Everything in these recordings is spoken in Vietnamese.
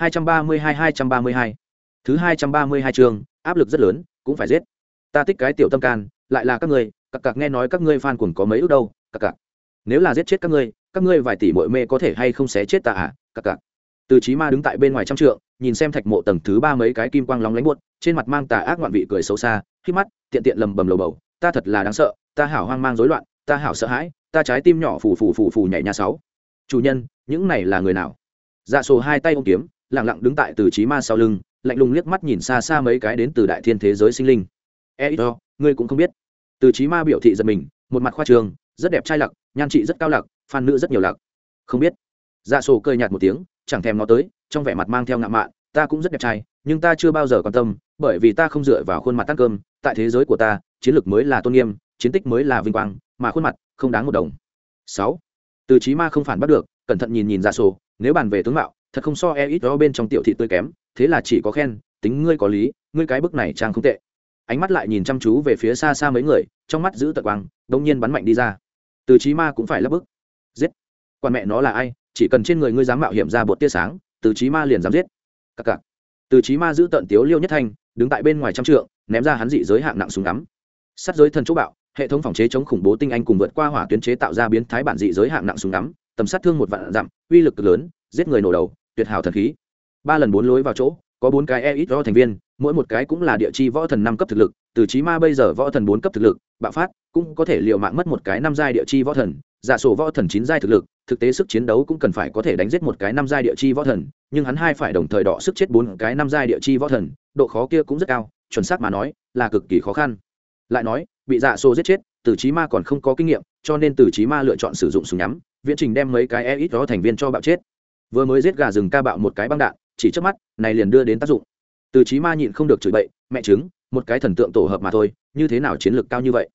232-232 thứ 232 trường áp lực rất lớn, cũng phải giết. Ta thích cái tiểu tâm can, lại là các ngươi, cặc cặc nghe nói các ngươi fan cuồng có mấy ước đâu, cặc cặc. Nếu là giết chết các ngươi các ngươi vài tỷ muội mê có thể hay không sẽ chết ta à cặc cặc. Từ chí ma đứng tại bên ngoài trăm trượng, nhìn xem thạch mộ tầng thứ ba mấy cái kim quang lóng lánh buốt, trên mặt mang tà ác ngoạn vị cười xấu xa, khi mắt, tiện tiện lầm bầm lầu bầu, ta thật là đáng sợ, ta hảo hoang mang rối loạn, ta hảo sợ hãi, ta trái tim nhỏ phù phù phù phù nhảy nhà sáu. Chủ nhân, những này là người nào? Dạ sổ hai tay ôm kiếm lặng lặng đứng tại từ trí ma sau lưng, lạnh lùng liếc mắt nhìn xa xa mấy cái đến từ đại thiên thế giới sinh linh. E ít do ngươi cũng không biết. Từ trí ma biểu thị giật mình, một mặt khoa trường rất đẹp trai lặc, nhan trị rất cao lặc phan nữ rất nhiều lặc. Không biết. Dạ sổ cơi nhạt một tiếng, chẳng thèm nó tới, trong vẻ mặt mang theo ngạo mạn, ta cũng rất đẹp trai, nhưng ta chưa bao giờ quan tâm, bởi vì ta không dựa vào khuôn mặt tăng cơm, tại thế giới của ta, chiến lược mới là tôn nghiêm, chiến tích mới là vinh quang, mà khuôn mặt không đáng một đồng. Sáu. Từ trí ma không phản bắt được, cẩn thận nhìn nhìn ra sổ, nếu bàn về tướng mạo thật không so e ít đó bên trong tiểu thị tươi kém, thế là chỉ có khen, tính ngươi có lý, ngươi cái bức này trang không tệ. Ánh mắt lại nhìn chăm chú về phía xa xa mấy người, trong mắt giữ tật quang đông nhiên bắn mạnh đi ra. Từ trí ma cũng phải lấp bức. Giết. Quan mẹ nó là ai, chỉ cần trên người ngươi dám mạo hiểm ra bột tia sáng, từ trí ma liền dám giết. Cặc cặc. Từ trí ma giữ tận tiếu liêu nhất thanh, đứng tại bên ngoài trăm trượng, ném ra hắn dị giới hạng nặng súng ngắm. Sát giới thần chỗ bạo, hệ thống phòng chế chống khủng bố tinh anh cùng vượt qua hỏa tuyến chế tạo ra biến thái bản dị giới hạng nặng súng ngắm, tầm sát thương một vạn dặm, uy lực lớn giết người nổ đầu, tuyệt hảo thần khí. Ba lần bốn lối vào chỗ, có bốn cái e ít do thành viên, mỗi một cái cũng là địa chi võ thần năm cấp thực lực, từ trí ma bây giờ võ thần bốn cấp thực lực, bạo phát, cũng có thể liệu mạng mất một cái năm giai địa chi võ thần. Giả sổ võ thần chín giai thực lực, thực tế sức chiến đấu cũng cần phải có thể đánh giết một cái năm giai địa chi võ thần, nhưng hắn hai phải đồng thời đọ sức chết bốn cái năm giai địa chi võ thần, độ khó kia cũng rất cao, chuẩn xác mà nói, là cực kỳ khó khăn. Lại nói, bị dạ sổ giết chết, từ trí ma còn không có kinh nghiệm, cho nên từ trí ma lựa chọn sử dụng súng nhắm, viễn trình đem mấy cái e ít đó thành viên cho bạo chết vừa mới giết gà rừng ca bạo một cái băng đạn, chỉ trước mắt, này liền đưa đến tác dụng. Từ trí ma nhịn không được chửi bậy, mẹ chứng một cái thần tượng tổ hợp mà thôi, như thế nào chiến lược cao như vậy?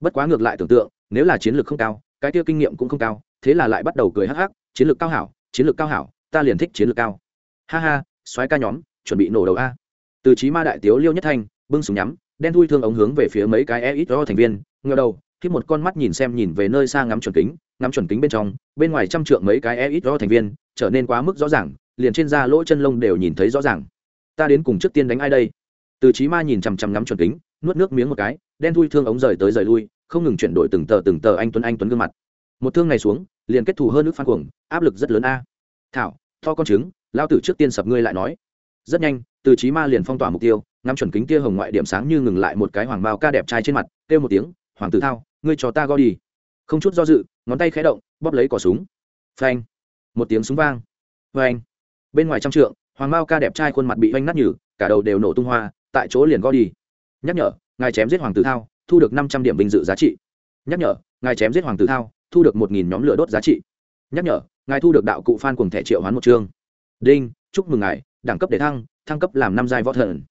Bất quá ngược lại tưởng tượng, nếu là chiến lược không cao, cái kia kinh nghiệm cũng không cao, thế là lại bắt đầu cười hắc hắc, chiến lược cao hảo, chiến lược cao hảo, ta liền thích chiến lược cao. Ha ha xoáy ca nhóm, chuẩn bị nổ đầu a. Từ trí ma đại tiếu liêu nhất thanh, bưng súng nhắm, đen thui thương ống hướng về phía mấy cái e ít thành viên ngờ đầu khi một con mắt nhìn xem nhìn về nơi xa ngắm chuẩn kính, ngắm chuẩn kính bên trong, bên ngoài trăm trượng mấy cái e ít thành viên trở nên quá mức rõ ràng, liền trên da lỗ chân lông đều nhìn thấy rõ ràng. Ta đến cùng trước tiên đánh ai đây? Từ trí ma nhìn chằm chằm ngắm chuẩn kính, nuốt nước miếng một cái, đen thui thương ống rời tới rời lui, không ngừng chuyển đổi từng tờ từng tờ anh tuấn anh tuấn gương mặt. Một thương này xuống, liền kết thù hơn nước phan cuồng, áp lực rất lớn a. Thảo, to con trứng, lao tử trước tiên sập ngươi lại nói. Rất nhanh, từ trí ma liền phong tỏa mục tiêu, ngắm chuẩn kính kia hồng ngoại điểm sáng như ngừng lại một cái hoàng bao ca đẹp trai trên mặt, kêu một tiếng, hoàng tử thao, ngươi cho ta go đi. Không chút do dự, ngón tay khẽ động, bóp lấy cỏ súng. Phanh một tiếng súng vang. Phanh bên ngoài trong trượng, hoàng bao ca đẹp trai khuôn mặt bị oanh nát nhử cả đầu đều nổ tung hoa, tại chỗ liền go đi. Nhắc nhở, ngài chém giết hoàng tử thao, thu được năm trăm điểm vinh dự giá trị. Nhắc nhở, ngài chém giết hoàng tử thao, thu được một nghìn nhóm lửa đốt giá trị. Nhắc nhở, ngài thu được đạo cụ phan cùng thẻ triệu hoán một chương. Đinh, chúc mừng ngài, đẳng cấp để thăng thăng cấp làm năm giai võ thần.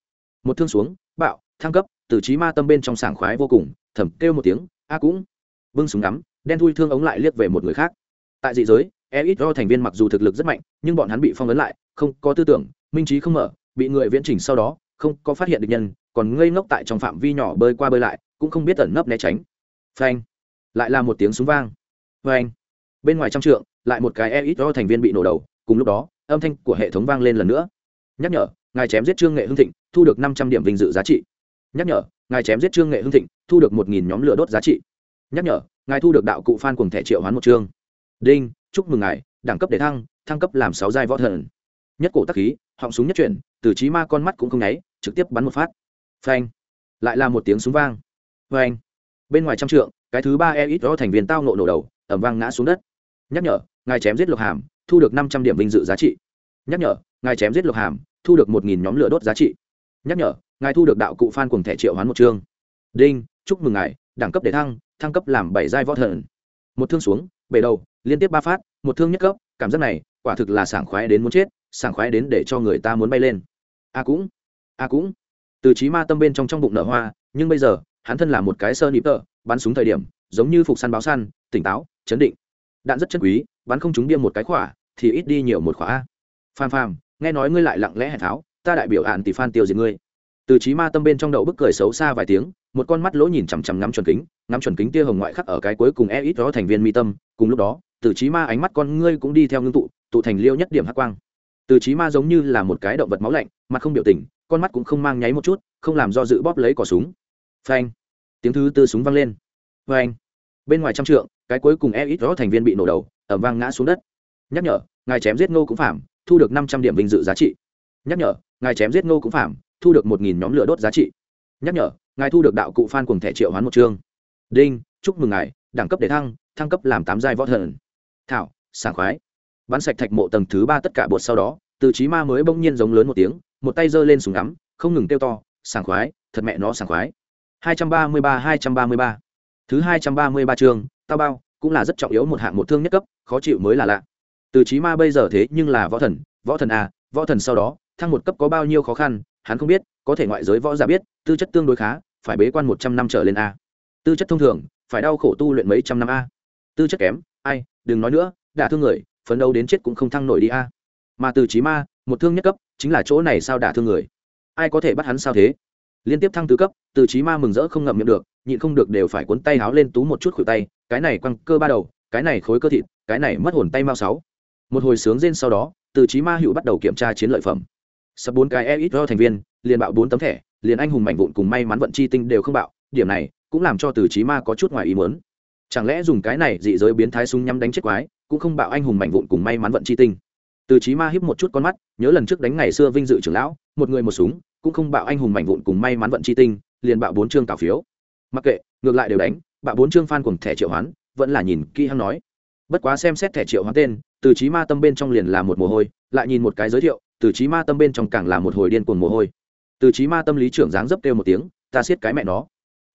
Một thương xuống, bạo, thăng cấp, từ trí ma tâm bên trong sảng khoái vô cùng, thầm kêu một tiếng, a cũng. Vâng súng ngắm, đen thui thương ống lại liếc về một người khác. Tại dị giới e thành viên mặc dù thực lực rất mạnh, nhưng bọn hắn bị phong ấn lại, không có tư tưởng, minh trí không mở, bị người viễn chỉnh sau đó, không có phát hiện được nhân, còn ngây ngốc tại trong phạm vi nhỏ bơi qua bơi lại, cũng không biết ẩn nấp né tránh. Phanh. Lại là một tiếng súng vang. Phanh. Bên ngoài trong trượng, lại một cái e thành viên bị nổ đầu, cùng lúc đó, âm thanh của hệ thống vang lên lần nữa. Nhắc nhở, ngài chém giết trương nghệ hưng thịnh, thu được năm trăm điểm vinh dự giá trị. Nhắc nhở, ngài chém giết trương nghệ hưng thịnh, thu được một nghìn nhóm lửa đốt giá trị. Nhắc nhở, ngài thu được đạo cụ phan cuồng thẻ triệu hoán một chương đinh, chúc mừng ngài, đẳng cấp để thăng thăng cấp làm sáu giai võ thần. Nhất cổ tắc khí, họng súng nhất chuyển, từ trí ma con mắt cũng không nháy, trực tiếp bắn một phát. Phanh. Lại là một tiếng súng vang. Phanh. Bên ngoài trăm trượng, cái thứ ba e ít đó thành viên tao nộ nổ đầu ẩm vang ngã xuống đất. Nhắc nhở, ngài chém giết lộc hàm, thu được năm trăm điểm vinh dự giá trị. Nhắc nhở, ngài chém giết lộc hàm, thu được một nghìn nhóm lửa đốt giá trị. Nhắc nhở, ngài thu được đạo cụ phan cùng thẻ triệu hoán một chương. Đinh, chúc mừng ngài, đẳng cấp để thăng thăng cấp làm bảy giai võ thần. Một thương xuống bể đầu, liên tiếp ba phát, một thương nhất cấp, cảm giác này, quả thực là sảng khoái đến muốn chết, sảng khoái đến để cho người ta muốn bay lên. A cũng a cũng. Từ trí ma tâm bên trong trong bụng nở hoa, nhưng bây giờ, hắn thân là một cái sơ nịp tợ, bắn súng thời điểm, giống như phục săn báo săn, tỉnh táo, chấn định. Đạn rất chân quý, bắn không trúng bia một cái khỏa, thì ít đi nhiều một khỏa. Phàm phàm, nghe nói ngươi lại lặng lẽ hẹn tháo, ta đại biểu hạn tỷ phan tiêu diệt ngươi. Từ trí ma tâm bên trong đầu bức cười xấu xa vài tiếng, một con mắt lỗ nhìn chằm chằm ngắm chuẩn kính ngắm chuẩn kính tia hồng ngoại khắc ở cái cuối cùng e ít đó thành viên mi tâm, cùng lúc đó từ trí ma ánh mắt con ngươi cũng đi theo ngưng tụ tụ thành liêu nhất điểm hắc quang. Từ trí ma giống như là một cái động vật máu lạnh, mặt không biểu tình, con mắt cũng không mang nháy một chút, không làm do dự bóp lấy cỏ súng. Phanh! Tiếng thứ tư súng vang lên. Phanh! Bên ngoài trăm trượng, cái cuối cùng e ít đó thành viên bị nổ đầu ẩm vang ngã xuống đất. Nhắc nhở, ngài chém giết ngô cũng phạm thu được năm trăm điểm vinh dự giá trị. Nhắc nhở, ngài chém giết ngô cũng phạm thu được một nghìn nhóm lửa đốt giá trị. Nhắc nhở, ngài thu được đạo cụ phan cùng thẻ triệu hoán một chương đinh chúc mừng ngài đẳng cấp để thăng thăng cấp làm tám giai võ thần. Thảo sảng khoái. Bắn sạch thạch mộ tầng thứ ba tất cả bột sau đó từ trí ma mới bỗng nhiên giống lớn một tiếng một tay giơ lên súng ngắm không ngừng kêu to sảng khoái thật mẹ nó sảng khoái. Hai trăm ba mươi ba hai trăm ba mươi ba. Thứ hai trăm ba mươi ba chương tao bao cũng là rất trọng yếu một hạng một thương nhất cấp khó chịu mới là lạ. Từ trí ma bây giờ thế nhưng là võ thần võ thần à, võ thần sau đó thăng một cấp có bao nhiêu khó khăn hắn không biết có thể ngoại giới võ giả biết tư chất tương đối khá phải bế quan một trăm năm trở lên a tư chất thông thường, phải đau khổ tu luyện mấy trăm năm a. Tư chất kém, ai, đừng nói nữa, đả thương người, phấn đấu đến chết cũng không thăng nổi đi a. Mà từ trí ma, một thương nhất cấp, chính là chỗ này sao đả thương người? Ai có thể bắt hắn sao thế? Liên tiếp thăng tứ cấp, từ trí ma mừng rỡ không ngậm miệng được, nhịn không được đều phải cuốn tay háo lên tú một chút khuỷu tay, cái này quăng cơ ba đầu, cái này khối cơ thịt, cái này mất hồn tay mao sáu. Một hồi sướng rên sau đó, từ trí ma hữu bắt đầu kiểm tra chiến lợi phẩm. Sập bốn cái e ít do thành viên, liền bạo bốn tấm thẻ, liền anh hùng mạnh vụn cùng may mắn vận chi tinh đều không bạo, điểm này cũng làm cho từ trí ma có chút ngoài ý muốn. Chẳng lẽ dùng cái này dị giới biến thái súng nhắm đánh chết quái, cũng không bạo anh hùng mạnh vụn cùng may mắn vận chi tinh? Từ trí ma híp một chút con mắt, nhớ lần trước đánh ngày xưa vinh dự trưởng lão, một người một súng, cũng không bạo anh hùng mạnh vụn cùng may mắn vận chi tinh, liền bạo bốn chương cào phiếu. Mặc kệ, ngược lại đều đánh, bạo bốn chương phan cùng thẻ triệu hoán, vẫn là nhìn kỹ hắn nói. Bất quá xem xét thẻ triệu hoán tên, từ trí ma tâm bên trong liền là một mồ hôi, lại nhìn một cái giới thiệu, từ trí ma tâm bên trong càng là một hồi điên cuồng mồ hôi. Từ trí ma tâm lý trưởng dáng dấp kêu một tiếng, ta siết cái mẹ nó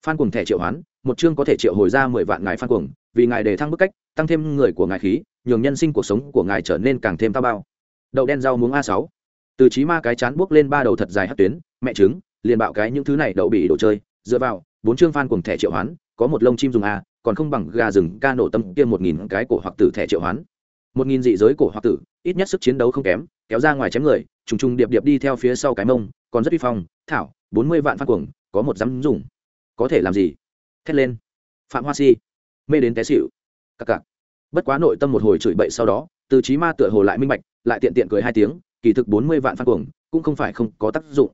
phan cùng thẻ triệu hoán, một chương có thể triệu hồi ra mười vạn ngài phan cuồng, vì ngài đề thăng bức cách, tăng thêm người của ngài khí, nhường nhân sinh cuộc sống của ngài trở nên càng thêm tao bao. Đậu đen rau muống a sáu. Từ trí ma cái chán buốc lên ba đầu thật dài hát tuyến, mẹ trứng, liền bạo cái những thứ này đậu bị đồ chơi, dựa vào, bốn chương phan cùng thẻ triệu hoán, có một lông chim dùng a, còn không bằng gà rừng, ca nổ tâm kia một nghìn cái cổ hoặc tử thẻ triệu hoán. Một nghìn dị giới cổ hoặc tử, ít nhất sức chiến đấu không kém, kéo ra ngoài chém người, trùng trùng điệp điệp đi theo phía sau cái mông, còn rất uy phong, thảo, bốn mươi vạn phan cuồng, có một dám dùng có thể làm gì? Thét lên. Phạm hoa si. Mê đến té xịu cặc cặc. Bất quá nội tâm một hồi chửi bậy sau đó, từ trí ma tựa hồ lại minh bạch, lại tiện tiện cười hai tiếng, kỳ thực bốn mươi vạn phan cuồng cũng không phải không có tác dụng.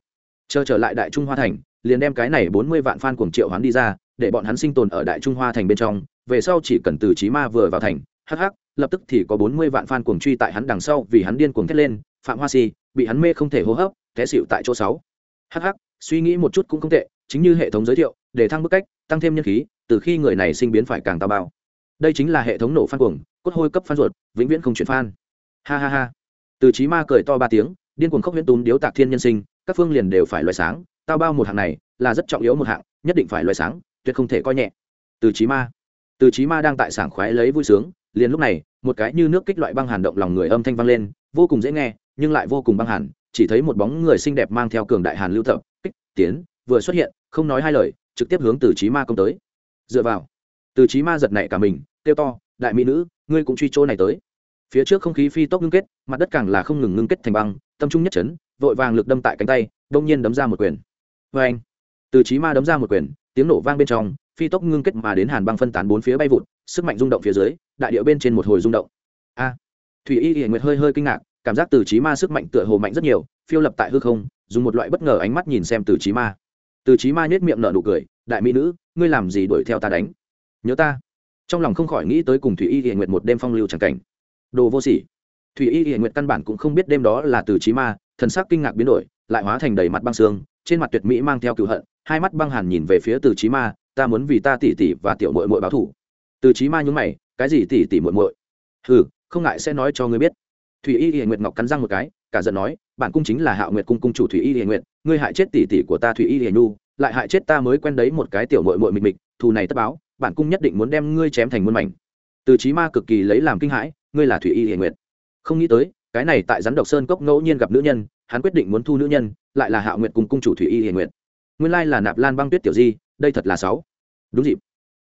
Chờ trở lại đại trung hoa thành, liền đem cái này bốn mươi vạn phan cuồng triệu hoán đi ra, để bọn hắn sinh tồn ở đại trung hoa thành bên trong, về sau chỉ cần từ trí ma vừa vào thành hh lập tức thì có bốn mươi vạn phan cuồng truy tại hắn đằng sau vì hắn điên cuồng thét lên, phạm hoa si, bị hắn mê không thể hô hấp, té xịu tại chỗ sáu. Hh suy nghĩ một chút cũng không tệ chính như hệ thống giới thiệu, để thăng bức cách, tăng thêm nhân khí, từ khi người này sinh biến phải càng tao bao. Đây chính là hệ thống nổ phan cuồng, cốt hôi cấp phan ruột, vĩnh viễn không chuyển phan. ha ha ha. Từ trí ma cười to ba tiếng, điên cuồng khốc huyễn túm điếu tạc thiên nhân sinh, các phương liền đều phải loại sáng, tao bao một hạng này là rất trọng yếu một hạng, nhất định phải loại sáng, tuyệt không thể coi nhẹ. Từ trí ma. Từ trí ma đang tại sảng khoái lấy vui sướng, liền lúc này, một cái như nước kích loại băng hàn động lòng người âm thanh vang lên, vô cùng dễ nghe, nhưng lại vô cùng băng hàn, chỉ thấy một bóng người xinh đẹp mang theo cường đại hàn lưu thập, kích, tiến vừa xuất hiện, không nói hai lời, trực tiếp hướng từ trí ma công tới. Dựa vào, từ trí ma giật nảy cả mình, kêu to, đại mỹ nữ, ngươi cũng truy chỗ này tới. Phía trước không khí phi tốc ngưng kết, mặt đất càng là không ngừng ngưng kết thành băng, tâm trung nhất chấn, vội vàng lực đâm tại cánh tay, đông nhiên đấm ra một quyền. Vê anh từ trí ma đấm ra một quyền, tiếng nổ vang bên trong, phi tốc ngưng kết mà đến hàn băng phân tán bốn phía bay vụt, sức mạnh rung động phía dưới, đại điệu bên trên một hồi rung động. A! Thủy y hiển nguyệt hơi hơi kinh ngạc, cảm giác từ trí ma sức mạnh tựa hồ mạnh rất nhiều, phiêu lập tại hư không, dùng một loại bất ngờ ánh mắt nhìn xem từ trí ma từ trí ma nhếch miệng nở nụ cười, đại mỹ nữ, ngươi làm gì đuổi theo ta đánh? Nhớ ta. Trong lòng không khỏi nghĩ tới cùng thủy y hiện nguyệt một đêm phong lưu chẳng cảnh. Đồ vô sỉ. Thủy y hiện nguyệt căn bản cũng không biết đêm đó là từ trí ma, thần sắc kinh ngạc biến đổi, lại hóa thành đầy mặt băng xương trên mặt tuyệt mỹ mang theo cựu hận, hai mắt băng hàn nhìn về phía từ trí ma, ta muốn vì ta tỷ tỷ và tiểu muội muội báo thủ từ trí ma nhún mày, cái gì tỷ tỷ muội muội? Ừ không ngại sẽ nói cho ngươi biết. Thủy y hiền nguyệt ngọc cắn răng một cái cả giận nói, bản cung chính là hạo nguyệt cung cung chủ thủy y hiền nguyệt, ngươi hại chết tỷ tỷ của ta thủy y hiền nu lại hại chết ta mới quen đấy một cái tiểu muội muội mịch mịch thù này tất báo, bản cung nhất định muốn đem ngươi chém thành muôn mảnh. Từ trí ma cực kỳ lấy làm kinh hãi, ngươi là thủy y hiền nguyệt. Không nghĩ tới, cái này tại rắn độc sơn cốc ngẫu nhiên gặp nữ nhân, hắn quyết định muốn thu nữ nhân, lại là hạo nguyệt cùng cung chủ thủy y hiền nguyệt. Nguyên lai là nạp lan băng tuyết tiểu di, đây thật là sáu đúng dịp.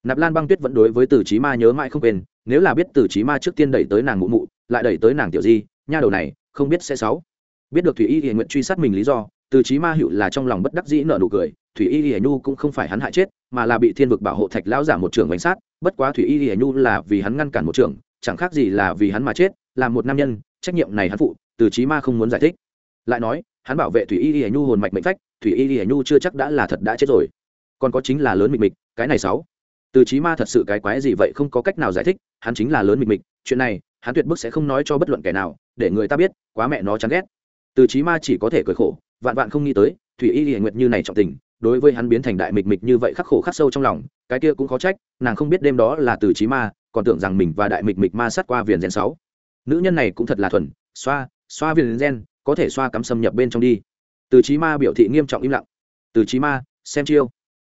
Nạp lan băng tuyết vẫn đối với từ trí ma nhớ mãi không quên, nếu là biết từ trí ma trước tiên đẩy tới nàng mụ mụ, lại đẩy tới nàng tiểu di, nha đầu này không biết sẽ sáu. Biết được thủy y hiền nguyện truy sát mình lý do, từ trí ma hữu là trong lòng bất đắc dĩ nở nụ cười, thủy y hiền nhu cũng không phải hắn hại chết, mà là bị thiên vực bảo hộ thạch lão giả một trường bánh sát, bất quá thủy y hiền nhu là vì hắn ngăn cản một trường chẳng khác gì là vì hắn mà chết, là một nam nhân, trách nhiệm này hắn phụ, từ chí ma không muốn giải thích. Lại nói, hắn bảo vệ thủy y y nhu hồn mạch mệnh phách, thủy y y nhu chưa chắc đã là thật đã chết rồi. Còn có chính là lớn mịch mịch, cái này sáu. Từ chí ma thật sự cái quái gì vậy không có cách nào giải thích, hắn chính là lớn mịch mịch, chuyện này hắn tuyệt bức sẽ không nói cho bất luận kẻ nào, để người ta biết, quá mẹ nó chán ghét. Từ chí ma chỉ có thể cười khổ, vạn vạn không nghĩ tới, thủy y hiển nguyệt như này trọng tình, đối với hắn biến thành đại mịch mịch như vậy khắc khổ khắc sâu trong lòng, cái kia cũng khó trách, nàng không biết đêm đó là từ chí ma, còn tưởng rằng mình và đại mịch mịch ma sát qua viền gen sáu. Nữ nhân này cũng thật là thuần, xoa xoa viền gen, có thể xoa cắm xâm nhập bên trong đi. Từ chí ma biểu thị nghiêm trọng im lặng. Từ chí ma, xem chiêu.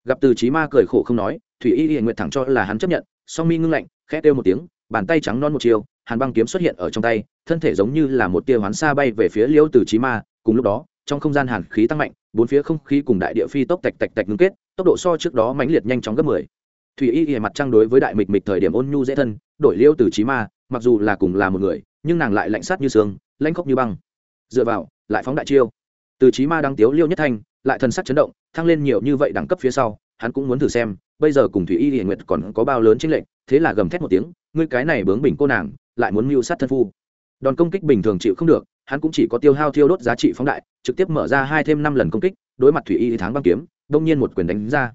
Gặp từ chí ma cười khổ không nói, thủy y hiển nguyệt thẳng cho là hắn chấp nhận, song mi ngưng lạnh, khẽ kêu một tiếng, bàn tay trắng non một chiều hàn băng kiếm xuất hiện ở trong tay, thân thể giống như là một tia hoán xa bay về phía liêu từ chí ma. Cùng lúc đó, trong không gian hàn khí tăng mạnh, bốn phía không khí cùng đại địa phi tốc tạch tạch tạch ngưng kết, tốc độ so trước đó mãnh liệt nhanh chóng gấp mười. Thủy y y mặt trăng đối với đại mịch mịch thời điểm ôn nhu dễ thân, đổi liêu từ chí ma, mặc dù là cùng là một người, nhưng nàng lại lạnh sát như sương lanh khốc như băng. Dựa vào, lại phóng đại chiêu. Từ chí ma đang tiếu liêu nhất thanh, lại thần sắc chấn động, thăng lên nhiều như vậy đẳng cấp phía sau, hắn cũng muốn thử xem, bây giờ cùng thủy y hiển nguyệt còn có bao lớn chính lệnh thế là gầm thét một tiếng, ngươi cái này bướng bình cô nàng lại muốn mưu sát thân phu. Đòn công kích bình thường chịu không được, hắn cũng chỉ có tiêu hao thiêu đốt giá trị phóng đại, trực tiếp mở ra hai thêm năm lần công kích, đối mặt thủy y tháng băng kiếm, đông nhiên một quyền đánh ra.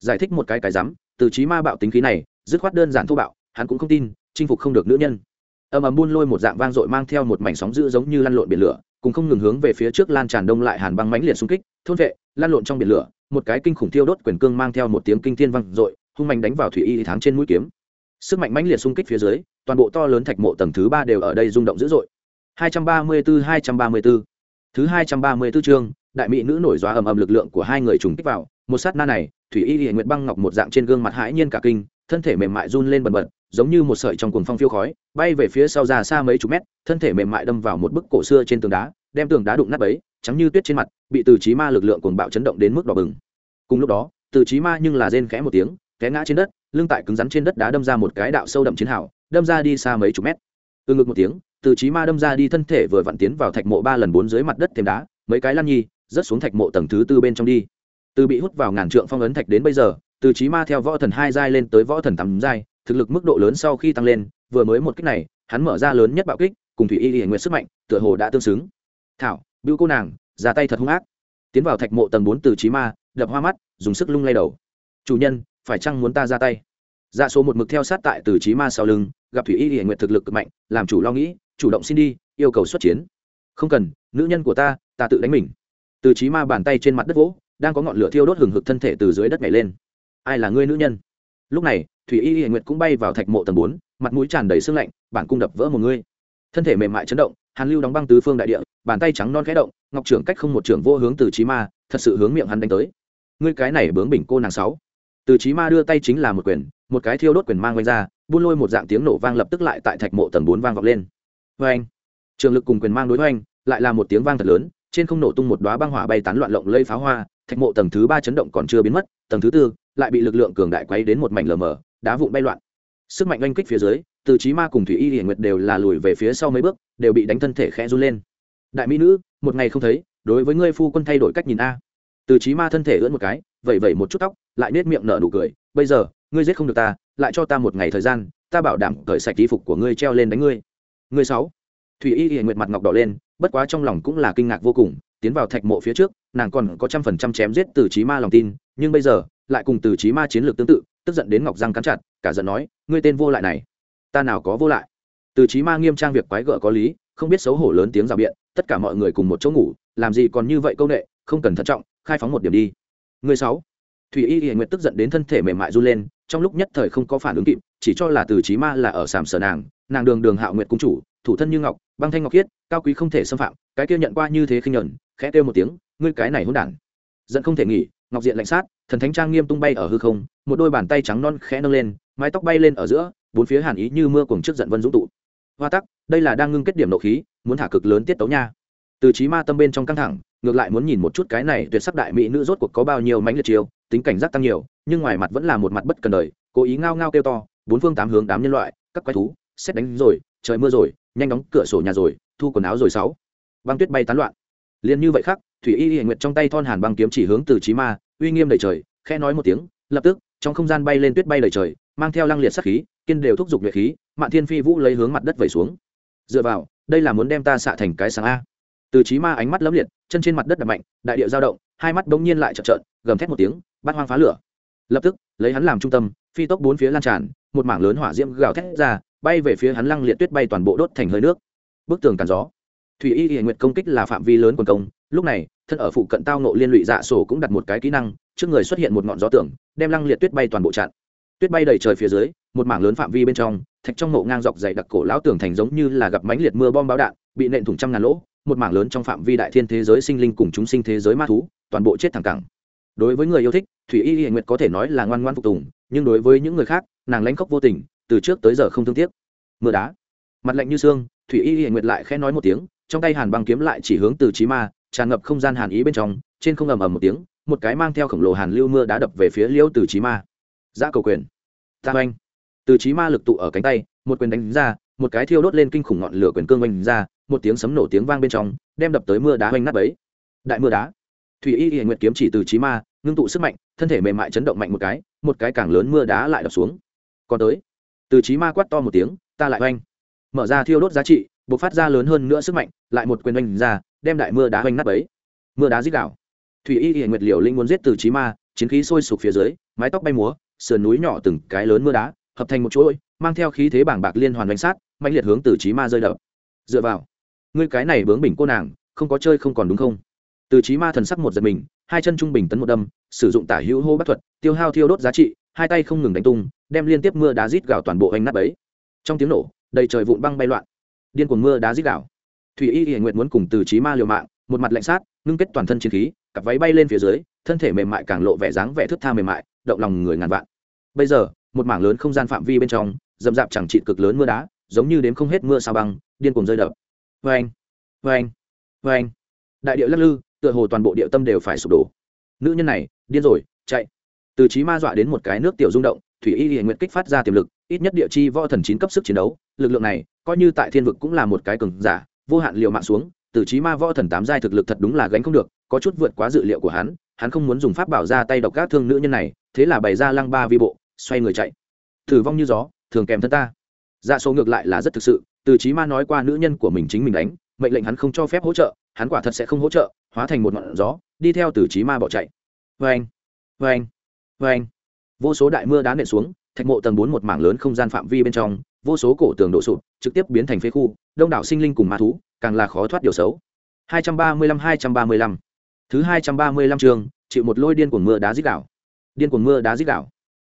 Giải thích một cái cái rắm từ trí ma bạo tính khí này, dứt khoát đơn giản thô bạo, hắn cũng không tin, chinh phục không được nữ nhân. Ầm ầm buôn lôi một dạng vang dội mang theo một mảnh sóng dữ giống như lăn lộn biển lửa, cùng không ngừng hướng về phía trước lan tràn đông lại hàn băng mãnh liệt xung kích, thôn vệ lan lộn trong biển lửa, một cái kinh khủng thiêu đốt quyền cương mang theo một tiếng kinh thiên vang dội, hung mạnh đánh vào thủy y tháng trên mũi kiếm sức mạnh mãnh liệt xung kích phía dưới, toàn bộ to lớn thạch mộ tầng thứ ba đều ở đây rung động dữ dội. 234 234 thứ 234 chương, đại mỹ nữ nổi gió ầm ầm lực lượng của hai người trùng kích vào. Một sát na này, thủy y hiện nguyệt băng ngọc một dạng trên gương mặt hãi nhiên cả kinh, thân thể mềm mại run lên bần bật, giống như một sợi trong cuồng phong phiêu khói, bay về phía sau ra xa mấy chục mét, thân thể mềm mại đâm vào một bức cổ xưa trên tường đá, đem tường đá đụng nát bấy, trắng như tuyết trên mặt, bị từ trí ma lực lượng cuồng bạo chấn động đến mức đỏ bừng. Cùng lúc đó, từ trí ma nhưng là rên khẽ một tiếng, té ngã trên đất lưng tại cứng rắn trên đất đá đâm ra một cái đạo sâu đậm chiến hào, đâm ra đi xa mấy chục mét. Từ ngực một tiếng, từ trí ma đâm ra đi thân thể vừa vặn tiến vào thạch mộ ba lần bốn dưới mặt đất thêm đá, mấy cái lăn nhi, rớt xuống thạch mộ tầng thứ tư bên trong đi. Từ bị hút vào ngàn trượng phong ấn thạch đến bây giờ, từ trí ma theo võ thần hai giai lên tới võ thần tám giai, thực lực mức độ lớn sau khi tăng lên, vừa mới một kích này, hắn mở ra lớn nhất bạo kích, cùng thủy y hiển nguyện sức mạnh, tựa hồ đã tương xứng. Thảo, bưu cô nàng, ra tay thật hung ác. Tiến vào thạch mộ tầng bốn từ trí ma, đập hoa mắt, dùng sức lung lay đầu. Chủ nhân phải chăng muốn ta ra tay? Dạ số một mực theo sát tại từ trí ma sau lưng, gặp thủy y hiển nguyện thực lực cực mạnh, làm chủ lo nghĩ, chủ động xin đi, yêu cầu xuất chiến. Không cần, nữ nhân của ta ta tự đánh mình. Từ trí ma bàn tay trên mặt đất vỗ, đang có ngọn lửa thiêu đốt hừng hực thân thể từ dưới đất nhảy lên. Ai là ngươi nữ nhân? Lúc này, thủy y hiển nguyệt cũng bay vào thạch mộ tầng bốn, mặt mũi tràn đầy sương lạnh, bản cung đập vỡ một ngươi thân thể mềm mại chấn động, hàn lưu đóng băng tứ phương đại địa, bàn tay trắng non khẽ động, ngọc trưởng cách không một trưởng vô hướng từ trí ma, thật sự hướng miệng hắn đánh tới. Ngươi cái này bướng bỉnh cô nàng sáu từ chí ma đưa tay chính là một quyền, một cái thiêu đốt quyền mang quanh ra, buôn lôi một dạng tiếng nổ vang lập tức lại tại thạch mộ tầng bốn vang vọng lên. Vê anh trường lực cùng quyền mang đối với anh lại là một tiếng vang thật lớn, trên không nổ tung một đóa băng hỏa bay tán loạn lộng lây pháo hoa, thạch mộ tầng thứ ba chấn động còn chưa biến mất, tầng thứ tư lại bị lực lượng cường đại quấy đến một mảnh lờ mờ, đá vụn bay loạn. Sức mạnh oanh kích phía dưới, từ chí ma cùng thủy y hiển nguyệt đều là lùi về phía sau mấy bước, đều bị đánh thân thể khẽ run lên. Đại mỹ nữ, một ngày không thấy, đối với ngươi phu quân thay đổi cách nhìn a. Từ chí ma thân thể ưỡn một cái vẩy vẩy một chút tóc, lại nết miệng nở nụ cười, bây giờ, ngươi giết không được ta, lại cho ta một ngày thời gian, ta bảo đảm cởi sạch y phục của ngươi treo lên đánh ngươi. Ngươi sáu. Thủy y hiển nguyệt mặt ngọc đỏ lên, bất quá trong lòng cũng là kinh ngạc vô cùng, tiến vào thạch mộ phía trước, nàng còn có trăm phần trăm chém giết từ trí ma lòng tin, nhưng bây giờ, lại cùng từ trí ma chiến lược tương tự, tức giận đến ngọc răng cắn chặt, cả giận nói, ngươi tên vô lại này, ta nào có vô lại? Từ trí ma nghiêm trang việc quái gở có lý, không biết xấu hổ lớn tiếng rào biện, tất cả mọi người cùng một chỗ ngủ, làm gì còn như vậy công nghệ không cần thận trọng, khai phóng một điểm đi người sáu. Thủy y Y nguyệt tức giận đến thân thể mềm mại run lên, trong lúc nhất thời không có phản ứng kịp, chỉ cho là từ chí ma là ở sàm sở nàng nàng đường đường hạo nguyệt cung chủ, thủ thân như ngọc, băng thanh ngọc khiết, cao quý không thể xâm phạm, cái kia nhận qua như thế khinh nhẫn, khẽ kêu một tiếng, ngươi cái này hỗn đản. Giận không thể nghỉ, ngọc diện lạnh sát, thần thánh trang nghiêm tung bay ở hư không, một đôi bàn tay trắng non khẽ nâng lên, mái tóc bay lên ở giữa, bốn phía hàn ý như mưa cuồng trước giận vân dũng tụ. Hoa tắc, đây là đang ngưng kết điểm nộ khí, muốn thả cực lớn tiết tấu nha. Từ chí ma tâm bên trong căng thẳng ngược lại muốn nhìn một chút cái này tuyệt sắc đại mỹ nữ rốt cuộc có bao nhiêu mánh liệt chiêu, tính cảnh giác tăng nhiều, nhưng ngoài mặt vẫn là một mặt bất cần đời, cố ý ngao ngao kêu to, bốn phương tám hướng đám nhân loại, các quái thú xét đánh rồi, trời mưa rồi, nhanh đóng cửa sổ nhà rồi, thu quần áo rồi sáu. Băng tuyết bay tán loạn. Liền như vậy khác, thủy y hiện nguyệt trong tay thon hàn băng kiếm chỉ hướng từ trí ma, uy nghiêm đầy trời khe nói một tiếng, lập tức, trong không gian bay lên tuyết bay đầy trời, mang theo lăng liệt sát khí, kiên đều thúc giục nhuệ khí, mạn thiên phi vũ lấy hướng mặt đất vẩy xuống. Dựa vào, đây là muốn đem ta xạ thành cái sáng a. Từ trí ma ánh mắt lấm liệt chân trên mặt đất đập mạnh, đại địa giao động, hai mắt bỗng nhiên lại trợn trợn, gầm thét một tiếng, bát hoang phá lửa. Lập tức, lấy hắn làm trung tâm, phi tốc bốn phía lan tràn, một mảng lớn hỏa diễm gào thét ra, bay về phía hắn lăng liệt tuyết bay toàn bộ đốt thành hơi nước. Bức tường cản gió. Thủy y hiện nguyệt công kích là phạm vi lớn quần công, lúc này, thân ở phụ cận tao nộ liên lụy dạ sổ cũng đặt một cái kỹ năng, trước người xuất hiện một ngọn gió tường, đem lăng liệt tuyết bay toàn bộ chặn. Tuyết bay đầy trời phía dưới, một mảng lớn phạm vi bên trong, thạch trong ngộ ngang dọc dày đặc cổ lão tường thành giống như là gặp mánh liệt mưa bom báo đạn, bị nện thủng trăm ngàn lỗ một mảng lớn trong phạm vi đại thiên thế giới sinh linh cùng chúng sinh thế giới ma thú, toàn bộ chết thẳng cẳng. Đối với người yêu thích, thủy y hiện nguyệt có thể nói là ngoan ngoan phục tùng, nhưng đối với những người khác, nàng lãnh khóc vô tình, từ trước tới giờ không thương tiếc. Mưa đá. Mặt lạnh như xương, thủy y hiện nguyệt lại khẽ nói một tiếng, trong tay hàn băng kiếm lại chỉ hướng từ trí ma, tràn ngập không gian hàn ý bên trong, trên không ầm ầm một tiếng, một cái mang theo khổng lồ hàn lưu mưa đá đập về phía liêu từ trí ma. Giã cầu quyền. Ta anh từ trí ma lực tụ ở cánh tay, một quyền đánh ra, một cái thiêu đốt lên kinh khủng ngọn lửa quyền cương oanh ra một tiếng sấm nổ tiếng vang bên trong, đem đập tới mưa đá hoành nát ấy đại mưa đá. Thủy y hiện nguyệt kiếm chỉ từ trí ma, ngưng tụ sức mạnh, thân thể mềm mại chấn động mạnh một cái một cái càng lớn mưa đá lại đập xuống. Còn tới. Từ trí ma quát to một tiếng, ta lại oanh mở ra thiêu đốt giá trị buộc phát ra lớn hơn nữa sức mạnh, lại một quyền oanh ra, đem đại mưa đá oanh nát ấy mưa đá dít đảo thủy y hiện nguyệt liều linh muốn giết từ trí ma, chiến khí sôi sục phía dưới, mái tóc bay múa, sườn núi nhỏ từng cái lớn mưa đá, hợp thành một chuỗi, mang theo khí thế bảng bạc liên hoàn đánh sát mạnh liệt hướng từ trí ma rơi đập. Dựa vào ngươi cái này bướng bỉnh cô nàng, không có chơi không còn đúng không? Từ trí ma thần sắc một giật mình, hai chân trung bình tấn một đâm, sử dụng tả hữu hô bắt thuật, tiêu hao thiêu đốt giá trị, hai tay không ngừng đánh tung, đem liên tiếp mưa đá rít gào toàn bộ hành nát ấy trong tiếng nổ, đầy trời vụn băng bay loạn. Điên cuồng mưa đá rít gào. Thủy y hiển nguyện muốn cùng từ trí ma liều mạng, một mặt lạnh sát, ngưng kết toàn thân chiến khí, cặp váy bay lên phía dưới, thân thể mềm mại càng lộ vẻ dáng vẻ thức tha mềm mại, động lòng người ngàn vạn. Bây giờ, một mảng lớn không gian phạm vi bên trong dầm dạp chẳng trị cực lớn mưa đá, giống như đếm không hết mưa sao băng, điên cuồng rơi đập vê anh vê anh vê anh. Đại điệu lắc lư, tựa hồ toàn bộ địa tâm đều phải sụp đổ. Nữ nhân này, điên rồi, chạy. Từ trí ma dọa đến một cái nước tiểu rung động, thủy y hiện nguyện kích phát ra tiềm lực, ít nhất địa chi võ thần chín cấp sức chiến đấu, lực lượng này, coi như tại thiên vực cũng là một cái cường giả, vô hạn liều mạng xuống, từ trí ma võ thần tám giai thực lực thật đúng là gánh không được, có chút vượt quá dự liệu của hắn hắn không muốn dùng pháp bảo ra tay độc các thương nữ nhân này, thế là bày ra lăng ba vi bộ, xoay người chạy. Thử vong như gió, thường kèm thân ta. Dạ số ngược lại là rất thực sự từ trí ma nói qua nữ nhân của mình chính mình đánh, mệnh lệnh hắn không cho phép hỗ trợ, hắn quả thật sẽ không hỗ trợ, hóa thành một ngọn gió, đi theo từ trí ma bỏ chạy. Vê anh vê anh vê anh vô số đại mưa đá nện xuống, thạch mộ tầng bốn một mảng lớn không gian phạm vi bên trong, vô số cổ tường đổ sụp, trực tiếp biến thành phế khu, đông đảo sinh linh cùng ma thú, càng là khó thoát điều xấu. 235 235 thứ 235 trường chịu một lôi điên cuồng mưa đá dít đảo điên cuồng mưa đá dít đảo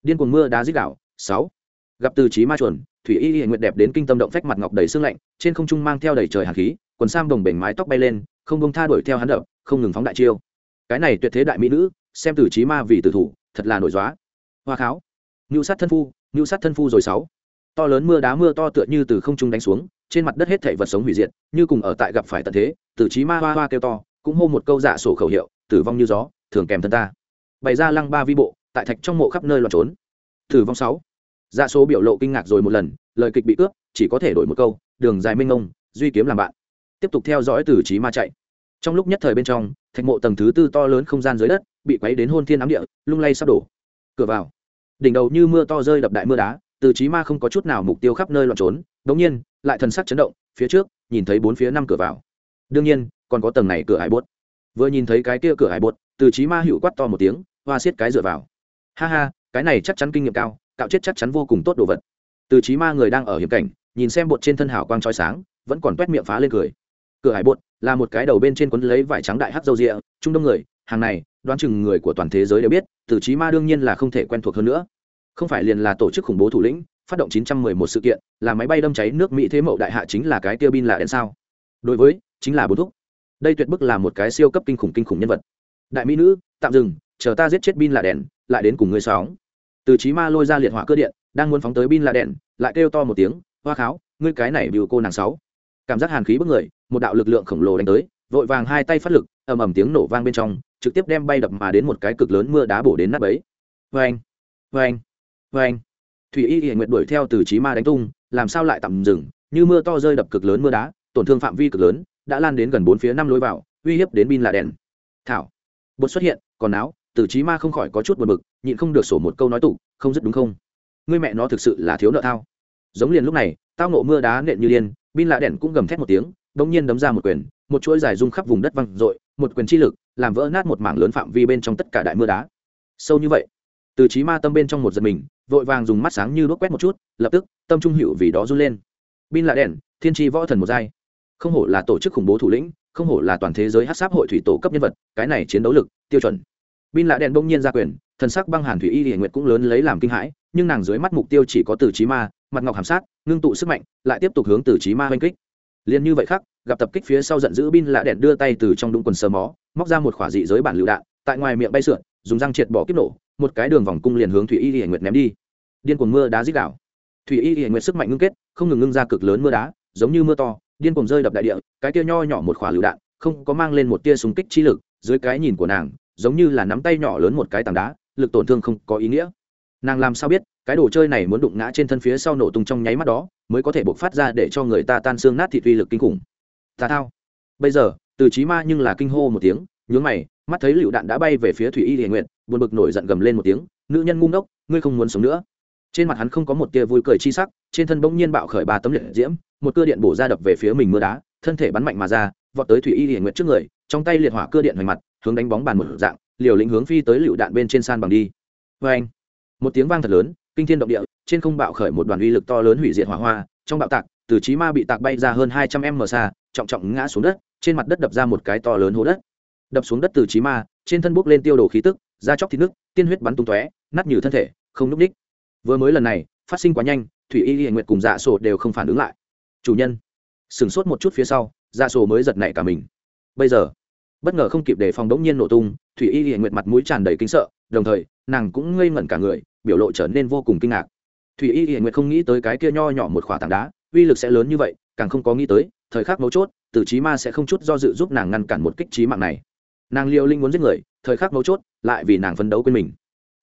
điên cuồng mưa đá dít đảo sáu. Gặp từ trí ma chuẩn thủy y hiện nguyệt đẹp đến kinh tâm động phách mặt ngọc đầy sương lạnh, trên không trung mang theo đầy trời hàn khí, quần sam đồng bể mái tóc bay lên, không bông tha đuổi theo hắn đập, không ngừng phóng đại chiêu. Cái này tuyệt thế đại mỹ nữ, xem từ trí ma vì tử thủ, thật là nổi dóa. Hoa kháo. Ngưu sát thân phu ngưu sát thân phu rồi sáu. To lớn mưa đá mưa to tựa như từ không trung đánh xuống, trên mặt đất hết thảy vật sống hủy diệt, như cùng ở tại gặp phải tận thế tử trí ma hoa hoa kêu to, cũng hô một câu dạ sổ khẩu hiệu, tử vong như gió, thường kèm thân ta. Bày ra lăng ba vi bộ, tại thạch trong mộ khắp nơi loạn trốn. Tử vong sáu dạ số biểu lộ kinh ngạc rồi một lần, lời kịch bị cướp, chỉ có thể đổi một câu, đường dài mênh mông, duy kiếm làm bạn. Tiếp tục theo dõi từ trí ma chạy. Trong lúc nhất thời bên trong, thạch mộ tầng thứ tư to lớn không gian dưới đất, bị quấy đến hôn thiên ám địa, lung lay sắp đổ. Cửa vào. Đỉnh đầu như mưa to rơi đập đại mưa đá, từ trí ma không có chút nào mục tiêu khắp nơi loạn trốn đống nhiên, lại thần sắc chấn động, phía trước, nhìn thấy bốn phía năm cửa vào. Đương nhiên, còn có tầng này cửa hải bốt vừa nhìn thấy cái kia cửa hải bốt từ trí ma hữu quát to một tiếng, hoa xiết cái dựa vào. Ha ha, cái này chắc chắn kinh nghiệm cao cạo chết chắc chắn vô cùng tốt đồ vật. Từ trí ma người đang ở hiểm cảnh, nhìn xem bột trên thân hào quang trói sáng, vẫn còn toét miệng phá lên cười. Cửa hải bột là một cái đầu bên trên quấn lấy vải trắng đại hát dâu rịa, trung đông người, hàng này, đoán chừng người của toàn thế giới đều biết, từ trí ma đương nhiên là không thể quen thuộc hơn nữa. Không phải liền là tổ chức khủng bố thủ lĩnh, phát động 911 sự kiện, là máy bay đâm cháy nước mỹ thế mậu đại hạ chính là cái tiêu bin là đèn sao? Đối với, chính là bốn thúc. Đây tuyệt bức là một cái siêu cấp kinh khủng kinh khủng nhân vật. Đại mỹ nữ, tạm dừng, chờ ta giết chết bin là đèn lại đến cùng ngươi sóng từ trí ma lôi ra liệt hỏa cơ điện, đang muốn phóng tới bin là đèn lại kêu to một tiếng, hoa kháo, ngươi cái này biểu cô nàng sáu. Cảm giác hàn khí bức người, một đạo lực lượng khổng lồ đánh tới, vội vàng hai tay phát lực, ầm ầm tiếng nổ vang bên trong, trực tiếp đem bay đập mà đến một cái cực lớn mưa đá bổ đến nát ấy vang vang vang thủy y hiện nguyệt đuổi theo từ trí ma đánh tung, làm sao lại tạm dừng? Như mưa to rơi đập cực lớn mưa đá, tổn thương phạm vi cực lớn, đã lan đến gần bốn phía năm lối vào, uy hiếp đến bin là đèn thảo, bột xuất hiện, còn áo, từ trí ma không khỏi có chút buồn bực nhịn không được sổ một câu nói tủ không dứt đúng không? Ngươi mẹ nó thực sự là thiếu nợ tao. giống liền lúc này, tao nộ mưa đá nện như điên, bin lạ đèn cũng gầm thét một tiếng, bỗng nhiên đấm ra một quyền, một chuỗi dài rung khắp vùng đất văng r một quyền chi lực, làm vỡ nát một mảng lớn phạm vi bên trong tất cả đại mưa đá. Sâu như vậy, từ trí ma tâm bên trong một giật mình, vội vàng dùng mắt sáng như đuốc quét một chút, lập tức, tâm trung hiệu vì đó run lên. Bin lạ đèn thiên tri võ thần một giai. Không hổ là tổ chức khủng bố thủ lĩnh, không hổ là toàn thế giới hát sáp hội thủy tổ cấp nhân vật, cái này chiến đấu lực, tiêu chuẩn bin lạ đèn bỗng nhiên ra quyền, thần sắc băng hàn thủy y hiển nguyệt cũng lớn lấy làm kinh hãi, nhưng nàng dưới mắt mục tiêu chỉ có từ trí ma, mặt ngọc hàm sát, ngưng tụ sức mạnh, lại tiếp tục hướng từ trí ma oanh kích. Liền như vậy khác gặp tập kích phía sau giận dữ bin lạ đèn đưa tay từ trong đũng quần sờ mó, móc ra một khỏa dị giới bản lựu đạn, tại ngoài miệng bay sượn, dùng răng triệt bỏ kiếp nổ, một cái đường vòng cung liền hướng thủy y hiển nguyệt ném đi. Điên cuồng mưa đá dích đảo thủy y hiển nguyệt sức mạnh ngưng kết, không ngừng ngưng ra cực lớn mưa đá, giống như mưa to, điên cuồng rơi đập đại địa, cái kia nho nhỏ một khỏa lựu đạn, không có mang lên một tia súng kích chi lực, dưới cái nhìn của nàng giống như là nắm tay nhỏ lớn một cái tảng đá, lực tổn thương không có ý nghĩa. Nàng làm sao biết, cái đồ chơi này muốn đụng ngã trên thân phía sau nổ tung trong nháy mắt đó, mới có thể bộc phát ra để cho người ta tan xương nát thị uy lực kinh khủng. Tà thao. Bây giờ, từ trí ma nhưng là kinh hô một tiếng, nhướng mày, mắt thấy lựu đạn đã bay về phía thủy y hiền nguyện buồn bực nổi giận gầm lên một tiếng, nữ nhân ngu ngốc, ngươi không muốn sống nữa. Trên mặt hắn không có một tia vui cười chi sắc, trên thân bỗng nhiên bạo khởi ba tấm liệt diễm, một cưa điện bổ ra đập về phía mình mưa đá, thân thể bắn mạnh mà ra, vọt tới thủy y hiền nguyện trước người, trong tay liệt hỏa cưa điện hoành mặt hướng đánh bóng bàn một dạng, liều lĩnh hướng phi tới lựu đạn bên trên san bằng đi. Vê anh, một tiếng vang thật lớn, kinh thiên động địa, trên không bạo khởi một đoàn uy lực to lớn hủy diệt hỏa hoa, trong bạo tạc, từ trí ma bị tạc bay ra hơn hai trăm m xa, trọng trọng ngã xuống đất, trên mặt đất đập ra một cái to lớn hố đất. Đập xuống đất từ trí ma, trên thân bốc lên tiêu đồ khí tức, da chóc thịt nước tiên huyết bắn tung tóe, nát như thân thể, không núp đích vừa mới lần này, phát sinh quá nhanh, thủy y hiện nguyệt cùng dạ sổ đều không phản ứng lại. Chủ nhân, sửng sốt một chút phía sau dạ sổ mới giật nảy cả mình. Bây giờ bất ngờ không kịp đề phòng đống nhiên nổ tung, thủy y hiện nguyệt mặt mũi tràn đầy kinh sợ, đồng thời, nàng cũng ngây ngẩn cả người, biểu lộ trở nên vô cùng kinh ngạc. Thủy y hiện nguyệt không nghĩ tới cái kia nho nhỏ một khỏa tảng đá, uy lực sẽ lớn như vậy, càng không có nghĩ tới, thời khắc mấu chốt, tử trí ma sẽ không chút do dự giúp nàng ngăn cản một kích trí mạng này. Nàng liều linh muốn giết người, thời khắc mấu chốt, lại vì nàng phấn đấu quên mình.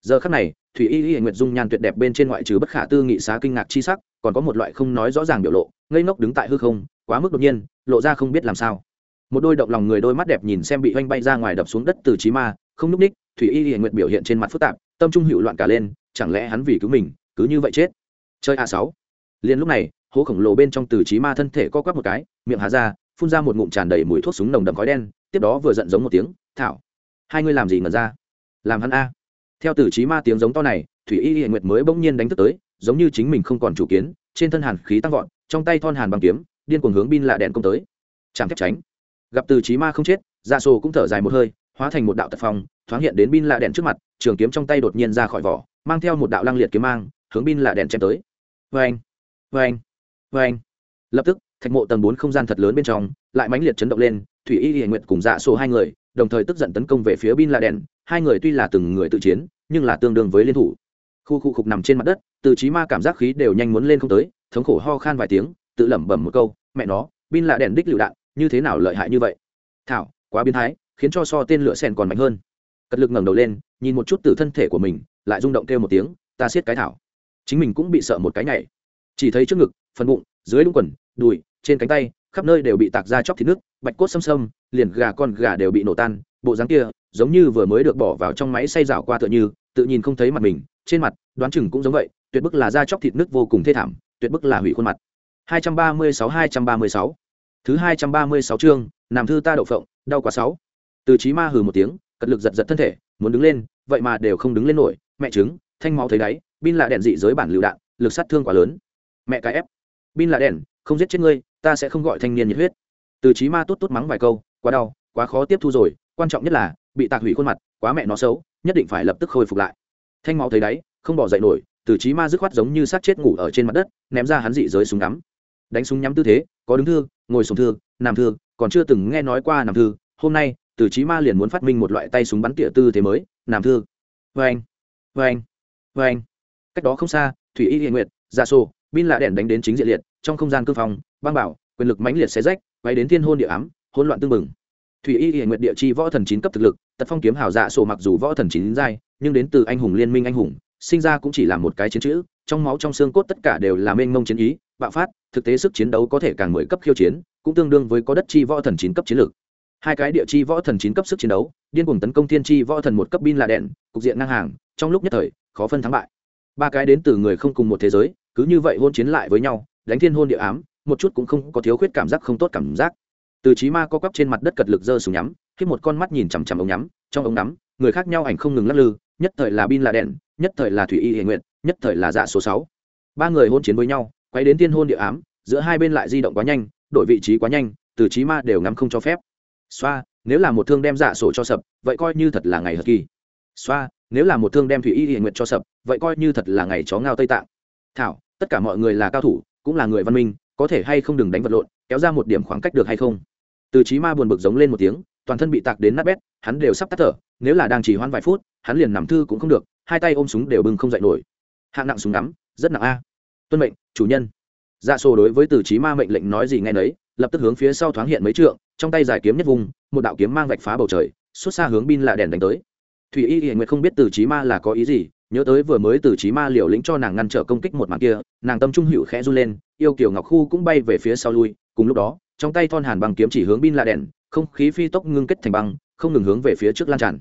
Giờ khắc này, thủy y y nguyệt dung nhan tuyệt đẹp bên trên ngoại trừ bất khả tư nghị xá kinh ngạc chi sắc, còn có một loại không nói rõ ràng biểu lộ, ngây ngốc đứng tại hư không, quá mức đột nhiên, lộ ra không biết làm sao một đôi động lòng người đôi mắt đẹp nhìn xem bị oanh bay ra ngoài đập xuống đất từ trí ma, không núp ních, thủy y hiện nguyện biểu hiện trên mặt phức tạp, tâm trung hữu loạn cả lên, chẳng lẽ hắn vì cứu mình, cứ như vậy chết? Chơi a sáu. Liền lúc này, hố khổng lồ bên trong từ trí ma thân thể co quắp một cái, miệng hà ra, phun ra một ngụm tràn đầy mùi thuốc súng nồng đậm khói đen, tiếp đó vừa giận giống một tiếng, thảo, hai ngươi làm gì ngẩn ra? Làm hắn a. Theo từ trí ma tiếng giống to này, thủy y hiện nguyệt mới bỗng nhiên đánh thức tới, giống như chính mình không còn chủ kiến, trên thân hàn khí tăng vọt, trong tay thon hàn bằng kiếm, điên cuồng hướng bin lạ đèn công tới. Chẳng thép tránh gặp từ trí ma không chết dạ sổ cũng thở dài một hơi, hóa thành một đạo tật phong, thoáng hiện đến bin lạ đèn trước mặt, trường kiếm trong tay đột nhiên ra khỏi vỏ, mang theo một đạo lăng liệt kiếm mang, hướng bin lạ đèn chém tới. Vê anh vê anh vê anh lập tức, thạch mộ tầng bốn không gian thật lớn bên trong, lại mãnh liệt chấn động lên, thủy y hiển nguyện cùng dạ sổ hai người, đồng thời tức giận tấn công về phía bin lạ đèn hai người tuy là từng người tự chiến, nhưng là tương đương với liên thủ. Khu khu khục nằm trên mặt đất, từ trí ma cảm giác khí đều nhanh muốn lên không tới, thống khổ ho khan vài tiếng, tự lẩm bẩm một câu, mẹ nó, bin lạ đèn đích lựu đạn như thế nào lợi hại như vậy? Thảo, quá biến thái, khiến cho so tên lửa sen còn mạnh hơn. Cật lực ngẩng đầu lên, nhìn một chút từ thân thể của mình, lại rung động kêu một tiếng, ta siết cái thảo. Chính mình cũng bị sợ một cái nhảy. Chỉ thấy trước ngực, phần bụng, dưới lũng quần, đùi, trên cánh tay, khắp nơi đều bị tạc ra chóc thịt nước, bạch cốt xâm xâm, liền gà con gà đều bị nổ tan, bộ dáng kia, giống như vừa mới được bỏ vào trong máy xay rào qua tựa như, tự nhìn không thấy mặt mình, trên mặt, đoán chừng cũng giống vậy, tuyệt bức là da chóc thịt nước vô cùng thê thảm, tuyệt bức là hủy khuôn mặt. 236 236 thứ hai trăm ba mươi sáu chương làm thư ta đậu phộng, đau quá sáu. Từ trí ma hừ một tiếng, cật lực giật giật thân thể, muốn đứng lên, vậy mà đều không đứng lên nổi. Mẹ chứng thanh máu thấy đáy bin là đèn dị giới bản lựu đạn, lực sát thương quá lớn. Mẹ cái ép. Bin là đèn, không giết chết ngươi, ta sẽ không gọi thanh niên nhiệt huyết. Từ trí ma tốt tốt mắng vài câu, quá đau, quá khó tiếp thu rồi. Quan trọng nhất là, bị tạc hủy khuôn mặt, quá mẹ nó xấu, nhất định phải lập tức khôi phục lại. Thanh máu thấy đáy, không bỏ dậy nổi, từ trí ma dứt khoát giống như sát chết ngủ ở trên mặt đất, ném ra hắn dị giới súng ngắm. Đánh súng nhắm tư thế có đứng thư ngồi sùng thư nằm thư còn chưa từng nghe nói qua nằm thư. Hôm nay từ trí ma liền muốn phát minh một loại tay súng bắn tỉa tư thế mới nằm thư. Vê anh vê anh vê anh. Cách đó không xa thủy y hiện nguyệt gia sô bin lạ đèn đánh đến chính diện liệt trong không gian cương phòng, băng bảo quyền lực mãnh liệt xé rách váy đến thiên hôn địa ám hỗn loạn tương mừng thủy y hiện nguyệt địa chi võ thần chín cấp thực lực tật phong kiếm hào dạ sổ mặc dù võ thần chín giai nhưng đến từ anh hùng liên minh anh hùng sinh ra cũng chỉ là một cái chiến chữ trong máu trong xương cốt tất cả đều là mênh mông chiến ý, bạo phát, thực tế sức chiến đấu có thể càng mười cấp khiêu chiến, cũng tương đương với có đất chi võ thần chín cấp chiến lược. Hai cái địa chi võ thần chín cấp sức chiến đấu, điên cuồng tấn công thiên chi võ thần một cấp bin là đèn, cục diện ngang hàng, trong lúc nhất thời, khó phân thắng bại. Ba cái đến từ người không cùng một thế giới, cứ như vậy hôn chiến lại với nhau, đánh thiên hôn địa ám, một chút cũng không có thiếu khuyết cảm giác không tốt cảm giác. Từ trí ma co quắp trên mặt đất cật lực giơ xuống nhắm khi một con mắt nhìn chằm chằm ống nhắm, trong ống nắm người khác nhau ảnh không ngừng lắc lư, nhất thời là bin là đèn, nhất thời là thủy y hệ nguyện nhất thời là dạ số sáu. Ba người hôn chiến với nhau, quay đến tiên hôn địa ám, giữa hai bên lại di động quá nhanh, đổi vị trí quá nhanh, từ trí ma đều ngắm không cho phép. Xoa, nếu là một thương đem dạ sổ cho sập, vậy coi như thật là ngày hật kỳ. Xoa, nếu là một thương đem thủy y hiền nguyện cho sập, vậy coi như thật là ngày chó ngao tây tạng. Thảo, tất cả mọi người là cao thủ, cũng là người văn minh, có thể hay không đừng đánh vật lộn, kéo ra một điểm khoảng cách được hay không? Từ trí ma buồn bực giống lên một tiếng, toàn thân bị tạc đến nát bét, hắn đều sắp tắt thở, nếu là đang chỉ hoãn vài phút, hắn liền nằm thư cũng không được, hai tay ôm súng đều bưng không dậy nổi hạng nặng súng ngắm, rất nặng a. Tuân mệnh, chủ nhân. Dạ sổ đối với từ trí ma mệnh lệnh nói gì nghe nấy, lập tức hướng phía sau thoáng hiện mấy trượng, trong tay giải kiếm nhất vùng, một đạo kiếm mang vạch phá bầu trời, xuất xa hướng bin lạ đèn đánh tới. Thủy y hiện nguyệt không biết từ trí ma là có ý gì, nhớ tới vừa mới từ trí ma liều lĩnh cho nàng ngăn trở công kích một màn kia, nàng tâm trung hữu khẽ run lên, yêu kiểu ngọc khu cũng bay về phía sau lui, cùng lúc đó, trong tay thon hàn bằng kiếm chỉ hướng bin lạ đèn không khí phi tốc ngưng kết thành băng, không ngừng hướng về phía trước lan tràn.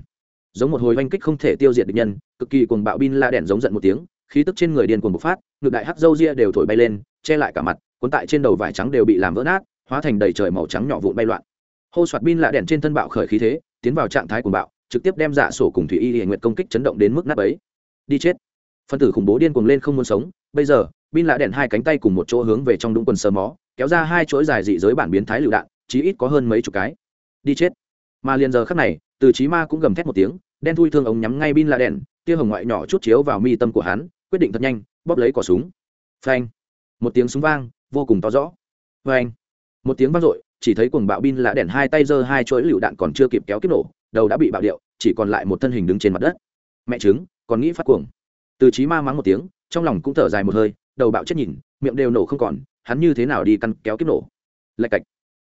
Giống một hồi oanh kích không thể tiêu diệt địch nhân, cực kỳ cuồng bạo bin la đèn giống giận một tiếng khí tức trên người điên cuồng bộc phát, ngực đại hắc dâu ria đều thổi bay lên, che lại cả mặt, cuốn tại trên đầu vải trắng đều bị làm vỡ nát, hóa thành đầy trời màu trắng nhỏ vụn bay loạn. Hô soạt bin lạ đèn trên thân bạo khởi khí thế, tiến vào trạng thái cuồng bạo, trực tiếp đem dạ sổ cùng thủy y hiển nguyện công kích chấn động đến mức nát ấy đi chết. Phân tử khủng bố điên cuồng lên không muốn sống. Bây giờ, bin lạ đèn hai cánh tay cùng một chỗ hướng về trong đúng quần sờ mó, kéo ra hai chuỗi dài dị giới bản biến thái lựu đạn, chí ít có hơn mấy chục cái. Đi chết. Mà liền giờ khắc này, từ chí ma cũng gầm thét một tiếng, đen thui thương ống nhắm ngay bin lạ đèn, tia hồng ngoại nhỏ chút chiếu vào mi tâm của hắn quyết định thật nhanh, bóp lấy cỏ súng. Phanh. Một tiếng súng vang, vô cùng to rõ. Phanh. Một tiếng vang dội, chỉ thấy cuồng bạo bin lạ đèn hai tay giơ hai chuỗi lựu đạn còn chưa kịp kéo kiếp nổ, đầu đã bị bạo điệu, chỉ còn lại một thân hình đứng trên mặt đất. Mẹ chứng còn nghĩ phát cuồng. Từ chí ma mắng một tiếng, trong lòng cũng thở dài một hơi, đầu bạo chết nhìn, miệng đều nổ không còn, hắn như thế nào đi căn kéo kiếp nổ? Lạch cạch.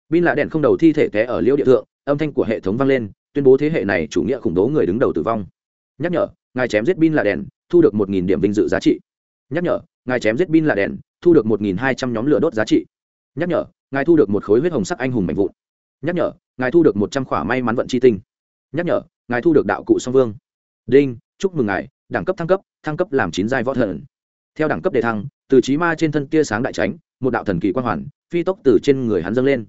Bin lạ đèn không đầu thi thể té ở liễu địa thượng, âm thanh của hệ thống vang lên, tuyên bố thế hệ này chủ nghĩa khủng bố người đứng đầu tử vong. Nhắc nhở, ngài chém giết bin lạ đèn thu được một nghìn điểm vinh dự giá trị. Nhắc nhở, ngài chém giết bin là đèn thu được một nghìn hai trăm nhóm lửa đốt giá trị. Nhắc nhở, ngài thu được một khối huyết hồng sắc anh hùng mạnh vụn. Nhắc nhở, ngài thu được một trăm khỏa may mắn vận chi tinh. Nhắc nhở, ngài thu được đạo cụ song vương. Đinh, chúc mừng ngài, đẳng cấp thăng cấp thăng cấp làm chín giai võ thần. Theo đẳng cấp đề thăng, từ trí ma trên thân tia sáng đại tránh, một đạo thần kỳ quan hoàn, phi tốc từ trên người hắn dâng lên.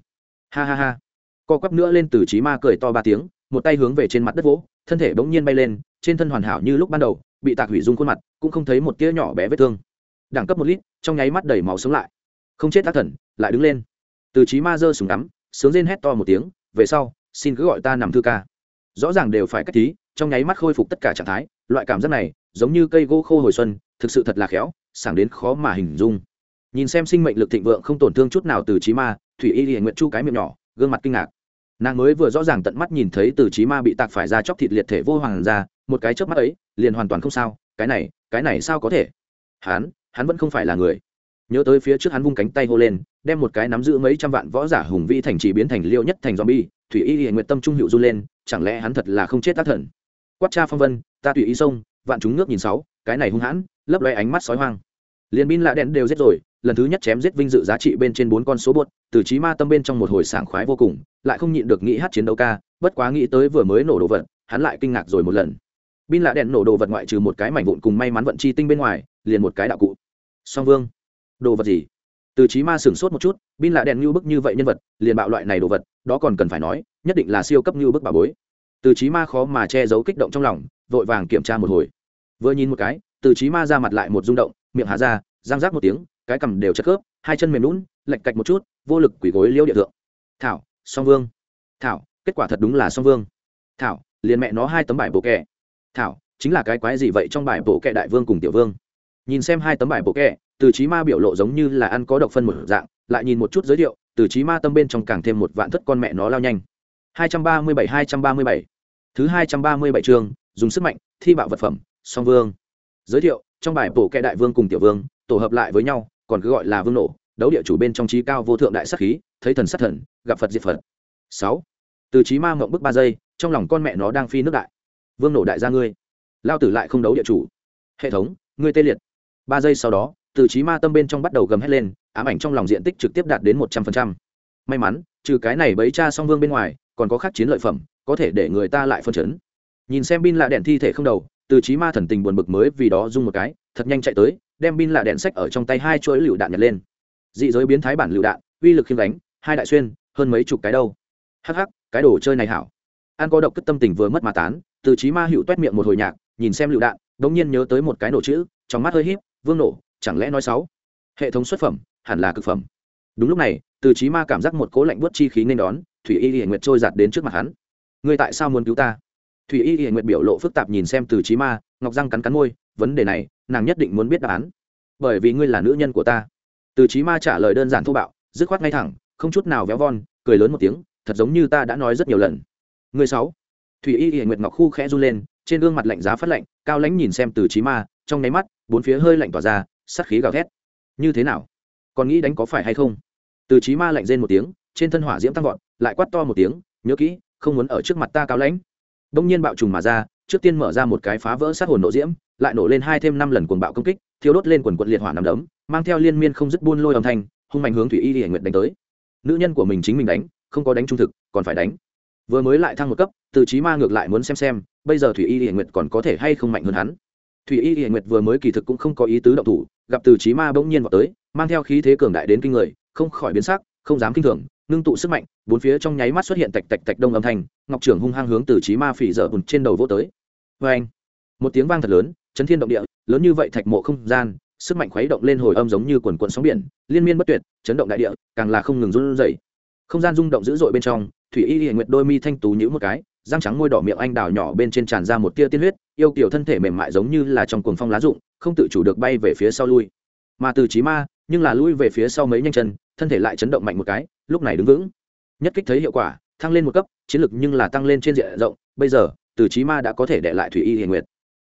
Ha ha ha. Co quắp nữa lên từ trí ma cười to ba tiếng, một tay hướng về trên mặt đất vỗ, thân thể bỗng nhiên bay lên, trên thân hoàn hảo như lúc ban đầu bị tạc hủy dung khuôn mặt, cũng không thấy một tia nhỏ bé vết thương. Đẳng cấp một lít, trong nháy mắt đầy máu sống lại. Không chết tác thần, lại đứng lên. Từ trí ma giơ súng đắm sướng rên hét to một tiếng, về sau, xin cứ gọi ta nằm thư ca. Rõ ràng đều phải cách tí, trong nháy mắt khôi phục tất cả trạng thái, loại cảm giác này, giống như cây gỗ khô hồi xuân, thực sự thật là khéo, sảng đến khó mà hình dung. Nhìn xem sinh mệnh lực thịnh vượng không tổn thương chút nào từ trí ma, thủy y hiện nguyện chu cái miệng nhỏ, gương mặt kinh ngạc. Nàng mới vừa rõ ràng tận mắt nhìn thấy từ trí ma bị tạc phải ra chóc thịt liệt thể vô hoàng ra một cái chớp mắt ấy, liền hoàn toàn không sao, cái này cái này sao có thể? Hắn hắn vẫn không phải là người. Nhớ tới phía trước hắn vung cánh tay hô lên, đem một cái nắm giữ mấy trăm vạn võ giả hùng vĩ thành trì biến thành liêu nhất thành zombie, thủy y hiện nguyện tâm trung hiệu du lên, chẳng lẽ hắn thật là không chết tác thần? Quát cha phong vân, ta tùy ý sông, vạn chúng nước nhìn sáu, cái này hung hãn, lấp loe ánh mắt sói hoang. Liền bin lạ đen đều giết rồi, lần thứ nhất chém giết vinh dự giá trị bên trên bốn con số bột, từ trí ma tâm bên trong một hồi sảng khoái vô cùng, lại không nhịn được nghĩ hát chiến đấu ca, bất quá nghĩ tới vừa mới nổ đồ vật, hắn lại kinh ngạc rồi một lần bin lạ đèn nổ đồ vật ngoại trừ một cái mảnh vụn cùng may mắn vận chi tinh bên ngoài, liền một cái đạo cụ. Song vương, đồ vật gì? Từ trí ma sửng sốt một chút, bin lạ đèn như bức như vậy nhân vật, liền bạo loại này đồ vật, đó còn cần phải nói, nhất định là siêu cấp như bức bà bối. Từ trí ma khó mà che giấu kích động trong lòng, vội vàng kiểm tra một hồi. Vừa nhìn một cái, từ trí ma ra mặt lại một rung động, miệng hạ ra giang rác một tiếng, cái cằm đều chất khớp, hai chân mềm lún, lệch cạch một chút, vô lực quỷ gối liêu địa thượng. Thảo, song vương. Thảo, kết quả thật đúng là song vương. Thảo, liền mẹ nó hai tấm bài bộ kẹ thảo chính là cái quái gì vậy trong bài bộ kệ đại vương cùng tiểu vương? Nhìn xem hai tấm bài bộ kệ, từ trí ma biểu lộ giống như là ăn có độc phân một dạng lại nhìn một chút giới thiệu từ trí ma tâm bên trong càng thêm một vạn thất con mẹ nó lao nhanh. Hai trăm ba mươi bảy hai trăm ba mươi bảy. Thứ hai trăm ba mươi bảy chương dùng sức mạnh thi bạo vật phẩm song vương. Giới thiệu trong bài bộ kệ đại vương cùng tiểu vương tổ hợp lại với nhau còn cứ gọi là vương nổ đấu địa chủ bên trong trí cao vô thượng đại sát khí thấy thần sát thần gặp phật diệt phật. Sáu. Từ trí ma ngậm bức ba giây trong lòng con mẹ nó đang phi nước đại vương nổ đại gia ngươi. Lao tử lại không đấu địa chủ. Hệ thống, ngươi tê liệt. Ba giây sau đó, từ trí ma tâm bên trong bắt đầu gầm hét lên, ám ảnh trong lòng diện tích trực tiếp đạt đến một trăm phần trăm. May mắn, trừ cái này bấy cha song vương bên ngoài, còn có khác chiến lợi phẩm, có thể để người ta lại phân chấn. Nhìn xem bin lạ đèn thi thể không đầu, từ trí ma thần tình buồn bực mới vì đó rung một cái, thật nhanh chạy tới, đem bin lạ đèn sách ở trong tay hai chuỗi lựu đạn nhặt lên. Dị giới biến thái bản lựu đạn, uy lực khiêm đánh hai đại xuyên, hơn mấy chục cái đâu. Hắc hắc, cái đồ chơi này hảo an có độc cất tâm tình vừa mất mà tán, từ trí ma hữu toét miệng một hồi nhạc, nhìn xem lựu đạn, đống nhiên nhớ tới một cái nổ chữ, trong mắt hơi híp, vương nổ, chẳng lẽ nói sáu? Hệ thống xuất phẩm, hẳn là cực phẩm. Đúng lúc này, từ trí ma cảm giác một cố lạnh bớt chi khí nên đón, thủy y hiển nguyệt trôi giạt đến trước mặt hắn. Ngươi tại sao muốn cứu ta? Thủy y hiển nguyệt biểu lộ phức tạp nhìn xem từ trí ma, ngọc răng cắn cắn môi, vấn đề này, nàng nhất định muốn biết đáp án. Bởi vì ngươi là nữ nhân của ta. Từ trí ma trả lời đơn giản thô bạo, dứt khoát ngay thẳng, không chút nào véo von, cười lớn một tiếng, thật giống như ta đã nói rất nhiều lần người sáu. Thủy Y Y Nguyệt Ngọc khu khẽ run lên, trên gương mặt lạnh giá phát lạnh, cao lãnh nhìn xem Từ Chí Ma, trong nháy mắt, bốn phía hơi lạnh tỏa ra, sát khí gào thét. Như thế nào? Còn nghĩ đánh có phải hay không? Từ Chí Ma lạnh rên một tiếng, trên thân hỏa diễm tăng vọt, lại quát to một tiếng, nhớ kỹ, không muốn ở trước mặt ta cao lãnh. Đông nhiên bạo trùng mà ra, trước tiên mở ra một cái phá vỡ sát hồn nộ diễm, lại nổ lên hai thêm năm lần cuồng bạo công kích, thiêu đốt lên quần quần liệt hỏa nằm đấm, mang theo liên miên không dứt buôn lôi âm thanh, hung mạnh hướng Thủy Y Y Nguyệt đánh tới. Nữ nhân của mình chính mình đánh, không có đánh trung thực, còn phải đánh vừa mới lại thăng một cấp, từ trí ma ngược lại muốn xem xem, bây giờ thủy y hiển nguyệt còn có thể hay không mạnh hơn hắn. Thủy y hiển nguyệt vừa mới kỳ thực cũng không có ý tứ động thủ, gặp từ trí ma bỗng nhiên vào tới, mang theo khí thế cường đại đến kinh người, không khỏi biến sắc, không dám kinh thường, ngưng tụ sức mạnh, bốn phía trong nháy mắt xuất hiện tạch tạch tạch đông âm thanh, ngọc trưởng hung hăng hướng từ trí ma phỉ dở bùn trên đầu vô tới. Vê anh, một tiếng vang thật lớn, chấn thiên động địa, lớn như vậy thạch mộ không gian, sức mạnh khuấy động lên hồi âm giống như quần quần sóng biển, liên miên bất tuyệt, chấn động đại địa, càng là không ngừng run rẩy. Không gian rung động dữ dội bên trong thủy y hiện nguyệt đôi mi thanh tú nhữ một cái, răng trắng môi đỏ miệng anh đào nhỏ bên trên tràn ra một tia tiên huyết, yêu kiểu thân thể mềm mại giống như là trong cuồng phong lá rụng, không tự chủ được bay về phía sau lui. Mà từ trí ma, nhưng là lui về phía sau mấy nhanh chân, thân thể lại chấn động mạnh một cái, lúc này đứng vững. Nhất kích thấy hiệu quả, thăng lên một cấp, chiến lực nhưng là tăng lên trên diện rộng, bây giờ, từ trí ma đã có thể để lại thủy y hiền nguyệt.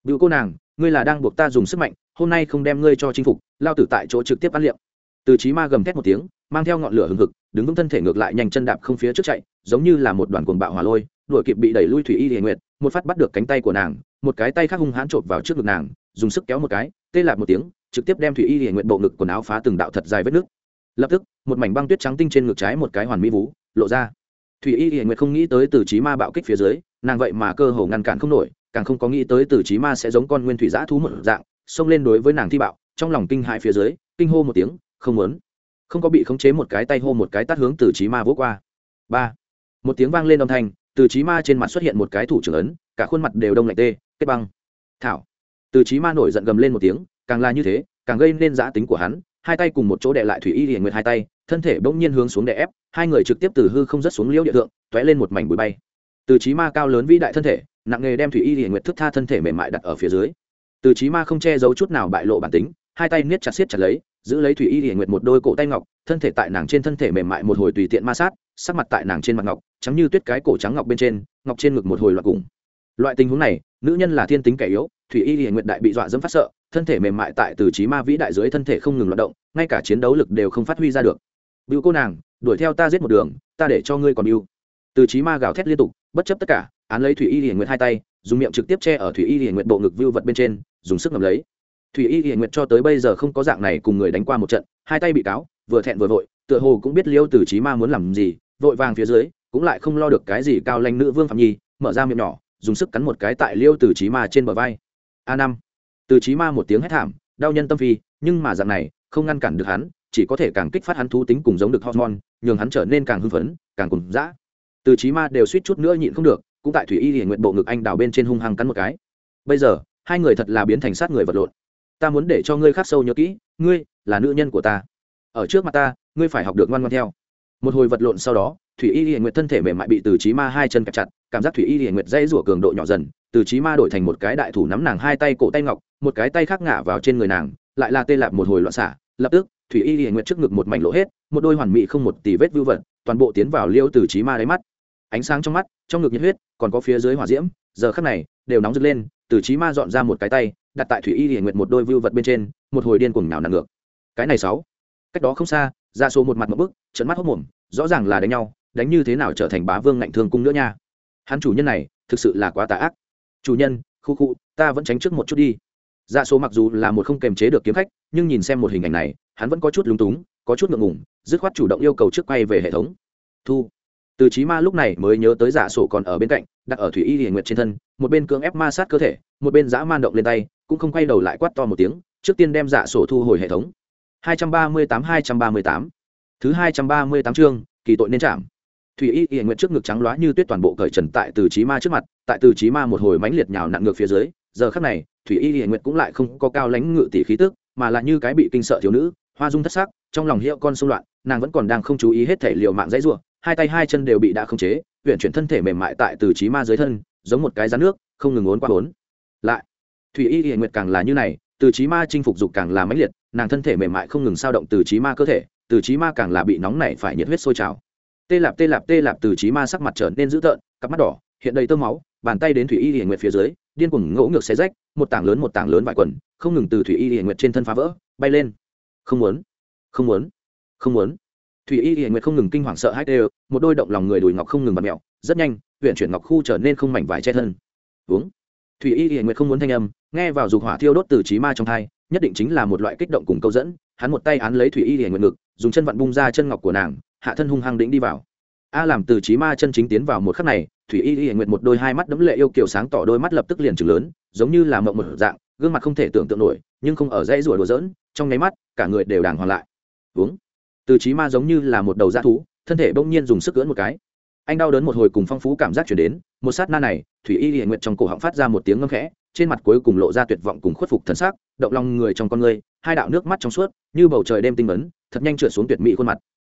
Bưu cô nàng, ngươi là đang buộc ta dùng sức mạnh, hôm nay không đem ngươi cho chinh phục, lao tử tại chỗ trực tiếp ăn liệm. Từ trí ma gầm thét một tiếng, mang theo ngọn lửa hừng hực, đứng vững thân thể ngược lại nhanh chân đạp không phía trước chạy giống như là một đoàn cuồng bạo hỏa lôi, đuổi kịp bị đẩy lui thủy y hiền nguyệt, một phát bắt được cánh tay của nàng, một cái tay khác hung hãn chộp vào trước ngực nàng, dùng sức kéo một cái, tê lạc một tiếng, trực tiếp đem thủy y hiền nguyệt bộ ngực quần áo phá từng đạo thật dài vết nước. Lập tức, một mảnh băng tuyết trắng tinh trên ngực trái một cái hoàn mỹ vú, lộ ra. Thủy y hiền nguyệt không nghĩ tới từ trí ma bạo kích phía dưới, nàng vậy mà cơ hồ ngăn cản không nổi, càng không có nghĩ tới từ trí ma sẽ giống con nguyên thủy giã thú một dạng, xông lên đối với nàng thi bạo, trong lòng kinh hại phía dưới, kinh hô một tiếng, không muốn. Không có bị khống chế một cái tay hô một cái tắt hướng từ trí ma vỗ qua. Ba một tiếng vang lên âm thanh, từ trí ma trên mặt xuất hiện một cái thủ trưởng ấn, cả khuôn mặt đều đông lạnh tê, kết băng. Thảo. Từ trí ma nổi giận gầm lên một tiếng, càng là như thế, càng gây nên giã tính của hắn, hai tay cùng một chỗ đệ lại thủy y hiển nguyệt hai tay, thân thể bỗng nhiên hướng xuống đè ép, hai người trực tiếp từ hư không rất xuống liễu địa thượng t lên một mảnh bụi bay. Từ trí ma cao lớn vĩ đại thân thể, nặng nghề đem thủy y hiển nguyệt thức tha thân thể mềm mại đặt ở phía dưới. Từ trí ma không che giấu chút nào bại lộ bản tính, hai tay niết chặt xiết chặt lấy giữ lấy thủy y hiển nguyệt một đôi cổ tay ngọc, thân thể tại nàng trên thân thể mềm mại một hồi tùy tiện ma sát, sắc mặt tại nàng trên mặt ngọc, trắng như tuyết cái cổ trắng ngọc bên trên, ngọc trên ngực một hồi loạt cùng. Loại tình huống này, nữ nhân là thiên tính kẻ yếu, thủy y hiển nguyệt đại bị dọa dẫm phát sợ, thân thể mềm mại tại từ trí ma vĩ đại dưới thân thể không ngừng loạt động, ngay cả chiến đấu lực đều không phát huy ra được. Bưu cô nàng, đuổi theo ta giết một đường, ta để cho ngươi còn bưu từ trí ma gào thét liên tục, bất chấp tất cả, án lấy thủy y hiển nguyệt hai tay, dùng miệng trực tiếp che ở thủy y hiển nguyệt bộ ngực vưu vật bên trên, dùng sức ngầm lấy thủy y hiển nguyệt cho tới bây giờ không có dạng này cùng người đánh qua một trận, hai tay bị cáo, vừa thẹn vừa vội, tựa hồ cũng biết liêu từ trí ma muốn làm gì, vội vàng phía dưới, cũng lại không lo được cái gì cao lanh nữ vương phạm nhi, mở ra miệng nhỏ, dùng sức cắn một cái tại liêu từ trí ma trên bờ vai. A năm. Từ trí ma một tiếng hét thảm, đau nhân tâm phi, nhưng mà dạng này, không ngăn cản được hắn, chỉ có thể càng kích phát hắn thú tính cùng giống được hormone, nhường hắn trở nên càng hưng phấn, càng cùng dã. Từ trí ma đều suýt chút nữa nhịn không được, cũng tại thủy y hiển nguyện bộ ngực anh đào bên trên hung hăng cắn một cái. Bây giờ, hai người thật là biến thành sát người vật lộn ta muốn để cho ngươi khắc sâu nhớ kỹ, ngươi là nữ nhân của ta. Ở trước mặt ta, ngươi phải học được ngoan ngoan theo. Một hồi vật lộn sau đó, thủy y hiển nguyệt thân thể mềm mại bị từ trí ma hai chân kẹp chặt, cảm giác thủy y hiển nguyệt dây rủa cường độ nhỏ dần, từ trí ma đổi thành một cái đại thủ nắm nàng hai tay cổ tay ngọc, một cái tay khác ngả vào trên người nàng, lại là tê lạp một hồi loạn xả lập tức, thủy y hiển nguyệt trước ngực một mảnh lỗ hết, một đôi hoàn mỹ không một tỷ vết vưu vật, toàn bộ tiến vào liêu từ trí ma đáy mắt. Ánh sáng trong mắt, trong ngực nhiệt huyết, còn có phía dưới hỏa diễm, giờ khắc này, đều nóng rực lên, từ trí ma dọn ra một cái tay đặt tại thủy y hiển nguyệt một đôi vưu vật bên trên, một hồi điên cuồng nào nặng ngược. Cái này sáu. Cách đó không xa, ra số một mặt một bức trận mắt hốc mồm, rõ ràng là đánh nhau, đánh như thế nào trở thành bá vương ngạnh thương cung nữa nha. Hắn chủ nhân này, thực sự là quá tà ác. Chủ nhân, khu khu, ta vẫn tránh trước một chút đi. Dạ số mặc dù là một không kềm chế được kiếm khách, nhưng nhìn xem một hình ảnh này, hắn vẫn có chút lúng túng, có chút ngượng ngùng, dứt khoát chủ động yêu cầu trước quay về hệ thống. Thu. Từ trí ma lúc này mới nhớ tới giả sổ còn ở bên cạnh, đặt ở thủy y hiển nguyệt trên thân, một bên cưỡng ép ma sát cơ thể, một bên dã man động lên tay cũng không quay đầu lại quát to một tiếng, trước tiên đem dạ sổ thu hồi hệ thống. 238-238 thứ hai trăm ba mươi tám chương, kỳ tội nên chạm. Thủy y hiện nguyện trước ngực trắng loá như tuyết toàn bộ cởi trần tại từ trí ma trước mặt, tại từ trí ma một hồi mãnh liệt nhào nặng ngược phía dưới, giờ khắc này, thủy y hiện nguyện cũng lại không có cao lãnh ngự tỷ khí tức, mà là như cái bị kinh sợ thiếu nữ, hoa dung thất sắc, trong lòng hiệu con xung loạn, nàng vẫn còn đang không chú ý hết thể liệu mạng dãy ruộng hai tay hai chân đều bị đã khống chế huyện chuyển thân thể mềm mại tại từ trí ma dưới thân, giống một cái rắn nước, không ngừng ốn qua ốn lại thủy y hiện nguyệt càng là như này từ trí ma chinh phục dục càng là mãnh liệt nàng thân thể mềm mại không ngừng sao động từ trí ma cơ thể từ trí ma càng là bị nóng nảy phải nhiệt huyết sôi trào. Tê lạp tê lạp tê lạp từ trí ma sắc mặt trở nên dữ tợn cặp mắt đỏ hiện đầy tơ máu bàn tay đến thủy y hiển nguyệt phía dưới điên cuồng ngỗ ngược xé rách một tảng lớn một tảng lớn vải quần không ngừng từ thủy y hiển nguyệt trên thân phá vỡ bay lên. Không muốn không muốn không muốn. Thủy y hiển nguyệt không ngừng kinh hoàng sợ hãi đều một đôi động lòng người đùi ngọc không ngừng bật mèo, rất nhanh huyện chuyển ngọc khu trở nên không mảnh vải che thân. Uống thủy y hiển nguyệt không muốn thanh âm, nghe vào dục hỏa thiêu đốt từ trí ma trong thai, nhất định chính là một loại kích động cùng câu dẫn, hắn một tay án lấy thủy y hiển nguyệt ngực, dùng chân vặn bung ra chân ngọc của nàng, hạ thân hung hăng đĩnh đi vào. A làm từ trí ma chân chính tiến vào một khắc này, thủy y hiển nguyệt một đôi hai mắt đấm lệ yêu kiều sáng tỏ đôi mắt lập tức liền trừng lớn, giống như là mộng một dạng, gương mặt không thể tưởng tượng nổi, nhưng không ở dãy rủa đùa dỡn trong nháy mắt, cả người đều đàng hoàng lại. Uống. Từ trí ma giống như là một đầu dã thú, thân thể bỗng nhiên dùng sức cưỡn một cái anh đau đớn một hồi cùng phong phú cảm giác chuyển đến, một sát na này, thủy y hiện nguyệt trong cổ họng phát ra một tiếng ngâm khẽ, trên mặt cuối cùng lộ ra tuyệt vọng cùng khuất phục thần sắc, động lòng người trong con người, hai đạo nước mắt trong suốt, như bầu trời đêm tinh vấn thật nhanh trượt xuống tuyệt mỹ khuôn mặt.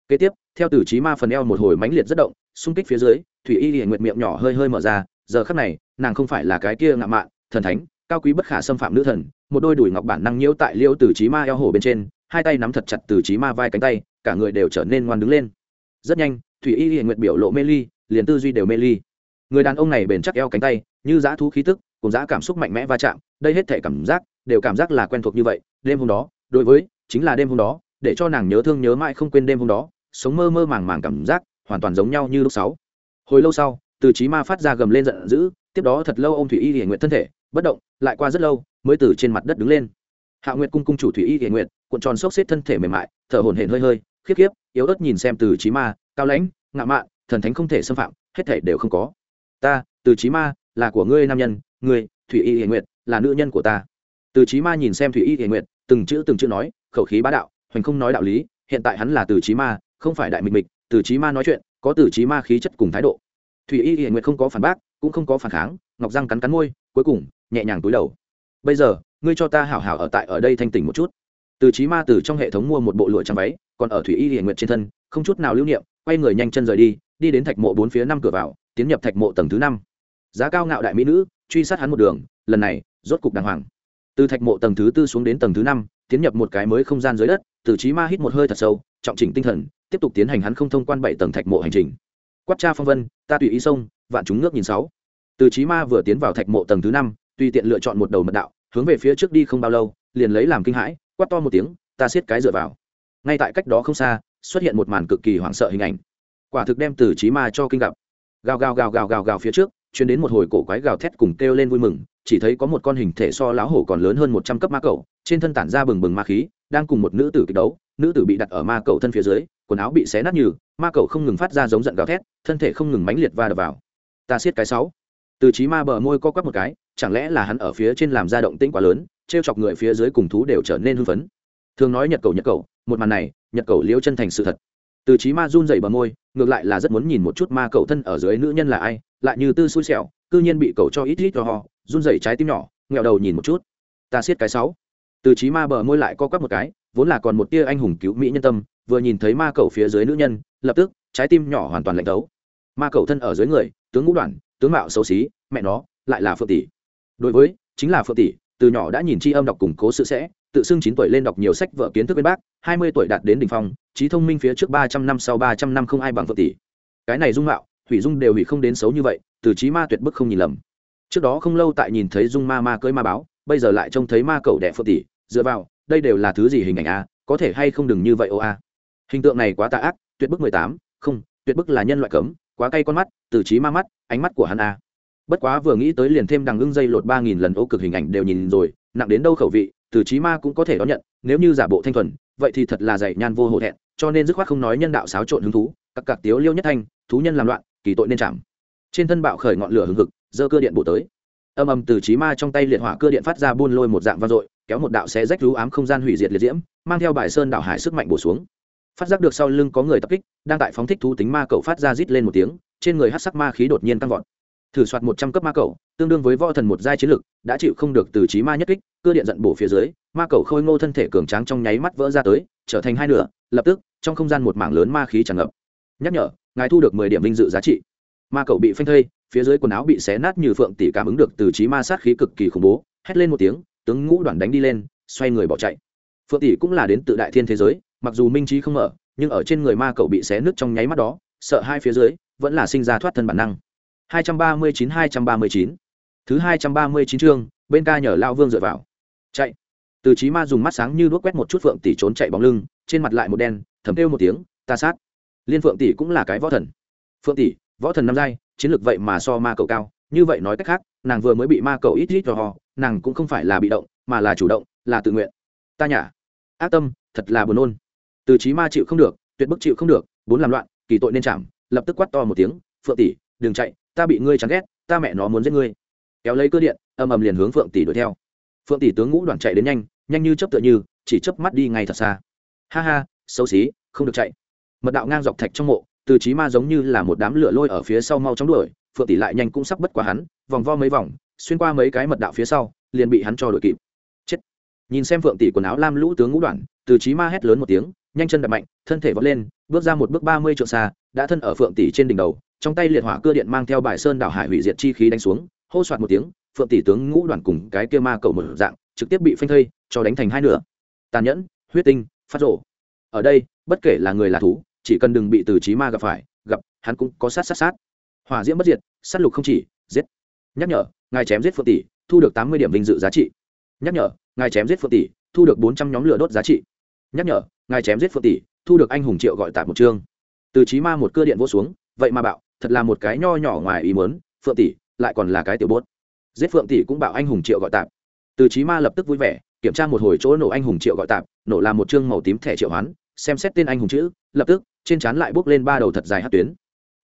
Kế tiếp, theo từ trí ma phần eo một hồi mãnh liệt rất động, xung kích phía dưới, thủy y hiện nguyệt miệng nhỏ hơi hơi mở ra, giờ khắc này, nàng không phải là cái kia ngạo mạn, thần thánh, cao quý bất khả xâm phạm nữ thần, một đôi đùi ngọc bản năng nhiễu tại liêu từ trí ma eo hổ bên trên, hai tay nắm thật chặt từ trí ma vai cánh tay, cả người đều trở nên ngoan đứng lên. Rất nhanh thủy y hiện nguyệt biểu lộ mê ly, liền tư duy đều mê ly. Người đàn ông này bền chắc eo cánh tay, như dã thú khí tức, cùng dã cảm xúc mạnh mẽ va chạm, đây hết thể cảm giác, đều cảm giác là quen thuộc như vậy. Đêm hôm đó, đối với, chính là đêm hôm đó, để cho nàng nhớ thương nhớ mãi không quên đêm hôm đó, sống mơ mơ màng màng cảm giác, hoàn toàn giống nhau như lúc sáu. Hồi lâu sau, từ trí ma phát ra gầm lên giận dữ, tiếp đó thật lâu ông thủy y hiển nguyện thân thể, bất động, lại qua rất lâu, mới từ trên mặt đất đứng lên. Hạ nguyệt cung cung chủ thủy y hiển nguyện cuộn tròn xốc xếp thân thể mềm mại, thở hổn hển hơi hơi khiếp khiếp, yếu ớt nhìn xem từ trí ma, cao lãnh, ngạo mạn, thần thánh không thể xâm phạm, hết thể đều không có. Ta, từ trí ma, là của ngươi nam nhân, ngươi, thủy y hiền nguyện là nữ nhân của ta. Từ trí ma nhìn xem thủy y hiền nguyện từng chữ từng chữ nói, khẩu khí bá đạo, hoành không nói đạo lý, hiện tại hắn là từ trí ma, không phải đại mịch mịch, từ trí ma nói chuyện, có từ trí ma khí chất cùng thái độ. Thủy y hiền nguyện không có phản bác, cũng không có phản kháng, ngọc răng cắn cắn môi, cuối cùng, nhẹ nhàng túi đầu. Bây giờ, ngươi cho ta hảo hảo ở tại ở đây thanh tỉnh một chút. Từ trí ma từ trong hệ thống mua một bộ lụa trang váy còn ở thủy y hiển nguyện trên thân, không chút nào lưu niệm, quay người nhanh chân rời đi đi đến thạch mộ bốn phía năm cửa vào, tiến nhập thạch mộ tầng thứ năm. Giá cao ngạo đại mỹ nữ, truy sát hắn một đường, lần này, rốt cục đàng hoàng. Từ thạch mộ tầng thứ tư xuống đến tầng thứ năm, tiến nhập một cái mới không gian dưới đất, từ trí ma hít một hơi thật sâu, trọng chỉnh tinh thần, tiếp tục tiến hành hắn không thông quan bảy tầng thạch mộ hành trình. Quát cha phong vân, ta tùy ý sông vạn chúng nước nhìn sáu. Từ trí ma vừa tiến vào thạch mộ tầng thứ năm, tùy tiện lựa chọn một đầu mật đạo, hướng về phía trước đi không bao lâu, liền lấy làm kinh hãi, quát to một tiếng, ta siết cái dựa vào ngay tại cách đó không xa, xuất hiện một màn cực kỳ hoảng sợ hình ảnh. Quả thực đem từ trí ma cho kinh gặp. Gào gào gào gào gào gào phía trước chuyến đến một hồi cổ quái gào thét cùng kêu lên vui mừng, chỉ thấy có một con hình thể so láo hổ còn lớn hơn một trăm cấp ma cậu trên thân tản ra bừng bừng ma khí, đang cùng một nữ tử kịch đấu, nữ tử bị đặt ở ma cậu thân phía dưới, quần áo bị xé nát như ma cậu không ngừng phát ra giống giận gào thét, thân thể không ngừng mãnh liệt va đập vào. Ta siết cái sáu. Từ trí ma bờ môi co quắp một cái, chẳng lẽ là hắn ở phía trên làm ra động tĩnh quá lớn, trêu chọc người phía dưới cùng thú đều trở nên hưng phấn thường nói nhật cầu nhật cầu, một màn này, nhật cầu liễu chân thành sự thật. Từ trí ma run dày bờ môi, ngược lại là rất muốn nhìn một chút ma cầu thân ở dưới nữ nhân là ai, lại như tư xui xẻo, cư nhiên bị cậu cho ít ít cho họ, run dày trái tim nhỏ nghèo đầu nhìn một chút. Ta siết cái sáu. Từ trí ma bờ môi lại co quắp một cái, vốn là còn một tia anh hùng cứu mỹ nhân tâm, vừa nhìn thấy ma cầu phía dưới nữ nhân, lập tức, trái tim nhỏ hoàn toàn lạnh tấu ma cầu thân ở dưới người, tướng ngũ đoàn, tướng mạo xấu xí, mẹ nó, lại là phượng tỷ. Đối với, chính là phượng tỷ, từ nhỏ đã nhìn tri âm đọc củng cố sự sẽ tự xưng chín tuổi lên đọc nhiều sách vợ kiến thức bên bác, hai mươi tuổi đạt đến đỉnh phong, trí thông minh phía trước ba trăm năm sau ba trăm năm không ai bằng vợ tỷ. Cái này dung mạo hủy dung đều hủy không đến xấu như vậy, từ trí ma tuyệt bức không nhìn lầm. Trước đó không lâu tại nhìn thấy dung ma ma cưới ma báo, bây giờ lại trông thấy ma cậu đẻ phượng tỷ, dựa vào, đây đều là thứ gì hình ảnh a, có thể hay không đừng như vậy ô a. Hình tượng này quá tà ác, tuyệt bức mười tám, không, tuyệt bức là nhân loại cấm, quá cay con mắt, từ trí ma mắt, ánh mắt của hắn a. Bất quá vừa nghĩ tới liền thêm đằng ưng dây lột ba nghìn lần ô cực hình ảnh đều nhìn rồi, nặng đến đâu khẩu vị từ trí ma cũng có thể đón nhận, nếu như giả bộ thanh thuần, vậy thì thật là dạy nhan vô hổ thẹn, cho nên dứt khoát không nói nhân đạo xáo trộn hứng thú cặc cặc tiếu liêu nhất thanh, thú nhân làm loạn, kỳ tội nên chạm. Trên thân bạo khởi ngọn lửa hừng hực dơ cơ điện bộ tới. Âm âm từ trí ma trong tay liệt hỏa cơ điện phát ra buôn lôi một dạng vang dội, kéo một đạo xe rách rú ám không gian hủy diệt liệt diễm, mang theo bài sơn đạo hải sức mạnh bổ xuống. Phát giác được sau lưng có người tập kích, đang tại phóng thích thú tính ma cậu phát ra rít lên một tiếng, trên người hát sắc ma khí đột nhiên tăng vọt. Thử soạt một trăm cấp ma cậu tương đương với võ thần một giai chiến lực, đã chịu không được từ chí ma nhất kích cưa điện giận bổ phía dưới, ma cầu khôi ngô thân thể cường tráng trong nháy mắt vỡ ra tới, trở thành hai nửa, lập tức, trong không gian một mảng lớn ma khí tràn ngập. Nhắc nhở, ngài thu được mười điểm vinh dự giá trị. Ma cầu bị phanh thây, phía dưới quần áo bị xé nát như phượng tỷ cảm ứng được từ chí ma sát khí cực kỳ khủng bố, hét lên một tiếng, tướng ngũ đoàn đánh đi lên, xoay người bỏ chạy. Phượng tỷ cũng là đến tự đại thiên thế giới, mặc dù minh trí không mở, nhưng ở trên người ma cầu bị xé nứt trong nháy mắt đó, sợ hai phía dưới, vẫn là sinh ra thoát thân bản năng. 239 239 thứ 239 chương, bên ca nhờ lao vương dựa vào. Chạy. Từ trí ma dùng mắt sáng như đuốc quét một chút phượng tỷ trốn chạy bóng lưng, trên mặt lại một đen, thầm kêu một tiếng, ta sát. Liên phượng tỷ cũng là cái võ thần. Phượng tỷ, võ thần năm giai, chiến lược vậy mà so ma cậu cao. Như vậy nói cách khác, nàng vừa mới bị ma cậu ít ít cho họ nàng cũng không phải là bị động, mà là chủ động, là tự nguyện. Ta nhả. Ác tâm, thật là buồn nôn. Từ trí ma chịu không được, tuyệt bức chịu không được, bốn làm loạn, kỳ tội nên chạm, lập tức quát to một tiếng, phượng tỷ, đừng chạy, ta bị ngươi chán ghét, ta mẹ nó muốn giết ngươi kéo lấy cơ điện ầm ầm liền hướng phượng tỷ đuổi theo. Phượng tỷ tướng ngũ đoàn chạy đến nhanh nhanh như chấp tựa như, chỉ chớp mắt đi ngay thật xa. Ha ha, xấu xí, không được chạy. Mật đạo ngang dọc thạch trong mộ, từ trí ma giống như là một đám lửa lôi ở phía sau mau chóng đuổi, phượng tỷ lại nhanh cũng sắp bất quá hắn, vòng vo mấy vòng, xuyên qua mấy cái mật đạo phía sau, liền bị hắn cho đuổi kịp. Chết. Nhìn xem phượng tỷ quần áo lam lũ tướng ngũ đoạn từ trí ma hét lớn một tiếng, nhanh chân đập mạnh, thân thể vọt lên, bước ra một bước ba mươi trượng xa, đã thân ở phượng tỷ trên đỉnh đầu, trong tay liệt hỏa cưa điện mang theo bài sơn đảo hải hủy diệt chi khí đánh xuống hô soạt một tiếng, phượng tỷ tướng ngũ đoàn cùng cái kia ma cầu một dạng, trực tiếp bị phanh thây, cho đánh thành hai nửa. Tàn nhẫn, huyết tinh, phát rổ ở đây, bất kể là người là thú, chỉ cần đừng bị từ trí ma gặp phải, gặp, hắn cũng có sát sát sát. Hỏa diễm bất diệt, sát lục không chỉ, giết. Nhắc nhở, ngài chém giết phượng tỷ, thu được tám mươi điểm vinh dự giá trị. Nhắc nhở, ngài chém giết phượng tỷ, thu được bốn trăm nhóm lửa đốt giá trị. Nhắc nhở, ngài chém giết phượng tỷ, thu được anh hùng triệu gọi tạp một chương. Từ trí ma một cơ điện vô xuống, vậy mà bạo, thật là một cái nho nhỏ ngoài ý mớn phượng tỷ lại còn là cái tiểu bốt. Giết phượng tỷ cũng bảo anh hùng triệu gọi tạp. Từ trí ma lập tức vui vẻ, kiểm tra một hồi chỗ nổ anh hùng triệu gọi tạp, nổ là một chương màu tím thẻ triệu hoán, xem xét tên anh hùng chữ, lập tức, trên trán lại bốc lên ba đầu thật dài hát tuyến.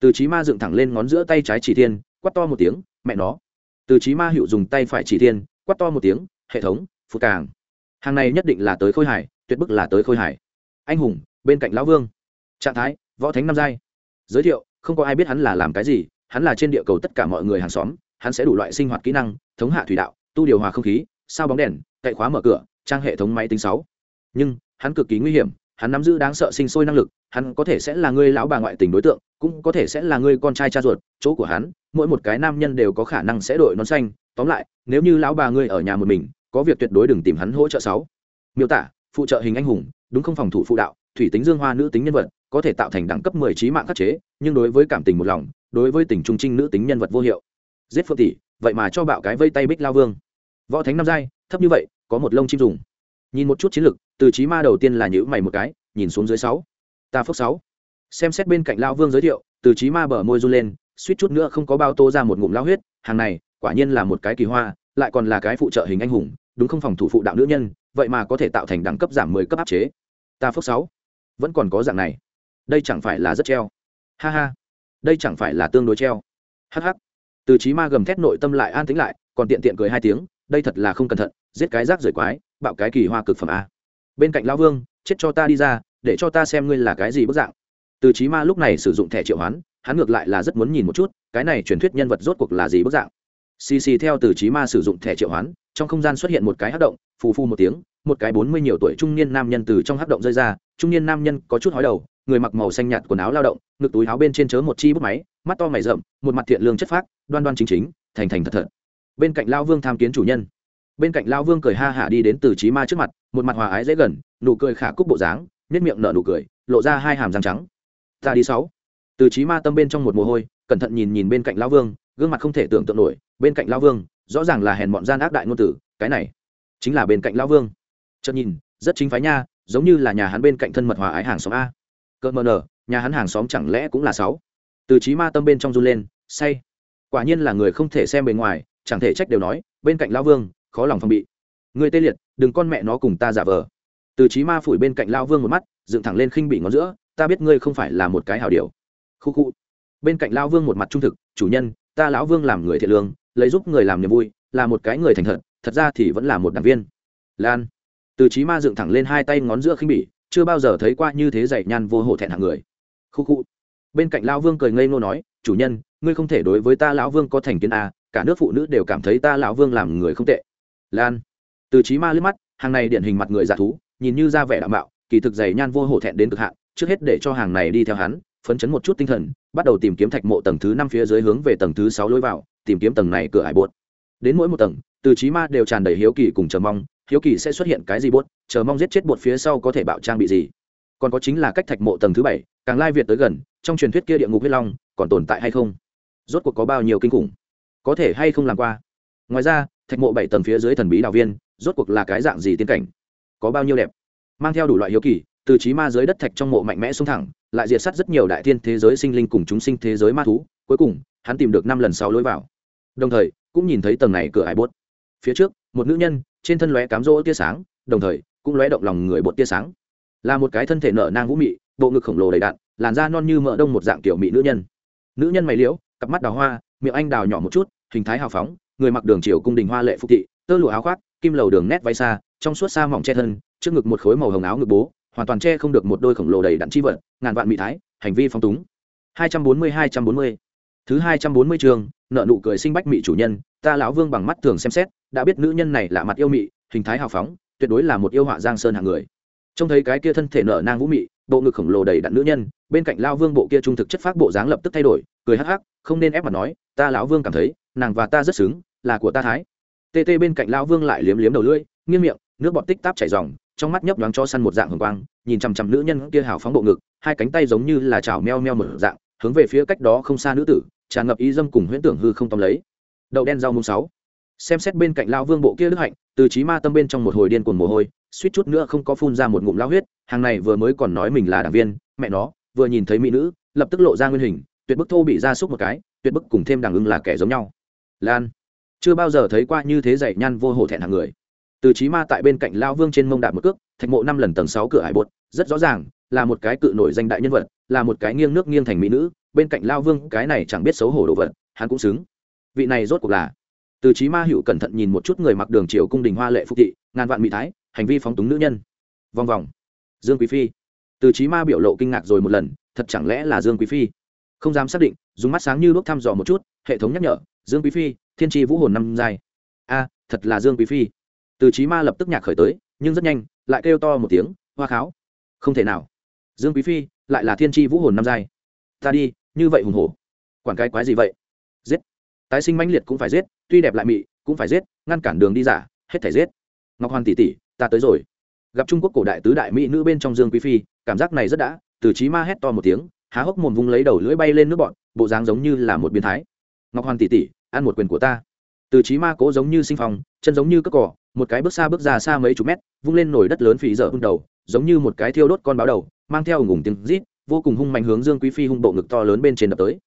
Từ trí ma dựng thẳng lên ngón giữa tay trái chỉ thiên quắt to một tiếng, mẹ nó. Từ trí ma hiệu dùng tay phải chỉ thiên quắt to một tiếng, hệ thống, phụ càng hàng này nhất định là tới khôi hải, tuyệt bức là tới khôi hải. Anh hùng, bên cạnh lão vương. Trạng thái, võ thánh năm giai. Giới thiệu, không có ai biết hắn là làm cái gì hắn là trên địa cầu tất cả mọi người hàng xóm, hắn sẽ đủ loại sinh hoạt kỹ năng, thống hạ thủy đạo, tu điều hòa không khí, sao bóng đèn, cậy khóa mở cửa, trang hệ thống máy tính sáu. Nhưng, hắn cực kỳ nguy hiểm, hắn nắm giữ đáng sợ sinh sôi năng lực, hắn có thể sẽ là người lão bà ngoại tình đối tượng, cũng có thể sẽ là người con trai cha ruột, chỗ của hắn, mỗi một cái nam nhân đều có khả năng sẽ đội nón xanh. Tóm lại, nếu như lão bà ngươi ở nhà một mình, có việc tuyệt đối đừng tìm hắn hỗ trợ sáu. Miêu tả, phụ trợ hình anh hùng, đúng không phòng thủ phụ đạo, thủy tính dương hoa nữ tính nhân vật, có thể tạo thành đẳng cấp mười trí mạng khắc chế, nhưng đối với cảm tình một lòng đối với tình trung trinh nữ tính nhân vật vô hiệu. Giết phượng tỷ, vậy mà cho bạo cái vây tay bích lao vương. Võ thánh năm giai, thấp như vậy, có một lông chim dùng. Nhìn một chút chiến lực, từ trí ma đầu tiên là nhữ mày một cái, nhìn xuống dưới sáu. Ta phước sáu. Xem xét bên cạnh lao vương giới thiệu, từ trí ma bờ môi run lên, suýt chút nữa không có bao tô ra một ngụm lao huyết, hàng này, quả nhiên là một cái kỳ hoa, lại còn là cái phụ trợ hình anh hùng, đúng không phòng thủ phụ đạo nữ nhân, vậy mà có thể tạo thành đẳng cấp giảm mười cấp áp chế. Ta phước sáu. Vẫn còn có dạng này. Đây chẳng phải là rất treo. Ha ha đây chẳng phải là tương đối treo. Hh từ trí ma gầm thét nội tâm lại an tính lại, còn tiện tiện cười hai tiếng, đây thật là không cẩn thận, giết cái rác rời quái, bạo cái kỳ hoa cực phẩm a. Bên cạnh lão vương, chết cho ta đi ra, để cho ta xem ngươi là cái gì bức dạng. Từ trí ma lúc này sử dụng thẻ triệu hoán, hắn ngược lại là rất muốn nhìn một chút, cái này truyền thuyết nhân vật rốt cuộc là gì bức dạng. Xì xì theo từ trí ma sử dụng thẻ triệu hoán, trong không gian xuất hiện một cái hát động, phù phu một tiếng, một cái bốn mươi nhiều tuổi trung niên nam nhân từ trong hát động rơi ra, trung niên nam nhân có chút hói đầu người mặc màu xanh nhạt quần áo lao động, ngực túi áo bên trên chớ một chi bút máy, mắt to mày rậm, một mặt thiện lương chất phác, đoan đoan chính chính, thành thành thật thật. Bên cạnh lao vương tham kiến chủ nhân. Bên cạnh lao vương cười ha hả đi đến từ trí ma trước mặt, một mặt hòa ái dễ gần, nụ cười khả cúc bộ dáng nếp miệng nở nụ cười, lộ ra hai hàm răng trắng. Ta đi sáu. Từ trí ma tâm bên trong một mồ hôi, cẩn thận nhìn nhìn bên cạnh lao vương, gương mặt không thể tưởng tượng nổi, bên cạnh lao vương, rõ ràng là hèn bọn gian ác đại ngôn tử, cái này chính là bên cạnh lao vương. Chợt nhìn, rất chính phái nha, giống như là nhà hắn bên cạnh thân mật hòa ái hàng xóm a cỡ mờ nở nhà hắn hàng xóm chẳng lẽ cũng là sáu? Từ trí ma tâm bên trong run lên, say. Quả nhiên là người không thể xem bề ngoài, chẳng thể trách đều nói, bên cạnh lao vương, khó lòng phòng bị. Người tê liệt, đừng con mẹ nó cùng ta giả vờ. Từ trí ma phủi bên cạnh lao vương một mắt, dựng thẳng lên khinh bị ngón giữa, ta biết ngươi không phải là một cái hảo điều. Khu khu. Bên cạnh lao vương một mặt trung thực, chủ nhân, ta lão vương làm người thiện lương, lấy giúp người làm niềm vui, là một cái người thành thật thật ra thì vẫn là một đảng viên. Lan. Từ trí ma dựng thẳng lên hai tay ngón giữa khinh bỉ chưa bao giờ thấy qua như thế dạy nhan vô hổ thẹn hạng người. Khu khu. Bên cạnh lão vương cười ngây ngô nói, chủ nhân, ngươi không thể đối với ta lão vương có thành kiến a cả nước phụ nữ đều cảm thấy ta lão vương làm người không tệ. Lan. Từ trí ma liếc mắt, hàng này điển hình mặt người giả thú, nhìn như ra vẻ đạo mạo, kỳ thực dày nhan vô hổ thẹn đến cực hạn, trước hết để cho hàng này đi theo hắn, phấn chấn một chút tinh thần, bắt đầu tìm kiếm thạch mộ tầng thứ năm phía dưới hướng về tầng thứ sáu lối vào, tìm kiếm tầng này cửa hải buột đến mỗi một tầng, từ trí ma đều tràn đầy hiếu kỳ cùng chờ mong hiếu kỳ sẽ xuất hiện cái gì bốt, chờ mong giết chết bột phía sau có thể bạo trang bị gì. Còn có chính là cách thạch mộ tầng thứ bảy, càng lai việt tới gần, trong truyền thuyết kia địa ngục huyết long, còn tồn tại hay không? Rốt cuộc có bao nhiêu kinh khủng? Có thể hay không làm qua? Ngoài ra, thạch mộ bảy tầng phía dưới thần bí đạo viên, rốt cuộc là cái dạng gì tiên cảnh? Có bao nhiêu đẹp? Mang theo đủ loại hiếu kỳ, từ trí ma dưới đất thạch trong mộ mạnh mẽ xuống thẳng, lại diệt sát rất nhiều đại thiên thế giới sinh linh cùng chúng sinh thế giới ma thú, cuối cùng, hắn tìm được năm lần sau lối vào. Đồng thời, cũng nhìn thấy tầng này cửa hải bốt. Phía trước, một nữ nhân trên thân lóe cám rỗ tia sáng, đồng thời, cũng lóe động lòng người bột tia sáng. Là một cái thân thể nở nang vũ mị, bộ ngực khổng lồ đầy đạn làn da non như mỡ đông một dạng kiểu mị nữ nhân. Nữ nhân mày liễu, cặp mắt đào hoa, miệng anh đào nhỏ một chút, hình thái hào phóng, người mặc đường chiều cung đình hoa lệ phục thị, tơ lụa áo khoác, kim lầu đường nét váy xa, trong suốt xa mỏng che thân, trước ngực một khối màu hồng áo ngực bố, hoàn toàn che không được một đôi khổng lồ đầy đặn chi vật, ngàn vạn mỹ thái, hành vi phong túng. 240-240 thứ 240 trường nợ nụ cười sinh bách mỹ chủ nhân ta lão vương bằng mắt thường xem xét, đã biết nữ nhân này là mặt yêu mị, hình thái hào phóng, tuyệt đối là một yêu họa giang sơn hạng người. Trông thấy cái kia thân thể nở nang vũ mị, bộ ngực khổng lồ đầy đặn nữ nhân, bên cạnh lao vương bộ kia trung thực chất phác bộ dáng lập tức thay đổi, cười hắc hắc, không nên ép mà nói, ta lão vương cảm thấy, nàng và ta rất xứng, là của ta thái. Tê tê bên cạnh lao vương lại liếm liếm đầu lưỡi, nghiêng miệng, nước bọt tích táp chảy dòng trong mắt nhấp nhoáng cho săn một dạng hồng quang, nhìn chằm chằm nữ nhân kia hào phóng bộ ngực, hai cánh tay giống như là chảo meo meo một dạng, hướng về phía cách đó không xa nữ tử, tràn ngập ý dâm cùng huyễn tưởng hư không tóm lấy đậu đen rau mùng sáu. Xem xét bên cạnh lao vương bộ kia đức hạnh, từ trí ma tâm bên trong một hồi điên cuồng mồ hôi, suýt chút nữa không có phun ra một ngụm lao huyết, hàng này vừa mới còn nói mình là đảng viên, mẹ nó, vừa nhìn thấy mỹ nữ, lập tức lộ ra nguyên hình, tuyệt bức thô bị ra xúc một cái, tuyệt bức cùng thêm đằng ưng là kẻ giống nhau. Lan, chưa bao giờ thấy qua như thế dạy nhăn vô hổ thẹn hàng người. Từ trí ma tại bên cạnh lao vương trên mông đạp một cước, thạch mộ năm lần tầng sáu cửa hải bột, rất rõ ràng, là một cái cự nổi danh đại nhân vật, là một cái nghiêng nước nghiêng thành mỹ nữ, bên cạnh lao vương cái này chẳng biết xấu hổ đồ vật, hắn cũng xứng vị này rốt cuộc là. Từ trí ma hữu cẩn thận nhìn một chút người mặc đường triều cung đình hoa lệ phục thị, ngàn vạn mỹ thái, hành vi phóng túng nữ nhân. Vòng vòng. Dương quý phi. Từ trí ma biểu lộ kinh ngạc rồi một lần, thật chẳng lẽ là dương quý phi? Không dám xác định, dùng mắt sáng như lúc thăm dò một chút, hệ thống nhắc nhở, dương quý phi, thiên tri vũ hồn năm giai. A, thật là dương quý phi. Từ trí ma lập tức nhạc khởi tới, nhưng rất nhanh, lại kêu to một tiếng, hoa kháo. Không thể nào. Dương quý phi, lại là thiên tri vũ hồn năm giai. Ta đi, như vậy hùng hổ. Quản cái quái gì vậy? Giết tái sinh mãnh liệt cũng phải giết tuy đẹp lại mị cũng phải giết ngăn cản đường đi giả hết thể giết. Ngọc hoàn tỷ tỷ ta tới rồi. Gặp trung quốc cổ đại tứ đại mỹ nữ bên trong dương quý phi cảm giác này rất đã từ chí ma hét to một tiếng há hốc mồm vung lấy đầu lưỡi bay lên nước bọn bộ dáng giống như là một biến thái. Ngọc hoàn tỷ tỷ ăn một quyền của ta. Từ chí ma cố giống như sinh phòng, chân giống như cất cỏ một cái bước xa bước ra xa mấy chục mét vung lên nổi đất lớn phì dở hung đầu giống như một cái thiêu đốt con báo đầu mang theo ủng tiếng rít vô cùng hung mạnh hướng dương quý phi hung bộ ngực to lớn bên trên đập tới.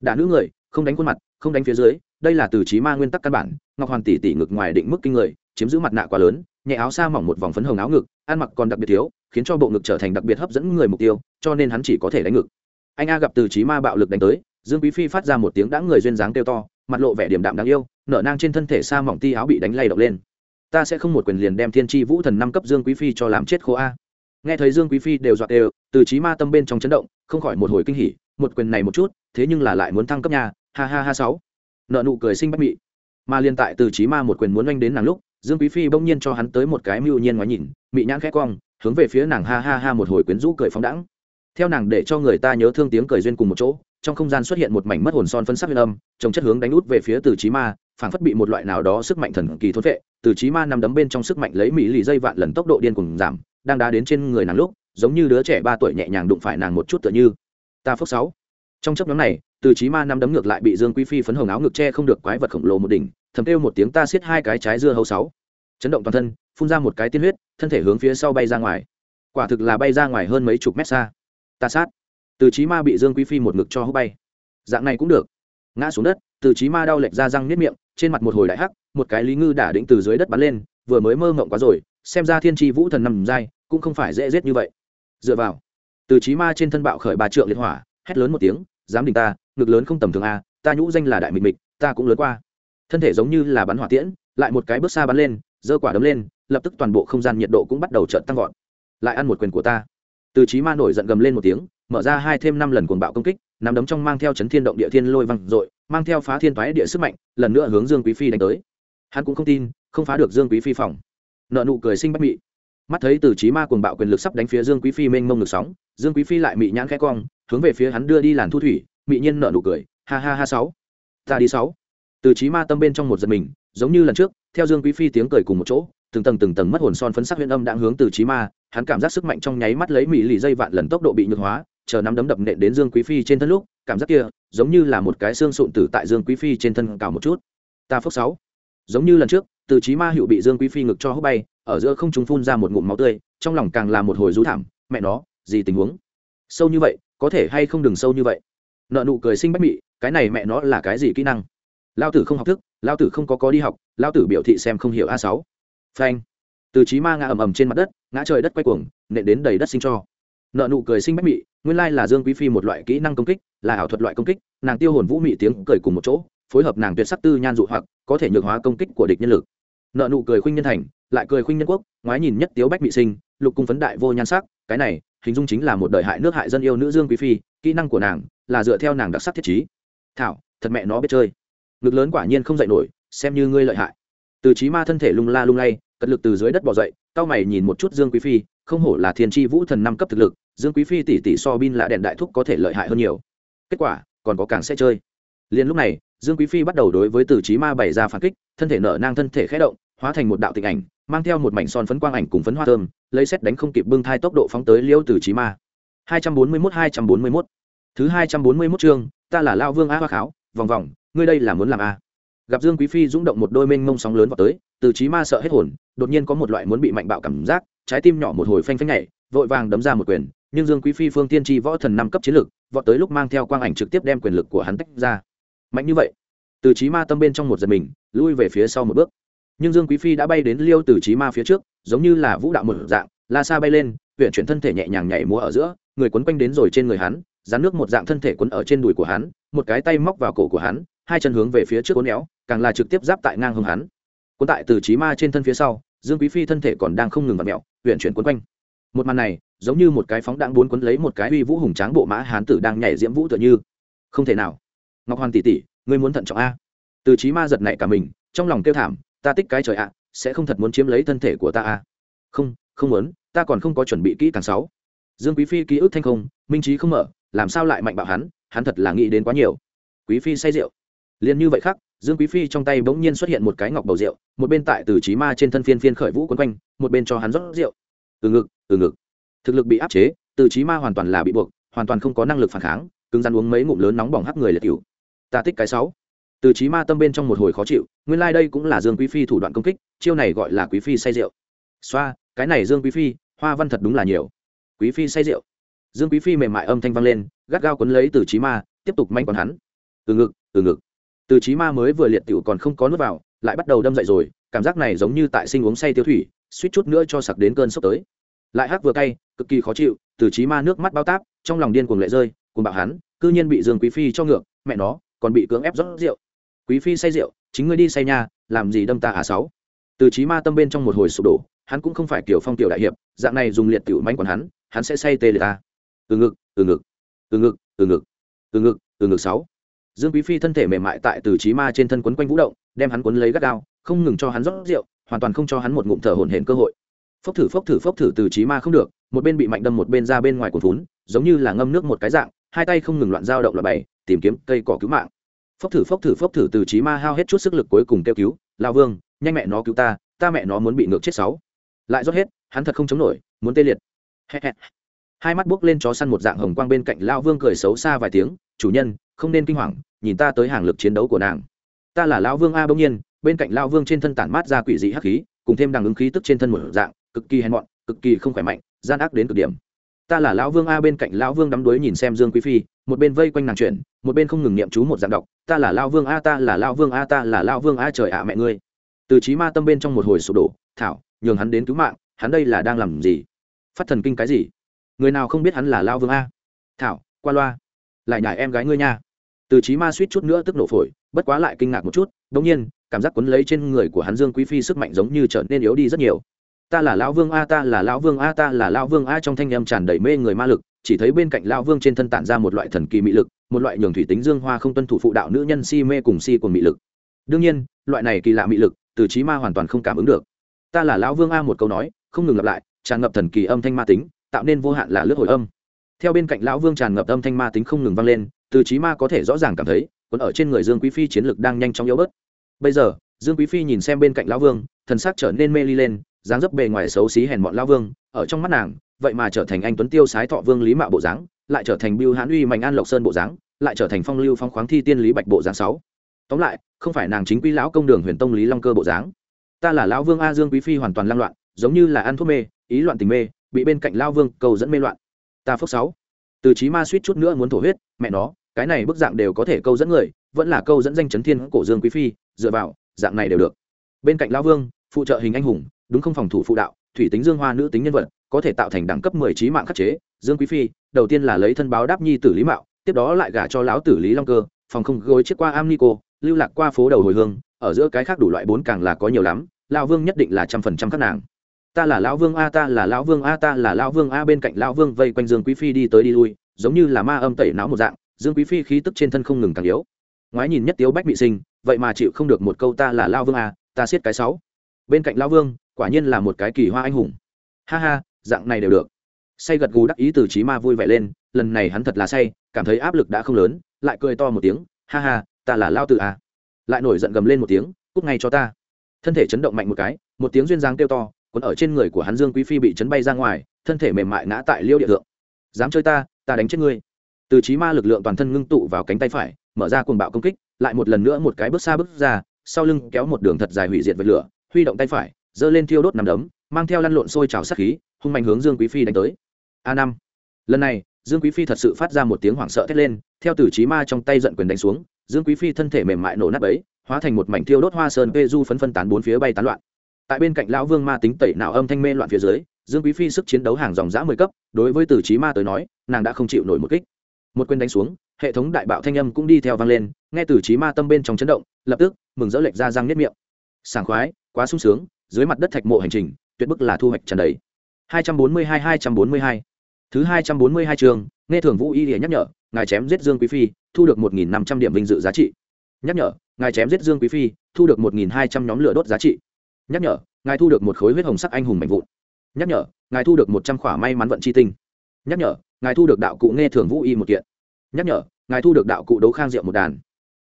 Đả nữ người không đánh khuôn mặt, không đánh phía dưới, đây là từ trí ma nguyên tắc căn bản, ngọc hoàn tỷ tỷ ngực ngoài định mức kinh người, chiếm giữ mặt nạ quá lớn, nhẹ áo xa mỏng một vòng phấn hồng áo ngực, ăn mặc còn đặc biệt thiếu, khiến cho bộ ngực trở thành đặc biệt hấp dẫn người mục tiêu, cho nên hắn chỉ có thể đánh ngực. Anh a gặp từ trí ma bạo lực đánh tới, dương quý phi phát ra một tiếng đã người duyên dáng kêu to, mặt lộ vẻ điểm đạm đáng yêu, nở nang trên thân thể xa mỏng ti áo bị đánh lay động lên. Ta sẽ không một quyền liền đem thiên tri vũ thần năm cấp dương quý phi cho làm chết khô a. Nghe thấy dương quý phi đều dọa đều, từ trí ma tâm bên trong chấn động, không khỏi một hồi kinh hỉ, một quyền này một chút, thế nhưng là lại muốn thăng cấp nhà ha ha ha sáu. Nợ nụ cười sinh bách mị. Mà liên tại từ trí ma một quyền muốn oanh đến nàng lúc, dương quý phi bỗng nhiên cho hắn tới một cái mưu nhiên ngoái nhìn, mị nhãn khẽ cong, hướng về phía nàng ha ha ha một hồi quyến rũ cười phóng đãng. Theo nàng để cho người ta nhớ thương tiếng cười duyên cùng một chỗ, trong không gian xuất hiện một mảnh mất hồn son phân sắc huyền âm trồng chất hướng đánh út về phía từ trí ma, phảng phất bị một loại nào đó sức mạnh thần kỳ thốn vệ. Từ trí ma nằm đấm bên trong sức mạnh lấy mỹ lì dây vạn lần tốc độ điên cùng giảm, đang đá đến trên người nàng lúc, giống như đứa trẻ ba tuổi nhẹ nhàng đụng phải nàng một chút tựa như. Ta phước sáu. Trong chấp nhóm này từ trí ma năm đấm ngược lại bị dương quý phi phấn hồng áo ngực che không được quái vật khổng lồ một đỉnh, thầm kêu một tiếng ta xiết hai cái trái dưa hấu sáu. Chấn động toàn thân, phun ra một cái tiên huyết, thân thể hướng phía sau bay ra ngoài. Quả thực là bay ra ngoài hơn mấy chục mét xa. Ta sát. Từ trí ma bị dương quý phi một ngực cho hút bay. Dạng này cũng được. Ngã xuống đất, từ trí ma đau lệch ra răng nếp miệng, trên mặt một hồi đại hắc, một cái lý ngư đả định từ dưới đất bắn lên, vừa mới mơ mộng quá rồi, xem ra thiên tri vũ thần nằm dai cũng không phải dễ giết như vậy. Dựa vào, từ trí ma trên thân bạo khởi bà trượng liệt hỏa, hét lớn một tiếng dám đình ta, ngực lớn không tầm thường a, ta nhũ danh là đại mịch mịch, ta cũng lớn qua. Thân thể giống như là bắn hỏa tiễn, lại một cái bước xa bắn lên, giơ quả đấm lên, lập tức toàn bộ không gian nhiệt độ cũng bắt đầu chợt tăng vọt. Lại ăn một quyền của ta. Từ trí ma nổi giận gầm lên một tiếng, mở ra hai thêm năm lần cuồng bạo công kích, nắm đấm trong mang theo chấn thiên động địa thiên lôi văng dội, mang theo phá thiên toái địa sức mạnh, lần nữa hướng dương quý phi đánh tới. Hắn cũng không tin, không phá được dương quý phi phòng. Nợ nụ cười sinh bất mị. Mắt thấy từ trí ma cuồng bạo quyền lực sắp đánh phía dương quý phi mênh mông ngực sóng, dương quý phi lại mị nhãn khẽ cong hướng về phía hắn đưa đi làn thu thủy, mị nhiên nợ nụ cười, ha ha ha sáu. Ta đi sáu. Từ trí ma tâm bên trong một giật mình, giống như lần trước, theo dương quý phi tiếng cười cùng một chỗ, từng tầng từng tầng mất hồn son phấn sắc huyền âm đang hướng từ trí ma, hắn cảm giác sức mạnh trong nháy mắt lấy mỹ lì dây vạn lần tốc độ bị nhược hóa, chờ nắm đấm đập nện đến dương quý phi trên thân lúc, cảm giác kia, giống như là một cái xương sụn tử tại dương quý phi trên thân cào một chút. Ta phước sáu. Giống như lần trước, từ trí ma hiệu bị dương quý phi ngực cho hốc bay, ở giữa không chúng phun ra một ngụm máu tươi, trong lòng càng là một hồi rú thảm, mẹ nó, gì tình huống? Sâu như vậy có thể hay không đừng sâu như vậy. Nợ nụ cười sinh bách mị, cái này mẹ nó là cái gì kỹ năng? Lao tử không học thức, lao tử không có có đi học, lao tử biểu thị xem không hiểu a sáu. Phanh. Từ trí ma ngã ầm ầm trên mặt đất, ngã trời đất quay cuồng, nện đến đầy đất sinh cho. Nợ nụ cười sinh bách mị, nguyên lai là dương quý phi một loại kỹ năng công kích, là ảo thuật loại công kích, nàng tiêu hồn vũ mị tiếng cười cùng một chỗ, phối hợp nàng tuyệt sắc tư nhan dụ hoặc, có thể nhược hóa công kích của địch nhân lực. Nợ nụ cười khuynh nhân thành, lại cười khuynh nhân quốc, ngoái nhìn nhất tiếu bách mị sinh, lục cung phấn đại vô nhan sắc, cái này hình dung chính là một đời hại nước hại dân yêu nữ dương quý phi, kỹ năng của nàng là dựa theo nàng đặc sắc thiết trí. Thảo, thật mẹ nó biết chơi. Ngực lớn quả nhiên không dạy nổi, xem như ngươi lợi hại. Từ trí ma thân thể lung la lung lay, cật lực từ dưới đất bỏ dậy, cao mày nhìn một chút dương quý phi, không hổ là thiên tri vũ thần năm cấp thực lực, dương quý phi tỷ tỷ so bin là đèn đại thúc có thể lợi hại hơn nhiều. Kết quả, còn có càng sẽ chơi. Liền lúc này, dương quý phi bắt đầu đối với từ trí ma bày ra phản kích, thân thể nở nang thân thể khẽ động, hóa thành một đạo tịnh ảnh mang theo một mảnh son phấn quang ảnh cùng phấn hoa thơm, lấy xét đánh không kịp bưng thai tốc độ phóng tới liêu từ trí ma. 241 241 thứ 241 chương, ta là lao vương a hoa kháo, vòng vòng, ngươi đây là muốn làm a. Gặp dương quý phi rung động một đôi mênh mông sóng lớn vào tới từ trí ma sợ hết hồn, đột nhiên có một loại muốn bị mạnh bạo cảm giác, trái tim nhỏ một hồi phanh phanh nhảy, vội vàng đấm ra một quyền, nhưng dương quý phi phương tiên tri võ thần năm cấp chiến lực, vọt tới lúc mang theo quang ảnh trực tiếp đem quyền lực của hắn tách ra. Mạnh như vậy từ trí ma tâm bên trong một giật mình, lui về phía sau một bước nhưng dương quý phi đã bay đến liêu từ trí ma phía trước, giống như là vũ đạo một dạng, la sa bay lên, huyện chuyển thân thể nhẹ nhàng nhảy múa ở giữa, người quấn quanh đến rồi trên người hắn dán nước một dạng thân thể quấn ở trên đùi của hắn, một cái tay móc vào cổ của hắn, hai chân hướng về phía trước cuốn éo, càng là trực tiếp giáp tại ngang hông hắn. Cuốn tại từ trí ma trên thân phía sau, dương quý phi thân thể còn đang không ngừng vặt mẹo huyện chuyển quấn quanh. Một màn này, giống như một cái phóng đạn bốn quấn lấy một cái uy vũ hùng tráng bộ mã hán tử đang nhảy diễm vũ tựa như. Không thể nào. Ngọc hoàn tỷ tỷ, ngươi muốn thận trọng a. Từ trí ma giật nảy cả mình, trong lòng kêu thảm ta tích cái trời ạ, sẽ không thật muốn chiếm lấy thân thể của ta à? không không muốn, ta còn không có chuẩn bị kỹ càng sáu. Dương quý phi ký ức thanh không, minh trí không mở, làm sao lại mạnh bạo hắn hắn thật là nghĩ đến quá nhiều. Quý phi say rượu. Liền như vậy khác, dương quý phi trong tay bỗng nhiên xuất hiện một cái ngọc bầu rượu, một bên tại từ trí ma trên thân phiên phiên khởi vũ quấn quanh, một bên cho hắn rót rượu. Từ ngực từ ngực. Thực lực bị áp chế, từ trí ma hoàn toàn là bị buộc, hoàn toàn không có năng lực phản kháng, cứng rắn uống mấy ngụm lớn nóng bỏng hắc người liệt cựu ta tích cái sáu từ trí ma tâm bên trong một hồi khó chịu, nguyên lai、like、đây cũng là dương quý phi thủ đoạn công kích, chiêu này gọi là quý phi say rượu. Xoa, cái này dương quý phi, hoa văn thật đúng là nhiều. Quý phi say rượu. Dương quý phi mềm mại âm thanh vang lên, gắt gao quấn lấy từ trí ma, tiếp tục manh còn hắn. Từ ngực từ ngực. Từ trí ma mới vừa liệt tiểu còn không có nước vào, lại bắt đầu đâm dậy rồi, cảm giác này giống như tại sinh uống say tiêu thủy, suýt chút nữa cho sặc đến cơn sốc tới. Lại hắc vừa cay, cực kỳ khó chịu, từ trí ma nước mắt bao táp, trong lòng điên cuồng lệ rơi cùng bạo hắn, cư nhiên bị dương quý phi cho ngược, mẹ nó, còn bị cưỡng ép rót rượu quý phi say rượu, chính ngươi đi say nha, làm gì đâm ta à sáu? Từ trí ma tâm bên trong một hồi sụp đổ, hắn cũng không phải kiểu phong tiểu đại hiệp, dạng này dùng liệt tiểu manh còn hắn hắn sẽ say tê liệt ta. Từ ngực từ ngực từ ngực từ ngực từ ngực từ ngực sáu. Dương quý phi thân thể mềm mại tại từ trí ma trên thân quấn quanh vũ động, đem hắn quấn lấy gắt gao, không ngừng cho hắn rót rượu, hoàn toàn không cho hắn một ngụm thở hổn hển cơ hội. Phốc thử phốc thử phốc thử, từ trí ma không được, một bên bị mạnh đâm một bên ra bên ngoài cuốn vốn giống như là ngâm nước một cái dạng, hai tay không ngừng loạn dao động là bày, tìm kiếm cây cỏ cứu mạng phốc thử phốc thử phốc thử từ trí ma hao hết chút sức lực cuối cùng kêu cứu lao vương, nhanh mẹ nó cứu ta ta mẹ nó muốn bị ngược chết sáu. Lại rót hết, hắn thật không chống nổi, muốn tê liệt. Hai mắt buốc lên chó săn một dạng hồng quang bên cạnh lao vương cười xấu xa vài tiếng, chủ nhân, không nên kinh hoàng, nhìn ta tới hàng lực chiến đấu của nàng. Ta là lao vương a bỗng nhiên. Bên cạnh lao vương trên thân tản mát ra quỷ dị hắc khí, cùng thêm đằng ứng khí tức trên thân một dạng, cực kỳ hèn mọn, cực kỳ không khỏe mạnh, gian ác đến cực điểm ta là lão vương a, bên cạnh lão vương đắm đuối nhìn xem dương quý phi, một bên vây quanh nàng chuyện, một bên không ngừng niệm chú một dạng đọc, ta là lão vương a, ta là lão vương a, ta là lão vương a, trời ạ, mẹ ngươi. Từ trí ma tâm bên trong một hồi sụp đổ, thảo, nhường hắn đến cứu mạng, hắn đây là đang làm gì? Phát thần kinh cái gì? Người nào không biết hắn là lão vương a? Thảo, qua loa. Lại nhải em gái ngươi nha. Từ trí ma suýt chút nữa tức nổ phổi, bất quá lại kinh ngạc một chút đ nhiên, cảm giác cuốn lấy trên người của hắn dương quý phi sức mạnh giống như trở nên yếu đi rất nhiều ta là lão vương a, ta là lão vương a, ta là lão vương a, trong thanh âm tràn đầy mê người ma lực, chỉ thấy bên cạnh lão vương trên thân tản ra một loại thần kỳ mị lực, một loại nhường thủy tính dương hoa không tuân thủ phụ đạo nữ nhân si mê cùng si của mị lực. Đương nhiên, loại này kỳ lạ mị lực, từ trí ma hoàn toàn không cảm ứng được. Ta là lão vương a một câu nói, không ngừng lặp lại, tràn ngập thần kỳ âm thanh ma tính, tạo nên vô hạn là lướt hồi âm. Theo bên cạnh lão vương tràn ngập âm thanh ma tính không ngừng vang lên, từ trí ma có thể rõ ràng cảm thấy còn ở trên người dương quý phi chiến lực đang nhanh chóng yếu bớt. Bây giờ, dương quý phi nhìn xem bên cạnh lão vương, thần sắc trở nên mê ly lên dáng dấp bề ngoài xấu xí hèn mọn lao vương, ở trong mắt nàng, vậy mà trở thành anh tuấn tiêu sái thọ vương lý mạo bộ dáng, lại trở thành biêu hãn uy mạnh an lộc sơn bộ dáng, lại trở thành phong lưu phong khoáng thi tiên lý bạch bộ dáng sáu. Tóm lại, không phải nàng chính quy lão công đường huyền tông lý long cơ bộ dáng. Ta là lão vương a dương quý phi hoàn toàn lang loạn, giống như là ăn thuốc mê, ý loạn tình mê, bị bên cạnh lao vương cầu dẫn mê loạn. Ta phước sáu. Từ trí ma suýt chút nữa muốn thổ huyết, mẹ nó, cái này bức dạng đều có thể câu dẫn người, vẫn là câu dẫn danh chấn thiên cổ dương quý phi, dựa vào, dạng này đều được. Bên cạnh lao vương, phụ trợ hình anh hùng đúng không phòng thủ phụ đạo, thủy tính dương hoa nữ tính nhân vật, có thể tạo thành đẳng cấp mười trí mạng khắc chế, dương quý phi, đầu tiên là lấy thân báo đáp nhi tử lý mạo, tiếp đó lại gả cho lão tử lý long cơ, phòng không gối chiếc qua am nico lưu lạc qua phố đầu hồi hương, ở giữa cái khác đủ loại bốn càng là có nhiều lắm lao vương nhất định là trăm phần trăm các nàng. Ta là lão vương a, ta là lão vương a, ta là lão vương a, bên cạnh lão vương vây quanh dương quý phi đi tới đi lui, giống như là ma âm tẩy não một dạng, dương quý phi khí tức trên thân không ngừng càng yếu. Ngoái nhìn nhất tiếu bách bị sinh, vậy mà chịu không được một câu ta là lão vương a, ta siết cái sáu. Bên cạnh lão vương quả nhiên là một cái kỳ hoa anh hùng. Ha ha, dạng này đều được. Say gật gù đắc ý từ trí ma vui vẻ lên, lần này hắn thật là say, cảm thấy áp lực đã không lớn, lại cười to một tiếng, ha ha, ta là lao tử à? lại nổi giận gầm lên một tiếng, cút ngay cho ta. Thân thể chấn động mạnh một cái, một tiếng duyên dáng kêu to còn ở trên người của hắn dương quý phi bị chấn bay ra ngoài, thân thể mềm mại ngã tại liêu địa thượng. Dám chơi ta ta đánh chết ngươi. Từ trí ma lực lượng toàn thân ngưng tụ vào cánh tay phải, mở ra cuồng bạo công kích, lại một lần nữa một cái bước xa bước ra, sau lưng kéo một đường thật dài hủy diệt vật lửa, huy động tay phải giơ lên thiêu đốt nằm đấm, mang theo lăn lộn sôi trào sát khí, hung mạnh hướng dương quý phi đánh tới. A năm. Lần này, dương quý phi thật sự phát ra một tiếng hoảng sợ thét lên, theo Tử trí ma trong tay giận quyền đánh xuống, dương quý phi thân thể mềm mại nổ nát ấy hóa thành một mảnh thiêu đốt hoa sơn pê du phấn phân tán bốn phía bay tán loạn. Tại bên cạnh lão vương ma tính tẩy não âm thanh mê loạn phía dưới, dương quý phi sức chiến đấu hàng dòng giã mười cấp, đối với Tử trí ma tới nói, nàng đã không chịu nổi một kích. Một quyền đánh xuống, hệ thống đại bạo thanh âm cũng đi theo vang lên, nghe Tử trí ma tâm bên trong chấn động, lập tức mừng rỡ lệch ra răng nếp miệng. Sảng khoái, quá sung sướng dưới mặt đất thạch mộ hành trình, tuyệt bức là thu hoạch trần đầy. 242 242 thứ 242 trường nghe thường vũ y lìa nhắc nhở, ngài chém giết dương quý phi, thu được 1.500 điểm vinh dự giá trị. Nhắc nhở, ngài chém giết dương quý phi, thu được 1.200 nhóm lửa đốt giá trị. Nhắc nhở, ngài thu được một khối huyết hồng sắc anh hùng mạnh vụn. Nhắc nhở, ngài thu được một trăm khỏa may mắn vận chi tinh. Nhắc nhở, ngài thu được đạo cụ nghe thường vũ y một kiện. Nhắc nhở, ngài thu được đạo cụ đấu khang rượu một đàn.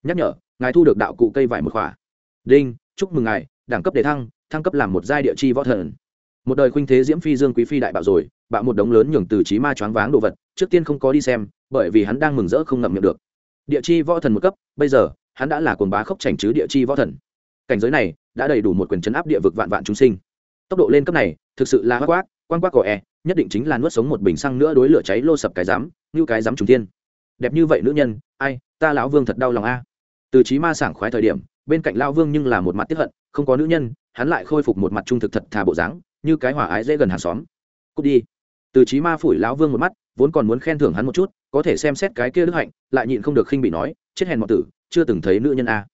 Nhắc nhở, ngài thu được đạo cụ cây vải một khỏa. Đinh, chúc mừng ngài, đẳng cấp đề thăng thăng cấp làm một giai địa chi võ thần. Một đời khuynh thế diễm phi dương quý phi đại bạo rồi, bạo một đống lớn nhường từ trí ma choáng váng đồ vật, trước tiên không có đi xem, bởi vì hắn đang mừng rỡ không ngậm miệng được. Địa chi võ thần một cấp, bây giờ, hắn đã là cồn bá khốc chảnh chứ địa chi võ thần. Cảnh giới này, đã đầy đủ một quyền chấn áp địa vực vạn vạn chúng sinh. Tốc độ lên cấp này, thực sự là quát quang quát cỏ e nhất định chính là nuốt sống một bình xăng nữa đối lửa cháy lô sập cái dám như cái dám trùng tiên đẹp như vậy nữ nhân, ai, ta lão vương thật đau lòng a. Từ trí ma sảng khoái thời điểm, bên cạnh lão vương nhưng là một mặt tiếp hận, không có nữ nhân hắn lại khôi phục một mặt trung thực thật thà bộ dáng, như cái hỏa ái dễ gần hàng xóm. Cút đi. Từ trí ma phủi lão vương một mắt, vốn còn muốn khen thưởng hắn một chút, có thể xem xét cái kia đức hạnh, lại nhịn không được khinh bị nói, chết hèn mọi tử, chưa từng thấy nữ nhân a.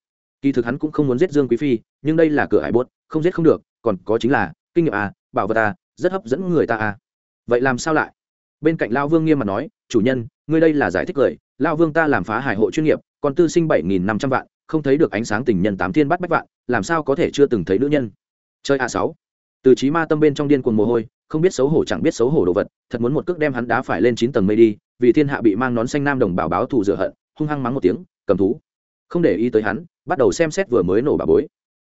Kỳ thực hắn cũng không muốn giết dương quý phi, nhưng đây là cửa hải bốt, không giết không được, còn có chính là, kinh nghiệm à bảo vật à rất hấp dẫn người ta à vậy làm sao lại? Bên cạnh lao vương nghiêm mặt nói, chủ nhân, ngươi đây là giải thích cười lao vương ta làm phá hải hộ chuyên nghiệp, còn tư sinh bảy nghìn năm trăm vạn không thấy được ánh sáng tình nhân tám thiên bắt bách vạn, làm sao có thể chưa từng thấy nữ nhân? Chơi a sáu. Từ trí ma tâm bên trong điên cuồng mồ hôi, không biết xấu hổ chẳng biết xấu hổ đồ vật, thật muốn một cước đem hắn đá phải lên chín tầng mây đi, vì thiên hạ bị mang nón xanh nam đồng bảo báo thù rửa hận, hung hăng mắng một tiếng, cầm thú. Không để ý tới hắn, bắt đầu xem xét vừa mới nổ bà bối.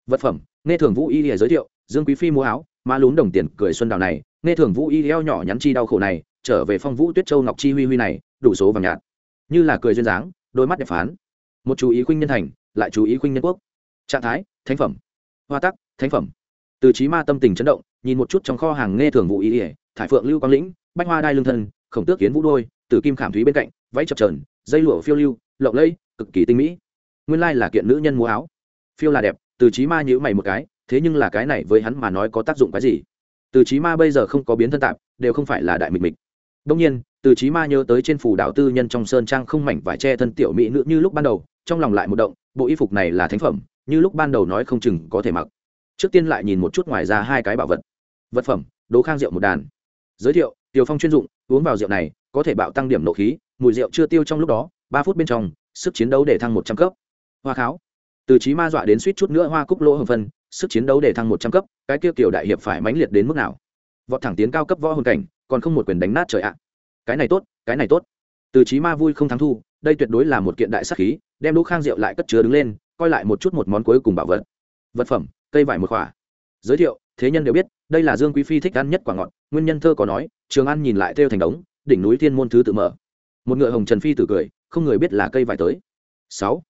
Vật phẩm, nghe thường vũ y lìa giới thiệu, dương quý phi mua áo ma lún đồng tiền, cười xuân đào này. Nghe thường vũ y eo nhỏ nhắn chi đau khổ này, trở về phong vũ tuyết châu ngọc chi huy huy này, đủ số vàng nhạt. Như là cười duyên dáng, đôi mắt đẹp phán. Một chú ý khuynh nhân thành lại chú ý khuynh nhân quốc. Trạng thái, thánh phẩm. Hoa tắc, thánh phẩm. Từ trí ma tâm tình chấn động, nhìn một chút trong kho hàng nghe thường vụ ý ỉa thải phượng lưu quang lĩnh, bách hoa đai lương thân, khổng tước kiến vũ đôi, tử kim khảm thúy bên cạnh, váy chập trờn, dây lụa phiêu lưu, lộng lẫy, cực kỳ tinh mỹ. Nguyên lai là kiện nữ nhân mua áo. Phiêu là đẹp, từ trí ma nhữ mày một cái, thế nhưng là cái này với hắn mà nói có tác dụng cái gì? Từ trí ma bây giờ không có biến thân tạp, đều không phải là đại mịch mịch. Đông nhiên, từ trí ma nhớ tới trên phủ đạo tư nhân trong sơn trang không mảnh vải che thân tiểu mỹ nữ như lúc ban đầu, trong lòng lại một động bộ y phục này là thánh phẩm, như lúc ban đầu nói không chừng có thể mặc. Trước tiên lại nhìn một chút ngoài ra hai cái bảo vật. Vật phẩm đố khang rượu một đàn. Giới thiệu, tiểu phong chuyên dụng, uống vào rượu này, có thể bạo tăng điểm nộ khí, mùi rượu chưa tiêu trong lúc đó, ba phút bên trong, sức chiến đấu để thăng một trăm cấp. Hoa kháo. Từ trí ma dọa đến suýt chút nữa hoa cúc lỗ hồng phân, sức chiến đấu để thăng một trăm cấp, cái kia kiểu đại hiệp phải mãnh liệt đến mức nào? Vọt thẳng tiến cao cấp võ hồn cảnh, còn không một quyền đánh nát trời ạ. Cái này tốt, cái này tốt. Từ trí ma vui không thắng thu đây tuyệt đối là một kiện đại sắc khí, đem đỗ khang rượu lại cất chứa đứng lên, coi lại một chút một món cuối cùng bảo vật. Vật phẩm, cây vải một khỏa. Giới thiệu, thế nhân đều biết, đây là dương quý phi thích ăn nhất quả ngọt, nguyên nhân thơ có nói, trường ăn nhìn lại theo thành đống, đỉnh núi thiên môn thứ tự mở. Một ngựa hồng trần phi tử cười, không người biết là cây vải tới. Sáu,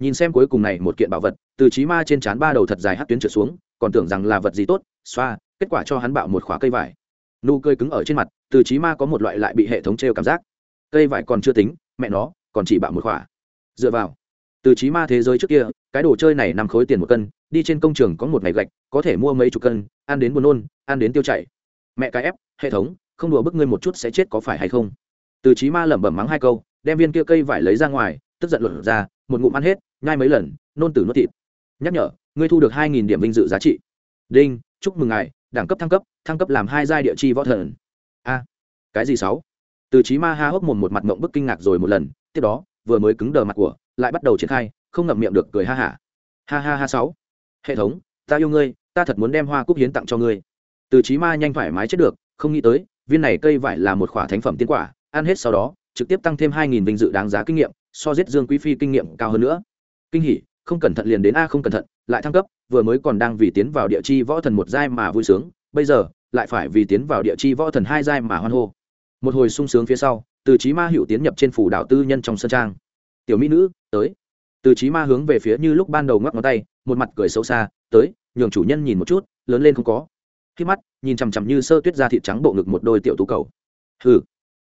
nhìn xem cuối cùng này một kiện bảo vật, từ trí ma trên trán ba đầu thật dài hát tuyến trượt xuống, còn tưởng rằng là vật gì tốt, xoa, kết quả cho hắn bạo một khóa cây vải. Nụ cười cứng ở trên mặt, từ trí ma có một loại lại bị hệ thống treo cảm giác. Cây vải còn chưa tính, mẹ nó còn chỉ bạo một khỏa. Dựa vào, từ trí ma thế giới trước kia, cái đồ chơi này nằm khối tiền một cân, đi trên công trường có một ngày gạch, có thể mua mấy chục cân, ăn đến buồn nôn, ăn đến tiêu chảy. Mẹ cái ép, hệ thống, không đùa bức ngươi một chút sẽ chết có phải hay không? Từ trí ma lẩm bẩm mắng hai câu, đem viên kia cây vải lấy ra ngoài, tức giận luận ra, một ngụm ăn hết, nhai mấy lần, nôn tử nuốt thịt. Nhắc nhở, ngươi thu được hai nghìn điểm vinh dự giá trị. Đinh, chúc mừng ngài, đẳng cấp thăng cấp thăng cấp làm hai giai địa chi võ thần. A, cái gì sáu? Từ trí ma ha hốc mồm một mặt mộng bức kinh ngạc rồi một lần tiếp đó, vừa mới cứng đờ mặt của, lại bắt đầu triển khai, không ngậm miệng được cười ha hả. Ha. ha ha ha sáu. Hệ thống, ta yêu ngươi, ta thật muốn đem hoa cúc hiến tặng cho ngươi. Từ trí ma nhanh thoải mái chết được, không nghĩ tới, viên này cây vải là một khỏa thánh phẩm tiên quả, ăn hết sau đó, trực tiếp tăng thêm hai nghìn vinh dự đáng giá kinh nghiệm, so giết dương quý phi kinh nghiệm cao hơn nữa. Kinh hỉ, không cẩn thận liền đến a không cẩn thận, lại thăng cấp, vừa mới còn đang vì tiến vào địa chi võ thần một giai mà vui sướng, bây giờ, lại phải vì tiến vào địa chi võ thần hai giai mà hoan hô. Một hồi sung sướng phía sau từ trí ma hữu tiến nhập trên phủ đạo tư nhân trong sân trang. Tiểu mỹ nữ, tới. Từ trí ma hướng về phía như lúc ban đầu ngoắc ngón tay, một mặt cười xấu xa, tới, nhường chủ nhân nhìn một chút, lớn lên không có. Khi mắt, nhìn chằm chằm như sơ tuyết ra thịt trắng bộ ngực một đôi tiểu tú cầu. Hừ.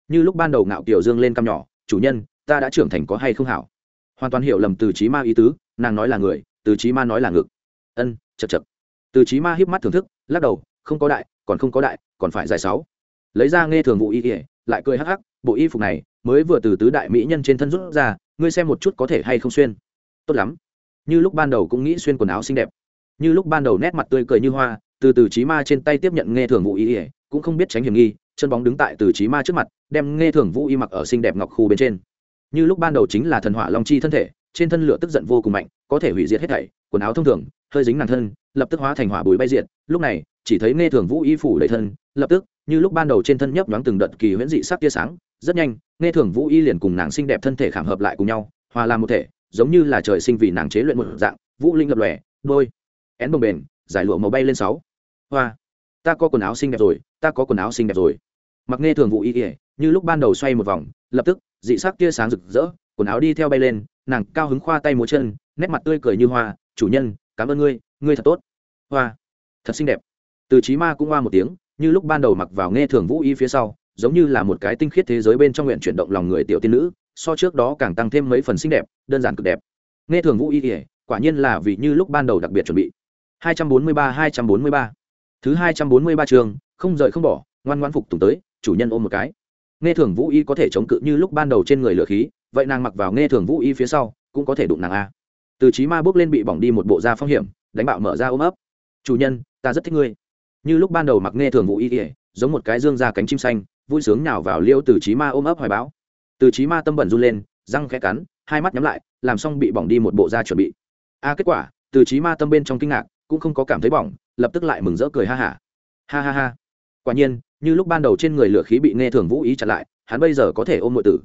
Như lúc ban đầu ngạo kiểu dương lên căm nhỏ, chủ nhân, ta đã trưởng thành có hay không hảo? Hoàn toàn hiểu lầm từ trí ma ý tứ, nàng nói là người, từ trí ma nói là ngực. Ân, chật chật. Từ trí ma hiếp mắt thưởng thức, lắc đầu, không có đại, còn không có đại, còn phải dài sáu. Lấy ra nghe thường vụ y ỉa lại cười hắc hắc bộ y phục này mới vừa từ tứ đại mỹ nhân trên thân rút ra, ngươi xem một chút có thể hay không xuyên. Tốt lắm. Như lúc ban đầu cũng nghĩ xuyên quần áo xinh đẹp. Như lúc ban đầu nét mặt tươi cười như hoa, từ từ trí ma trên tay tiếp nhận nghe thường vũ y ỉa cũng không biết tránh hiểm nghi, chân bóng đứng tại từ trí ma trước mặt, đem nghe thường vũ y mặc ở xinh đẹp ngọc khu bên trên. Như lúc ban đầu chính là thần hỏa long chi thân thể, trên thân lửa tức giận vô cùng mạnh, có thể hủy diệt hết thảy, quần áo thông thường, hơi dính nàng thân, lập tức hóa thành hỏa bùi bay diệt. Lúc này, chỉ thấy nghe thường vũ y phủ đầy thân, lập tức, như lúc ban đầu trên thân nhấp nhoáng từng đợt kỳ huyễn dị sắc tia sáng rất nhanh, nghe thường vũ y liền cùng nàng xinh đẹp thân thể khảm hợp lại cùng nhau, hòa làm một thể, giống như là trời sinh vì nàng chế luyện một dạng, vũ linh lập lòe, đôi, én bồng bền giải lụa màu bay lên sáu. Hoa, ta có quần áo xinh đẹp rồi, ta có quần áo xinh đẹp rồi. Mặc nghe thường vụ y ỉa như lúc ban đầu xoay một vòng, lập tức, dị sắc tia sáng rực rỡ, quần áo đi theo bay lên, nàng cao hứng khoa tay múa chân, nét mặt tươi cười như hoa, chủ nhân, cảm ơn ngươi ngươi thật tốt. Hoa, thật xinh đẹp. Từ trí ma cũng hoa một tiếng, như lúc ban đầu mặc vào nghe thường vũ y phía sau giống như là một cái tinh khiết thế giới bên trong nguyện chuyển động lòng người tiểu tiên nữ, so trước đó càng tăng thêm mấy phần xinh đẹp, đơn giản cực đẹp. Nghe thường vũ y kể quả nhiên là vì như lúc ban đầu đặc biệt chuẩn bị. 243 243 thứ 243 trường, không rời không bỏ, ngoan ngoan phục tùng tới, chủ nhân ôm một cái. Nghe thường vũ y có thể chống cự như lúc ban đầu trên người lửa khí, vậy nàng mặc vào nghe thường vũ y phía sau, cũng có thể đụng nàng a. Từ trí ma bước lên bị bỏng đi một bộ da phong hiểm, đánh bạo mở ra ôm ấp. Chủ nhân, ta rất thích ngươi. Như lúc ban đầu mặc nghe thường vũ y kể giống một cái dương da cánh chim xanh vui sướng nhào vào liêu từ trí ma ôm ấp hoài báo từ trí ma tâm bẩn run lên, răng khẽ cắn, hai mắt nhắm lại, làm xong bị bỏng đi một bộ da chuẩn bị. A, kết quả, từ trí ma tâm bên trong kinh ngạc, cũng không có cảm thấy bỏng, lập tức lại mừng rỡ cười ha hả. Ha. ha ha. Ha quả nhiên, như lúc ban đầu trên người lửa khí bị nghe thường vũ ý chặt lại, hắn bây giờ có thể ôm nội tử.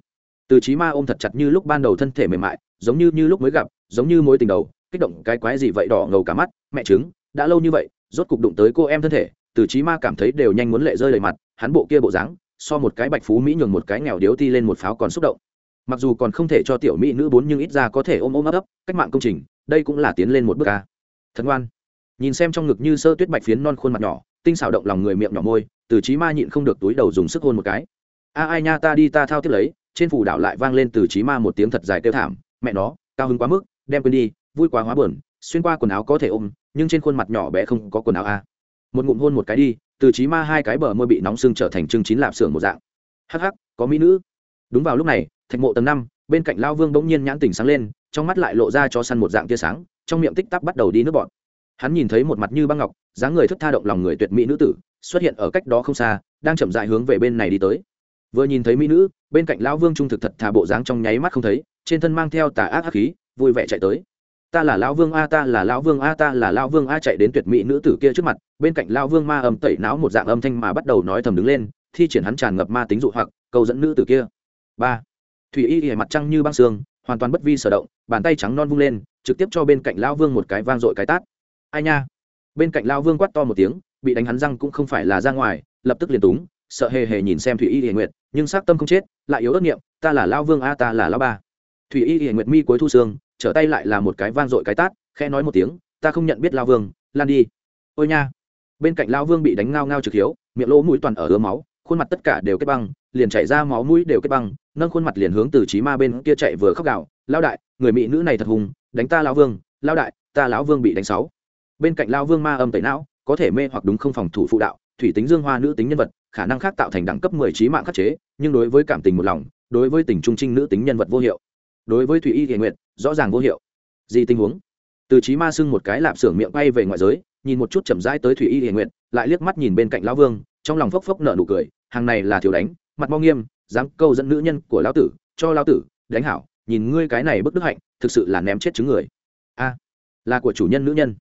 Từ trí ma ôm thật chặt như lúc ban đầu thân thể mềm mại, giống như như lúc mới gặp, giống như mối tình đầu, kích động cái quái gì vậy đỏ ngầu cả mắt, mẹ chứng đã lâu như vậy, rốt cục đụng tới cô em thân thể, từ trí ma cảm thấy đều nhanh muốn lệ rơi đầy mặt, hắn bộ kia bộ dáng so một cái bạch phú mỹ nhường một cái nghèo điếu ti lên một pháo còn xúc động. Mặc dù còn không thể cho tiểu mỹ nữ bốn nhưng ít ra có thể ôm ôm ấp ấp, cách mạng công trình, đây cũng là tiến lên một bước ca. Thật ngoan. Nhìn xem trong ngực như sơ tuyết bạch phiến non khuôn mặt nhỏ, tinh xảo động lòng người miệng nhỏ môi, từ trí ma nhịn không được túi đầu dùng sức hôn một cái. A, ai nha, ta đi, ta thao tiếp lấy, trên phủ đảo lại vang lên từ trí ma một tiếng thật dài kêu thảm, mẹ nó, cao hứng quá mức, đem quên đi, vui quá hóa buồn, xuyên qua quần áo có thể ôm, nhưng trên khuôn mặt nhỏ bé không có quần áo a. Một ngụm hôn một cái đi từ trí ma hai cái bờ môi bị nóng sưng trở thành trưng chín lạp xưởng một dạng. Hắc hắc, có mỹ nữ. Đúng vào lúc này, thạch mộ tầng năm, bên cạnh lao vương bỗng nhiên nhãn tỉnh sáng lên, trong mắt lại lộ ra cho săn một dạng tia sáng, trong miệng tích tắc bắt đầu đi nước bọn hắn nhìn thấy một mặt như băng ngọc, dáng người thức tha động lòng người tuyệt mỹ nữ tử, xuất hiện ở cách đó không xa, đang chậm dại hướng về bên này đi tới. Vừa nhìn thấy mỹ nữ, bên cạnh lão vương trung thực thật thà bộ dáng trong nháy mắt không thấy, trên thân mang theo tà ác hắc khí, vui vẻ chạy tới ta là lão vương a, ta là lão vương a, ta là lão vương a, chạy đến tuyệt mỹ nữ tử kia trước mặt, bên cạnh lão vương ma âm tẩy não một dạng âm thanh mà bắt đầu nói thầm đứng lên, thi triển hắn tràn ngập ma tính dụ hoặc, câu dẫn nữ tử kia. Ba. Thủy y ỉa mặt trăng như băng xương hoàn toàn bất vi sở động, bàn tay trắng non vung lên, trực tiếp cho bên cạnh lão vương một cái vang dội cái tát. Ai nha? Bên cạnh lão vương quát to một tiếng, bị đánh hắn răng cũng không phải là ra ngoài, lập tức liền túng, sợ hề hề nhìn xem thủy y hiền nguyệt, nhưng xác tâm không chết, lại yếu ớt nghiệm ta là Lão vương a, ta là Lão ba. Thủy y hiền nguyệt mi cuối thu xương trở tay lại là một cái vang dội cái tát, khẽ nói một tiếng, ta không nhận biết lao vương, lan đi. Ôi nha. Bên cạnh lao vương bị đánh ngao ngao trực hiếu, miệng lỗ mũi toàn ở ứa máu, khuôn mặt tất cả đều kết băng, liền chảy ra máu mũi đều kết băng, nâng khuôn mặt liền hướng từ trí ma bên kia chạy vừa khóc gạo lao đại, người mỹ nữ này thật hùng, đánh ta lao vương, lao đại, ta lão vương bị đánh sáu. Bên cạnh lao vương ma âm tẩy não, có thể mê hoặc đúng không phòng thủ phụ đạo, thủy tính dương hoa nữ tính nhân vật, khả năng khác tạo thành đẳng cấp mười trí mạng khắc chế, nhưng đối với cảm tình một lòng, đối với tình trung trinh nữ tính nhân vật vô hiệu. Đối với thủy y thiện nguyện rõ ràng vô hiệu. Gì tình huống? Từ trí ma sưng một cái lạp xưởng miệng bay về ngoại giới, nhìn một chút chậm rãi tới thủy y hiền nguyện lại liếc mắt nhìn bên cạnh lão vương, trong lòng phốc phốc nở nụ cười, hàng này là thiếu đánh, mặt mo nghiêm, dám câu dẫn nữ nhân của lão tử, cho lão tử, đánh hảo, nhìn ngươi cái này bức đức hạnh, thực sự là ném chết chứng người. A, là của chủ nhân nữ nhân.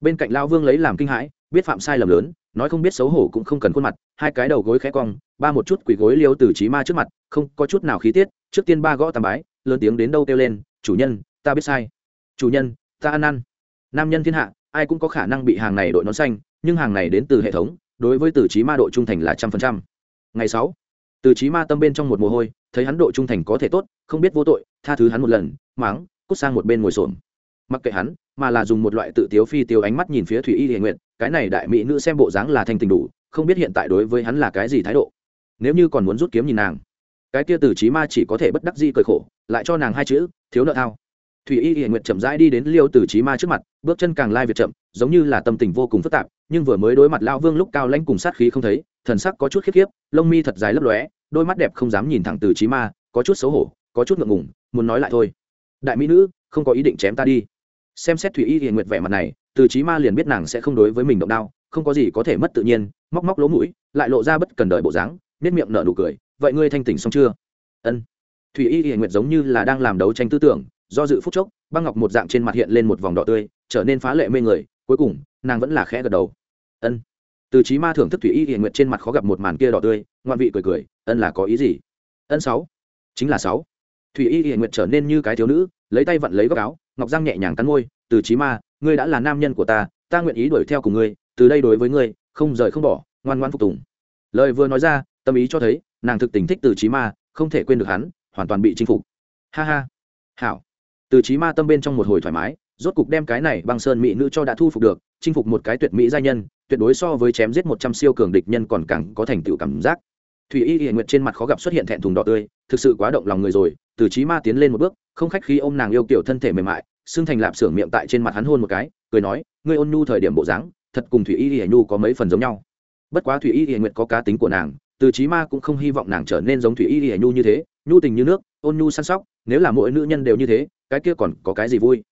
Bên cạnh lão vương lấy làm kinh hãi, biết phạm sai lầm lớn, nói không biết xấu hổ cũng không cần khuôn mặt, hai cái đầu gối khẽ cong, ba một chút quỳ gối liêu từ trí ma trước mặt, không có chút nào khí tiết, trước tiên ba gõ tàm bái, lớn tiếng đến đâu kêu lên chủ nhân, ta biết sai. Chủ nhân, ta ăn ăn. Nam nhân thiên hạ, ai cũng có khả năng bị hàng này đội nón xanh, nhưng hàng này đến từ hệ thống, đối với từ trí ma độ trung thành là trăm phần trăm. Ngày sáu, từ trí ma tâm bên trong một mồ hôi, thấy hắn độ trung thành có thể tốt, không biết vô tội, tha thứ hắn một lần, máng, cút sang một bên ngồi xổm. Mặc kệ hắn, mà là dùng một loại tự tiếu phi tiêu ánh mắt nhìn phía thủy y hệ nguyện cái này đại mỹ nữ xem bộ dáng là thanh tình đủ, không biết hiện tại đối với hắn là cái gì thái độ. Nếu như còn muốn rút kiếm nhìn nàng, cái kia từ trí ma chỉ có thể bất đắc di cười khổ, lại cho nàng hai chữ thiếu nợ thao. Thủy y hiền nguyện chậm rãi đi đến liêu từ trí ma trước mặt, bước chân càng lai việt chậm, giống như là tâm tình vô cùng phức tạp, nhưng vừa mới đối mặt lao vương lúc cao lãnh cùng sát khí không thấy, thần sắc có chút khiếp khiếp, lông mi thật dài lấp lóe, đôi mắt đẹp không dám nhìn thẳng từ trí ma, có chút xấu hổ, có chút ngượng ngùng, muốn nói lại thôi. Đại mỹ nữ, không có ý định chém ta đi. Xem xét thủy y hiền nguyệt vẻ mặt này từ trí ma liền biết nàng sẽ không đối với mình động đao, không có gì có thể mất tự nhiên, móc móc lỗ mũi, lại lộ ra bất cần đời bộ dáng nết miệng nở nụ cười, vậy ngươi thanh tỉnh xong chưa? Ân thủy y hiền nguyệt giống như là đang làm đấu tranh tư tưởng, do dự phút chốc, băng ngọc một dạng trên mặt hiện lên một vòng đỏ tươi, trở nên phá lệ mê người, cuối cùng, nàng vẫn là khẽ gật đầu. Ân. Từ trí ma thưởng thức thủy y hiền nguyệt trên mặt khó gặp một màn kia đỏ tươi ngoan vị cười cười, ân là có ý gì? Ân sáu. Chính là sáu. Thủy y hiền nguyệt trở nên như cái thiếu nữ, lấy tay vặn lấy góc áo, ngọc giang nhẹ nhàng cắn môi, từ trí ma, ngươi đã là nam nhân của ta ta nguyện ý đuổi theo cùng ngươi, từ đây đối với ngươi, không rời không bỏ, ngoan ngoan phục tùng. Lời vừa nói ra, tâm ý cho thấy, nàng thực tình thích từ trí ma, không thể quên được hắn hoàn toàn bị chinh phục. Ha ha. Hảo. Từ trí ma tâm bên trong một hồi thoải mái, rốt cục đem cái này băng sơn mỹ nữ cho đã thu phục được, chinh phục một cái tuyệt mỹ gia nhân, tuyệt đối so với chém giết một trăm siêu cường địch nhân còn càng có thành tựu cảm giác. Thủy y hiện nguyệt trên mặt khó gặp xuất hiện thẹn thùng đỏ tươi, thực sự quá động lòng người rồi, từ trí ma tiến lên một bước, không khách khi ôm nàng yêu kiểu thân thể mềm mại, xương thành lạp xưởng miệng tại trên mặt hắn hôn một cái, cười nói, ngươi ôn nhu thời điểm bộ dáng, thật cùng thủy y hiển nhu có mấy phần giống nhau. Bất quá thủy y hiển nguyệt có cá tính của nàng, từ trí ma cũng không hy vọng nàng trở nên giống thủy y hiển nhu như thế nhu tình như nước, ôn nhu săn sóc, nếu là mỗi nữ nhân đều như thế, cái kia còn có cái gì vui?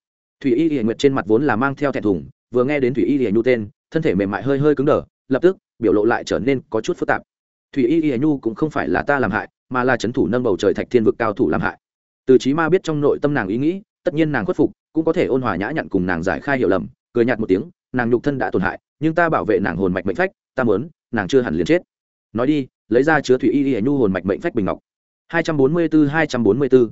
Thủy y hiển nguyệt trên mặt vốn là mang theo thẹn thùng, vừa nghe đến thủy y hiển nhu tên, thân thể mềm mại hơi hơi cứng đờ, lập tức, biểu lộ lại trở nên có chút phức tạp. Thủy y hiển nhu cũng không phải là ta làm hại, mà là c thủ nâng bầu trời thạch thiên vực cao thủ làm hại. Từ trí ma biết trong nội tâm nàng ý nghĩ, tất nhiên nàng khuất phục, cũng có thể ôn hòa nhã nhặn cùng nàng giải khai hiểu lầm, cười nhạt một tiếng, nàng nhục thân đã tổn hại, nhưng ta bảo vệ nàng hồn mạch mệnh phách, ta muốn, nàng chưa hẳn liền chết. Nói đi, lấy ra chứa thủy y hiển nhu hồn mạch mệnh phách bình ngọc hai trăm bốn mươi bốn hai trăm bốn mươi bốn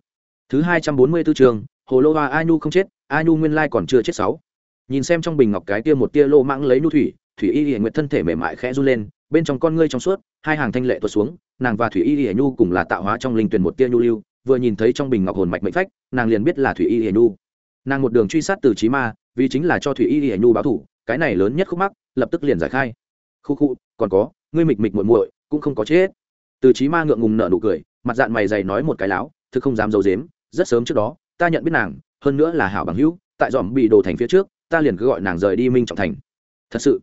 thứ hai trăm bốn mươi bốn trường, hồ lô hoa, a nhu không chết, a nhu nguyên lai còn chưa chết sáu. Nhìn xem trong bình ngọc cái tia một tia lô mãng lấy nhu thủy thủy y Liễu nguyệt thân thể mềm mại khẽ run lên, bên trong con ngươi trong suốt, hai hàng thanh lệ tuột xuống, nàng và thủy y Liễu nhu cùng là tạo hóa trong linh truyền một tia nhu lưu, vừa nhìn thấy trong bình ngọc hồn mạch mệnh phách, nàng liền biết là thủy y Liễu nhu. Nàng một đường truy sát từ chí ma, vì chính là cho thủy y Liễu nhu báo thủ, cái này lớn nhất khúc mắc, lập tức liền giải khai. Khu khu, còn có, ngươi mịch mịch muội muội, cũng không có chết. Từ chí ma ngượng ngùng nở nụ cười mặt dạng mày dày nói một cái láo, thực không dám giấu dếm rất sớm trước đó, ta nhận biết nàng, hơn nữa là hảo bằng hữu, tại dòm bị đồ thành phía trước, ta liền cứ gọi nàng rời đi minh trọng thành. Thật sự.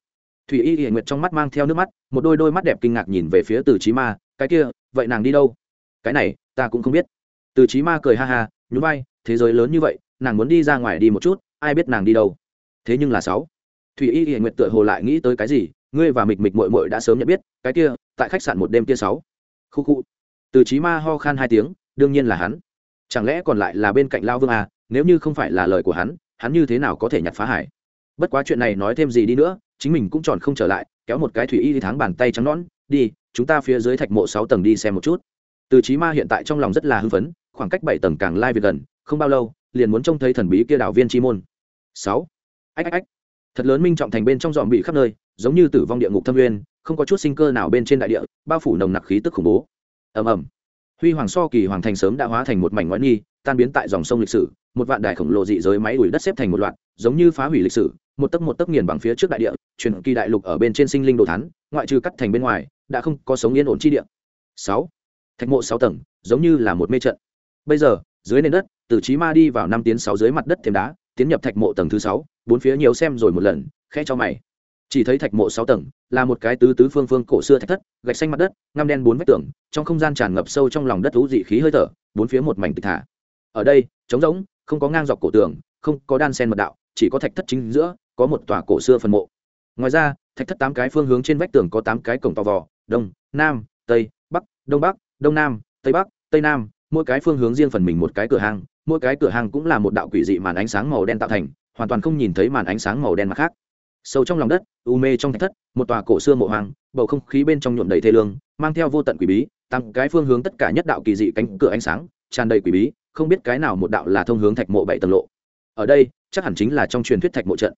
Thủy y hiển nguyệt trong mắt mang theo nước mắt, một đôi đôi mắt đẹp kinh ngạc nhìn về phía từ trí ma, cái kia, vậy nàng đi đâu? Cái này, ta cũng không biết. Từ trí ma cười ha ha, nhún vai, thế giới lớn như vậy, nàng muốn đi ra ngoài đi một chút, ai biết nàng đi đâu? Thế nhưng là sáu. Thủy y hiển nguyệt tựa hồ lại nghĩ tới cái gì, ngươi và mịch mịch mội mội đã sớm nhận biết, cái kia, tại khách sạn một đêm kia sáu. Khu khu từ trí ma ho khan hai tiếng, đương nhiên là hắn. Chẳng lẽ còn lại là bên cạnh lao vương à nếu như không phải là lời của hắn hắn như thế nào có thể nhặt phá hải? Bất quá chuyện này nói thêm gì đi nữa, chính mình cũng tròn không trở lại, kéo một cái thủy y đi thắng bàn tay trắng nõn, đi, chúng ta phía dưới thạch mộ sáu tầng đi xem một chút. Từ trí ma hiện tại trong lòng rất là hưng phấn, khoảng cách bảy tầng càng lai việc gần, không bao lâu, liền muốn trông thấy thần bí kia đảo viên chi môn. Sáu. Ách ách ách. Thật lớn minh trọng thành bên trong dòm bị khắp nơi, giống như tử vong địa ngục thâm nguyên, không có chút sinh cơ nào bên trên đại địa, bao phủ nồng nặc khí tức khủng bố ầm ầm. Huy hoàng so kỳ hoàng thành sớm đã hóa thành một mảnh ngoại nghi tan biến tại dòng sông lịch sử, một vạn đài khổng lồ dị giới máy đuổi đất xếp thành một loạt, giống như phá hủy lịch sử, một tấc một tấc nghiền bằng phía trước đại địa, truyền kỳ đại lục ở bên trên sinh linh đồ thán, ngoại trừ cắt thành bên ngoài, đã không có sống yên ổn chi địa. Sáu. Thạch mộ sáu tầng, giống như là một mê trận. Bây giờ, dưới nền đất, từ trí ma đi vào năm tiến sáu dưới mặt đất thêm đá, tiến nhập thạch mộ tầng thứ sáu, bốn phía nhiều xem rồi một lần khe cho mày chỉ thấy thạch mộ sáu tầng, là một cái tứ tứ phương phương cổ xưa thạch thất, gạch xanh mặt đất, ngăm đen bốn vách tường, trong không gian tràn ngập sâu trong lòng đất thú dị khí hơi thở, bốn phía một mảnh tịch thả. Ở đây, trống rỗng, không có ngang dọc cổ tường, không có đan sen mật đạo, chỉ có thạch thất chính giữa, có một tòa cổ xưa phần mộ. Ngoài ra, thạch thất tám cái phương hướng trên vách tường có tám cái cổng to vò, đông, nam, tây, bắc, đông bắc, đông nam, tây bắc, tây nam, mỗi cái phương hướng riêng phần mình một cái cửa hàng mỗi cái cửa hàng cũng là một đạo quỷ dị màn ánh sáng màu đen tạo thành, hoàn toàn không nhìn thấy màn ánh sáng màu đen mặt khác sâu trong lòng đất, u mê trong thạch thất, một tòa cổ xưa mộ hoàng, bầu không khí bên trong nhuộm đầy thê lương, mang theo vô tận quỷ bí, tăng cái phương hướng tất cả nhất đạo kỳ dị cánh cửa ánh sáng, tràn đầy quỷ bí, không biết cái nào một đạo là thông hướng thạch mộ bảy tầng lộ. Ở đây, chắc hẳn chính là trong truyền thuyết thạch mộ trận.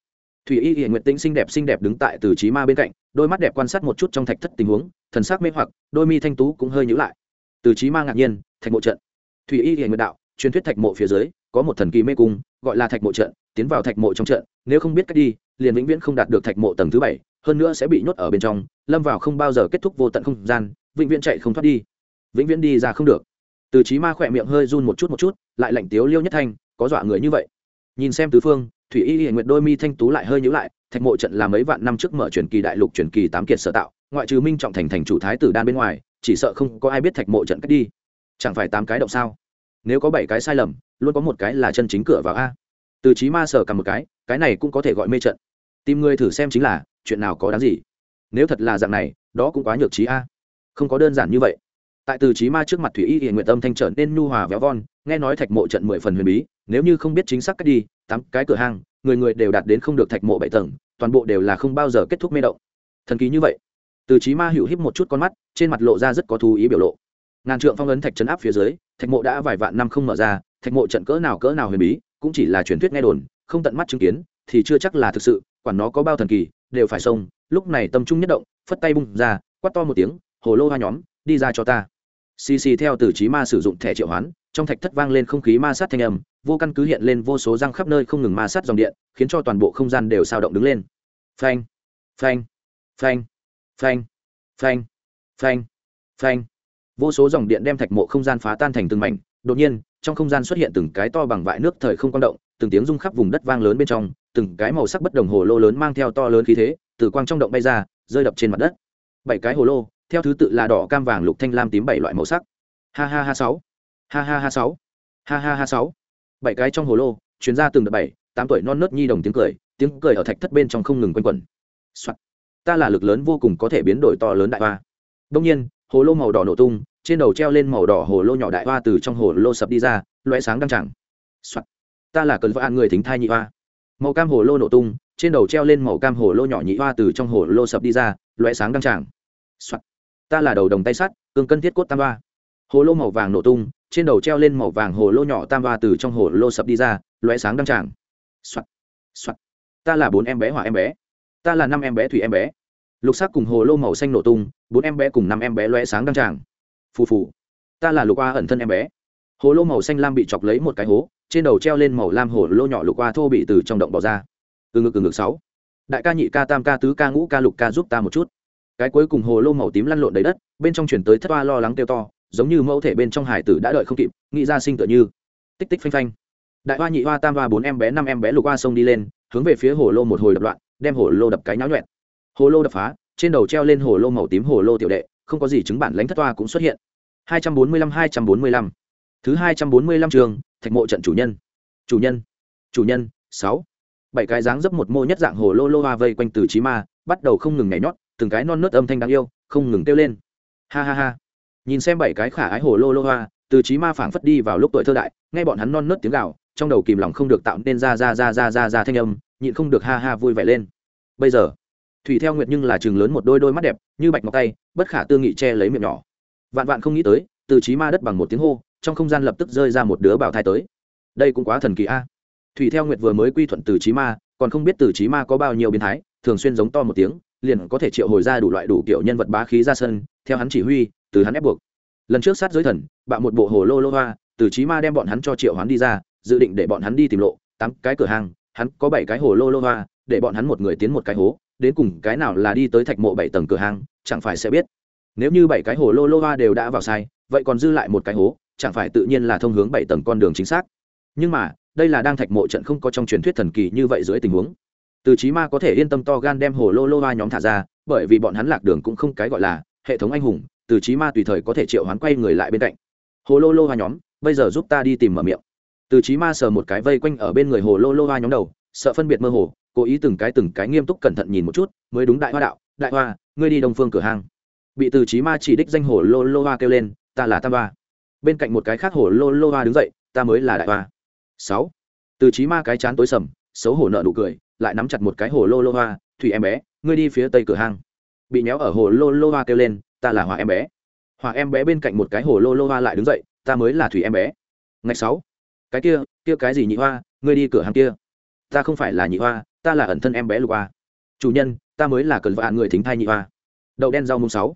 Thủy y hiện nguyện tĩnh xinh đẹp xinh đẹp đứng tại từ trí ma bên cạnh, đôi mắt đẹp quan sát một chút trong thạch thất tình huống, thần sắc mê hoặc, đôi mi thanh tú cũng hơi nhữ lại. Từ trí ma ngạc nhiên, thạch mộ trận. Thủy y hiện nguyện đạo, truyền thuyết thạch mộ phía dưới, có một thần kỳ mê cung gọi là thạch mộ trận, tiến vào thạch mộ trong trận, nếu không biết cách đi, liền vĩnh viễn không đạt được thạch mộ tầng thứ bảy, hơn nữa sẽ bị nhốt ở bên trong, lâm vào không bao giờ kết thúc vô tận không gian, vĩnh viễn chạy không thoát đi. Vĩnh viễn đi ra không được. Từ trí ma khỏe miệng hơi run một chút một chút, lại lạnh tiếu liêu nhất thanh, có dọa người như vậy. Nhìn xem tứ phương, thủy y hiện nguyện đôi mi thanh tú lại hơi nhữ lại, thạch mộ trận là mấy vạn năm trước mở truyền kỳ đại lục truyền kỳ tám kiệt sở tạo, ngoại trừ minh trọng thành thành chủ thái tử đan bên ngoài, chỉ sợ không có ai biết thạch mộ trận cách đi. Chẳng phải tám cái động sao? Nếu có bảy cái sai lầm luôn có một cái là chân chính cửa vào a. Từ trí ma sở cầm một cái cái này cũng có thể gọi mê trận. Tìm người thử xem chính là, chuyện nào có đáng gì? Nếu thật là dạng này, đó cũng quá nhược trí a. Không có đơn giản như vậy. Tại từ trí ma trước mặt thủy y hiện nguyện tâm thanh trở nên nhu hòa véo von, nghe nói thạch mộ trận mười phần huyền bí, nếu như không biết chính xác cách đi, tám cái cửa hàng người người đều đạt đến không được thạch mộ bảy tầng, toàn bộ đều là không bao giờ kết thúc mê động. Thần kỳ như vậy. Từ trí ma hữu híp một chút con mắt, trên mặt lộ ra rất có thú ý biểu lộ. Ngàn trượng phong ấn thạch trấn áp phía dưới, thạch mộ đã vài vạn năm không mở ra thạch mộ trận cỡ nào cỡ nào huyền bí, cũng chỉ là truyền thuyết nghe đồn, không tận mắt chứng kiến, thì chưa chắc là thực sự, quản nó có bao thần kỳ, đều phải xông, lúc này tâm trung nhất động, phất tay bung ra, quát to một tiếng, hồ lô hoa nhóm, đi ra cho ta. Xì xì theo từ trí ma sử dụng thẻ triệu hoán, trong thạch thất vang lên không khí ma sát thanh âm, vô căn cứ hiện lên vô số răng khắp nơi không ngừng ma sát dòng điện, khiến cho toàn bộ không gian đều sao động đứng lên. Phanh phanh phanh phanh phanh phanh phanh. Vô số dòng điện đem thạch mộ không gian phá tan thành từng mảnh đột nhiên, trong không gian xuất hiện từng cái to bằng vại nước thời không quang động, từng tiếng rung khắp vùng đất vang lớn bên trong, từng cái màu sắc bất đồng hồ lô lớn mang theo to lớn khí thế, từ quang trong động bay ra, rơi đập trên mặt đất. Bảy cái hồ lô, theo thứ tự là đỏ, cam, vàng, lục, thanh, lam, tím, bảy loại màu sắc. Ha ha ha sáu. Ha ha ha sáu. Ha ha ha sáu. Bảy cái trong hồ lô chuyến ra từng đợt bảy, tám tuổi non nớt nhi đồng tiếng cười tiếng cười ở thạch thất bên trong không ngừng quanh quẩn. Soạn. ta là lực lớn vô cùng có thể biến đổi to lớn đại hoa. Đông nhiên, hồ lô màu đỏ nổ tung trên đầu treo lên màu đỏ hồ lô nhỏ đại hoa từ trong hồ lô sập đi ra loé sáng đăng chẳng Soạn. ta là cơn vợ an người thính thai nhị hoa. Màu cam hồ lô nổ tung, trên đầu treo lên màu cam hồ lô nhỏ nhị hoa từ trong hồ lô sập đi ra loé sáng đăng chẳng Soạn. ta là đầu đồng tay sắt, cương cân thiết cốt tam hoa. Hồ lô màu vàng nổ tung, trên đầu treo lên màu vàng hồ lô nhỏ tam hoa từ trong hồ lô sập đi ra loé sáng đăng tràng. Soạt. Soạt. Ta là bốn em bé hỏa em bé. Ta là năm em bé thủy em bé. Lục sắc cùng hồ lô màu xanh nổ tung, bốn em bé cùng năm em bé loé sáng đăng tràng phù phù. Ta là lục hoa ẩn thân em bé. Hồ lô màu xanh lam bị chọc lấy một cái hố, trên đầu treo lên màu lam hồ lô nhỏ lục hoa thô bị từ trong động bỏ ra. Từ ngực từ ngực sáu. Đại ca nhị ca tam ca tứ ca ngũ ca lục ca giúp ta một chút. Cái cuối cùng hồ lô màu tím lăn lộn đầy đất, bên trong chuyển tới thất hoa lo lắng kêu to, giống như mẫu thể bên trong hải tử đã đợi không kịp, nghĩ ra sinh tựa như. Tích tích phanh phanh. Đại hoa nhị hoa tam hoa bốn em bé, năm em bé lục hoa sông đi lên, hướng về phía hồ lô một hồi đập loạn, đem hồ lô đập cái nháo nhuẹn. Hồ lô đập phá, trên đầu treo lên hồ lô màu tím hồ lô tiểu đệ không có gì chứng bản lãnh thất toa cũng xuất hiện. 245 245 thứ 245 trường, thạch mộ trận chủ nhân. Chủ nhân chủ nhân 6 bảy cái dáng dấp một mô nhất dạng hồ lô lô hoa vây quanh từ chí ma, bắt đầu không ngừng nhảy nhót, từng cái non nớt âm thanh đáng yêu, không ngừng kêu lên. Ha ha ha. Nhìn xem bảy cái khả ái hồ lô lô hoa, từ chí ma phảng phất đi vào lúc tuổi thơ đại, nghe bọn hắn non nớt tiếng gào, trong đầu kìm lòng không được tạo nên ra ra ra ra ra ra thanh âm, nhịn không được ha ha vui vẻ lên. Bây giờ thủy theo nguyệt nhưng là chừng lớn một đôi đôi mắt đẹp, như bạch ngọc tay, bất khả tư nghị che lấy miệng nhỏ. Vạn vạn không nghĩ tới, từ trí ma đất bằng một tiếng hô, trong không gian lập tức rơi ra một đứa bảo thai tới. Đây cũng quá thần kỳ a. Thủy theo nguyệt vừa mới quy thuận từ trí ma, còn không biết từ trí ma có bao nhiêu biến thái, thường xuyên giống to một tiếng, liền có thể triệu hồi ra đủ loại đủ kiểu nhân vật bá khí ra sân, theo hắn chỉ huy, từ hắn ép buộc. Lần trước sát giới thần, bạo một bộ hồ lô lô hoa, từ trí ma đem bọn hắn cho triệu hắn đi ra, dự định để bọn hắn đi tìm lộ, tám cái cửa hàng, hắn có bảy cái hồ lô lô hoa, để bọn hắn một người tiến một cái hố đến cùng cái nào là đi tới thạch mộ bảy tầng cửa hàng chẳng phải sẽ biết. Nếu như bảy cái hồ lô lô hoa đều đã vào sai, vậy còn dư lại một cái hố, chẳng phải tự nhiên là thông hướng bảy tầng con đường chính xác. Nhưng mà, đây là đang thạch mộ trận không có trong truyền thuyết thần kỳ như vậy dưới tình huống. Từ chí ma có thể yên tâm to gan đem hồ lô lô hoa nhóm thả ra, bởi vì bọn hắn lạc đường cũng không cái gọi là hệ thống anh hùng, từ chí ma tùy thời có thể triệu hoán quay người lại bên cạnh. Hồ lô lô hoa nhóm, bây giờ giúp ta đi tìm mở miệng. Từ chí ma sờ một cái vây quanh ở bên người hồ lô lô hoa nhóm đầu, sợ phân biệt mơ hồ cố ý từng cái từng cái nghiêm túc cẩn thận nhìn một chút, mới đúng đại hoa đạo, đại hoa, ngươi đi đông phương cửa hàng. Bị từ chí ma chỉ đích danh hồ lô lô hoa kêu lên, ta là tam ba bên cạnh một cái khác hồ lô lô hoa đứng dậy, ta mới là đại hoa. Sáu. Từ chí ma cái chán tối sầm, xấu hổ nợ nụ cười, lại nắm chặt một cái hồ lô lô hoa, thủy em bé, ngươi đi phía tây cửa hàng. Bị nhéo ở hồ lô lô hoa kêu lên, ta là hòa em bé. Hòa em bé bên cạnh một cái hồ lô lô hoa lại đứng dậy, ta mới là thủy em bé. Ngày sáu. Cái kia kia cái gì nhị hoa, ngươi đi cửa hàng kia? Ta không phải là nhị hoa ta là ẩn thân em bé lục hoa chủ nhân, ta mới là cần vạ người thính thai nhị hoa đậu đen rau mùng sáu.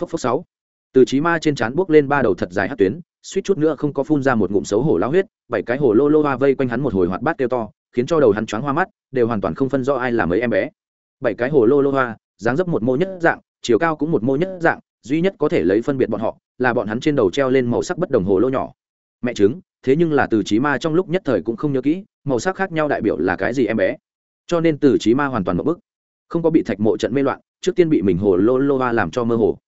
Phốc phốc sáu. Từ trí ma trên trán buốc lên ba đầu thật dài hát tuyến, suýt chút nữa không có phun ra một ngụm xấu hổ lao huyết, bảy cái hồ lô lô hoa vây quanh hắn một hồi hoạt bát kêu to, khiến cho đầu hắn choáng hoa mắt, đều hoàn toàn không phân rõ ai là mấy em bé. Bảy cái hồ lô lô hoa, dáng dấp một mô nhất dạng, chiều cao cũng một mô nhất dạng, duy nhất có thể lấy phân biệt bọn họ, là bọn hắn trên đầu treo lên màu sắc bất đồng hồ lô nhỏ. Mẹ chứng thế nhưng là từ trí ma trong lúc nhất thời cũng không nhớ kỹ, màu sắc khác nhau đại biểu là cái gì em bé? Cho nên từ trí ma hoàn toàn một bức. Không có bị thạch mộ trận mê loạn, trước tiên bị mình hồ lô lô ba làm cho mơ hồ.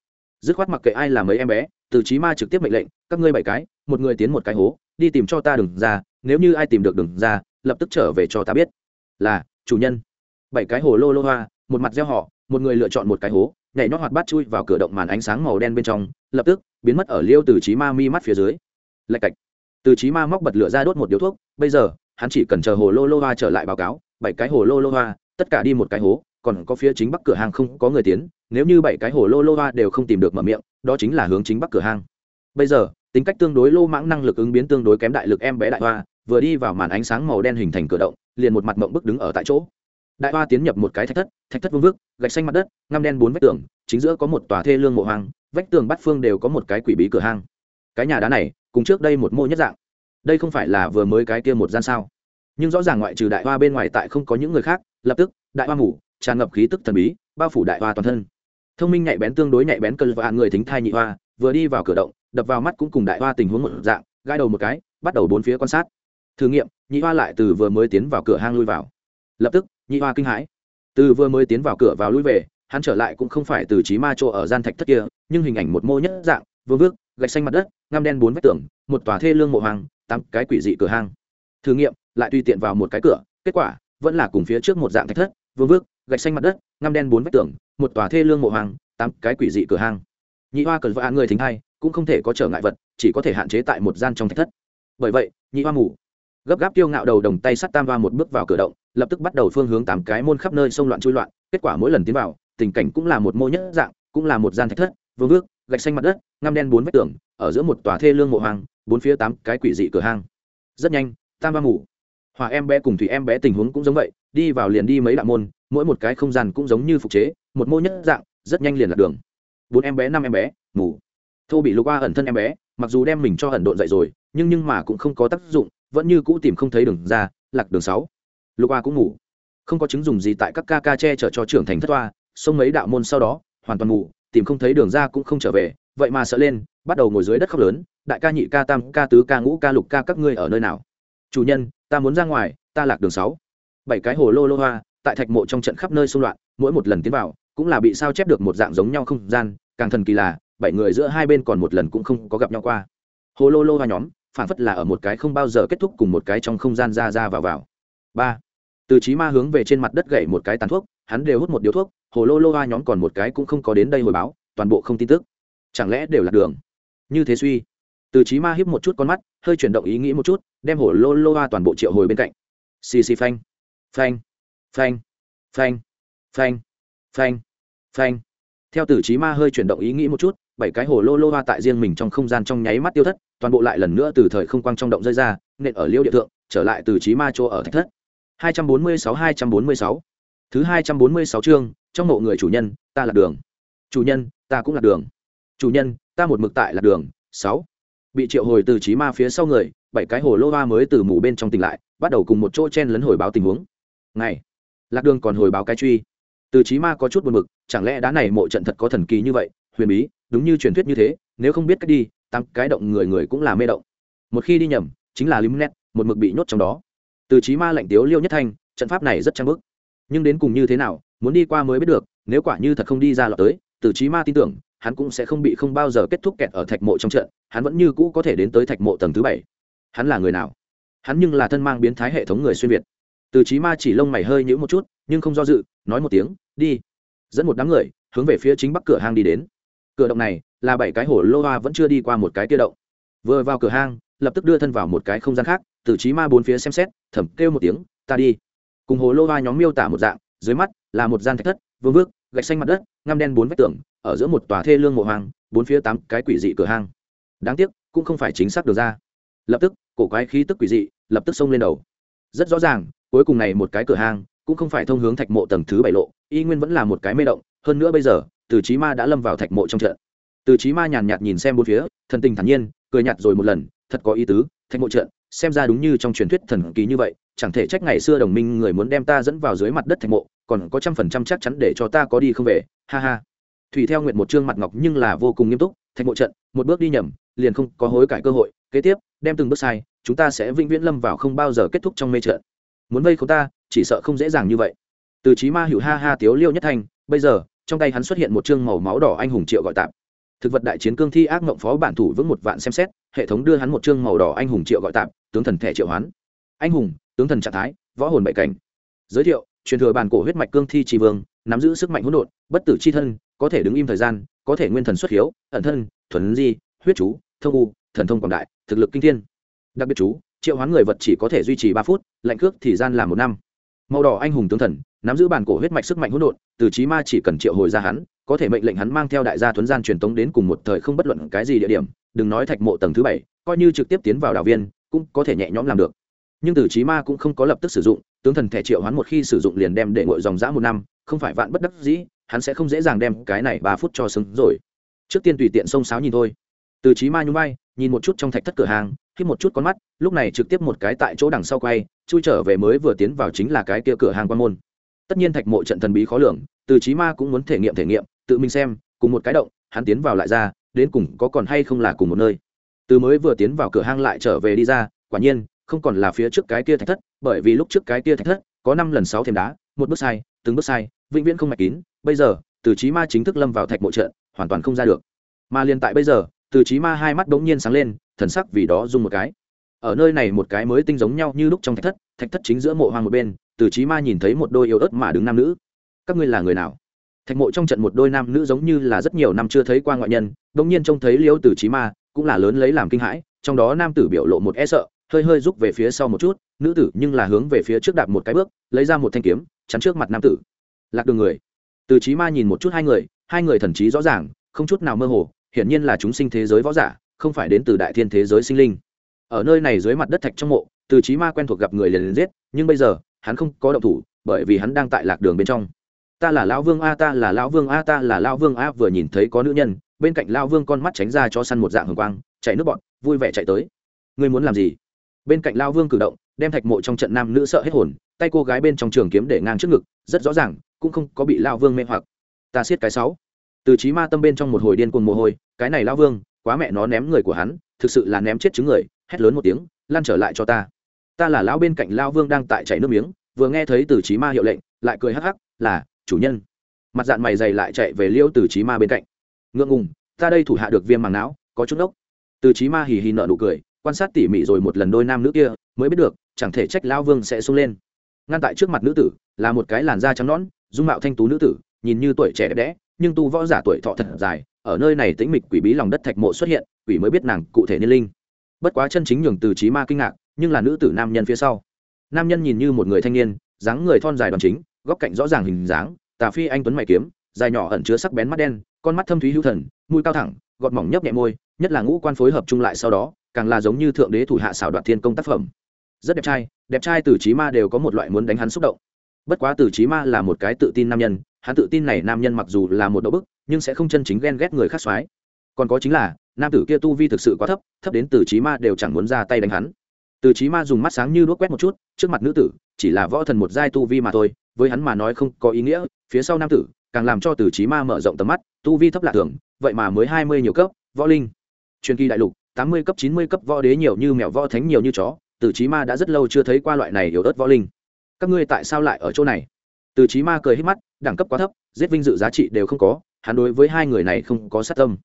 Dứt khoát mặc kệ ai là mấy em bé, từ trí ma trực tiếp mệnh lệnh, các ngươi bảy cái, một người tiến một cái hố, đi tìm cho ta đừng ra, nếu như ai tìm được đừng ra, lập tức trở về cho ta biết. Là, chủ nhân. Bảy cái hồ lô lô hoa, một mặt gieo họ, một người lựa chọn một cái hố, nhảy nhót hoạt bát chui vào cửa động màn ánh sáng màu đen bên trong, lập tức, biến mất ở liêu từ trí ma mi mắt phía dưới. Lạch cạch. Từ trí ma móc bật lửa ra đốt một điếu thuốc, bây giờ hắn chỉ cần chờ hồ lô lô hoa trở lại báo cáo, bảy cái hồ lô lô hoa, tất cả đi một cái hố, còn có phía chính bắc cửa hàng không có người tiến, nếu như bảy cái hồ lô lô hoa đều không tìm được mở miệng, đó chính là hướng chính bắc cửa hàng. Bây giờ, tính cách tương đối lô mãng năng lực ứng biến tương đối kém đại lực em bé đại hoa, vừa đi vào màn ánh sáng màu đen hình thành cửa động, liền một mặt mộng bức đứng ở tại chỗ. Đại hoa tiến nhập một cái thạch thất thạch thất vương vước gạch xanh mặt đất, ngăm đen bốn vách tường, chính giữa có một tòa thê lương mộ hoang, vách tường bắt phương đều có một cái quỷ bí cửa hang. Cái nhà đá này, cùng trước đây một mô nhất dạng đây không phải là vừa mới cái kia một gian sao? Nhưng rõ ràng ngoại trừ đại hoa bên ngoài tại không có những người khác, lập tức, đại hoa ngủ tràn ngập khí tức thần bí, bao phủ đại hoa toàn thân. Thông minh nhạy bén tương đối nhạy bén cơn và người thính thai nhị hoa, vừa đi vào cửa động, đập vào mắt cũng cùng đại hoa tình huống một dạng gai đầu một cái, bắt đầu bốn phía quan sát. Thử nghiệm, nhị hoa lại từ vừa mới tiến vào cửa hang lui vào. Lập tức, nhị hoa kinh hãi. Từ vừa mới tiến vào cửa vào lui về, hắn trở lại cũng không phải từ trí ma chỗ ở gian thạch thất kia, nhưng hình ảnh một mô nhất dạng, vương vước, gạch xanh mặt đất, ngăm đen bốn vách tường, một tòa thê lương mộ hoàng tám cái quỷ dị cửa hang thử nghiệm, lại tùy tiện vào một cái cửa, kết quả, vẫn là cùng phía trước một dạng thạch thất, vương vước, gạch xanh mặt đất, ngăm đen bốn vách tường, một tòa thê lương mộ hoàng tám cái quỷ dị cửa hang nhị hoa cần vợ người thính hai, cũng không thể có trở ngại vật, chỉ có thể hạn chế tại một gian trong thạch thất bởi vậy, nhị hoa ngủ gấp gáp tiêu ngạo đầu đồng tay sắt tam va một bước vào cửa động, lập tức bắt đầu phương hướng tám cái môn khắp nơi xông loạn chui loạn, kết quả mỗi lần tiến vào, tình cảnh cũng là một mô nhất dạng, cũng là một gian thạch thất, vương vước, gạch xanh mặt đất, ngăm đen bốn vách tường, ở giữa một tòa thê lương mộ hoàng bốn phía tám cái quỷ dị cửa hang. Rất nhanh, tam ba ngủ, hòa em bé cùng thủy em bé tình huống cũng giống vậy, đi vào liền đi mấy đạo môn, mỗi một cái không gian cũng giống như phục chế, một mô nhất dạng, rất nhanh liền lạc đường. Bốn em bé, năm em bé, ngủ. Thô bị lục qua ẩn thân em bé, mặc dù đem mình cho ẩn độn dậy rồi, nhưng nhưng mà cũng không có tác dụng, vẫn như cũ tìm không thấy đường ra, lạc đường sáu. Lục qua cũng ngủ. Không có chứng dùng gì tại các ca ca che chở cho trưởng thành thất toa xông mấy đạo môn sau đó, hoàn toàn ngủ, tìm không thấy đường ra cũng không trở về, vậy mà sợ lên bắt đầu ngồi dưới đất khóc lớn, đại ca nhị ca tam ca tứ ca ngũ ca lục ca các ngươi ở nơi nào? Chủ nhân, ta muốn ra ngoài, ta lạc đường sáu. Bảy cái hồ lô lô hoa, tại thạch mộ trong trận khắp nơi xung loạn, mỗi một lần tiến vào, cũng là bị sao chép được một dạng giống nhau không gian, càng thần kỳ là, bảy người giữa hai bên còn một lần cũng không có gặp nhau qua. Hồ lô lô hoa nhóm phản phất là ở một cái không bao giờ kết thúc cùng một cái trong không gian ra ra vào vào. Ba, từ trí ma hướng về trên mặt đất gậy một cái tàn thuốc, hắn đều hút một điếu thuốc, hồ lô lô hoa nhóm còn một cái cũng không có đến đây hồi báo, toàn bộ không tin tức. Chẳng lẽ đều là đường? Như thế suy. Từ trí ma hiếp một chút con mắt, hơi chuyển động ý nghĩ một chút, đem hồ lô lô hoa toàn bộ triệu hồi bên cạnh. Xì xì phanh. Phanh. Phanh. Phanh. Phanh. Phanh. Phanh. Theo từ trí ma hơi chuyển động ý nghĩ một chút, bảy cái hồ lô lô hoa tại riêng mình trong không gian trong nháy mắt tiêu thất, toàn bộ lại lần nữa từ thời không quang trong động rơi ra, nện ở liêu địa thượng, trở lại từ trí ma chỗ ở thạch thất. 246-246 thứ 246 chương, trong mộ người chủ nhân, ta là đường. Chủ nhân, ta cũng là đường chủ nhân, ta một mực tại lạc đường, sáu. Bị triệu hồi từ trí ma phía sau người, bảy cái hồ lô hoa mới từ mù bên trong tỉnh lại, bắt đầu cùng một chỗ chen lấn hồi báo tình huống. Ngày, lạc đường còn hồi báo cái truy. Từ trí ma có chút buồn mực chẳng lẽ đá này mộ trận thật có thần kỳ như vậy? Huyền bí, đúng như truyền thuyết như thế, nếu không biết cách đi tăng cái động người người cũng là mê động. Một khi đi nhầm, chính là lim nét một mực bị nhốt trong đó. Từ trí ma lạnh tiếu liêu nhất thanh, trận pháp này rất trang bức. Nhưng đến cùng như thế nào, muốn đi qua mới biết được, nếu quả như thật không đi ra lọt tới, từ trí ma tin tưởng hắn cũng sẽ không bị không bao giờ kết thúc kẹt ở thạch mộ trong trận, hắn vẫn như cũ có thể đến tới thạch mộ tầng thứ bảy. Hắn là người nào? Hắn nhưng là thân mang biến thái hệ thống người xuyên việt. Từ trí ma chỉ lông mày hơi nhữ một chút, nhưng không do dự, nói một tiếng, đi. Dẫn một đám người, hướng về phía chính bắc cửa hang đi đến. Cửa động này là bảy cái hổ lô hoa vẫn chưa đi qua một cái kia động. Vừa vào cửa hang, lập tức đưa thân vào một cái không gian khác, từ trí ma bốn phía xem xét thẩm kêu một tiếng, ta đi. Cùng hồ lô hoa nhóm miêu tả một dạng, dưới mắt là một gian thạch thất, vương vước gạch xanh mặt đất, ngăm đen bốn vách tường ở giữa một tòa thê lương mộ hoang, bốn phía tám cái quỷ dị cửa hang. Đáng tiếc, cũng không phải chính xác được ra. Lập tức, cổ quái khí tức quỷ dị lập tức xông lên đầu. Rất rõ ràng, cuối cùng này một cái cửa hang cũng không phải thông hướng thạch mộ tầng thứ bảy lộ, y nguyên vẫn là một cái mê động, hơn nữa bây giờ, từ trí ma đã lâm vào thạch mộ trong trận. Từ trí ma nhàn nhạt nhìn xem bốn phía, thần tình thản nhiên, cười nhạt rồi một lần, thật có ý tứ, thạch mộ trận, xem ra đúng như trong truyền thuyết thần kỳ như vậy, chẳng thể trách ngày xưa đồng minh người muốn đem ta dẫn vào dưới mặt đất thạch mộ, còn có trăm phần trăm chắc chắn để cho ta có đi không về, ha ha thủy theo nguyện một trương mặt ngọc nhưng là vô cùng nghiêm túc, thạch mộ trận, một bước đi nhầm, liền không có hối cải cơ hội, kế tiếp, đem từng bước sai, chúng ta sẽ vĩnh viễn lâm vào không bao giờ kết thúc trong mê trận. Muốn vây không ta, chỉ sợ không dễ dàng như vậy. Từ trí ma hữu ha ha tiếu liêu nhất thành bây giờ, trong tay hắn xuất hiện một chương màu máu đỏ anh hùng triệu gọi tạm. Thực vật đại chiến cương thi ác ngộng phó bản thủ vững một vạn xem xét, hệ thống đưa hắn một chương màu đỏ anh hùng triệu gọi tạm, tướng thần thẻ triệu hoán. Anh hùng, tướng thần trạng thái, võ hồn bệ cảnh. Giới thiệu, truyền thừa bản cổ huyết mạch cương thi trì vương, nắm giữ sức mạnh hỗn độn, bất tử chi thân có thể đứng im thời gian, có thể nguyên thần xuất hiếu, ẩn thân, thuần di, huyết chú, thông u, thần thông quảng đại, thực lực kinh thiên. Đặc biệt chú, triệu hoán người vật chỉ có thể duy trì ba phút, lạnh cước thì gian là một năm. Màu đỏ anh hùng tướng thần, nắm giữ bản cổ huyết mạch sức mạnh hỗn độn, từ trí ma chỉ cần triệu hồi ra hắn, có thể mệnh lệnh hắn mang theo đại gia thuấn gian truyền tống đến cùng một thời không bất luận cái gì địa điểm, đừng nói thạch mộ tầng thứ bảy, coi như trực tiếp tiến vào đảo viên, cũng có thể nhẹ nhõm làm được. Nhưng từ trí ma cũng không có lập tức sử dụng, tướng thần thẻ triệu hoán một khi sử dụng liền đem để ngội dòng dã một năm, không phải vạn bất đắc dĩ hắn sẽ không dễ dàng đem cái này ba phút cho xứng rồi. Trước tiên tùy tiện xông sáo nhìn thôi. Từ trí ma nhún vai, nhìn một chút trong thạch thất cửa hàng khi một chút con mắt, lúc này trực tiếp một cái tại chỗ đằng sau quay, chui trở về mới vừa tiến vào chính là cái kia cửa hàng quan môn. Tất nhiên thạch mộ trận thần bí khó lường, từ trí ma cũng muốn thể nghiệm thể nghiệm, tự mình xem, cùng một cái động, hắn tiến vào lại ra, đến cùng có còn hay không là cùng một nơi. Từ mới vừa tiến vào cửa hang lại trở về đi ra, quả nhiên, không còn là phía trước cái kia thạch thất, bởi vì lúc trước cái kia thạch thất, có năm lần sáu thềm đá, một bước sai, từng bước sai vĩnh viễn không mạch kín, bây giờ, từ trí ma chính thức lâm vào thạch mộ trận, hoàn toàn không ra được. Mà liền tại bây giờ, từ trí ma hai mắt đống nhiên sáng lên, thần sắc vì đó dùng một cái. Ở nơi này một cái mới tinh giống nhau như lúc trong thạch thất thạch thất chính giữa mộ hoang một bên, từ trí ma nhìn thấy một đôi yêu ớt mà đứng nam nữ. Các ngươi là người nào? Thạch mộ trong trận một đôi nam nữ giống như là rất nhiều năm chưa thấy qua ngoại nhân đống nhiên trông thấy liêu từ trí ma, cũng là lớn lấy làm kinh hãi, trong đó nam tử biểu lộ một e sợ, hơi hơi rút về phía sau một chút, nữ tử nhưng là hướng về phía trước đạp một cái bước, lấy ra một thanh kiếm, chắn trước mặt nam tử lạc đường người. Từ trí ma nhìn một chút hai người hai người thần trí rõ ràng, không chút nào mơ hồ, hiển nhiên là chúng sinh thế giới võ giả, không phải đến từ đại thiên thế giới sinh linh. Ở nơi này dưới mặt đất thạch trong mộ, từ trí ma quen thuộc gặp người liền liền giết, nhưng bây giờ, hắn không có động thủ, bởi vì hắn đang tại lạc đường bên trong. Ta là lão vương a, ta là lão vương a, ta là lão vương a, vừa nhìn thấy có nữ nhân, bên cạnh lão vương con mắt tránh ra cho săn một dạng hồng quang, chạy nước bọn, vui vẻ chạy tới. Ngươi muốn làm gì? Bên cạnh lão vương cử động, đem thạch mộ trong trận nam nữ sợ hết hồn, tay cô gái bên trong trường kiếm để ngang trước ngực, rất rõ ràng cũng không có bị lão vương mê hoặc. Ta siết cái sáu. Từ trí ma tâm bên trong một hồi điên cuồng mồ hôi, cái này lão vương, quá mẹ nó ném người của hắn, thực sự là ném chết chứng người, hét lớn một tiếng, lan trở lại cho ta. Ta là lão bên cạnh lão vương đang tại chảy nước miếng, vừa nghe thấy từ trí ma hiệu lệnh, lại cười hắc hắc, là, chủ nhân. Mặt dạng mày dày lại chạy về liêu từ trí ma bên cạnh. Ngượng ngùng, ta đây thủ hạ được viêm màng não, có chút ốc từ trí ma hì hì nợ nụ cười, quan sát tỉ mỉ rồi một lần đôi nam nữ kia, mới biết được, chẳng thể trách lão vương sẽ sung lên. Ngăn tại trước mặt nữ tử, là một cái làn da trắng nõn dung mạo thanh tú nữ tử, nhìn như tuổi trẻ đẹp đẽ, nhưng tu võ giả tuổi thọ thật dài, ở nơi này tĩnh mịch quỷ bí lòng đất thạch mộ xuất hiện, quỷ mới biết nàng cụ thể niên linh. Bất quá chân chính nhường từ trí ma kinh ngạc, nhưng là nữ tử nam nhân phía sau. Nam nhân nhìn như một người thanh niên, dáng người thon dài đoàn chính, góc cạnh rõ ràng hình dáng, tà phi anh tuấn mày kiếm, dài nhỏ ẩn chứa sắc bén mắt đen, con mắt thâm thúy hữu thần, mũi cao thẳng, gọt mỏng nhấp nhẹ môi, nhất là ngũ quan phối hợp chung lại sau đó, càng là giống như thượng đế thủ hạ xảo đoạt thiên công tác phẩm. Rất đẹp trai đẹp trai từ trí ma đều có một loại muốn đánh hắn xúc động bất quá từ trí ma là một cái tự tin nam nhân, hắn tự tin này nam nhân mặc dù là một đậu bức, nhưng sẽ không chân chính ghen ghét người khác soái. Còn có chính là, nam tử kia tu vi thực sự quá thấp thấp đến từ trí ma đều chẳng muốn ra tay đánh hắn. Từ trí ma dùng mắt sáng như đuốc quét một chút, trước mặt nữ tử, chỉ là võ thần một giai tu vi mà thôi, với hắn mà nói không có ý nghĩa, phía sau nam tử, càng làm cho từ trí ma mở rộng tầm mắt, tu vi thấp lạ thường, vậy mà mới hai mươi nhiều cấp, võ linh. Truyền kỳ đại lục, tám mươi cấp, chín mươi cấp võ đế nhiều như mèo võ thánh nhiều như chó, từ trí ma đã rất lâu chưa thấy qua loại này yếu ớt võ linh các ngươi tại sao lại ở chỗ này? Từ trí ma cười hết mắt, đẳng cấp quá thấp, giết vinh dự giá trị đều không có, hắn đối với hai người này không có sát tâm.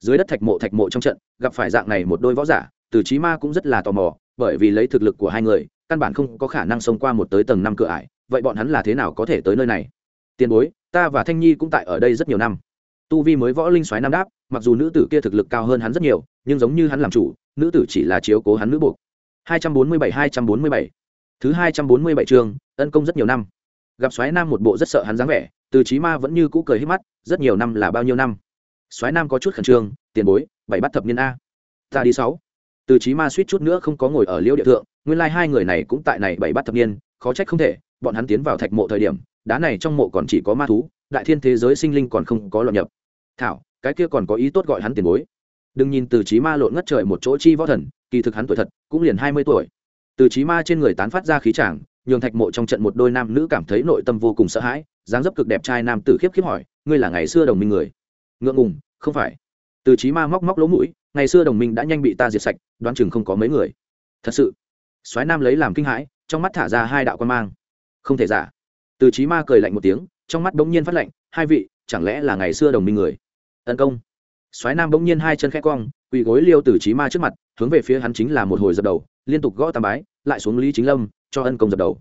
Dưới đất thạch mộ thạch mộ trong trận, gặp phải dạng này một đôi võ giả, từ trí ma cũng rất là tò mò, bởi vì lấy thực lực của hai người, căn bản không có khả năng xông qua một tới tầng năm cửa ải, vậy bọn hắn là thế nào có thể tới nơi này? Tiền bối, ta và thanh nhi cũng tại ở đây rất nhiều năm. Tu vi mới võ linh xoáy nam đáp, mặc dù nữ tử kia thực lực cao hơn hắn rất nhiều, nhưng giống như hắn làm chủ, nữ tử chỉ là chiếu cố hắn nữ buộc 247 247 247 247 thứ 247 chương, ân công rất nhiều năm. Gặp xoáy nam một bộ rất sợ hắn dáng vẻ, từ chí ma vẫn như cũ cười hết mắt, rất nhiều năm là bao nhiêu năm? Xoáy nam có chút khẩn trương, tiền bối, bảy bắt thập niên a. Ta đi sáu. Từ chí ma suýt chút nữa không có ngồi ở liêu địa thượng, nguyên lai hai người này cũng tại này bảy bắt thập niên, khó trách không thể, bọn hắn tiến vào thạch mộ thời điểm, đá này trong mộ còn chỉ có ma thú, đại thiên thế giới sinh linh còn không có lọt nhập. Thảo, cái kia còn có ý tốt gọi hắn tiền bối. Đừng nhìn từ chí ma lộn ngất trời một chỗ chi võ thần, kỳ thực hắn tuổi thật, cũng liền hai mươi tuổi từ trí ma trên người tán phát ra khí tràng nhường thạch mộ trong trận một đôi nam nữ cảm thấy nội tâm vô cùng sợ hãi, dáng dấp cực đẹp trai nam tử khiếp khiếp hỏi, ngươi là ngày xưa đồng minh người? Ngượng ngùng, không phải. Từ trí ma móc móc lỗ mũi, ngày xưa đồng minh đã nhanh bị ta diệt sạch, đoán chừng không có mấy người. Thật sự? Soái nam lấy làm kinh hãi, trong mắt thả ra hai đạo quan mang. Không thể giả. Từ trí ma cười lạnh một tiếng, trong mắt bỗng nhiên phát lạnh, hai vị, chẳng lẽ là ngày xưa đồng minh người? Tấn công. Soái nam bỗng nhiên hai chân khẽ cong, quỳ gối liêu từ trí ma trước mặt, hướng về phía hắn chính là một hồi dập đầu liên tục gõ tam bái, lại xuống lý chính lâm, cho ân công dập đầu.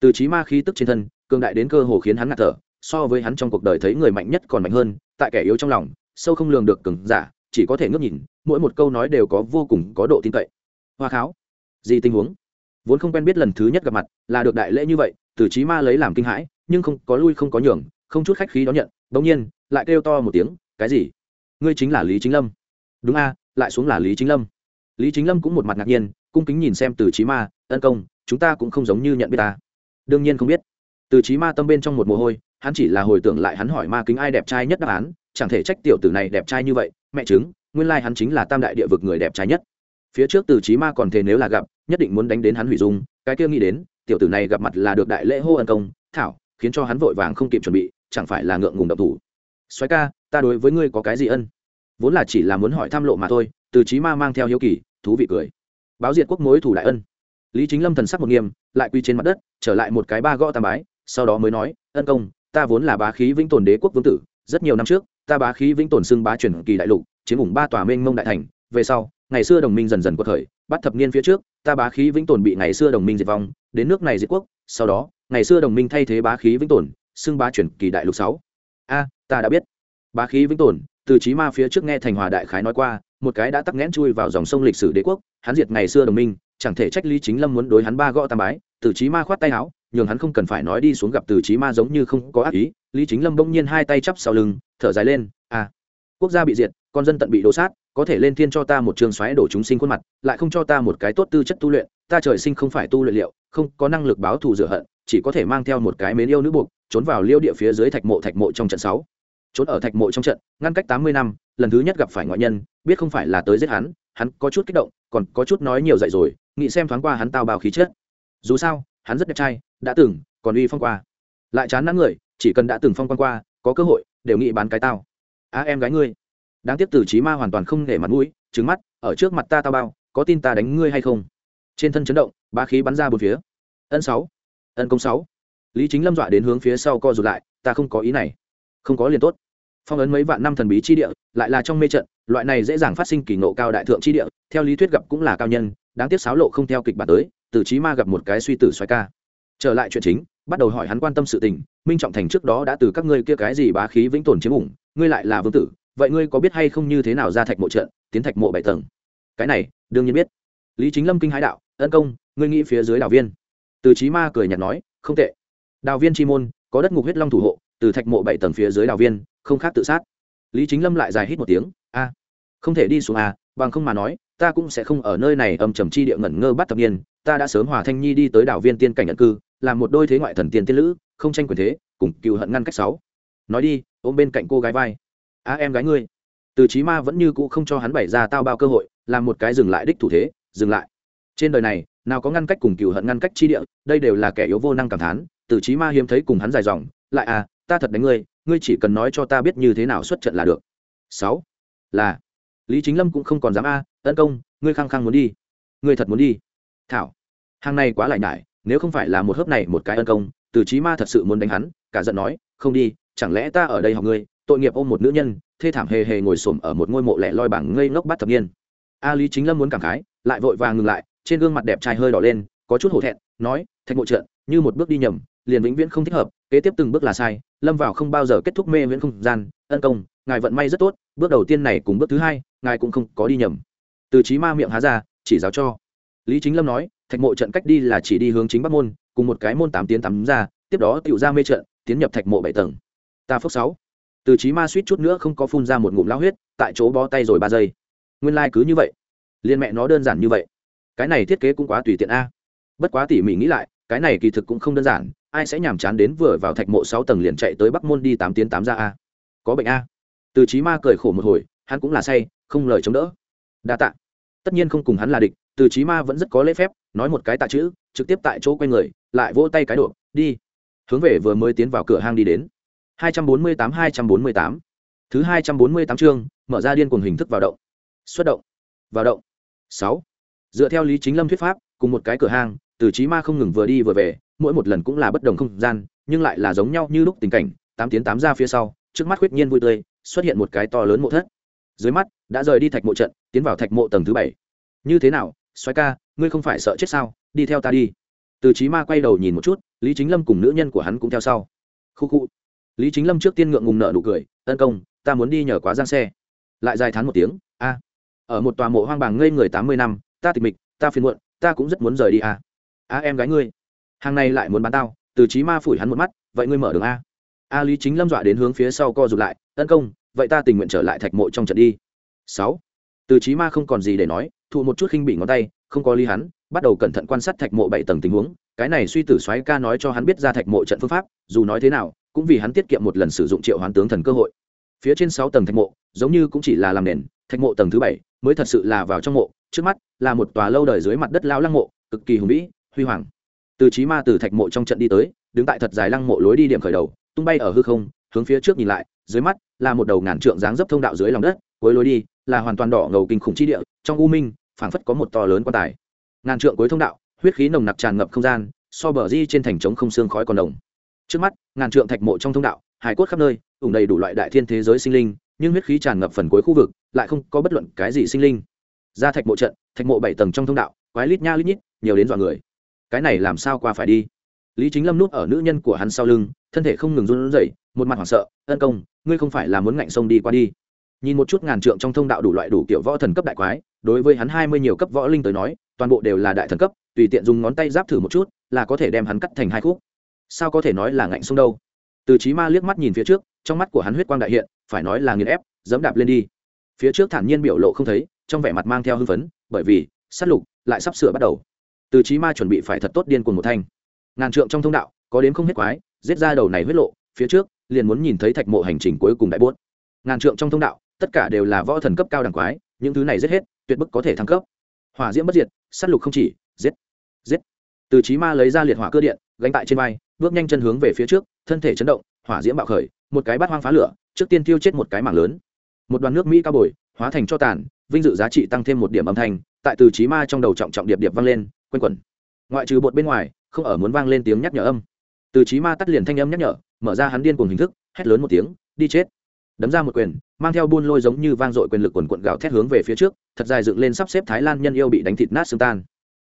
Từ trí ma khí tức trên thân, cường đại đến cơ hồ khiến hắn ngạt thở, so với hắn trong cuộc đời thấy người mạnh nhất còn mạnh hơn, tại kẻ yếu trong lòng, sâu không lường được cường giả, chỉ có thể ngước nhìn, mỗi một câu nói đều có vô cùng có độ tin cậy. Hoa kháo, gì tình huống? Vốn không quen biết lần thứ nhất gặp mặt, là được đại lễ như vậy, từ trí ma lấy làm kinh hãi, nhưng không, có lui không có nhường, không chút khách khí đón nhận, bỗng nhiên, lại kêu to một tiếng, cái gì? Ngươi chính là lý chính lâm. Đúng a, lại xuống là lý chính lâm lý chính lâm cũng một mặt ngạc nhiên, cung kính nhìn xem từ trí ma, ân công, chúng ta cũng không giống như nhận biết ta. Đương nhiên không biết. Từ trí ma tâm bên trong một mồ hôi, hắn chỉ là hồi tưởng lại hắn hỏi ma kính ai đẹp trai nhất đáp án, chẳng thể trách tiểu tử này đẹp trai như vậy, mẹ chứng, nguyên lai hắn chính là tam đại địa vực người đẹp trai nhất. Phía trước từ trí ma còn thể nếu là gặp, nhất định muốn đánh đến hắn hủy dung, cái kia nghĩ đến, tiểu tử này gặp mặt là được đại lễ hô ân công, thảo, khiến cho hắn vội vàng không kịp chuẩn bị, chẳng phải là ngượng ngùng độc thủ. Xoáy ca, ta đối với ngươi có cái gì ân? Vốn là chỉ là muốn hỏi thăm lộ mà thôi, từ trí ma mang theo hiếu kỳ thú vị cười. Báo diệt quốc mối thủ đại ân. Lý chính lâm thần sắc một nghiêm, lại quy trên mặt đất, trở lại một cái ba gõ tam bái, sau đó mới nói, ân công, ta vốn là bá khí vĩnh tồn đế quốc vương tử, rất nhiều năm trước, ta bá khí vĩnh tồn xưng bá truyền kỳ đại lục, chiếm ủng ba tòa mênh mông đại thành, về sau, ngày xưa đồng minh dần dần quật khởi, bắt thập niên phía trước, ta bá khí vĩnh tồn bị ngày xưa đồng minh diệt vong, đến nước này diệt quốc, sau đó, ngày xưa đồng minh thay thế bá khí vĩnh tồn, xưng bá truyền kỳ đại lục sáu. A, ta đã biết. Bá khí vĩnh tồn, từ trí ma phía trước nghe thành hòa đại khái nói qua một cái đã tắc nghẽn chui vào dòng sông lịch sử đế quốc, hắn diệt ngày xưa đồng minh, chẳng thể trách lý chính lâm muốn đối hắn ba gõ tam bái từ trí ma khoát tay áo, nhường hắn không cần phải nói đi xuống gặp từ trí ma giống như không có ác ý, lý chính lâm bỗng nhiên hai tay chắp sau lưng, thở dài lên à quốc gia bị diệt, con dân tận bị đổ sát, có thể lên thiên cho ta một trường xoáy đổ chúng sinh khuôn mặt, lại không cho ta một cái tốt tư chất tu luyện, ta trời sinh không phải tu luyện liệu, không có năng lực báo thù rửa hận, chỉ có thể mang theo một cái mến yêu nữ buộc, trốn vào liêu địa phía dưới thạch mộ thạch mộ trong trận sáu, trốn ở thạch mộ trong trận, ngăn cách tám mươi năm lần thứ nhất gặp phải ngoại nhân, biết không phải là tới giết hắn hắn có chút kích động, còn có chút nói nhiều dạy rồi, nghĩ xem thoáng qua hắn tao bao khí chết dù sao, hắn rất đẹp trai, đã từng còn uy phong qua. Lại chán nản người, chỉ cần đã từng phong quan qua, có cơ hội, đều nghĩ bán cái tao. Á, em gái ngươi. Đáng tiếc từ trí ma hoàn toàn không để mặt mũi trứng mắt, ở trước mặt ta tao bao, có tin ta đánh ngươi hay không? Trên thân chấn động ba khí bắn ra bốn phía. Ân sáu, ân công sáu. Lý chính lâm dọa đến hướng phía sau co rụt lại, ta không có ý này. Không có liền tốt phong ấn mấy vạn năm thần bí chi địa, lại là trong mê trận, loại này dễ dàng phát sinh kỳ nộ cao đại thượng chi địa, theo lý thuyết gặp cũng là cao nhân, đáng tiếc sáo lộ không theo kịch bản tới, từ trí ma gặp một cái suy tử xoay ca. Trở lại chuyện chính, bắt đầu hỏi hắn quan tâm sự tình, minh trọng thành trước đó đã từ các ngươi kia cái gì bá khí vĩnh tồn chiếm ủng, ngươi lại là vương tử, vậy ngươi có biết hay không như thế nào ra thạch mộ trận, tiến thạch mộ bảy tầng? Cái này, đương nhiên biết. Lý chính lâm kinh hãi đạo, ân công, ngươi nghĩ phía dưới đào viên. Từ trí ma cười nhạt nói, không tệ. Đào viên chi môn, có đất ngục huyết long thủ hộ, từ thạch mộ bảy tầng phía dưới đào viên không khác tự sát. Lý chính lâm lại dài hít một tiếng, a, không thể đi xuống a bằng không mà nói, ta cũng sẽ không ở nơi này âm trầm chi địa ngẩn ngơ bắt thập niên, ta đã sớm hòa thanh nhi đi tới đảo viên tiên cảnh nhận cư, làm một đôi thế ngoại thần tiên tiên lữ, không tranh quyền thế, cùng cựu hận ngăn cách sáu. Nói đi, ôm bên cạnh cô gái vai. A, em gái ngươi. Từ trí ma vẫn như cũ không cho hắn bày ra tao bao cơ hội, làm một cái dừng lại đích thủ thế, dừng lại. Trên đời này, nào có ngăn cách cùng cựu hận ngăn cách chi địa, đây đều là kẻ yếu vô năng cảm thán, từ trí ma hiếm thấy cùng hắn dài dòng, lại à ta thật đánh ngươi ngươi chỉ cần nói cho ta biết như thế nào xuất trận là được. Sáu, là, lý chính lâm cũng không còn dám a, tấn công, ngươi khăng khăng muốn đi. Ngươi thật muốn đi? Thảo, hàng này quá lại nhải, nếu không phải là một hớp này một cái ân công, từ trí ma thật sự muốn đánh hắn, cả giận nói, không đi, chẳng lẽ ta ở đây học ngươi, tội nghiệp ôm một nữ nhân, thê thảm hề hề ngồi xổm ở một ngôi mộ lẻ loi bảng ngây ngốc bắt thập niên? A lý chính lâm muốn cảm khái, lại vội vàng ngừng lại, trên gương mặt đẹp trai hơi đỏ lên, có chút hổ thẹn, nói, thạch mộ trợn, như một bước đi nhầm liền vĩnh viễn không thích hợp, kế tiếp từng bước là sai, lâm vào không bao giờ kết thúc mê viễn không gian, ân công, ngài vận may rất tốt, bước đầu tiên này cùng bước thứ hai, ngài cũng không có đi nhầm. Từ trí ma miệng há ra, chỉ giáo cho. Lý chính lâm nói, thạch mộ trận cách đi là chỉ đi hướng chính bắc môn, cùng một cái môn tám tiến tắm ra, tiếp đó tựu ra mê trận, tiến nhập thạch mộ bảy tầng. Ta phước sáu. Từ trí ma suýt chút nữa không có phun ra một ngụm lao huyết, tại chỗ bó tay rồi ba giây. Nguyên lai、like、cứ như vậy. Liên mẹ nó đơn giản như vậy. Cái này thiết kế cũng quá tùy tiện a. Bất quá tỉ mỉ nghĩ lại cái này kỳ thực cũng không đơn giản, ai sẽ nhàm chán đến vừa vào thạch mộ sáu tầng liền chạy tới bắc môn đi tám tiến tám ra a. Có bệnh a. Từ trí ma cười khổ một hồi, hắn cũng là say, không lời chống đỡ. Đa tạ. Tất nhiên không cùng hắn là địch, từ trí ma vẫn rất có lễ phép, nói một cái tạ chữ, trực tiếp tại chỗ quay người, lại vỗ tay cái độ, đi. Hướng về vừa mới tiến vào cửa hang đi đến. 248-248 thứ 248 chương, mở ra điên cuồng hình thức vào động. Xuất động. Vào động. 6. dựa theo lý chính lâm thuyết pháp, cùng một cái cửa hang từ trí ma không ngừng vừa đi vừa về, mỗi một lần cũng là bất đồng không gian, nhưng lại là giống nhau như lúc tình cảnh, tám tiến tám ra phía sau, trước mắt khuyết nhiên vui tươi, xuất hiện một cái to lớn mộ thất. Dưới mắt, đã rời đi thạch mộ trận, tiến vào thạch mộ tầng thứ bảy. Như thế nào xoáy ca, ngươi không phải sợ chết sao? Đi theo ta đi. Từ trí ma quay đầu nhìn một chút, lý chính lâm cùng nữ nhân của hắn cũng theo sau. Khu khu. Lý chính lâm trước tiên ngượng ngùng nợ nụ cười, tấn công, ta muốn đi nhờ quá giang xe. Lại dài thán một tiếng, a, ở một tòa mộ hoang bàng ngây người tám mươi năm, ta tịch mịch, ta phiền muộn, ta cũng rất muốn rời đi a a em gái ngươi. Hàng này lại muốn bán tao, từ trí ma phủi hắn một mắt, vậy ngươi mở đường a. A lý chính lâm dọa đến hướng phía sau co rụt lại, tấn công, vậy ta tình nguyện trở lại thạch mộ trong trận đi. Sáu. Từ trí ma không còn gì để nói, thụ một chút khinh bị ngón tay, không có ly hắn, bắt đầu cẩn thận quan sát thạch mộ bảy tầng tình huống. Cái này suy tử xoáy ca nói cho hắn biết ra thạch mộ trận phương pháp, dù nói thế nào, cũng vì hắn tiết kiệm một lần sử dụng triệu hoán tướng thần cơ hội. Phía trên sáu tầng thạch mộ, giống như cũng chỉ là làm nền, thạch mộ tầng thứ bảy mới thật sự là vào trong mộ, trước mắt là một tòa lâu đời dưới mặt đất lao lăng mộ, cực kỳ hùng vĩ huy hoàng. Từ trí ma từ thạch mộ trong trận đi tới, đứng tại thật dài lăng mộ lối đi điểm khởi đầu, tung bay ở hư không, hướng phía trước nhìn lại, dưới mắt là một đầu ngàn trượng dáng dấp thông đạo dưới lòng đất, cuối lối đi là hoàn toàn đỏ ngầu kinh khủng chi địa, trong u minh, phảng phất có một to lớn quan tài. Ngàn trượng cuối thông đạo, huyết khí nồng nặc tràn ngập không gian, so bờ di trên thành trống không xương khói còn đồng trước mắt, ngàn trượng thạch mộ trong thông đạo hải cốt khắp nơi, ủng đầy đủ loại đại thiên thế giới sinh linh, nhưng huyết khí tràn ngập phần cuối khu vực, lại không có bất luận cái gì sinh linh. Ra thạch mộ trận, thạch mộ bảy tầng trong thông đạo, quái lít nha lít nhít, nhiều đến dọa người cái này làm sao qua phải đi? Lý chính lâm núp ở nữ nhân của hắn sau lưng, thân thể không ngừng run rẩy, một mặt hoảng sợ, ân công, ngươi không phải là muốn ngạnh sông đi qua đi? Nhìn một chút ngàn trượng trong thông đạo đủ loại đủ kiểu võ thần cấp đại quái, đối với hắn hai mươi nhiều cấp võ linh tới nói, toàn bộ đều là đại thần cấp, tùy tiện dùng ngón tay giáp thử một chút, là có thể đem hắn cắt thành hai khúc. Sao có thể nói là ngạnh sông đâu? Từ trí ma liếc mắt nhìn phía trước, trong mắt của hắn huyết quang đại hiện, phải nói là nghiền ép, dẫm đạp lên đi. Phía trước thản nhiên biểu lộ không thấy, trong vẻ mặt mang theo hưng phấn, bởi vì, sát lục, lại sắp sửa bắt đầu từ trí ma chuẩn bị phải thật tốt điên cuồng một thanh. Ngàn trượng trong thông đạo, có đến không hết quái, giết ra đầu này huyết lộ, phía trước, liền muốn nhìn thấy thạch mộ hành trình cuối cùng đại buốt. Ngàn trượng trong thông đạo, tất cả đều là võ thần cấp cao đẳng quái, những thứ này giết hết, tuyệt bức có thể thăng cấp. Hỏa diễm bất diệt, sát lục không chỉ, giết giết. Từ trí ma lấy ra liệt hỏa cơ điện, gánh tại trên vai, bước nhanh chân hướng về phía trước, thân thể chấn động, hỏa diễm bạo khởi, một cái bát hoang phá lửa, trước tiên tiêu chết một cái mảng lớn. Một đoàn nước mỹ cao bồi, hóa thành cho tàn, vinh dự giá trị tăng thêm một điểm âm thanh, tại từ trí ma trong đầu trọng trọng điệp điệp vang lên quanh quẩn. Ngoại trừ bột bên ngoài, không ở muốn vang lên tiếng nhắc nhở âm. Từ trí ma tắt liền thanh âm nhắc nhở, mở ra hắn điên cùng hình thức, hét lớn một tiếng, đi chết! Đấm ra một quyền, mang theo buôn lôi giống như vang dội quyền lực quần quận gạo thét hướng về phía trước, thật dài dựng lên sắp xếp thái lan nhân yêu bị đánh thịt nát xương tan.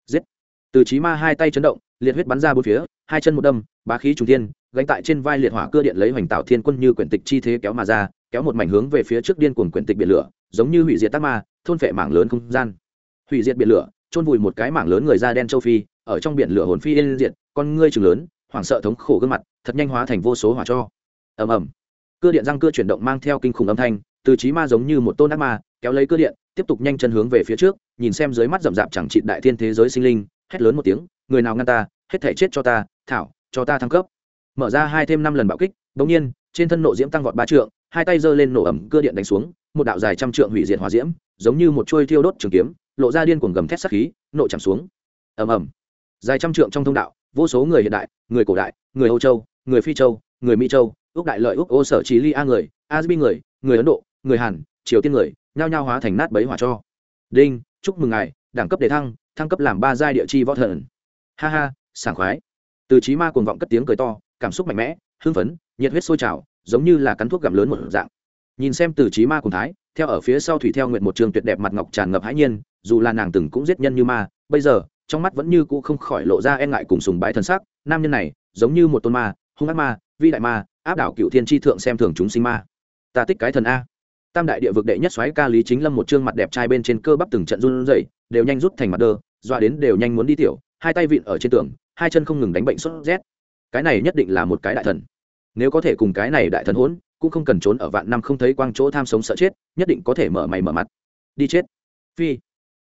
Giết! Từ trí ma hai tay chấn động, liệt huyết bắn ra bốn phía, hai chân một đâm, bá khí trung thiên, gánh tại trên vai liệt hỏa cưa điện lấy hoành tạo thiên quân như quyển tịch chi thế kéo mà ra, kéo một mảnh hướng về phía trước điên cuồng quyển tịch biển lửa, giống như hủy diệt tác ma, thôn phệ mảng lớn không gian. Hủy diệt biển lửa chôn vùi một cái mảng lớn người da đen châu phi, ở trong biển lửa hồn phi yên diệt, con ngươi trừng lớn, hoảng sợ thống khổ gương mặt, thật nhanh hóa thành vô số hỏa cho. Ầm ầm. Cưa điện răng cưa chuyển động mang theo kinh khủng âm thanh, từ trí ma giống như một tôn ác ma, kéo lấy cưa điện, tiếp tục nhanh chân hướng về phía trước, nhìn xem dưới mắt rậm rạp chẳng trị đại thiên thế giới sinh linh, hét lớn một tiếng, người nào ngăn ta, hết thể chết cho ta, thảo, cho ta thăng cấp. Mở ra hai thêm năm lần bạo kích, bỗng nhiên, trên thân nộ diễm tăng vọt ba trượng, hai tay giơ lên nổ ẩm cưa điện đánh xuống, một đạo dài trăm trượng hủy diệt hòa diễm, giống như một chuôi thiêu đốt trường kiếm lộ ra điên cuồng gầm thét sắc khí, nộ chạm xuống. Ầm ầm. Dài trăm trượng trong thông đạo, vô số người hiện đại, người cổ đại, người âu châu, người phi châu, người mỹ châu ước đại lợi ước ô sở trí ly a người asbi người người ấn độ, người hàn, triều tiên người, nhao nhao hóa thành nát bấy hỏa cho. Đinh, chúc mừng ngài, đẳng cấp đề thăng thăng cấp làm ba giai địa chi võ thần. Ha ha, sảng khoái. Từ trí ma cuồng vọng cất tiếng cười to, cảm xúc mạnh mẽ, hưng phấn, nhiệt huyết sôi trào, giống như là cắn thuốc gặm lớn một dạng. Nhìn xem từ trí ma cùng thái theo ở phía sau thủy theo nguyện một trường tuyệt đẹp mặt ngọc tràn ngập hãi nhiên, dù là nàng từng cũng giết nhân như ma, bây giờ, trong mắt vẫn như cũ không khỏi lộ ra e ngại cùng sùng bái thần sắc, nam nhân này, giống như một tôn ma, hung ác ma, vi đại ma, áp đảo cựu thiên tri thượng xem thường chúng sinh ma. Ta thích cái thần a. Tam đại địa vực đệ nhất xoáy ca lý chính lâm một chương mặt đẹp trai bên trên cơ bắp từng trận run rẩy, đều nhanh rút thành mặt đơ, dọa đến đều nhanh muốn đi tiểu, hai tay vịn ở trên tường, hai chân không ngừng đánh bệnh sốt rét. Cái này nhất định là một cái đại thần. Nếu có thể cùng cái này đại thần hỗn cũng không cần trốn ở vạn năm không thấy quang chỗ tham sống sợ chết, nhất định có thể mở mày mở mặt. Đi chết. Phi.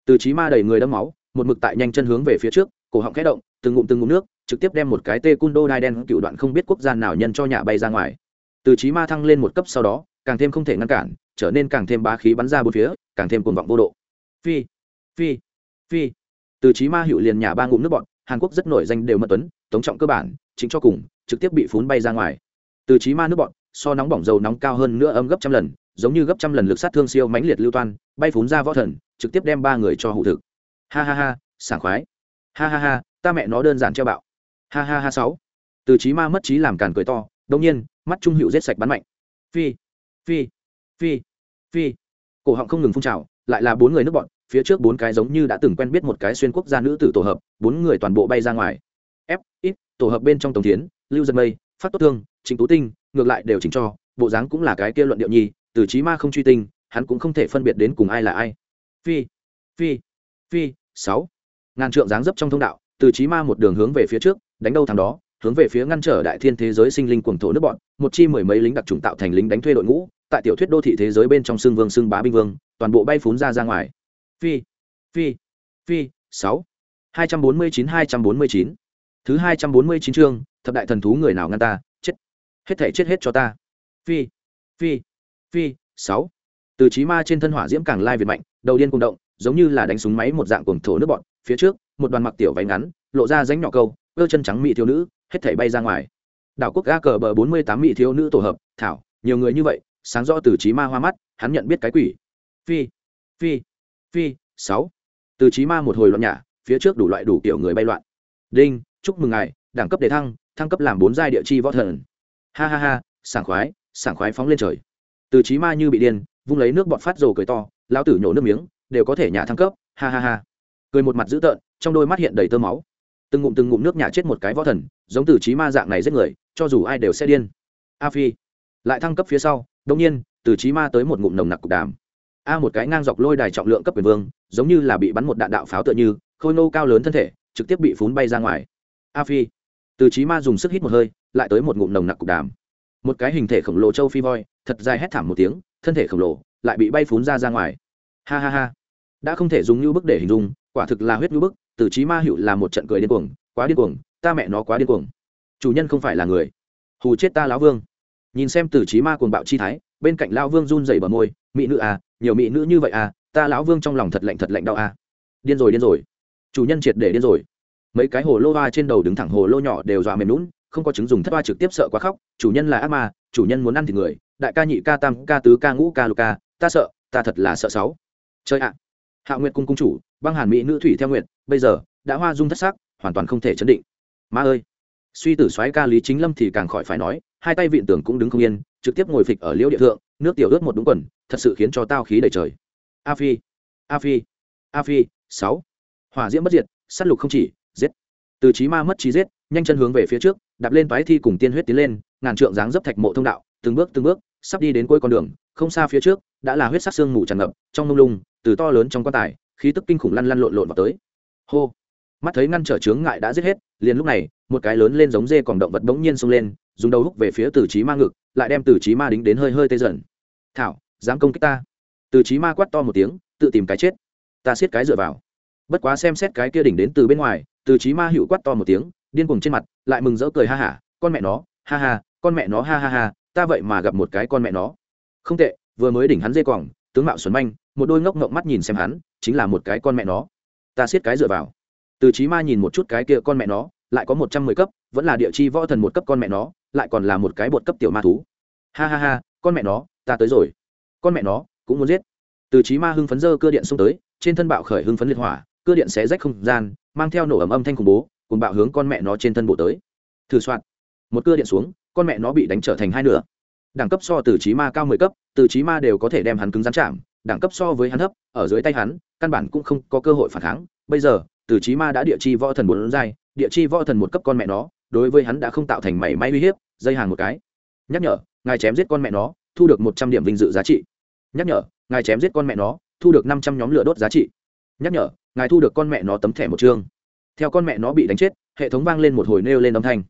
Từ trí ma đầy người đâm máu, một mực tại nhanh chân hướng về phía trước, cổ họng khẽ động, từng ngụm từng ngụm nước, trực tiếp đem một cái tê cun đô đai đen cựu đoạn không biết quốc gia nào nhân cho nhà bay ra ngoài. Từ trí ma thăng lên một cấp sau đó, càng thêm không thể ngăn cản, trở nên càng thêm bá khí bắn ra bốn phía, càng thêm cuồng vọng vô độ. Phi. Phi. Phi. Từ trí ma hiệu liền nhà ba ngụm nước bọn, hàn quốc rất nổi danh đều mật tuấn, tống trọng cơ bản, chính cho cùng, trực tiếp bị phún bay ra ngoài. Từ trí ma nước bọn so nóng bỏng dầu nóng cao hơn nữa âm gấp trăm lần, giống như gấp trăm lần lực sát thương siêu mãnh liệt lưu toan, bay phún ra võ thần, trực tiếp đem ba người cho hụ thực. Ha ha ha, sảng khoái. Ha ha ha, ta mẹ nó đơn giản treo bạo. Ha ha ha sáu. Từ trí ma mất trí làm càn cười to đông nhiên, mắt trung hữu giết sạch bắn mạnh. Phi phi phi phi. Cổ họng không ngừng phun trào, lại là bốn người nước bọn, phía trước bốn cái giống như đã từng quen biết một cái xuyên quốc gia nữ tử tổ hợp, bốn người toàn bộ bay ra ngoài. F ít tổ hợp bên trong tổng tiến lưu dân mây, phát tốt thương chính tú tinh ngược lại đều chỉnh cho, bộ dáng cũng là cái kia luận điệu nhi, từ trí ma không truy tinh, hắn cũng không thể phân biệt đến cùng ai là ai. Phi phi phi, sáu. Ngàn trượng dáng dấp trong thông đạo, từ trí ma một đường hướng về phía trước, đánh đâu thằng đó, hướng về phía ngăn trở đại thiên thế giới sinh linh cuồng thổ nước bọn, một chi mười mấy lính đặc trùng tạo thành lính đánh thuê đội ngũ, tại tiểu thuyết đô thị thế giới bên trong xương vương, xương bá binh vương, toàn bộ bay phún ra ra ngoài. Phi phi phi, sáu. hai trăm bốn mươi chín, hai trăm bốn mươi chín. Thứ hai trăm bốn mươi chín chương, thập đại thần thú người nào ngăn ta? Hết thể chết hết cho ta. Phi phi phi, sáu. Từ trí ma trên thân hỏa diễm càng lai việt mạnh, đầu điên cùng động, giống như là đánh súng máy một dạng cuồng thổ nước bọn. Phía trước, một đoàn mặc tiểu váy ngắn, lộ ra ránh nhỏ câu ơ chân trắng mỹ thiếu nữ, hết thể bay ra ngoài. Đảo quốc ga cờ bờ bốn mươi tám mỹ thiếu nữ tổ hợp, thảo, nhiều người như vậy, sáng rõ từ trí ma hoa mắt, hắn nhận biết cái quỷ. Phi phi phi, sáu. Từ trí ma một hồi loạn nhả, phía trước đủ loại đủ kiểu người bay loạn. Đinh, chúc mừng ngài, đẳng cấp đề thăng thăng cấp làm bốn giai địa chi võ thần ha ha ha, sảng khoái sảng khoái phóng lên trời. Từ trí ma như bị điên, vung lấy nước bọt phát rồ cười to, lão tử nhổ nước miếng, đều có thể nhả thăng cấp, ha ha ha. Cười một mặt dữ tợn, trong đôi mắt hiện đầy tơ máu. Từng ngụm từng ngụm nước nhả chết một cái võ thần, giống từ trí ma dạng này giết người, cho dù ai đều sẽ điên. A phi lại thăng cấp phía sau đông nhiên, từ trí ma tới một ngụm nồng nặc cục đàm. A một cái ngang dọc lôi đài trọng lượng cấp quyền vương, giống như là bị bắn một đạn đạo pháo tựa như, khôi nô cao lớn thân thể, trực tiếp bị phún bay ra ngoài. A phi, từ trí ma dùng sức hít một hơi lại tới một ngụm nồng nặc cục đàm. Một cái hình thể khổng lồ châu phi voi, thật dài hét thảm một tiếng, thân thể khổng lồ lại bị bay phún ra ra ngoài. Ha ha ha. Đã không thể dùng như bức để hình dung, quả thực là huyết như bức, từ trí ma hữu là một trận cười điên cuồng, quá điên cuồng, ta mẹ nó quá điên cuồng. Chủ nhân không phải là người. Hù chết ta lão vương. Nhìn xem từ trí ma cuồng bạo chi thái, bên cạnh lão vương run rẩy bờ môi, mỹ nữ à nhiều mỹ nữ như vậy à ta lão vương trong lòng thật lạnh thật lạnh đau à. Điên rồi điên rồi. Chủ nhân triệt để điên rồi. Mấy cái hồ lô hoa trên đầu đứng thẳng hồ lô nhỏ đều dọa mềm lún không có chứng dùng thất hoa trực tiếp sợ quá khóc, chủ nhân là ác ma, chủ nhân muốn ăn thì người, đại ca nhị ca tam ca tứ ca ngũ ca lục ca, ta sợ, ta thật là sợ sáu. Chơi ạ. Hạ nguyệt cung cung chủ, băng hàn mỹ nữ thủy theo nguyệt, bây giờ, đã hoa dung thất sắc, hoàn toàn không thể chấn định. Ma ơi. Suy tử soái ca lý chính lâm thì càng khỏi phải nói, hai tay vịn tưởng cũng đứng không yên, trực tiếp ngồi phịch ở liễu địa thượng, nước tiểu ướt một đúng quần, thật sự khiến cho tao khí đầy trời. A phi. A phi. A phi. Sáu. Hỏa diễm bất diệt s á t lục không chỉ, giết từ trí ma mất trí giết, nhanh chân hướng về phía trước, đạp lên toái thi cùng tiên huyết tiến lên, ngàn trượng dáng dấp thạch mộ thông đạo, từng bước từng bước, sắp đi đến cuối con đường, không xa phía trước, đã là huyết sắc xương mù tràn ngập, trong mông lung, từ to lớn trong quan tài, khí tức kinh khủng lăn lăn lộn lộn vào tới. Hô! Mắt thấy ngăn trở chướng ngại đã giết hết, liền lúc này, một cái lớn lên giống dê còn động vật bỗng nhiên xông lên, dùng đầu húc về phía từ trí ma ngực, lại đem từ trí ma đính đến hơi hơi tê dần. Thảo, dám công kích ta? Từ trí ma quát to một tiếng, tự tìm cái chết. Ta siết cái dựa vào bất quá xem xét cái kia đỉnh đến từ bên ngoài, từ trí ma hữu quát to một tiếng, điên cuồng trên mặt, lại mừng rỡ cười ha hả, con mẹ nó, ha ha, con mẹ nó ha ha ha, ta vậy mà gặp một cái con mẹ nó. Không tệ, vừa mới đỉnh hắn dê quòng, tướng mạo xuân manh, một đôi ngốc ngộng mắt nhìn xem hắn, chính là một cái con mẹ nó. Ta siết cái dựa vào. Từ trí ma nhìn một chút cái kia con mẹ nó, lại có một trăm mười cấp, vẫn là địa chi võ thần một cấp con mẹ nó, lại còn là một cái bột cấp tiểu ma thú. Ha ha ha, con mẹ nó, ta tới rồi. Con mẹ nó, cũng muốn giết. Từ trí ma hưng phấn dơ cơ điện xông tới, trên thân bạo khởi hưng phấn liệt hỏa cơ điện xé rách không gian, mang theo nổ ầm âm thanh khủng bố, cùng bạo hướng con mẹ nó trên thân bộ tới. Thử soạn. Một cơ điện xuống, con mẹ nó bị đánh trở thành hai nửa. Đẳng cấp so từ trí ma cao mười cấp, từ trí ma đều có thể đem hắn cứng rắn chạm, đẳng cấp so với hắn thấp, ở dưới tay hắn, căn bản cũng không có cơ hội phản kháng. Bây giờ, từ trí ma đã địa chi võ thần bốn giai, địa chi võ thần một cấp con mẹ nó, đối với hắn đã không tạo thành mảy may uy hiếp, dây hàng một cái. Nhắc nhở, ngài chém giết con mẹ nó, thu được một trăm điểm vinh dự giá trị. Nhắc nhở, ngài chém giết con mẹ nó, thu được năm trăm nhóm lửa đốt giá trị nhắc nhở, ngài thu được con mẹ nó tấm thẻ một chương. Theo con mẹ nó bị đánh chết, hệ thống vang lên một hồi nêu lên âm thanh.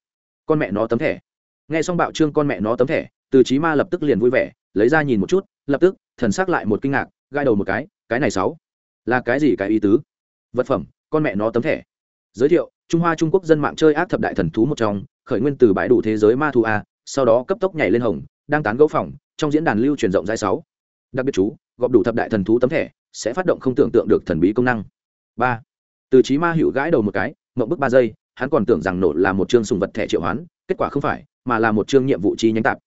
Con mẹ nó tấm thẻ. Nghe xong bạo trương con mẹ nó tấm thẻ, từ trí ma lập tức liền vui vẻ, lấy ra nhìn một chút, lập tức, thần s ắ c lại một kinh ngạc gai đầu một cái cái này sáu. Là cái gì cái ý tứ? Vật phẩm, con mẹ nó tấm thẻ. Giới thiệu, trung hoa trung quốc dân mạng chơi ác thập đại thần thú một trong, khởi nguyên từ bãi đủ thế giới ma thu a, sau đó cấp tốc nhảy lên hồng, đang tán gấu phòng, trong diễn đàn lưu truyền rộng rãi sáu. Đặc biệt chú, gọp đủ thập đại thần thú tấm thẻ sẽ phát động không tưởng tượng được thần bí công năng. Ba, từ trí ma hữu gãi đầu một cái, mộng bức ba giây, hắn còn tưởng rằng nổ là một chương sùng vật thẻ triệu hoán, kết quả không phải, mà là một chương nhiệm vụ chi nhánh tạp.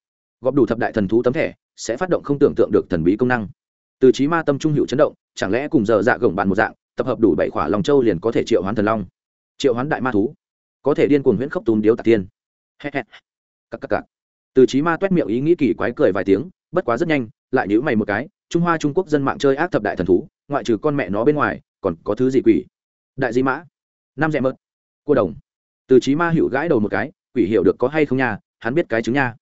Gọp đủ thập đại thần thú tấm thẻ, sẽ phát động không tưởng tượng được thần bí công năng. Từ trí ma tâm trung hữu chấn động, chẳng lẽ cùng giờ dạ gồng bạn một dạng, tập hợp đủ bảy khỏa lòng châu liền có thể triệu hoán thần long? Triệu hoán đại ma thú, có thể điên cuồng huyễn khốc túm điếu tạc tiên. Cắc cắc cắc. từ trí ma toét miệng ý nghĩ kỳ quái cười vài tiếng, bất quá rất nhanh, lại nhữ mày một cái trung hoa trung quốc dân mạng chơi ác thập đại thần thú, ngoại trừ con mẹ nó bên ngoài, còn có thứ gì quỷ? Đại di mã, nam rẻ mớt cô đồng. Từ trí ma hữu gãi đầu một cái, quỷ hiểu được có hay không nha, hắn biết cái chứng nha.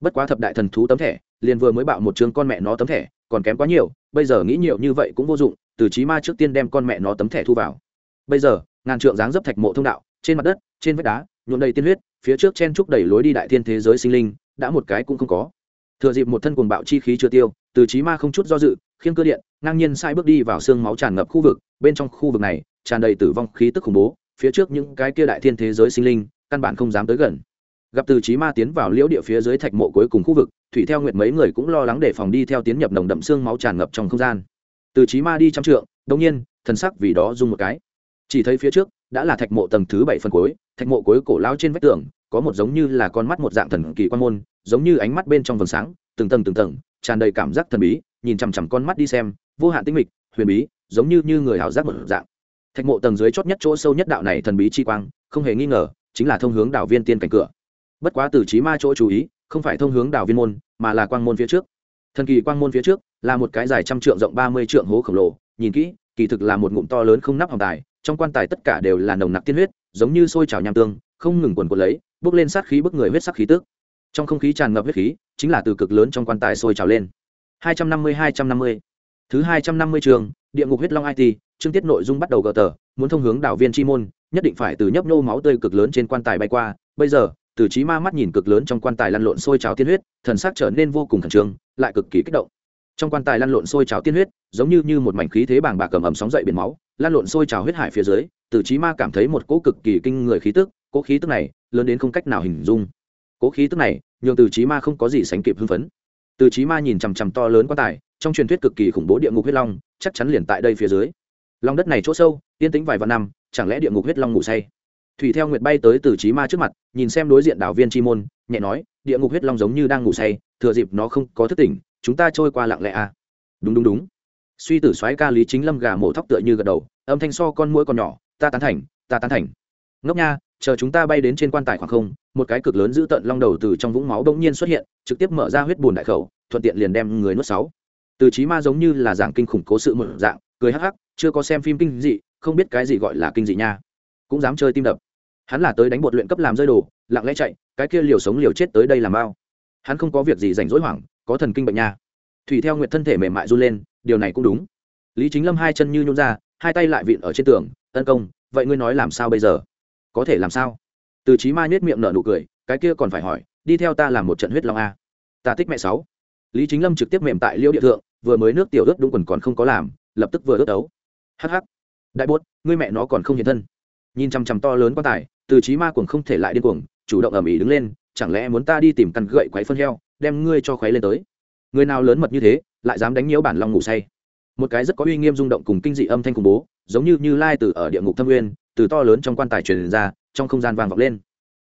Bất quá thập đại thần thú tấm thẻ, liền vừa mới bạo một chương con mẹ nó tấm thẻ, còn kém quá nhiều, bây giờ nghĩ nhiều như vậy cũng vô dụng, từ trí ma trước tiên đem con mẹ nó tấm thẻ thu vào. Bây giờ, ngàn trượng dáng dấp thạch mộ thông đạo, trên mặt đất, trên vách đá, nhuộm đầy tiên huyết, phía trước chen trúc đẩy lối đi đại thiên thế giới sinh linh, đã một cái cũng không có. Thừa dịp một thân cuồng bạo chi khí chưa tiêu từ trí ma không chút do dự, khiêng cơ điện, ngang nhiên sai bước đi vào xương máu tràn ngập khu vực. Bên trong khu vực này, tràn đầy tử vong khí tức khủng bố, phía trước những cái kia đại thiên thế giới sinh linh, căn bản không dám tới gần. Gặp từ trí ma tiến vào liễu địa phía dưới thạch mộ cuối cùng khu vực, thủy theo nguyệt mấy người cũng lo lắng để phòng đi theo tiến nhập nồng đậm xương máu tràn ngập trong không gian. Từ trí ma đi trăm trượng đông nhiên, thần sắc vì đó rung một cái. Chỉ thấy phía trước, đã là thạch mộ tầng thứ bảy phần cuối, thạch mộ cuối cổ lao trên vách tường, có một giống như là con mắt một dạng thần kỳ quan môn, giống như ánh mắt bên trong vầng sáng, từng tầng từng tầng tràn đầy cảm giác thần bí, nhìn chằm chằm con mắt đi xem, vô hạn tinh mịch, huyền bí, giống như như người hảo giác một dạng. Thạch mộ tầng dưới chót nhất chỗ sâu nhất đạo này thần bí chi quang, không hề nghi ngờ, chính là thông hướng đảo viên tiên cảnh cửa. Bất quá từ trí ma chỗ chú ý, không phải thông hướng đảo viên môn, mà là quang môn phía trước. Thần kỳ quang môn phía trước, là một cái dài trăm trượng rộng ba mươi trượng hố khổng lồ, nhìn kỹ, kỳ thực là một ngụm to lớn không nắp hòng tài trong quan tài tất cả đều là nồng nặc tiên huyết, giống như sôi trào nham tương, không ngừng quần quần lấy, bốc lên sát khí bức người huyết sắc khí tức trong không khí tràn ngập huyết khí, chính là từ cực lớn trong quan tài sôi trào lên. 250-250 thứ 250 trường, địa ngục huyết long it chương tiết nội dung bắt đầu gờ tờ, muốn thông hướng đảo viên chi môn, nhất định phải từ nhấp nô máu tươi cực lớn trên quan tài bay qua. Bây giờ, từ trí ma mắt nhìn cực lớn trong quan tài lăn lộn sôi trào tiên huyết, thần sắc trở nên vô cùng khẩn trương, lại cực kỳ kích động. Trong quan tài lăn lộn sôi trào tiên huyết, giống như như một mảnh khí thế bàng bạc cầm ẩm sóng dậy biển máu, lăn lộn sôi trào huyết hải phía dưới, từ trí ma cảm thấy một cỗ cực kỳ kinh người khí tức, cỗ khí tức này, lớn đến không cách nào hình dung cố khí tức này, nhường từ trí ma không có gì sánh kịp hưng phấn. Từ trí ma nhìn chằm chằm to lớn quan tài, trong truyền thuyết cực kỳ khủng bố địa ngục huyết long, chắc chắn liền tại đây phía dưới. Lòng đất này chỗ sâu, yên tĩnh vài vạn năm, chẳng lẽ địa ngục huyết long ngủ say? Thủy theo nguyệt bay tới từ trí ma trước mặt, nhìn xem đối diện đảo viên chi môn, nhẹ nói, địa ngục huyết long giống như đang ngủ say, thừa dịp nó không có thức tỉnh, chúng ta trôi qua lặng lẽ à. đúng đúng đúng. Suy tử xoáy ca lý chính lâm gà mổ thóc tựa như gật đầu, âm thanh so con mũi còn nhỏ, ta tán thành, ta tán thành. Ngốc nha chờ chúng ta bay đến trên quan tài khoảng không, một cái cực lớn giữ tận long đầu từ trong vũng máu bỗng nhiên xuất hiện, trực tiếp mở ra huyết bùn đại khẩu, thuận tiện liền đem người nuốt sáu. Từ trí ma giống như là giảng kinh khủng cố sự một dạng, cười hắc hắc, chưa có xem phim kinh dị, không biết cái gì gọi là kinh dị nha. Cũng dám chơi tim đập. Hắn là tới đánh bột luyện cấp làm rơi đồ, lặng lẽ chạy, cái kia liều sống liều chết tới đây làm bao. Hắn không có việc gì rảnh rỗi hoảng, có thần kinh bệnh nha. Thủy theo nguyệt thân thể mềm mại run lên, điều này cũng đúng. Lý chính lâm hai chân như nhún ra, hai tay lại vịn ở trên tường, tấn công, vậy ngươi nói làm sao bây giờ? Có thể làm sao? Từ trí ma nhếch miệng nở nụ cười, cái kia còn phải hỏi, đi theo ta làm một trận huyết long a. Ta thích mẹ sáu. Lý chính lâm trực tiếp mềm tại liêu địa thượng, vừa mới nước tiểu ướt đúng quần còn không có làm, lập tức vừa ướt đấu hắc hắc. Đại bốt, ngươi mẹ nó còn không hiện thân. Nhìn chằm chằm to lớn quan tài, từ trí ma cuồng không thể lại điên cuồng, chủ động ầm ĩ đứng lên, chẳng lẽ muốn ta đi tìm căn gậy quấy phân heo, đem ngươi cho khuấy lên tới? Người nào lớn mật như thế, lại dám đánh nhiễu bản long ngủ say? Một cái rất có uy nghiêm rung động cùng kinh dị âm thanh khủng bố, giống như như lai từ ở địa ngục thâm nguyên từ to lớn trong quan tài truyền ra, trong không gian vang vọng lên.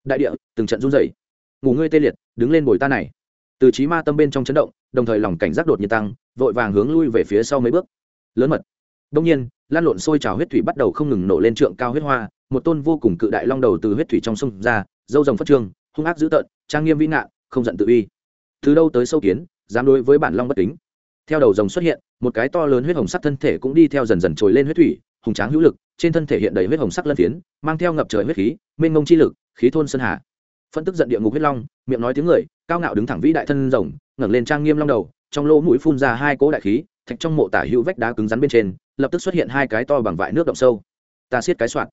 Đại địa, từng trận run rẩy. Ngủ ngươi tê liệt, đứng lên bồi ta này. Từ trí ma tâm bên trong chấn động, đồng thời lòng cảnh giác đột nhiên tăng, vội vàng hướng lui về phía sau mấy bước. Lớn mật. Đông nhiên, lan lộn sôi trào huyết thủy bắt đầu không ngừng nổ lên trượng cao huyết hoa, một tôn vô cùng cự đại long đầu từ huyết thủy trong sông ra, dâu rồng phất trương, hung ác dữ tợn, trang nghiêm vĩ ngạn không giận tự uy. Từ đâu tới sâu kiến, dám đối với bản long bất kính. Theo đầu rồng xuất hiện, một cái to lớn huyết hồng sắc thân thể cũng đi theo dần dần trồi lên huyết thủy hùng tráng hữu lực, trên thân thể hiện đầy huyết hồng sắc lân phiến, mang theo ngập trời huyết khí, mênh mông chi lực, khí thôn sơn hà. Phân tức giận địa ngục huyết long, miệng nói tiếng người, cao ngạo đứng thẳng vĩ đại thân rồng, ngẩng lên trang nghiêm long đầu, trong lỗ mũi phun ra hai cỗ đại khí, thạch trong mộ tả hữu vách đá cứng rắn bên trên, lập tức xuất hiện hai cái to bằng vại nước động sâu. Ta siết cái soạn.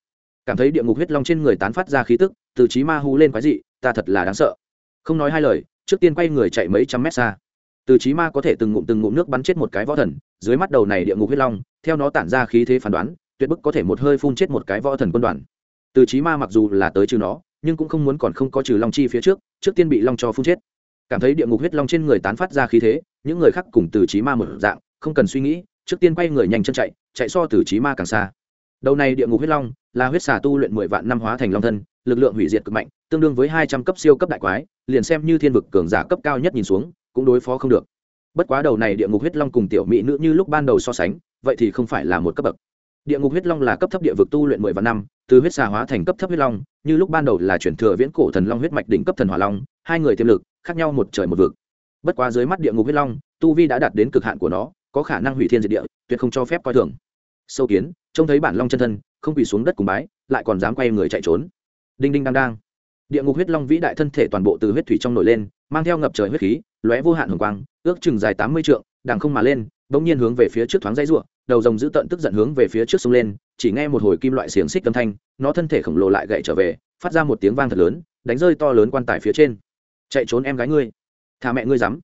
Cảm thấy địa ngục huyết long trên người tán phát ra khí tức, từ trí ma hú lên quái dị, ta thật là đáng sợ. Không nói hai lời, trước tiên quay người chạy mấy trăm mét xa. Từ trí ma có thể từng ngụm từng ngụm nước bắn chết một cái võ thần, dưới mắt đầu này địa ngục huyết long, theo nó tản ra khí thế phán đoán tuyệt bức có thể một hơi phun chết một cái võ thần quân đoàn. Từ chí ma mặc dù là tới trừ nó, nhưng cũng không muốn còn không có trừ long chi phía trước trước tiên bị long cho phun chết. Cảm thấy địa ngục huyết long trên người tán phát ra khí thế, những người khác cùng từ chí ma một dạng, không cần suy nghĩ, trước tiên quay người nhanh chân chạy chạy so từ chí ma càng xa. Đầu này địa ngục huyết long là huyết xà tu luyện mười vạn năm hóa thành long thân, lực lượng hủy diệt cực mạnh, tương đương với hai trăm cấp siêu cấp đại quái, liền xem như thiên vực cường giả cấp cao nhất nhìn xuống, cũng đối phó không được. Bất quá đầu này địa ngục huyết long cùng tiểu mỹ nữ như lúc ban đầu so sánh, vậy thì không phải là một cấp bậc địa ngục huyết long là cấp thấp địa vực tu luyện mười vạn năm, từ huyết xà hóa thành cấp thấp huyết long, như lúc ban đầu là chuyển thừa viễn cổ thần long huyết mạch đỉnh cấp thần hỏa long, hai người tiềm lực, khác nhau một trời một vực. Bất quá dưới mắt địa ngục huyết long, tu vi đã đạt đến cực hạn của nó, có khả năng hủy thiên diệt địa, tuyệt không cho phép coi thường. Sâu kiến, trông thấy bản long chân thân, không quỳ xuống đất cùng bái, lại còn dám quay người chạy trốn. Đinh đinh đang đang. Địa ngục huyết long vĩ đại thân thể toàn bộ từ huyết thủy trong nổi lên, mang theo ngập trời huyết khí, lóe vô hạn hồng quang, ước chừng dài tám mươi trượng, đằng không mà lên, bỗng nhiên hướng về phía trước thoáng dãy ruộng đầu rồng giữ tận tức giận hướng về phía trước sông lên, chỉ nghe một hồi kim loại xiềng xích âm thanh, nó thân thể khổng lồ lại gậy trở về, phát ra một tiếng vang thật lớn, đánh rơi to lớn quan tài phía trên. Chạy trốn em gái ngươi, thả mẹ ngươi dám.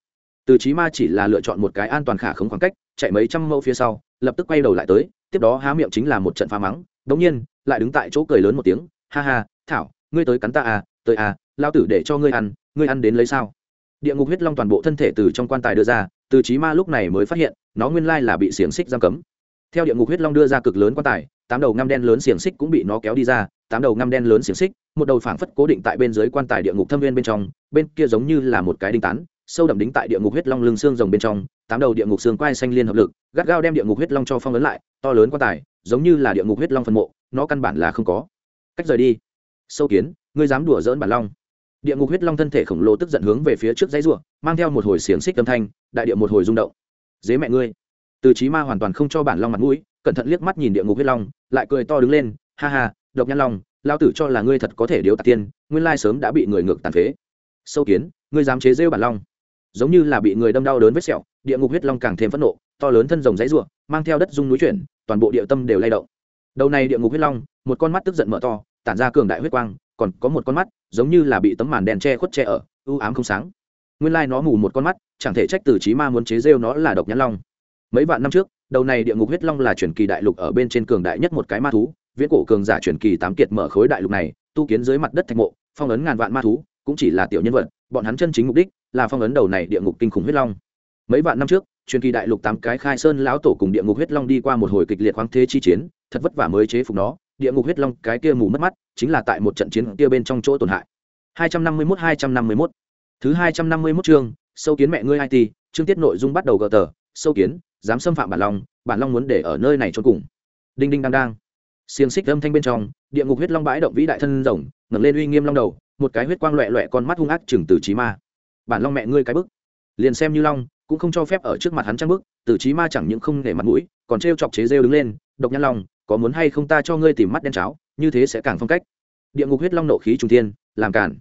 Từ chí ma chỉ là lựa chọn một cái an toàn khả khống khoảng cách, chạy mấy trăm mẫu phía sau, lập tức quay đầu lại tới, tiếp đó há miệng chính là một trận phá mắng, đống nhiên, lại đứng tại chỗ cười lớn một tiếng, ha ha, thảo, ngươi tới cắn ta à tới à lao tử để cho ngươi ăn ngươi ăn đến lấy sao? Địa ngục huyết long toàn bộ thân thể từ trong quan tài đưa ra, từ trí ma lúc này mới phát hiện, nó nguyên lai là bị xiềng xích giam cấm. Theo địa ngục huyết long đưa ra cực lớn quan tài, tám đầu ngăm đen lớn xiềng xích cũng bị nó kéo đi ra, tám đầu ngăm đen lớn xiềng xích, một đầu phảng phất cố định tại bên dưới quan tài địa ngục thâm viên bên trong, bên kia giống như là một cái đinh tán, sâu đậm đính tại địa ngục huyết long lưng xương rồng bên trong, tám đầu địa ngục xương quai xanh liên hợp lực, gắt gao đem địa ngục huyết long cho phong ấn lại, to lớn quan tài, giống như là địa ngục huyết long phân mộ, nó căn bản là không có. Cách rời đi. Sâu kiến, ngươi dám đùa dỡn bản long địa ngục huyết long thân thể khổng lồ tức giận hướng về phía trước dãy ruộng mang theo một hồi xiềng xích âm thanh, đại địa một hồi rung động. Dế mẹ ngươi. Từ trí ma hoàn toàn không cho bản long mặt mũi, cẩn thận liếc mắt nhìn địa ngục huyết long, lại cười to đứng lên, ha ha, độc nhãn long, lao tử cho là ngươi thật có thể điếu tạc tiên, nguyên lai sớm đã bị người ngược tàn phế. Sâu kiến, ngươi dám chế rêu bản long? Giống như là bị người đâm đau đớn vết sẹo, địa ngục huyết long càng thêm phẫn nộ, to lớn thân rồng dãy ruộng mang theo đất dung núi chuyển, toàn bộ địa tâm đều lay động. Đầu này địa ngục huyết long, một con mắt tức giận mở to, tản ra cường đại huyết quang còn có một con mắt, giống như là bị tấm màn đèn che khuất che ở ưu ám không sáng. Nguyên lai nó mù một con mắt, chẳng thể trách từ trí ma muốn chế rêu nó là độc nhãn long. Mấy vạn năm trước, đầu này địa ngục huyết long là truyền kỳ đại lục ở bên trên cường đại nhất một cái ma thú, viễn cổ cường giả truyền kỳ tám kiệt mở khối đại lục này, tu kiến dưới mặt đất thạch mộ, phong ấn ngàn vạn ma thú, cũng chỉ là tiểu nhân vật, bọn hắn chân chính mục đích là phong ấn đầu này địa ngục kinh khủng huyết long. Mấy vạn năm trước, truyền kỳ đại lục tám cái khai sơn lão tổ cùng địa ngục huyết long đi qua một hồi kịch liệt khoáng thế chi chiến, thật vất vả mới chế phục nó địa ngục huyết long, cái kia mù mất mắt, chính là tại một trận chiến kia bên trong chỗ tổn hại. 251 251 thứ 251 chương, sâu kiến mẹ ngươi it chương tiết nội dung bắt đầu gờ tờ, sâu kiến, dám xâm phạm bản long bản long muốn để ở nơi này cho cùng. Đinh đinh đang đang. Xiềng xích âm thanh bên trong, địa ngục huyết long bãi động vĩ đại thân rồng, ngẩng lên uy nghiêm long đầu, một cái huyết quang loẹ loẹ con mắt hung ác chừng từ trí ma. Bản long mẹ ngươi cái bức. Liền xem như long, cũng không cho phép ở trước mặt hắn trang bức từ trí ma chẳng những không để mặt mũi, còn trêu chọc chế rêu đứng lên, độc nhãn long có muốn hay không ta cho ngươi tìm mắt đen cháo, như thế sẽ càng phong cách. Địa ngục huyết long nộ khí trung thiên, làm cản.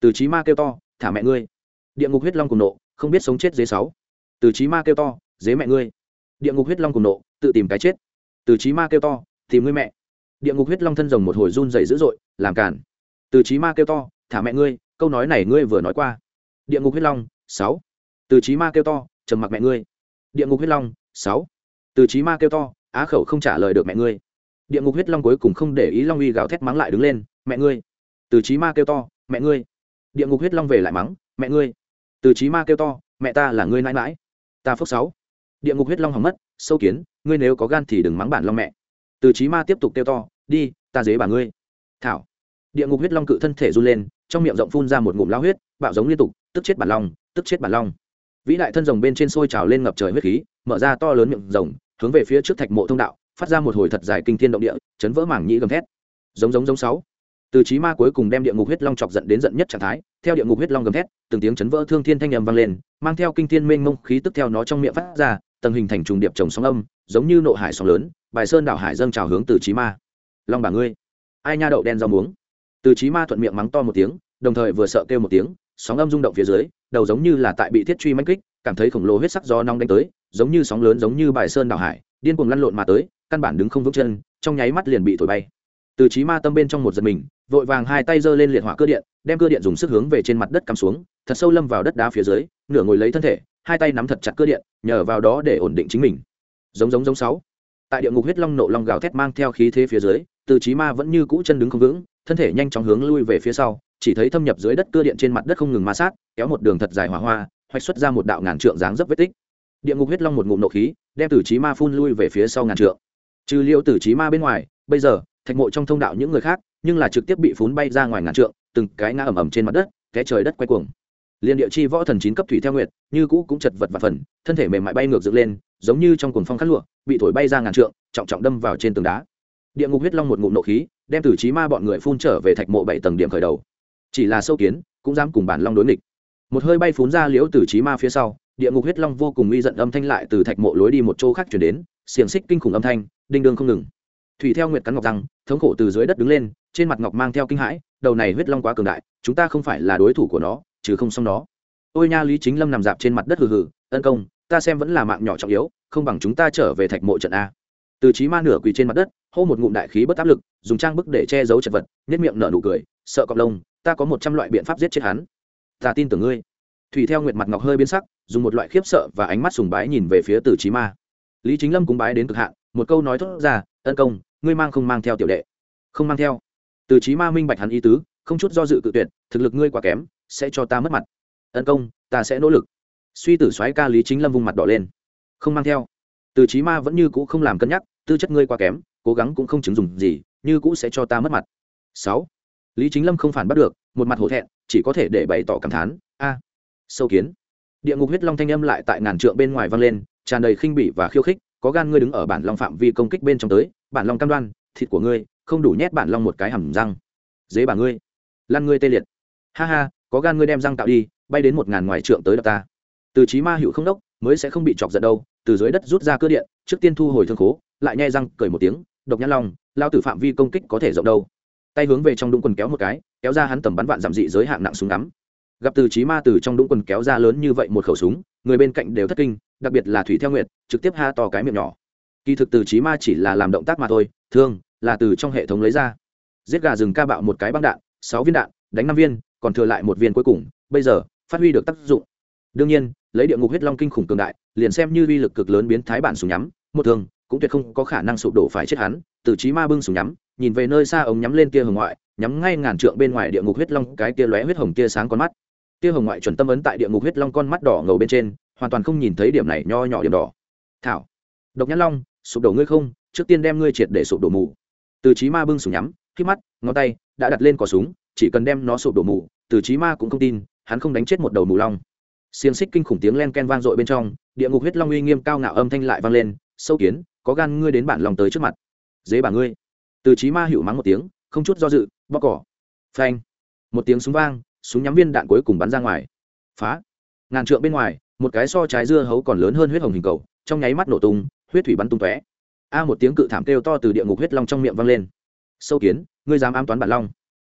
Từ trí ma kêu to, thả mẹ ngươi. Địa ngục huyết long cùng nộ, không biết sống chết dế sáu. Từ trí ma kêu to, dế mẹ ngươi. Địa ngục huyết long cùng nộ, tự tìm cái chết. Từ trí ma kêu to, tìm ngươi mẹ. Địa ngục huyết long thân rồng một hồi run dày dữ dội, làm cản. Từ trí ma kêu to, thả mẹ ngươi, câu nói này ngươi vừa nói qua. Địa ngục huyết long, sáu. Từ trí ma kêu to, trầm mặc mẹ ngươi. Địa ngục huyết long, sáu. Từ trí ma kêu to, á khẩu không trả lời được mẹ ngươi địa ngục huyết long cuối cùng không để ý long uy gào thét mắng lại đứng lên, mẹ ngươi! Từ trí ma kêu to, mẹ ngươi! Địa ngục huyết long về lại mắng, mẹ ngươi! Từ trí ma kêu to, mẹ ta là ngươi nãi mãi ta phước sáu. Địa ngục huyết long hỏng mất, sâu kiến, ngươi nếu có gan thì đừng mắng bản long mẹ. Từ trí ma tiếp tục kêu to, đi, ta dế bà ngươi. Thảo. Địa ngục huyết long cự thân thể run lên, trong miệng rộng phun ra một ngụm lao huyết, bạo giống liên tục, tức chết bản long, tức chết bản long. Vĩ đại thân rồng bên trên sôi trào lên ngập trời huyết khí, mở ra to lớn miệng rồng, hướng về phía trước thạch mộ thông đạo phát ra một hồi thật dài kinh thiên động địa, chấn vỡ mảng nhĩ gầm thét. Giống giống giống sáu. Từ trí ma cuối cùng đem địa ngục huyết long chọc giận đến giận nhất trạng thái, theo địa ngục huyết long gầm thét, từng tiếng chấn vỡ thương thiên thanh âm vang lên, mang theo kinh thiên mênh mông khí tức theo nó trong miệng phát ra, tầng hình thành trùng điệp trồng sóng âm, giống như nộ hải sóng lớn, bài sơn đảo hải dâng trào hướng từ trí ma. Long bà ngươi, ai nha đậu đen rau muống? Từ trí ma thuận miệng mắng to một tiếng, đồng thời vừa sợ kêu một tiếng, sóng âm rung động phía dưới, đầu giống như là tại bị thiết truy manh kích, cảm thấy khổng lồ huyết sắc do nong đánh tới, giống như sóng lớn giống như bài sơn đảo hải, điên cuồng lăn lộn mà tới căn bản đứng không vững chân, trong nháy mắt liền bị thổi bay. Từ trí ma tâm bên trong một giật mình, vội vàng hai tay giơ lên liệt hỏa cơ điện, đem cơ điện dùng sức hướng về trên mặt đất cắm xuống, thật sâu lâm vào đất đá phía dưới, nửa ngồi lấy thân thể, hai tay nắm thật chặt cơ điện, nhờ vào đó để ổn định chính mình. Giống giống giống sáu. Tại địa ngục huyết long nộ long gào thét mang theo khí thế phía dưới, từ trí ma vẫn như cũ chân đứng không vững, thân thể nhanh chóng hướng lui về phía sau, chỉ thấy thâm nhập dưới đất cơ điện trên mặt đất không ngừng ma sát, kéo một đường thật dài hỏa hoa, hoạch xuất ra một đạo ngàn trượng dáng dấp vết tích. Địa ngục huyết long một ngụm nộ khí, đem từ trí ma phun lui về phía sau ngàn trượng trừ liêu tử trí ma bên ngoài, bây giờ, thạch mộ trong thông đạo những người khác, nhưng là trực tiếp bị phún bay ra ngoài ngàn trượng, từng cái ngã ầm ầm trên mặt đất, té trời đất quay cuồng. Liền địa chi võ thần chín cấp thủy theo nguyệt, như cũ cũng chật vật và phần, thân thể mềm mại bay ngược dựng lên, giống như trong cuồng phong khát lụa, bị thổi bay ra ngàn trượng, trọng trọng đâm vào trên tường đá. Địa ngục huyết long một ngụm nộ khí, đem tử trí ma bọn người phun trở về thạch mộ bảy tầng điểm khởi đầu. Chỉ là sâu kiến, cũng dám cùng bản long đối nghịch. Một hơi bay phún ra liễu tử trí ma phía sau, địa ngục huyết long vô cùng uy giận âm thanh lại từ thạch mộ lối đi một chỗ khác chuyển đến, xiềng xích kinh khủng âm thanh đinh đương không ngừng. Thủy theo nguyệt cắn ngọc răng, thống khổ từ dưới đất đứng lên, trên mặt ngọc mang theo kinh hãi, đầu này huyết long quá cường đại, chúng ta không phải là đối thủ của nó chứ không xong nó. Ôi nha, lý chính lâm nằm dạp trên mặt đất hừ hừ, tấn công, ta xem vẫn là mạng nhỏ trọng yếu, không bằng chúng ta trở về thạch mộ trận a. Từ trí ma nửa quỳ trên mặt đất, hô một ngụm đại khí bất áp lực, dùng trang bức để che giấu chật vật nhất miệng nở nụ cười, sợ cọc lông, ta có một trăm loại biện pháp giết chết hắn. Ta tin tưởng ngươi. Thủy theo nguyệt mặt ngọc hơi biến sắc, dùng một loại khiếp sợ và ánh mắt sùng bái nhìn về phía từ trí ma. Lý chính lâm cúng bái đến cực hạn một câu nói thốt ra ân công, ngươi mang không mang theo tiểu đệ? Không mang theo. Từ trí ma minh bạch hắn ý tứ, không chút do dự cự tuyệt, thực lực ngươi quá kém, sẽ cho ta mất mặt. Ân công, ta sẽ nỗ lực. Suy tử soái ca lý chính lâm vùng mặt đỏ lên. Không mang theo. Từ trí ma vẫn như cũ không làm cân nhắc, tư chất ngươi quá kém, cố gắng cũng không chứng dùng gì, như cũ sẽ cho ta mất mặt. Sáu. Lý chính lâm không phản bắt được, một mặt hổ thẹn, chỉ có thể để bày tỏ cảm thán, a, sâu kiến. Địa ngục huyết long thanh âm lại tại ngàn trượng bên ngoài vang lên, tràn đầy khinh bỉ và khiêu khích có gan ngươi đứng ở bản long phạm vi công kích bên trong tới, bản long cam đoan, thịt của ngươi không đủ nhét bản long một cái hầm răng. Dế bà ngươi, lăn ngươi tê liệt. Ha ha, có gan ngươi đem răng tạo đi, bay đến một ngàn ngoài trượng tới đập ta. Từ trí ma hữu không đốc, mới sẽ không bị chọc giận đâu, từ dưới đất rút ra cơ điện, trước tiên thu hồi thương khố, lại nhai răng, cười một tiếng, độc nhãn long, lao tử phạm vi công kích có thể rộng đâu. Tay hướng về trong đũng quần kéo một cái, kéo ra hắn tầm bắn vạn giảm dị giới hạng nặng súng ngắm. Gặp từ trí ma từ trong đũng quần kéo ra lớn như vậy một khẩu súng người bên cạnh đều thất kinh, đặc biệt là thủy theo nguyệt, trực tiếp ha to cái miệng nhỏ. Kỳ thực từ trí ma chỉ là làm động tác mà thôi, thương, là từ trong hệ thống lấy ra. Giết gà rừng ca bạo một cái băng đạn, sáu viên đạn, đánh năm viên, còn thừa lại một viên cuối cùng, bây giờ, phát huy được tác dụng. Đương nhiên, lấy địa ngục huyết long kinh khủng cường đại, liền xem như uy lực cực lớn biến thái bản súng nhắm, một thường cũng tuyệt không có khả năng sụp đổ phải chết hắn. Từ trí ma bưng súng nhắm, nhìn về nơi xa ống nhắm lên kia hồng ngoại, nhắm ngay ngàn trượng bên ngoài địa ngục huyết long, cái kia lóe huyết hồng kia sáng con mắt kia hồng ngoại chuẩn tâm ấn tại địa ngục huyết long con mắt đỏ ngầu bên trên, hoàn toàn không nhìn thấy điểm này nho nhỏ điểm đỏ. Thảo, độc nhãn long, sụp đổ ngươi không? Trước tiên đem ngươi triệt để sụp đổ mù. Từ trí ma bưng súng nhắm, khi mắt, ngón tay đã đặt lên cỏ súng, chỉ cần đem nó sụp đổ mù, từ trí ma cũng không tin, hắn không đánh chết một đầu mù long. Xiềng xích kinh khủng tiếng len ken vang dội bên trong, địa ngục huyết long uy nghiêm cao ngạo âm thanh lại vang lên, sâu kiến, có gan ngươi đến bản lòng tới trước mặt. Dế bà ngươi. Từ trí ma hữu mắng một tiếng, không chút do dự bóc cỏ. Phanh. Một tiếng súng vang súng nhắm viên đạn cuối cùng bắn ra ngoài. Phá. Ngàn trượng bên ngoài, một cái so trái dưa hấu còn lớn hơn huyết hồng hình cầu, trong nháy mắt nổ tung, huyết thủy bắn tung tóe. A một tiếng cự thảm kêu to từ địa ngục huyết long trong miệng vang lên. Sâu kiến, ngươi dám ám toán bản long.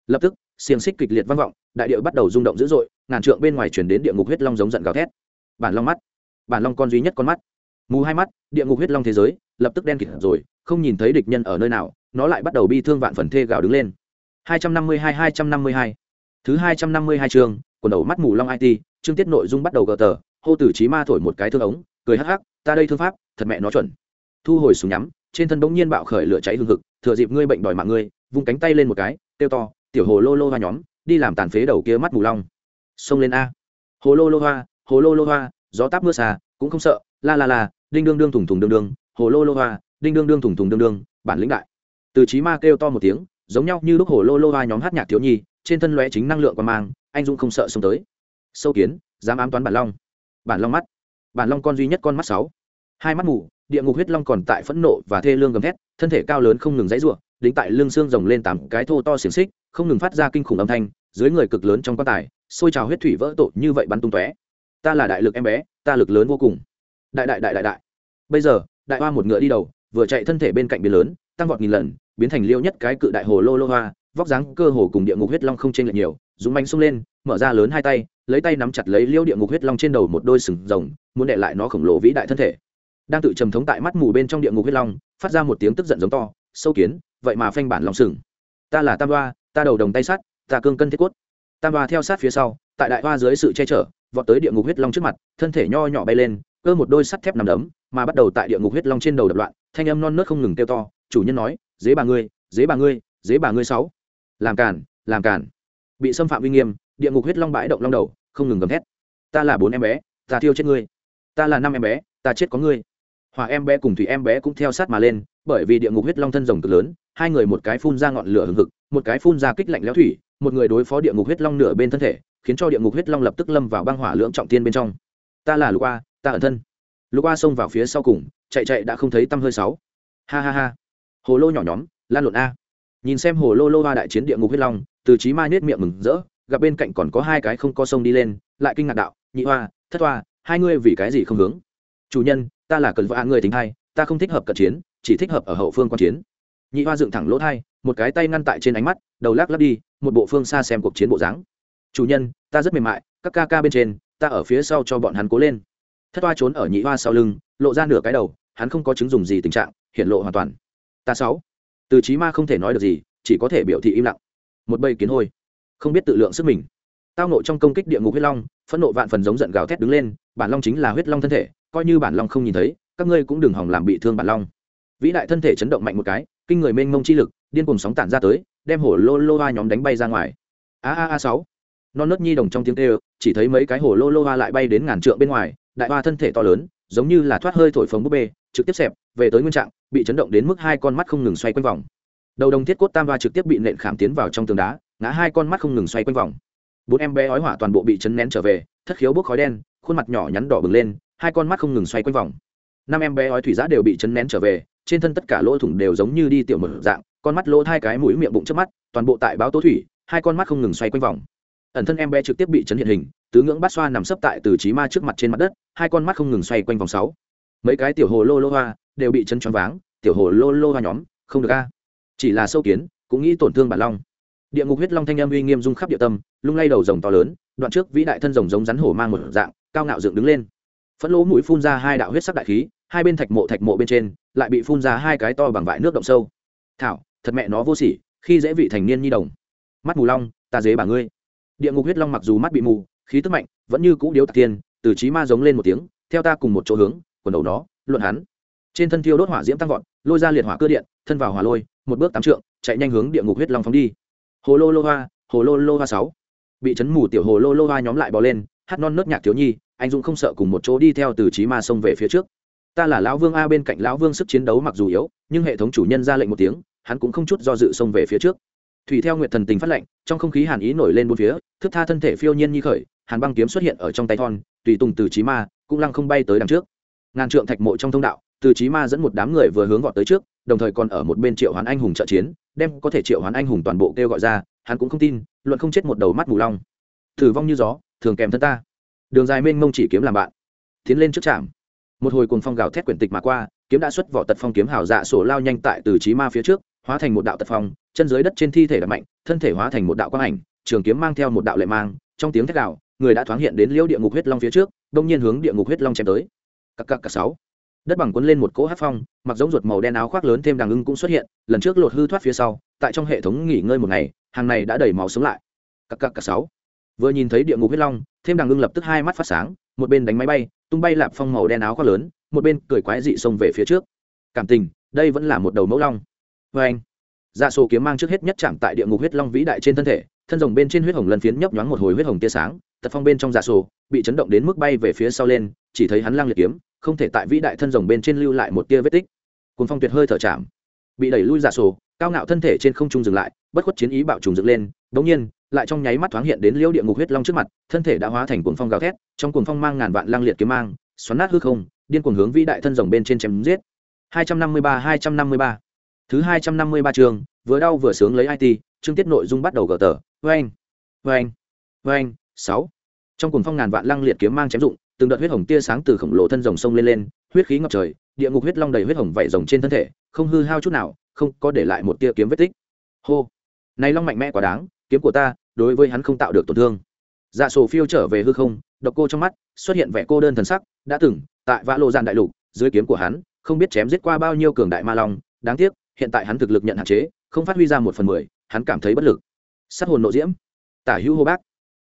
Lập tức, xiềng xích kịch liệt vang vọng, đại địa bắt đầu rung động dữ dội, ngàn trượng bên ngoài chuyển đến địa ngục huyết long giống giận gào thét. Bản long mắt. Bản long con duy nhất con mắt. Mù hai mắt, địa ngục huyết long thế giới, lập tức đen kịt rồi, không nhìn thấy địch nhân ở nơi nào, nó lại bắt đầu bi thương vạn phần thê gào đứng lên. 252 252 thứ 252 chương, quần đầu mắt mù long it chương tiết nội dung bắt đầu gờ tờ, hô tử trí ma thổi một cái thương ống, cười hắc hắc, ta đây thương pháp, thật mẹ nó chuẩn. Thu hồi súng nhắm, trên thân bỗng nhiên bạo khởi lửa cháy hừng hực, thừa dịp ngươi bệnh đòi mạng ngươi, vung cánh tay lên một cái, kêu to, tiểu hồ lô lô hoa nhóm, đi làm tàn phế đầu kia mắt mù long. Xông lên a. Hồ lô lô hoa, hồ lô lô hoa, gió táp mưa xà, cũng không sợ, la la la, đinh đương đương thủng thủng đương đương, hồ lô lô hoa, đinh đương đương thủng thủng đương đương, bản lĩnh đại. Từ trí ma kêu to một tiếng, giống nhau như lúc hồ lô lô hoa nhóm hát nhạc thiếu nhi trên thân lóe chính năng lượng qua mang, anh dũng không sợ xông tới. Sâu kiến, dám ám toán bản long. Bản long mắt. Bản long con duy nhất con mắt sáu. Hai mắt mù, địa ngục huyết long còn tại phẫn nộ và thê lương gầm thét, thân thể cao lớn không ngừng dãy ruộng đính tại lưng xương rồng lên tám cái thô to xiềng xích, không ngừng phát ra kinh khủng âm thanh, dưới người cực lớn trong quan tài, xôi trào huyết thủy vỡ tổ như vậy bắn tung tóe. Ta là đại lực em bé, ta lực lớn vô cùng. Đại đại đại đại đại. Bây giờ, đại hoa một ngựa đi đầu, vừa chạy thân thể bên cạnh biển lớn, tăng vọt nghìn lần, biến thành liêu nhất cái cự đại hồ lô lô hoa vóc dáng cơ hồ cùng địa ngục huyết long không chênh lệch nhiều, dũng manh xông lên, mở ra lớn hai tay, lấy tay nắm chặt lấy liêu địa ngục huyết long trên đầu một đôi sừng rồng, muốn đè lại nó khổng lồ vĩ đại thân thể. Đang tự trầm thống tại mắt mù bên trong địa ngục huyết long, phát ra một tiếng tức giận giống to, sâu kiến, vậy mà phanh bản lòng sừng. Ta là tam hoa ta đầu đồng tay sắt, ta cương cân thiết cốt. tam hoa theo sát phía sau, tại đại hoa dưới sự che chở, vọt tới địa ngục huyết long trước mặt, thân thể nho nhỏ bay lên, cơ một đôi sắt thép nằm đấm, mà bắt đầu tại địa ngục huyết long trên đầu đập loạn, thanh âm non nớt không ngừng kêu to, chủ nhân nói, dế bà ngươi, dế bà ngươi, dế bà ngươi sáu làm càn, làm càn, bị xâm phạm uy nghiêm địa ngục huyết long bãi động long đầu không ngừng gầm thét. Ta là bốn em bé ta thiêu chết ngươi. Ta là năm em bé ta chết có ngươi. Hòa em bé cùng thủy em bé cũng theo sát mà lên bởi vì địa ngục huyết long thân rồng cực lớn hai người một cái phun ra ngọn lửa hừng hực một cái phun ra kích lạnh léo thủy một người đối phó địa ngục huyết long nửa bên thân thể khiến cho địa ngục huyết long lập tức lâm vào băng hỏa lưỡng trọng tiên bên trong. Ta là lục a ta ẩn thân. Lục a xông vào phía sau cùng chạy chạy đã không thấy tăm hơi sáu. Ha ha ha. Hồ lô nhỏ nhóm lan lộn a nhìn xem hồ lô lô ba đại chiến địa ngục huyết long, từ trí mai nết miệng mừng rỡ, gặp bên cạnh còn có hai cái không có sông đi lên, lại kinh ngạc đạo, nhị hoa, thất hoa, hai ngươi vì cái gì không hướng? Chủ nhân, ta là cần vợ người tính hai ta không thích hợp cận chiến, chỉ thích hợp ở hậu phương quan chiến. Nhị hoa dựng thẳng lỗ thai, một cái tay ngăn tại trên ánh mắt, đầu lắc lắc đi, một bộ phương xa xem cuộc chiến bộ dáng. Chủ nhân, ta rất mềm mại, các ca ca bên trên, ta ở phía sau cho bọn hắn cố lên. Thất hoa trốn ở nhị hoa sau lưng, lộ ra nửa cái đầu, hắn không có chứng dùng gì tình trạng hiện lộ hoàn toàn. Ta sáu từ trí ma không thể nói được gì, chỉ có thể biểu thị im lặng. Một bầy kiến hôi. Không biết tự lượng sức mình. Tao nộ trong công kích địa ngục huyết long, phẫn nộ vạn phần giống giận gào thét đứng lên, bản long chính là huyết long thân thể, coi như bản long không nhìn thấy, các ngươi cũng đừng hỏng làm bị thương bản long. Vĩ đại thân thể chấn động mạnh một cái, kinh người mênh mông chi lực, điên cùng sóng tản ra tới, đem hổ lô lô hoa nhóm đánh bay ra ngoài. A a a sáu. Non nớt nhi đồng trong tiếng tê chỉ thấy mấy cái hổ lô lô hoa lại bay đến ngàn trượng bên ngoài, đại hoa thân thể to lớn giống như là thoát hơi thổi phồng búp bê, trực tiếp xẹp, về tới nguyên trạng, bị chấn động đến mức hai con mắt không ngừng xoay quanh vòng. Đầu đồng thiết cốt tam va trực tiếp bị nện khảm tiến vào trong tường đá, ngã hai con mắt không ngừng xoay quanh vòng. Bốn em bé ói hỏa toàn bộ bị chấn nén trở về, thất khiếu bốc khói đen, khuôn mặt nhỏ nhắn đỏ bừng lên, hai con mắt không ngừng xoay quanh vòng. Năm em bé ói thủy giã đều bị chấn nén trở về, trên thân tất cả lỗ thủng đều giống như đi tiểu mở dạng, con mắt lỗ hai cái mũi miệng bụng trước mắt, toàn bộ tại báo tố thủy, hai con mắt không ngừng xoay quanh vòng ẩn thân em bé trực tiếp bị chấn hiện hình, tứ ngưỡng bát xoa nằm sấp tại từ trí ma trước mặt trên mặt đất, hai con mắt không ngừng xoay quanh vòng sáu. Mấy cái tiểu hồ lô lô hoa đều bị chấn choáng váng, tiểu hồ lô lô hoa nhóm, không được a. Chỉ là sâu kiến, cũng nghĩ tổn thương bản long. Địa ngục huyết long thanh em uy nghiêm dung khắp địa tâm, lung lay đầu rồng to lớn, đoạn trước vĩ đại thân rồng giống rắn hổ mang một dạng, cao ngạo dựng đứng lên. Phẫn lỗ mũi phun ra hai đạo huyết sắc đại khí, hai bên thạch mộ thạch mộ bên trên, lại bị phun ra hai cái to bằng vại nước động sâu. Thảo, thật mẹ nó vô sỉ, khi dễ vị thành niên nhi đồng. Mắt mù long, ta dế bà ngươi địa ngục huyết long mặc dù mắt bị mù, khí tức mạnh, vẫn như cũ điếu tạc tiên, từ trí ma giống lên một tiếng, theo ta cùng một chỗ hướng, quần đầu nó, luận hắn. Trên thân thiêu đốt hỏa diễm tăng vọt, lôi ra liệt hỏa cơ điện, thân vào hỏa lôi, một bước tám trượng, chạy nhanh hướng địa ngục huyết long phóng đi. Hồ lô lô hoa, hồ lô lô hoa sáu. Bị chấn mù tiểu hồ lô lô hoa nhóm lại bò lên, hát non nớt nhạc thiếu nhi, anh dũng không sợ cùng một chỗ đi theo từ trí ma xông về phía trước. Ta là lão vương a bên cạnh lão vương sức chiến đấu mặc dù yếu, nhưng hệ thống chủ nhân ra lệnh một tiếng, hắn cũng không chút do dự xông về phía trước thủy theo nguyệt thần tình phát lệnh trong không khí hàn ý nổi lên bốn phía, thức tha thân thể phiêu nhiên như khởi, hàn băng kiếm xuất hiện ở trong tay thon, tùy tùng từ trí ma, cũng lăng không bay tới đằng trước. Ngàn trượng thạch mộ trong thông đạo, từ trí ma dẫn một đám người vừa hướng vọt tới trước, đồng thời còn ở một bên triệu hoán anh hùng trợ chiến, đem có thể triệu hoán anh hùng toàn bộ kêu gọi ra, hắn cũng không tin, luận không chết một đầu mắt mù long. Thử vong như gió, thường kèm thân ta. Đường dài mênh mông chỉ kiếm làm bạn. Tiến lên trước trạm. Một hồi cuồng phong gào thét quyển tịch mà qua, kiếm đã xuất vỏ tật phong kiếm hào dạ sổ lao nhanh tại từ trí ma phía trước hóa thành một đạo tật phong, chân dưới đất trên thi thể đập mạnh, thân thể hóa thành một đạo quang ảnh, trường kiếm mang theo một đạo lệ mang, trong tiếng thét đạo người đã thoáng hiện đến liễu địa ngục huyết long phía trước, đông nhiên hướng địa ngục huyết long chém tới. Cặp cặp cả sáu. Đất bằng cuốn lên một cỗ hát phong, mặc giống ruột màu đen áo khoác lớn thêm đằng ưng cũng xuất hiện, lần trước lột hư thoát phía sau, tại trong hệ thống nghỉ ngơi một ngày, hàng này đã đầy máu sống lại. Cặp cặp cả sáu. Vừa nhìn thấy địa ngục huyết long, thêm đằng ưng lập tức hai mắt phát sáng, một bên đánh máy bay, tung bay lạp phong màu đen áo khoác lớn, một bên cười quái dị xông về phía trước. Cảm tình, đây vẫn là một đầu mẫu long vê anh. Dạ sổ kiếm mang trước hết nhất chạm tại địa ngục huyết long vĩ đại trên thân thể, thân rồng bên trên huyết hồng lần phiến nhấp nhoáng một hồi huyết hồng tia sáng, tật phong bên trong dạ sổ bị chấn động đến mức bay về phía sau lên, chỉ thấy hắn lang liệt kiếm, không thể tại vĩ đại thân rồng bên trên lưu lại một tia vết tích. Cuốn phong tuyệt hơi thở chạm, bị đẩy lui dạ sổ, cao ngạo thân thể trên không trung dừng lại, bất khuất chiến ý bạo trùng dựng lên, đống nhiên, lại trong nháy mắt thoáng hiện đến liễu địa ngục huyết long trước mặt, thân thể đã hóa thành cuồng phong gào thét, trong cuồng phong mang ngàn vạn lang liệt kiếm mang, xoắn nát hư không, điên cuồng hướng vĩ đại thân rồng bên trên chém giết. 253 253 thứ 253 trường vừa đau vừa sướng lấy it chương tiết nội dung bắt đầu gờ tờ. Vang vang vang sáu. Trong cuồng phong ngàn vạn lăng liệt kiếm mang chém dụng từng đợt huyết hồng tia sáng từ khổng lồ thân rồng sông lên lên, huyết khí ngập trời, địa ngục huyết long đầy huyết hồng vảy rồng trên thân thể, không hư hao chút nào, không có để lại một tia kiếm vết tích. Hô. Này long mạnh mẽ quá đáng, kiếm của ta, đối với hắn không tạo được tổn thương. Dạ sổ phiêu trở về hư không, độc cô trong mắt, xuất hiện vẻ cô đơn thần sắc, đã từng, tại vã lộ giàn đại lục, dưới kiếm của hắn, không biết chém giết qua bao nhiêu cường đại ma long, đáng tiếc hiện tại hắn thực lực nhận hạn chế, không phát huy ra một phần mười, hắn cảm thấy bất lực. Sát hồn nộ diễm. Tả hữu hô bác.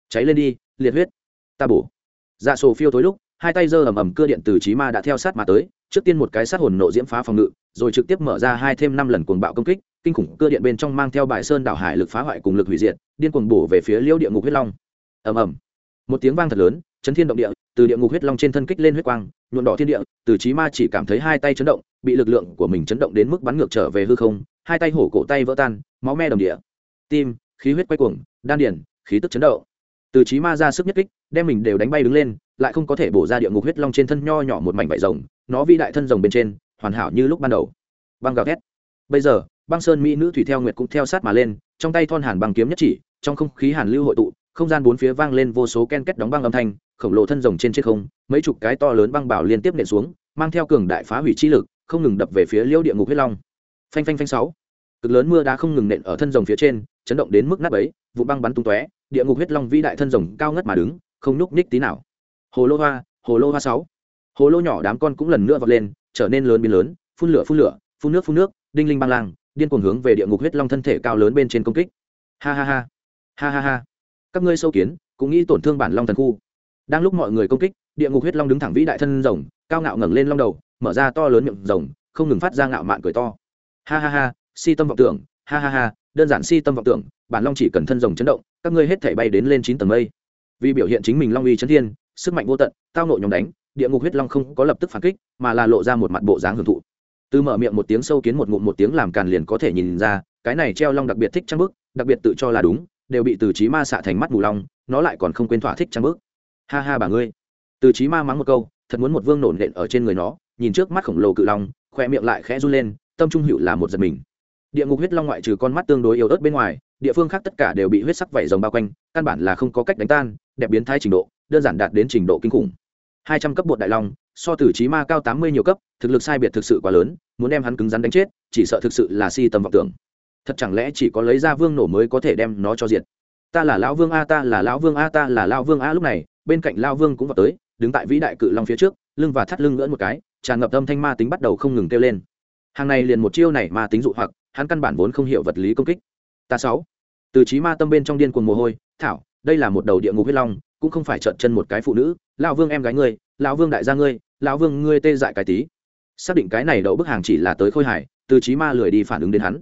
Cháy lên đi, liệt huyết. Ta bổ. Dạ sổ phiêu tối lúc, hai tay giơ ầm ầm cưa điện từ trí ma đã theo sát mà tới, trước tiên một cái sát hồn nộ diễm phá phòng ngự, rồi trực tiếp mở ra hai thêm năm lần cuồng bạo công kích, kinh khủng cưa điện bên trong mang theo bài sơn đảo hải lực phá hoại cùng lực hủy diệt, điên cuồng bổ về phía liêu địa ngục huyết long. Ầm ầm. Một tiếng vang thật lớn, chấn thiên động địa từ địa ngục huyết long trên thân kích lên huyết quang nhuộn đỏ thiên địa, từ trí ma chỉ cảm thấy hai tay chấn động, bị lực lượng của mình chấn động đến mức bắn ngược trở về hư không, hai tay hổ cổ tay vỡ tan, máu me đồng địa. Tim, khí huyết quay cuồng, đan điển khí tức chấn động. Từ trí ma ra sức nhất kích, đem mình đều đánh bay đứng lên, lại không có thể bổ ra địa ngục huyết long trên thân nho nhỏ một mảnh vải rồng, nó vĩ đại thân rồng bên trên, hoàn hảo như lúc ban đầu. Băng gào thét. Bây giờ, băng sơn mỹ nữ thủy theo nguyệt cũng theo sát mà lên, trong tay thon hàn băng kiếm nhất chỉ, trong không khí hàn lưu hội tụ, không gian bốn phía vang lên vô số ken kết đóng băng âm thanh khổng lồ thân rồng trên trên không, mấy chục cái to lớn băng bảo liên tiếp nện xuống, mang theo cường đại phá hủy chi lực, không ngừng đập về phía liêu địa ngục huyết long. Phanh phanh phanh sáu. Cực lớn mưa đá không ngừng nện ở thân rồng phía trên, chấn động đến mức nát ấy vụ băng bắn tung tóe, địa ngục huyết long vĩ đại thân rồng cao ngất mà đứng, không nhúc nhích tí nào. Hồ lô hoa, hồ lô hoa sáu. Hồ lô nhỏ đám con cũng lần nữa vọt lên, trở nên lớn biến lớn, phun lửa phun lửa, phun nước phun nước, đinh linh băng lang điên cuồng hướng về địa ngục huyết long thân thể cao lớn bên trên công kích. Ha ha ha. Ha ha ha. Các ngươi sâu kiến, cũng nghĩ tổn thương bản long thần khu đang lúc mọi người công kích, địa ngục huyết long đứng thẳng vĩ đại thân rồng, cao ngạo ngẩng lên long đầu, mở ra to lớn miệng rồng, không ngừng phát ra ngạo mạn cười to. Ha ha ha, si tâm vọng tưởng, ha ha ha, đơn giản si tâm vọng tưởng, bản long chỉ cần thân rồng chấn động, các ngươi hết thể bay đến lên chín tầng mây. Vì biểu hiện chính mình long uy chấn thiên, sức mạnh vô tận, tao nội nhóm đánh, địa ngục huyết long không có lập tức phản kích, mà là lộ ra một mặt bộ dáng hưởng thụ. Từ mở miệng một tiếng sâu kiến một ngụm một tiếng làm càn liền có thể nhìn ra, cái này treo long đặc biệt thích trang bức, đặc biệt tự cho là đúng, đều bị từ trí ma xạ thành mắt mù long, nó lại còn không quên thỏa thích trang bức ha ha bà ngươi. Từ trí ma mắng một câu, thật muốn một vương nổn nện ở trên người nó, nhìn trước mắt khổng lồ cự long khoe miệng lại khẽ run lên, tâm trung hữu là một giật mình. Địa ngục huyết long ngoại trừ con mắt tương đối yếu ớt bên ngoài, địa phương khác tất cả đều bị huyết sắc vảy rồng bao quanh, căn bản là không có cách đánh tan, đẹp biến thái trình độ, đơn giản đạt đến trình độ kinh khủng. Hai trăm cấp bột đại long, so tử trí ma cao tám mươi nhiều cấp, thực lực sai biệt thực sự quá lớn, muốn đem hắn cứng rắn đánh chết, chỉ sợ thực sự là si tầm vọng tưởng. Thật chẳng lẽ chỉ có lấy ra vương nổ mới có thể đem nó cho diệt? Ta là lão vương a, ta là lão vương a, ta là lão vương a lúc này bên cạnh lão vương cũng vào tới, đứng tại vĩ đại cự long phía trước, lưng và thắt lưng ngỡn một cái, tràn ngập âm thanh ma tính bắt đầu không ngừng kêu lên. Hàng này liền một chiêu này ma tính dụ hoặc, hắn căn bản vốn không hiểu vật lý công kích. Ta sáu. Từ trí ma tâm bên trong điên cuồng mồ hôi, thảo, đây là một đầu địa ngục huyết long, cũng không phải trợn chân một cái phụ nữ lão vương em gái ngươi lão vương đại gia ngươi lão vương ngươi tê dại cái tí. Xác định cái này đậu bức hàng chỉ là tới khôi hải từ trí ma lười đi phản ứng đến hắn.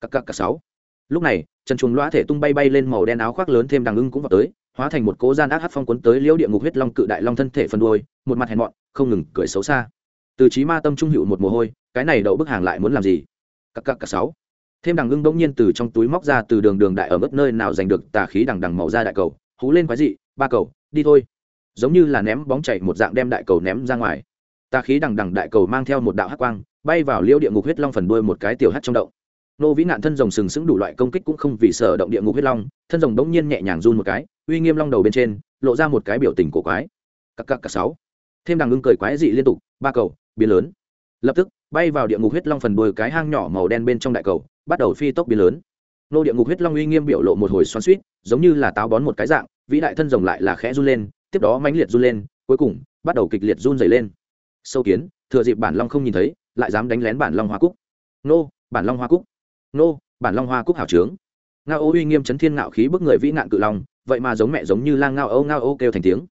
Cặp cặp cặp sáu. Lúc này Trần chuồng loa thể tung bay bay lên màu đen áo khoác lớn thêm đằng ưng cũng vào tới hóa thành một cố gian ác hát phong cuốn tới liễu địa ngục huyết long cự đại long thân thể phân đuôi, một mặt hèn mọn, không ngừng cười xấu xa. Từ trí ma tâm trung hữu một mồ hôi, cái này đậu bức hàng lại muốn làm gì? Cặp cặp cặp sáu. Thêm đằng ngưng bỗng nhiên từ trong túi móc ra từ đường đường đại ở mức nơi nào giành được tà khí đằng đằng màu ra đại cầu, hú lên quái dị, ba cầu, đi thôi. Giống như là ném bóng chảy một dạng đem đại cầu ném ra ngoài. Tà khí đằng đằng đại cầu mang theo một đạo hắc quang, bay vào liễu địa ngục huyết long phần đuôi một cái tiểu hắt trong động. Nô vĩ nạn thân rồng sừng sững đủ loại công kích cũng không vì sợ động địa ngục huyết long, thân rồng đống nhiên nhẹ nhàng run một cái uy nghiêm long đầu bên trên, lộ ra một cái biểu tình cổ quái. Cặp cặp cặp sáu. Thêm đằng ngưng cười quái dị liên tục, ba cầu, biến lớn. Lập tức, bay vào địa ngục huyết long phần đuôi cái hang nhỏ màu đen bên trong đại cầu, bắt đầu phi tốc biến lớn. Nô địa ngục huyết long uy nghiêm biểu lộ một hồi xoắn suýt giống như là táo bón một cái dạng, vĩ đại thân rồng lại là khẽ run lên, tiếp đó mãnh liệt run lên, cuối cùng, bắt đầu kịch liệt run dày lên. Sâu kiến, thừa dịp bản long không nhìn thấy, lại dám đánh lén bản long hoa cúc. Nô, bản long hoa cúc. Nô, bản long hoa cúc hảo trướng. Nga ô uy nghiêm chấn thiên ngạo khí bức người vĩ nạn cự long vậy mà giống mẹ giống như lang ngao âu ngao ô kêu thành tiếng.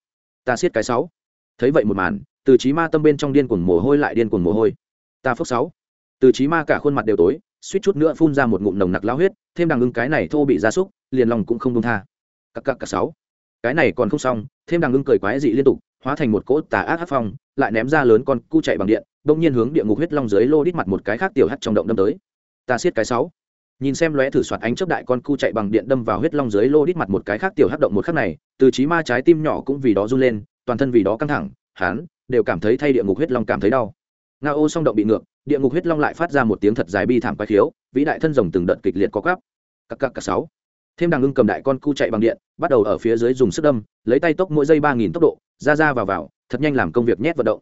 Ta siết cái sáu. Thấy vậy một màn, từ trí ma tâm bên trong điên cuồng mồ hôi lại điên cuồng mồ hôi. Ta phước sáu. Từ trí ma cả khuôn mặt đều tối, suýt chút nữa phun ra một ngụm nồng nặc lao huyết, thêm đằng ưng cái này thô bị gia súc, liền lòng cũng không đông tha. Cặp cặp cặc sáu. Cái này còn không xong, thêm đằng ưng cười quái dị liên tục, hóa thành một cỗ tà ác hát phong, lại ném ra lớn con cu chạy bằng điện, bỗng nhiên hướng địa ngục huyết long dưới lô đít mặt một cái khác tiểu hắt trong động đâm tới. Ta siết cái sáu nhìn xem lóe thử soạt ánh chớp đại con cu chạy bằng điện đâm vào huyết long dưới lô đít mặt một cái khác tiểu hắc động một khắc này, từ trí ma trái tim nhỏ cũng vì đó run lên, toàn thân vì đó căng thẳng, hắn đều cảm thấy thay địa ngục huyết long cảm thấy đau. Nga ô song động bị ngược, địa ngục huyết long lại phát ra một tiếng thật dài bi thảm quái khiếu, vĩ đại thân rồng từng đợt kịch liệt có gắp cặp cặp cả sáu. Thêm đằng ưng cầm đại con cu chạy bằng điện, bắt đầu ở phía dưới dùng sức đâm, lấy tay tốc mỗi giây ba nghìn tốc độ, ra ra vào vào, thật nhanh làm công việc nhét vận động.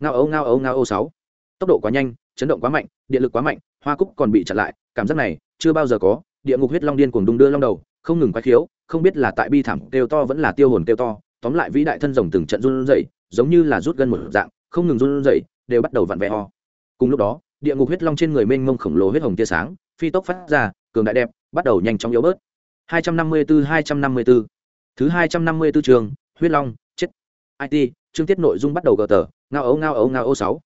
Ngao ấu ngao ấu ngao ô sáu. Tốc độ quá nhanh, chấn động quá mạnh, điện lực quá mạnh, hoa cúc còn bị chặn lại, cảm giác này chưa bao giờ có, địa ngục huyết long điên cuồng đung đưa long đầu, không ngừng quái khiếu, không biết là tại bi thảm kêu to vẫn là tiêu hồn kêu to, tóm lại vĩ đại thân rồng từng trận run rẩy, giống như là rút gân một dạng, không ngừng run rẩy, đều bắt đầu vặn vẹo. Ho cùng lúc đó, địa ngục huyết long trên người mênh mông khổng lồ huyết hồng tia sáng, phi tốc phát ra, cường đại đẹp, bắt đầu nhanh chóng yếu bớt. 254 254 thứ 254 trường, huyết long, chết. It chương tiết nội dung bắt đầu gờ tờ, ngao ấu ngao ấu ngao ấu sáu.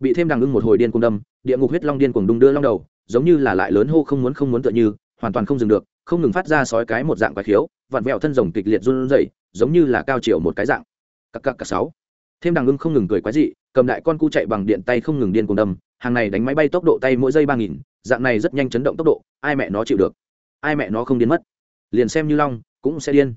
Bị thêm đằng ưng một hồi điên cuồng đâm, địa ngục huyết long điên cuồng đung đưa long đầu giống như là lại lớn hô không muốn không muốn tựa như, hoàn toàn không dừng được, không ngừng phát ra sói cái một dạng quái khiếu, vặn vẹo thân rồng kịch liệt run rẩy, giống như là cao chiều một cái dạng. Cặc cặc cặc sáu. Thêm đằng ưng không ngừng cười quái dị, cầm đại con cu chạy bằng điện tay không ngừng điên cuồng đâm, hàng này đánh máy bay tốc độ tay mỗi giây ba nghìn, dạng này rất nhanh chấn động tốc độ, ai mẹ nó chịu được? Ai mẹ nó không điên mất? Liền xem như long, cũng sẽ điên.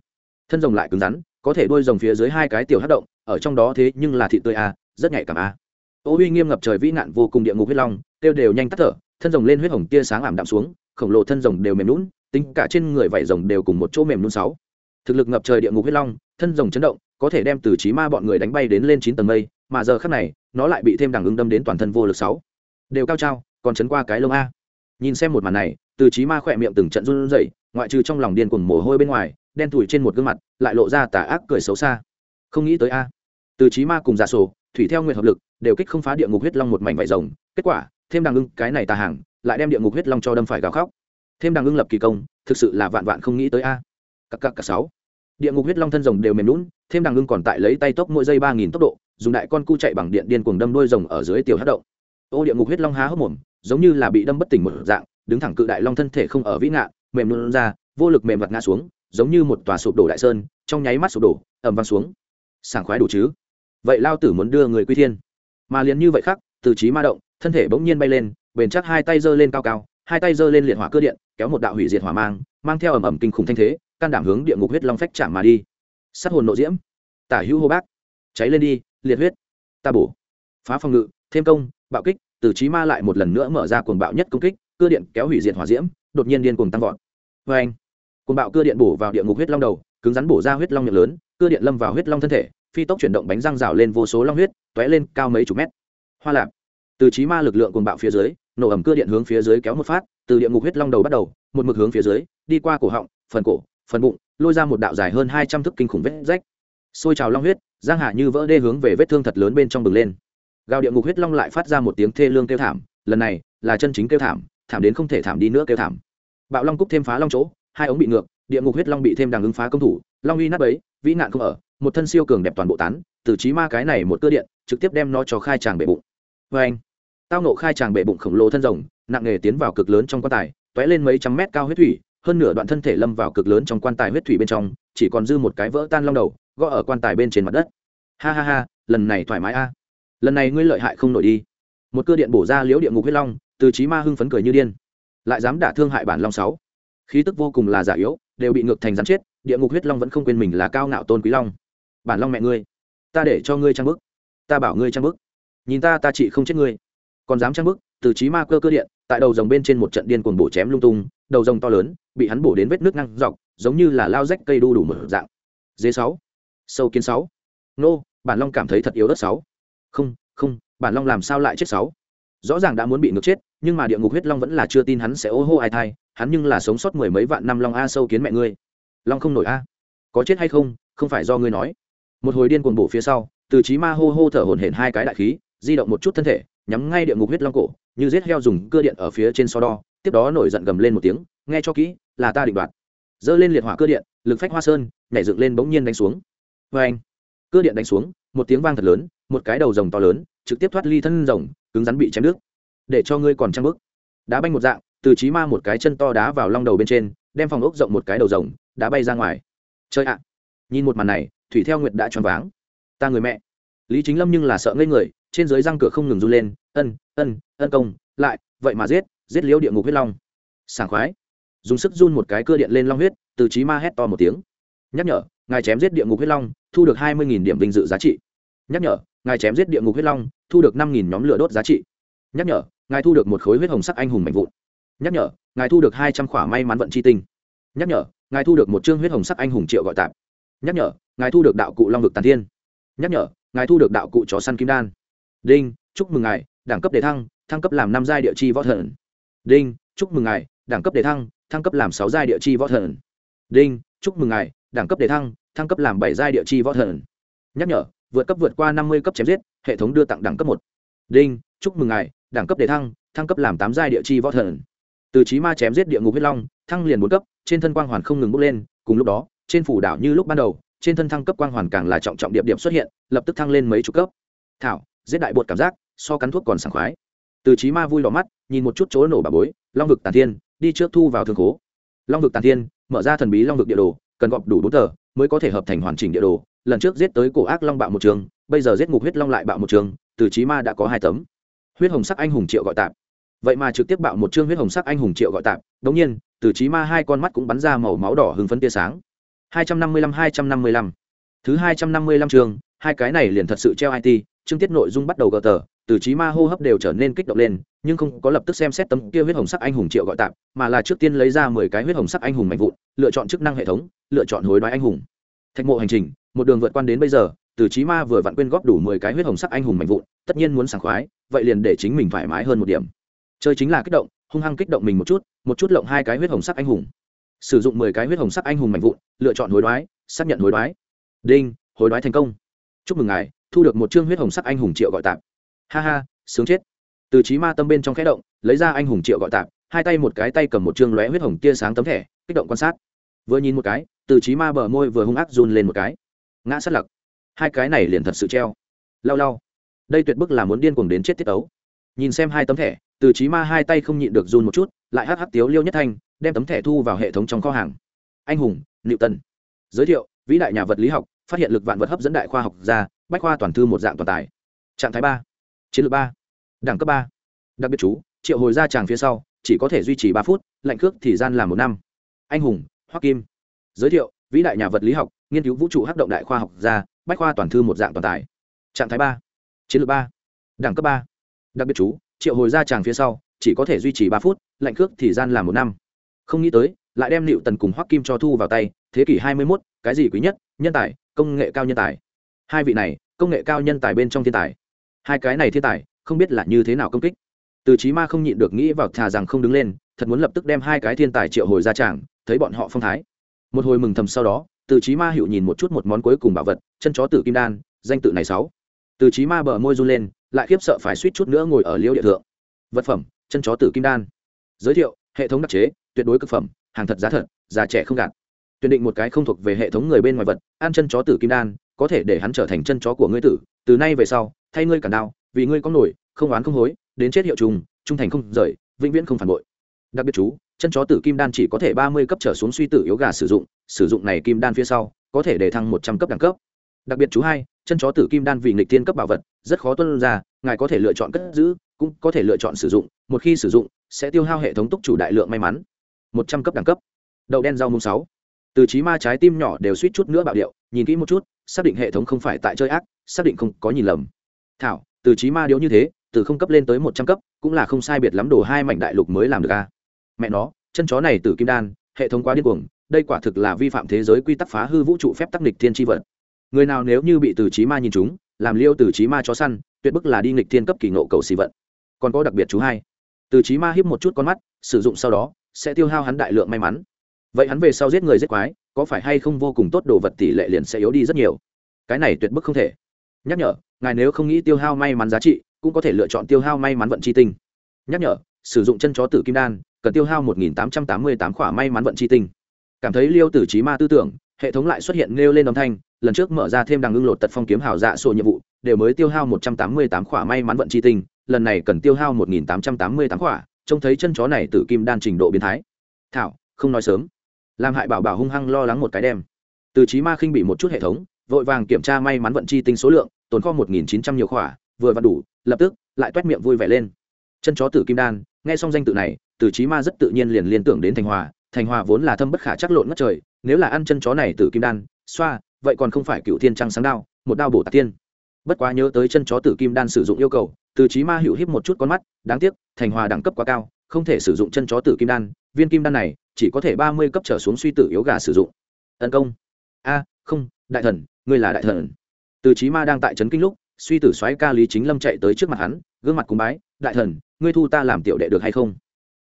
Thân rồng lại cứng rắn, có thể đuôi rồng phía dưới hai cái tiểu hát động, ở trong đó thế nhưng là thị tươi a rất nhạy cảm a ô uy nghiêm ngập trời vĩ nạn vô cùng địa ngục huyết long tiêu đều nhanh tắt thở thân rồng lên huyết hồng tia sáng ảm đạm xuống, khổng lồ thân rồng đều mềm lún tính cả trên người vảy rồng đều cùng một chỗ mềm lún sáu. Thực lực ngập trời địa ngục huyết long, thân rồng chấn động, có thể đem từ trí ma bọn người đánh bay đến lên chín tầng mây, mà giờ khắc này, nó lại bị thêm đằng ứng đâm đến toàn thân vô lực sáu. Đều cao trao, còn chấn qua cái lông a. Nhìn xem một màn này, từ trí ma khỏe miệng từng trận run rẩy, ngoại trừ trong lòng điên cuồng mồ hôi bên ngoài, đen thủi trên một gương mặt, lại lộ ra tà ác cười xấu xa. Không nghĩ tới a. Từ trí ma cùng giả sổ, thủy theo nguyện hợp lực, đều kích không phá địa ngục huyết long một mảnh vải rồng, kết quả thêm đằng ưng cái này tà hàng lại đem địa ngục huyết long cho đâm phải gào khóc. Thêm đằng ưng lập kỳ công thực sự là vạn vạn không nghĩ tới a. Cặp cặp cả sáu. Địa ngục huyết long thân rồng đều mềm lún thêm đằng ưng còn tại lấy tay tốc mỗi giây ba nghìn tốc độ dùng đại con cu chạy bằng điện điên cuồng đâm đôi rồng ở dưới tiểu hát động. Ô địa ngục huyết long há hốc mồm giống như là bị đâm bất tỉnh một dạng đứng thẳng cự đại long thân thể không ở vĩ ngạ, mềm luôn ra vô lực mềm vật ngã xuống giống như một tòa sụp đổ đại sơn trong nháy mắt sụp đổ ẩm văng xuống. Sảng khoái đủ chứ? Vậy lao tử muốn đưa người quy thiên. Mà liền như vậy khác từ trí ma động thân thể bỗng nhiên bay lên, bền chắc hai tay giơ lên cao cao, hai tay giơ lên liệt hỏa cơ điện, kéo một đạo hủy diệt hỏa mang mang theo ẩm ẩm kinh khủng thanh thế, can đảm hướng địa ngục huyết long phách chạm mà đi. Sát hồn nộ diễm. Tả hữu hô bác. Cháy lên đi, liệt huyết. Ta bổ. Phá phòng ngự, thêm công, bạo kích, từ trí ma lại một lần nữa mở ra cuồng bạo nhất công kích, cơ điện kéo hủy diệt hỏa diễm, đột nhiên điên cuồng tăng vọt. Vê anh, cuồng bạo cơ điện bổ vào địa ngục huyết long đầu, cứng rắn bổ ra huyết long miệng lớn, cơ điện lâm vào huyết long thân thể, phi tốc chuyển động bánh răng rào lên vô số long huyết t lên cao mấy chục mét. Hoa lạp từ trí ma lực lượng cuồng bạo phía dưới, nổ ẩm cơ điện hướng phía dưới kéo một phát, từ địa ngục huyết long đầu bắt đầu, một mực hướng phía dưới, đi qua cổ họng, phần cổ, phần bụng, lôi ra một đạo dài hơn hai trăm thước kinh khủng vết rách. Xôi trào long huyết, giang hạ như vỡ đê hướng về vết thương thật lớn bên trong bừng lên. Gào địa ngục huyết long lại phát ra một tiếng thê lương kêu thảm, lần này là chân chính kêu thảm thảm đến không thể thảm đi nữa kêu thảm. Bạo long cúc thêm phá long chỗ, hai ống bị ngược, địa ngục huyết long bị thêm đằng ứng phá công thủ, long uy nát ấy vĩ nạn không ở, một thân siêu cường đẹp toàn bộ tán, từ trí ma cái này một cơ điện, trực tiếp đem nó cho khai tràng bể bụng. Vê anh tao nộ khai tràng bệ bụng khổng lồ thân rồng, nặng nghề tiến vào cực lớn trong quan tài t lên mấy trăm mét cao huyết thủy, hơn nửa đoạn thân thể lâm vào cực lớn trong quan tài huyết thủy bên trong, chỉ còn dư một cái vỡ tan long đầu, gõ ở quan tài bên trên mặt đất. Ha ha ha, lần này thoải mái a. Lần này ngươi lợi hại không nổi đi. Một cơ điện bổ ra liễu địa ngục huyết long, từ trí ma hưng phấn cười như điên. Lại dám đả thương hại bản long sáu. Khí tức vô cùng là giả yếu, đều bị ngược thành rắn chết, địa ngục huyết long vẫn không quên mình là cao ngạo tôn quý long. Bản long mẹ ngươi, ta để cho ngươi trang bức. Ta bảo ngươi trang bức. Nhìn ta ta chỉ không chết ngươi còn dám trang bức, từ trí ma cơ cơ điện, tại đầu rồng bên trên một trận điên cuồng bổ chém lung tung, đầu rồng to lớn, bị hắn bổ đến vết nước ngang dọc, giống như là lao rách cây đu đủ mở dạng. Dế sáu, sâu kiến sáu. Nô, bản long cảm thấy thật yếu đất sáu. Không không, bản long làm sao lại chết sáu? Rõ ràng đã muốn bị ngược chết, nhưng mà địa ngục huyết long vẫn là chưa tin hắn sẽ ô hô ai thai, hắn nhưng là sống sót mười mấy vạn năm long a sâu kiến mẹ ngươi. Long không nổi a. Có chết hay không không phải do ngươi nói. Một hồi điên cuồng bổ phía sau, từ trí ma hô hô thở hổn hển hai cái đại khí, di động một chút thân thể nhắm ngay địa ngục huyết long cổ, như giết heo dùng cưa điện ở phía trên so đo, tiếp đó nổi giận gầm lên một tiếng, nghe cho kỹ, là ta định đoạt. Dơ lên liệt hỏa cưa điện, lực phách hoa sơn, nhảy dựng lên bỗng nhiên đánh xuống. Vê anh, cưa điện đánh xuống, một tiếng vang thật lớn, một cái đầu rồng to lớn, trực tiếp thoát ly thân rồng, cứng rắn bị chém nước để cho ngươi còn trăng bước. Đá banh một dạng, từ trí ma một cái chân to đá vào long đầu bên trên, đem phòng ốc rộng một cái đầu rồng, đá bay ra ngoài. Chơi ạ! Nhìn một màn này, thủy theo nguyệt đã choáng váng. Ta người mẹ. Lý chính lâm nhưng là sợ ngây người trên dưới răng cửa không ngừng run lên, ân ân ân công, lại, vậy mà giết giết liễu địa ngục huyết long. Sảng khoái. Dùng sức run một cái cưa điện lên long huyết, từ trí ma hét to một tiếng. Nhắc nhở, ngài chém giết địa ngục huyết long, thu được hai mươi điểm vinh dự giá trị. Nhắc nhở, ngài chém giết địa ngục huyết long, thu được năm nhóm lửa đốt giá trị. Nhắc nhở, ngài thu được một khối huyết hồng sắc anh hùng mạnh vụn. Nhắc nhở, ngài thu được hai trăm khỏa may mắn vận chi tinh. Nhắc nhở, ngài thu được một chương huyết hồng sắc anh hùng triệu gọi tạp. Nhắc nhở, ngài thu được đạo cụ long vực tàn thiên. Nhắc nhở, ngài thu được đạo cụ chó săn kim đan đinh, chúc mừng ngài, đẳng cấp đề thăng thăng cấp làm năm giai địa chi võ thần. Đinh, chúc mừng ngài, đẳng cấp đề thăng thăng cấp làm sáu giai địa chi võ thần. Đinh, chúc mừng ngài, đẳng cấp đề thăng thăng cấp làm bảy giai địa chi võ thần. Nhắc nhở, vượt cấp vượt qua năm mươi cấp chém giết, hệ thống đưa tặng đẳng cấp một. Đinh, chúc mừng ngài, đẳng cấp đề thăng thăng cấp làm tám giai địa chi võ thần. Từ trí ma chém giết địa ngục huyết long, thăng liền bốn cấp, trên thân quang hoàn không ngừng bốc lên, cùng lúc đó, trên phủ đảo như lúc ban đầu, trên thân thăng cấp quang hoàn càng là trọng trọng điệp điểm xuất hiện, lập tức thăng lên mấy chục cấp. Thảo giết đại bột cảm giác, so cắn thuốc còn sảng khoái. Từ trí ma vui đỏ mắt, nhìn một chút chỗ nổ bà bối, long vực tàn thiên, đi trước thu vào thương khố. Long vực tàn thiên, mở ra thần bí long vực địa đồ, cần gọp đủ bốn tờ, mới có thể hợp thành hoàn chỉnh địa đồ. Lần trước giết tới cổ ác long bạo một trường, bây giờ giết ngục huyết long lại bạo một trường, từ trí ma đã có hai tấm. Huyết hồng sắc anh hùng triệu gọi tạp. Vậy mà trực tiếp bạo một chương huyết hồng sắc anh hùng triệu gọi tạp, đống nhiên, từ trí ma hai con mắt cũng bắn ra màu máu đỏ hưng phấn tia sáng. Hai trăm năm mươi lăm, hai trăm năm mươi lăm. Thứ hai trăm năm mươi lăm chương hai cái này liền thật sự treo it chương tiết nội dung bắt đầu gờ tờ, từ trí ma hô hấp đều trở nên kích động lên, nhưng không có lập tức xem xét tấm kia huyết hồng sắc anh hùng triệu gọi tạm, mà là trước tiên lấy ra mười cái huyết hồng sắc anh hùng mạnh vụn, lựa chọn chức năng hệ thống, lựa chọn hối đoái anh hùng. Thạch mộ hành trình, một đường vượt quan đến bây giờ, từ trí ma vừa vặn quên góp đủ mười cái huyết hồng sắc anh hùng mạnh vụn, tất nhiên muốn sảng khoái, vậy liền để chính mình thoải mái hơn một điểm. Chơi chính là kích động, hung hăng kích động mình một chút một chút lộng hai cái huyết hồng sắc anh hùng. Sử dụng mười cái huyết hồng sắc anh hùng mạnh vụn, lựa chọn hối đoái, xác nhận hối đoái. Đinh, hối đoái thành công chúc mừng ngài, thu được một chương huyết hồng sắc anh hùng triệu gọi tạm ha ha, sướng chết. Từ trí ma tâm bên trong khẽ động, lấy ra anh hùng triệu gọi tạm hai tay một cái tay cầm một chương lóe huyết hồng tia sáng tấm thẻ, kích động quan sát. Vừa nhìn một cái, từ trí ma bờ môi vừa hung ác run lên một cái. Ngã sát lặc. Hai cái này liền thật sự treo. Lau lau. Đây tuyệt bức là muốn điên cuồng đến chết tiết ấu nhìn xem hai tấm thẻ, từ trí ma hai tay không nhịn được run một chút, lại hắc hắc tiếu liêu nhất thanh, đem tấm thẻ thu vào hệ thống trong kho hàng. Anh hùng nịu tân giới thiệu, vĩ đại nhà vật lý học phát hiện lực vạn vật hấp dẫn đại khoa học gia bách khoa toàn thư một dạng toàn tài. Trạng thái ba chiến lược ba đẳng cấp ba. Đặc biệt chú triệu hồi ra tràng phía sau chỉ có thể duy trì ba phút lạnh cước thì gian là một năm. Anh hùng hoắc kim. Giới thiệu vĩ đại nhà vật lý học nghiên cứu vũ trụ hắc động đại khoa học gia bách khoa toàn thư một dạng toàn tài. Trạng thái ba chiến lược ba đẳng cấp ba. Đặc biệt chú triệu hồi ra tràng phía sau chỉ có thể duy trì ba phút lạnh cước thì gian là một năm. Không nghĩ tới lại đem liệu tần cùng hoắc kim cho thu vào tay thế kỷ hai mươi 21, cái gì quý nhất nhân tài công nghệ cao nhân tài. Hai vị này, công nghệ cao nhân tài bên trong thiên tài. Hai cái này thiên tài, không biết là như thế nào công kích. Từ chí ma không nhịn được nghĩ vào thà rằng không đứng lên, thật muốn lập tức đem hai cái thiên tài triệu hồi ra tràng, thấy bọn họ phong thái. Một hồi mừng thầm sau đó, từ chí ma hiệu nhìn một chút một món cuối cùng bảo vật, chân chó tử kim đan, danh tự này sáu. Từ chí ma bờ môi run lên, lại khiếp sợ phải suýt chút nữa ngồi ở liêu địa thượng. Vật phẩm, chân chó tử kim đan. Giới thiệu, hệ thống đặc chế, tuyệt đối cực phẩm, hàng thật giá thật, già trẻ không gạt tuyển định một cái không thuộc về hệ thống người bên ngoài vật, ăn chân chó tử kim đan, có thể để hắn trở thành chân chó của ngươi tử, từ nay về sau, thay ngươi cản đao, vì ngươi có nổi, không oán không hối, đến chết hiệu trùng, trung thành không rời, vĩnh viễn không phản bội. Đặc biệt chú, chân chó tử kim đan chỉ có thể ba mươi cấp trở xuống suy tử yếu gà sử dụng sử dụng này kim đan phía sau, có thể để thăng một trăm cấp đẳng cấp. Đặc biệt chú hai, chân chó tử kim đan vì nghịch thiên cấp bảo vật, rất khó tuân ra, ngài có thể lựa chọn cất giữ, cũng có thể lựa chọn sử dụng, một khi sử dụng, sẽ tiêu hao hệ thống túc chủ đại lượng may mắn. Một trăm cấp đẳng cấp. Đậu đen rau mùng sáu từ trí ma trái tim nhỏ đều suýt chút nữa bạo điệu, nhìn kỹ một chút, xác định hệ thống không phải tại chơi ác, xác định không có nhìn lầm. Thảo, từ trí ma điếu như thế, từ không cấp lên tới một trăm cấp, cũng là không sai biệt lắm đồ hai mảnh đại lục mới làm được a. Mẹ nó, chân chó này từ kim đan, hệ thống quá điên cuồng, đây quả thực là vi phạm thế giới quy tắc phá hư vũ trụ phép tắc nghịch thiên tri vật. Người nào nếu như bị từ trí ma nhìn chúng làm liêu từ trí ma chó săn, tuyệt bức là đi nghịch thiên cấp kỳ nộ cầu xì vận. Còn có đặc biệt chú hai, từ trí ma hiếp một chút con mắt, sử dụng sau đó, sẽ tiêu hao hắn đại lượng may mắn vậy hắn về sau giết người giết quái, có phải hay không vô cùng tốt đồ vật tỷ lệ liền sẽ yếu đi rất nhiều? Cái này tuyệt bức không thể. Nhắc nhở, ngài nếu không nghĩ tiêu hao may mắn giá trị, cũng có thể lựa chọn tiêu hao may mắn vận chi tinh. Nhắc nhở, sử dụng chân chó tử kim đan, cần tiêu hao một nghìn tám trăm tám mươi tám khỏa may mắn vận chi tinh. Cảm thấy liêu tử trí ma tư tưởng, hệ thống lại xuất hiện nêu lên âm thanh, lần trước mở ra thêm đằng ưng lột tật phong kiếm hào dạ sổ nhiệm vụ, đều mới tiêu hao một trăm tám mươi tám khỏa may mắn vận chi tinh, lần này cần tiêu hao một nghìn tám trăm tám mươi tám khỏa, trông thấy chân chó này tử kim đan trình độ biến thái. Thảo, không nói sớm làm hại bảo bảo hung hăng lo lắng một cái đem. Từ trí ma khinh bị một chút hệ thống, vội vàng kiểm tra may mắn vận chi tinh số lượng, tồn kho một nghìn chín trăm nhiều khỏa, vừa và đủ, lập tức, lại toét miệng vui vẻ lên. Chân chó tử kim đan, nghe xong danh tự này, từ trí ma rất tự nhiên liền liên tưởng đến thành hòa. Thành hòa vốn là thâm bất khả chắc lộn ngất trời, nếu là ăn chân chó này tử kim đan, xoa, vậy còn không phải cựu thiên trăng sáng đao, một đao bổ tạc tiên. Bất quá nhớ tới chân chó tử kim đan sử dụng yêu cầu, từ trí ma hữu híp một chút con mắt, đáng tiếc, thành hòa đẳng cấp quá cao, không thể sử dụng chân chó tử kim đan viên kim đan này chỉ có thể ba mươi cấp trở xuống suy tử yếu gà sử dụng. Tấn công. A, không, đại thần, ngươi là đại thần. Từ trí ma đang tại trấn kinh lúc, suy tử xoáy ca lý chính lâm chạy tới trước mặt hắn, gương mặt cúng bái, đại thần, ngươi thu ta làm tiểu đệ được hay không?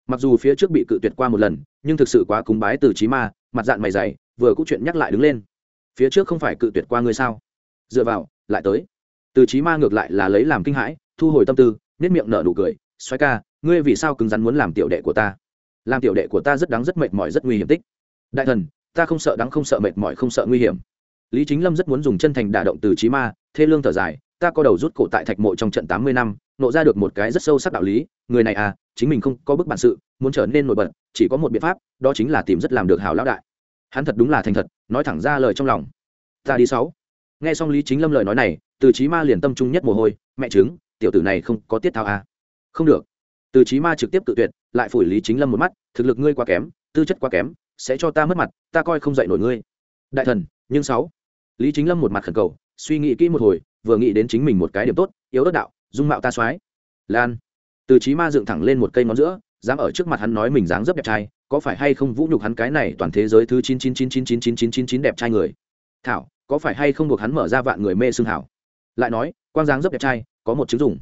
Mặc dù phía trước bị cự tuyệt qua một lần, nhưng thực sự quá cúng bái từ trí ma, mặt dạng mày dày, vừa cũng chuyện nhắc lại đứng lên. Phía trước không phải cự tuyệt qua ngươi sao? Dựa vào, lại tới. Từ trí ma ngược lại là lấy làm kinh hãi, thu hồi tâm tư nết miệng nở nụ cười, xoáy ca, ngươi vì sao cứng rắn muốn làm tiểu đệ của ta? Làm tiểu đệ của ta rất đáng rất mệt mỏi rất nguy hiểm tích. Đại thần, ta không sợ đắng không sợ mệt mỏi không sợ nguy hiểm. Lý chính lâm rất muốn dùng chân thành đả động từ trí ma, thê lương thở dài, ta có đầu rút cổ tại thạch mộ trong trận tám mươi năm, nộ ra được một cái rất sâu sắc đạo lý, người này à chính mình không có bức bản sự, muốn trở nên nổi bật, chỉ có một biện pháp, đó chính là tìm rất làm được hào lão đại. Hắn thật đúng là thành thật, nói thẳng ra lời trong lòng. Ta đi sáu. Nghe xong lý chính lâm lời nói này, từ trí ma liền tâm trung nhất mồ hôi, mẹ chứng tiểu tử này không có tiết thao à. không được từ trí ma trực tiếp tự tuyệt, lại phủi lý chính lâm một mắt, thực lực ngươi quá kém, tư chất quá kém, sẽ cho ta mất mặt, ta coi không dạy nổi ngươi. Đại thần, nhưng sáu. Lý chính lâm một mặt khẩn cầu, suy nghĩ kỹ một hồi, vừa nghĩ đến chính mình một cái điểm tốt, yếu đất đạo, dung mạo ta soái. Lan. Từ trí ma dựng thẳng lên một cây ngón giữa, dám ở trước mặt hắn nói mình dáng dấp đẹp trai, có phải hay không vũ nhục hắn cái này toàn thế giới thứ chín chín chín chín chín chín chín chín chín đẹp trai người? Thảo, có phải hay không buộc hắn mở ra vạn người mê xương hảo? Lại nói quan dáng dấp đẹp trai, có một chứng dùng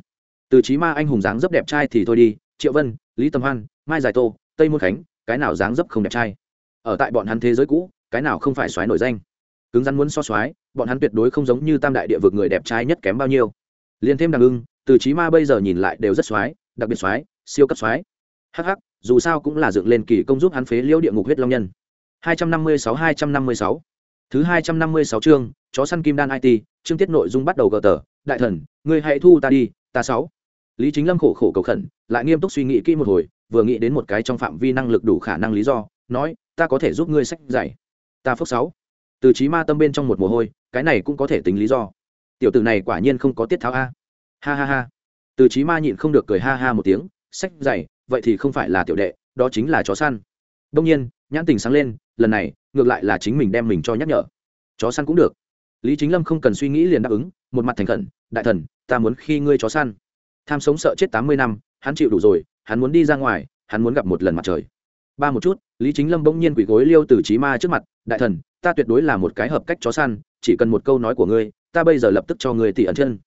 từ trí ma anh hùng dáng dấp đẹp trai thì thôi đi triệu vân, lý tâm hoan, mai giải tô, tây môn khánh, cái nào dáng dấp không đẹp trai? Ở tại bọn hắn thế giới cũ, cái nào không phải xoáy nổi danh? Cứng rắn muốn so xoáy bọn hắn tuyệt đối không giống như tam đại địa vực người đẹp trai nhất kém bao nhiêu. Liền thêm đằng ưng, từ trí ma bây giờ nhìn lại đều rất xoáy đặc biệt xoáy siêu cấp xoáy hh dù sao cũng là dựng lên kỳ công giúp hắn phế liêu địa ngục huyết long nhân. 256 256 thứ 256 chương, chó săn kim đan it chương tiết nội dung bắt đầu gờ tờ. Đại thần, ngươi hãy thu ta đi, ta sáu lý chính lâm khổ khổ cầu khẩn, lại nghiêm túc suy nghĩ kỹ một hồi, vừa nghĩ đến một cái trong phạm vi năng lực đủ khả năng lý do, nói, ta có thể giúp ngươi sách giải ta phước sáu. Từ trí ma tâm bên trong một mồ hôi, cái này cũng có thể tính lý do. Tiểu tử này quả nhiên không có tiết tháo a. Ha ha ha. Từ trí ma nhịn không được cười ha ha một tiếng, sách dày vậy thì không phải là tiểu đệ, đó chính là chó săn. Đông nhiên, nhãn tình sáng lên, lần này, ngược lại là chính mình đem mình cho nhắc nhở. Chó săn cũng được. Lý chính lâm không cần suy nghĩ liền đáp ứng, một mặt thành khẩn, đại thần, ta muốn khi ngươi chó săn tham sống sợ chết tám mươi năm, hắn chịu đủ rồi, hắn muốn đi ra ngoài, hắn muốn gặp một lần mặt trời. Ba một chút, lý chính lâm bỗng nhiên quỷ gối liêu từ trí ma trước mặt, đại thần, ta tuyệt đối là một cái hợp cách chó săn, chỉ cần một câu nói của ngươi, ta bây giờ lập tức cho ngươi tỉ ẩn chân.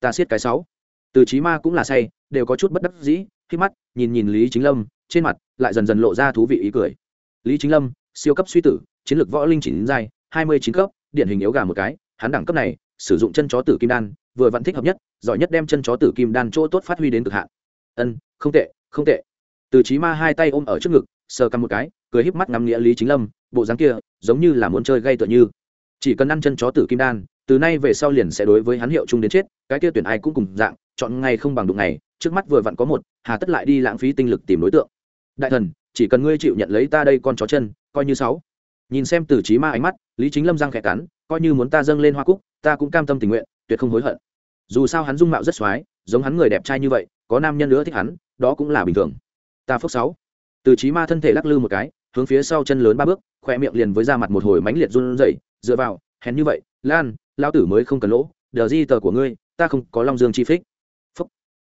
Ta siết cái sáu. Từ trí ma cũng là say, đều có chút bất đắc dĩ, khi mắt nhìn nhìn lý chính lâm, trên mặt lại dần dần lộ ra thú vị ý cười. Lý chính lâm, siêu cấp suy tử, chiến lược võ linh chỉ đến giai, hai mươi chín cấp, điển hình yếu gà một cái, hắn đẳng cấp này sử dụng chân chó tử kim đan, vừa vặn thích hợp nhất, giỏi nhất đem chân chó tử kim đan chỗ tốt phát huy đến cực hạn. Ân, không tệ không tệ. Từ trí ma hai tay ôm ở trước ngực, sờ căm một cái, cười híp mắt ngắm nghĩa lý chính lâm, bộ dáng kia, giống như là muốn chơi gây tựa như. Chỉ cần ăn chân chó tử kim đan, từ nay về sau liền sẽ đối với hắn hiệu chung đến chết, cái kia tuyển ai cũng cùng dạng, chọn ngày không bằng đụng ngày, trước mắt vừa vặn có một, hà tất lại đi lãng phí tinh lực tìm đối tượng. Đại thần, chỉ cần ngươi chịu nhận lấy ta đây con chó chân, coi như sáu. Nhìn xem từ trí ma ánh mắt, lý chính lâm răng khẽ cắn, coi như muốn ta dâng lên hoa cúc ta cũng cam tâm tình nguyện, tuyệt không hối hận. Dù sao hắn dung mạo rất x giống hắn người đẹp trai như vậy, có nam nhân nữa thích hắn, đó cũng là bình thường. Ta phước sáu. Từ trí ma thân thể lắc lư một cái, hướng phía sau chân lớn ba bước khoe miệng liền với ra mặt một hồi mánh liệt run rẩy, dựa vào, hèn như vậy, lan lao tử mới không cần lỗ, đờ di tờ của ngươi, ta không có long dương chi phích. Phúc.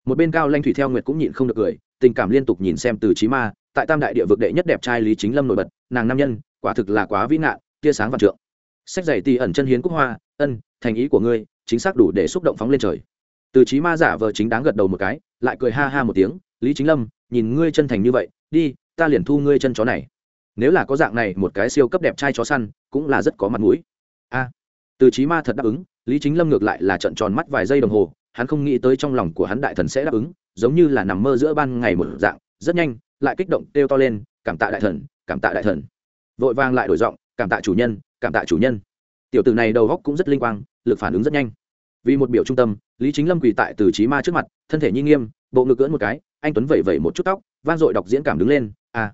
một bên cao lanh thủy theo nguyệt cũng nhịn không được cười, tình cảm liên tục nhìn xem từ trí ma, tại tam đại địa vực đệ nhất đẹp trai lý chính lâm nổi bật, nàng nam nhân, quả thực là quá vĩ nạn tia sáng vạn trượng. Sách giày tì ẩn chân hiến quốc hoa ân, thành ý của ngươi, chính xác đủ để xúc động phóng lên trời. Từ trí ma giả vờ chính đáng gật đầu một cái, lại cười ha ha một tiếng, lý chính lâm, nhìn ngươi chân thành như vậy, đi, ta liền thu ngươi chân chó này. Nếu là có dạng này một cái siêu cấp đẹp trai chó săn, cũng là rất có mặt mũi. A. Từ trí ma thật đáp ứng, lý chính lâm ngược lại là trận tròn mắt vài giây đồng hồ, hắn không nghĩ tới trong lòng của hắn đại thần sẽ đáp ứng, giống như là nằm mơ giữa ban ngày một dạng, rất nhanh, lại kích động kêu to lên, cảm tạ đại thần, cảm tạ đại thần. Vội vàng lại đổi giọng, cảm tạ chủ nhân, cảm tạ chủ nhân tiểu tử này đầu góc cũng rất linh quang, lực phản ứng rất nhanh. Vì một biểu trung tâm, lý chính lâm quỳ tại từ trí ma trước mặt, thân thể nhi nghiêm, bộ ngực cưỡn một cái, anh tuấn vẩy vẩy một chút tóc van dội đọc diễn cảm đứng lên à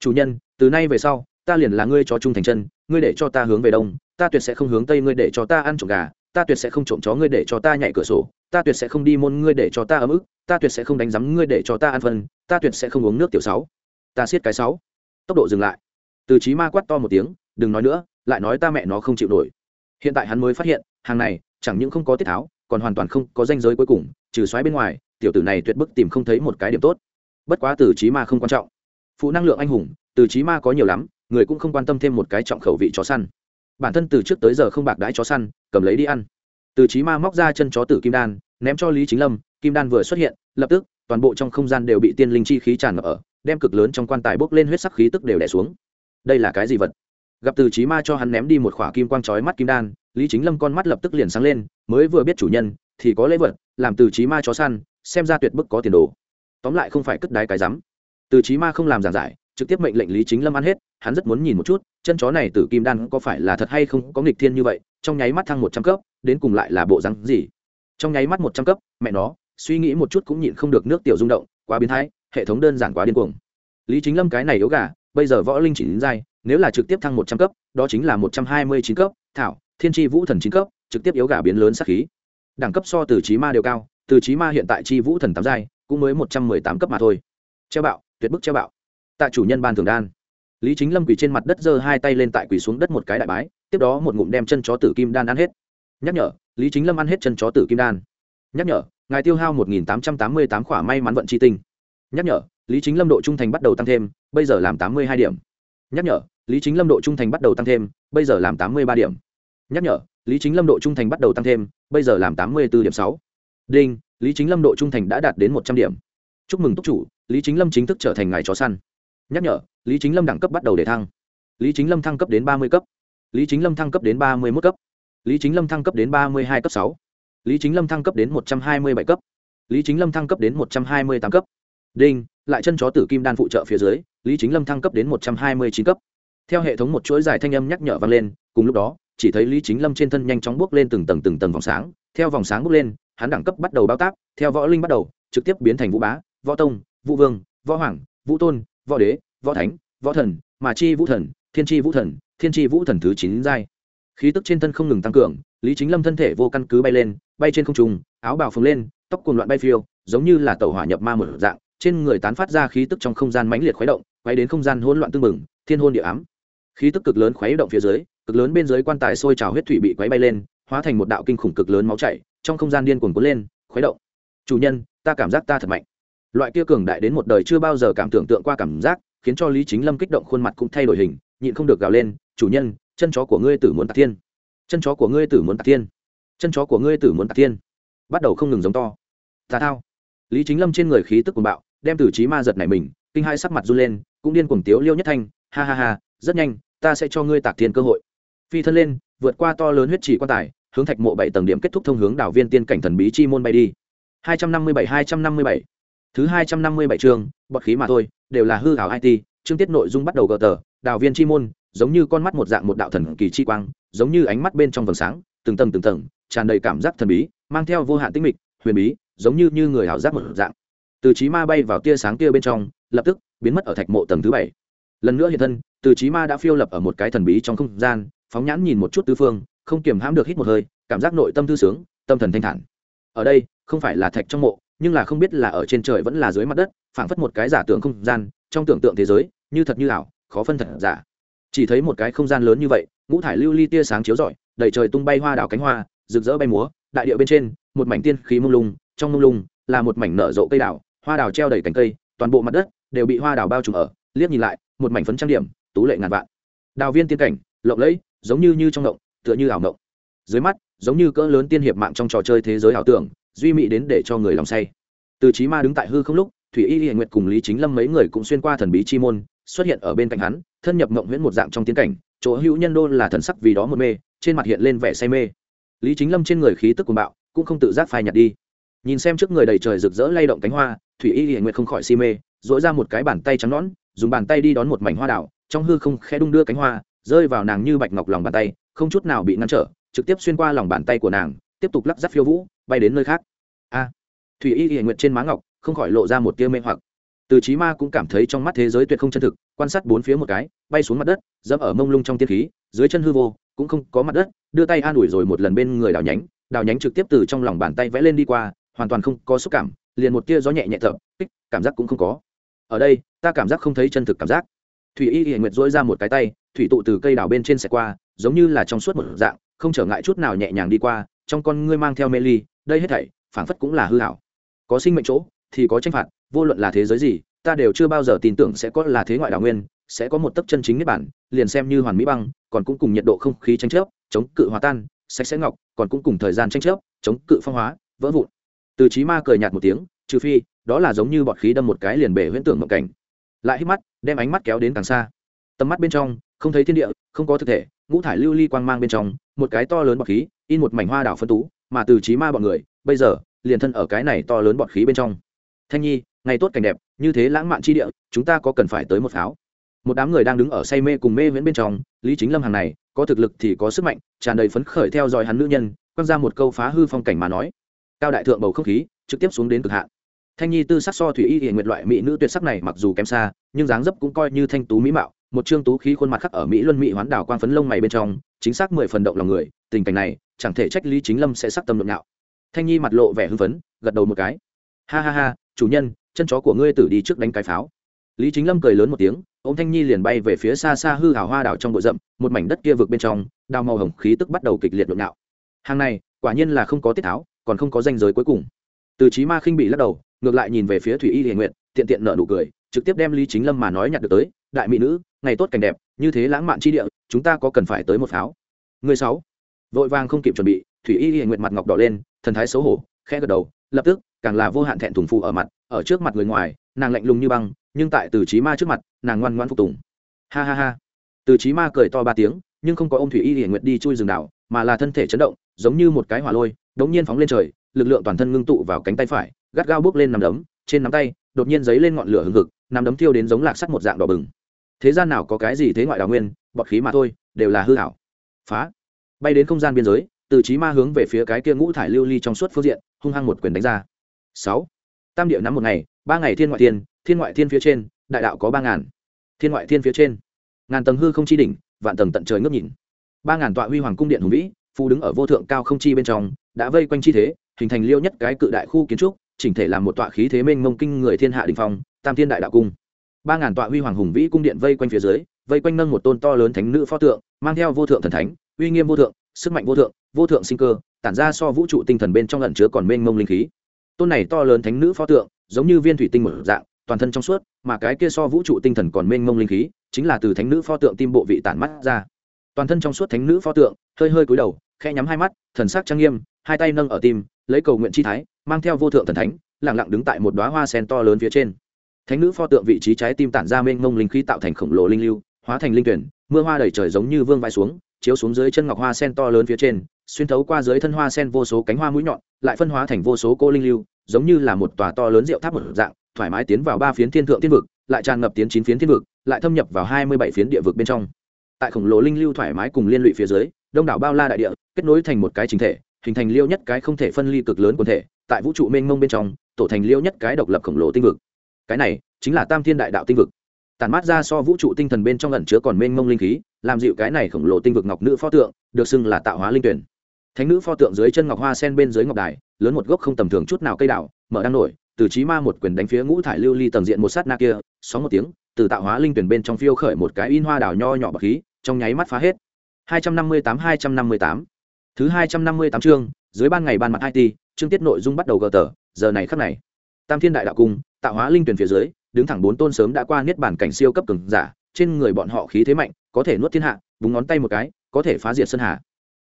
chủ nhân, từ nay về sau, ta liền là ngươi cho trung thành chân, ngươi để cho ta hướng về đông, ta tuyệt sẽ không hướng tây, ngươi để cho ta ăn trộm gà, ta tuyệt sẽ không trộm chó, ngươi để cho ta nhảy cửa sổ, ta tuyệt sẽ không đi môn, ngươi để cho ta ấm ức, ta tuyệt sẽ không đánh rắm ngươi để cho ta ăn phân, ta tuyệt sẽ không uống nước tiểu sáu. Ta siết cái sáu. Tốc độ dừng lại. Từ trí ma quát to một tiếng, đừng nói nữa lại nói ta mẹ nó không chịu nổi. Hiện tại hắn mới phát hiện, hàng này, chẳng những không có tiết tháo, còn hoàn toàn không có danh giới cuối cùng, trừ xoáy bên ngoài, tiểu tử này tuyệt bức tìm không thấy một cái điểm tốt. Bất quá từ trí ma không quan trọng. Phụ năng lượng anh hùng, từ trí ma có nhiều lắm, người cũng không quan tâm thêm một cái trọng khẩu vị chó săn. Bản thân từ trước tới giờ không bạc đãi chó săn, cầm lấy đi ăn. Từ trí ma móc ra chân chó tử kim đan, ném cho lý chính lâm, kim đan vừa xuất hiện, lập tức, toàn bộ trong không gian đều bị tiên linh chi khí tràn ngập ở, đem cực lớn trong quan tài bốc lên huyết sắc khí tức đều đẻ xuống. Đây là cái gì vật? Gặp từ trí ma cho hắn ném đi một khỏa kim quang chói mắt kim đan, lý chính lâm con mắt lập tức liền sáng lên, mới vừa biết chủ nhân, thì có lễ vật, làm từ trí ma chó săn, xem ra tuyệt bức có tiền đồ. Tóm lại không phải cất đái cái rắm. Từ trí ma không làm giảng giải, trực tiếp mệnh lệnh lý chính lâm ăn hết, hắn rất muốn nhìn một chút, chân chó này từ kim đan có phải là thật hay không, có nghịch thiên như vậy, trong nháy mắt thăng một trăm cấp, đến cùng lại là bộ rắn gì? Trong nháy mắt một trăm cấp, mẹ nó, suy nghĩ một chút cũng nhịn không được nước tiểu rung động, quá biến thái, hệ thống đơn giản quá điên cuồng. Lý chính lâm cái này yếu gà, bây giờ võ linh chỉ đến dai nếu là trực tiếp thăng một trăm cấp, đó chính là một trăm hai mươi chín cấp, thảo, thiên tri vũ thần chín cấp, trực tiếp yếu gà biến lớn sắc khí. Đẳng cấp so từ trí ma đều cao, từ trí ma hiện tại chi vũ thần tám giai, cũng mới một trăm mười tám cấp mà thôi. Treo bạo, tuyệt bức treo bạo. Tại chủ nhân ban thường đan. Lý chính lâm quỳ trên mặt đất giơ hai tay lên tại quỳ xuống đất một cái đại bái, tiếp đó một ngụm đem chân chó tử kim đan ăn hết. Nhắc nhở, lý chính lâm ăn hết chân chó tử kim đan. Nhắc nhở, ngài tiêu hao một nghìn tám trăm tám mươi tám khỏa may mắn vận chi tinh. Nhắc nhở, lý chính lâm độ trung thành bắt đầu tăng thêm, bây giờ làm tám mươi hai điểm. Nhắc nhở lý chính lâm độ trung thành bắt đầu tăng thêm bây giờ làm tám mươi ba điểm nhắc nhở lý chính lâm độ trung thành bắt đầu tăng thêm bây giờ làm tám mươi bốn điểm sáu đinh lý chính lâm độ trung thành đã đạt đến một trăm điểm chúc mừng túc chủ lý chính lâm chính thức trở thành ngài chó săn nhắc nhở lý chính lâm đẳng cấp bắt đầu để thăng lý chính lâm thăng cấp đến ba mươi cấp lý chính lâm thăng cấp đến ba mươi một cấp lý chính lâm thăng cấp đến ba mươi hai cấp sáu lý chính lâm thăng cấp đến một trăm hai mươi bảy cấp lý chính lâm thăng cấp đến một trăm hai mươi tám cấp đinh lại chân chó tử kim đan phụ trợ phía dưới lý chính lâm thăng cấp đến một trăm hai mươi chín cấp theo hệ thống một chuỗi dài thanh âm nhắc nhở vang lên, cùng lúc đó, chỉ thấy lý chính lâm trên thân nhanh chóng bước lên từng tầng từng tầng vòng sáng, theo vòng sáng bước lên, hắn đẳng cấp bắt đầu bao tác, theo võ linh bắt đầu, trực tiếp biến thành vũ bá, võ tông, vũ vương, võ hoàng, vũ tôn, võ đế, võ thánh, võ thần, mà chi vũ thần, thiên chi vũ thần, thiên chi vũ thần thứ chín giai. Khí tức trên thân không ngừng tăng cường, lý chính lâm thân thể vô căn cứ bay lên, bay trên không trung, áo bào phồng lên, tóc cuồng loạn bay phiêu, giống như là tàu hỏa nhập ma một dạng, trên người tán phát ra khí tức trong không gian mãnh liệt khuấy động, quay đến không gian hỗn loạn tương mừng thiên hôn địa ám khí tức cực lớn khuấy động phía dưới, cực lớn bên dưới quan tài sôi trào huyết thủy bị quấy bay lên, hóa thành một đạo kinh khủng cực lớn máu chảy, trong không gian điên cuồng cuốn lên, khuấy động. Chủ nhân, ta cảm giác ta thật mạnh. Loại kia cường đại đến một đời chưa bao giờ cảm tưởng tượng qua cảm giác, khiến cho lý chính lâm kích động khuôn mặt cũng thay đổi hình, nhịn không được gào lên, chủ nhân, chân chó của ngươi tử muốn tạc thiên. Chân chó của ngươi tử muốn tạc thiên. Chân chó của ngươi tử muốn tạc thiên. Bắt đầu không ngừng giống to. Tà thao. Lý chính lâm trên người khí tức cuồng bạo, đem tử trí ma giật này mình, kinh hai sắc mặt run lên, cũng điên cuồng tiếu liêu nhất thanh, ha ha ha, rất nhanh ta sẽ cho ngươi tạc thiên cơ hội. Phi thân lên, vượt qua to lớn huyết trì quan tài, hướng thạch mộ bảy tầng điểm kết thúc thông hướng đảo viên tiên cảnh thần bí chi môn bay đi. Hai trăm năm mươi bảy, hai trăm năm mươi bảy. Thứ hai trăm năm mươi bảy chương, bọt khí mà thôi, đều là hư hảo it chương tiết nội dung bắt đầu gờ tờ đào viên chi môn, giống như con mắt một dạng một đạo thần kỳ chi quang, giống như ánh mắt bên trong vầng sáng, từng tầng từng tầng, tràn đầy cảm giác thần bí, mang theo vô hạn tinh mịch, huyền bí, giống như như người ảo giác một dạng. Từ trí ma bay vào tia sáng tia bên trong, lập tức biến mất ở thạch mộ tầng thứ bảy lần nữa hiện thân, từ trí ma đã phiêu lập ở một cái thần bí trong không gian, phóng nhãn nhìn một chút tư phương, không kiềm hãm được hít một hơi, cảm giác nội tâm thư sướng, tâm thần thanh thản. Ở đây, không phải là thạch trong mộ, nhưng là không biết là ở trên trời vẫn là dưới mặt đất, phảng phất một cái giả tưởng không gian, trong tưởng tượng thế giới, như thật như ảo, khó phân thật giả. Chỉ thấy một cái không gian lớn như vậy, ngũ thải lưu ly tia sáng chiếu rọi, đầy trời tung bay hoa đào cánh hoa, rực rỡ bay múa, đại điệu bên trên, một mảnh tiên khí mông lung, trong mông lung là một mảnh nở rộ cây đào hoa đào treo đầy cành cây, toàn bộ mặt đất đều bị hoa đào bao trùm ở, liếc nhìn lại một mảnh phấn trang điểm, tú lệ ngàn vạn. Đào viên tiên cảnh, lộng lẫy, giống như như trong ngộng, tựa như ảo ngộng. Dưới mắt, giống như cỡ lớn tiên hiệp mạng trong trò chơi thế giới ảo tưởng, duy mỹ đến để cho người lòng say. Từ trí ma đứng tại hư không lúc, thủy y hiện nguyệt cùng lý chính lâm mấy người cũng xuyên qua thần bí chi môn, xuất hiện ở bên cạnh hắn, thân nhập mộng huyễn một dạng trong tiến cảnh, chỗ hữu nhân đô là thần sắc vì đó một mê, trên mặt hiện lên vẻ say mê. Lý chính lâm trên người khí tức cuồng bạo, cũng không tự giác phai nhạt đi. Nhìn xem trước người đầy trời rực rỡ lay động cánh hoa, thủy y hiện nguyệt không khỏi si mê dỗi ra một cái bàn tay trắng nõn dùng bàn tay đi đón một mảnh hoa đảo trong hư không khẽ đung đưa cánh hoa, rơi vào nàng như bạch ngọc lòng bàn tay, không chút nào bị ngăn trở, trực tiếp xuyên qua lòng bàn tay của nàng, tiếp tục lắp ráp phiêu vũ, bay đến nơi khác. A! Thủy y hiền nguyệt trên má ngọc, không khỏi lộ ra một tia mê hoặc. Từ trí ma cũng cảm thấy trong mắt thế giới tuyệt không chân thực, quan sát bốn phía một cái, bay xuống mặt đất, dẫm ở mông lung trong tiên khí, dưới chân hư vô, cũng không có mặt đất, đưa tay an ủi rồi một lần bên người đào nhánh đào nhánh trực tiếp từ trong lòng bàn tay vẽ lên đi qua, hoàn toàn không có xúc cảm, liền một tia gió nhẹ nhẹ thở, kích, cảm giác cũng không có ở đây, ta cảm giác không thấy chân thực cảm giác. Thủy y hiện nguyệt dỗi ra một cái tay, thủy tụ từ cây đào bên trên xẻ qua, giống như là trong suốt một dạng, không trở ngại chút nào nhẹ nhàng đi qua, trong con ngươi mang theo mê ly, đây hết thảy, phảng phất cũng là hư hảo có sinh mệnh chỗ, thì có tranh phạt, vô luận là thế giới gì, ta đều chưa bao giờ tin tưởng sẽ có là thế ngoại đảo nguyên, sẽ có một tấc chân chính niết bản liền xem như hoàn mỹ băng, còn cũng cùng nhiệt độ không khí tranh chấp chống cự hòa tan, sạch sẽ ngọc, còn cũng cùng thời gian tranh chấp chống cự phong hóa, vỡ vụn. Từ trí ma cười nhạt một tiếng, trừ phi đó là giống như bọt khí đâm một cái liền bể huyễn tưởng mộng cảnh. Lại hít mắt, đem ánh mắt kéo đến càng xa. Tầm mắt bên trong, không thấy thiên địa, không có thực thể, ngũ thải lưu ly quang mang bên trong, một cái to lớn bọt khí, in một mảnh hoa đảo phân tú, mà từ trí ma bọn người, bây giờ, liền thân ở cái này to lớn bọt khí bên trong. Thanh nhi, ngày tốt cảnh đẹp, như thế lãng mạn chi địa, chúng ta có cần phải tới một pháo? Một đám người đang đứng ở say mê cùng mê viễn bên trong, lý chính lâm hàng này, có thực lực thì có sức mạnh, tràn đầy phấn khởi theo dõi hắn nữ nhân, quăng ra một câu phá hư phong cảnh mà nói. Cao đại thượng bầu không khí, trực tiếp xuống đến cực hạn thanh nhi tư sắc so thủy y hiện nguyệt loại mỹ nữ tuyệt sắc này mặc dù kém xa, nhưng dáng dấp cũng coi như thanh tú mỹ mạo, một trương tú khí khuôn mặt khắc ở mỹ luân mỹ hoán đảo quang phấn lông mày bên trong, chính xác mười phần động lòng người, tình cảnh này, chẳng thể trách lý chính lâm sẽ sắc tâm động nhạo. Thanh nhi mặt lộ vẻ hưng phấn, gật đầu một cái. Ha ha ha, chủ nhân, chân chó của ngươi tử đi trước đánh cái pháo. Lý chính lâm cười lớn một tiếng ô thanh nhi liền bay về phía xa xa hư hào hoa đảo trong bụi rậm, một mảnh đất kia vượt bên trong, đào màu hồng khí tức bắt đầu kịch liệt nhộn nhạo. Hàng này, quả nhiên là không có tiết tháo, còn không có danh giới cuối cùng. Từ trí ma khinh bị lắc đầu ngược lại nhìn về phía thủy y hiền nguyện tiện tiện nợ nụ cười, trực tiếp đem lý chính lâm mà nói nhặt được tới, đại mỹ nữ, ngày tốt cảnh đẹp, như thế lãng mạn chi địa, chúng ta có cần phải tới một pháo? Người sáu, vội vàng không kịp chuẩn bị, thủy y hiền nguyện mặt ngọc đỏ lên, thần thái xấu hổ, khẽ gật đầu, lập tức, càng là vô hạn thẹn thùng phụ ở mặt, ở trước mặt người ngoài, nàng lạnh lùng như băng, nhưng tại từ trí ma trước mặt, nàng ngoan ngoan phục tùng. Ha ha ha. Từ trí ma cười to ba tiếng, nhưng không có ô m thủy y hiển nguyệt đi chui rừng đảo, mà là thân thể chấn động, giống như một cái hỏa lôi đống nhiên phóng lên trời, lực lượng toàn thân ngưng tụ vào cánh tay phải gắt gao bước lên nằm đấm, trên nắm tay, đột nhiên giấy lên ngọn lửa hừng hực nằm đấm thiêu đến giống lạc sắt một dạng đỏ bừng. Thế gian nào có cái gì thế ngoại đào nguyên, bọt khí mà thôi, đều là hư hảo phá. Bay đến không gian biên giới, từ trí ma hướng về phía cái kia ngũ thải lưu ly trong suốt phương diện, hung hăng một quyền đánh ra. Sáu. Tam địa nắm một ngày, ba ngày thiên ngoại thiên thiên ngoại thiên phía trên, đại đạo có ba ngàn. Thiên ngoại thiên phía trên. Ngàn tầng hư không chi đỉnh, vạn tầng tận trời ngước nhìn. Ba ngàn tọa huy hoàng cung điện hùng vĩ phu đứng ở vô thượng cao không chi bên trong, đã vây quanh chi thế, hình thành liêu nhất cái cự đại khu kiến trúc chỉnh thể làm một tọa khí thế mênh mông kinh người thiên hạ đình phong, tam thiên đại đạo cung. Ba ngàn tọa huy hoàng hùng vĩ cung điện vây quanh phía dưới, vây quanh nâng một tôn to lớn thánh nữ pho tượng, mang theo vô thượng thần thánh, uy nghiêm vô thượng, sức mạnh vô thượng vô thượng sinh cơ, tản ra so vũ trụ tinh thần bên trong lẩn chứa còn mênh mông linh khí. Tôn này to lớn thánh nữ pho tượng, giống như viên thủy tinh một dạng, toàn thân trong suốt, mà cái kia so vũ trụ tinh thần còn mênh mông linh khí, chính là từ thánh nữ pho tượng tim bộ vị tản mắt ra. Toàn thân trong suốt thánh nữ pho tượng, hơi hơi cúi đầu khe nhắm hai mắt, thần sắc trang nghiêm, hai tay nâng ở tim lấy cầu nguyện chi thái, mang theo vô thượng thần thánh lẳng lặng đứng tại một đoá hoa sen to lớn phía trên. Thánh nữ pho tượng vị trí trái tim tản ra mênh mông linh khí tạo thành khổng lồ linh lưu, hóa thành linh tuyển, mưa hoa đầy trời giống như vương vai xuống, chiếu xuống dưới chân ngọc hoa sen to lớn phía trên, xuyên thấu qua dưới thân hoa sen vô số cánh hoa mũi nhọn, lại phân hóa thành vô số cô linh lưu, giống như là một tòa to lớn rượu tháp một dạng, thoải mái tiến vào ba phiến thiên thượng thiên vực, lại tràn ngập tiến chín phiến thiên vực, lại thâm nhập vào hai mươi bảy phiến địa vực bên trong. Tại khổng lồ linh lưu thoải mái cùng liên lụy phía dưới, đông đảo bao la đại địa, kết nối thành một cái chính thể hình thành liêu nhất cái không thể phân ly cực lớn quần thể, tại vũ trụ mênh mông bên trong, tổ thành liêu nhất cái độc lập khổng lồ tinh vực. Cái này chính là tam thiên đại đạo tinh vực. Tản mát ra so vũ trụ tinh thần bên trong ẩn chứa còn mênh mông linh khí, làm dịu cái này khổng lồ tinh vực ngọc nữ pho tượng, được xưng là tạo hóa linh tuyển. Thánh nữ pho tượng dưới chân ngọc hoa sen bên dưới ngọc đài, lớn một gốc không tầm thường chút nào cây đảo mở đang nổi, từ trí ma một quyền đánh phía ngũ thải lưu ly tầng diện một sát na kia, sóng một tiếng, từ tạo hóa linh tuyển bên trong phiêu khởi một cái in hoa đảo nho nhỏ bậc khí, trong nháy mắt phá hết. 258 258 thứ 258 chương, dưới ban ngày ban mặt it chương tiết nội dung bắt đầu gờ tờ, giờ này khắc này. Tam thiên đại đạo cung, tạo hóa linh tuyển phía dưới, đứng thẳng bốn tôn sớm đã qua niết bản cảnh siêu cấp cường giả, trên người bọn họ khí thế mạnh, có thể nuốt thiên hạ, búng ngón tay một cái, có thể phá diệt sơn hà.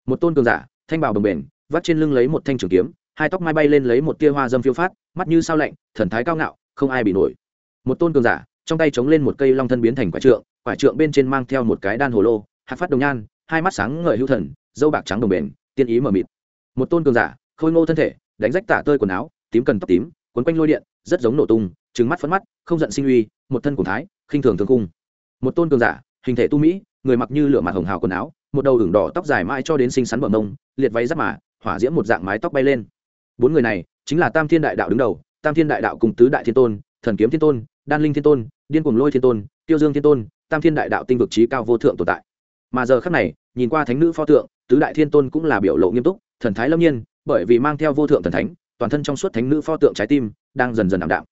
Một tôn cường giả, thanh bào đồng bền, vắt trên lưng lấy một thanh trường kiếm, hai tóc mai bay lên lấy một tia hoa dâm phiêu phát, mắt như sao lạnh, thần thái cao ngạo, không ai bị nổi. Một tôn cường giả, trong tay chống lên một cây long thân biến thành quả trượng quả trượng bên trên mang theo một cái đan hồ lô, hạt phát đồng nhan, hai mắt sáng ngời hữu thần, dâu bạc trắng đồng bền tiên ý mờ mịt. Một tôn cường giả, khôi ngô thân thể, đánh rách tả tơi quần áo, tím cần tóc tím, quấn quanh lôi điện, rất giống nổ tung trứng mắt phấn mắt, không giận sinh uy, một thân cùng thái, khinh thường thương cung một tôn cường giả, hình thể tu mỹ, người mặc như lửa mặt hồng hào quần áo, một đầu hưởng đỏ tóc dài mãi cho đến xinh xắn bờ mông, liệt váy giáp mà, hỏa diễm một dạng mái tóc bay lên. Bốn người này, chính là tam thiên đại đạo đứng đầu, tam thiên đại đạo cùng tứ đại thiên tôn, thần kiếm thiên tôn, đan linh thiên tôn, điên cuồng lôi thiên tôn, tiêu dương thiên tôn, tam thiên đại đạo tinh vực trí cao vô thượng tồn tại. Mà giờ khắc này, nhìn qua thánh nữ pho tượng tứ đại thiên tôn cũng là biểu lộ nghiêm túc, thần thái lâm nhiên, bởi vì mang theo vô thượng thần thánh, toàn thân trong suốt thánh nữ pho tượng trái tim, đang dần dần ảm đạm.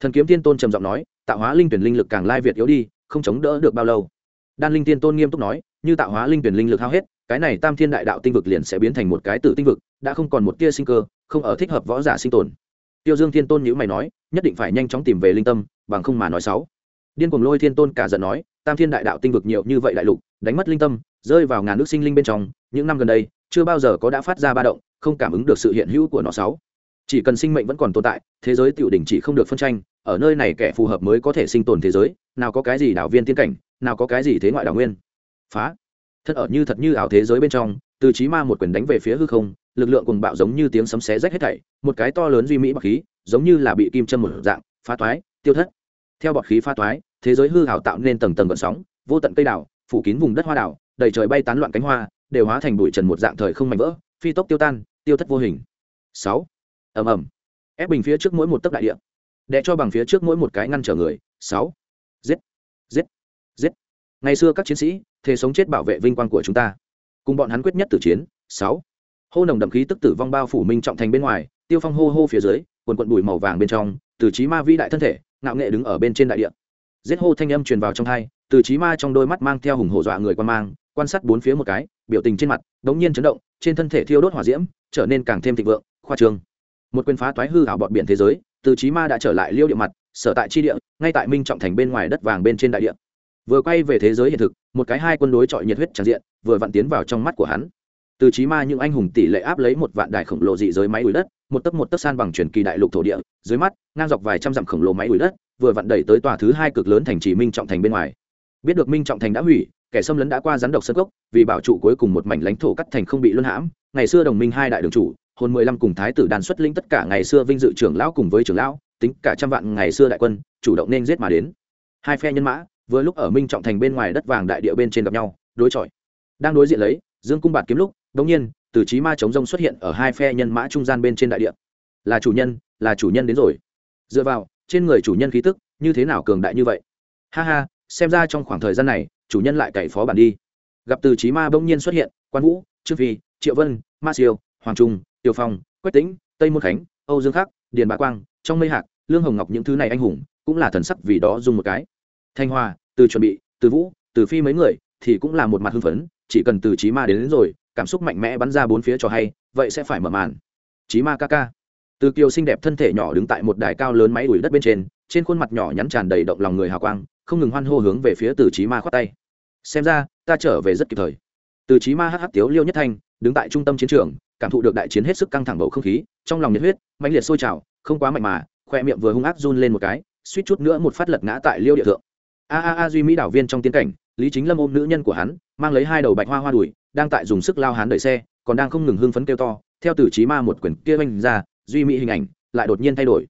Thần kiếm thiên tôn trầm giọng nói, tạo hóa linh tuyển linh lực càng lai việt yếu đi, không chống đỡ được bao lâu. Đan linh thiên tôn nghiêm túc nói, như tạo hóa linh tuyển linh lực hao hết, cái này tam thiên đại đạo tinh vực liền sẽ biến thành một cái tử tinh vực, đã không còn một tia sinh cơ, không ở thích hợp võ giả sinh tồn. Tiêu dương thiên tôn nhữ mày nói, nhất định phải nhanh chóng tìm về linh tâm, bằng không mà nói sáu điên cuồng lôi thiên tôn cả giận nói, tam thiên đại đạo tinh vực nhiều như vậy đại lục, đánh mất linh tâm rơi vào ngàn nước sinh linh bên trong, những năm gần đây, chưa bao giờ có đã phát ra ba động, không cảm ứng được sự hiện hữu của nó sáu. Chỉ cần sinh mệnh vẫn còn tồn tại, thế giới tiểu đỉnh chỉ không được phân tranh, ở nơi này kẻ phù hợp mới có thể sinh tồn thế giới, nào có cái gì đảo viên tiên cảnh, nào có cái gì thế ngoại đảo nguyên. Phá. Thật ở như thật như ảo thế giới bên trong, từ trí ma một quyền đánh về phía hư không, lực lượng cùng bạo giống như tiếng sấm xé rách hết thảy, một cái to lớn duy mỹ bọc khí, giống như là bị kim châm một dạng, phá toái, tiêu thất. Theo bọt khí phá toái, thế giới hư hảo tạo nên tầng tầng gợn sóng, vô tận cây đảo, phủ kín vùng đất hoa đảo đầy trời bay tán loạn cánh hoa, đều hóa thành bụi trần một dạng thời không mảnh vỡ, phi tốc tiêu tan, tiêu thất vô hình. Sáu. Ầm ầm. Ép bình phía trước mỗi một tấc đại địa, đè cho bằng phía trước mỗi một cái ngăn trở người. Sáu. Giết. Giết. Giết. Ngày xưa các chiến sĩ, thề sống chết bảo vệ vinh quang của chúng ta. Cùng bọn hắn quyết nhất tử chiến. Sáu. Hô nồng đậm khí tức tử vong bao phủ minh trọng thành bên ngoài, tiêu phong hô hô phía dưới, quần quận bụi màu vàng bên trong, từ trí ma vĩ đại thân thể, ngạo nghệ đứng ở bên trên đại địa. Giết hô thanh âm truyền vào trong hai từ trí ma trong đôi mắt mang theo hùng hổ dọa người quan mang quan sát bốn phía một cái, biểu tình trên mặt đống nhiên chấn động, trên thân thể thiêu đốt hỏa diễm, trở nên càng thêm thịnh vượng, khoa trương. Một quyền phá toái hư ảo bọt biển thế giới, từ trí ma đã trở lại liêu địa mặt, sở tại chi địa, ngay tại minh trọng thành bên ngoài đất vàng bên trên đại địa. Vừa quay về thế giới hiện thực, một cái hai quân đối chọi nhiệt huyết tràn diện, vừa vặn tiến vào trong mắt của hắn. Từ trí ma những anh hùng tỷ lệ áp lấy một vạn đài khổng lồ dị giới máy đuổi đất, một tấc một tấc san bằng truyền kỳ đại lục thổ địa, dưới mắt, ngang dọc vài trăm dặm khổng lồ máy đuổi đất, vừa vặn đẩy tới tòa thứ hai cực lớn thành trì minh trọng thành bên ngoài. Biết được minh trọng thành đã hủy kẻ xâm lấn đã qua rắn độc sân gốc vì bảo trụ cuối cùng một mảnh lãnh thổ cắt thành không bị luân hãm. Ngày xưa đồng minh hai đại đường chủ, hồn mười lăm cùng thái tử đàn xuất linh tất cả ngày xưa vinh dự trưởng lão cùng với trưởng lão, tính cả trăm vạn ngày xưa đại quân, chủ động nên giết mà đến. Hai phe nhân mã, vừa lúc ở minh trọng thành bên ngoài đất vàng đại địa bên trên gặp nhau, đối chọi. Đang đối diện lấy, dương cung bạt kiếm lúc đống nhiên, từ trí ma chống rông xuất hiện ở hai phe nhân mã trung gian bên trên đại địa. Là chủ nhân, là chủ nhân đến rồi. Dựa vào, trên người chủ nhân khí tức, như thế nào cường đại như vậy? Ha ha, xem ra trong khoảng thời gian này chủ nhân lại cậy phó bản đi. Gặp từ trí ma bỗng nhiên xuất hiện quan vũ trương phi triệu vân ma siêu hoàng trung tiêu phong quách tĩnh tây môn khánh âu dương khắc điền bá quang trong mây hạc lương hồng ngọc những thứ này anh hùng cũng là thần sắc vì đó dùng một cái. Thanh hoa từ chuẩn bị từ vũ từ phi mấy người thì cũng là một mặt hưng phấn chỉ cần từ trí ma đến, đến rồi cảm xúc mạnh mẽ bắn ra bốn phía cho hay vậy sẽ phải mở màn. Trí ma ca ca. Từ kiều xinh đẹp thân thể nhỏ đứng tại một đài cao lớn máy đuổi đất bên trên trên khuôn mặt nhỏ nhắn tràn đầy động lòng người hào quang không ngừng hoan hô hướng về phía từ trí ma khoát tay. Xem ra, ta trở về rất kịp thời. Từ trí ma hh tiếu liêu nhất thanh, đứng tại trung tâm chiến trường, cảm thụ được đại chiến hết sức căng thẳng bầu không khí, trong lòng nhiệt huyết, mãnh liệt sôi trào, không quá mạnh mà, khoe miệng vừa hung ác run lên một cái, suýt chút nữa một phát lật ngã tại liêu địa thượng. A a a, duy mỹ đảo viên trong tiến cảnh, lý chính lâm ôm nữ nhân của hắn, mang lấy hai đầu bạch hoa hoa đùi, đang tại dùng sức lao hắn đẩy xe, còn đang không ngừng hưng phấn kêu to, theo Từ trí ma một quyển kia oanh ra, duy mỹ hình ảnh lại đột nhiên thay đổi.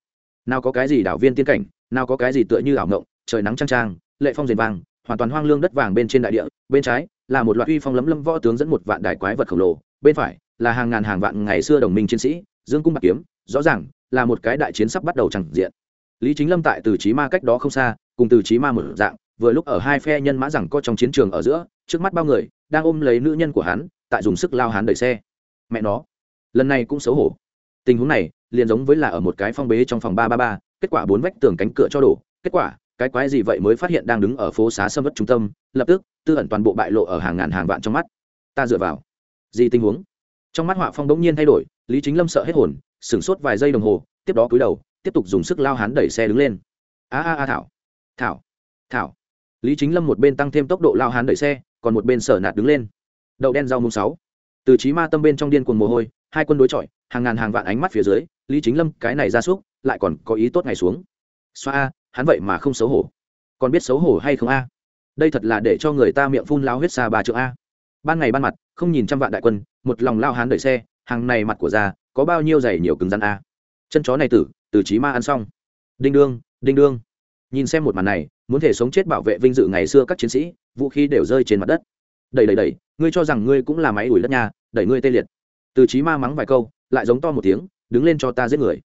Nào có cái gì đảo viên tiên cảnh, nào có cái gì tựa như ảo ngộng trời nắng trang trang lệ phong rền vàng hoàn toàn hoang lương đất vàng bên trên đại địa, bên trái là một loạt uy phong lấm lâm võ tướng dẫn một vạn đại quái vật khổng lồ, bên phải là hàng ngàn hàng vạn ngày xưa đồng minh chiến sĩ, dương cung bạc kiếm, rõ ràng là một cái đại chiến sắp bắt đầu chẳng diện. Lý chính lâm tại từ trí ma cách đó không xa, cùng từ trí ma một dạng, vừa lúc ở hai phe nhân mã rằng co trong chiến trường ở giữa, trước mắt bao người đang ôm lấy nữ nhân của hắn, tại dùng sức lao hắn đẩy xe. Mẹ nó, lần này cũng xấu hổ. Tình huống này liền giống với là ở một cái phong bế trong phòng ba ba ba, kết quả bốn vách tường cánh cửa cho đổ, kết quả cái quái gì vậy mới phát hiện đang đứng ở phố xá sâm vất trung tâm, lập tức, tư ẩn toàn bộ bại lộ ở hàng ngàn hàng vạn trong mắt. Ta dựa vào. Gì tình huống? Trong mắt họa phong bỗng nhiên thay đổi, lý chính lâm sợ hết hồn, sửng sốt vài giây đồng hồ, tiếp đó cúi đầu, tiếp tục dùng sức lao hắn đẩy xe đứng lên. A a a thảo. Thảo. Thảo. Lý chính lâm một bên tăng thêm tốc độ lao hắn đẩy xe, còn một bên sở nạt đứng lên. Đậu đen rau mùng sáu. Từ trí ma tâm bên trong điên cuồng mồ hôi, hai quân đối chọi, hàng ngàn hàng vạn ánh mắt phía dưới, lý chính lâm cái này ra súc, lại còn có ý tốt ngày xuống. Xoa a hắn vậy mà không xấu hổ. Còn biết xấu hổ hay không a? Đây thật là để cho người ta miệng phun lao huyết xa ba chữ a. Ban ngày ban mặt, không nhìn trăm vạn đại quân, một lòng lao hán đợi xe, hàng này mặt của già, có bao nhiêu giày nhiều cứng rắn a? Chân chó này tử, từ trí ma ăn xong. Đinh đương đinh đương. Nhìn xem một màn này, muốn thể sống chết bảo vệ vinh dự ngày xưa các chiến sĩ, vũ khí đều rơi trên mặt đất. Đẩy đẩy đẩy, ngươi cho rằng ngươi cũng là máy ủi đất nhà, đẩy ngươi tê liệt. Từ trí ma mắng vài câu, lại giống to một tiếng, đứng lên cho ta giết người.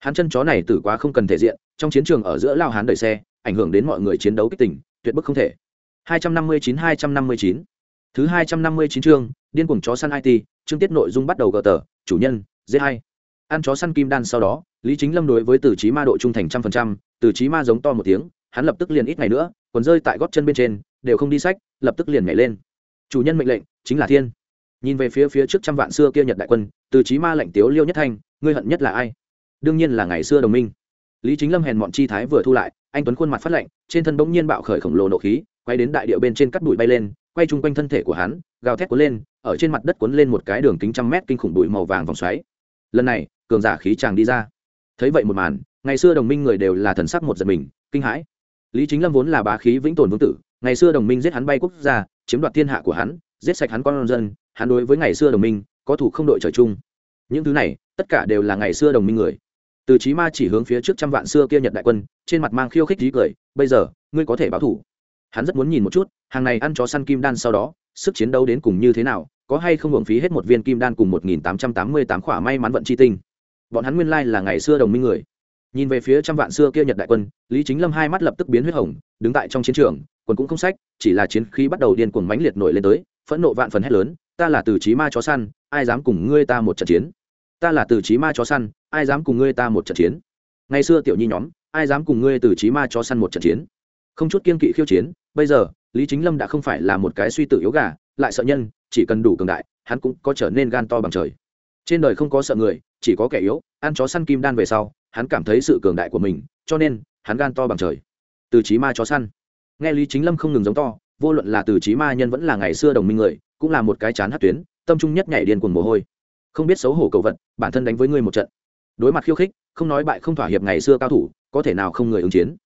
Hắn chân chó này tử quá không cần thể diện trong chiến trường ở giữa lao hán đẩy xe, ảnh hưởng đến mọi người chiến đấu kích tỉnh tuyệt bức không thể. 259 259 thứ 259 chương, điên cuồng chó săn it chương tiết nội dung bắt đầu gờ tờ, chủ nhân dễ hay ăn chó săn kim đan sau đó, lý chính lâm đối với từ trí ma độ trung thành trăm phần trăm, từ trí ma giống to một tiếng, hắn lập tức liền ít ngày nữa còn rơi tại gót chân bên trên, đều không đi sách, lập tức liền nhảy lên. Chủ nhân mệnh lệnh, chính là thiên. Nhìn về phía phía trước trăm vạn xưa kia nhật đại quân, từ trí ma lệnh tiếu liêu nhất thanh, ngươi hận nhất là ai? Đương nhiên là ngày xưa đồng minh lý chính lâm hèn mọn chi thái vừa thu lại, anh tuấn khuôn mặt phát lệnh trên thân bỗng nhiên bạo khởi khổng lồ nộ khí, quay đến đại điệu bên trên cắt bụi bay lên, quay chung quanh thân thể của hắn, gào thét cuốn lên, ở trên mặt đất cuốn lên một cái đường kính trăm mét kinh khủng bụi màu vàng vòng xoáy. Lần này, cường giả khí chàng đi ra. Thấy vậy một màn, ngày xưa đồng minh người đều là thần sắc một giật mình, kinh hãi. Lý chính lâm vốn là bá khí vĩnh tồn vương tử, ngày xưa đồng minh giết hắn bay quốc gia, chiếm đoạt thiên hạ của hắn, giết sạch hắn con dân, hắn đối với ngày xưa đồng minh, có thủ không đội trời chung. Những thứ này, tất cả đều là ngày xưa đồng minh người từ chí ma chỉ hướng phía trước trăm vạn xưa kia nhật đại quân, trên mặt mang khiêu khích tí cười, bây giờ, ngươi có thể báo thủ. Hắn rất muốn nhìn một chút, hàng này ăn chó săn kim đan sau đó, sức chiến đấu đến cùng như thế nào, có hay không hưởng phí hết một viên kim đan cùng một nghìn tám trăm tám mươi tám khỏa may mắn vận chi tinh. Bọn hắn nguyên lai là ngày xưa đồng minh người. Nhìn về phía trăm vạn xưa kia nhật đại quân, lý chính lâm hai mắt lập tức biến huyết hồng, đứng tại trong chiến trường quân cũng không sách chỉ là chiến khí bắt đầu điên cuồng mãnh liệt nổi lên tới, phẫn nộ vạn phần hét lớn, ta là từ chí ma chó săn, ai dám cùng ngươi ta một trận chiến? Ta là từ chí ma chó săn, ai dám cùng ngươi ta một trận chiến? Ngày xưa tiểu nhi nhóm, ai dám cùng ngươi từ chí ma chó săn một trận chiến? Không chút kiên kỵ khiêu chiến, bây giờ, lý chính lâm đã không phải là một cái suy tử yếu gà, lại sợ nhân, chỉ cần đủ cường đại, hắn cũng có trở nên gan to bằng trời. Trên đời không có sợ người, chỉ có kẻ yếu, ăn chó săn kim đan về sau, hắn cảm thấy sự cường đại của mình, cho nên, hắn gan to bằng trời. Từ chí ma chó săn. Nghe lý chính lâm không ngừng giống to, vô luận là từ chí ma nhân vẫn là ngày xưa đồng minh người, cũng là một cái chán hát tuyến, tâm trung nhất nhảy điên cuồng mồ hôi không biết xấu hổ cầu vật, bản thân đánh với ngươi một trận. Đối mặt khiêu khích, không nói bại không thỏa hiệp ngày xưa cao thủ, có thể nào không người ứng chiến.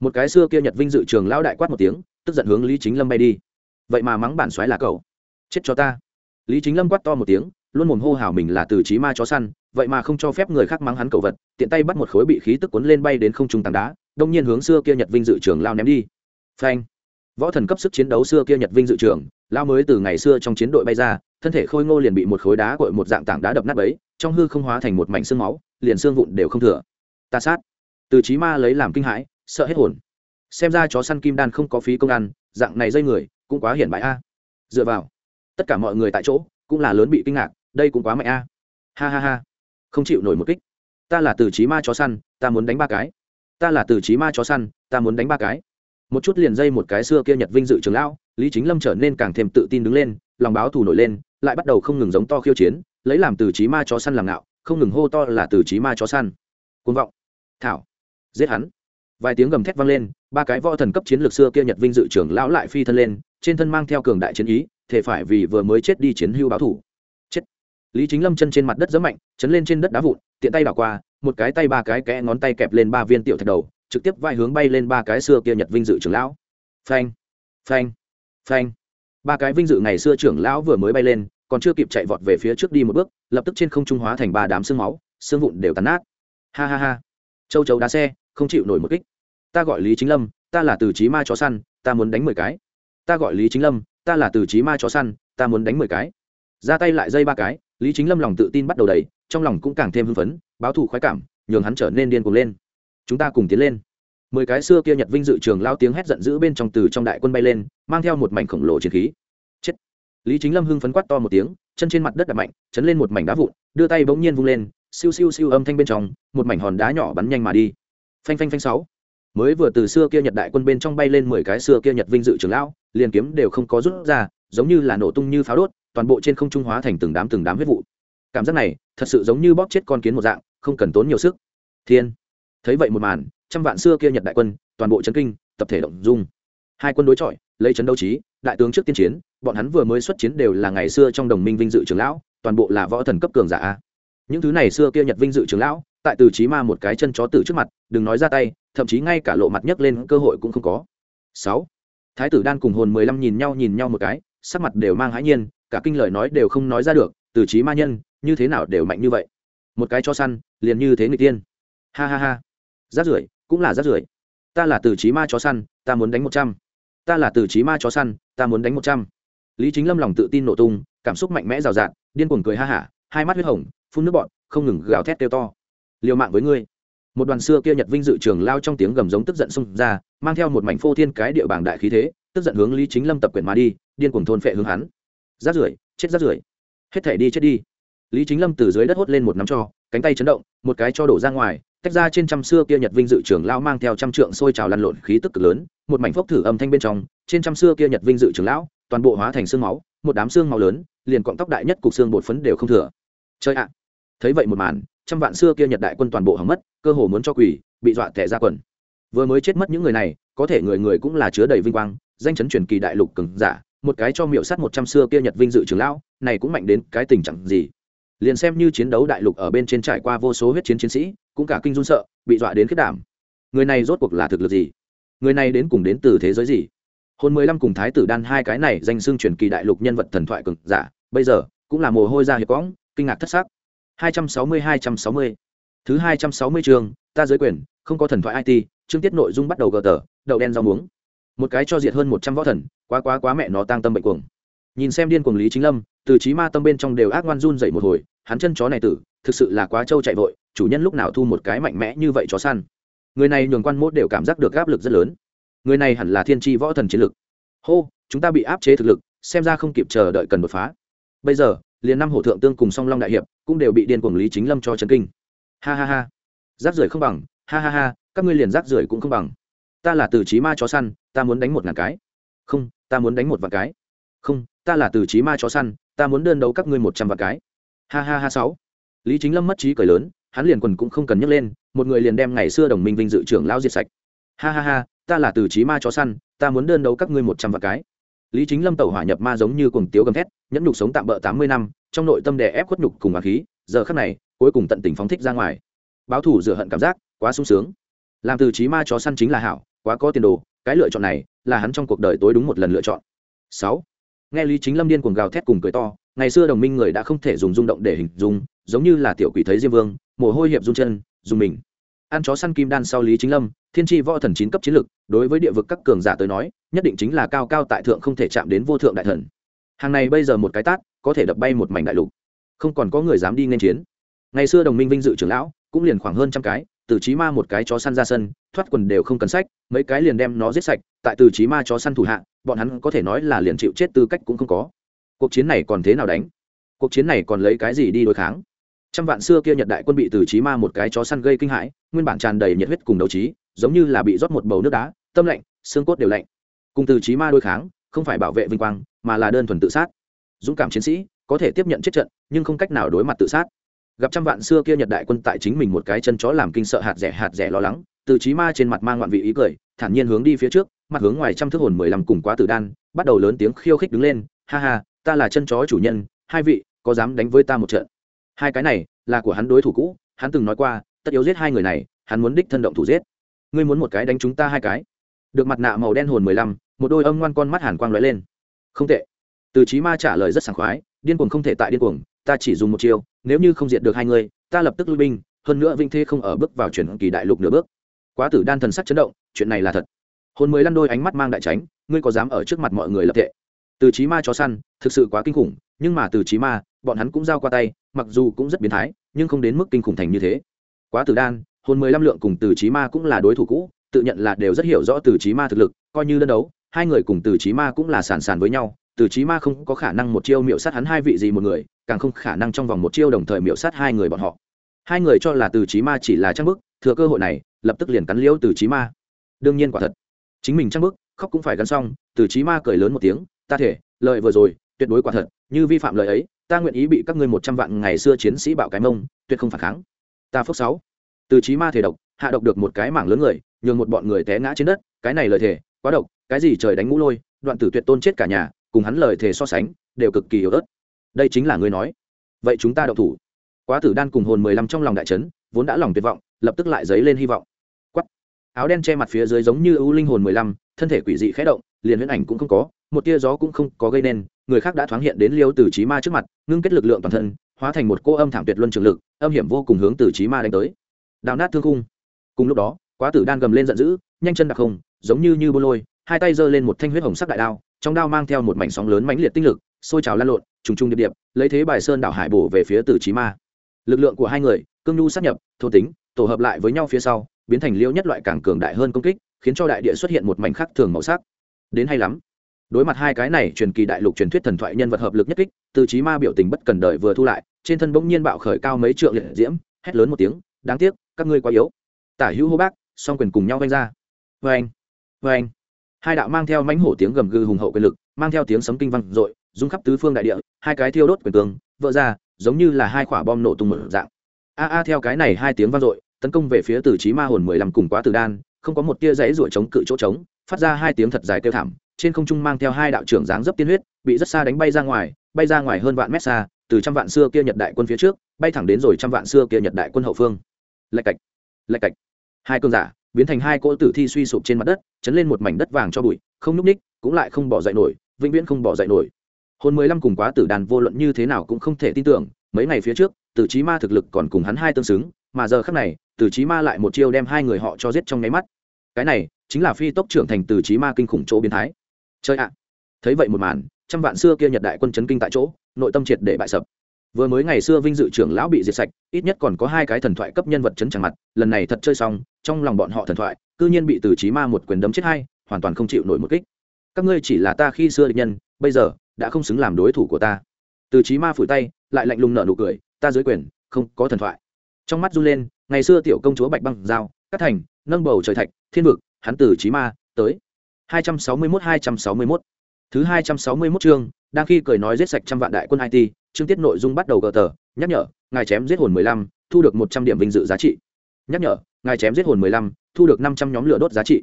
Một cái xưa kia nhật vinh dự trường lão đại quát một tiếng, tức giận hướng lý chính lâm bay đi. Vậy mà mắng bản xoáy là cậu. Chết cho ta. Lý chính lâm quát to một tiếng, luôn mồm hô hào mình là từ trí ma chó săn, vậy mà không cho phép người khác mắng hắn cầu vật, tiện tay bắt một khối bị khí tức cuốn lên bay đến không trung tảng đá, đông nhiên hướng xưa kia nhật vinh dự trường lao ném đi. Phanh. Võ thần cấp sức chiến đấu xưa kia nhật vinh dự trường, lao mới từ ngày xưa trong chiến đội bay ra thân thể khôi ngô liền bị một khối đá cội một dạng tảng đá đập nát ấy trong hư không hóa thành một mảnh xương máu, liền xương vụn đều không thừa. Ta sát. Từ trí ma lấy làm kinh hãi, sợ hết hồn. Xem ra chó săn kim đan không có phí công ăn, dạng này dây người, cũng quá hiển bại a. Dựa vào, tất cả mọi người tại chỗ, cũng là lớn bị kinh ngạc, đây cũng quá mạnh a. Ha ha ha. Không chịu nổi một kích. Ta là từ trí ma chó săn, ta muốn đánh ba cái. Ta là từ trí ma chó săn, ta muốn đánh ba cái. Một chút liền dây một cái xưa kia nhật vinh dự trường lão, lý chính lâm trở nên càng thêm tự tin đứng lên, lòng báo thù nổi lên lại bắt đầu không ngừng giống to khiêu chiến, lấy làm từ trí ma chó săn làm ngạo, không ngừng hô to là từ trí ma chó săn. Côn vọng. Thảo. Giết hắn. Vài tiếng gầm thét vang lên, ba cái võ thần cấp chiến lược xưa kia nhật vinh dự trưởng lão lại phi thân lên, trên thân mang theo cường đại chiến ý, thể phải vì vừa mới chết đi chiến hưu báo thủ. Chết. Lý chính lâm chân trên mặt đất rất mạnh, chấn lên trên đất đá vụn, tiện tay đảo qua, một cái tay ba cái kẽ ngón tay kẹp lên ba viên tiểu thạch đầu, trực tiếp vai hướng bay lên ba cái xưa kia nhật vinh dự trưởng lão. Phanh. Phanh. Phanh ba cái vinh dự ngày xưa trưởng lão vừa mới bay lên, còn chưa kịp chạy vọt về phía trước đi một bước, lập tức trên không trung hóa thành ba đám xương máu, xương vụn đều tàn nát. Ha ha ha. Châu chấu đá xe, không chịu nổi một kích. Ta gọi lý chính lâm, ta là từ trí ma chó săn, ta muốn đánh mười cái. Ta gọi lý chính lâm, ta là từ trí ma chó săn, ta muốn đánh mười cái. Ra tay lại dây ba cái, lý chính lâm lòng tự tin bắt đầu đầy trong lòng cũng càng thêm hưng phấn, báo thù khoái cảm, nhường hắn trở nên điên cuồng lên. Chúng ta cùng tiến lên mười cái xưa kia nhật vinh dự trường lao tiếng hét giận dữ bên trong từ trong đại quân bay lên, mang theo một mảnh khổng lồ chiến khí. Chết. Lý chính lâm hưng phấn quát to một tiếng, chân trên mặt đất đập mạnh, chấn lên một mảnh đá vụn, đưa tay bỗng nhiên vung lên, siêu siêu siêu âm thanh bên trong, một mảnh hòn đá nhỏ bắn nhanh mà đi. Phanh phanh phanh sáu. Mới vừa từ xưa kia nhật đại quân bên trong bay lên mười cái xưa kia nhật vinh dự trưởng lão liền kiếm đều không có rút ra, giống như là nổ tung như pháo đốt, toàn bộ trên không trung hóa thành từng đám từng đám huyết vụ. Cảm giác này, thật sự giống như bóp chết con kiến một dạng, không cần tốn nhiều sức. Thiên. Thấy vậy một màn trăm vạn xưa kia nhật đại quân, toàn bộ chấn kinh, tập thể động dung. Hai quân đối chọi, lấy chấn đấu trí, đại tướng trước tiên chiến, bọn hắn vừa mới xuất chiến đều là ngày xưa trong đồng minh vinh dự trưởng lão, toàn bộ là võ thần cấp cường giả những thứ này xưa kia nhật vinh dự trưởng lão, tại từ trí ma một cái chân chó tử trước mặt, đừng nói ra tay, thậm chí ngay cả lộ mặt nhấc lên cơ hội cũng không có. Sáu, thái tử đan cùng hồn mười lăm nhìn nhau nhìn nhau một cái, sắc mặt đều mang hãi nhiên, cả kinh lời nói đều không nói ra được, từ trí ma nhân, như thế nào đều mạnh như vậy. Một cái cho săn, liền như thế người tiên. Ha ha ha. Rát rưởi cũng là rất rưởi. Ta là từ trí ma chó săn, ta muốn đánh một trăm. Ta là từ trí ma chó săn, ta muốn đánh một trăm. Lý chính lâm lòng tự tin nổ tung, cảm xúc mạnh mẽ rào rạt, điên cuồng cười ha hả, hai mắt huyết hồng, phun nước bọn không ngừng gào thét kêu to. Liều mạng với ngươi. Một đoàn xưa kia nhật vinh dự trường lao trong tiếng gầm giống tức giận xung ra, mang theo một mảnh phô thiên cái địa bảng đại khí thế, tức giận hướng lý chính lâm tập quyền mà đi, điên cuồng thôn phệ hướng hắn. Rát rưởi, chết rát rưởi. Hết thể đi chết đi. Lý chính lâm từ dưới đất hốt lên một nắm cho cánh tay chấn động, một cái cho đổ ra ngoài tách ra trên trăm xưa kia nhật vinh dự trưởng lão mang theo trăm trượng sôi trào lăn lộn khí tức cực lớn, một mảnh phốc thử âm thanh bên trong, trên trăm xưa kia nhật vinh dự trưởng lão, toàn bộ hóa thành xương máu, một đám xương máu lớn, liền cọng tóc đại nhất cục xương bột phấn đều không thừa. Chơi ạ! Thấy vậy một màn, trăm vạn xưa kia nhật đại quân toàn bộ hỏng mất, cơ hồ muốn cho quỷ bị dọa tẻ ra quần. Vừa mới chết mất những người này, có thể người người cũng là chứa đầy vinh quang, danh chấn truyền kỳ đại lục cường giả, một cái cho miệu sát một trăm xưa kia nhật vinh dự trưởng lão, này cũng mạnh đến cái tình trạng gì? Liền xem như chiến đấu đại lục ở bên trên trải qua vô số huyết chiến chiến sĩ cũng cả kinh run sợ, bị dọa đến kết đảm. Người này rốt cuộc là thực lực gì? Người này đến cùng đến từ thế giới gì? Hôn mười lăm cùng thái tử đan hai cái này danh xưng truyền kỳ đại lục nhân vật thần thoại cực giả, bây giờ cũng là mồ hôi ra hiệp quõng kinh ngạc thất sắc. Hai trăm sáu mươi, hai trăm sáu mươi. Thứ hai trăm sáu mươi chương ta giới quyền, không có thần thoại it chương tiết nội dung bắt đầu gờ tờ, đậu đen rau muống. Một cái cho diệt hơn một trăm võ thần, quá quá quá mẹ nó tăng tâm bệnh cuồng. Nhìn xem điên cuồng lý chính lâm, từ trí ma tâm bên trong đều ác ngoan run dậy một hồi, hắn chân chó này tử, thực sự là quá trâu chạy vội chủ nhân lúc nào thu một cái mạnh mẽ như vậy chó săn? Người này nhường quan mốt đều cảm giác được áp lực rất lớn. Người này hẳn là thiên tri võ thần chiến lực. Hô, chúng ta bị áp chế thực lực, xem ra không kịp chờ đợi cần đột phá. Bây giờ, liền năm hổ thượng tương cùng song long đại hiệp, cũng đều bị điên cuồng lý chính lâm cho chấn kinh. Ha ha ha. Rác rưởi không bằng. Ha ha ha, các ngươi liền rác rưởi cũng không bằng. Ta là từ trí ma chó săn, ta muốn đánh một ngàn cái. Không, ta muốn đánh một vạn cái. Không, ta là từ trí ma chó săn, ta muốn đơn đấu các ngươi một trăm vạn cái. Ha ha ha sáu. Lý chính lâm mất trí cười lớn hắn liền quần cũng không cần nhấc lên, một người liền đem ngày xưa đồng minh vinh dự trưởng lão diệt sạch. Ha ha ha, ta là từ trí ma chó săn, ta muốn đơn đấu các ngươi một trăm vạn cái. Lý chính lâm tẩu hỏa nhập ma giống như cuồng tiếu gầm thét, nhẫn nhục sống tạm bỡ tám mươi năm, trong nội tâm đè ép khuất nhục cùng bà khí, giờ khắc này, cuối cùng tận tình phóng thích ra ngoài. Báo thủ rửa hận cảm giác, quá sung sướng. Làm từ trí ma chó săn chính là hảo, quá có tiền đồ, cái lựa chọn này, là hắn trong cuộc đời tối đúng một lần lựa chọn. Sáu. Nghe lý chính lâm điên cuồng gào thét cùng cười to, ngày xưa đồng minh người đã không thể dùng rung động để hình dung, giống như là tiểu quỷ thấy diêm vương mồ hôi hiệp run chân, dùng mình. Ăn chó săn kim đan sau lý chính lâm, thiên tri võ thần chín cấp chiến lực, đối với địa vực các cường giả tới nói, nhất định chính là cao cao tại thượng không thể chạm đến vô thượng đại thần. Hàng này bây giờ một cái tát, có thể đập bay một mảnh đại lục. Không còn có người dám đi nên chiến. Ngày xưa đồng minh vinh dự trưởng lão, cũng liền khoảng hơn trăm cái, từ trí ma một cái chó săn ra sân, thoát quần đều không cần sách, mấy cái liền đem nó giết sạch, tại từ trí ma chó săn thủ hạ, bọn hắn có thể nói là liền chịu chết tư cách cũng không có. Cuộc chiến này còn thế nào đánh? Cuộc chiến này còn lấy cái gì đi đối kháng? Trăm vạn xưa kia nhật đại quân bị từ trí ma một cái chó săn gây kinh hãi, nguyên bản tràn đầy nhiệt huyết cùng đấu trí, giống như là bị rót một bầu nước đá, tâm lạnh, xương cốt đều lạnh. Cùng từ trí ma đối kháng, không phải bảo vệ vinh quang, mà là đơn thuần tự sát. Dũng cảm chiến sĩ, có thể tiếp nhận chết trận, nhưng không cách nào đối mặt tự sát. Gặp trăm vạn xưa kia nhật đại quân tại chính mình một cái chân chó làm kinh sợ hạt rẻ hạt rẻ lo lắng, từ trí ma trên mặt mang ngoạn vị ý cười, thản nhiên hướng đi phía trước, mặt hướng ngoài trăm thước hồn mười lăm cùng quá tử đan, bắt đầu lớn tiếng khiêu khích đứng lên, ha ha, ta là chân chó chủ nhân, hai vị, có dám đánh với ta một trận? Hai cái này là của hắn đối thủ cũ, hắn từng nói qua, tất yếu giết hai người này, hắn muốn đích thân động thủ giết. Ngươi muốn một cái đánh chúng ta hai cái. Được mặt nạ màu đen hồn mười lăm, một đôi âm ngoan con mắt hàn quang lóe lên. Không tệ. Từ trí ma trả lời rất sảng khoái, điên cuồng không thể tại điên cuồng, ta chỉ dùng một chiêu, nếu như không diệt được hai người, ta lập tức lui binh, hơn nữa vinh thê không ở bước vào chuyển kỳ đại lục nửa bước. Quá tử đan thần sắc chấn động, chuyện này là thật. Hồn mười lăm đôi ánh mắt mang đại tránh, ngươi có dám ở trước mặt mọi người lập tệ? Từ trí ma cho săn, thực sự quá kinh khủng, nhưng mà từ trí ma, bọn hắn cũng giao qua tay, mặc dù cũng rất biến thái, nhưng không đến mức kinh khủng thành như thế. Quá tử đan, hồn mười lăm lượng cùng từ trí ma cũng là đối thủ cũ, tự nhận là đều rất hiểu rõ từ trí ma thực lực, coi như đơn đấu, hai người cùng từ trí ma cũng là sàn sàn với nhau, từ trí ma không có khả năng một chiêu miệu sát hắn hai vị gì một người, càng không khả năng trong vòng một chiêu đồng thời miệu sát hai người bọn họ. Hai người cho là từ trí ma chỉ là trang bức, thừa cơ hội này, lập tức liền cắn liễu từ trí ma. Đương nhiên quả thật. Chính mình trang bức, khóc cũng phải gắn xong, từ trí ma cười lớn một tiếng ta thể lợi vừa rồi, tuyệt đối quả thật, như vi phạm lời ấy, ta nguyện ý bị các ngươi một trăm vạn ngày xưa chiến sĩ bạo cái mông, tuyệt không phản kháng. Ta phước sáu. Từ trí ma thể độc, hạ độc được một cái mảng lớn người, nhường một bọn người té ngã trên đất, cái này lời thể quá độc, cái gì trời đánh ngũ lôi, đoạn tử tuyệt tôn chết cả nhà, cùng hắn lời thể so sánh, đều cực kỳ yếu ớt. Đây chính là ngươi nói. Vậy chúng ta đậu thủ. Quá tử đan cùng hồn mười lăm trong lòng đại trấn vốn đã lòng tuyệt vọng, lập tức lại dấy lên hy vọng. Quắt áo đen che mặt phía dưới giống như ưu linh hồn mười lăm, thân thể quỷ dị khẽ động liền huyễn ảnh cũng không có, một tia gió cũng không có gây nên, người khác đã thoáng hiện đến liêu từ trí ma trước mặt, ngưng kết lực lượng toàn thân, hóa thành một cô âm thảm tuyệt luân trường lực, âm hiểm vô cùng hướng từ trí ma đánh tới. Đào nát thương khung. Cùng lúc đó, quá tử đan gầm lên giận dữ, nhanh chân đặc không, giống như như bô lôi, hai tay giơ lên một thanh huyết hồng sắc đại đao, trong đao mang theo một mảnh sóng lớn mãnh liệt tinh lực, sôi trào lan lộn, trùng trùng điệp điệp, lấy thế bài sơn đảo hải bổ về phía tử trí ma. Lực lượng của hai người, cương nhu sát nhập, thô tính, tổ hợp lại với nhau phía sau, biến thành liêu nhất loại càng cường đại hơn công kích, khiến cho đại địa xuất hiện một mảnh khắc thường màu sắc đến hay lắm. Đối mặt hai cái này truyền kỳ đại lục truyền thuyết thần thoại nhân vật hợp lực nhất kích, từ trí ma biểu tình bất cần đợi vừa thu lại, trên thân bỗng nhiên bạo khởi cao mấy trượng liệt diễm, hét lớn một tiếng, đáng tiếc, các ngươi quá yếu. Tả hữu hô bác, song quyền cùng nhau vanh ra. Vê anh vê anh hai đạo mang theo mãnh hổ tiếng gầm gừ hùng hậu quyền lực, mang theo tiếng sấm kinh văng dội, rung khắp tứ phương đại địa, hai cái thiêu đốt quyền tường vỡ ra, giống như là hai quả bom nổ tung mở dạng. A a, theo cái này hai tiếng vang dội, tấn công về phía từ trí ma hồn mười lăm cùng quá tử đan không có một tia giấy ruổi chống cự chỗ trống, phát ra hai tiếng thật dài kêu thảm, trên không trung mang theo hai đạo trưởng dáng dấp tiên huyết, bị rất xa đánh bay ra ngoài, bay ra ngoài hơn vạn mét xa, từ trăm vạn xưa kia nhật đại quân phía trước, bay thẳng đến rồi trăm vạn xưa kia nhật đại quân hậu phương. Lạch cạch lạch cạch. Hai cơn giả, biến thành hai cỗ tử thi suy sụp trên mặt đất, chấn lên một mảnh đất vàng cho bụi, không nhúc ních cũng lại không bỏ dậy nổi, vĩnh viễn không bỏ dậy nổi. Hồn mười lăm cùng quá tử đàn vô luận như thế nào cũng không thể tin tưởng, mấy ngày phía trước, tử trí ma thực lực còn cùng hắn hai tương xứng, mà giờ khắc này tử trí ma lại một chiêu đem hai người họ cho giết trong nháy mắt. Cái này chính là phi tốc trưởng thành tử trí ma kinh khủng chỗ biến thái. Chơi ạ. Thấy vậy một màn, trăm vạn xưa kia nhật đại quân chấn kinh tại chỗ, nội tâm triệt để bại sập. Vừa mới ngày xưa vinh dự trưởng lão bị diệt sạch, ít nhất còn có hai cái thần thoại cấp nhân vật chấn chẳng mặt, lần này thật chơi xong, trong lòng bọn họ thần thoại, cư nhiên bị từ trí ma một quyền đấm chết hai hoàn toàn không chịu nổi một kích. Các ngươi chỉ là ta khi xưa địch nhân, bây giờ đã không xứng làm đối thủ của ta. Từ trí ma phủi tay, lại lạnh lùng nở nụ cười, ta dưới quyền, không có thần thoại. Trong mắt run lên ngày xưa tiểu công chúa bạch băng giao cắt thành nâng bầu trời thạch thiên vực hắn từ trí ma tới. 261-261 thứ 261 chương đang khi cười nói giết sạch trăm vạn đại quân it chương tiết nội dung bắt đầu gờ tờ nhắc nhở ngài chém giết hồn 15, thu được 100 điểm vinh dự giá trị. Nhắc nhở ngài chém giết hồn 15, thu được 500 nhóm lửa đốt giá trị.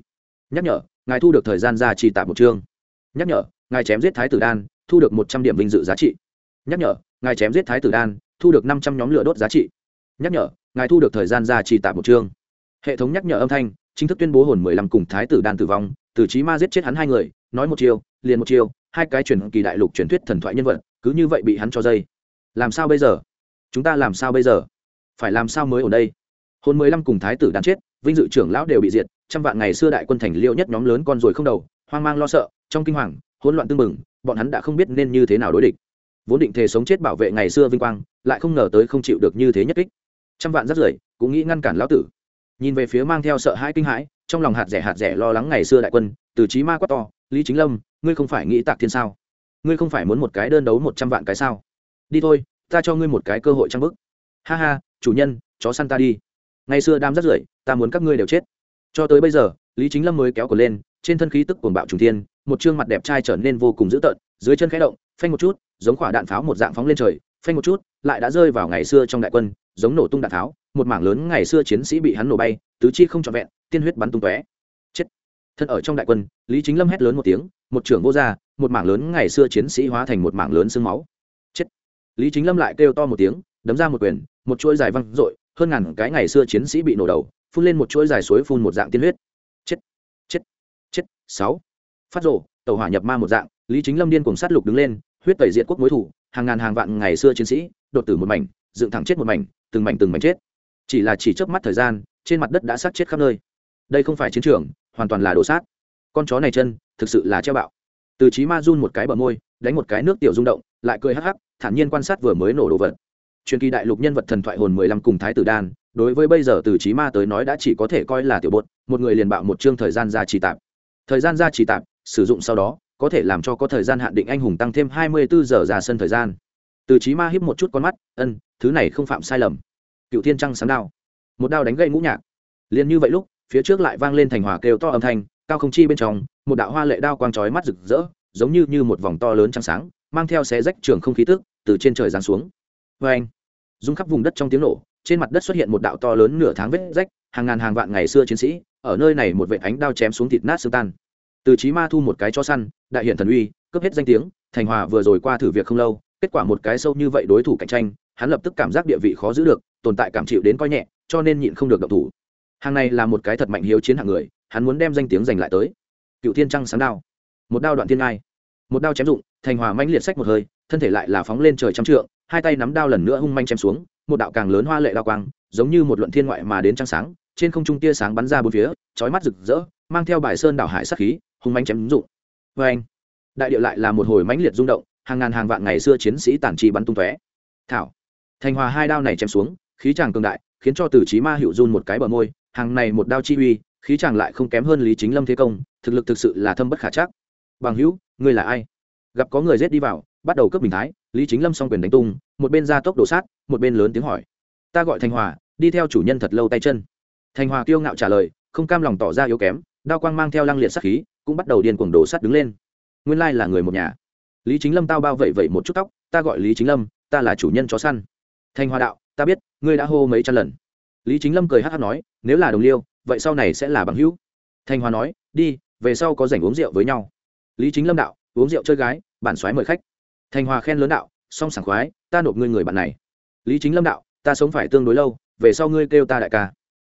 Nhắc nhở ngài thu được thời gian gia trì tạm một chương. Nhắc nhở ngài chém giết thái tử đan thu được 100 điểm vinh dự giá trị. Nhắc nhở ngài chém giết thái tử đan thu được 500 nhóm lửa đốt giá trị. Nhắc nhở ngài thu được thời gian ra trì tạm một chương. Hệ thống nhắc nhở âm thanh, chính thức tuyên bố hồn 15 cùng thái tử đan tử vong, từ chí ma giết chết hắn hai người, nói một chiều, liền một chiều, hai cái truyền kỳ đại lục truyền thuyết thần thoại nhân vật, cứ như vậy bị hắn cho dây. Làm sao bây giờ? Chúng ta làm sao bây giờ? Phải làm sao mới ở đây? Hồn mười lăm cùng thái tử đàn chết, vinh dự trưởng lão đều bị diệt, trăm vạn ngày xưa đại quân thành liêu nhất nhóm lớn con rồi không đầu, hoang mang lo sợ, trong kinh hoàng, hỗn loạn tương mừng bọn hắn đã không biết nên như thế nào đối địch. Vốn định thể sống chết bảo vệ ngày xưa vinh quang, lại không ngờ tới không chịu được như thế nhất kích trăm vạn rất rưởi, cũng nghĩ ngăn cản lão tử. Nhìn về phía mang theo sợ hãi kinh hãi, trong lòng hạt rẻ hạt rẻ lo lắng ngày xưa đại quân, từ trí ma quát to, lý chính lâm, ngươi không phải nghĩ tạc thiên sao? Ngươi không phải muốn một cái đơn đấu một trăm vạn cái sao? Đi thôi, ta cho ngươi một cái cơ hội trang bức ha ha, chủ nhân, chó săn ta đi. Ngày xưa đam rất rưởi, ta muốn các ngươi đều chết. Cho tới bây giờ, lý chính lâm mới kéo cờ lên, trên thân khí tức cuồng bạo trùng thiên, một chương mặt đẹp trai trở nên vô cùng dữ tợn, dưới chân khẽ động, phanh một chút, giống quả đạn pháo một dạng phóng lên trời, phanh một chút, lại đã rơi vào ngày xưa trong đại quân giống nổ tung đạn tháo, một mảng lớn ngày xưa chiến sĩ bị hắn nổ bay, tứ chi không trọn vẹn, tiên huyết bắn tung tóe. Chết. Thân ở trong đại quân, lý chính lâm hét lớn một tiếng, một trưởng vô gia, một mảng lớn ngày xưa chiến sĩ hóa thành một mảng lớn sương máu. Chết. Lý chính lâm lại kêu to một tiếng, đấm ra một quyền, một chuỗi dài văng r hơn ngàn cái ngày xưa chiến sĩ bị nổ đầu, phun lên một chuỗi dài suối phun một dạng tiên huyết. Chết. Chết. Chết. Sáu. Phát rộ tàu hỏa nhập ma một dạng, lý chính lâm điên cùng sát lục đứng lên, huyết tẩy diện quốc mối thủ, hàng ngàn hàng vạn ngày xưa chiến sĩ, đột tử một mảnh dựng thẳng chết một mảnh, từng mảnh từng mảnh chết. Chỉ là chỉ chớp mắt thời gian, trên mặt đất đã sát chết khắp nơi. Đây không phải chiến trường, hoàn toàn là đổ sát. Con chó này chân, thực sự là treo bạo. Từ trí ma run một cái bờ môi, đánh một cái nước tiểu rung động, lại cười hắc hắc, thản nhiên quan sát vừa mới nổ đồ vật. Truyền kỳ đại lục nhân vật thần thoại hồn mười lăm cùng thái tử đan, đối với bây giờ từ trí ma tới nói đã chỉ có thể coi là tiểu bột, một người liền bạo một chương thời gian ra trì tạp thời gian ra trì tạp sử dụng sau đó, có thể làm cho có thời gian hạn định anh hùng tăng thêm hai mươi bốn giờ ra sân thời gian từ trí ma híp một chút con mắt, ân, thứ này không phạm sai lầm. Cựu thiên trăng sáng đao. Một đao đánh gây ngũ nhạc. Liền như vậy lúc, phía trước lại vang lên thành hòa kêu to âm thanh, cao không chi bên trong, một đạo hoa lệ đao quang chói mắt rực rỡ, giống như như một vòng to lớn trăng sáng, mang theo xé rách trường không khí tức, từ trên trời giáng xuống. Vê anh, rung khắp vùng đất trong tiếng nổ, trên mặt đất xuất hiện một đạo to lớn nửa tháng vết rách, hàng ngàn hàng vạn ngày xưa chiến sĩ, ở nơi này một vệ ánh đao chém xuống thịt nát xương tan. Từ chí ma thu một cái cho săn, đại hiện thần uy, cướp hết danh tiếng, thành hòa vừa rồi qua thử việc không lâu kết quả một cái sâu như vậy đối thủ cạnh tranh, hắn lập tức cảm giác địa vị khó giữ được, tồn tại cảm chịu đến coi nhẹ, cho nên nhịn không được động thủ. Hàng này là một cái thật mạnh hiếu chiến hạng người, hắn muốn đem danh tiếng giành lại tới. Cựu thiên trăng sáng đao. Một đao đoạn thiên ngai. Một đao chém dụng, thành hòa manh liệt sách một hơi, thân thể lại là phóng lên trời trăm trượng, hai tay nắm đao lần nữa hung manh chém xuống, một đạo càng lớn hoa lệ đao quang, giống như một luận thiên ngoại mà đến trăng sáng, trên không trung tia sáng bắn ra bốn phía, chói mắt rực rỡ, mang theo bài sơn đảo hải sắc khí, hung manh chém dụng. Vê anh đại điệu lại là một hồi mãnh liệt rung động hàng ngàn hàng vạn ngày xưa chiến sĩ tản trì bắn tung tóe. Thảo. Thành hòa hai đao này chém xuống, khí chàng cường đại, khiến cho từ trí ma hiệu run một cái bờ môi, hàng này một đao chi uy, khí chàng lại không kém hơn lý chính lâm thế công, thực lực thực sự là thâm bất khả chắc. Bằng hữu, ngươi là ai? Gặp có người rết đi vào, bắt đầu cướp bình thái, lý chính lâm song quyền đánh tung, một bên ra tốc độ sát, một bên lớn tiếng hỏi. Ta gọi thành hòa, đi theo chủ nhân thật lâu tay chân. Thành hòa kiêu ngạo trả lời, không cam lòng tỏ ra yếu kém, đao quang mang theo lăng liệt sát khí, cũng bắt đầu điên cuồng đổ sát đứng lên. Nguyên lai là người một nhà lý chính lâm tao bao vẩy vẩy một chút tóc, ta gọi lý chính lâm, ta là chủ nhân chó săn. Thanh Hoa đạo, ta biết, ngươi đã hô mấy trăm lần. Lý chính lâm cười hát hát nói, nếu là đồng liêu, vậy sau này sẽ là bằng hữu. Thanh Hoa nói, đi, về sau có rảnh uống rượu với nhau. Lý chính lâm đạo, uống rượu chơi gái bản xoáy mời khách. Thanh Hoa khen lớn đạo, song sảng khoái, ta nộp ngươi người bạn này. Lý chính lâm đạo, ta sống phải tương đối lâu, về sau ngươi kêu ta đại ca.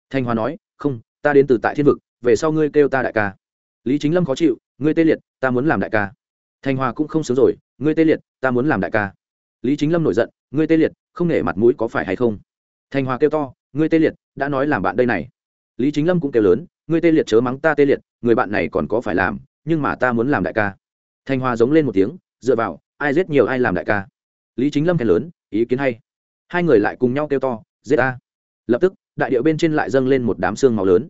Thanh Hoa nói, không, ta đến từ tại thiên vực, về sau ngươi kêu ta đại ca. Lý chính lâm khó chịu, ngươi tê liệt, ta muốn làm đại ca thanh hòa cũng không sướng rồi, ngươi tê liệt, ta muốn làm đại ca. Lý chính lâm nổi giận, ngươi tê liệt, không nể mặt mũi có phải hay không? Thanh hòa kêu to, ngươi tê liệt, đã nói làm bạn đây này. Lý chính lâm cũng kêu lớn, ngươi tê liệt chớ mắng ta tê liệt, người bạn này còn có phải làm, nhưng mà ta muốn làm đại ca. Thanh hoa giống lên một tiếng, dựa vào, ai giết nhiều ai làm đại ca. Lý chính lâm khen lớn, ý kiến hay. Hai người lại cùng nhau kêu to, giết ta. Lập tức, đại điệu bên trên lại dâng lên một đám xương màu lớn.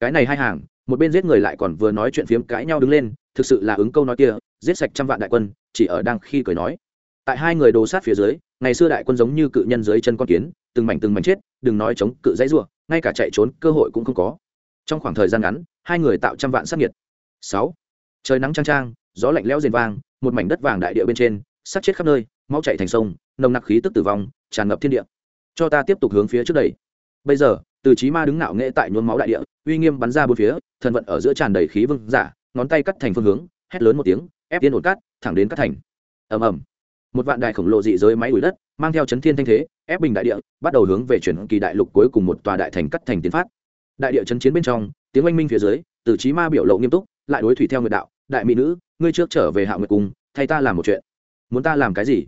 Cái này hai hàng, một bên giết người lại còn vừa nói chuyện phiếm cãi nhau đứng lên thực sự là ứng câu nói kia, giết sạch trăm vạn đại quân, chỉ ở đang khi cười nói. Tại hai người đồ sát phía dưới, ngày xưa đại quân giống như cự nhân dưới chân con kiến, từng mảnh từng mảnh chết, đừng nói chống cự dãy ruộng ngay cả chạy trốn cơ hội cũng không có. Trong khoảng thời gian ngắn, hai người tạo trăm vạn sát nhiệt sáu, trời nắng trang trang gió lạnh lẽo rền vang, một mảnh đất vàng đại địa bên trên, sát chết khắp nơi, máu chảy thành sông, nồng nặc khí tức tử vong, tràn ngập thiên địa. Cho ta tiếp tục hướng phía trước đây. Bây giờ, từ chí ma đứng ngạo nghệ tại nhuốm máu đại địa, uy nghiêm bắn ra bốn phía, thần vận ở giữa tràn đầy khí vương giả ngón tay cắt thành phương hướng, hét lớn một tiếng, ép tiến ổn cắt, thẳng đến cắt thành. Ầm ầm. Một vạn đại khổng lồ dị giới máy đuổi đất, mang theo chấn thiên thanh thế, ép bình đại địa, bắt đầu hướng về chuyển kỳ đại lục cuối cùng một tòa đại thành cắt thành tiến phát. Đại địa chấn chiến bên trong, tiếng oanh minh phía dưới, từ trí ma biểu lộ nghiêm túc, lại đối thủy theo nguyệt đạo, đại mỹ nữ, ngươi trước trở về hạ nguyệt cung, thay ta làm một chuyện. Muốn ta làm cái gì?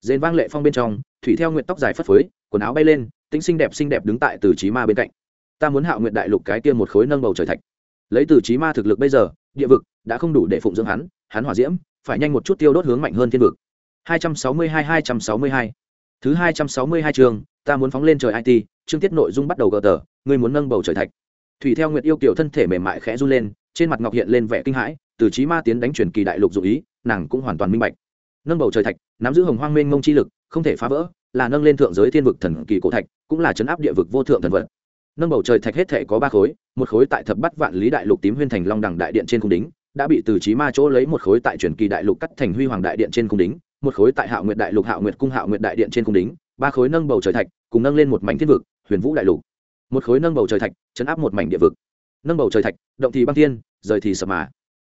Dền vang lệ phong bên trong, thủy theo nguyệt tóc dài phất phới, quần áo bay lên, tính xinh đẹp xinh đẹp đứng tại từ trí ma bên cạnh. Ta muốn hạ nguyệt đại lục cái tiên một khối nâng bầu trời thạch. Lấy từ trí ma thực lực bây giờ địa vực đã không đủ để phụng dưỡng hắn hắn hỏa diễm phải nhanh một chút tiêu đốt hướng mạnh hơn thiên vực 262 262 Thứ 262 trường ta muốn phóng lên trời IT, chương tiết nội dung bắt đầu gờ tờ, ngươi muốn nâng bầu trời thạch. Thủy theo Nguyệt yêu kiểu thân thể mềm mại khẽ run lên, trên mặt ngọc hiện lên vẻ kinh hãi, từ chí ma tiến đánh truyền kỳ đại lục dụ ý, nàng cũng hoàn toàn minh bạch. Nâng bầu trời thạch, nắm giữ hồng hoang mênh mông chi lực, không thể phá vỡ, là nâng lên thượng giới thiên vực thần kỳ cổ thạch, cũng là chấn áp địa vực vô thượng thần vật. Nâng bầu trời thạch hết thể có ba khối, một khối tại thập bát vạn lý đại lục tím huyên thành long đẳng đại điện trên cung đính, đã bị từ trí ma chỗ lấy một khối tại truyền kỳ đại lục cắt thành huy hoàng đại điện trên cung đính, một khối tại hạo nguyệt đại lục hạo nguyệt cung hạo nguyệt đại điện trên cung đính ba khối nâng bầu trời thạch cùng nâng lên một mảnh thiên vực huyền vũ đại lục. Một khối nâng bầu trời thạch chấn áp một mảnh địa vực. Nâng bầu trời thạch động thì băng thiên rời thì sập mà.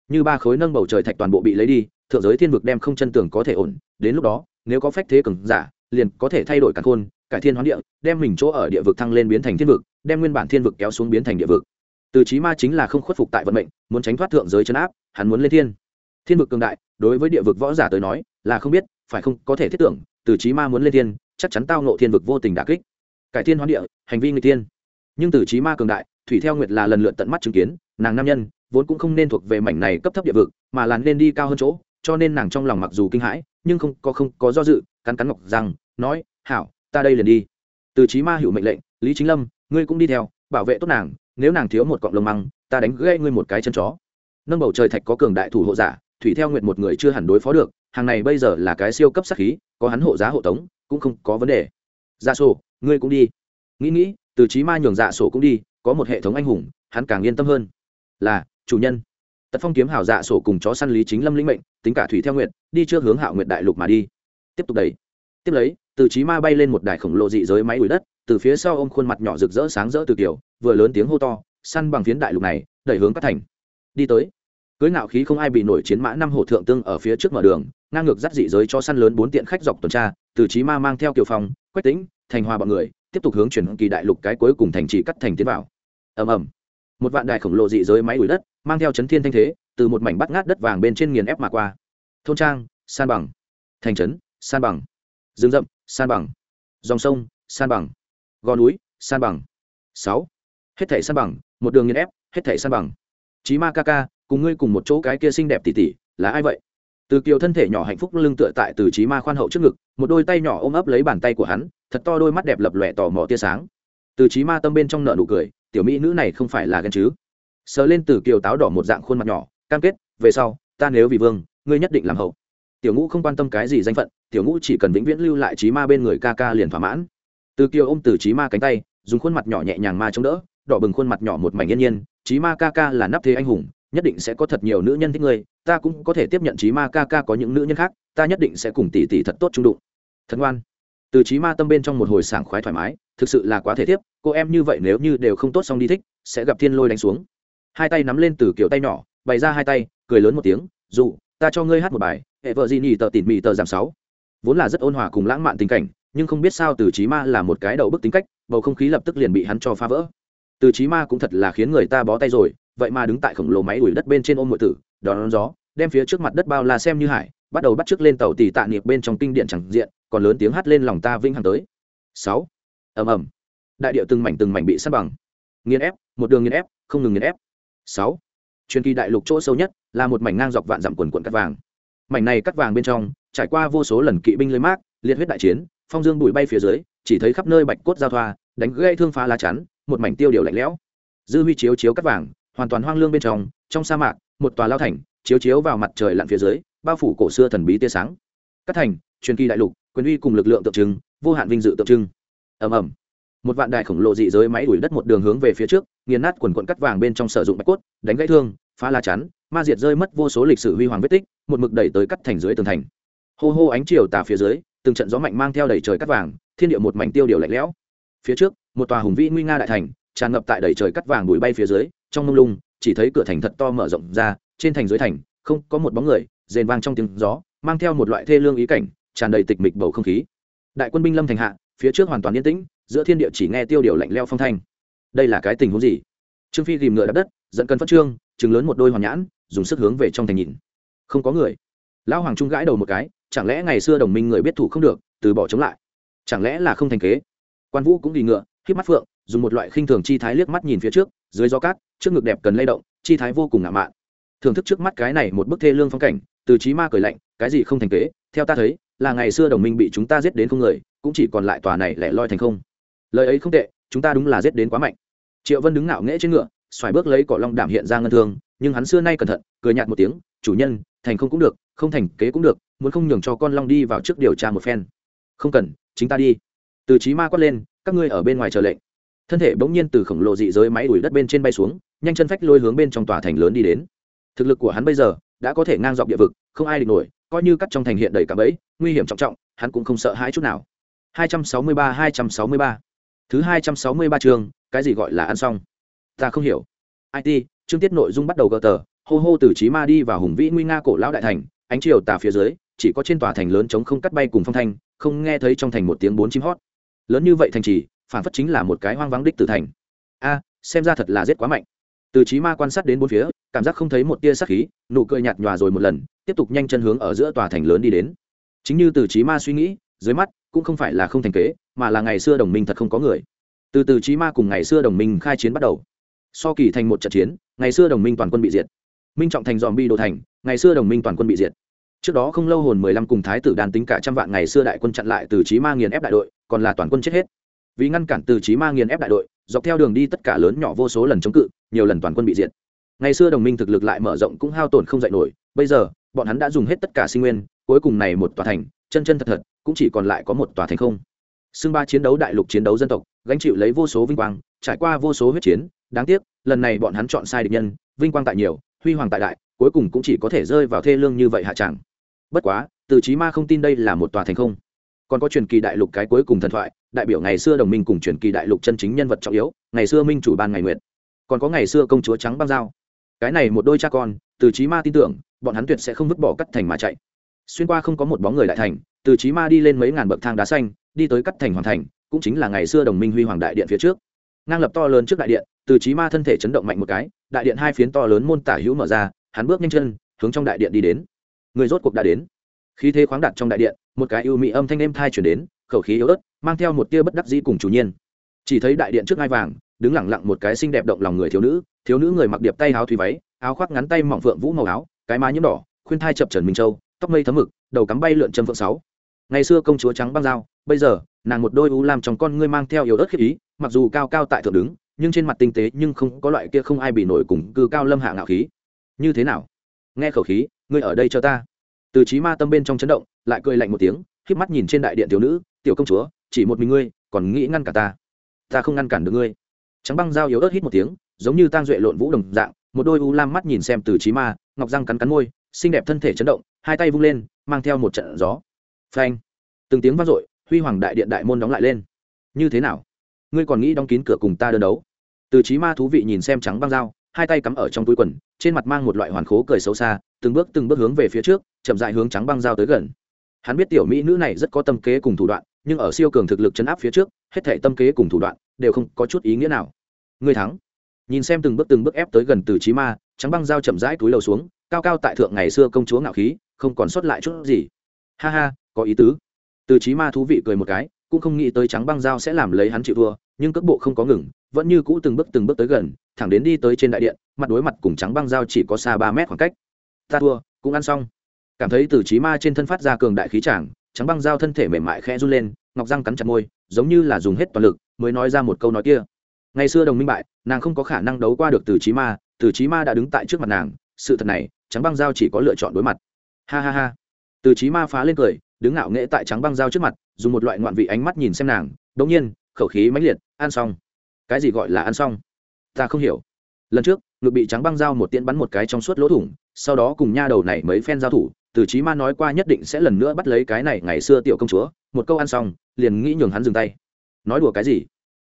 Như ba khối nâng bầu trời thạch toàn bộ bị lấy đi thượng giới thiên vực đem không chân tường có thể ổn đến lúc đó nếu có phách thế cường giả liền có thể thay đổi cả khôn cải thiên hoán địa đem mình chỗ ở địa vực thăng lên biến thành thiên vực đem nguyên bản thiên vực kéo xuống biến thành địa vực. Từ chí ma chính là không khuất phục tại vận mệnh, muốn tránh thoát thượng giới chấn áp, hắn muốn lên thiên. Thiên vực cường đại, đối với địa vực võ giả tới nói, là không biết, phải không, có thể thiết tưởng, từ chí ma muốn lên thiên, chắc chắn tao ngộ thiên vực vô tình đả kích. Cải thiên hoán địa, hành vi người tiên nhưng từ chí ma cường đại, thủy theo nguyệt là lần lượt tận mắt chứng kiến, nàng nam nhân, vốn cũng không nên thuộc về mảnh này cấp thấp địa vực, mà là nên đi cao hơn chỗ, cho nên nàng trong lòng mặc dù kinh hãi, nhưng không, có không, có do dự, cắn cắn ngọc rằng nói, hảo, ta đây liền đi. Từ chí ma hiểu mệnh lệnh, lý chính lâm ngươi cũng đi theo, bảo vệ tốt nàng, nếu nàng thiếu một cọng lông măng, ta đánh gãy ngươi một cái chân chó. Nâng bầu trời thạch có cường đại thủ hộ giả, thủy theo nguyện một người chưa hẳn đối phó được, hàng này bây giờ là cái siêu cấp sát khí, có hắn hộ giá hộ tống, cũng không có vấn đề. Dạ sổ, ngươi cũng đi. Nghĩ nghĩ, từ trí ma nhường dạ sổ cũng đi, có một hệ thống anh hùng, hắn càng yên tâm hơn. Là, chủ nhân. Tật phong kiếm hảo dạ sổ cùng chó săn lý chính lâm lĩnh mệnh, tính cả thủy theo nguyện đi trước hướng hạo nguyện đại lục mà đi. Tiếp tục đẩy tiếp lấy, từ trí ma bay lên một đài khổng lồ dị giới máy đuổi đất, từ phía sau ôm khuôn mặt nhỏ rực rỡ sáng rỡ từ kiểu, vừa lớn tiếng hô to, săn bằng phiến đại lục này, đẩy hướng các thành. Đi tới. Cưới ngạo khí không ai bị nổi chiến mã năm hổ thượng tương ở phía trước mở đường, ngang ngược dắt dị giới cho săn lớn bốn tiện khách dọc tuần tra, từ trí ma mang theo kiều phong, quách tĩnh, thành hòa bọn người, tiếp tục hướng chuyển kỳ đại lục cái cuối cùng thành trì cắt thành tiến vào. Ầm ầm. Một vạn đài khổng lồ dị giới máy đuổi đất, mang theo chấn thiên thanh thế, từ một mảnh bắt ngát đất vàng bên trên nghiền ép mà qua. Thôn trang, san bằng. Thành trấn, san bằng rừng rậm, san bằng. Dòng sông, san bằng. Gò núi, san bằng. Sáu. Hết thảy san bằng, một đường nghiền ép, hết thảy san bằng. Chí ma ca ca, cùng ngươi cùng một chỗ cái kia xinh đẹp tỉ tỉ là ai vậy? Từ kiều thân thể nhỏ hạnh phúc lưng tựa tại từ chí ma khoan hậu trước ngực, một đôi tay nhỏ ôm ấp lấy bàn tay của hắn, thật to đôi mắt đẹp lập lòe tò mò tia sáng. Từ chí ma tâm bên trong nợ nụ cười, tiểu mỹ nữ này không phải là ghen chứ? Sờ lên từ kiều táo đỏ một dạng khuôn mặt nhỏ, cam kết, về sau, ta nếu vì vương, ngươi nhất định làm hậu. Tiểu ngũ không quan tâm cái gì danh phận tiểu ngũ chỉ cần vĩnh viễn lưu lại trí ma bên người ca ca liền thỏa mãn. Từ kiều ôm từ trí ma cánh tay, dùng khuôn mặt nhỏ nhẹ nhàng ma chống đỡ, đỏ bừng khuôn mặt nhỏ một mảnh yên nhiên, trí ma ca ca là nắp thế anh hùng, nhất định sẽ có thật nhiều nữ nhân thích ngươi, ta cũng có thể tiếp nhận trí ma ca ca có những nữ nhân khác, ta nhất định sẽ cùng tỷ tỷ thật tốt trung đụng. Thật ngoan. Từ trí ma tâm bên trong một hồi sảng khoái thoải mái, thực sự là quá thể tiếp cô em như vậy nếu như đều không tốt xong đi thích, sẽ gặp thiên lôi đánh xuống. Hai tay nắm lên từ kiểu tay nhỏ, bày ra hai tay, cười lớn một tiếng, dù, ta cho ngươi hát một bài, hệ vợ gì nhì tờ tỉ mỉ tờ giảm sáu vốn là rất ôn hòa cùng lãng mạn tình cảnh, nhưng không biết sao từ trí ma là một cái đầu bức tính cách, bầu không khí lập tức liền bị hắn cho phá vỡ. Từ trí ma cũng thật là khiến người ta bó tay rồi, vậy mà đứng tại khổng lồ máy ủi đất bên trên ôm mọi tử, đón gió, đem phía trước mặt đất bao la xem như hải, bắt đầu bắt trước lên tàu tỷ tạ niệm bên trong kinh điện chẳng diện, còn lớn tiếng hát lên lòng ta vinh hằng tới. Sáu. Ầm ầm. Đại điệu từng mảnh từng mảnh bị sát bằng. Nghiền ép, một đường nghiền ép, không ngừng nghiền ép. Sáu. Truyền kỳ đại lục chỗ sâu nhất, là một mảnh ngang dọc vạn dặm quần quận cắt vàng. Mảnh này cắt vàng bên trong trải qua vô số lần kỵ binh lưới mát liệt huyết đại chiến, phong dương bụi bay phía dưới, chỉ thấy khắp nơi bạch cốt giao thoa, đánh gây thương phá lá chắn, một mảnh tiêu điều lạnh lẽo. Dư huy chiếu chiếu cắt vàng, hoàn toàn hoang lương bên trong trong sa mạc, một tòa lao thành, chiếu chiếu vào mặt trời lặn phía dưới, bao phủ cổ xưa thần bí tia sáng. Cắt thành, truyền kỳ đại lục, quyền uy cùng lực lượng tượng trưng, vô hạn vinh dự tượng trưng. Ầm ầm. Một vạn đại khổng lồ dị giới máy đuổi đất một đường hướng về phía trước, nghiền nát quần quận cắt vàng bên trong sử dụng bạch cốt, đánh gãy thương, phá lá chắn, ma diệt rơi mất vô số lịch sử huy hoàng vết tích, một mực đẩy tới cắt thành dưới tường thành hô hô ánh chiều tà phía dưới, từng trận gió mạnh mang theo đầy trời cắt vàng, thiên địa một mảnh tiêu điều lạnh lẽo. Phía trước, một tòa hùng vĩ nguy nga đại thành, tràn ngập tại đầy trời cắt vàng bụi bay phía dưới, trong mông lung, chỉ thấy cửa thành thật to mở rộng ra, trên thành dưới thành, không, có một bóng người, rền vang trong tiếng gió, mang theo một loại thê lương ý cảnh, tràn đầy tịch mịch bầu không khí. Đại quân binh lâm thành hạ, phía trước hoàn toàn yên tĩnh, giữa thiên địa chỉ nghe tiêu điều lạnh leo phong thanh. Đây là cái tình huống gì? Trương phi tìm ngựa đập đất dẫn cân phát trương chừng lớn một đôi hoàn nhãn, dùng sức hướng về trong thành nhìn. Không có người lão hoàng trung gãi đầu một cái, chẳng lẽ ngày xưa đồng minh người biết thủ không được, từ bỏ chống lại? Chẳng lẽ là không thành kế? Quan vũ cũng đi ngựa hít mắt phượng, dùng một loại khinh thường chi thái liếc mắt nhìn phía trước, dưới gió cát, trước ngực đẹp cần lay động, chi thái vô cùng ngạo mạn. Thưởng thức trước mắt cái này một bức thê lương phong cảnh, từ trí ma cười lạnh, cái gì không thành kế? Theo ta thấy, là ngày xưa đồng minh bị chúng ta giết đến không người, cũng chỉ còn lại tòa này lẻ loi thành không. Lời ấy không tệ, chúng ta đúng là giết đến quá mạnh. Triệu vân đứng ngạo nghễ trên ngựa, xoài bước lấy cỏ long đảm hiện ra ngân thương, nhưng hắn xưa nay cẩn thận, cười nhạt một tiếng, chủ nhân thành không cũng được không thành kế cũng được muốn không nhường cho con long đi vào trước điều tra một phen. Không cần chính ta đi. Từ trí ma quát lên các ngươi ở bên ngoài chờ lệnh. Thân thể bỗng nhiên từ khổng lồ dị giới máy đuổi đất bên trên bay xuống nhanh chân phách lôi hướng bên trong tòa thành lớn đi đến. Thực lực của hắn bây giờ đã có thể ngang dọc địa vực không ai địch nổi coi như cắt trong thành hiện đầy cả bẫy nguy hiểm trọng trọng hắn cũng không sợ hãi chút nào. 263 263 thứ 263 trường, cái gì gọi là ăn xong? Ta không hiểu. It chương tiết nội dung bắt đầu gờ tờ hô hô từ trí ma đi vào hùng vĩ nguy nga cổ lão đại thành, ánh chiều tà phía dưới, chỉ có trên tòa thành lớn chống không cắt bay cùng phong thanh, không nghe thấy trong thành một tiếng bốn chim hót. Lớn như vậy thành trì, phản phất chính là một cái hoang vắng đích tử thành. A, xem ra thật là giết quá mạnh. Từ trí ma quan sát đến bốn phía, cảm giác không thấy một tia sắc khí, nụ cười nhạt nhòa rồi một lần, tiếp tục nhanh chân hướng ở giữa tòa thành lớn đi đến. Chính như từ trí ma suy nghĩ, dưới mắt, cũng không phải là không thành kế, mà là ngày xưa đồng minh thật không có người. Từ từ trí ma cùng ngày xưa đồng minh khai chiến bắt đầu. So kỳ thành một trận chiến, ngày xưa đồng minh toàn quân bị diệt minh trọng thành dòm bi đồ thành, ngày xưa đồng minh toàn quân bị diệt. Trước đó không lâu hồn mười lăm cùng thái tử đàn tính cả trăm vạn ngày xưa đại quân chặn lại từ trí ma nghiền ép đại đội, còn là toàn quân chết hết. Vì ngăn cản từ trí ma nghiền ép đại đội, dọc theo đường đi tất cả lớn nhỏ vô số lần chống cự, nhiều lần toàn quân bị diệt. Ngày xưa đồng minh thực lực lại mở rộng cũng hao tổn không dạy nổi, bây giờ, bọn hắn đã dùng hết tất cả sinh nguyên, cuối cùng này một tòa thành, chân chân thật thật, cũng chỉ còn lại có một tòa thành không. Xưng ba chiến đấu đại lục chiến đấu dân tộc, gánh chịu lấy vô số vinh quang, trải qua vô số huyết chiến, đáng tiếc, lần này bọn hắn chọn sai địch nhân, vinh quang tại nhiều huy hoàng tại đại, cuối cùng cũng chỉ có thể rơi vào thê lương như vậy hạ tràng bất quá, từ chí ma không tin đây là một tòa thành không. Còn có truyền kỳ đại lục cái cuối cùng thần thoại, đại biểu ngày xưa đồng minh cùng truyền kỳ đại lục chân chính nhân vật trọng yếu, ngày xưa minh chủ ban ngày nguyện còn có ngày xưa công chúa trắng băng dao. Cái này một đôi cha con, từ chí ma tin tưởng, bọn hắn tuyệt sẽ không vứt bỏ cắt thành mà chạy. Xuyên qua không có một bóng người đại thành, từ chí ma đi lên mấy ngàn bậc thang đá xanh, đi tới cắt thành hoàn thành, cũng chính là ngày xưa đồng minh huy hoàng đại điện phía trước ngang lập to lớn trước đại điện, từ chí ma thân thể chấn động mạnh một cái, đại điện hai phiến to lớn môn tả hữu mở ra, hắn bước nhanh chân, hướng trong đại điện đi đến. Người rốt cuộc đã đến. Khí thế khoáng đặt trong đại điện, một cái ưu mỹ âm thanh êm thai chuyển đến, khẩu khí yếu ớt, mang theo một tia bất đắc dĩ cùng chủ nhiên. Chỉ thấy đại điện trước ngai vàng, đứng lẳng lặng một cái xinh đẹp động lòng người thiếu nữ thiếu nữ người mặc điệp tay áo thủy váy, áo khoác ngắn tay mỏng phượng vũ màu áo, cái má nhiễm đỏ, khuyên thai chập trần minh châu tóc mây thấm mực, đầu cắm bay lượn châm phượng sáu. Ngày xưa công chúa trắng băng dao bây giờ, nàng một đôi u làm trong con ngươi mang theo yếu ớt khiếp ý, mặc dù cao cao tại thượng đứng, nhưng trên mặt tinh tế nhưng không có loại kia không ai bị nổi cùng cư cao lâm hạ ngạo khí. Như thế nào? Nghe khẩu khí, ngươi ở đây cho ta. Từ trí ma tâm bên trong chấn động, lại cười lạnh một tiếng khiếp mắt nhìn trên đại điện thiếu nữ, tiểu công chúa, chỉ một mình ngươi, còn nghĩ ngăn cả ta? Ta không ngăn cản được ngươi. Trắng băng dao yếu ớt hít một tiếng, giống như tang duệ lộn vũ đồng dạng, một đôi u lam mắt nhìn xem từ trí ma, ngọc răng cắn cắn môi, xinh đẹp thân thể chấn động, hai tay vung lên, mang theo một trận gió. Phanh! Từng tiếng vang dội huy hoàng đại điện đại môn đóng lại lên. Như thế nào? Ngươi còn nghĩ đóng kín cửa cùng ta đơn đấu? Từ trí ma thú vị nhìn xem trắng băng dao, hai tay cắm ở trong túi quần, trên mặt mang một loại hoàn khố cười xấu xa, từng bước từng bước hướng về phía trước, chậm dại hướng trắng băng dao tới gần. Hắn biết tiểu mỹ nữ này rất có tâm kế cùng thủ đoạn, nhưng ở siêu cường thực lực chấn áp phía trước, hết thể tâm kế cùng thủ đoạn đều không có chút ý nghĩa nào. Ngươi thắng. Nhìn xem từng bước từng bước ép tới gần từ trí ma, trắng băng dao chậm rãi túi lầu xuống, cao cao tại thượng ngày xưa công chúa ngạo khí, không còn sót lại chút gì. Ha ha, có ý tứ từ trí ma thú vị cười một cái, cũng không nghĩ tới trắng băng dao sẽ làm lấy hắn chịu thua, nhưng cước bộ không có ngừng, vẫn như cũ từng bước từng bước tới gần, thẳng đến đi tới trên đại điện, mặt đối mặt cùng trắng băng dao chỉ có xa ba mét khoảng cách. Ta thua, cũng ăn xong. Cảm thấy từ trí ma trên thân phát ra cường đại khí tràng trắng băng dao thân thể mềm mại khẽ run lên, ngọc răng cắn chặt môi, giống như là dùng hết toàn lực, mới nói ra một câu nói kia. Ngày xưa đồng minh bại, nàng không có khả năng đấu qua được từ trí ma, từ trí ma đã đứng tại trước mặt nàng, sự thật này, trắng băng dao chỉ có lựa chọn đối mặt. Ha ha ha. Từ trí ma phá lên cười đứng ngạo nghễ tại trắng băng dao trước mặt, dùng một loại ngoạn vị ánh mắt nhìn xem nàng đ ỗ n g nhiên, khẩu khí mãnh liệt, ăn xong. Cái gì gọi là ăn xong? Ta không hiểu. Lần trước, ngực bị trắng băng dao một tiễn bắn một cái trong suốt lỗ thủng, sau đó cùng nha đầu này mấy phen giao thủ, từ trí ma nói qua nhất định sẽ lần nữa bắt lấy cái này ngày xưa tiểu công chúa, một câu ăn xong, liền nghĩ nhường hắn dừng tay. Nói đùa cái gì?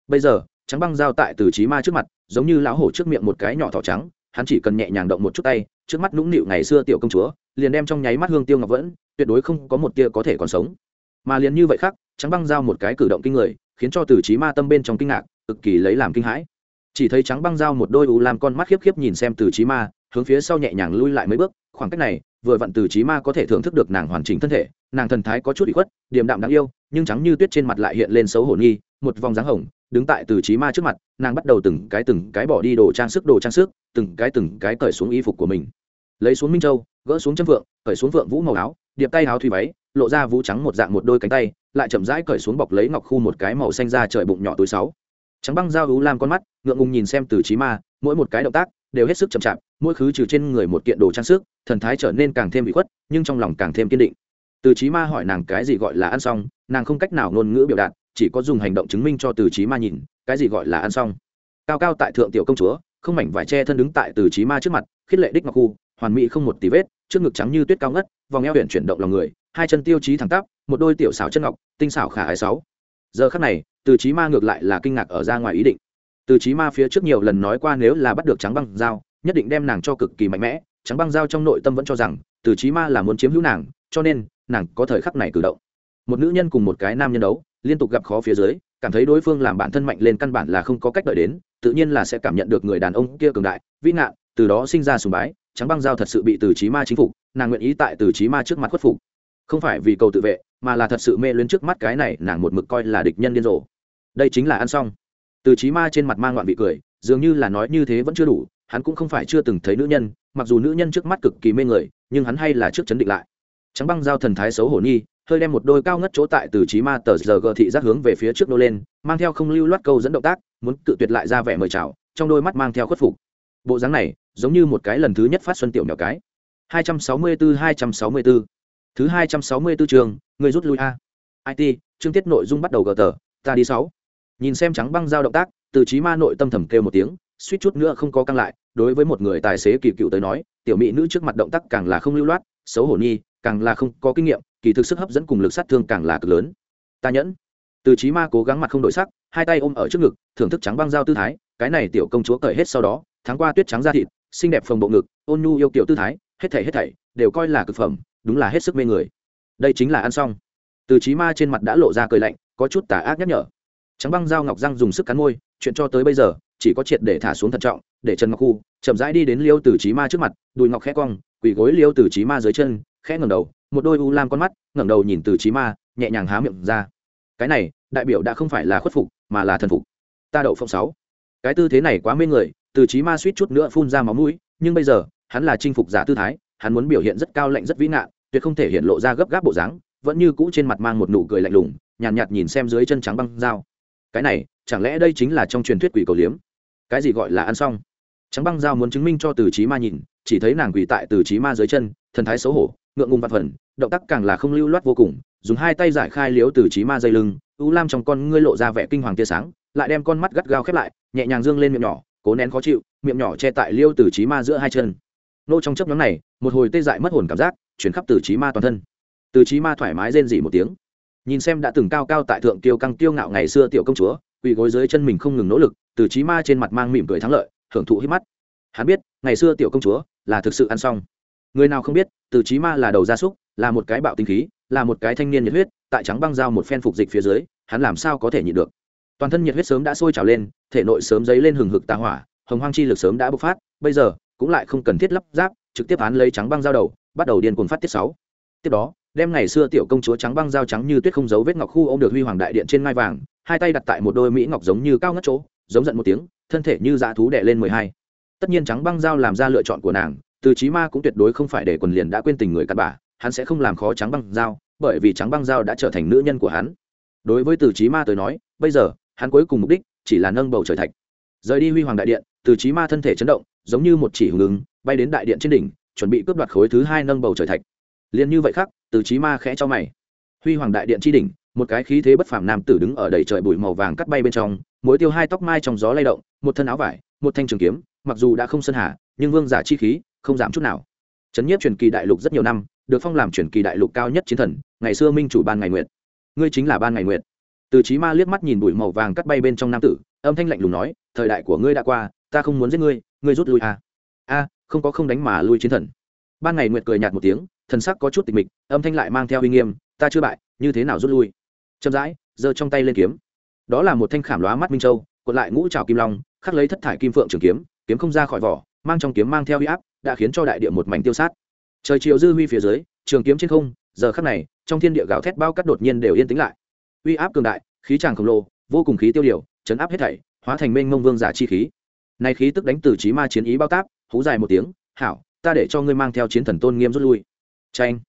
Bây giờ, trắng băng dao tại từ trí ma trước mặt, giống như lão hổ trước miệng một cái nhỏ thỏ trắng, hắn chỉ cần nhẹ nhàng động một chút tay trước mắt nũng nịu ngày xưa tiểu công chúa, liền đem trong nháy mắt hương tiêu ngọc vẫn, tuyệt đối không có một tia có thể còn sống. Mà liền như vậy khác, trắng băng giao một cái cử động kinh người, khiến cho từ trí ma tâm bên trong kinh ngạc, cực kỳ lấy làm kinh hãi. Chỉ thấy trắng băng giao một đôi u làm con mắt khiếp khiếp nhìn xem từ trí ma, hướng phía sau nhẹ nhàng lui lại mấy bước, khoảng cách này, vừa vặn từ trí ma có thể thưởng thức được nàng hoàn chỉnh thân thể, nàng thần thái có chút bị khuất, điềm đạm đáng yêu, nhưng trắng như tuyết trên mặt lại hiện lên xấu hổ nghi, một vòng dáng hồng, đứng tại từ trí ma trước mặt, nàng bắt đầu từng cái từng cái bỏ đi đồ trang sức, đồ trang sức, từng cái từng cái cởi xuống y phục của mình lấy xuống minh châu, gỡ xuống chân phượng, cởi xuống phượng vũ màu áo, điệp tay áo thủy váy, lộ ra vũ trắng một dạng một đôi cánh tay, lại chậm rãi cởi xuống bọc lấy ngọc khu một cái màu xanh ra trời bụng nhỏ túi sáu. Trắng băng dao hú làm con mắt, ngượng ngùng nhìn xem từ trí ma, mỗi một cái động tác đều hết sức chậm chạp, mỗi khứ trừ trên người một kiện đồ trang sức, thần thái trở nên càng thêm bị khuất, nhưng trong lòng càng thêm kiên định. Từ trí ma hỏi nàng cái gì gọi là ăn xong, nàng không cách nào ngôn ngữ biểu đạt, chỉ có dùng hành động chứng minh cho từ trí ma nhìn, cái gì gọi là ăn xong. Cao cao tại thượng tiểu công chúa, không mảnh vải che thân đứng tại từ trí ma trước mặt, khích lệ đích ngọc khu hoàn mỹ không một tí vết, trước ngực trắng như tuyết cao ngất, vòng eo huyện chuyển động lòng người, hai chân tiêu chí thẳng tắp, một đôi tiểu xảo chân ngọc, tinh xảo khả ái sáu. Giờ khắc này, từ chí ma ngược lại là kinh ngạc ở ra ngoài ý định. Từ chí ma phía trước nhiều lần nói qua nếu là bắt được trắng băng dao, nhất định đem nàng cho cực kỳ mạnh mẽ, trắng băng dao trong nội tâm vẫn cho rằng, từ chí ma là muốn chiếm hữu nàng, cho nên, nàng có thời khắc này cử động. Một nữ nhân cùng một cái nam nhân đấu, liên tục gặp khó phía dưới, cảm thấy đối phương làm bản thân mạnh lên căn bản là không có cách đợi đến, tự nhiên là sẽ cảm nhận được người đàn ông kia cường đại, vĩ ngạn, từ đó sinh ra sùng bái trắng băng giao thật sự bị từ trí ma chính phục, nàng nguyện ý tại từ trí ma trước mặt khuất phục. Không phải vì cầu tự vệ, mà là thật sự mê luyến trước mắt cái này, nàng một mực coi là địch nhân điên rồ. Đây chính là ăn xong. Từ trí ma trên mặt mang loạn vị cười, dường như là nói như thế vẫn chưa đủ, hắn cũng không phải chưa từng thấy nữ nhân, mặc dù nữ nhân trước mắt cực kỳ mê người, nhưng hắn hay là trước chấn định lại. Trắng băng giao thần thái xấu hổ nhi hơi đem một đôi cao ngất chỗ tại từ trí ma tờ giờ gờ thị giác hướng về phía trước nô lên, mang theo không lưu loát câu dẫn động tác, muốn cự tuyệt lại ra vẻ mời chào, trong đôi mắt mang theo khuất phục bộ dáng này giống như một cái lần thứ nhất phát xuân tiểu nhỏ cái. 264 264 thứ 264 trường, người rút lui a. It chương tiết nội dung bắt đầu gờ tờ, ta đi sáu. Nhìn xem trắng băng giao động tác, từ trí ma nội tâm thầm kêu một tiếng, suýt chút nữa không có căng lại, đối với một người tài xế kỳ cựu tới nói, tiểu mỹ nữ trước mặt động tác càng là không lưu loát, xấu hổ nhi, càng là không có kinh nghiệm, kỳ thực sức hấp dẫn cùng lực sát thương càng là cực lớn. Ta nhẫn. Từ trí ma cố gắng mặt không đổi sắc, hai tay ôm ở trước ngực, thưởng thức trắng băng giao tư thái, cái này tiểu công chúa cởi hết sau đó tháng qua tuyết trắng da thịt, xinh đẹp phồng bộ ngực, ôn nhu yêu kiểu tư thái, hết thảy hết thảy đều coi là cực phẩm, đúng là hết sức mê người. Đây chính là ăn xong. Từ trí ma trên mặt đã lộ ra cười lạnh, có chút tà ác nhắc nhở. Trắng băng dao ngọc răng dùng sức cắn môi, chuyện cho tới bây giờ, chỉ có triệt để thả xuống thận trọng, để trần ngọc khu chậm rãi đi đến liêu từ trí ma trước mặt, đùi ngọc khẽ cong, quỳ gối liêu từ trí ma dưới chân, khẽ ngẩng đầu, một đôi u lam con mắt, ngẩng đầu nhìn từ trí ma, nhẹ nhàng há miệng ra. Cái này, đại biểu đã không phải là khuất phục, mà là thần phục. Ta đậu phong sáu. Cái tư thế này quá mê người từ trí ma suýt chút nữa phun ra máu mũi nhưng bây giờ hắn là chinh phục giả tư thái hắn muốn biểu hiện rất cao lạnh rất vĩ ngạn tuyệt không thể hiện lộ ra gấp gáp bộ dáng vẫn như cũ trên mặt mang một nụ cười lạnh lùng nhàn nhạt, nhạt nhìn xem dưới chân trắng băng dao. Cái này chẳng lẽ đây chính là trong truyền thuyết quỷ cầu liếm? Cái gì gọi là ăn xong? Trắng băng dao muốn chứng minh cho từ trí ma nhìn chỉ thấy nàng quỳ tại từ trí ma dưới chân thần thái xấu hổ ngượng ngùng vặt phần động tác càng là không lưu loát vô cùng dùng hai tay giải khai liếu từ trí ma dây lưng u lam trong con ngươi lộ ra vẻ kinh hoàng tia sáng lại đem con mắt gắt gao khép lại nhẹ nhàng dương lên miệng nhỏ cố nén khó chịu, miệng nhỏ che tại liêu từ trí ma giữa hai chân. Nô trong chấp nhóm này, một hồi tê dại mất hồn cảm giác, chuyển khắp từ trí ma toàn thân. Từ trí ma thoải mái rên dỉ một tiếng. Nhìn xem đã từng cao cao tại thượng tiêu căng tiêu ngạo ngày xưa tiểu công chúa, quỳ gối dưới chân mình không ngừng nỗ lực, từ trí ma trên mặt mang mỉm cười thắng lợi, hưởng thụ hít mắt. Hắn biết, ngày xưa tiểu công chúa là thực sự ăn xong. Người nào không biết, từ trí ma là đầu gia súc, là một cái bạo tinh khí, là một cái thanh niên nhiệt huyết, tại trắng băng dao một phen phục dịch phía dưới, hắn làm sao có thể nhịn được? Toàn thân nhiệt huyết sớm đã sôi trào lên, thể nội sớm dấy lên hừng hực tà hỏa, hồng hoang chi lực sớm đã bộc phát, bây giờ, cũng lại không cần thiết lắp ráp, trực tiếp án lấy trắng băng dao đầu, bắt đầu điên cuồng phát tiết sáu. Tiếp đó, đem ngày xưa tiểu công chúa trắng băng dao trắng như tuyết không giấu vết ngọc khu ô m được huy hoàng đại điện trên ngai vàng, hai tay đặt tại một đôi mỹ ngọc giống như cao ngất chỗ, giống giận một tiếng, thân thể như dã thú đẻ lên mười hai. Tất nhiên trắng băng dao làm ra lựa chọn của nàng, từ trí ma cũng tuyệt đối không phải để quần liền đã quên tình người cặn bà hắn sẽ không làm khó trắng băng dao, bởi vì trắng băng dao đã trở thành nữ nhân của hắn. Đối với từ trí ma tới nói, bây giờ hắn cuối cùng mục đích chỉ là nâng bầu trời thạch. Rời đi huy hoàng đại điện, từ trí ma thân thể chấn động, giống như một chỉ hùng ứng, bay đến đại điện trên đỉnh, chuẩn bị cướp đoạt khối thứ hai nâng bầu trời thạch. Liền như vậy khác từ trí ma khẽ cho mày. Huy hoàng đại điện tri đỉnh, một cái khí thế bất phàm nam tử đứng ở đầy trời bụi màu vàng cắt bay bên trong mối tiêu hai tóc mai trong gió lay động, một thân áo vải, một thanh trường kiếm, mặc dù đã không sơn hà, nhưng vương giả chi khí, không giảm chút nào. Trấn nhiếp truyền kỳ đại lục rất nhiều năm, được phong làm truyền kỳ đại lục cao nhất chiến thần, ngày xưa minh chủ ban ngày nguyệt. Ngươi chính là ban ngày nguyệt từ trí ma liếc mắt nhìn bụi màu vàng cắt bay bên trong nam tử, âm thanh lạnh lùng nói, thời đại của ngươi đã qua, ta không muốn giết ngươi ngươi rút lui à. a, không có không đánh mà lui chiến thần. Ban ngày nguyệt cười nhạt một tiếng, thần sắc có chút tịch mịch, âm thanh lại mang theo uy nghiêm, ta chưa bại, như thế nào rút lui? Chậm rãi, giơ trong tay lên kiếm. Đó là một thanh khảm lóa mắt minh châu, cuộn lại ngũ trào kim long, khắc lấy thất thải kim phượng trường kiếm kiếm không ra khỏi vỏ, mang trong kiếm mang theo uy áp, đã khiến cho đại địa một mảnh tiêu sát. Trời chiều dư huy phía dưới, trường kiếm trên không, giờ khắc này, trong thiên địa gào thét bao cắt đột nhiên đều yên tĩnh lại uy áp cường đại, khí tràng khổng lồ, vô cùng khí tiêu điều, chấn áp hết thảy, hóa thành mênh mông vương giả chi khí. Này khí tức đánh từ trí ma chiến ý bao táp, hú dài một tiếng, hảo, ta để cho ngươi mang theo chiến thần tôn nghiêm rút lui. Tranh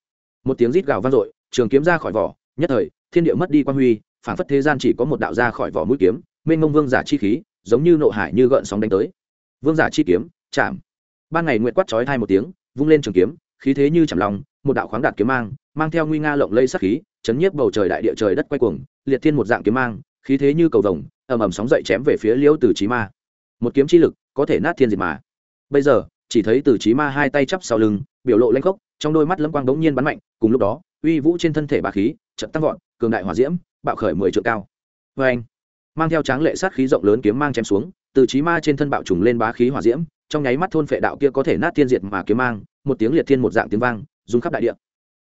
một tiếng rít gào vang dội, trường kiếm ra khỏi vỏ, nhất thời, thiên địa mất đi quan huy phản phất thế gian chỉ có một đạo ra khỏi vỏ mũi kiếm, mênh mông vương giả chi khí, giống như nộ hải như gợn sóng đánh tới. Vương giả chi kiếm, chạm. Ban ngày nguyện quát chói hai một tiếng, vung lên trường kiếm, khí thế như chạm lòng, một đạo khoáng đạt kiếm mang mang theo nguy nga lộng lây sắc khí chấn nhiếp bầu trời đại địa trời đất quay cuồng, liệt thiên một dạng kiếm mang, khí thế như cầu vồng, ầm ầm sóng dậy chém về phía liêu từ trí ma. Một kiếm chi lực, có thể nát thiên diệt mà. Bây giờ, chỉ thấy từ trí ma hai tay chắp sau lưng, biểu lộ lanh khốc, trong đôi mắt lâm quang đống nhiên bắn mạnh, cùng lúc đó, uy vũ trên thân thể bà khí trận tăng vọt, cường đại hỏa diễm, bạo khởi mười trượng cao. Vê anh mang theo tráng lệ sát khí rộng lớn kiếm mang chém xuống từ trí ma trên thân bạo trùng lên bá khí hỏa diễm, trong nháy mắt thôn phệ đạo kia có thể nát thiên diệt mà kiếm mang, một tiếng liệt thiên một dạng tiếng vang, rung khắp đại địa.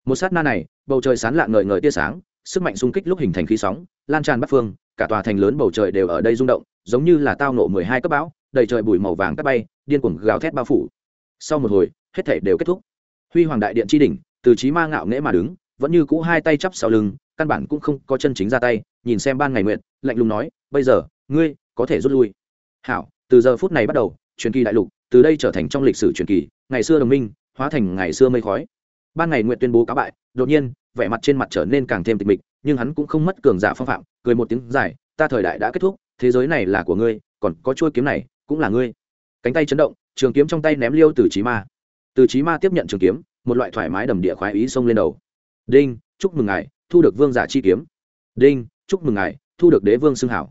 Một sát na này bầu trời sán lạ ngời ngời tia sáng, sức mạnh xung kích lúc hình thành khí sóng, lan tràn bắc phương, cả tòa thành lớn bầu trời đều ở đây rung động, giống như là tao nộ mười hai cấp bão, đầy trời bụi màu vàng cắt bay, điên cuồng gào thét bao phủ. Sau một hồi, hết thể đều kết thúc. Huy hoàng đại điện tri đỉnh, từ trí ma ngạo nghễ mà đứng, vẫn như cũ hai tay chắp sau lưng, căn bản cũng không có chân chính ra tay, nhìn xem ban ngày nguyện lạnh lùng nói, bây giờ, ngươi có thể rút lui. Hảo, từ giờ phút này bắt đầu, truyền kỳ đại lục, từ đây trở thành trong lịch sử truyền kỳ, ngày xưa đồng minh, hóa thành ngày xưa mây khói ban ngày nguyện tuyên bố cáo bại, đột nhiên, vẻ mặt trên mặt trở nên càng thêm tịch mịch, nhưng hắn cũng không mất cường giả phong phạm, cười một tiếng dài, ta thời đại đã kết thúc, thế giới này là của ngươi, còn có chuôi kiếm này, cũng là ngươi. Cánh tay chấn động, trường kiếm trong tay ném liêu từ trí ma. Từ trí ma tiếp nhận trường kiếm, một loại thoải mái đầm địa khoái ý xông lên đầu. Đinh, chúc mừng ngài, thu được vương giả chi kiếm. Đinh, chúc mừng ngài, thu được đế vương xưng hảo.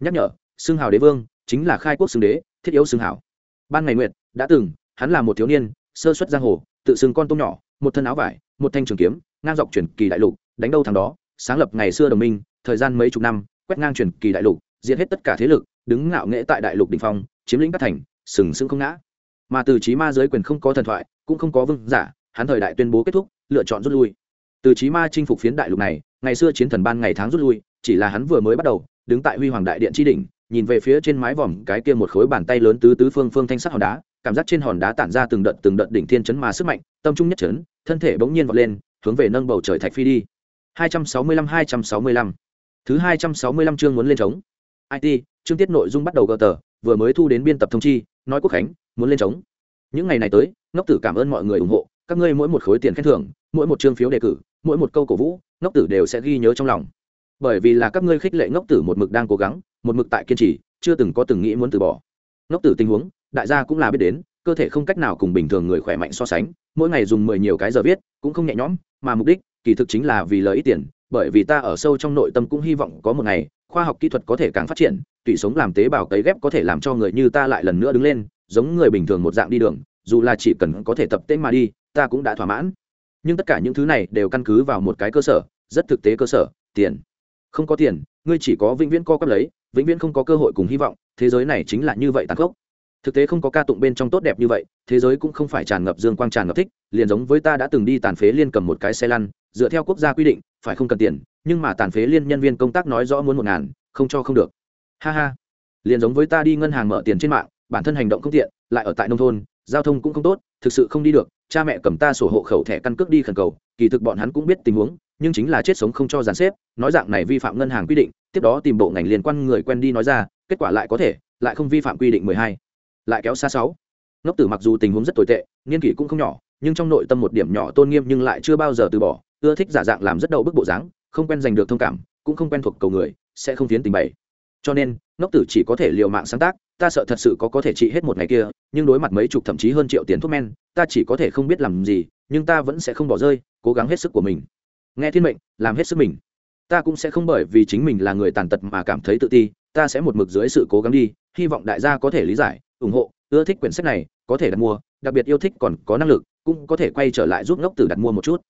Nhắc nhở, xưng hảo đế vương, chính là khai quốc xưng đế, thiết yếu xưng hảo. Ban ngày nguyện đã từng, hắn là một thiếu niên, sơ xuất giang hồ, tự xưng con tôm nhỏ một thân áo vải, một thanh trường kiếm, ngang dọc truyền kỳ đại lục, đánh đâu thằng đó, sáng lập ngày xưa đồng minh, thời gian mấy chục năm, quét ngang truyền kỳ đại lục, diệt hết tất cả thế lực, đứng ngạo nghễ tại đại lục đình phong, chiếm lĩnh các thành, sừng sững không ngã. Mà từ trí ma giới quyền không có thần thoại, cũng không có vương giả, hắn thời đại tuyên bố kết thúc, lựa chọn rút lui. Từ trí ma chinh phục phiến đại lục này, ngày xưa chiến thần ban ngày tháng rút lui, chỉ là hắn vừa mới bắt đầu, đứng tại huy hoàng đại điện tri đỉnh, nhìn về phía trên mái vòm cái kia một khối bàn tay lớn tứ tứ phương phương thanh sắc hòn đá, cảm giác trên hòn đá tản ra từng đợt từng đợt đỉnh thiên chấn mà sức mạnh, tâm trung nhất chấn thân thể bỗng nhiên vọt lên, hướng về nâng bầu trời thạch phi đi. 265 265 thứ 265 chương muốn lên trống. It chương tiết nội dung bắt đầu gờ tờ, vừa mới thu đến biên tập thông chi, nói quốc khánh, muốn lên trống. Những ngày này tới, ngốc tử cảm ơn mọi người ủng hộ, các ngươi mỗi một khối tiền khen thưởng, mỗi một chương phiếu đề cử, mỗi một câu cổ vũ, ngốc tử đều sẽ ghi nhớ trong lòng. Bởi vì là các ngươi khích lệ ngốc tử một mực đang cố gắng, một mực tại kiên trì, chưa từng có từng nghĩ muốn từ bỏ. Ngốc tử tình huống, đại gia cũng là biết đến, cơ thể không cách nào cùng bình thường người khỏe mạnh so sánh mỗi ngày dùng mười nhiều cái giờ viết, cũng không nhẹ nhõm, mà mục đích kỳ thực chính là vì lợi ích tiền, bởi vì ta ở sâu trong nội tâm cũng hy vọng có một ngày, khoa học kỹ thuật có thể càng phát triển tùy sống làm tế bào cấy ghép có thể làm cho người như ta lại lần nữa đứng lên, giống người bình thường một dạng đi đường, dù là chỉ cần có thể tập tên mà đi, ta cũng đã thỏa mãn. Nhưng tất cả những thứ này đều căn cứ vào một cái cơ sở, rất thực tế cơ sở, tiền. Không có tiền, ngươi chỉ có vĩnh viễn co cấp lấy, vĩnh viễn không có cơ hội cùng hy vọng, thế giới này chính là như vậy tàn khốc thực tế không có ca tụng bên trong tốt đẹp như vậy, thế giới cũng không phải tràn ngập dương quang tràn ngập thích, liền giống với ta đã từng đi tàn phế liên cầm một cái xe lăn, dựa theo quốc gia quy định, phải không cần tiền, nhưng mà tàn phế liên nhân viên công tác nói rõ muốn một ngàn, không cho không được. Ha ha. Liền giống với ta đi ngân hàng mở tiền trên mạng, bản thân hành động không tiện, lại ở tại nông thôn, giao thông cũng không tốt, thực sự không đi được, cha mẹ cầm ta sổ hộ khẩu thẻ căn cước đi khẩn cầu, kỳ thực bọn hắn cũng biết tình huống, nhưng chính là chết sống không cho dàn xếp, nói dạng này vi phạm ngân hàng quy định, tiếp đó tìm bộ ngành liên quan người quen đi nói ra, kết quả lại có thể, lại không vi phạm quy định mười hai lại kéo xa sáu. Ngốc tử mặc dù tình huống rất tồi tệ nghiên kỷ cũng không nhỏ, nhưng trong nội tâm một điểm nhỏ tôn nghiêm nhưng lại chưa bao giờ từ bỏ, ưa thích giả dạng làm rất đầu bức bộ dáng, không quen giành được thông cảm, cũng không quen thuộc cầu người, sẽ không tiến tình bày. Cho nên, ngốc tử chỉ có thể liều mạng sáng tác, ta sợ thật sự có có thể trị hết một ngày kia, nhưng đối mặt mấy chục thậm chí hơn triệu tiền thuốc men, ta chỉ có thể không biết làm gì, nhưng ta vẫn sẽ không bỏ rơi, cố gắng hết sức của mình. Nghe thiên mệnh, làm hết sức mình. Ta cũng sẽ không bởi vì chính mình là người tàn tật mà cảm thấy tự ti, ta sẽ một mực dưới sự cố gắng đi, hy vọng đại gia có thể lý giải ủng hộ, ưa thích quyển sách này, có thể đặt mua, đặc biệt yêu thích còn có năng lực, cũng có thể quay trở lại giúp ngốc tử đặt mua một chút.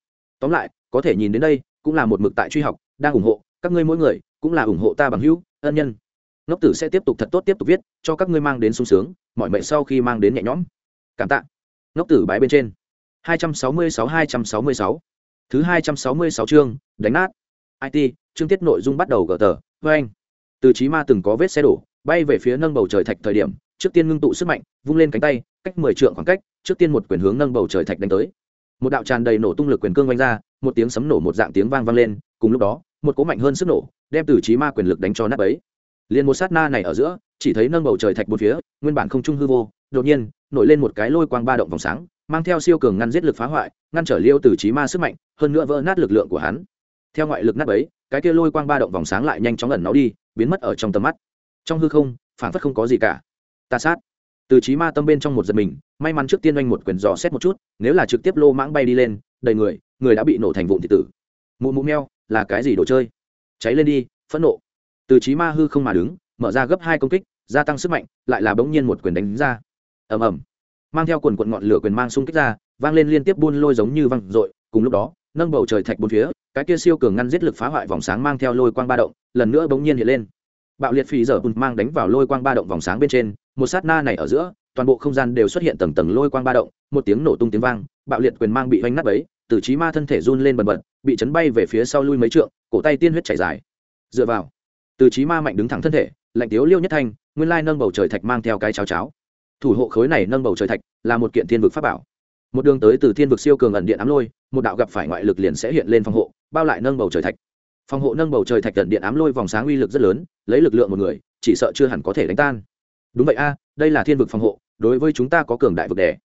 Tóm lại, có thể nhìn đến đây, cũng là một mực tại truy học, đang ủng hộ, các ngươi mỗi người, cũng là ủng hộ ta bằng hữu, ân nhân. Ngốc tử sẽ tiếp tục thật tốt tiếp tục viết, cho các ngươi mang đến sung sướng, mọi mệnh sau khi mang đến nhẹ nhõm. Cảm tạ. Ngốc tử bái bên trên. 266-266 thứ 266 chương, đánh nát. It chương tiết nội dung bắt đầu gỡ tờ với anh. Từ trí ma từng có vết xe đổ, bay về phía nâng bầu trời thạch thời điểm trước tiên ngưng tụ sức mạnh, vung lên cánh tay, cách mười trượng khoảng cách, trước tiên một quyền hướng nâng bầu trời thạch đánh tới. Một đạo tràn đầy nổ tung lực quyền cương vang ra, một tiếng sấm nổ một dạng tiếng vang vang lên, cùng lúc đó, một cố mạnh hơn sức nổ đem từ trí ma quyền lực đánh cho nát ấy liền một sát na này ở giữa, chỉ thấy nâng bầu trời thạch một phía, nguyên bản không trung hư vô, đột nhiên, nổi lên một cái lôi quang ba động vòng sáng, mang theo siêu cường ngăn giết lực phá hoại, ngăn trở liêu từ trí ma sức mạnh, hơn nữa vỡ nát lực lượng của hắn. Theo ngoại lực nát ấy cái kia lôi quang ba động vòng sáng lại nhanh chóng ẩn nó đi, biến mất ở trong tầm mắt. Trong hư không phản phất không có gì cả ta sát. Từ trí ma tâm bên trong một giật mình, may mắn trước tiên oanh một quyền dò xét một chút, nếu là trực tiếp lô mãng bay đi lên, đầy người người đã bị nổ thành vụn thị tử. Mụ mụ meo, là cái gì đồ chơi? Cháy lên đi, phẫn nộ. Từ trí ma hư không mà đứng, mở ra gấp hai công kích, gia tăng sức mạnh, lại là bỗng nhiên một quyền đánh ra. Ầm ầm. Mang theo quần quận ngọn lửa quyền mang xung kích ra, vang lên liên tiếp buôn lôi giống như văng dội, cùng lúc đó, nâng bầu trời thạch bốn phía, cái kia siêu cường ngăn giết lực phá hoại vòng sáng mang theo lôi quang ba động, lần nữa bỗng nhiên hiện lên. Bạo liệt phì dở bùn mang đánh vào lôi quang ba động vòng sáng bên trên một sát na này ở giữa, toàn bộ không gian đều xuất hiện tầng tầng lôi quang ba động, một tiếng nổ tung tiếng vang, bạo liệt quyền mang bị oanh nát ấy từ trí ma thân thể run lên bần bật, bị chấn bay về phía sau lui mấy trượng, cổ tay tiên huyết chảy dài. Dựa vào, từ trí ma mạnh đứng thẳng thân thể, lạnh tiếu liêu nhất thanh, nguyên lai nâng bầu trời thạch mang theo cái cháo cháo. Thủ hộ khối này nâng bầu trời thạch là một kiện thiên vực pháp bảo. Một đường tới từ thiên vực siêu cường ẩn điện ám lôi, một đạo gặp phải ngoại lực liền sẽ hiện lên phòng hộ, bao lại nâng bầu trời thạch. Phòng hộ nâng bầu trời thạch ẩn điện ám lôi vòng sáng uy lực rất lớn, lấy lực lượng một người, chỉ sợ chưa hẳn có thể đánh tan đúng vậy a, đây là thiên vực phòng hộ, đối với chúng ta có cường đại vực đẻ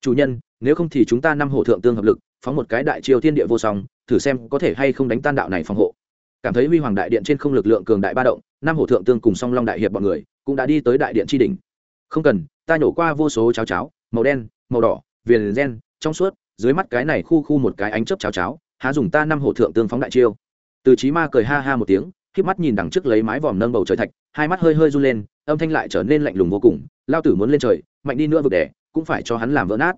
chủ nhân, nếu không thì chúng ta năm hổ thượng tương hợp lực, phóng một cái đại triều thiên địa vô song, thử xem có thể hay không đánh tan đạo này phòng hộ. Cảm thấy huy hoàng đại điện trên không lực lượng cường đại ba động, năm hổ thượng tương cùng song long đại hiệp bọn người, cũng đã đi tới đại điện tri đỉnh. Không cần, ta nhổ qua vô số cháo cháo, màu đen, màu đỏ, viền gen, trong suốt, dưới mắt cái này khu khu một cái ánh chớp cháo cháo, há dùng ta năm hổ thượng tương phóng đại chiêu. Từ trí ma cười ha ha một tiếng k mắt nhìn đằng trước lấy mái vòm nâng bầu trời thạch hai mắt hơi hơi run lên, âm thanh lại trở nên lạnh lùng vô cùng, lao tử muốn lên trời, mạnh đi nữa vực đẻ cũng phải cho hắn làm vỡ nát.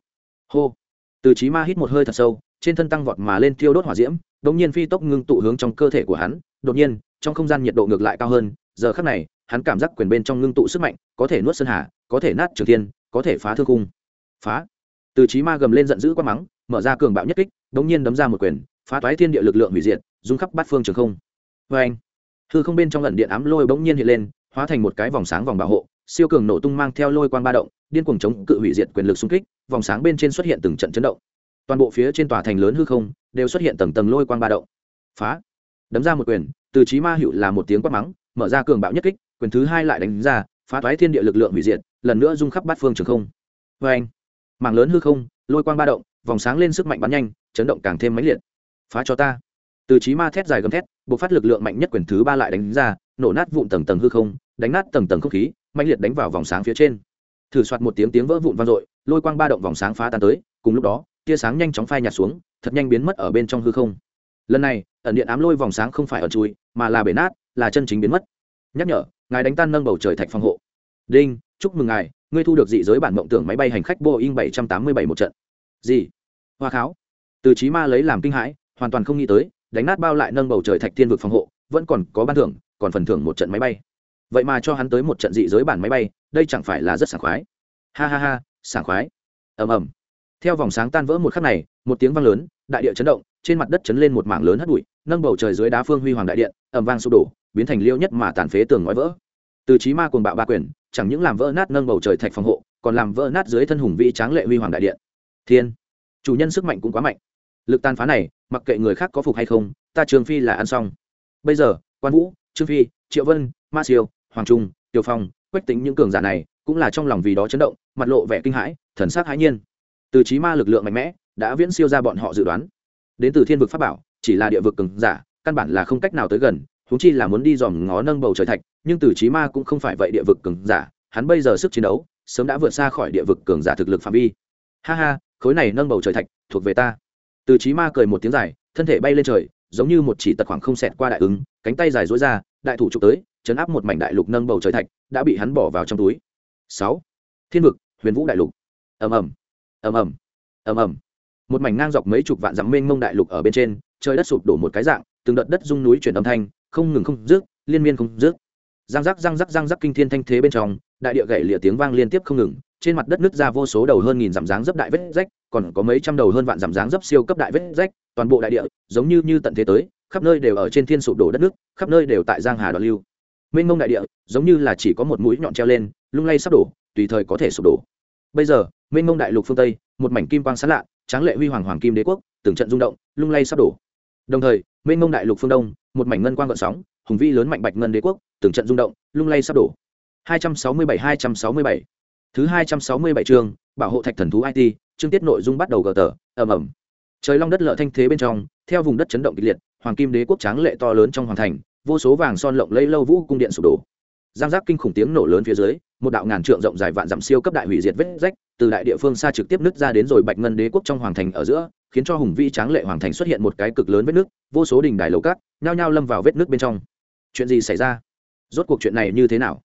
Hô. Từ trí ma hít một hơi thật sâu, trên thân tăng vọt mà lên thiêu đốt hỏa diễm đ ỗ n g nhiên phi tốc ngưng tụ hướng trong cơ thể của hắn, đột nhiên, trong không gian nhiệt độ ngược lại cao hơn, giờ khắc này, hắn cảm giác quyền bên trong ngưng tụ sức mạnh, có thể nuốt sơn hà, có thể nát trường thiên, có thể phá thương cung. Phá. Từ trí ma gầm lên giận dữ quát mắng, mở ra cường bạo nhất kích đ ỗ n g nhiên đấm ra một quyền, phá toái thiên địa lực lượng hủy diệt rung khắp bát phương trường không. Vê anh hư không bên trong lần điện ám lôi bỗng nhiên hiện lên, hóa thành một cái vòng sáng vòng bảo hộ, siêu cường nổ tung mang theo lôi quang ba động, điên cuồng chống cự hủy diệt quyền lực xung kích, vòng sáng bên trên xuất hiện từng trận chấn động. Toàn bộ phía trên tòa thành lớn hư không đều xuất hiện tầng tầng lôi quang ba động. Phá! Đấm ra một quyền, từ trí ma hữu là một tiếng quát mắng, mở ra cường bạo nhất kích, quyền thứ hai lại đánh ra, phá toái thiên địa lực lượng hủy diệt, lần nữa rung khắp bát phương trường không. Vê anh mảng lớn hư không, lôi quang ba động, vòng sáng lên sức mạnh bắn nhanh, chấn động càng thêm mãnh liệt. Phá cho ta! Từ trí ma thét dài gầm thét buộc phát lực lượng mạnh nhất quyền thứ ba lại đánh ra, nổ nát vụn tầng tầng hư không, đánh nát tầng tầng không khí mạnh liệt đánh vào vòng sáng phía trên. Thử soạt một tiếng tiếng vỡ vụn vang dội, lôi quang ba động vòng sáng phá tan tới, cùng lúc đó, tia sáng nhanh chóng phai nhạt xuống, thật nhanh biến mất ở bên trong hư không. Lần này, ẩn điện ám lôi vòng sáng không phải ở chui, mà là bể nát, là chân chính biến mất. Nhắc nhở, ngài đánh tan nâng bầu trời thạch phòng hộ. Đinh, chúc mừng ngài, ngươi thu được dị giới bản mộng tưởng máy bay hành khách boeing bảy trăm tám mươi bảy một trận. Gì? Hoa kháo. Từ trí ma lấy làm kinh hãi, hoàn toàn không nghĩ tới đánh nát bao lại nâng bầu trời thạch thiên vực phòng hộ, vẫn còn có ban thưởng, còn phần thưởng một trận máy bay. Vậy mà cho hắn tới một trận dị giới bản máy bay, đây chẳng phải là rất sảng khoái. Ha ha ha, sảng khoái. Ầm ầm. Theo vòng sáng tan vỡ một khắc này, một tiếng vang lớn, đại địa chấn động, trên mặt đất chấn lên một mảng lớn hất bụi, nâng bầu trời dưới đá phương huy hoàng đại điện, ầm vang sụp đổ, biến thành liêu nhất mà tàn phế tường ngói vỡ. Từ trí ma cuồng bạo ba quyền, chẳng những làm vỡ nát nâng bầu trời thạch phòng hộ, còn làm vỡ nát dưới thân hùng vĩ tráng lệ huy hoàng đại điện. Thiên, chủ nhân sức mạnh cũng quá mạnh. Lực tàn phá này mặc kệ người khác có phục hay không, ta trường phi là ăn xong. Bây giờ, quan vũ, trương phi, triệu vân, ma siêu, hoàng trung, tiểu phong, quách tính những cường giả này cũng là trong lòng vì đó chấn động, mặt lộ vẻ kinh hãi, thần sắc hãi nhiên. Từ trí ma lực lượng mạnh mẽ đã viễn siêu ra bọn họ dự đoán. Đến từ thiên vực pháp bảo, chỉ là địa vực cường giả, căn bản là không cách nào tới gần, huống chi là muốn đi dòm ngó nâng bầu trời thạch, nhưng từ trí ma cũng không phải vậy địa vực cường giả, hắn bây giờ sức chiến đấu sớm đã vượt xa khỏi địa vực cường giả thực lực phạm vi. Ha ha, khối này nâng bầu trời thạch thuộc về ta từ trí ma cười một tiếng dài, thân thể bay lên trời, giống như một chỉ tật khoảng không xẹt qua đại ứng, cánh tay dài dối ra, đại thủ trục tới, chấn áp một mảnh đại lục nâng bầu trời thạch, đã bị hắn bỏ vào trong túi. Sáu. Thiên vực, huyền vũ đại lục. Ầm ầm. Ầm ầm. Ầm ầm. Một mảnh ngang dọc mấy chục vạn dặm mênh mông đại lục ở bên trên, trời đất sụp đổ một cái dạng, từng đợt đất rung núi chuyển âm thanh, không ngừng không rước liên miên không rước răng rắc răng rắc răng rắc kinh thiên thanh thế bên trong, đại địa gậy lịa tiếng vang liên tiếp không ngừng, trên mặt đất nứt ra vô số đầu hơn nghìn dặm dáng dấp đại vết rách còn có mấy trăm đầu hơn vạn giảm dáng dấp siêu cấp đại vết rách, toàn bộ đại địa, giống như như tận thế tới, khắp nơi đều ở trên thiên sụp đổ đất nước, khắp nơi đều tại giang hà đoạn lưu. Mênh mông đại địa, giống như là chỉ có một mũi nhọn treo lên, lung lay sắp đổ, tùy thời có thể sụp đổ. Bây giờ, mênh mông đại lục phương tây, một mảnh kim quang sáng lạ, tráng lệ huy hoàng hoàng kim đế quốc, từng trận rung động, lung lay sắp đổ. Đồng thời, mênh mông đại lục phương đông, một mảnh ngân quang gợn sóng, hùng vĩ lớn mạnh bạch ngân đế quốc, từng trận rung động, lung lay sắp đổ. 267-267 thứ 267 chương, bảo hộ thạch thần thú it chương tiết nội dung bắt đầu gờ tờ, ầm ầm. Trời long đất lợ thanh thế bên trong, theo vùng đất chấn động kịch liệt, hoàng kim đế quốc tráng lệ to lớn trong hoàng thành, vô số vàng son lộng lẫy lâu vũ cung điện sụp đổ. Giang giác kinh khủng tiếng nổ lớn phía dưới, một đạo ngàn trượng rộng dài vạn dặm siêu cấp đại hủy diệt vết rách, từ đại địa phương xa trực tiếp nứt ra đến rồi bạch ngân đế quốc trong hoàng thành ở giữa, khiến cho hùng vĩ tráng lệ hoàng thành xuất hiện một cái cực lớn vết nước, vô số đình đài lầu cát, nhao nhao lâm vào vết nước bên trong. Chuyện gì xảy ra? Rốt cuộc chuyện này như thế nào?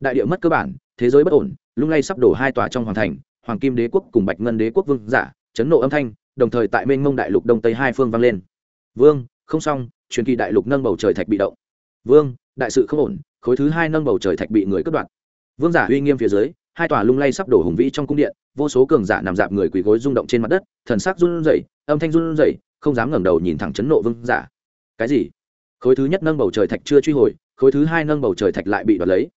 Đại địa mất cơ bản, thế giới bất ổn lung lay sắp đổ hai tòa trong hoàng thành, hoàng kim đế quốc cùng bạch ngân đế quốc vương giả, chấn nộ âm thanh, đồng thời tại mênh mông đại lục đông tây hai phương vang lên. Vương, không xong, truyền kỳ đại lục nâng bầu trời thạch bị động. Vương, đại sự không ổn, khối thứ hai nâng bầu trời thạch bị người cướp đoạt. Vương giả uy nghiêm phía dưới, hai tòa lung lay sắp đổ hùng vĩ trong cung điện, vô số cường giả nằm dạp người quỳ gối rung động trên mặt đất, thần sắc run rẩy, âm thanh run rẩy, không dám ngẩng đầu nhìn thẳng chấn nộ vương giả. Cái gì? Khối thứ nhất nâng bầu trời thạch chưa truy hồi, khối thứ hai nâng bầu trời thạch lại bị đoạt lấy.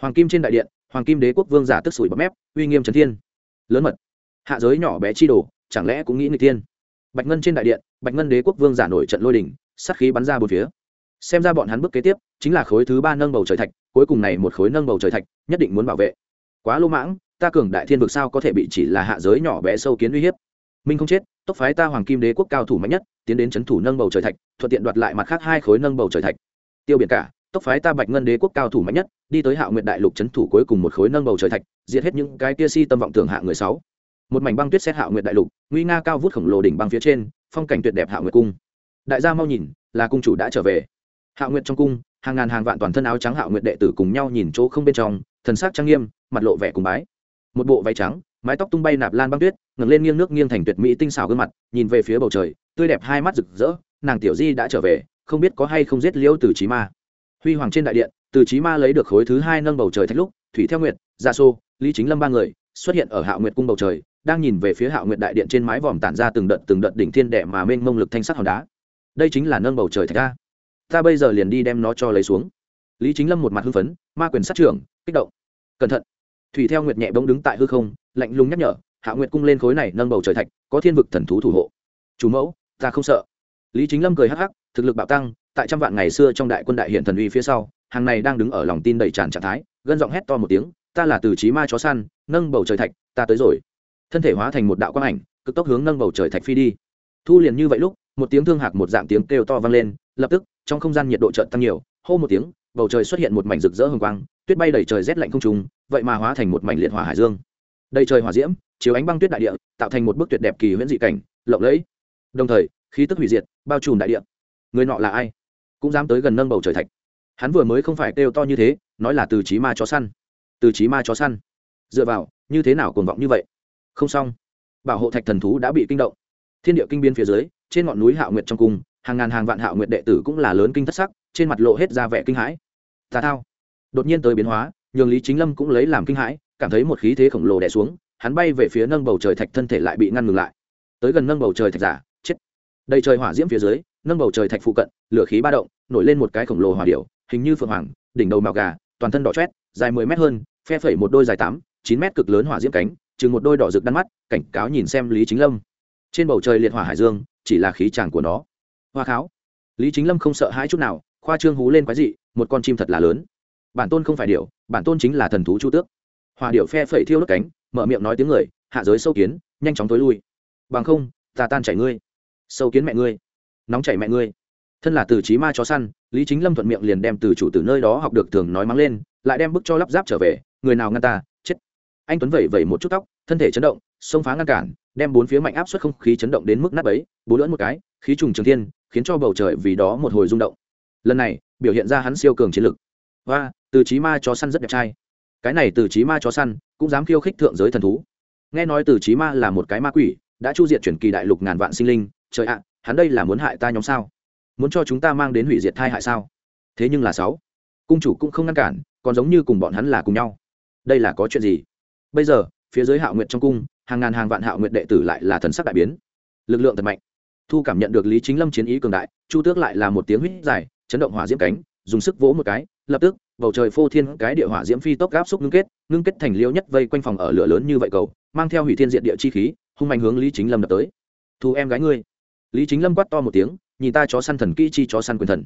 Hoàng kim trên đại điện hoàng kim đế quốc vương giả tức sủi bấm mép, uy nghiêm trấn thiên. Lớn mật. Hạ giới nhỏ bé chi đồ, chẳng lẽ cũng nghĩ người tiên bạch ngân trên đại điện, bạch ngân đế quốc vương giả nổi trận lôi đình, sát khí bắn ra bốn phía. Xem ra bọn hắn bước kế tiếp, chính là khối thứ ba nâng bầu trời thạch, cuối cùng này một khối nâng bầu trời thạch, nhất định muốn bảo vệ. Quá lô mãng, ta cường đại thiên vực sao có thể bị chỉ là hạ giới nhỏ bé sâu kiến uy hiếp? Minh không chết, tốc phái ta hoàng kim đế quốc cao thủ mạnh nhất, tiến đến c h ấ n thủ nâng bầu trời thạch, thuận tiện đoạt lại mặt khác hai khối nâng bầu trời thạch. Tiêu biển cả tốc phái ta bạch ngân đế quốc cao thủ mạnh nhất, đi tới hạ nguyện đại lục c h ấ n thủ cuối cùng một khối nâng bầu trời thạch, diệt hết những cái kia si tâm vọng tưởng hạ người sáu. Một mảnh băng tuyết xét hạ nguyện đại lục, nguy nga cao vút khổng lồ đỉnh băng phía trên, phong cảnh tuyệt đẹp hạ nguyện cung. Đại gia mau nhìn, là cung chủ đã trở về. Hạ nguyện trong cung, hàng ngàn hàng vạn toàn thân áo trắng hạ nguyện đệ tử cùng nhau nhìn chỗ không bên trong, thần sắc trang nghiêm, mặt lộ vẻ cùng bái. Một bộ váy trắng, mái tóc tung bay nạp lan băng tuyết, ngẩng lên nghiêng nước nghiêng thành tuyệt mỹ tinh xảo gương mặt, nhìn về phía bầu trời, tươi đẹp hai mắt rực rỡ, nàng tiểu di đã trở về, không biết có hay không giết liễu từ trí ma huy hoàng trên đại điện, từ trí ma lấy được khối thứ hai nâng bầu trời thách lúc, thủy theo nguyệt gia sô, lý chính lâm ba người xuất hiện ở hạo nguyệt cung bầu trời, đang nhìn về phía hạo nguyệt đại điện trên mái vòm tản ra từng đợt từng đợt đỉnh thiên đệ mà mênh mông lực thanh sắc hòn đá. Đây chính là nâng bầu trời thạch ta ta bây giờ liền đi đem nó cho lấy xuống. Lý chính lâm một mặt hưng phấn, ma quyền sát trưởng, kích động. Cẩn thận. Thủy theo nguyệt nhẹ bỗng đứng tại hư không, lạnh lùng nhắc nhở hạ nguyệt cung lên khối này nâng bầu trời thạch, có thiên vực thần thú thủ hộ. Chủ mẫu, ta không sợ. Lý chính lâm cười hắc hắc, thực lực bạo tăng tại trăm vạn ngày xưa trong đại quân đại hiện thần uy phía sau, hàng này đang đứng ở lòng tin đầy tràn trạng thái, gân giọng hét to một tiếng, ta là từ trí ma chó săn, nâng bầu trời thạch, ta tới rồi. Thân thể hóa thành một đạo quang ảnh, cực tốc hướng nâng bầu trời thạch phi đi. Thu liền như vậy lúc, một tiếng thương hạc một dạng tiếng kêu to vang lên, lập tức, trong không gian nhiệt độ chợt tăng nhiều, hô một tiếng, bầu trời xuất hiện một mảnh rực rỡ hồng quang, tuyết bay đầy trời rét lạnh không trùng vậy mà hóa thành một mảnh liệt hỏa hải dương. Đầy trời hỏa diễm, chiếu ánh băng tuyết đại địa, tạo thành một bức tuyệt đẹp kỳ huyễn dị cảnh, lộng lẫy. Đồng thời, khí tức hủy diệt, bao trùm đại địa. Người nọ là ai? Cũng dám tới gần nâng bầu trời thạch. Hắn vừa mới không phải kêu to như thế, nói là từ trí ma chó săn. Từ trí ma chó săn? Dựa vào, như thế nào cuồng vọng như vậy? Không xong. Bảo hộ thạch thần thú đã bị kinh động. Thiên địa kinh biên phía dưới, trên ngọn núi hạo nguyệt trong cung, hàng ngàn hàng vạn hạo nguyệt đệ tử cũng là lớn kinh thất sắc, trên mặt lộ hết ra vẻ kinh hãi. Tà thao. Đột nhiên tới biến hóa, nhường lý chính lâm cũng lấy làm kinh hãi, cảm thấy một khí thế khổng lồ đè xuống, hắn bay về phía nâng bầu trời thạch thân thể lại bị ngăn ngừng lại. Tới gần nâng bầu trời thạch giả, chết. Đầy trời hỏa diễm phía dưới nâng bầu trời thạch phụ cận, lửa khí ba động, nổi lên một cái khổng lồ hỏa điệu hình như phượng hoàng, đỉnh đầu màu gà, toàn thân đỏ chét dài mười mét hơn, phe phẩy một đôi dài tám, chín mét cực lớn hỏa diễm cánh, chừng một đôi đỏ rực đan mắt, cảnh cáo nhìn xem lý chính lâm. Trên bầu trời liệt hỏa hải dương, chỉ là khí tràng của nó. Hoa kháo. Lý chính lâm không sợ hãi chút nào, khoa trương hú lên quái dị, một con chim thật là lớn. Bản tôn không phải điệu bản tôn chính là thần thú chu tước. Hòa điệu phe phẩy thiêu đốt cánh, mở miệng nói tiếng người, hạ giới sâu kiến, nhanh chóng tối lui. Bằng không, ta tan chảy ngươi. Sâu kiến mẹ ngươi nóng chảy mẹ ngươi. Thân là từ trí ma chó săn, lý chính lâm thuận miệng liền đem từ chủ từ nơi đó học được thường nói mắng lên, lại đem bức cho lắp ráp trở về, người nào ngăn ta, chết. Anh tuấn vẩy vẩy một chút tóc, thân thể chấn động, xông phá ngăn cản, đem bốn phía mạnh áp suất không khí chấn động đến mức nát ấy bố lẫn một cái, khí trùng trường thiên, khiến cho bầu trời vì đó một hồi rung động. Lần này, biểu hiện ra hắn siêu cường chiến lực. Và từ trí ma chó săn rất đẹp trai. Cái này từ trí ma chó săn, cũng dám khiêu khích thượng giới thần thú. Nghe nói từ trí ma là một cái ma quỷ, đã chu diệt chuyển kỳ đại lục ngàn vạn sinh linh, trời ạ hắn đây là muốn hại ta nhóm sao? Muốn cho chúng ta mang đến hủy diệt thai hại sao? Thế nhưng là sáu, cung chủ cũng không ngăn cản, còn giống như cùng bọn hắn là cùng nhau. Đây là có chuyện gì? Bây giờ, phía dưới hạo nguyệt trong cung, hàng ngàn hàng vạn hạo nguyệt đệ tử lại là thần sắc đại biến. Lực lượng thật mạnh. Thu cảm nhận được lý chính lâm chiến ý cường đại, chu tước lại là một tiếng huýt dài, chấn động hỏa diễm cánh, dùng sức vỗ một cái, lập tức, bầu trời phô thiên cái địa hỏa diễm phi tốc gáp xúc ngưng kết ngưng kết thành liêu nhất vây quanh phòng ở lửa lớn như vậy cầu, mang theo hủy thiên diện địa chi khí, hung mạnh hướng lý chính lâm đập tới. Thu em gái ngươi lý chính lâm quát to một tiếng, nhìn ta chó săn thần kỹ chi chó săn quyền thần.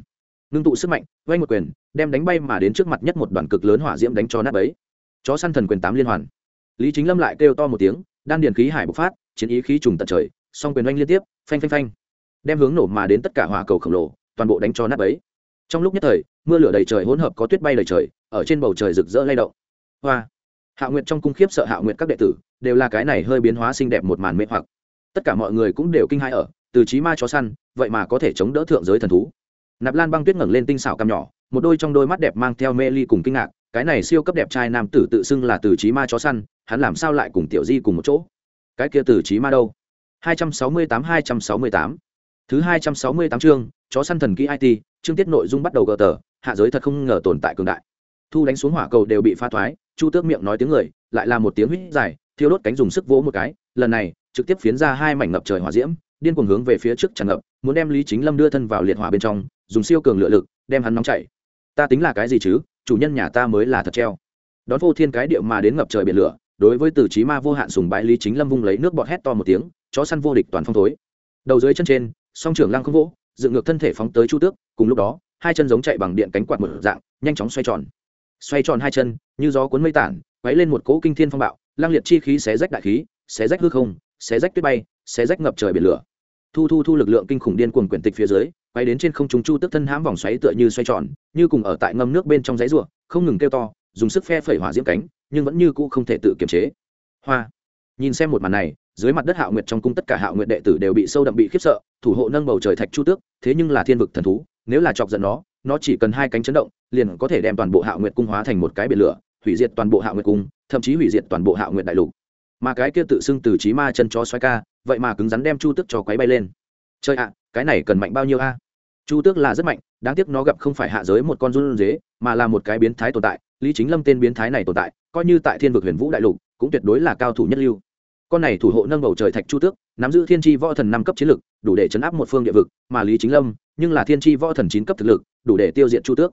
Ngưng tụ sức mạnh vay một quyền, đem đánh bay mà đến trước mặt nhất một đoàn cực lớn hỏa diễm đánh cho nát ấy chó săn thần quyền tám liên hoàn. Lý chính lâm lại kêu to một tiếng, đan điền khí hải bộc phát, chiến ý khí trùng tận trời, song quyền oanh liên tiếp, phanh phanh phanh. Đem hướng nổ mà đến tất cả hỏa cầu khổng lồ, toàn bộ đánh cho nát ấy trong lúc nhất thời, mưa lửa đầy trời hỗn hợp có tuyết bay đầy trời, ở trên bầu trời rực rỡ lay động. Hoa! Hạ nguyệt trong cung khiếp sợ hạ nguyệt các đệ tử, đều là cái này hơi biến hóa xinh đẹp một màn mê hoặc. Tất cả mọi người cũng đều kinh hãi ở từ trí ma chó săn, vậy mà có thể chống đỡ thượng giới thần thú. Nạp lan băng tuyết ngẩng lên tinh xảo cằm nhỏ, một đôi trong đôi mắt đẹp mang theo mê ly cùng kinh ngạc, cái này siêu cấp đẹp trai nam tử tự xưng là từ trí ma chó săn, hắn làm sao lại cùng tiểu di cùng một chỗ? Cái kia từ trí ma đâu? 268 268 thứ 268 chương, chó săn thần kỹ it chương tiết nội dung bắt đầu gờ tờ, hạ giới thật không ngờ tồn tại cường đại. Thu đánh xuống hỏa cầu đều bị pha thoái, chu tước miệng nói tiếng người, lại là một tiếng huýt dài, thiêu đốt cánh dùng sức vỗ một cái, lần này, trực tiếp phiến ra hai mảnh ngập trời hỏa diễm điên cuồng hướng về phía trước tràn ngập, muốn đem lý chính lâm đưa thân vào liệt hỏa bên trong, dùng siêu cường lựa lực, đem hắn nóng chảy ta tính là cái gì chứ? Chủ nhân nhà ta mới là thật treo. Đón vô thiên cái điệu mà đến ngập trời biển lửa, đối với từ trí ma vô hạn sùng bái lý chính lâm vung lấy nước bọt hét to một tiếng, chó săn vô địch toàn phong thối. Đầu dưới chân trên, song trưởng lăng không vỗ, dựng ngược thân thể phóng tới chu tước, cùng lúc đó, hai chân giống chạy bằng điện cánh quạt một dạng, nhanh chóng xoay tròn. Xoay tròn hai chân, như gió cuốn mây tản, quấy lên một cỗ kinh thiên phong bạo, lang liệt chi khí xé rách đại khí, xé rách hư không, xé rách tuyết bay, xé rách ngập trời biển lửa thu thu thu lực lượng kinh khủng điên cuồng quyển tịch phía dưới bay đến trên không trung chu tức thân hãm vòng xoáy tựa như xoay tròn, như cùng ở tại ngâm nước bên trong giấy ruộng không ngừng kêu to, dùng sức phe phẩy hỏa diễm cánh, nhưng vẫn như cũ không thể tự kiềm chế. Hoa. Nhìn xem một màn này, dưới mặt đất hạo nguyệt trong cung tất cả hạo nguyệt đệ tử đều bị sâu đậm bị khiếp sợ, thủ hộ nâng bầu trời thạch chu tước, thế nhưng là thiên vực thần thú, nếu là chọc giận nó nó chỉ cần hai cánh chấn động, liền có thể đem toàn bộ hạo nguyệt cung hóa thành một cái biển lửa, hủy diệt toàn bộ hạo nguyệt cung, thậm chí hủy diệt toàn bộ hạo nguyệt đại lục mà cái kia tự xưng từ trí ma chân cho xoay ca, vậy mà cứng rắn đem chu tước cho quấy bay lên. Chơi ạ, cái này cần mạnh bao nhiêu a? Chu tước là rất mạnh, đáng tiếc nó gặp không phải hạ giới một con run dế mà là một cái biến thái tồn tại, lý chính lâm tên biến thái này tồn tại, coi như tại thiên vực huyền vũ đại lục, cũng tuyệt đối là cao thủ nhất lưu. Con này thủ hộ nâng bầu trời thạch chu tước, nắm giữ thiên tri võ thần năm cấp chiến lực, đủ để chấn áp một phương địa vực, mà lý chính lâm, nhưng là thiên tri võ thần chín cấp thực lực, đủ để tiêu diệt chu tước.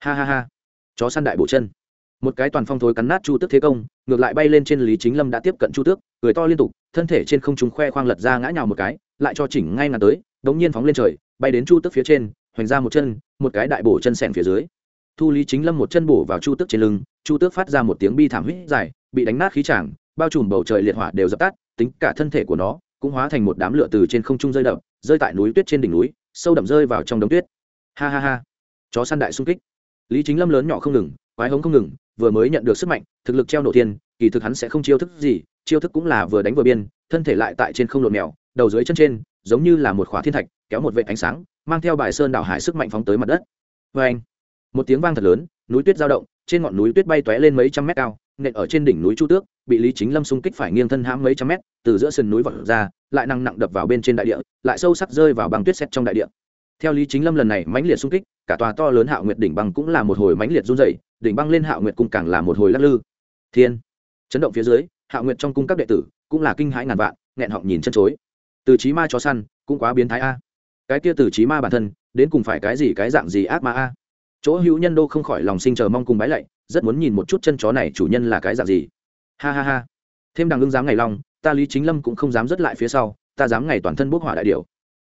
Ha ha ha. Chó săn đại bộ chân một cái toàn phong thối cắn nát chu tước thế công, ngược lại bay lên trên lý chính lâm đã tiếp cận chu tước, cười to liên tục, thân thể trên không trung khoe khoang lật ra ngã nhào một cái, lại cho chỉnh ngay ngàn tới, đống nhiên phóng lên trời, bay đến chu tước phía trên, hoành ra một chân, một cái đại bổ chân sẻn phía dưới. Thu lý chính lâm một chân bổ vào chu tước trên lưng, chu tước phát ra một tiếng bi thảm huyết dài, bị đánh nát khí chảng bao trùm bầu trời liệt hỏa đều dập tắt, tính cả thân thể của nó cũng hóa thành một đám lửa từ trên không trung rơi đập, rơi tại núi tuyết trên đỉnh núi, sâu đậm rơi vào trong đống tuyết. Ha ha ha. Chó săn đại xung kích. Lý chính lâm lớn nhỏ không ngừng quái hống không ngừng, vừa mới nhận được sức mạnh, thực lực treo nổ thiên, kỳ thực hắn sẽ không chiêu thức gì, chiêu thức cũng là vừa đánh vừa biên, thân thể lại tại trên không lộn mèo, đầu dưới chân trên, giống như là một khóa thiên thạch, kéo một vệ ánh sáng, mang theo bài sơn đảo hải sức mạnh phóng tới mặt đất. Vê anh, một tiếng vang thật lớn, núi tuyết giao động, trên ngọn núi tuyết bay tóe lên mấy trăm mét cao, nện ở trên đỉnh núi chu tước, bị lý chính lâm xung kích phải nghiêng thân hãm mấy trăm mét, từ giữa sườn núi vọt ra, lại năng nặng đập vào bên trên đại địa, lại sâu sắc rơi vào băng tuyết xét trong đại địa theo lý chính lâm lần này mãnh liệt xung kích, cả tòa to lớn hạo nguyệt đỉnh băng cũng là một hồi mãnh liệt run dày đỉnh băng lên hạo nguyệt cung càng là một hồi lắc lư. Thiên! Chấn động phía dưới, hạo nguyệt trong cung các đệ tử cũng là kinh hãi ngàn vạn, nghẹn họng nhìn chân chối. Từ trí ma chó săn cũng quá biến thái a. Cái kia từ trí ma bản thân, đến cùng phải cái gì cái dạng gì ác ma a? Chỗ hữu nhân đô không khỏi lòng sinh chờ mong cùng bái lạy, rất muốn nhìn một chút chân chó này chủ nhân là cái dạng gì. Ha ha ha. Thêm đằng ưng dám ngày long, ta lý chính lâm cũng không dám dứt lại phía sau, ta dám ngày toàn thân bốc hỏa đại điệu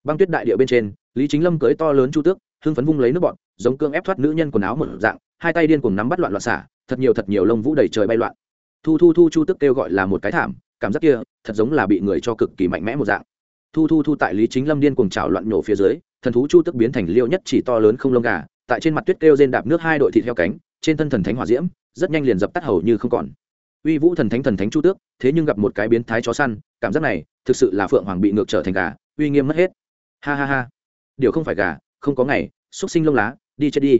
băng tuyết đại điệu bên trên, lý chính lâm cưới to lớn chu tước, hưng phấn vung lấy nước bọn giống cương ép thoát nữ nhân quần áo một dạng, hai tay điên cùng nắm bắt loạn loạn xả, thật nhiều thật nhiều lông vũ đầy trời bay loạn. Thu thu thu chu tước kêu gọi là một cái thảm, cảm giác kia, thật giống là bị người cho cực kỳ mạnh mẽ một dạng. Thu thu thu tại lý chính lâm điên cùng trào loạn nhổ phía dưới, thần thú chu tước biến thành liêu nhất chỉ to lớn không lông gà, tại trên mặt tuyết kêu trên đạp nước hai đội thịt heo cánh, trên thân thần thánh hỏa diễm, rất nhanh liền dập tắt hầu như không còn. Uy vũ thần thánh thần thánh chu tước, thế nhưng gặp một cái biến thái chó săn, cảm giác này, thực sự là phượng hoàng bị ngược trở thành gà, uy nghiêm mất hết ha ha ha. Điều không phải gà, không có ngày, xúc sinh lông lá, đi chết đi.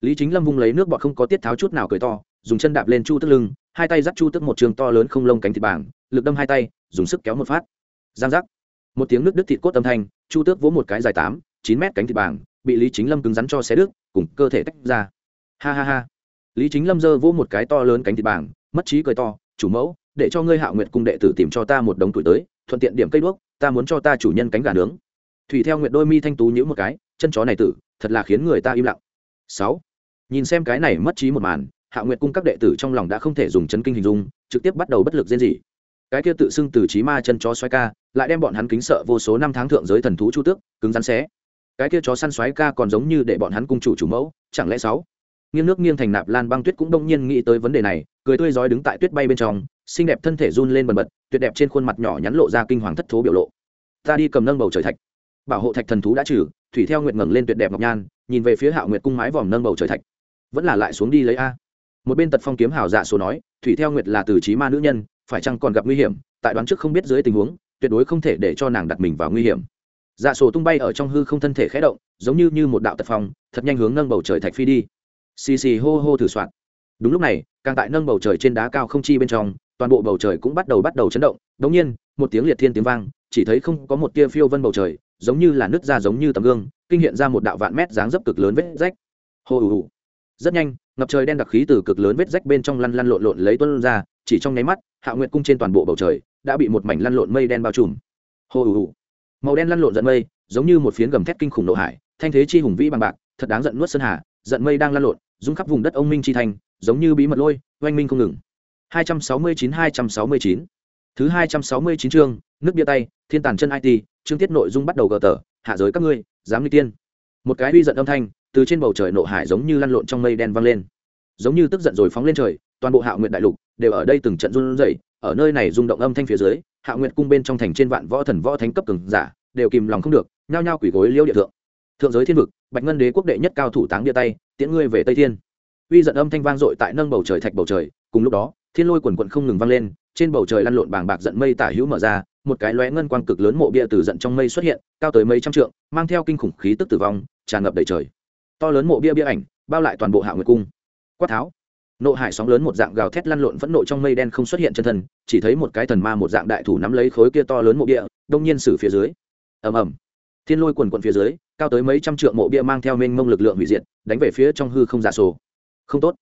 Lý chính lâm vung lấy nước bọt không có tiết tháo chút nào cười to, dùng chân đạp lên chu tức lưng, hai tay dắt chu tức một trường to lớn không lông cánh thịt bảng, lực đâm hai tay, dùng sức kéo một phát. Giang giác. Một tiếng nước đứt thịt cốt âm thanh, chu tước vỗ một cái dài tám, chín mét cánh thịt bảng, bị lý chính lâm cứng rắn cho xé đứt, cùng cơ thể tách ra. Ha ha ha. Lý chính lâm giơ vỗ một cái to lớn cánh thịt bảng, mất trí cười to, chủ mẫu, để cho ngươi hạ nguyện cung đệ tử tìm cho ta một đống tuổi tới, thuận tiện điểm cây đuốc, ta muốn cho ta chủ nhân cánh gà nướng thủy theo nguyện đôi mi thanh tú nhữ một cái, chân chó này tử, thật là khiến người ta im lặng. Sáu. Nhìn xem cái này mất trí một màn, hạ Nguyệt cung các đệ tử trong lòng đã không thể dùng chấn kinh hình dung, trực tiếp bắt đầu bất lực diễn gì cái kia tự xưng từ trí ma chân chó xoay ca, lại đem bọn hắn kính sợ vô số năm tháng thượng giới thần thú chu tước, cứng rắn xé. Cái kia chó săn xoáy ca còn giống như để bọn hắn cung chủ chủ mẫu, chẳng lẽ sáu? Nghiêng nước nghiêng thành nạp lan băng tuyết cũng đông nhiên nghĩ tới vấn đề này, cười tươi rói đứng tại tuyết bay bên trong, xinh đẹp thân thể run lên bần bật, tuyệt đẹp trên khuôn mặt nhỏ nhắn lộ ra kinh hoàng thất thố biểu lộ. Ta đi cầm nâng bầu trời thạch bảo hộ thạch thần thú đã trừ, thủy theo nguyệt ngẩng lên tuyệt đẹp ngọc nhan, nhìn về phía hạo nguyệt cung mái vòm nâng bầu trời thạch. Vẫn là lại xuống đi lấy a. Một bên tật phong kiếm hào dạ số nói, thủy theo nguyệt là từ trí ma nữ nhân, phải chăng còn gặp nguy hiểm, tại đoán trước không biết dưới tình huống, tuyệt đối không thể để cho nàng đặt mình vào nguy hiểm. Dạ sổ tung bay ở trong hư không thân thể khẽ động, giống như như một đạo tật phong, thật nhanh hướng nâng bầu trời thạch phi đi. Xì xì hô hô thử soạn. Đúng lúc này, càng tại nâng bầu trời trên đá cao không chi bên trong, toàn bộ bầu trời cũng bắt đầu bắt đầu chấn động. Đống nhiên, một tiếng liệt thiên tiếng vang, chỉ thấy không có một tia phiêu vân bầu trời giống như là nứt ra giống như tấm gương, kinh hiện ra một đạo vạn mét dáng dấp cực lớn vết rách. Hô ù ù rất nhanh, ngập trời đen đặc khí từ cực lớn vết rách bên trong lăn lăn lộn lộn lấy tuân ra, chỉ trong nháy mắt, hạ nguyệt cung trên toàn bộ bầu trời đã bị một mảnh lăn lộn mây đen bao trùm. Hô ù ù màu đen lăn lộn giận mây, giống như một phiến gầm thét kinh khủng nộ hải, thanh thế chi hùng vĩ bằng bạc, thật đáng giận nuốt sơn hà, giận mây đang lăn lộn, rung khắp vùng đất ông minh chi thành, giống như bí mật lôi, oanh minh không ngừng. 269-269 thứ 269 chương, nước bia tay, thiên tàn chân it chương tiết nội dung bắt đầu gờ tờ, hạ giới các ngươi dám đi tiên. Một cái uy giận âm thanh từ trên bầu trời nộ hải giống như lăn lộn trong mây đen vang lên. Giống như tức giận rồi phóng lên trời, toàn bộ hạ nguyện đại lục đều ở đây từng trận run rẩy, ở nơi này rung động âm thanh phía dưới, hạ nguyện cung bên trong thành trên vạn võ thần võ thánh cấp cường giả đều kìm lòng không được, nhao nhao quỷ gối liêu địa thượng. Thượng giới thiên vực, bạch ngân đế quốc đệ nhất cao thủ táng địa tay, tiễn ngươi về tây thiên. Uy giận âm thanh vang dội tại nâng bầu trời thạch bầu trời, cùng lúc đó, thiên lôi quần quận không ngừng vang lên, trên bầu trời lăn lộn bàng bạc giận mây tả hữu mở ra một cái lóe ngân quang cực lớn mộ bia từ giận trong mây xuất hiện, cao tới mấy trăm trượng, mang theo kinh khủng khí tức tử vong, tràn ngập đầy trời. To lớn mộ bia bia ảnh, bao lại toàn bộ hạ nguyệt cung. Quát tháo. Nộ hải sóng lớn một dạng gào thét lăn lộn vẫn nộ trong mây đen không xuất hiện chân thân, chỉ thấy một cái thần ma một dạng đại thủ nắm lấy khối kia to lớn mộ bia, đông nhiên xử phía dưới. Ầm ầm. Thiên lôi quần quần phía dưới, cao tới mấy trăm trượng mộ bia mang theo mênh mông lực lượng hủy diệt, đánh về phía trong hư không giả sổ. Không tốt.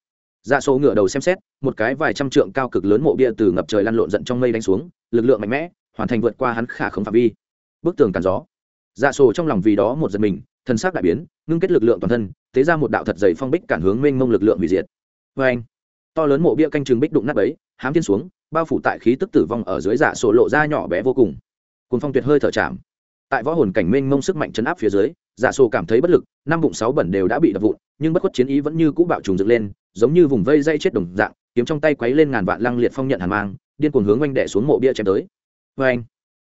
Dạ sổ ngửa đầu xem xét, một cái vài trăm trượng cao cực lớn mộ bia từ ngập trời lăn lộn giận trong mây đánh xuống, lực lượng mạnh mẽ hoàn thành vượt qua hắn khả không phạm vi. Bức tường cản gió. Dạ sổ trong lòng vì đó một giật mình, thân xác đại biến, ngưng kết lực lượng toàn thân, tế ra một đạo thật dày phong bích cản hướng mênh mông lực lượng hủy diệt. Vê anh, to lớn mộ bia canh trường bích đụng nát ấy hám thiên xuống, bao phủ tại khí tức tử vong ở dưới dạ sổ lộ ra nhỏ bé vô cùng. Cùng phong tuyệt hơi thở chạm. Tại võ hồn cảnh mênh mông sức mạnh chấn áp phía dưới dạ sổ cảm thấy bất lực, năm bụng sáu bẩn đều đã bị đập vụn, nhưng bất khuất chiến ý vẫn như cũ bạo trùng dựng lên, giống như vùng vây dây chết đồng dạng, kiếm trong tay quấy lên ngàn vạn lăng liệt phong nhận hàn mang, điên cuồng hướng oanh đẻ xuống mộ bia chém tới vê anh,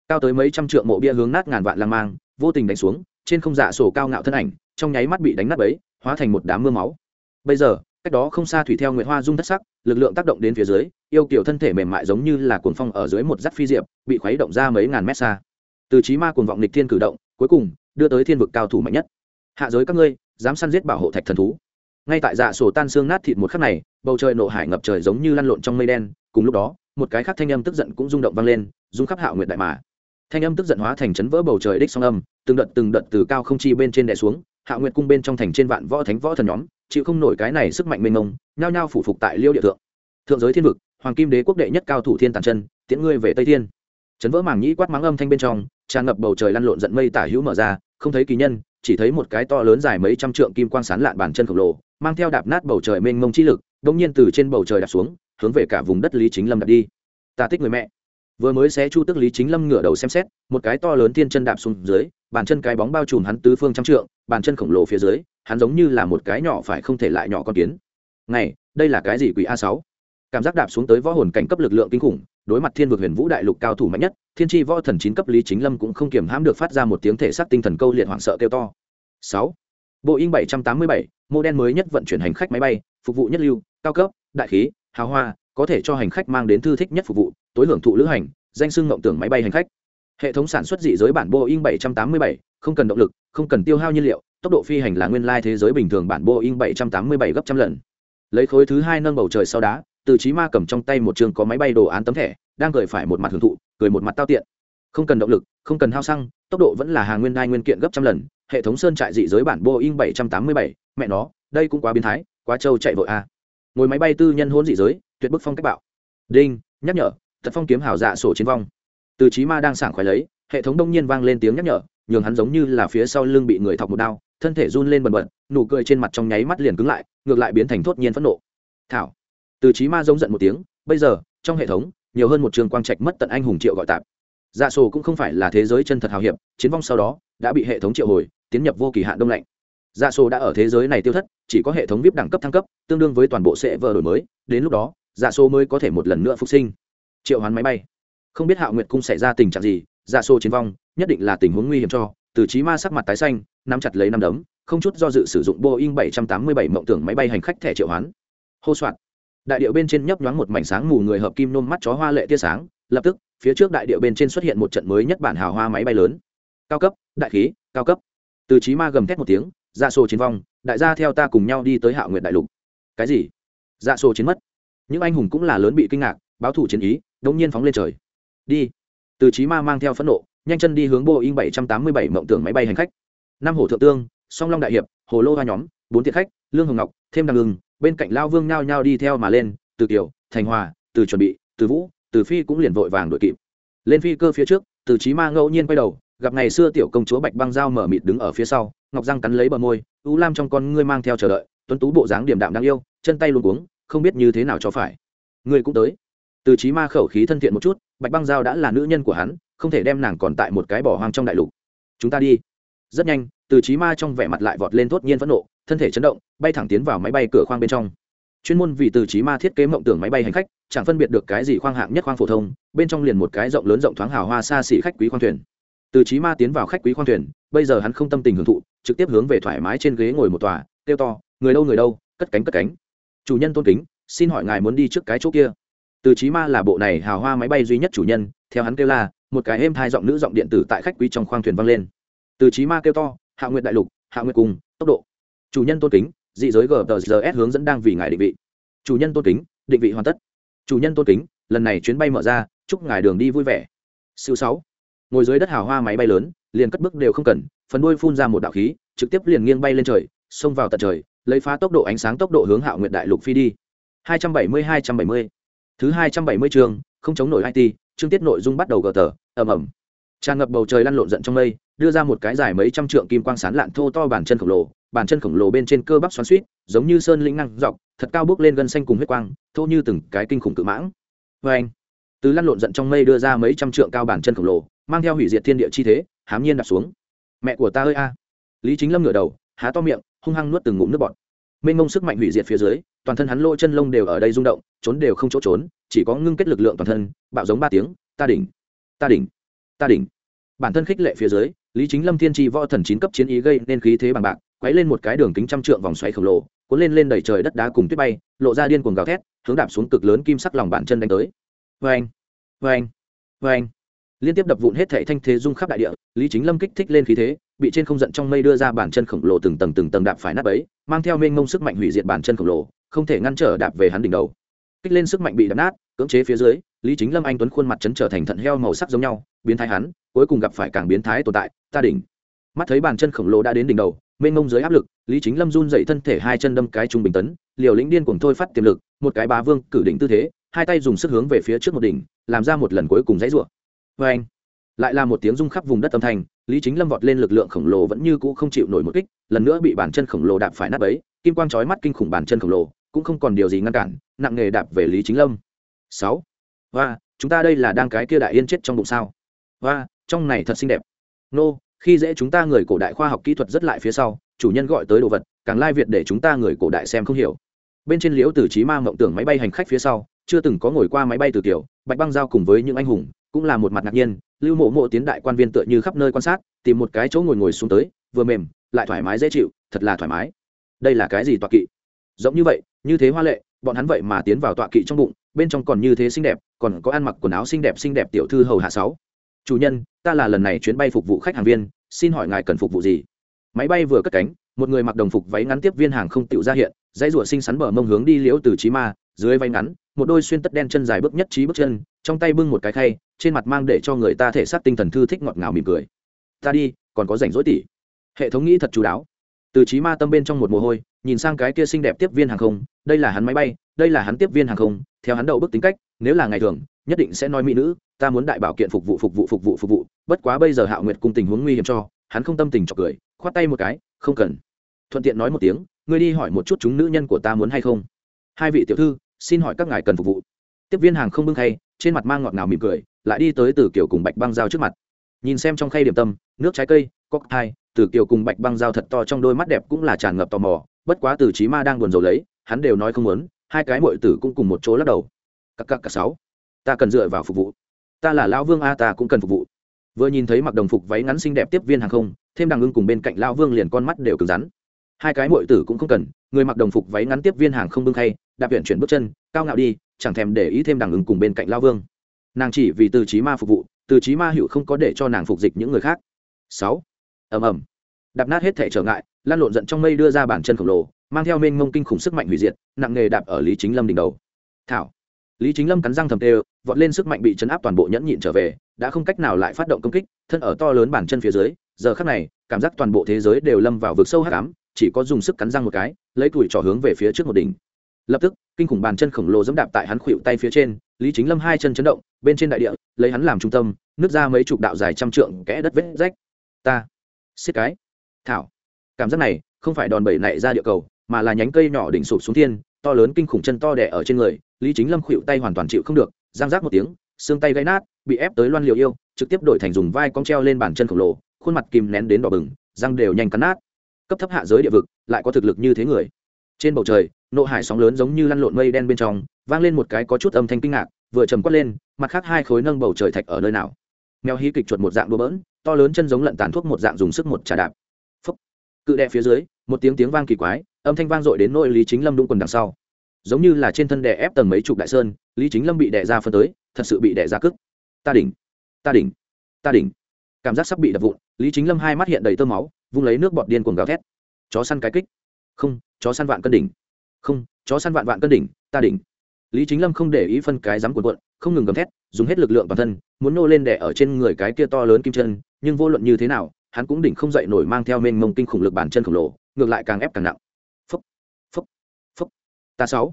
cao tới mấy trăm trượng mộ bia hướng nát ngàn vạn lang mang, vô tình đánh xuống, trên không dạ sổ cao ngạo thân ảnh, trong nháy mắt bị đánh nát ấy hóa thành một đám mưa máu. Bây giờ, cách đó không xa thủy theo nguyệt hoa dung thất sắc, lực lượng tác động đến phía dưới, yêu kiểu thân thể mềm mại giống như là cuồng phong ở dưới một dắt phi diệp, bị khuấy động ra mấy ngàn mét xa. Từ trí ma cuồng vọng nịch thiên cử động, cuối cùng, đưa tới thiên vực cao thủ mạnh nhất. Hạ giới các ngươi, dám săn giết bảo hộ thạch thần thú ngay tại dạ sổ tan xương nát thịt một khắc này, bầu trời nộ hải ngập trời giống như lăn lộn trong mây đen. Cùng lúc đó, một cái khác thanh âm tức giận cũng rung động vang lên, rung khắp hạo nguyệt đại mà thanh âm tức giận hóa thành chấn vỡ bầu trời đích song âm, từng đợt từng đợt từ cao không chi bên trên đè xuống hạo nguyệt cung bên trong thành trên vạn võ thánh võ thần nhóm, chịu không nổi cái này sức mạnh mênh mông, nhao nhao phủ phục tại liêu địa thượng. Thượng giới thiên vực, hoàng kim đế quốc đệ nhất cao thủ thiên tàn chân, tiễn ngươi về tây thiên. Chấn vỡ màng nhĩ quát mắng âm thanh bên trong, tràn ngập bầu trời lăn lộn giận mây tả hữu mở ra, không thấy kỳ nhân, chỉ thấy một cái to lớn dài mấy trăm trượng kim quang sán lạn bàn chân khổng lồ mang theo đạp nát bầu trời mênh mông chi lực đông nhiên từ trên bầu trời đạp xuống, hướng về cả vùng đất lý chính lâm đạp đi. Ta thích người mẹ. Vừa mới xé chu tức lý chính lâm ngửa đầu xem xét, một cái to lớn thiên chân đạp xuống dưới, bàn chân cái bóng bao trùm hắn tứ phương trăm trượng, bàn chân khổng lồ phía dưới, hắn giống như là một cái nhỏ phải không thể lại nhỏ con kiến. Này, đây là cái gì quỷ a sáu? Cảm giác đạp xuống tới võ hồn cảnh cấp lực lượng kinh khủng, đối mặt thiên vực huyền vũ đại lục cao thủ mạnh nhất, thiên tri võ thần chín cấp lý chính lâm cũng không kiềm hãm được phát ra một tiếng thể xác tinh thần câu liệt hoảng sợ kêu to. Sáu boeing bảy trăm tám mươi bảy mô đen mới nhất vận chuyển hành khách máy bay phục vụ nhất lưu cao cấp đại khí hào hoa có thể cho hành khách mang đến thư thích nhất phục vụ tối hưởng thụ lữ hành danh sưng ngộng tưởng máy bay hành khách. Hệ thống sản xuất dị giới bản boeing 787, không cần động lực không cần tiêu hao nhiên liệu tốc độ phi hành là nguyên lai thế giới bình thường bản boeing 787 gấp trăm lần. Lấy khối thứ hai nâng bầu trời sau đá từ trí ma cầm trong tay một trường có máy bay đồ án tấm thẻ đang cười phải một mặt hưởng thụ cười một mặt tao tiện. Không cần động lực không cần hao xăng tốc độ vẫn là hàng nguyên đai nguyên kiện gấp trăm lần hệ thống sơn trại dị giới bản boeing 787, mẹ nó đây cũng quá biến thái quá trâu chạy vội a. Ngồi máy bay tư nhân hôn dị giới tuyệt bức phong cách bạo. Đinh nhắc nhở thật phong kiếm hảo dạ sổ chiến vong. Từ trí ma đang sảng khoái lấy hệ thống đông nhiên vang lên tiếng nhắc nhở nhường hắn giống như là phía sau lưng bị người thọc một đao thân thể run lên bần bật nụ cười trên mặt trong nháy mắt liền cứng lại ngược lại biến thành thốt nhiên phẫn nộ. Thảo. Từ trí ma giống giận một tiếng bây giờ trong hệ thống nhiều hơn một trường quang trạch mất tận anh hùng triệu gọi tạp dạ sổ cũng không phải là thế giới chân thật hào hiệp, chiến vong sau đó đã bị hệ thống triệu hồi, tiến nhập vô kỳ hạn đông lạnh. Dạ sổ đã ở thế giới này tiêu thất, chỉ có hệ thống vip đẳng cấp thăng cấp, tương đương với toàn bộ sẽ vờ đổi mới, đến lúc đó dạ sổ mới có thể một lần nữa phục sinh. Triệu hoán máy bay. Không biết hạo nguyệt cung xảy ra tình trạng gì dạ sổ chiến vong, nhất định là tình huống nguy hiểm cho, từ trí ma sắc mặt tái xanh, nắm chặt lấy năm đấm, không chút do dự sử dụng boeing 787 mộng tưởng máy bay hành khách thẻ triệu hoán. Hô soạn đại điệu bên trên nhấp nhoáng một mảnh sáng mù người hợp kim nôm mắt chó hoa lệ tia sáng lập tức, phía trước đại điệu bên trên xuất hiện một trận mới nhất bản hào hoa máy bay lớn. Cao cấp, đại khí, cao cấp. Từ trí ma gầm thét một tiếng dạ sổ chiến vong, đại gia theo ta cùng nhau đi tới hạo nguyệt đại lục. Cái gì? Dạ sổ chiến mất. Những anh hùng cũng là lớn bị kinh ngạc, báo thủ chiến ý, đống nhiên phóng lên trời. Đi. Từ trí ma mang theo phẫn nộ, nhanh chân đi hướng boeing bảy trăm tám mươi bảy mộng tưởng máy bay hành khách. Năm hồ thượng tương, song long đại hiệp, hồ lô hoa nhóm, bốn thiệt khách, lương hồng ngọc, thêm đằng ngừng bên cạnh lao vương nhao nhao đi theo mà lên, từ kiều, thành hòa, từ chuẩn bị, từ vũ từ phi cũng liền vội vàng đội kịp. Lên phi cơ phía trước, từ trí ma ngẫu nhiên quay đầu, gặp ngày xưa tiểu công chúa bạch băng dao mở mịt đứng ở phía sau, ngọc răng cắn lấy bờ môi, u lam trong con ngươi mang theo chờ đợi, tuấn tú bộ dáng điềm đạm đáng yêu, chân tay luôn cuống, không biết như thế nào cho phải. Ngươi cũng tới. Từ trí ma khẩu khí thân thiện một chút, bạch băng giao đã là nữ nhân của hắn, không thể đem nàng còn tại một cái bỏ hoang trong đại lục. Chúng ta đi. Rất nhanh, từ trí ma trong vẻ mặt lại vọt lên thốt nhiên phẫn nộ, thân thể chấn động, bay thẳng tiến vào máy bay cửa khoang bên trong chuyên môn vì từ trí ma thiết kế mộng tưởng máy bay hành khách, chẳng phân biệt được cái gì khoang hạng nhất khoang phổ thông, bên trong liền một cái rộng lớn rộng thoáng hào hoa xa xỉ khách quý khoang thuyền. Từ trí ma tiến vào khách quý khoang thuyền, bây giờ hắn không tâm tình hưởng thụ, trực tiếp hướng về thoải mái trên ghế ngồi một tòa, kêu to, người đâu người đâu, cất cánh cất cánh. Chủ nhân tôn kính, xin hỏi ngài muốn đi trước cái chỗ kia. Từ trí ma là bộ này hào hoa máy bay duy nhất chủ nhân, theo hắn kêu là, một cái êm thai giọng nữ giọng điện tử tại khách quý trong khoang thuyền vang lên. Từ trí ma kêu to, hạ nguyện đại lục, hạ nguyện cùng tốc độ. Chủ nhân tôn kính dị giới gtgs hướng dẫn đang vì ngài định vị. Chủ nhân tôn kính, định vị hoàn tất. Chủ nhân tôn kính, lần này chuyến bay mở ra, chúc ngài đường đi vui vẻ. Siêu sáu. Ngồi dưới đất hào hoa máy bay lớn, liền cất bước đều không cần, phần đuôi phun ra một đạo khí, trực tiếp liền nghiêng bay lên trời, xông vào tận trời, lấy phá tốc độ ánh sáng tốc độ hướng hạo nguyện đại lục phi đi. 270-270 thứ 270 trường không chống nổi it chương tiết nội dung bắt đầu gờ tờ, ầm ầm tràn ngập bầu trời lăn lộn giận trong mây, đưa ra một cái dài mấy trăm trượng kim quang sán lạn thô to bàn chân khổng lồ bàn chân khổng lồ bên trên cơ bắp xoắn suýt giống như sơn lĩnh năng dọc, thật cao bước lên gân xanh cùng huyết quang, thô như từng cái kinh khủng cự mãng. Vê anh, từ lăn lộn giận trong mây đưa ra mấy trăm trượng cao bàn chân khổng lồ, mang theo hủy diệt thiên địa chi thế, hám nhiên đặt xuống. Mẹ của ta ơi a. Lý chính lâm ngửa đầu, há to miệng, hung hăng nuốt từng ngụm nước bọt. Mênh mông sức mạnh hủy diệt phía dưới, toàn thân hắn lỗ chân lông đều ở đây rung động, trốn đều không chỗ trốn, chỉ có ngưng kết lực lượng toàn thân, bạo giống ba tiếng, ta đỉnh ta đỉnh ta đỉnh. Bản thân khích lệ phía dưới, lý chính lâm thiên tri võ thần chín cấp chiến ý gây nên khí thế bằng bạc, quấy lên một cái đường kính trăm trượng vòng xoáy khổng lồ, cuốn lên lên đẩy trời đất đá cùng tuyết bay, lộ ra điên cuồng gào thét, hướng đạp xuống cực lớn kim sắc lòng bàn chân đánh tới. Vê anh vê anh vê anh liên tiếp đập vụn hết thảy thanh thế dung khắp đại địa, lý chính lâm kích thích lên khí thế, bị trên không giận trong mây đưa ra bản chân khổng lồ từng tầng từng tầng đạp phải nát ấy mang theo mênh mông sức mạnh hủy diệt bản chân khổng lồ, không thể ngăn trở đạp về hắn đỉnh đầu. Kích lên sức mạnh bị đập nát, cưỡng chế phía dưới lý chính lâm anh tuấn khuôn mặt chấn trở thành thận heo màu sắc giống nhau, biến thái hắn, cuối cùng gặp phải càng biến thái tồn tại, ta đỉnh. Mắt thấy bàn chân khổng lồ đã đến đỉnh đầu, mênh mông dưới áp lực, lý chính lâm run dậy thân thể hai chân đâm cái trung bình tấn, liều lĩnh điên cuồng thôi phát tiềm lực, một cái bá vương cử đỉnh tư thế, hai tay dùng sức hướng về phía trước một đỉnh, làm ra một lần cuối cùng dãy rủa. Vê anh lại là một tiếng rung khắp vùng đất âm thanh, lý chính lâm vọt lên lực lượng khổng lồ vẫn như cũ không chịu nổi một kích, lần nữa bị bàn chân khổng lồ đạp phải nát ấy kim quang chói mắt kinh khủng bàn chân khổng lồ, cũng không còn điều gì ngăn cản, nặng nghề đạp về lý chính lâm. Sáu! Và, chúng ta đây là đang cái kia đại yên chết trong bụng sao? Và, trong này thật xinh đẹp. Nô, khi dễ chúng ta người cổ đại khoa học kỹ thuật rất lại phía sau, chủ nhân gọi tới đồ vật, càng lai việt để chúng ta người cổ đại xem không hiểu. Bên trên liễu tử trí ma mộng tưởng máy bay hành khách phía sau, chưa từng có ngồi qua máy bay từ tiểu, bạch băng giao cùng với những anh hùng, cũng là một mặt ngạc nhiên, lưu mộ mộ tiến đại quan viên tựa như khắp nơi quan sát, tìm một cái chỗ ngồi ngồi xuống tới, vừa mềm, lại thoải mái dễ chịu, thật là thoải mái. Đây là cái gì tọa kỵ? Giống như vậy, như thế hoa lệ, bọn hắn vậy mà tiến vào tọa kỵ trong bụng bên trong còn như thế xinh đẹp, còn có ăn mặc quần áo xinh đẹp xinh đẹp tiểu thư hầu hạ sáu. Chủ nhân, ta là lần này chuyến bay phục vụ khách hàng viên, xin hỏi ngài cần phục vụ gì? Máy bay vừa cất cánh, một người mặc đồng phục váy ngắn tiếp viên hàng không tiểu ra hiện, dãy rủa xinh xắn bờ mông hướng đi liễu từ trí ma, dưới váy ngắn, một đôi xuyên tất đen chân dài bước nhất trí bước chân, trong tay bưng một cái khay, trên mặt mang để cho người ta thể xác tinh thần thư thích ngọt ngào mỉm cười. Ta đi, còn có rảnh rỗi tỉ. Hệ thống nghĩ thật chú đáo. Từ trí ma tâm bên trong một mồ hôi, nhìn sang cái kia xinh đẹp tiếp viên hàng không, đây là hắn máy bay, đây là hắn tiếp viên hàng không theo hắn đầu bức tính cách, nếu là ngày thường, nhất định sẽ nói mỹ nữ, ta muốn đại bảo kiện phục vụ phục vụ phục vụ phục vụ, bất quá bây giờ hạo nguyệt cùng tình huống nguy hiểm cho, hắn không tâm tình cho cười, khoát tay một cái, không cần. Thuận tiện nói một tiếng, ngươi đi hỏi một chút chúng nữ nhân của ta muốn hay không. Hai vị tiểu thư, xin hỏi các ngài cần phục vụ. Tiếp viên hàng không bưng khay, trên mặt mang ngọt ngào mỉm cười, lại đi tới từ kiểu cùng bạch băng dao trước mặt. Nhìn xem trong khay điểm tâm, nước trái cây cóc hai từ kiểu cùng bạch băng dao thật to trong đôi mắt đẹp cũng là tràn ngập tò mò, bất quá từ trí ma đang buồn rầu lấy, hắn đều nói không muốn hai cái mội tử cũng cùng một chỗ lắc đầu. Các các cả sáu, ta cần dựa vào phục vụ. Ta là lão vương a, ta cũng cần phục vụ. Vừa nhìn thấy mặc đồng phục váy ngắn xinh đẹp tiếp viên hàng không, thêm đằng ưng cùng bên cạnh lão vương liền con mắt đều cứng rắn. Hai cái mội tử cũng không cần, người mặc đồng phục váy ngắn tiếp viên hàng không bưng khay, đạp viện chuyển bước chân, cao ngạo đi, chẳng thèm để ý thêm đằng ưng cùng bên cạnh lão vương. Nàng chỉ vì từ trí ma phục vụ, từ trí ma hữu không có để cho nàng phục dịch những người khác. Sáu, ầm ầm. Đạp nát hết thể trở ngại lan lộn giận trong mây đưa ra bản chân khổng lồ mang theo mênh mông kinh khủng sức mạnh hủy diệt, nặng nghề đạp ở lý chính lâm đỉnh đầu. Thảo. Lý chính lâm cắn răng thầm tê vọt lên sức mạnh bị chấn áp toàn bộ nhẫn nhịn trở về, đã không cách nào lại phát động công kích, thân ở to lớn bản chân phía dưới, giờ khắc này, cảm giác toàn bộ thế giới đều lâm vào vực sâu hắc ám, chỉ có dùng sức cắn răng một cái, lấy tuổi trỏ hướng về phía trước một đỉnh. Lập tức, kinh khủng bàn chân khổng lồ dẫm đạp tại hắn khuỵu tay phía trên, lý chính lâm hai chân chấn động, bên trên đại địa, lấy hắn làm trung tâm, nứt ra mấy chục đạo dài trăm trượng kẽ đất vết rách. Ta. Xiết cái. Thảo. Cảm giác này, không phải đòn bẩy nảy ra địa cầu mà là nhánh cây nhỏ đỉnh sụp xuống thiên, to lớn kinh khủng chân to đẻ ở trên người, lý chính lâm khuỵu tay hoàn toàn chịu không được, giang rác một tiếng, xương tay gãy nát, bị ép tới loan liều yêu, trực tiếp đổi thành dùng vai cong treo lên bàn chân khổng lồ, khuôn mặt kìm nén đến đỏ bừng, răng đều nhanh cắn nát. Cấp thấp hạ giới địa vực, lại có thực lực như thế người. Trên bầu trời, nộ hải sóng lớn giống như lăn lộn mây đen bên trong, vang lên một cái có chút âm thanh kinh ngạc, vừa trầm quất lên, mặt khác hai khối nâng bầu trời thạch ở nơi nào? Mèo hí kịch chuột một dạng đua bỡn, to lớn chân giống lận tàn thuốc một dạng dùng sức một trà đạp. Phấp cự đè phía dưới, một tiếng tiếng vang kỳ quái âm thanh vang dội đến nỗi lý chính lâm đung quần đằng sau. Giống như là trên thân đè ép tầng mấy chục đại sơn, lý chính lâm bị đè ra phân tới, thật sự bị đè ra cức ta đỉnh ta đỉnh ta đỉnh. Cảm giác sắp bị đập vụn, lý chính lâm hai mắt hiện đầy tơ máu, vung lấy nước bọt điên cuồng gào thét. Chó săn cái kích. Không, chó săn vạn cân đỉnh. Không, chó săn vạn vạn cân đỉnh, ta đỉnh. Lý chính lâm không để ý phân cái dám cuộn cuộn, không ngừng gầm thét, dùng hết lực lượng bản thân, muốn nô lên đẻ ở trên người cái kia to lớn kim chân, nhưng vô luận như thế nào, hắn cũng đỉnh không dậy nổi mang theo mênh mông kinh khủng lực bản chân khổng lồ, ngược lại càng ép càng nặng ta sáu.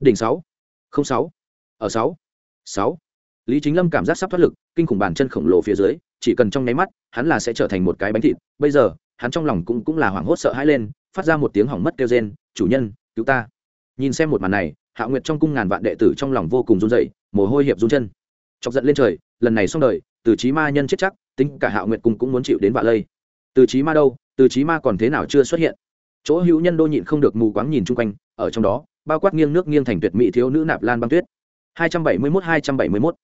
Đỉnh sáu. Không sáu. Ở sáu. Sáu. Lý chính lâm cảm giác sắp thoát lực, kinh khủng bàn chân khổng lồ phía dưới, chỉ cần trong nháy mắt, hắn là sẽ trở thành một cái bánh thịt. Bây giờ, hắn trong lòng cũng cũng là hoảng hốt sợ hãi lên, phát ra một tiếng hỏng mất kêu rên, chủ nhân, cứu ta. Nhìn xem một màn này, hạ nguyệt trong cung ngàn vạn đệ tử trong lòng vô cùng run dậy mồ hôi hiệp run chân. Chọc giận lên trời, lần này xong đời, từ trí ma nhân chết chắc, tính cả hạ nguyệt cung cũng muốn chịu đến vạ lây. Từ trí ma đâu, từ trí ma còn thế nào chưa xuất hiện? Chỗ hữu nhân đô nhịn không được mù quáng nhìn chung quanh, ở trong đó bao quát nghiêng nước nghiêng thành tuyệt mỹ thiếu nữ nạp lan băng tuyết. 271 271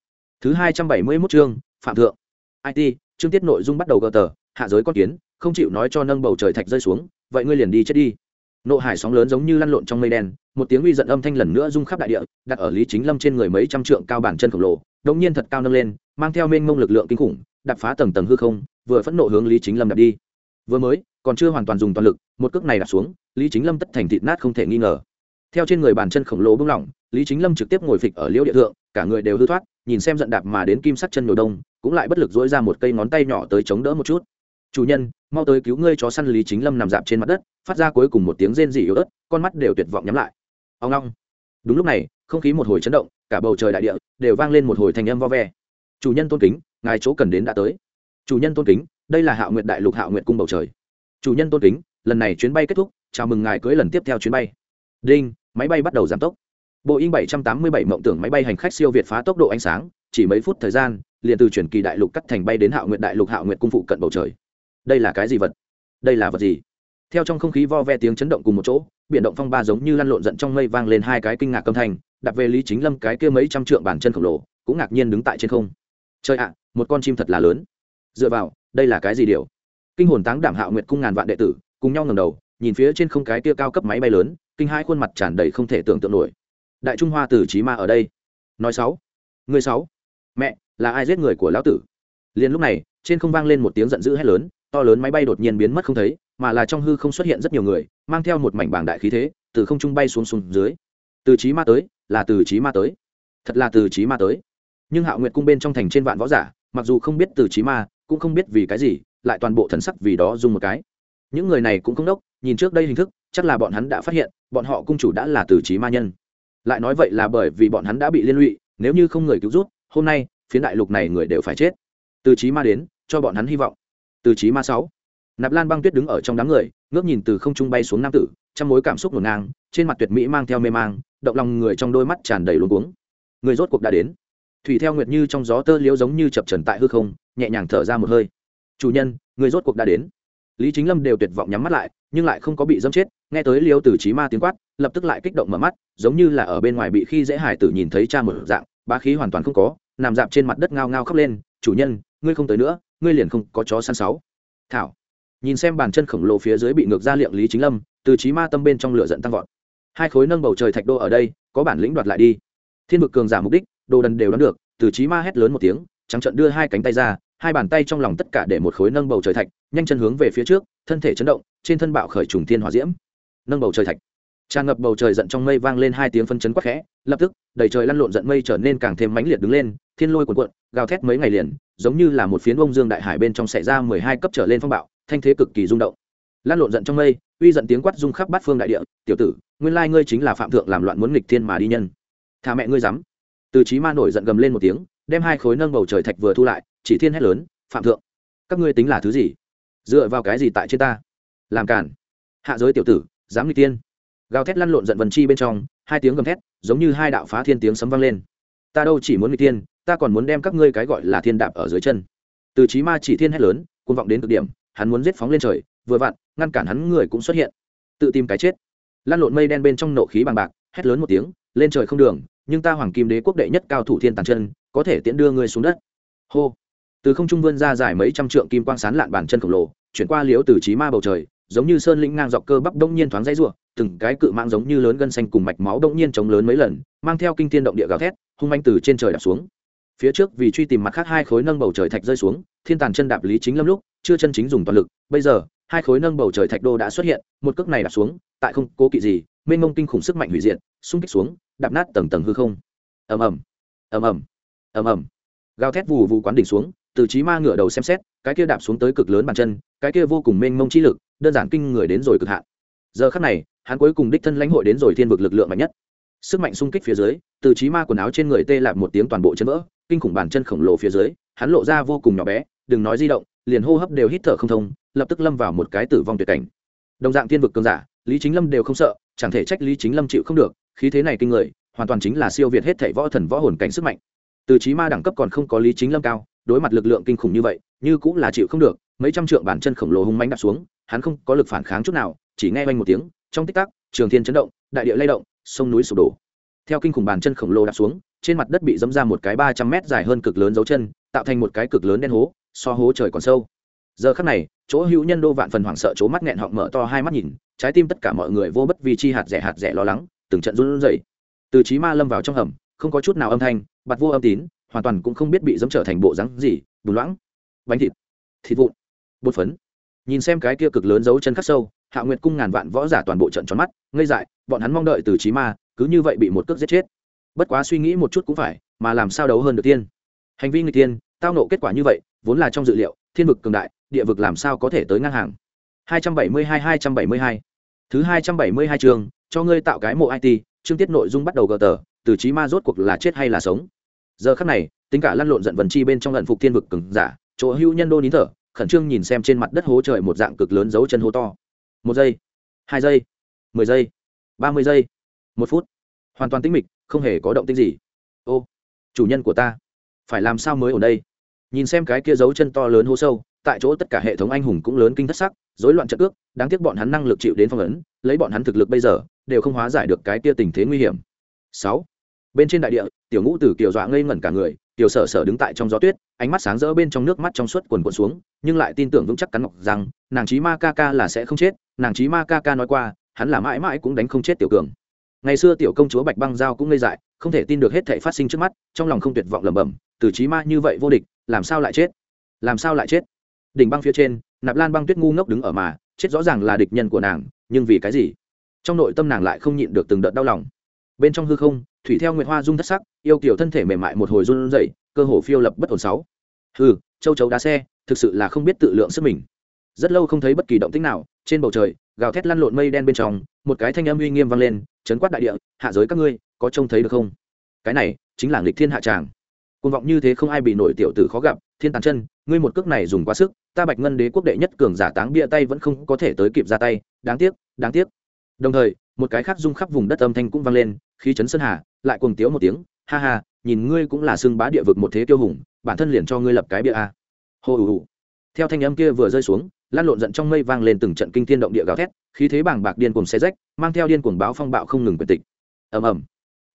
thứ 271 chương, phạm thượng. It chương tiết nội dung bắt đầu gờ tờ, hạ giới con kiến, không chịu nói cho nâng bầu trời thạch rơi xuống, vậy ngươi liền đi chết đi. Nộ hải sóng lớn giống như lăn lộn trong mây đen, một tiếng uy giận âm thanh lần nữa rung khắp đại địa, đặt ở lý chính lâm trên người mấy trăm trượng cao bản chân khổng lồ đống nhiên thật cao nâng lên, mang theo mênh mông lực lượng kinh khủng đập phá tầng tầng hư không, vừa phẫn nộ hướng lý chính lâm đập đi. Vừa mới, còn chưa hoàn toàn dùng toàn lực, một cước này đạp xuống, lý chính lâm tất thành thịt nát không thể nghi ngờ theo trên người bàn chân khổng lồ bung lỏng, lý chính lâm trực tiếp ngồi phịch ở liễu địa thượng, cả người đều hư thoát, nhìn xem giận đạp mà đến kim sắc chân nhổ đông, cũng lại bất lực dỗi ra một cây ngón tay nhỏ tới chống đỡ một chút. Chủ nhân, mau tới cứu ngươi chó săn. Lý chính lâm nằm dạp trên mặt đất, phát ra cuối cùng một tiếng rên rỉ yếu ớt, con mắt đều tuyệt vọng nhắm lại. Ông long đúng lúc này, không khí một hồi chấn động, cả bầu trời đại địa đều vang lên một hồi thành âm vo ve. Chủ nhân tôn kính, ngài chỗ cần đến đã tới. Chủ nhân tôn kính, đây là hạo nguyện đại lục hạo nguyện cung bầu trời. Chủ nhân tôn kính, lần này chuyến bay kết thúc, chào mừng ngài cưới lần tiếp theo chuyến bay. Đinh máy bay bắt đầu giảm tốc. Boeing 787 mộng tưởng máy bay hành khách siêu việt phá tốc độ ánh sáng, chỉ mấy phút thời gian, liền từ chuyển kỳ đại lục cắt thành bay đến hạo nguyện đại lục hạo nguyện cung phụ cận bầu trời. Đây là cái gì vật? Đây là vật gì? Theo trong không khí vo ve tiếng chấn động cùng một chỗ, biển động phong ba giống như lăn lộn giận trong mây vang lên hai cái kinh ngạc âm thanh, đặt về lý chính lâm cái kia mấy trăm trượng bản chân khổng lồ, cũng ngạc nhiên đứng tại trên không. Trời ạ, một con chim thật là lớn. Dựa vào, đây là cái gì điều? Kinh hồn táng đảm hạo nguyệt cung ngàn vạn đệ tử, cùng nhau ngầm đầu, nhìn phía trên không cái kia cao cấp máy bay lớn kinh hai khuôn mặt tràn đầy không thể tưởng tượng nổi. Đại trung hoa tử trí ma ở đây. Nói sáu. Người sáu. Mẹ, là ai giết người của lão tử? Liền lúc này, trên không vang lên một tiếng giận dữ hét lớn, to lớn máy bay đột nhiên biến mất không thấy, mà là trong hư không xuất hiện rất nhiều người, mang theo một mảnh bảng đại khí thế, từ không trung bay xuống xuống dưới. Từ trí ma tới, là từ trí ma tới. Thật là từ trí ma tới. Nhưng hạo nguyệt cung bên trong thành trên vạn võ giả, mặc dù không biết từ trí ma, cũng không biết vì cái gì, lại toàn bộ thần sắc vì đó dùng một cái. Những người này cũng không đốc, nhìn trước đây hình thức chắc là bọn hắn đã phát hiện, bọn họ cung chủ đã là từ trí ma nhân. Lại nói vậy là bởi vì bọn hắn đã bị liên lụy, nếu như không người cứu rút hôm nay, phiến đại lục này người đều phải chết. Từ trí ma đến, cho bọn hắn hy vọng. Từ trí ma sáu. Nạp lan băng tuyết đứng ở trong đám người, ngước nhìn từ không trung bay xuống nam tử trong mối cảm xúc ngổn ngang, trên mặt tuyệt mỹ mang theo mê mang, động lòng người trong đôi mắt tràn đầy luống cuống. Người rốt cuộc đã đến. Thủy theo nguyệt như trong gió tơ liễu giống như chập trần tại hư không, nhẹ nhàng thở ra một hơi. Chủ nhân, người rốt cuộc đã đến lý chính lâm đều tuyệt vọng nhắm mắt lại, nhưng lại không có bị dâm chết, nghe tới liêu từ trí ma tiếng quát, lập tức lại kích động mở mắt, giống như là ở bên ngoài bị khi dễ hải tử nhìn thấy cha mở dạng ba khí hoàn toàn không có, nằm dạp trên mặt đất ngao ngao khóc lên, chủ nhân, ngươi không tới nữa, ngươi liền không có chó săn sáu. Thảo, nhìn xem bàn chân khổng lồ phía dưới bị ngược ra liệng lý chính lâm, từ trí ma tâm bên trong lửa giận tăng vọt. Hai khối nâng bầu trời thạch đô ở đây, có bản lĩnh đoạt lại đi. Thiên vực cường giả mục đích, đồ đần đều đoán được, từ trí ma hét lớn một tiếng, trắng trận đưa hai cánh tay ra hai bàn tay trong lòng tất cả để một khối nâng bầu trời thạch, nhanh chân hướng về phía trước, thân thể chấn động, trên thân bạo khởi trùng thiên hỏa diễm. Nâng bầu trời thạch. Tràn ngập bầu trời giận trong mây vang lên hai tiếng phân chấn quắc khẽ, lập tức, đầy trời lăn lộn giận mây trở nên càng thêm mãnh liệt đứng lên, thiên lôi cuồn cuộn, gào thét mấy ngày liền, giống như là một phiến bông dương đại hải bên trong xảy ra mười hai cấp trở lên phong bạo, thanh thế cực kỳ rung động. Lan lộn giận trong mây, uy giận tiếng quát rung khắp bát phương đại địa, tiểu tử, nguyên lai ngươi chính là phạm thượng làm loạn muốn nghịch thiên mà đi nhân. Thà mẹ ngươi dám. Từ trí ma nổi giận gầm lên một tiếng, đem hai khối nâng bầu trời thạch vừa thu lại chỉ thiên hét lớn, phạm thượng, các ngươi tính là thứ gì? Dựa vào cái gì tại trên ta? Làm cản hạ giới tiểu tử, dám nghịch tiên. Gào thét lăn lộn giận vần chi bên trong, hai tiếng gầm thét, giống như hai đạo phá thiên tiếng sấm vang lên. Ta đâu chỉ muốn nghịch tiên, ta còn muốn đem các ngươi cái gọi là thiên đạp ở dưới chân. Từ trí ma chỉ thiên hét lớn côn vọng đến cực điểm, hắn muốn giết phóng lên trời, vừa vặn, ngăn cản hắn người cũng xuất hiện. Tự tìm cái chết. Lăn lộn mây đen bên trong nộ khí bằng bạc, hét lớn một tiếng, lên trời không đường, nhưng ta hoàng kim đế quốc đệ nhất cao thủ thiên tàn chân, có thể tiễn đưa ngươi xuống đất. Hô từ không trung vươn ra dài mấy trăm trượng kim quang sán lạn bàn chân khổng lồ, chuyển qua liếu từ trí ma bầu trời, giống như sơn lĩnh ngang dọc cơ bắp đông nhiên thoáng dãy ruộng từng cái cự mạng giống như lớn gân xanh cùng mạch máu đông nhiên chống lớn mấy lần, mang theo kinh thiên động địa gào thét, hung manh từ trên trời đạp xuống. Phía trước, vì truy tìm mặt khác hai khối nâng bầu trời thạch rơi xuống, thiên tàn chân đạp lý chính lâm lúc, chưa chân chính dùng toàn lực, bây giờ, hai khối nâng bầu trời thạch đô đã xuất hiện, một cước này đạp xuống, tại không cố kỵ gì, mênh mông kinh khủng sức mạnh hủy diệt, xung kích xuống, đạp nát tầng tầng hư không. Ầm ầm ầm ầm ầm ầm. Gào thét vù vù quán đỉnh xuống từ trí ma ngửa đầu xem xét, cái kia đạp xuống tới cực lớn bàn chân, cái kia vô cùng mênh mông chi lực, đơn giản kinh người đến rồi cực hạn. Giờ khắc này, hắn cuối cùng đích thân lãnh hội đến rồi thiên vực lực lượng mạnh nhất. Sức mạnh xung kích phía dưới, từ trí ma quần áo trên người tê lạp một tiếng toàn bộ chân vỡ, kinh khủng bàn chân khổng lồ phía dưới, hắn lộ ra vô cùng nhỏ bé, đừng nói di động, liền hô hấp đều hít thở không thông, lập tức lâm vào một cái tử vong tuyệt cảnh. Đồng dạng thiên vực cường giả, lý chính lâm đều không sợ, chẳng thể trách lý chính lâm chịu không được, khí thế này kinh người, hoàn toàn chính là siêu việt hết thảy võ thần võ hồn cảnh sức mạnh. Từ trí ma đẳng cấp còn không có lý chính lâm cao đối mặt lực lượng kinh khủng như vậy, như cũng là chịu không được, mấy trăm trượng bản chân khổng lồ hung mánh đạp xuống, hắn không có lực phản kháng chút nào, chỉ nghe oanh một tiếng, trong tích tắc, trường thiên chấn động, đại địa lay động, sông núi sụp đổ. Theo kinh khủng bàn chân khổng lồ đạp xuống, trên mặt đất bị dẫm ra một cái ba trăm mét dài hơn cực lớn dấu chân, tạo thành một cái cực lớn đen hố, so hố trời còn sâu. Giờ khắc này, chỗ hữu nhân đô vạn phần hoảng sợ chỗ mắt nghẹn họng mở to hai mắt nhìn, trái tim tất cả mọi người vô bất vì chi hạt rẻ hạt rẻ lo lắng, từng trận run rẩy. Từ trí ma lâm vào trong hầm, không có chút nào âm thanh bặt vô âm tín hoàn toàn cũng không biết bị dẫm trở thành bộ rắn gì, bùn loãng, bánh thịt thịt vụn, bột phấn. Nhìn xem cái kia cực lớn dấu chân khắc sâu, hạ nguyệt cung ngàn vạn võ giả toàn bộ trận tròn mắt, ngây dại, bọn hắn mong đợi từ trí ma, cứ như vậy bị một cước giết chết. Bất quá suy nghĩ một chút cũng phải, mà làm sao đấu hơn được tiên? Hành vi người tiên, tao nộ kết quả như vậy, vốn là trong dự liệu, thiên vực cường đại, địa vực làm sao có thể tới ngang hàng? 272-272 thứ 272 trường cho ngươi tạo cái mộ it chương tiết nội dung bắt đầu gờ tờ, từ trí ma rốt cuộc là chết hay là sống? Giờ khắc này, tính cả lăn lộn giận vần chi bên trong lần phục thiên vực cứng giả, chỗ hưu nhân đô nín thở, khẩn trương nhìn xem trên mặt đất hố trời một dạng cực lớn dấu chân hố to. Một giây, hai giây, mười giây, ba mươi giây, một phút. Hoàn toàn tĩnh mịch, không hề có động tĩnh gì. Ô, chủ nhân của ta, phải làm sao mới ở đây? Nhìn xem cái kia dấu chân to lớn hố sâu, tại chỗ tất cả hệ thống anh hùng cũng lớn kinh thất sắc, rối loạn trận ước, đáng tiếc bọn hắn năng lực chịu đến phong ấn, lấy bọn hắn thực lực bây giờ, đều không hóa giải được cái kia tình thế nguy hiểm. Sáu bên trên đại địa, tiểu ngũ tử kiều dọa ngây ngẩn cả người tiểu sở sở đứng tại trong gió tuyết, ánh mắt sáng rỡ bên trong nước mắt trong suốt quần quần xuống, nhưng lại tin tưởng vững chắc cắn ngọc rằng, nàng chí ma ca ca là sẽ không chết, nàng chí ma ca ca nói qua, hắn là mãi mãi cũng đánh không chết tiểu cường. Ngày xưa tiểu công chúa bạch băng giao cũng ngây dại, không thể tin được hết thảy phát sinh trước mắt, trong lòng không tuyệt vọng lẩm bẩm, từ chí ma như vậy vô địch, làm sao lại chết? Làm sao lại chết? Đỉnh băng phía trên, nạp lan băng tuyết ngu ngốc đứng ở mà, chết rõ ràng là địch nhân của nàng, nhưng vì cái gì? Trong nội tâm nàng lại không nhịn được từng đợt đau lòng bên trong hư không, thủy theo nguyệt hoa dung thất sắc, yêu kiểu thân thể mềm mại một hồi run rẩy, cơ hồ phiêu lập bất ổn sáu. Hư châu chấu đá xe, thực sự là không biết tự lượng sức mình. Rất lâu không thấy bất kỳ động tĩnh nào, trên bầu trời, gào thét lăn lộn mây đen bên trong, một cái thanh âm uy nghiêm vang lên, chấn quát đại địa, hạ giới các ngươi, có trông thấy được không? Cái này, chính là nghịch thiên hạ tràng. Côn vọng như thế không ai bị nổi tiểu tử khó gặp, thiên tàn chân, ngươi một cước này dùng quá sức, ta bạch ngân đế quốc đệ nhất cường giả táng bia tay vẫn không có thể tới kịp ra tay, đáng tiếc đáng tiếc. Đồng thời một cái khác rung khắp vùng đất âm thanh cũng vang lên, khí chấn sơn hà, lại cuồng tiếu một tiếng, ha ha, nhìn ngươi cũng là xưng bá địa vực một thế tiêu hùng, bản thân liền cho ngươi lập cái bia a. Hô ù ù theo thanh âm kia vừa rơi xuống, lan lộn giận trong mây vang lên từng trận kinh thiên động địa gào thét, khí thế bảng bạc điên cuồng xe rách, mang theo điên cuồng báo phong bạo không ngừng quyền tịch. Ầm ầm.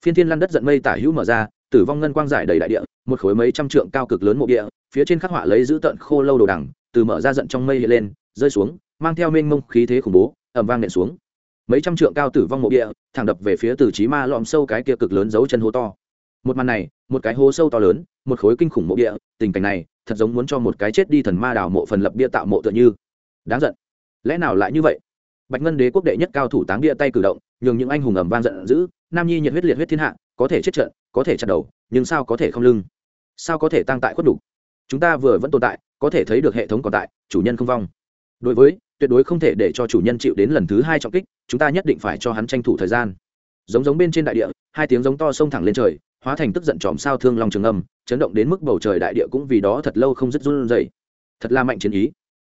Phiên thiên lăn đất giận mây tả hữu mở ra, tử vong ngân quang giải đầy đại địa, một khối mấy trăm trượng cao cực lớn mộ địa, phía trên khắc họa lấy giữ tận khô lâu đồ đằng, từ mở ra giận trong mây hiện lên, rơi xuống, mang theo mênh mông khí thế khủng bố, ầm vang nện xuống mấy trăm trượng cao tử vong mộ địa, thẳng đập về phía từ trí ma lõm sâu cái kia cực lớn giấu chân hố to. Một màn này, một cái hố sâu to lớn, một khối kinh khủng mộ địa, tình cảnh này, thật giống muốn cho một cái chết đi thần ma đào mộ phần lập bia tạo mộ tựa như. Đáng giận. Lẽ nào lại như vậy? Bạch ngân đế quốc đệ nhất cao thủ táng bia tay cử động, nhường những anh hùng ầm vang giận dữ, nam nhi nhiệt huyết liệt huyết thiên hạ, có thể chết trận, có thể chặt đầu, nhưng sao có thể không lưng? Sao có thể tăng tại khuất đủ? Chúng ta vừa vẫn tồn tại, có thể thấy được hệ thống còn tại, chủ nhân không vong. Đối với tuyệt đối không thể để cho chủ nhân chịu đến lần thứ hai trọng kích, chúng ta nhất định phải cho hắn tranh thủ thời gian. Giống giống bên trên đại địa, hai tiếng giống to xông thẳng lên trời, hóa thành tức giận chòm sao thương long trường âm, chấn động đến mức bầu trời đại địa cũng vì đó thật lâu không dứt run dày thật là mạnh chiến ý.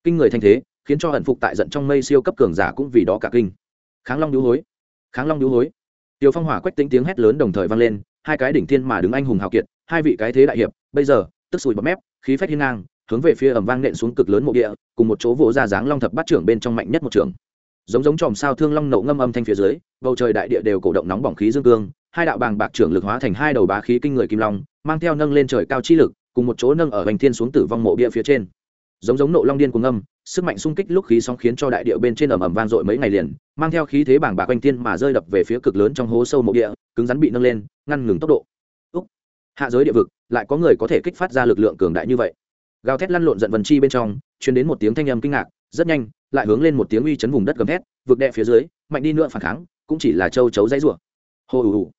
Kinh người thanh thế, khiến cho hận phục tại giận trong mây siêu cấp cường giả cũng vì đó cả kinh. Kháng long đũ hối. Kháng long đũ hối. Tiêu phong hỏa quách tính tiếng hét lớn đồng thời vang lên, hai cái đỉnh thiên mà đứng anh hùng hào kiệt, hai vị cái thế đại hiệp, bây giờ, tức sùi bọt mép, khí phách hiên ngang hướng về phía ẩm vang nện xuống cực lớn mộ địa, cùng một chỗ vỗ ra dáng long thập bát trưởng bên trong mạnh nhất một trường giống giống tròm sao thương long nậu ngâm âm thanh phía dưới, bầu trời đại địa đều cổ động nóng bỏng khí dương cương, hai đạo bàng bạc trưởng lực hóa thành hai đầu bá khí kinh người kim long, mang theo nâng lên trời cao chi lực, cùng một chỗ nâng ở hành thiên xuống tử vong mộ bia phía trên. Giống giống nộ long điên cuồng âm sức mạnh xung kích lúc khí sóng khiến cho đại địa bên trên ầm ầm vang dội mấy ngày liền, mang theo khí thế bàng bạc quanh thiên mà rơi đập về phía cực lớn trong hố sâu mộ địa, cứng rắn bị nâng lên, ngăn ngừng tốc độ. Úc. hạ giới địa vực, lại có người có thể kích phát ra lực lượng cường đại như vậy gào thét lăn lộn giận vần chi bên trong, truyền đến một tiếng thanh âm kinh ngạc, rất nhanh, lại hướng lên một tiếng uy chấn vùng đất gầm thét vượt đệ phía dưới, mạnh đi nữa phản kháng, cũng chỉ là châu chấu dãy rủa. Hồ ù ù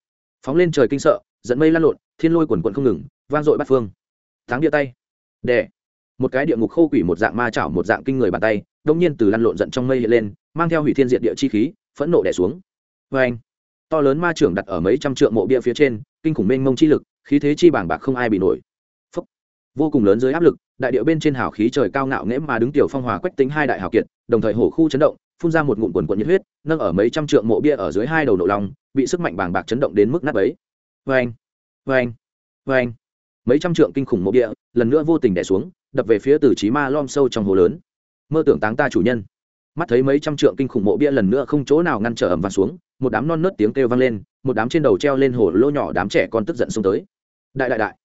phóng lên trời kinh sợ dẫn mây lăn lộn, thiên lôi quần quận không ngừng, vang dội bát phương. Thắng địa tay. Đè. Một cái địa ngục khô quỷ một dạng ma chảo một dạng kinh người bàn tay đông nhiên từ lăn lộn giận trong mây hiện lên, mang theo hủy thiên diệt địa chi khí, phẫn nộ đè xuống. Vê anh to lớn ma trưởng đặt ở mấy trăm trượng mộ bia phía trên, kinh khủng mênh mông chi lực, khí thế chi bảng bạc không ai bị nổi vô cùng lớn dưới áp lực, đại điệu bên trên hào khí trời cao ngạo nghễ mà đứng tiểu phong hòa quách tính hai đại hào kiệt, đồng thời hổ khu chấn động, phun ra một ngụm quần quần nhiệt huyết, nâng ở mấy trăm trượng mộ bia ở dưới hai đầu nổ lòng, bị sức mạnh bàng bạc chấn động đến mức nát ấy vê anh vê anh vê anh mấy trăm trượng kinh khủng mộ bia, lần nữa vô tình đẻ xuống, đập về phía từ trí ma lom sâu trong hồ lớn. Mơ tưởng táng ta chủ nhân. Mắt thấy mấy trăm trượng kinh khủng mộ bia lần nữa không chỗ nào ngăn trở ẩm và xuống, một đám non nớt tiếng kêu vang lên, một đám trên đầu treo lên hồ lô nhỏ đám trẻ con tức giận xông tới. Đại đại đại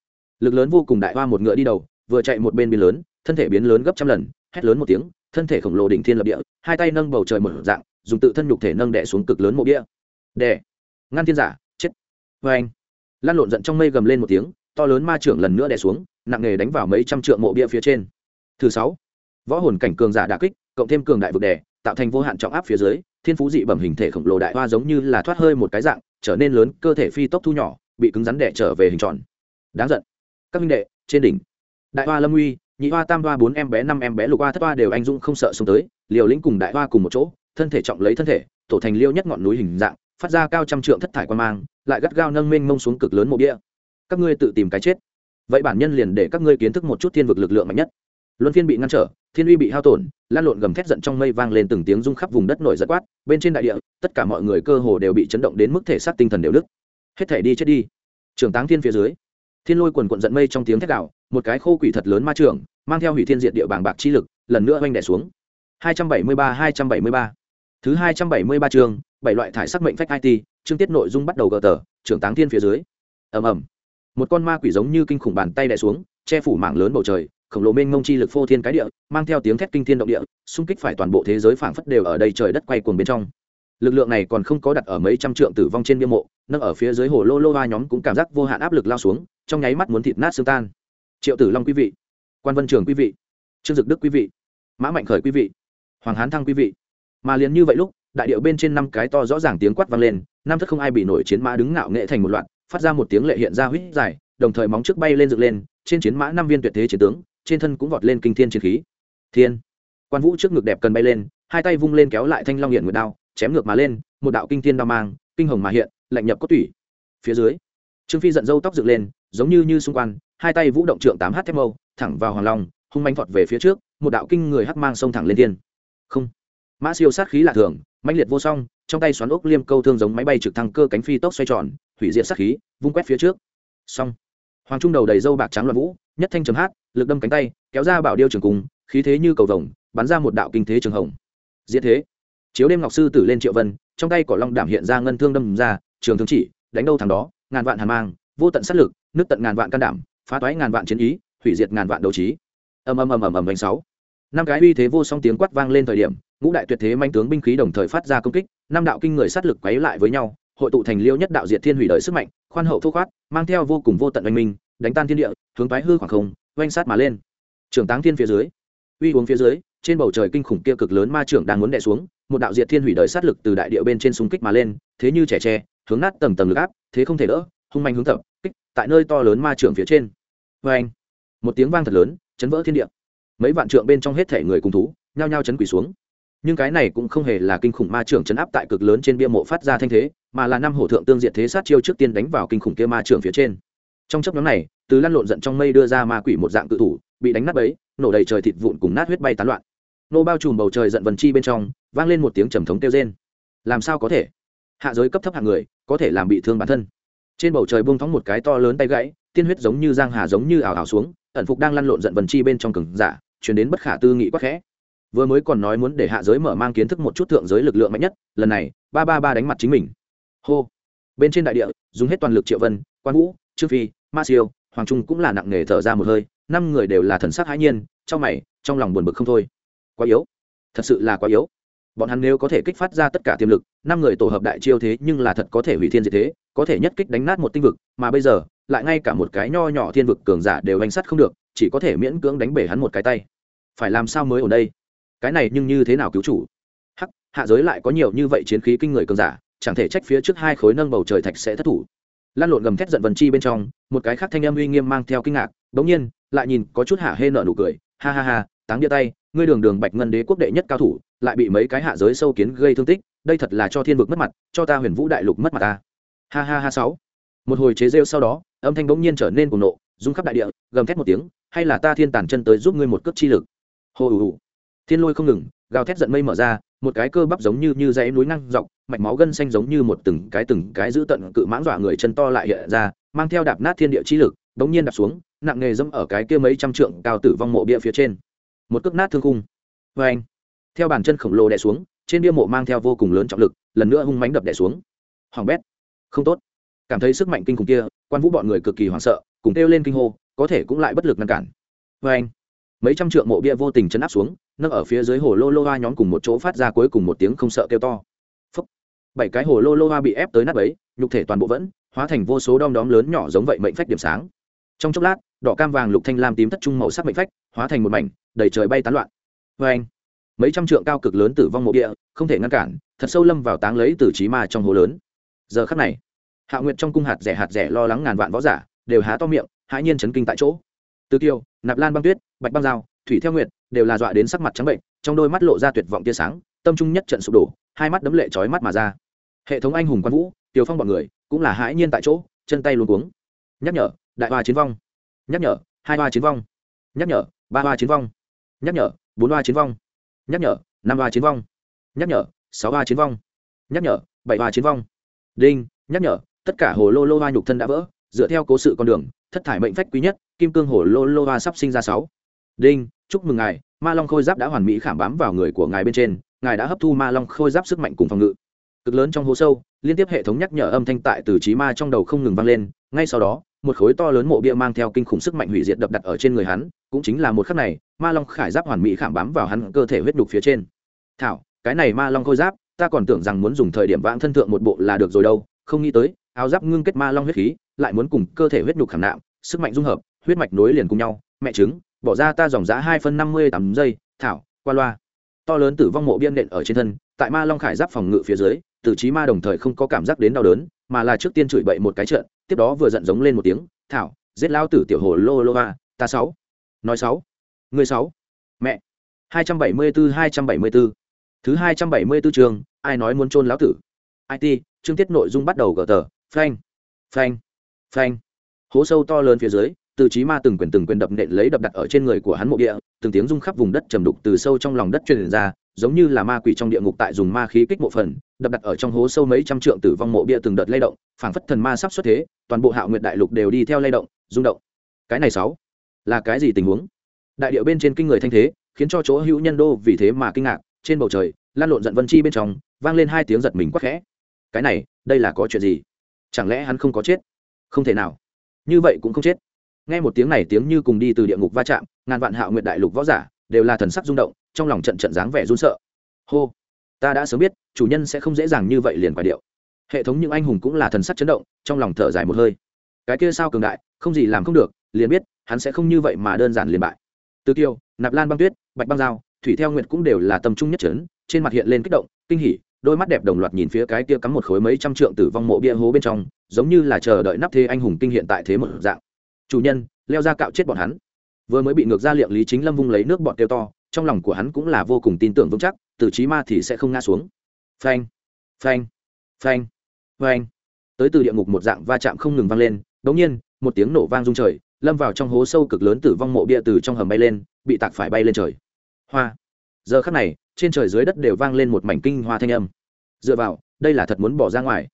lực lớn vô cùng đại hoa một ngựa đi đầu, vừa chạy một bên biến lớn, thân thể biến lớn gấp trăm lần, hét lớn một tiếng, thân thể khổng lồ đỉnh thiên lập địa, hai tay nâng bầu trời một dạng, dùng tự thân nhục thể nâng đẻ xuống cực lớn mộ bia. Đẻ ngăn thiên giả, chết. Vê anh. Lan lộn giận trong mây gầm lên một tiếng, to lớn ma trưởng lần nữa đẻ xuống, nặng nghề đánh vào mấy trăm trượng mộ bia phía trên. Thứ sáu. Võ hồn cảnh cường giả đà kích, cộng thêm cường đại vực đẻ tạo thành vô hạn trọng áp phía dưới, thiên phú dị bẩm hình thể khổng lồ đại hoa giống như là thoát hơi một cái dạng, trở nên lớn, cơ thể phi tốc thu nhỏ, bị cứng rắn đẻ trở về hình tròn. Đáng giận các minh đệ, trên đỉnh. Đại hoa lâm uy, nhị hoa tam hoa bốn em bé, năm em bé, lục hoa thất hoa đều anh dũng không sợ xuống tới, liều lĩnh cùng đại hoa cùng một chỗ, thân thể trọng lấy thân thể, tổ thành liêu nhất ngọn núi hình dạng, phát ra cao trăm trượng thất thải quan mang, lại gắt gao nâng mênh mông xuống cực lớn mộ bia các ngươi tự tìm cái chết. Vậy bản nhân liền để các ngươi kiến thức một chút thiên vực lực lượng mạnh nhất. Luân phiên bị ngăn trở, thiên uy bị hao tổn, lan lộn gầm thét giận trong mây vang lên từng tiếng rung khắp vùng đất nổi giật quát, bên trên đại địa, tất cả mọi người cơ hồ đều bị chấn động đến mức thể xác tinh thần đều đức hết thể đi chết đi. Trường táng thiên phía dưới thiên lôi quần quận giận mây trong tiếng thét đạo một cái khô quỷ thật lớn ma trưởng, mang theo hủy thiên diệt địa bảng bạc chi lực, lần nữa oanh đẻ xuống. 273 273 thứ 273 chương, bảy loại thải sắc mệnh phách it chương tiết nội dung bắt đầu gờ tờ, trưởng táng thiên phía dưới. Ầm ầm. Một con ma quỷ giống như kinh khủng bàn tay đè xuống, che phủ mảng lớn bầu trời, khổng lồ mênh mông chi lực phô thiên cái địa, mang theo tiếng thét kinh thiên động địa, xung kích phải toàn bộ thế giới phảng phất đều ở đây trời đất quay cuồng bên trong. Lực lượng này còn không có đặt ở mấy trăm trượng tử vong trên bia mộ, nâng ở phía dưới hồ lô lô ba nhóm cũng cảm giác vô hạn áp lực lao xuống trong nháy mắt muốn thịt nát xương tan. Triệu tử long quý vị, quan vân trường quý vị, trương dực đức quý vị, mã mạnh khởi quý vị, hoàng hán thăng quý vị. Mà liền như vậy lúc, đại điệu bên trên năm cái to rõ ràng tiếng quát vang lên, năm thất không ai bị nổi chiến mã đứng ngạo nghệ thành một loạt, phát ra một tiếng lệ hiện ra huýt dài, đồng thời móng trước bay lên dựng lên, trên chiến mã năm viên tuyệt thế chiến tướng, trên thân cũng vọt lên kinh thiên chiến khí. Thiên! Quan vũ trước ngực đẹp cần bay lên, hai tay vung lên kéo lại thanh long hiện nguyệt đao, chém ngược mà lên, một đạo kinh thiên đao mang, kinh hồng mà hiện, lạnh nhập cốt tủy. Phía dưới, trương phi giận dâu tóc dựng lên giống như như xung quanh, hai tay vũ động trượng tám h thép mâu, thẳng vào hoàng long, hung manh vọt về phía trước, một đạo kinh người hắc mang xông thẳng lên thiên. Không. Mã siêu sát khí lạ thường, mãnh liệt vô song, trong tay xoắn ốc liêm câu thương giống máy bay trực thăng cơ cánh phi tốc xoay tròn, hủy diệt sát khí, vung quét phía trước. Xong. Hoàng trung đầu đầy dâu bạc trắng loạn vũ, nhất thanh chấm hát, lực đâm cánh tay, kéo ra bảo điêu trường cùng khí thế như cầu vồng, bắn ra một đạo kinh thế trường hồng. Diệt thế. Chiếu đêm ngọc sư tử lên triệu vân, trong tay cỏ long đảm hiện ra ngân thương đâm ra, trường thương chỉ, đánh đâu thằng đó, ngàn vạn hàn mang vô tận sát lực, nước tận ngàn vạn can đảm, phá toái ngàn vạn chiến ý, hủy diệt ngàn vạn đấu trí. Ầm ầm ầm ầm ầm bánh sáu. Năm cái uy thế vô song tiếng quát vang lên thời điểm, ngũ đại tuyệt thế manh tướng binh khí đồng thời phát ra công kích, năm đạo kinh người sát lực quấy lại với nhau, hội tụ thành liêu nhất đạo diệt thiên hủy đời sức mạnh, khoan hậu thô khoát, mang theo vô cùng vô tận oanh minh, đánh tan thiên địa, hướng toái hư khoảng không, oanh sát mà lên. Trưởng táng thiên phía dưới, uy uống phía dưới, trên bầu trời kinh khủng kia cực lớn ma trưởng đang muốn đè xuống, một đạo diệt thiên hủy đời sát lực từ đại địa bên trên xung kích mà lên, thế như trẻ tre, hướng nát tầng tầng lực áp, thế không thể đỡ hung manh hướng tập, kích, tại nơi to lớn ma trưởng phía trên. Vê anh, một tiếng vang thật lớn, chấn vỡ thiên địa. Mấy vạn trượng bên trong hết thể người cùng thú, nhao nhao chấn quỷ xuống. Nhưng cái này cũng không hề là kinh khủng ma trưởng chấn áp tại cực lớn trên bia mộ phát ra thanh thế, mà là năm hổ thượng tương diện thế sát chiêu trước tiên đánh vào kinh khủng kia ma trưởng phía trên. Trong chấp nhóm này, từ lăn lộn giận trong mây đưa ra ma quỷ một dạng cự thủ, bị đánh nát bấy, nổ đầy trời thịt vụn cùng nát huyết bay tán loạn. Nô bao trùm bầu trời giận vần chi bên trong, vang lên một tiếng trầm thống kêu rên. Làm sao có thể? Hạ giới cấp thấp hạng người, có thể làm bị thương bản thân trên bầu trời buông thóng một cái to lớn tay gãy, tiên huyết giống như giang hà giống như ảo ảo xuống, ẩn phục đang lăn lộn giận vần chi bên trong cừng giả, chuyển đến bất khả tư nghị quắc khẽ. Vừa mới còn nói muốn để hạ giới mở mang kiến thức một chút thượng giới lực lượng mạnh nhất, lần này, ba ba ba đánh mặt chính mình. Hô. Bên trên đại địa, dùng hết toàn lực triệu vân, quan vũ, trương phi, ma siêu, hoàng trung cũng là nặng nề thở ra một hơi, năm người đều là thần sắc hãi nhiên, trong mày, trong lòng buồn bực không thôi. Quá yếu. Thật sự là quá yếu bọn hắn nếu có thể kích phát ra tất cả tiềm lực, năm người tổ hợp đại chiêu thế nhưng là thật có thể hủy thiên diệt thế, có thể nhất kích đánh nát một tinh vực, mà bây giờ, lại ngay cả một cái nho nhỏ thiên vực cường giả đều hành sắt không được, chỉ có thể miễn cưỡng đánh bể hắn một cái tay. Phải làm sao mới ở đây? Cái này nhưng như thế nào cứu chủ? Hắc, hạ giới lại có nhiều như vậy chiến khí kinh người cường giả, chẳng thể trách phía trước hai khối nâng bầu trời thạch sẽ thất thủ. Lan lộn gầm thét giận vần chi bên trong, một cái khác thanh âm uy nghiêm mang theo kinh ngạc bỗng nhiên, lại nhìn có chút hạ hê nợ nụ cười, ha ha ha, táng đĩa tay, ngươi đường đường bạch ngân đế quốc đệ nhất cao thủ lại bị mấy cái hạ giới sâu kiến gây thương tích, đây thật là cho thiên vực mất mặt, cho ta huyền vũ đại lục mất mặt ta. Ha ha ha sáu. Một hồi chế rêu sau đó, âm thanh bỗng nhiên trở nên cuồng nộ, rung khắp đại địa, gầm thét một tiếng, hay là ta thiên tàn chân tới giúp ngươi một cước chi lực? Hồ ủ ủ. thiên lôi không ngừng, gào thét giận mây mở ra, một cái cơ bắp giống như như dãy núi năng dọc, mạch máu gân xanh giống như một từng cái từng cái giữ tận cự mãng dọa người chân to lại hiện ra, mang theo đạp nát thiên địa chi lực, bỗng nhiên đạp xuống, nặng nghề dẫm ở cái kia mấy trăm trượng cao tử vong mộ bia phía trên. Một cước nát thương khung. Vê anh theo bàn chân khổng lồ đè xuống trên bia mộ mang theo vô cùng lớn trọng lực lần nữa hung mánh đập đè xuống. Hoàng bét không tốt. Cảm thấy sức mạnh kinh khủng kia quan vũ bọn người cực kỳ hoảng sợ cùng kêu lên kinh hô có thể cũng lại bất lực ngăn cản. Vê anh mấy trăm trượng mộ bia vô tình chấn áp xuống nâng ở phía dưới hồ lô lô hoa nhóm cùng một chỗ phát ra cuối cùng một tiếng không sợ kêu to. Phấp, bảy cái hồ lô lô hoa bị ép tới nắp ấy nhục thể toàn bộ vẫn hóa thành vô số đom đóm lớn nhỏ giống vậy mệnh phách điểm sáng. Trong chốc lát đỏ cam vàng lục thanh lam tím thất trung màu sắc mệnh phách hóa thành một mảnh đầy trời bay tán loạn. Vê anh mấy trăm trượng cao cực lớn tử vong mộ địa, không thể ngăn cản, thật sâu lâm vào táng lấy tử trí ma trong hố lớn. Giờ khắc này, hạ nguyệt trong cung hạt rẻ hạt rẻ lo lắng ngàn vạn võ giả, đều há to miệng, hãi nhiên chấn kinh tại chỗ. Tư kiều, nạp lan băng tuyết, bạch băng dao thủy theo nguyệt đều là dọa đến sắc mặt trắng bệnh, trong đôi mắt lộ ra tuyệt vọng tia sáng, tâm trung nhất trận sụp đổ, hai mắt đấm lệ chói mắt mà ra. Hệ thống anh hùng quan vũ tiều phong bọn người cũng là hãi nhiên tại chỗ, chân tay luôn cuống. Nhắc nhở, đại hoa chiến vong. Nhắc nhở, hai hoa chiến vong. Nhắc nhở, ba hoa chiến vong. Nhắc nhở, bốn hoa chiến vong nhắc nhở, năm ba chiến vong. Nhắc nhở, sáu ba chiến vong. Nhắc nhở, bảy ba chiến vong. Đinh, nhắc nhở, tất cả hồ lô lô ba nhục thân đã vỡ, dựa theo cố sự con đường, thất thải mệnh phách quý nhất, kim cương hồ lô lô ba sắp sinh ra sáu. Đinh, chúc mừng ngài, ma long khôi giáp đã hoàn mỹ khảm bám vào người của ngài bên trên, ngài đã hấp thu ma long khôi giáp sức mạnh cùng phòng ngự. Cực lớn trong hố sâu, liên tiếp hệ thống nhắc nhở âm thanh tại từ trí ma trong đầu không ngừng vang lên, ngay sau đó một khối to lớn mộ bia mang theo kinh khủng sức mạnh hủy diệt đập đặt ở trên người hắn, cũng chính là một khắc này, ma long khải giáp hoàn mỹ khảm bám vào hắn cơ thể huyết đục phía trên. Thảo, cái này ma long khôi giáp, ta còn tưởng rằng muốn dùng thời điểm vãng thân thượng một bộ là được rồi đâu, không nghĩ tới, áo giáp ngưng kết ma long huyết khí, lại muốn cùng cơ thể huyết nhục khảm nạm, sức mạnh dung hợp, huyết mạch nối liền cùng nhau, mẹ trứng, bỏ ra ta dòng giá hai phân năm mươi tám giây, thảo, qua loa. To lớn tử vong mộ biên nện ở trên thân, tại ma long khải giáp phòng ngự phía dưới, tử trí ma đồng thời không có cảm giác đến đau đớn mà là trước tiên chửi bậy một cái trận, tiếp đó vừa giận giống lên một tiếng, thảo, giết lao tử tiểu hồ lô lô a, ta sáu. Nói sáu. Người sáu. Mẹ. Hai trăm bảy mươi bốn hai trăm bảy mươi bốn thứ hai trăm bảy mươi bốn trường, ai nói muốn trôn lão tử? It chương tiết nội dung bắt đầu gờ tờ, phanh phanh phanh. Hố sâu to lớn phía dưới, từ trí ma từng quyền từng quyền đập nện lấy đập đặt ở trên người của hắn mộ địa, từng tiếng rung khắp vùng đất trầm đục từ sâu trong lòng đất truyền ra giống như là ma quỷ trong địa ngục tại dùng ma khí kích mộ phần, đập đặt ở trong hố sâu mấy trăm trượng tử vong mộ bia từng đợt lay động, phảng phất thần ma sắp xuất thế, toàn bộ hạo nguyệt đại lục đều đi theo lay động, rung động. Cái này sáu, là cái gì tình huống? Đại điệu bên trên kinh người thanh thế, khiến cho chỗ hữu nhân đô vì thế mà kinh ngạc, trên bầu trời, lan lộn giận vân chi bên trong, vang lên hai tiếng giật mình quắc khẽ. Cái này, đây là có chuyện gì? Chẳng lẽ hắn không có chết? Không thể nào. Như vậy cũng không chết. Nghe một tiếng này tiếng như cùng đi từ địa ngục va chạm, ngàn vạn hạo nguyệt đại lục võ giả đều là thần sắc rung động trong lòng trận trận dáng vẻ run sợ. Hô ta đã sớm biết chủ nhân sẽ không dễ dàng như vậy liền quả điệu. Hệ thống những anh hùng cũng là thần sắc chấn động trong lòng thở dài một hơi. Cái kia sao cường đại không gì làm không được liền biết hắn sẽ không như vậy mà đơn giản liền bại. Từ tiêu, nạp lan băng tuyết bạch băng dao thủy theo nguyệt cũng đều là tâm trung nhất trấn trên mặt hiện lên kích động kinh hỉ đôi mắt đẹp đồng loạt nhìn phía cái kia cắm một khối mấy trăm trượng tử vong mộ bia hố bên trong giống như là chờ đợi nắp thế anh hùng kinh hiện tại thế một dạng. Chủ nhân leo ra cạo chết bọn hắn vừa mới bị ngược ra liệng lý chính lâm vung lấy nước bọn kêu to, trong lòng của hắn cũng là vô cùng tin tưởng vững chắc, từ trí ma thì sẽ không ngã xuống. Phanh phanh phanh phanh. Tới từ địa ngục một dạng va chạm không ngừng vang lên, đống nhiên, một tiếng nổ vang rung trời, lâm vào trong hố sâu cực lớn tử vong mộ bia từ trong hầm bay lên, bị tạc phải bay lên trời. Hoa. Giờ khắc này, trên trời dưới đất đều vang lên một mảnh kinh hoa thanh âm. Dựa vào, đây là thật muốn bỏ ra ngoài.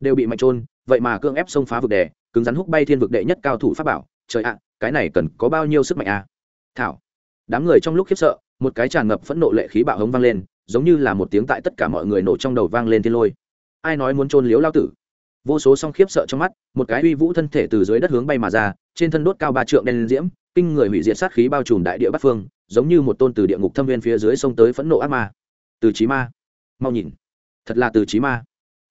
Đều bị mạnh trôn, vậy mà cương ép xông phá vực đè, cứng rắn hút bay thiên vực đệ nhất cao thủ pháp bảo. Trời ạ cái này cần có bao nhiêu sức mạnh à? Thảo. Đám người trong lúc khiếp sợ, một cái tràn ngập phẫn nộ lệ khí bạo hống vang lên, giống như là một tiếng tại tất cả mọi người nổ trong đầu vang lên thiên lôi. Ai nói muốn trôn liếu lao tử? Vô số song khiếp sợ trong mắt, một cái uy vũ thân thể từ dưới đất hướng bay mà ra, trên thân đốt cao ba trượng đen diễm, kinh người hủy diệt sát khí bao trùm đại địa bắc phương, giống như một tôn từ địa ngục thâm viên phía dưới sông tới phẫn nộ ác ma. Từ chí ma. Mau nhìn. Thật là từ chí ma.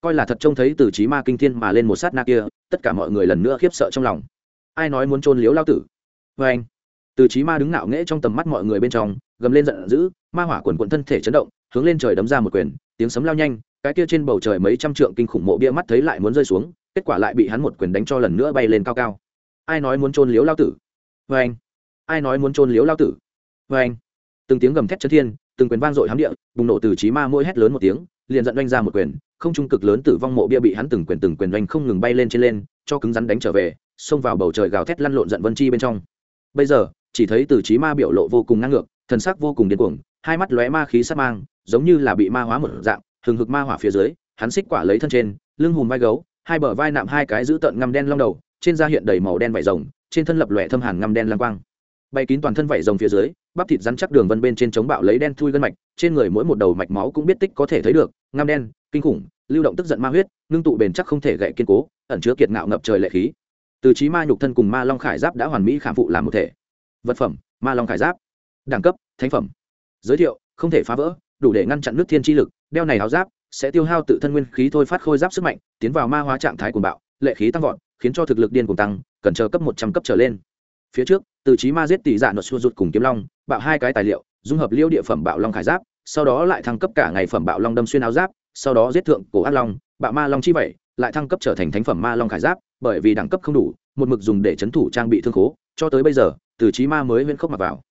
Coi là thật trông thấy từ chí ma kinh thiên mà lên một sát na kia, tất cả mọi người lần nữa khiếp sợ trong lòng ai nói muốn trôn liếu lao tử? Vê anh, từ trí ma đứng ngạo nghễ trong tầm mắt mọi người bên trong, gầm lên giận dữ, ma hỏa quần quận thân thể chấn động, hướng lên trời đấm ra một quyền, tiếng sấm lao nhanh, cái kia trên bầu trời mấy trăm trượng kinh khủng mộ bia mắt thấy lại muốn rơi xuống, kết quả lại bị hắn một quyền đánh cho lần nữa bay lên cao cao. Ai nói muốn trôn liếu lao tử? Vê anh, ai nói muốn trôn liếu lao tử? Vê anh, từng tiếng gầm thét chân thiên, từng quyền vang dội hám địa, bùng nổ từ trí ma mỗi hét lớn một tiếng, liền giận oanh ra một quyền, không trung cực lớn tử vong mộ bia bị hắn từng quyền từng quyền oanh không ngừng bay lên trên lên, cho cứng rắn đánh trở về xông vào bầu trời gào thét lăn lộn giận vân chi bên trong. Bây giờ, chỉ thấy từ trí ma biểu lộ vô cùng ngang ngược, thần sắc vô cùng điên cuồng, hai mắt lóe ma khí sát mang, giống như là bị ma hóa một dạng, hừng hực ma hỏa phía dưới, hắn xích quả lấy thân trên, lưng hùm vai gấu, hai bờ vai nạm hai cái giữ tợn ngăm đen long đầu, trên da hiện đầy màu đen vải rồng, trên thân lập lòe thâm hàn ngăm đen lang quang. Bay kín toàn thân vảy rồng phía dưới, bắp thịt rắn chắc đường vân bên trên chống bạo lấy đen thui gân mạch, trên người mỗi một đầu mạch máu cũng biết tích có thể thấy được, ngăm đen, kinh khủng, lưu động tức giận ma huyết, ngưng tụ bền chắc không thể gậy kiên cố, ẩn chứa kiệt ngạo ngập trời lệ khí từ trí ma nhục thân cùng ma long khải giáp đã hoàn mỹ khảm phụ làm một thể. Vật phẩm, ma long khải giáp. Đẳng cấp, thánh phẩm. Giới thiệu, không thể phá vỡ, đủ để ngăn chặn nước thiên chi lực, đeo này áo giáp sẽ tiêu hao tự thân nguyên khí thôi phát khôi giáp sức mạnh, tiến vào ma hóa trạng thái cuồng bạo, lệ khí tăng vọt, khiến cho thực lực điên cuồng tăng, cần chờ cấp một trăm cấp trở lên. Phía trước, từ trí ma giết tỷ dạ nội xua rụt cùng kiếm long, bạo hai cái tài liệu, dung hợp liêu địa phẩm bạo long khải giáp, sau đó lại thăng cấp cả ngày phẩm bạo long đâm xuyên áo giáp, sau đó giết thượng cổ ác long, bạo ma long chi vậy lại thăng cấp trở thành thánh phẩm ma long khải giáp, bởi vì đẳng cấp không đủ, một mực dùng để chấn thủ trang bị thương khố, cho tới bây giờ, từ trí ma mới huyễn khốc mặc vào.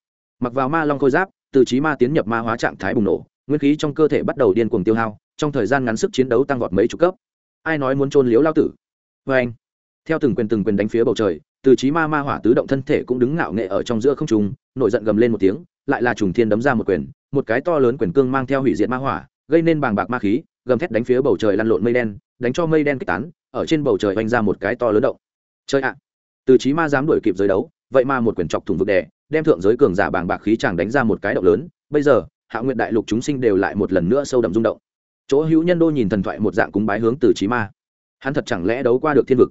Mặc vào ma long khôi giáp, từ trí ma tiến nhập ma hóa trạng thái bùng nổ, nguyên khí trong cơ thể bắt đầu điên cuồng tiêu hao, trong thời gian ngắn sức chiến đấu tăng vọt mấy chục cấp. Ai nói muốn trôn liếu lao tử? Vê anh, theo từng quyền từng quyền đánh phía bầu trời, từ trí ma ma hỏa tứ động thân thể cũng đứng ngạo nghệ ở trong giữa không trung, nổi giận gầm lên một tiếng, lại là trùng thiên đấm ra một quyền, một cái to lớn quyền cương mang theo hủy diệt ma hỏa, gây nên bàng bạc ma khí, gầm thét đánh phía bầu trời lăn lộn mây đen đánh cho mây đen kích tán, ở trên bầu trời oanh ra một cái to lớn động. Chơi ạ, từ trí ma dám đuổi kịp giới đấu, vậy mà một quyển chọc thủng vực đè, đem thượng giới cường giả bàng bạc khí chàng đánh ra một cái động lớn. Bây giờ, hạ nguyện đại lục chúng sinh đều lại một lần nữa sâu đậm rung động. Chỗ hữu nhân đô nhìn thần thoại một dạng cúng bái hướng từ trí ma. Hắn thật chẳng lẽ đấu qua được thiên vực?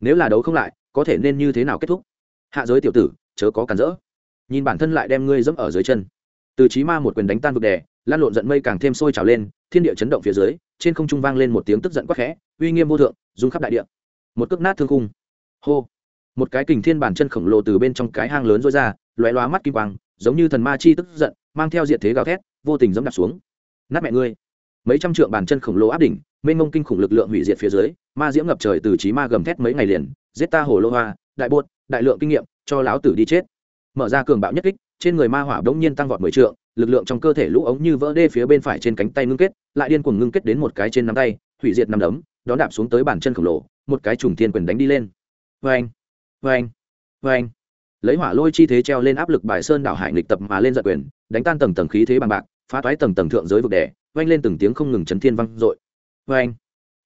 Nếu là đấu không lại, có thể nên như thế nào kết thúc? Hạ giới tiểu tử, chớ có cản rỡ. Nhìn bản thân lại đem ngươi dẫm ở dưới chân. Từ trí ma một quyền đánh tan vực đè, lan lộn giận mây càng thêm sôi trào lên, thiên địa chấn động phía dưới trên không trung vang lên một tiếng tức giận quắc khẽ, uy nghiêm vô thượng, rung khắp đại địa. Một cước nát thương khung. Hô. Một cái kình thiên bản chân khổng lồ từ bên trong cái hang lớn rối ra loé loá mắt kim quang, giống như thần ma chi tức giận, mang theo diện thế gào thét, vô tình dẫm đạp xuống. Nát mẹ ngươi. Mấy trăm trượng bàn chân khổng lồ áp đỉnh, mênh mông kinh khủng lực lượng hủy diệt phía dưới, ma diễm ngập trời từ trí ma gầm thét mấy ngày liền, giết ta hồ lô hoa, đại bột, đại lượng kinh nghiệm, cho láo tử đi chết. Mở ra cường bạo nhất kích trên người ma hỏa đống nhiên tăng vọt mười trượng, lực lượng trong cơ thể lũ ống như vỡ đê phía bên phải trên cánh tay ngưng kết, lại điên cuồng ngưng kết đến một cái trên nắm tay, hủy diệt nắm đấm, đón đạp xuống tới bàn chân khổng lồ, một cái trùng thiên quyền đánh đi lên. Vê anh vê anh vê anh lấy hỏa lôi chi thế treo lên áp lực bài sơn đảo hải nghịch tập mà lên giật quyền, đánh tan tầng tầng khí thế bằng bạc, phá toái tầng tầng thượng giới vực đẻ vang lên từng tiếng không ngừng chấn thiên vang dội. Vang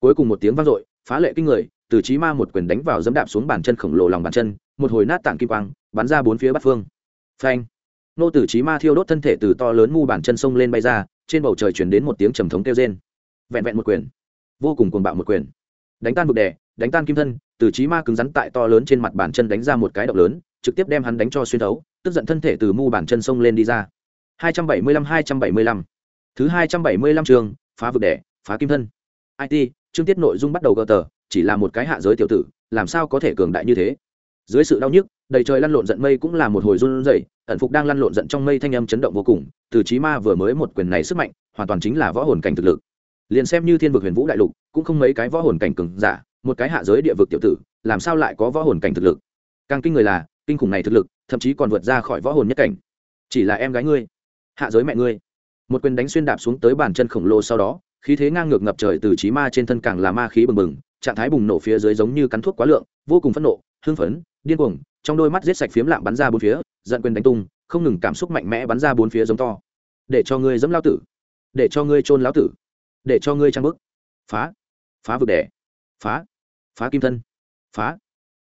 cuối cùng một tiếng vang dội, phá lệ kinh người, từ chí ma một quyền đánh vào dẫm đạp xuống bàn chân khổng lồ lòng bàn chân, một hồi nát tạng kim quang, bắn ra bốn phía bát phương. Phanh nô tử trí ma thiêu đốt thân thể từ to lớn mu bàn chân sông lên bay ra, trên bầu trời truyền đến một tiếng trầm thống kêu rên. Vẹn vẹn một quyền. Vô cùng cuồng bạo một quyền. Đánh tan vực đè, đánh tan kim thân từ trí ma cứng rắn tại to lớn trên mặt bàn chân đánh ra một cái động lớn, trực tiếp đem hắn đánh cho xuyên thấu, tức giận thân thể từ mu bàn chân sông lên đi ra. 275 275 thứ 275 trường, phá vực đẻ phá kim thân. It chương tiết nội dung bắt đầu gờ tờ, chỉ là một cái hạ giới tiểu tử, làm sao có thể cường đại như thế? Dưới sự đau nhức đầy trời lăn lộn giận mây cũng là một hồi run rẩy, ẩn phục đang lăn lộn giận trong mây thanh âm chấn động vô cùng, từ chí ma vừa mới một quyền này sức mạnh, hoàn toàn chính là võ hồn cảnh thực lực. Liền xem như thiên vực huyền vũ đại lục, cũng không mấy cái võ hồn cảnh cường giả, một cái hạ giới địa vực tiểu tử, làm sao lại có võ hồn cảnh thực lực? Càng kinh người là, kinh khủng này thực lực, thậm chí còn vượt ra khỏi võ hồn nhất cảnh. Chỉ là em gái ngươi, hạ giới mẹ ngươi. Một quyền đánh xuyên đạp xuống tới bàn chân khổng lồ sau đó, khí thế ngang ngược ngập trời từ chí ma trên thân càng là ma khí bừng bừng, trạng thái bùng nổ phía dưới giống như cắn thuốc quá lượng, vô cùng phẫn nộ, hưng phấn điên cuồng, trong đôi mắt giết sạch phiếm lạm bắn ra bốn phía, giận quyền đánh tung, không ngừng cảm xúc mạnh mẽ bắn ra bốn phía giống to. Để cho ngươi dẫm lao tử. Để cho ngươi trôn lão tử. Để cho ngươi trang bức phá. Phá vực đẻ phá. Phá kim thân. Phá.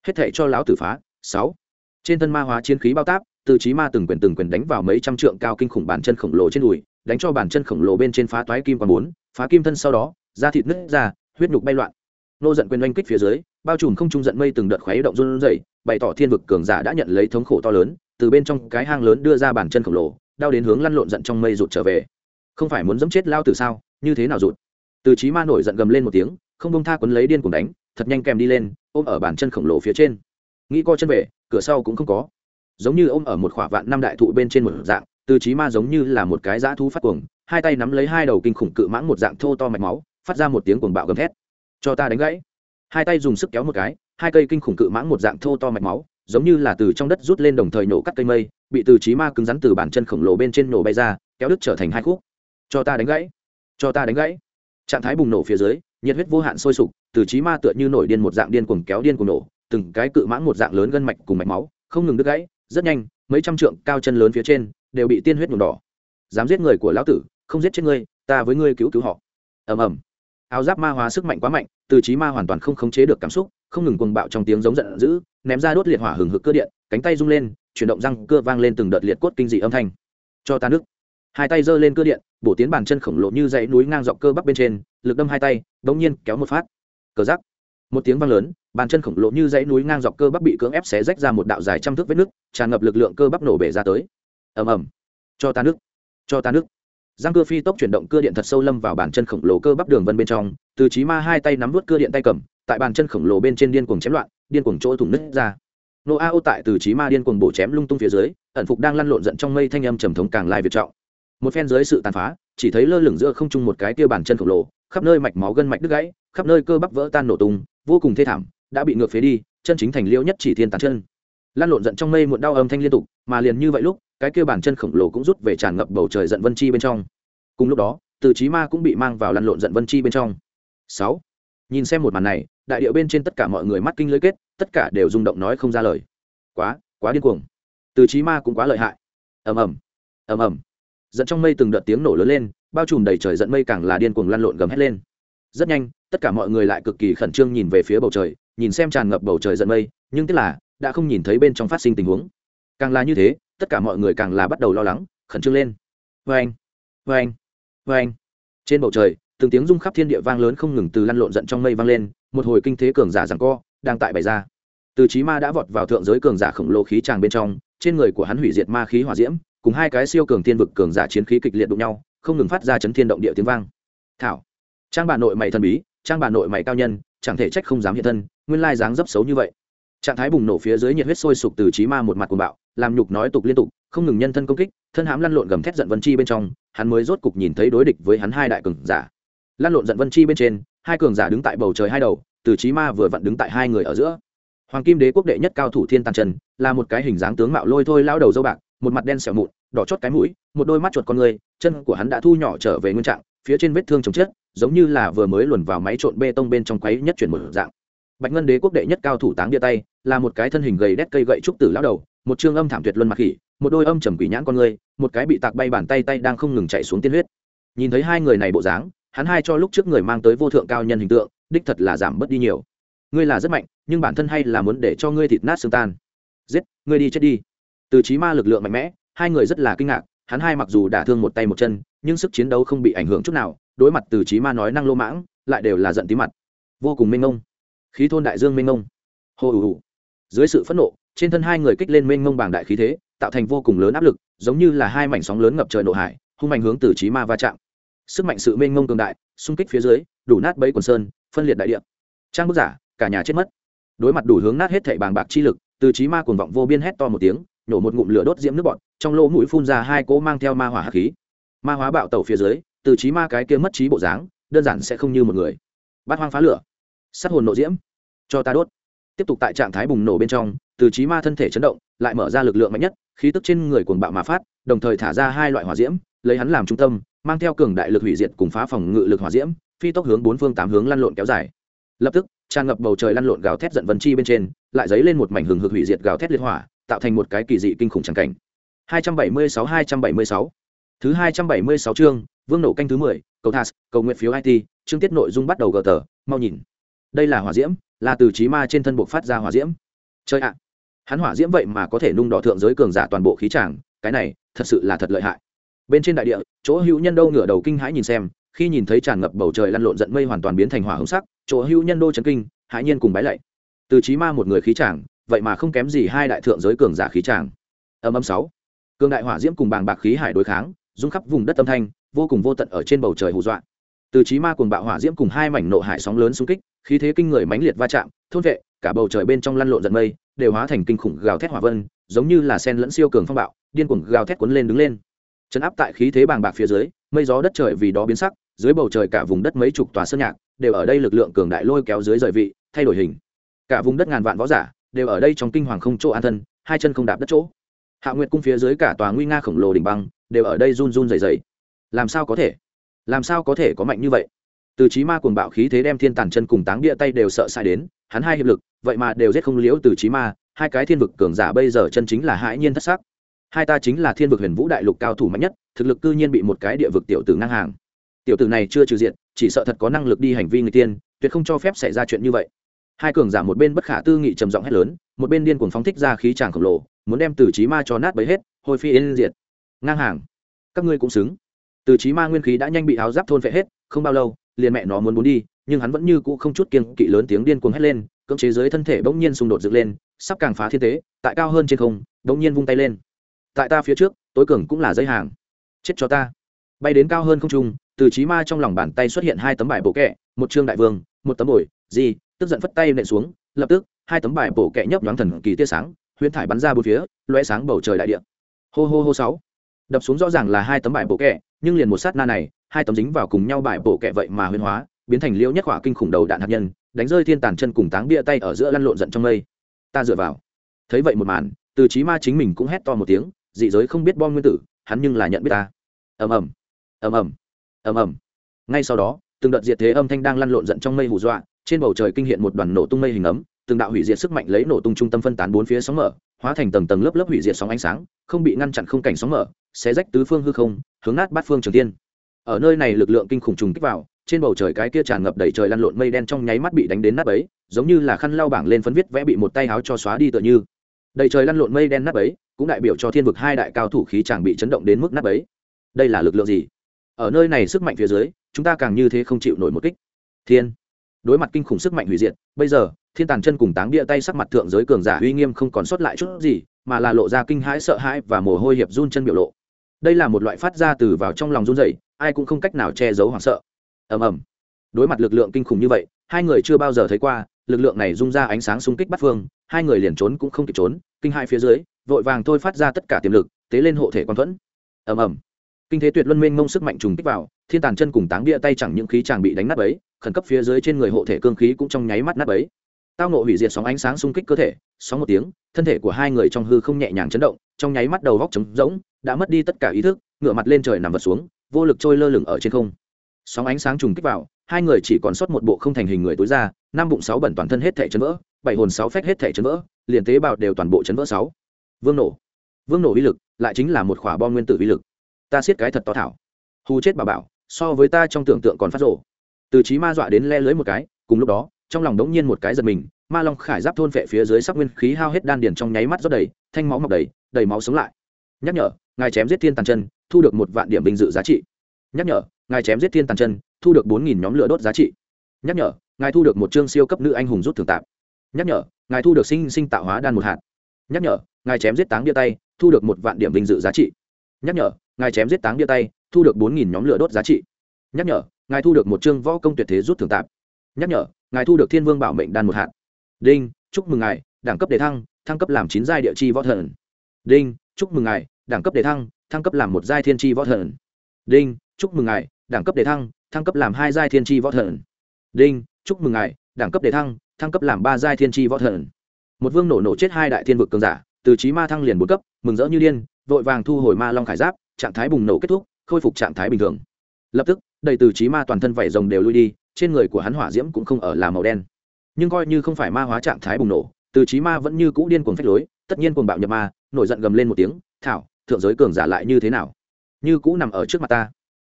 Hết thệ cho lão tử phá. Sáu. Trên thân ma hóa chiến khí bao táp, từ trí ma từng quyền từng quyền đánh vào mấy trăm trượng cao kinh khủng bàn chân khổng lồ trên đùi, đánh cho bàn chân khổng lồ bên trên phá toái kim còn bốn, phá kim thân sau đó, da thịt nứt ra, huyết nhục bay loạn nô giận quyền oanh kích phía dưới, bao trùm không trung giận mây từng đợt khuấy động run rẩy, bày tỏ thiên vực cường giả đã nhận lấy thống khổ to lớn, từ bên trong cái hang lớn đưa ra bàn chân khổng lồ, đau đến hướng lăn lộn giận trong mây rụt trở về. Không phải muốn dẫm chết lao từ sao? Như thế nào rụt? Từ trí ma nổi giận gầm lên một tiếng, không bông tha quấn lấy điên cùng đánh, thật nhanh kèm đi lên, ôm ở bàn chân khổng lồ phía trên. Nghĩ co chân về, cửa sau cũng không có. Giống như ôm ở một khỏa vạn năm đại thụ bên trên một dạng, từ trí ma giống như là một cái dã thú phát cuồng, hai tay nắm lấy hai đầu kinh khủng cự mãng một dạng thô to mạch máu, phát ra một tiếng cuồng bạo gầm thét cho ta đánh gãy. Hai tay dùng sức kéo một cái, hai cây kinh khủng cự mãng một dạng thô to mạch máu, giống như là từ trong đất rút lên đồng thời nổ cắt cây mây, bị từ trí ma cứng rắn từ bàn chân khổng lồ bên trên nổ bay ra, kéo đứt trở thành hai khúc. Cho ta đánh gãy, cho ta đánh gãy. Trạng thái bùng nổ phía dưới, nhiệt huyết vô hạn sôi sục, từ trí ma tựa như nổi điên một dạng điên cuồng kéo điên cuồng nổ, từng cái cự mãng một dạng lớn gân mạch cùng mạch máu, không ngừng đứt gãy, rất nhanh, mấy trăm trượng cao chân lớn phía trên, đều bị tiên huyết nhuộm đỏ. Dám giết người của lão tử, không giết chết ngươi, ta với ngươi cứu cứu họ. Ầm ầm áo giáp ma hóa sức mạnh quá mạnh, từ trí ma hoàn toàn không khống chế được cảm xúc, không ngừng cuồng bạo trong tiếng giống giận dữ, ném ra đốt liệt hỏa hừng hực cơ điện, cánh tay rung lên, chuyển động răng cưa vang lên từng đợt liệt cốt kinh dị âm thanh. Cho ta nước. Hai tay giơ lên cơ điện, bổ tiến bàn chân khổng lồ như dãy núi ngang dọc cơ bắp bên trên, lực đâm hai tay, bỗng nhiên kéo một phát. Cờ giắc một tiếng vang lớn, bàn chân khổng lồ như dãy núi ngang dọc cơ bắp bị cưỡng ép xé rách ra một đạo dài trăm thước vết nước tràn ngập lực lượng cơ bắp nổ bể ra tới. Ầm ầm. Cho ta nước. Cho ta nước giang cơ phi tốc chuyển động cơ điện thật sâu lâm vào bàn chân khổng lồ cơ bắp đường vân bên trong, từ trí ma hai tay nắm vút cơ điện tay cầm, tại bàn chân khổng lồ bên trên điên cuồng chém loạn, điên cuồng chỗ thủng nứt ra. Nô a ô tại từ trí ma điên cuồng bổ chém lung tung phía dưới, ẩn phục đang lăn lộn giận trong mây thanh âm trầm thống càng lai việt trọng. Một phen dưới sự tàn phá, chỉ thấy lơ lửng giữa không trung một cái kia bàn chân khổng lồ, khắp nơi mạch máu gân mạch đứt gãy, khắp nơi cơ bắp vỡ tan nổ tung, vô cùng thê thảm, đã bị ngược phế đi, chân chính thành liêu nhất chỉ thiên tàn chân. Lăn lộn giận trong mây muộn đau âm thanh liên tục, mà liền như vậy lúc cái kia bàn chân khổng lồ cũng rút về tràn ngập bầu trời giận vân chi bên trong. Cùng lúc đó, từ trí ma cũng bị mang vào lăn lộn giận vân chi bên trong. Sáu. Nhìn xem một màn này, đại điệu bên trên tất cả mọi người mắt kinh lưới kết, tất cả đều rung động nói không ra lời. Quá quá điên cuồng. Từ trí ma cũng quá lợi hại. Ầm ầm. Ầm ầm. Dẫn trong mây từng đợt tiếng nổ lớn lên, bao trùm đầy trời giận mây càng là điên cuồng lăn lộn gầm hét lên. Rất nhanh, tất cả mọi người lại cực kỳ khẩn trương nhìn về phía bầu trời, nhìn xem tràn ngập bầu trời giận mây, nhưng tức là, đã không nhìn thấy bên trong phát sinh tình huống. Càng là như thế tất cả mọi người càng là bắt đầu lo lắng, khẩn trương lên. Vê anh vê anh vê anh trên bầu trời, từng tiếng rung khắp thiên địa vang lớn không ngừng từ lăn lộn giận trong mây vang lên, một hồi kinh thế cường giả rằng co đang tại bày ra. Từ chí ma đã vọt vào thượng giới cường giả khổng lồ khí tràng bên trong, trên người của hắn hủy diệt ma khí hỏa diễm, cùng hai cái siêu cường thiên vực cường giả chiến khí kịch liệt đụng nhau, không ngừng phát ra chấn thiên động địa tiếng vang. Thảo, trang bà nội mày thần bí, trang bà nội mày cao nhân, chẳng thể trách không dám hiện thân, nguyên lai dáng dấp xấu như vậy trạng thái bùng nổ phía dưới nhiệt huyết sôi sục từ trí ma một mặt cuồng bạo, làm nhục nói tục liên tục, không ngừng nhân thân công kích, thân hãm lăn lộn gầm thét giận vân chi bên trong, hắn mới rốt cục nhìn thấy đối địch với hắn hai đại cường giả. Lăn lộn giận vân chi bên trên, hai cường giả đứng tại bầu trời hai đầu, từ trí ma vừa vặn đứng tại hai người ở giữa. Hoàng kim đế quốc đệ nhất cao thủ thiên tàn trần, là một cái hình dáng tướng mạo lôi thôi lao đầu dâu bạc, một mặt đen sẹo mụn, đỏ chót cái mũi, một đôi mắt chuột con người, chân của hắn đã thu nhỏ trở về nguyên trạng, phía trên vết thương chồng chết, giống như là vừa mới luồn vào máy trộn bê tông bên trong quấy nhất chuyển một dạng bạch ngân đế quốc đệ nhất cao thủ táng địa tay, là một cái thân hình gầy đét cây gậy trúc tử lão đầu, một trương âm thảm tuyệt luân mặc khỉ một đôi âm trầm quỷ nhãn con người, một cái bị tạc bay bàn tay tay đang không ngừng chạy xuống tiên huyết. Nhìn thấy hai người này bộ dáng, hắn hai cho lúc trước người mang tới vô thượng cao nhân hình tượng, đích thật là giảm bớt đi nhiều. Ngươi là rất mạnh, nhưng bản thân hay là muốn để cho ngươi thịt nát xương tan. Giết, ngươi đi chết đi. Từ trí ma lực lượng mạnh mẽ, hai người rất là kinh ngạc, hắn hai mặc dù đả thương một tay một chân, nhưng sức chiến đấu không bị ảnh hưởng chút nào, đối mặt từ trí ma nói năng lô mãng, lại đều là giận tí mặt. Vô cùng minh ngông khí thôn đại dương minh ngông hồ ủ ủ dưới sự phẫn nộ, trên thân hai người kích lên minh ngông bảng đại khí thế, tạo thành vô cùng lớn áp lực, giống như là hai mảnh sóng lớn ngập trời nộ hải, hung mạnh hướng từ trí ma va chạm. Sức mạnh sự minh ngông cường đại, xung kích phía dưới, đủ nát bấy quần sơn, phân liệt đại địa. Trang bức giả, cả nhà chết mất. Đối mặt đủ hướng nát hết thảy bàng bạc chi lực, từ trí ma cuồng vọng vô biên hét to một tiếng nhổ một ngụm lửa đốt diễm nước bọt, trong lỗ mũi phun ra hai cỗ mang theo ma hỏa hạt khí. Ma hóa bạo tẩu phía dưới, từ trí ma cái kia mất trí bộ dáng, đơn giản sẽ không như một người. Bát hoang phá lửa sát hồn nộ diễm. Cho ta đốt. Tiếp tục tại trạng thái bùng nổ bên trong từ trí ma thân thể chấn động lại mở ra lực lượng mạnh nhất khí tức trên người cuồng bạo mà phát đồng thời thả ra hai loại hỏa diễm lấy hắn làm trung tâm mang theo cường đại lực hủy diệt cùng phá phòng ngự lực hỏa diễm phi tốc hướng bốn phương tám hướng lăn lộn kéo dài. Lập tức tràn ngập bầu trời lăn lộn gào thét giận vân chi bên trên lại dấy lên một mảnh hừng hực hủy diệt gào thét liệt hỏa tạo thành một cái kỳ dị kinh khủng trắng cảnh. 276-276 thứ 276 chương vương nổ canh thứ 10, cầu thas cầu nguyện phiếu it chương tiết nội dung bắt đầu gờ tờ mau nhìn đây là hỏa diễm, là từ trí ma trên thân bộ phát ra hỏa diễm. Chơi ạ! Hắn hỏa diễm vậy mà có thể nung đỏ thượng giới cường giả toàn bộ khí tràng, cái này, thật sự là thật lợi hại. Bên trên đại địa, chỗ hữu nhân đâu ngửa đầu kinh hãi nhìn xem, khi nhìn thấy tràn ngập bầu trời lăn lộn giận mây hoàn toàn biến thành hỏa hứng sắc, chỗ hữu nhân đô chấn kinh, hãi nhiên cùng bái lạy. Từ trí ma một người khí tràng, vậy mà không kém gì hai đại thượng giới cường giả khí tràng. Âm âm sáu. Cường đại hỏa diễm cùng bàng bạc khí hải đối kháng, rung khắp vùng đất âm thanh, vô cùng vô tận ở trên bầu trời hù dọa từ trí ma cuồng bạo hỏa diễm cùng hai mảnh nộ hải sóng lớn xung kích, khí thế kinh người mãnh liệt va chạm, thôn vệ, cả bầu trời bên trong lăn lộn giận mây, đều hóa thành kinh khủng gào thét hỏa vân, giống như là sen lẫn siêu cường phong bạo, điên cuồng gào thét cuốn lên đứng lên. Chấn áp tại khí thế bàng bạc phía dưới, mây gió đất trời vì đó biến sắc, dưới bầu trời cả vùng đất mấy chục tòa sơn nhạc đều ở đây lực lượng cường đại lôi kéo dưới rời vị, thay đổi hình. Cả vùng đất ngàn vạn võ giả đều ở đây trong kinh hoàng không chỗ an thân, hai chân không đạp đất chỗ. Hạ nguyệt cung phía dưới cả tòa nguy nga khổng lồ đỉnh băng đều ở đây run run dày dày làm sao có thể? Làm sao có thể có mạnh như vậy? Từ trí ma cuồng bạo khí thế đem thiên tàn chân cùng táng địa tay đều sợ sai đến, hắn hai hiệp lực, vậy mà đều giết không liễu từ trí ma, hai cái thiên vực cường giả bây giờ chân chính là hãi nhiên thất sắc. Hai ta chính là thiên vực huyền vũ đại lục cao thủ mạnh nhất, thực lực cư nhiên bị một cái địa vực tiểu tử ngang hàng. Tiểu tử này chưa trừ diện chỉ sợ thật có năng lực đi hành vi người tiên, tuyệt không cho phép xảy ra chuyện như vậy. Hai cường giả một bên bất khả tư nghị trầm giọng hét lớn, một bên điên cuồng phóng thích ra khí tràng khổng lồ, muốn đem từ trí ma cho nát bấy hết hồi phi yên diệt. Ngang hàng. Các ngươi cũng xứng từ trí ma nguyên khí đã nhanh bị áo giáp thôn phệ hết, không bao lâu, liền mẹ nó muốn muốn đi, nhưng hắn vẫn như cũ không chút kiên kỵ lớn tiếng điên cuồng hét lên, cưỡng chế dưới thân thể bỗng nhiên xung đột dựng lên, sắp càng phá thiên tế, tại cao hơn trên không, bỗng nhiên vung tay lên. Tại ta phía trước, tối cường cũng là dây hàng. Chết cho ta. Bay đến cao hơn không trung, từ trí ma trong lòng bàn tay xuất hiện hai tấm bài bổ kẹ, một trương đại vương, một tấm bồi gì tức giận phất tay nện xuống, lập tức, hai tấm bài bổ kẹ nhấp nhoáng thần kỳ tia sáng, huyễn thải bắn ra bốn phía, lóe sáng bầu trời đại địa. Hô hô hô sáu. Đập xuống rõ ràng là hai tấm bài bổ kẹ nhưng liền một sát na này, hai tấm dính vào cùng nhau bài bộ kẹ vậy mà huyễn hóa, biến thành liễu nhất hỏa kinh khủng đầu đạn hạt nhân, đánh rơi thiên tàn chân cùng táng bia tay ở giữa lăn lộn giận trong mây. Ta dựa vào. Thấy vậy một màn, từ trí ma chính mình cũng hét to một tiếng, dị giới không biết bom nguyên tử, hắn nhưng là nhận biết ta. Ầm ầm. Ầm ầm. Ầm ầm. Ngay sau đó, từng đợt diệt thế âm thanh đang lăn lộn giận trong mây hù dọa, trên bầu trời kinh hiện một đoàn nổ tung mây hình ấm từng đạo hủy diệt sức mạnh lấy nổ tung trung tâm phân tán bốn phía sóng mở, hóa thành tầng tầng lớp lớp hủy diệt sóng ánh sáng, không bị ngăn chặn không cảnh sóng mở, xé rách tứ phương hư không, hướng nát bát phương trường tiên ở nơi này lực lượng kinh khủng trùng kích vào, trên bầu trời cái kia tràn ngập đầy trời lăn lộn mây đen trong nháy mắt bị đánh đến nát ấy giống như là khăn lau bảng lên phấn viết vẽ bị một tay áo cho xóa đi tựa như. Đầy trời lăn lộn mây đen nát ấy cũng đại biểu cho thiên vực hai đại cao thủ khí chàng bị chấn động đến mức nát ấy đây là lực lượng gì? Ở nơi này sức mạnh phía dưới, chúng ta càng như thế không chịu nổi một kích. Thiên. Đối mặt kinh khủng sức mạnh hủy diệt, bây giờ thiên tàn chân cùng táng bia tay sắc mặt thượng giới cường giả uy nghiêm không còn sót lại chút gì, mà là lộ ra kinh hãi sợ hãi và mồ hôi hiệp run chân biểu lộ. Đây là một loại phát ra từ vào trong lòng run rẩy, ai cũng không cách nào che giấu hoảng sợ. Ầm ầm. Đối mặt lực lượng kinh khủng như vậy, hai người chưa bao giờ thấy qua, lực lượng này rung ra ánh sáng xung kích bắt phương, hai người liền trốn cũng không kịp trốn, kinh hai phía dưới, vội vàng thôi phát ra tất cả tiềm lực, tế lên hộ thể quan thuẫn. Ầm ầm. Kinh thế tuyệt luân mênh mông sức mạnh trùng kích vào, thiên tàn chân cùng táng bia tay chẳng những khí chàng bị đánh nát ấy khẩn cấp phía dưới trên người hộ thể cương khí cũng trong nháy mắt nát ấy tao nộ hủy diệt sóng ánh sáng xung kích cơ thể, sóng một tiếng, thân thể của hai người trong hư không nhẹ nhàng chấn động, trong nháy mắt đầu góc trống rỗng, đã mất đi tất cả ý thức, ngửa mặt lên trời nằm vật xuống, vô lực trôi lơ lửng ở trên không. Sóng ánh sáng trùng kích vào, hai người chỉ còn sót một bộ không thành hình người tối ra, năm bụng sáu bẩn toàn thân hết thể chấn vỡ, bảy hồn sáu phách hết thể chấn vỡ, liền tế bào đều toàn bộ chấn vỡ sáu. Vương nổ. Vương nổ uy lực, lại chính là một khỏa bom nguyên tử uy lực. Ta siết cái thật to thảo. Hù chết bà bảo, so với ta trong tưởng tượng còn phát rổ từ trí ma dọa đến le lưới một cái, cùng lúc đó trong lòng đống nhiên một cái giật mình, ma long khải giáp thôn phệ phía dưới sắc nguyên khí hao hết đan điền trong nháy mắt rót đầy, thanh máu mọc đầy đầy máu sống lại. Nhắc nhở, ngài chém giết thiên tàn chân, thu được một vạn điểm vinh dự giá trị. Nhắc nhở, ngài chém giết thiên tàn chân, thu được bốn nghìn nhóm lửa đốt giá trị. Nhắc nhở, ngài thu được một chương siêu cấp nữ anh hùng rút thường tạp. Nhắc nhở, ngài thu được sinh sinh tạo hóa đan một hạt. Nhắc nhở, ngài chém giết táng bia tay, thu được một vạn điểm vinh dự giá trị. Nhắc nhở, ngài chém giết táng bia tay, thu được bốn nghìn nhóm lửa đốt giá trị. Nhắc nhở, ngài thu được một chương võ công tuyệt thế rút thường tạp. Nhắc nhở ngài thu được thiên vương bảo mệnh đan một hạt. Đinh, chúc mừng ngài, đẳng cấp đề thăng thăng cấp làm chín giai địa chi võ thần. Đinh, chúc mừng ngài, đẳng cấp đề thăng thăng cấp làm một giai thiên chi võ thần. Đinh, chúc mừng ngài, đẳng cấp đề thăng thăng cấp làm hai giai thiên chi võ thần. Đinh, chúc mừng ngài, đẳng cấp đề thăng thăng cấp làm ba giai thiên chi võ thần. Một vương nổ nổ chết hai đại thiên vực cường giả, từ trí ma thăng liền bốn cấp, mừng rỡ như điên, vội vàng thu hồi ma long khải giáp, trạng thái bùng nổ kết thúc, khôi phục trạng thái bình thường. Lập tức, đầy từ trí ma toàn thân vảy rồng đều lui đi trên người của hắn hỏa diễm cũng không ở là màu đen. Nhưng coi như không phải ma hóa trạng thái bùng nổ, từ trí ma vẫn như cũ điên cuồng phách lối, tất nhiên cuồng bạo nhập ma, nổi giận gầm lên một tiếng, thảo, thượng giới cường giả lại như thế nào? Như cũ nằm ở trước mặt ta.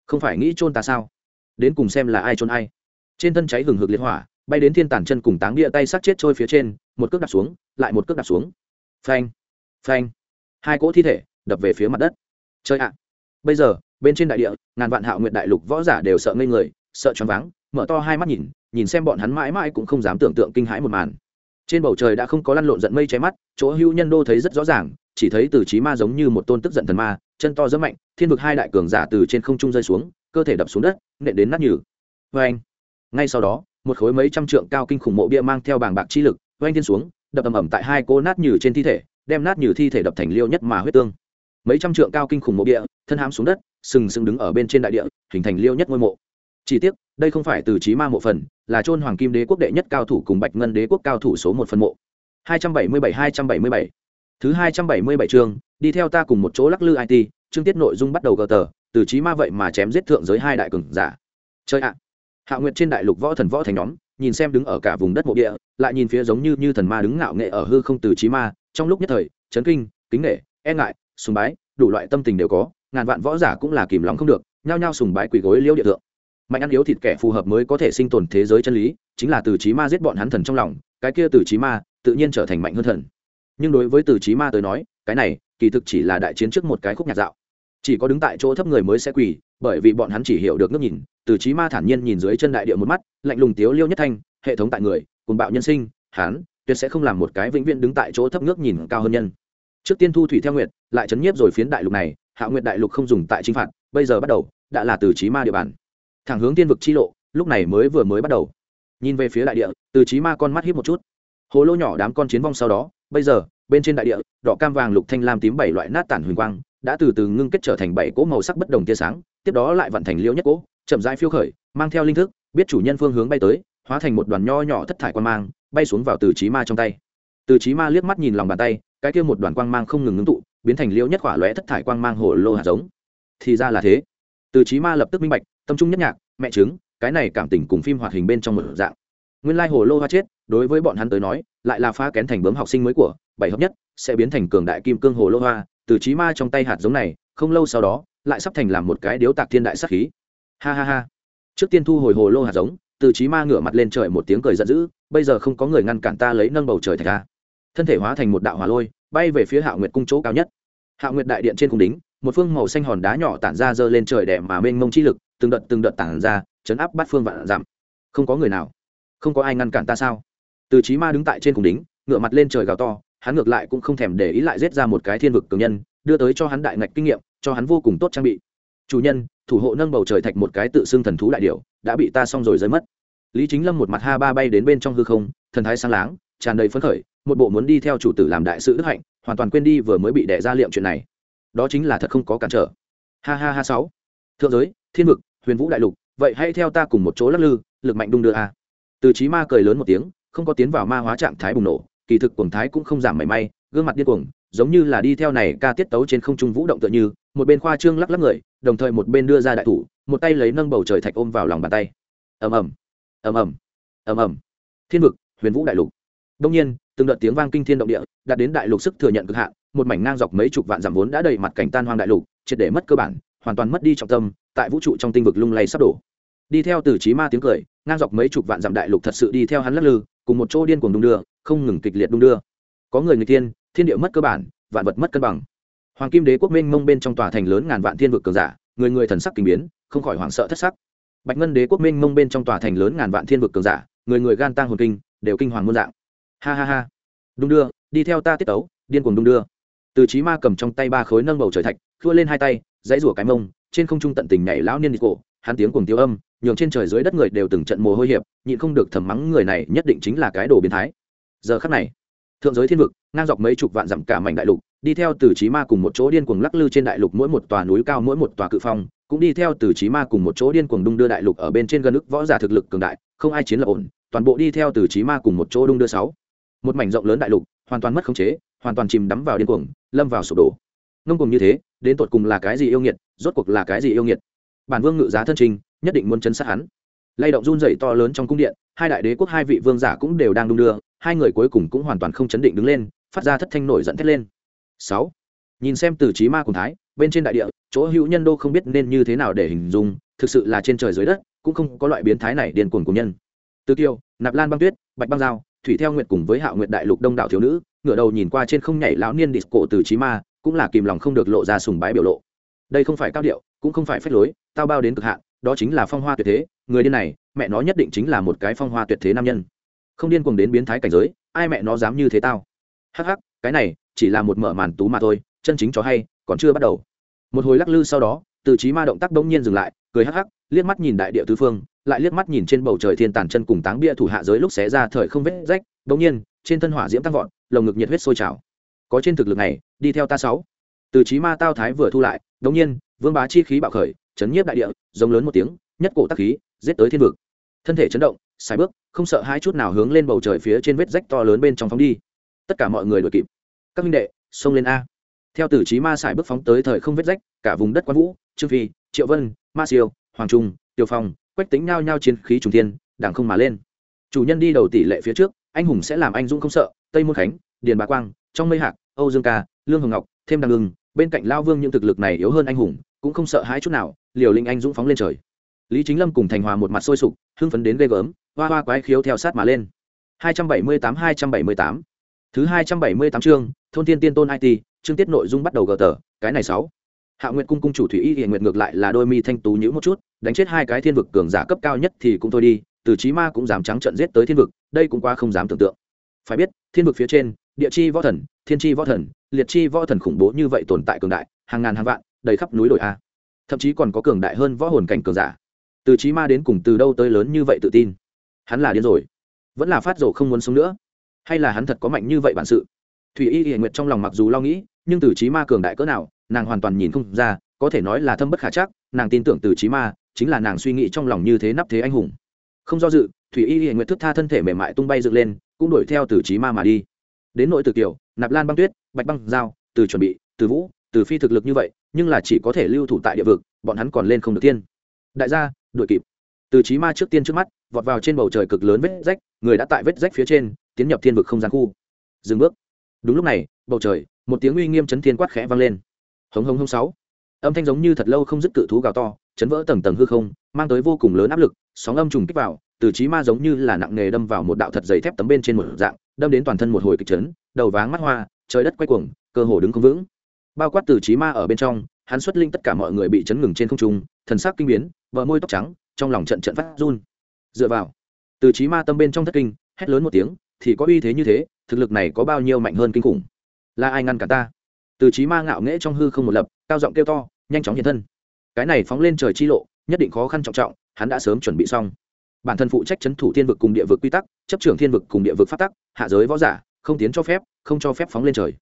Không phải nghĩ chôn ta sao? Đến cùng xem là ai chôn ai. Trên thân cháy hừng hực liệt hỏa, bay đến thiên tản chân cùng táng địa tay sát chết trôi phía trên, một cước đạp xuống, lại một cước đạp xuống. Phanh phanh. Hai cỗ thi thể đập về phía mặt đất. Chơi ạ. Bây giờ, bên trên đại địa, ngàn vạn hạo nguyện đại lục võ giả đều sợ ngây người, sợ choáng váng mở to hai mắt nhìn nhìn xem bọn hắn mãi mãi cũng không dám tưởng tượng kinh hãi một màn. Trên bầu trời đã không có lăn lộn giận mây cháy mắt, chỗ hưu nhân đô thấy rất rõ ràng, chỉ thấy từ trí ma giống như một tôn tức giận thần ma, chân to rất mạnh, thiên vực hai đại cường giả từ trên không trung rơi xuống, cơ thể đập xuống đất, nện đến nát nhừ. Vê anh. Ngay sau đó, một khối mấy trăm trượng cao kinh khủng mộ bia mang theo bảng bạc chi lực vê anh thiên xuống, đập ầm ầm tại hai cô nát nhừ trên thi thể, đem nát nhừ thi thể đập thành liêu nhất mà huyết tương. Mấy trăm trượng cao kinh khủng mộ bia, thân hám xuống đất, sừng sừng đứng ở bên trên đại địa, hình thành liêu nhất ngôi mộ chỉ tiếc, đây không phải từ trí ma mộ phần, là trôn hoàng kim đế quốc đệ nhất cao thủ cùng bạch ngân đế quốc cao thủ số một phần mộ. 277-277 thứ 277 chương, đi theo ta cùng một chỗ lắc lư it chương tiết nội dung bắt đầu gờ tờ, từ trí ma vậy mà chém giết thượng giới hai đại cường giả. Chơi ạ. Hạ nguyệt trên đại lục võ thần võ thành nhóm, nhìn xem đứng ở cả vùng đất mộ địa, lại nhìn phía giống như như thần ma đứng ngạo nghệ ở hư không từ trí ma, trong lúc nhất thời, chấn kinh, kính nghệ e ngại, sùng bái, đủ loại tâm tình đều có, ngàn vạn võ giả cũng là kìm lòng không được, nhao nhao sùng bái quỳ gối liêu địa thượng mạnh ăn yếu thịt kẻ phù hợp mới có thể sinh tồn thế giới chân lý, chính là từ trí ma giết bọn hắn thần trong lòng, cái kia từ trí ma tự nhiên trở thành mạnh hơn thần. Nhưng đối với từ trí ma tới nói, cái này kỳ thực chỉ là đại chiến trước một cái khúc nhạc dạo. Chỉ có đứng tại chỗ thấp người mới sẽ quỳ, bởi vì bọn hắn chỉ hiểu được ngước nhìn, từ trí ma thản nhiên nhìn dưới chân đại địa một mắt, lạnh lùng tiếu liêu nhất thanh, hệ thống tại người, cùng bạo nhân sinh hắn tuyệt sẽ không làm một cái vĩnh viễn đứng tại chỗ thấp ngước nhìn cao hơn nhân. Trước tiên thu thủy theo nguyệt, lại chấn nhiếp rồi phiến đại lục này, hạ nguyệt đại lục không dùng tại chính phạt, bây giờ bắt đầu, đã là từ trí ma địa bàn thẳng hướng tiên vực chi lộ, lúc này mới vừa mới bắt đầu. Nhìn về phía đại địa, từ trí ma con mắt hiếp một chút. Hồ lô nhỏ đám con chiến vong sau đó, bây giờ, bên trên đại địa, đỏ cam vàng lục thanh lam tím bảy loại nát tản huỳnh quang, đã từ từ ngưng kết trở thành bảy cỗ màu sắc bất đồng tia sáng, tiếp đó lại vận thành liễu nhất cỗ, chậm rãi phiêu khởi, mang theo linh thức, biết chủ nhân phương hướng bay tới, hóa thành một đoàn nho nhỏ thất thải quan mang, bay xuống vào từ trí ma trong tay. Từ trí ma liếc mắt nhìn lòng bàn tay, cái kia một đoàn quang mang không ngừng ngưng tụ, biến thành liễu nhất quả lóe thất thải quang mang hồ lô hạt giống. Thì ra là thế. Từ trí ma lập tức minh bạch tâm trung nhất nhạc, mẹ chứng cái này cảm tình cùng phim hoạt hình bên trong một dạng. Nguyên lai hồ lô hoa chết, đối với bọn hắn tới nói, lại là phá kén thành bướm học sinh mới của, bảy hợp nhất, sẽ biến thành cường đại kim cương hồ lô hoa, từ trí ma trong tay hạt giống này, không lâu sau đó, lại sắp thành làm một cái điếu tạc thiên đại sắc khí. Ha ha ha. Trước tiên thu hồi hồ lô hạt giống, từ trí ma ngửa mặt lên trời một tiếng cười giận dữ, bây giờ không có người ngăn cản ta lấy nâng bầu trời thạch ra. Thân thể hóa thành một đạo hỏa lôi, bay về phía hạo nguyệt cung chỗ cao nhất. Hạo nguyệt đại điện trên cung đính, một phương màu xanh hòn đá nhỏ tản ra dơ lên trời đẻ mà mênh mông chi lực từng đợt từng đợt tản ra, chấn áp bát phương vạn giảm. Không có người nào. Không có ai ngăn cản ta sao? Từ trí ma đứng tại trên cùng đính ngựa mặt lên trời gào to, hắn ngược lại cũng không thèm để ý lại giết ra một cái thiên vực cường nhân, đưa tới cho hắn đại ngạch kinh nghiệm, cho hắn vô cùng tốt trang bị. Chủ nhân, thủ hộ nâng bầu trời thạch một cái tự xưng thần thú đại điệu đã bị ta xong rồi rơi mất. Lý chính lâm một mặt ha ba bay đến bên trong hư không, thần thái sáng láng, tràn đầy phấn khởi, một bộ muốn đi theo chủ tử làm đại sự đức hạnh, hoàn toàn quên đi vừa mới bị đẻ ra liệm chuyện này. Đó chính là thật không có cản trở. Ha ha ha sáu. Thượng giới, thiên vực huyền vũ đại lục, vậy hãy theo ta cùng một chỗ lắc lư, lực mạnh đung đưa a. Từ trí ma cười lớn một tiếng, không có tiến vào ma hóa trạng thái bùng nổ, kỳ thực cuồng thái cũng không giảm mảy may, gương mặt điên cuồng, giống như là đi theo này ca tiết tấu trên không trung vũ động tựa như, một bên khoa trương lắc lắc người, đồng thời một bên đưa ra đại thủ, một tay lấy nâng bầu trời thạch ôm vào lòng bàn tay. Ầm ầm ầm ầm ầm ầm. Thiên vực, huyền vũ đại lục. Đông nhiên, từng đợt tiếng vang kinh thiên động địa, đạt đến đại lục sức thừa nhận cực hạn, một mảnh ngang dọc mấy chục vạn dặm vốn đã đầy mặt cảnh tan hoang đại lục, triệt để mất cơ bản, hoàn toàn mất đi trọng tâm tại vũ trụ trong tinh vực lung lay sắp đổ. Đi theo từ trí ma tiếng cười, ngang dọc mấy chục vạn dặm đại lục thật sự đi theo hắn lắc lư, cùng một chỗ điên cuồng đung đưa, không ngừng kịch liệt đung đưa. Có người người tiên thiên địa mất cơ bản, vạn vật mất cân bằng. Hoàng kim đế quốc minh mông bên trong tòa thành lớn ngàn vạn thiên vực cường giả, người người thần sắc kinh biến, không khỏi hoảng sợ thất sắc. Bạch ngân đế quốc minh mông bên trong tòa thành lớn ngàn vạn thiên vực cường giả, người người gan tang hồn kinh, đều kinh hoàng muôn dạng. Ha ha ha. Đung đưa, đi theo ta tiết tấu, điên cuồng đung đưa. Từ trí ma cầm trong tay ba khối nâng bầu trời thạch thua lên hai tay, dãy rủa cái mông trên không trung tận tình nhảy lão niên đi cổ, hắn tiếng cùng tiêu âm, nhường trên trời dưới đất người đều từng trận mồ hôi hiệp, nhịn không được thầm mắng người này nhất định chính là cái đồ biến thái. Giờ khắc này, thượng giới thiên vực, ngang dọc mấy chục vạn dặm cả mảnh đại lục, đi theo từ trí ma cùng một chỗ điên cuồng lắc lư trên đại lục mỗi một tòa núi cao mỗi một tòa cự phong, cũng đi theo từ trí ma cùng một chỗ điên cuồng đung đưa đại lục ở bên trên gần ức võ giả thực lực cường đại, không ai chiến lập ổn, toàn bộ đi theo từ trí ma cùng một chỗ đung đưa sáu. Một mảnh rộng lớn đại lục, hoàn toàn mất khống chế, hoàn toàn chìm đắm vào điên cuồng, lâm vào sụp đổ. Ngông cùng như thế đến tột cùng là cái gì yêu nghiệt, rốt cuộc là cái gì yêu nghiệt. Bản vương ngự giá thân trình, nhất định muốn chấn sát hắn. Lay động run dày to lớn trong cung điện, hai đại đế quốc hai vị vương giả cũng đều đang đung đưa, hai người cuối cùng cũng hoàn toàn không chấn định đứng lên, phát ra thất thanh nổi dẫn thét lên. Sáu. Nhìn xem từ trí ma cùng thái, bên trên đại địa, chỗ hữu nhân đô không biết nên như thế nào để hình dung, thực sự là trên trời dưới đất, cũng không có loại biến thái này điên cuồng của nhân. Từ kiều nạp lan băng tuyết, bạch băng giao, thủy theo nguyện cùng với hạo nguyện đại lục đông đảo thiếu nữ, ngửa đầu nhìn qua trên không nhảy lão niên disco từ trí ma cũng là kìm lòng không được lộ ra sùng bái biểu lộ. Đây không phải cao điệu, cũng không phải phép lối, tao bao đến cực hạn, đó chính là phong hoa tuyệt thế, người điên này, mẹ nó nhất định chính là một cái phong hoa tuyệt thế nam nhân. Không điên cuồng đến biến thái cảnh giới, ai mẹ nó dám như thế tao? Hắc hắc, cái này, chỉ là một mở màn tú mà thôi, chân chính cho hay, còn chưa bắt đầu. Một hồi lắc lư sau đó, từ trí ma động tác bỗng nhiên dừng lại, cười hắc hắc, liếc mắt nhìn đại địa tứ phương, lại liếc mắt nhìn trên bầu trời thiên tàn chân cùng táng bia thủ hạ giới lúc xé ra thời không vết rách, bỗng nhiên, trên thân hỏa diễm tăng vọt, lồng ngực nhiệt huyết sôi trào. Có trên thực lực này đi theo ta sáu. Từ trí ma tao thái vừa thu lại, đống nhiên, vương bá chi khí bạo khởi, chấn nhiếp đại địa, giống lớn một tiếng, nhất cổ tắc khí, giết tới thiên vực. Thân thể chấn động sai bước, không sợ hai chút nào hướng lên bầu trời phía trên vết rách to lớn bên trong phóng đi. Tất cả mọi người đuổi kịp. Các minh đệ, xông lên a. Theo tử trí ma sải bước phóng tới thời không vết rách, cả vùng đất quan vũ, trương phi, triệu vân, ma siêu, hoàng trung tiêu phong, quách tính nhao nhao chiến khí trùng thiên, đảng không mà lên. Chủ nhân đi đầu tỷ lệ phía trước, anh hùng sẽ làm anh dũng không sợ, tây môn khánh, điền bá quang, trong mây hạc, âu dương ca lương hồng ngọc, thêm đằng ưng, bên cạnh lao vương những thực lực này yếu hơn anh hùng, cũng không sợ hãi chút nào, liều linh anh dũng phóng lên trời. Lý chính lâm cùng thành hòa một mặt sôi sục, hưng phấn đến ghê gớm, hoa hoa quái khiếu theo sát mà lên. 278-278 thứ 278 chương, thôn tiên tiên tôn it chương tiết nội dung bắt đầu gờ tờ, cái này sáu. Hạ nguyệt cung cung chủ thủy y hiện nguyệt ngược lại là đôi mi thanh tú nhữ một chút, đánh chết hai cái thiên vực cường giả cấp cao nhất thì cũng thôi đi, từ chí ma cũng dám trắng trận giết tới thiên vực, đây cũng quá không dám tưởng tượng. Phải biết, thiên vực phía trên, địa chi võ thần, thiên chi võ thần liệt chi võ thần khủng bố như vậy tồn tại cường đại, hàng ngàn hàng vạn, đầy khắp núi đồi a. Thậm chí còn có cường đại hơn võ hồn cảnh cường giả. Từ chí ma đến cùng từ đâu tới lớn như vậy tự tin? Hắn là điên rồi. Vẫn là phát rồ không muốn sống nữa. Hay là hắn thật có mạnh như vậy bản sự? Thủy y hiển nguyệt trong lòng mặc dù lo nghĩ, nhưng từ chí ma cường đại cỡ nào, nàng hoàn toàn nhìn không ra, có thể nói là thâm bất khả chắc, nàng tin tưởng từ chí ma, chính là nàng suy nghĩ trong lòng như thế nắp thế anh hùng. Không do dự, thủy y hiển nguyệt thức tha thân thể mềm mại tung bay dựng lên, cũng đuổi theo từ chí ma mà đi đến nội từ kiều, nạp lan băng tuyết, bạch băng giao, từ chuẩn bị, từ vũ, từ phi thực lực như vậy, nhưng là chỉ có thể lưu thủ tại địa vực, bọn hắn còn lên không được tiên đại gia, đuổi kịp. Từ chí ma trước tiên trước mắt, vọt vào trên bầu trời cực lớn vết rách, người đã tại vết rách phía trên, tiến nhập thiên vực không gian khu. Dừng bước. Đúng lúc này, bầu trời, một tiếng uy nghiêm chấn thiên quát khẽ vang lên. Hống hống hống sáu. Âm thanh giống như thật lâu không dứt cự thú gào to, chấn vỡ tầng tầng hư không, mang tới vô cùng lớn áp lực, sóng âm trùng kích vào từ trí ma giống như là nặng nghề đâm vào một đạo thật dày thép tấm bên trên một dạng, đâm đến toàn thân một hồi kịch chấn, đầu váng mắt hoa, trời đất quay cuồng, cơ hồ đứng không vững. Bao quát từ trí ma ở bên trong, hắn xuất linh tất cả mọi người bị chấn ngừng trên không trung, thần sắc kinh biến vợ môi tóc trắng, trong lòng trận trận phát run. Dựa vào, từ trí ma tâm bên trong thất kinh, hét lớn một tiếng, thì có uy thế như thế, thực lực này có bao nhiêu mạnh hơn kinh khủng? Là ai ngăn cả ta? Từ trí ma ngạo nghễ trong hư không một lập, cao giọng kêu to, nhanh chóng hiện thân. Cái này phóng lên trời chi lộ, nhất định khó khăn trọng trọng, hắn đã sớm chuẩn bị xong bản thân phụ trách chấn thủ thiên vực cùng địa vực quy tắc, chấp trưởng thiên vực cùng địa vực phát tắc, hạ giới võ giả, không tiến cho phép, không cho phép phóng lên trời.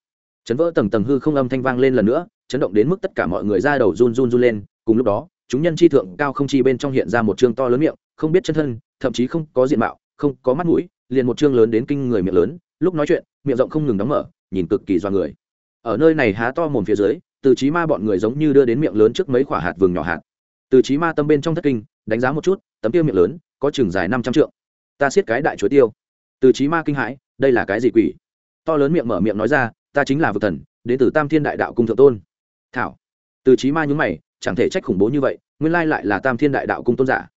Chấn vỡ tầng tầng hư không âm thanh vang lên lần nữa, chấn động đến mức tất cả mọi người ra đầu run run run lên, cùng lúc đó, chúng nhân chi thượng cao không chi bên trong hiện ra một chương to lớn miệng, không biết chân thân, thậm chí không có diện mạo, không có mắt mũi, liền một chương lớn đến kinh người miệng lớn, lúc nói chuyện, miệng rộng không ngừng đóng mở, nhìn cực kỳ do người. Ở nơi này há to mồm phía dưới, từ trí ma bọn người giống như đưa đến miệng lớn trước mấy quả hạt vừng nhỏ hạt. Từ trí ma tâm bên trong thất kinh, đánh giá một chút, tấm tiêu miệng lớn có chừng dài năm trăm trượng. Ta siết cái đại chuối tiêu. Từ trí ma kinh hãi, đây là cái gì quỷ? To lớn miệng mở miệng nói ra, ta chính là vực thần, đến từ tam thiên đại đạo cung thượng tôn. Thảo. Từ trí ma nhúng mày, chẳng thể trách khủng bố như vậy, nguyên lai lại là tam thiên đại đạo cung tôn giả.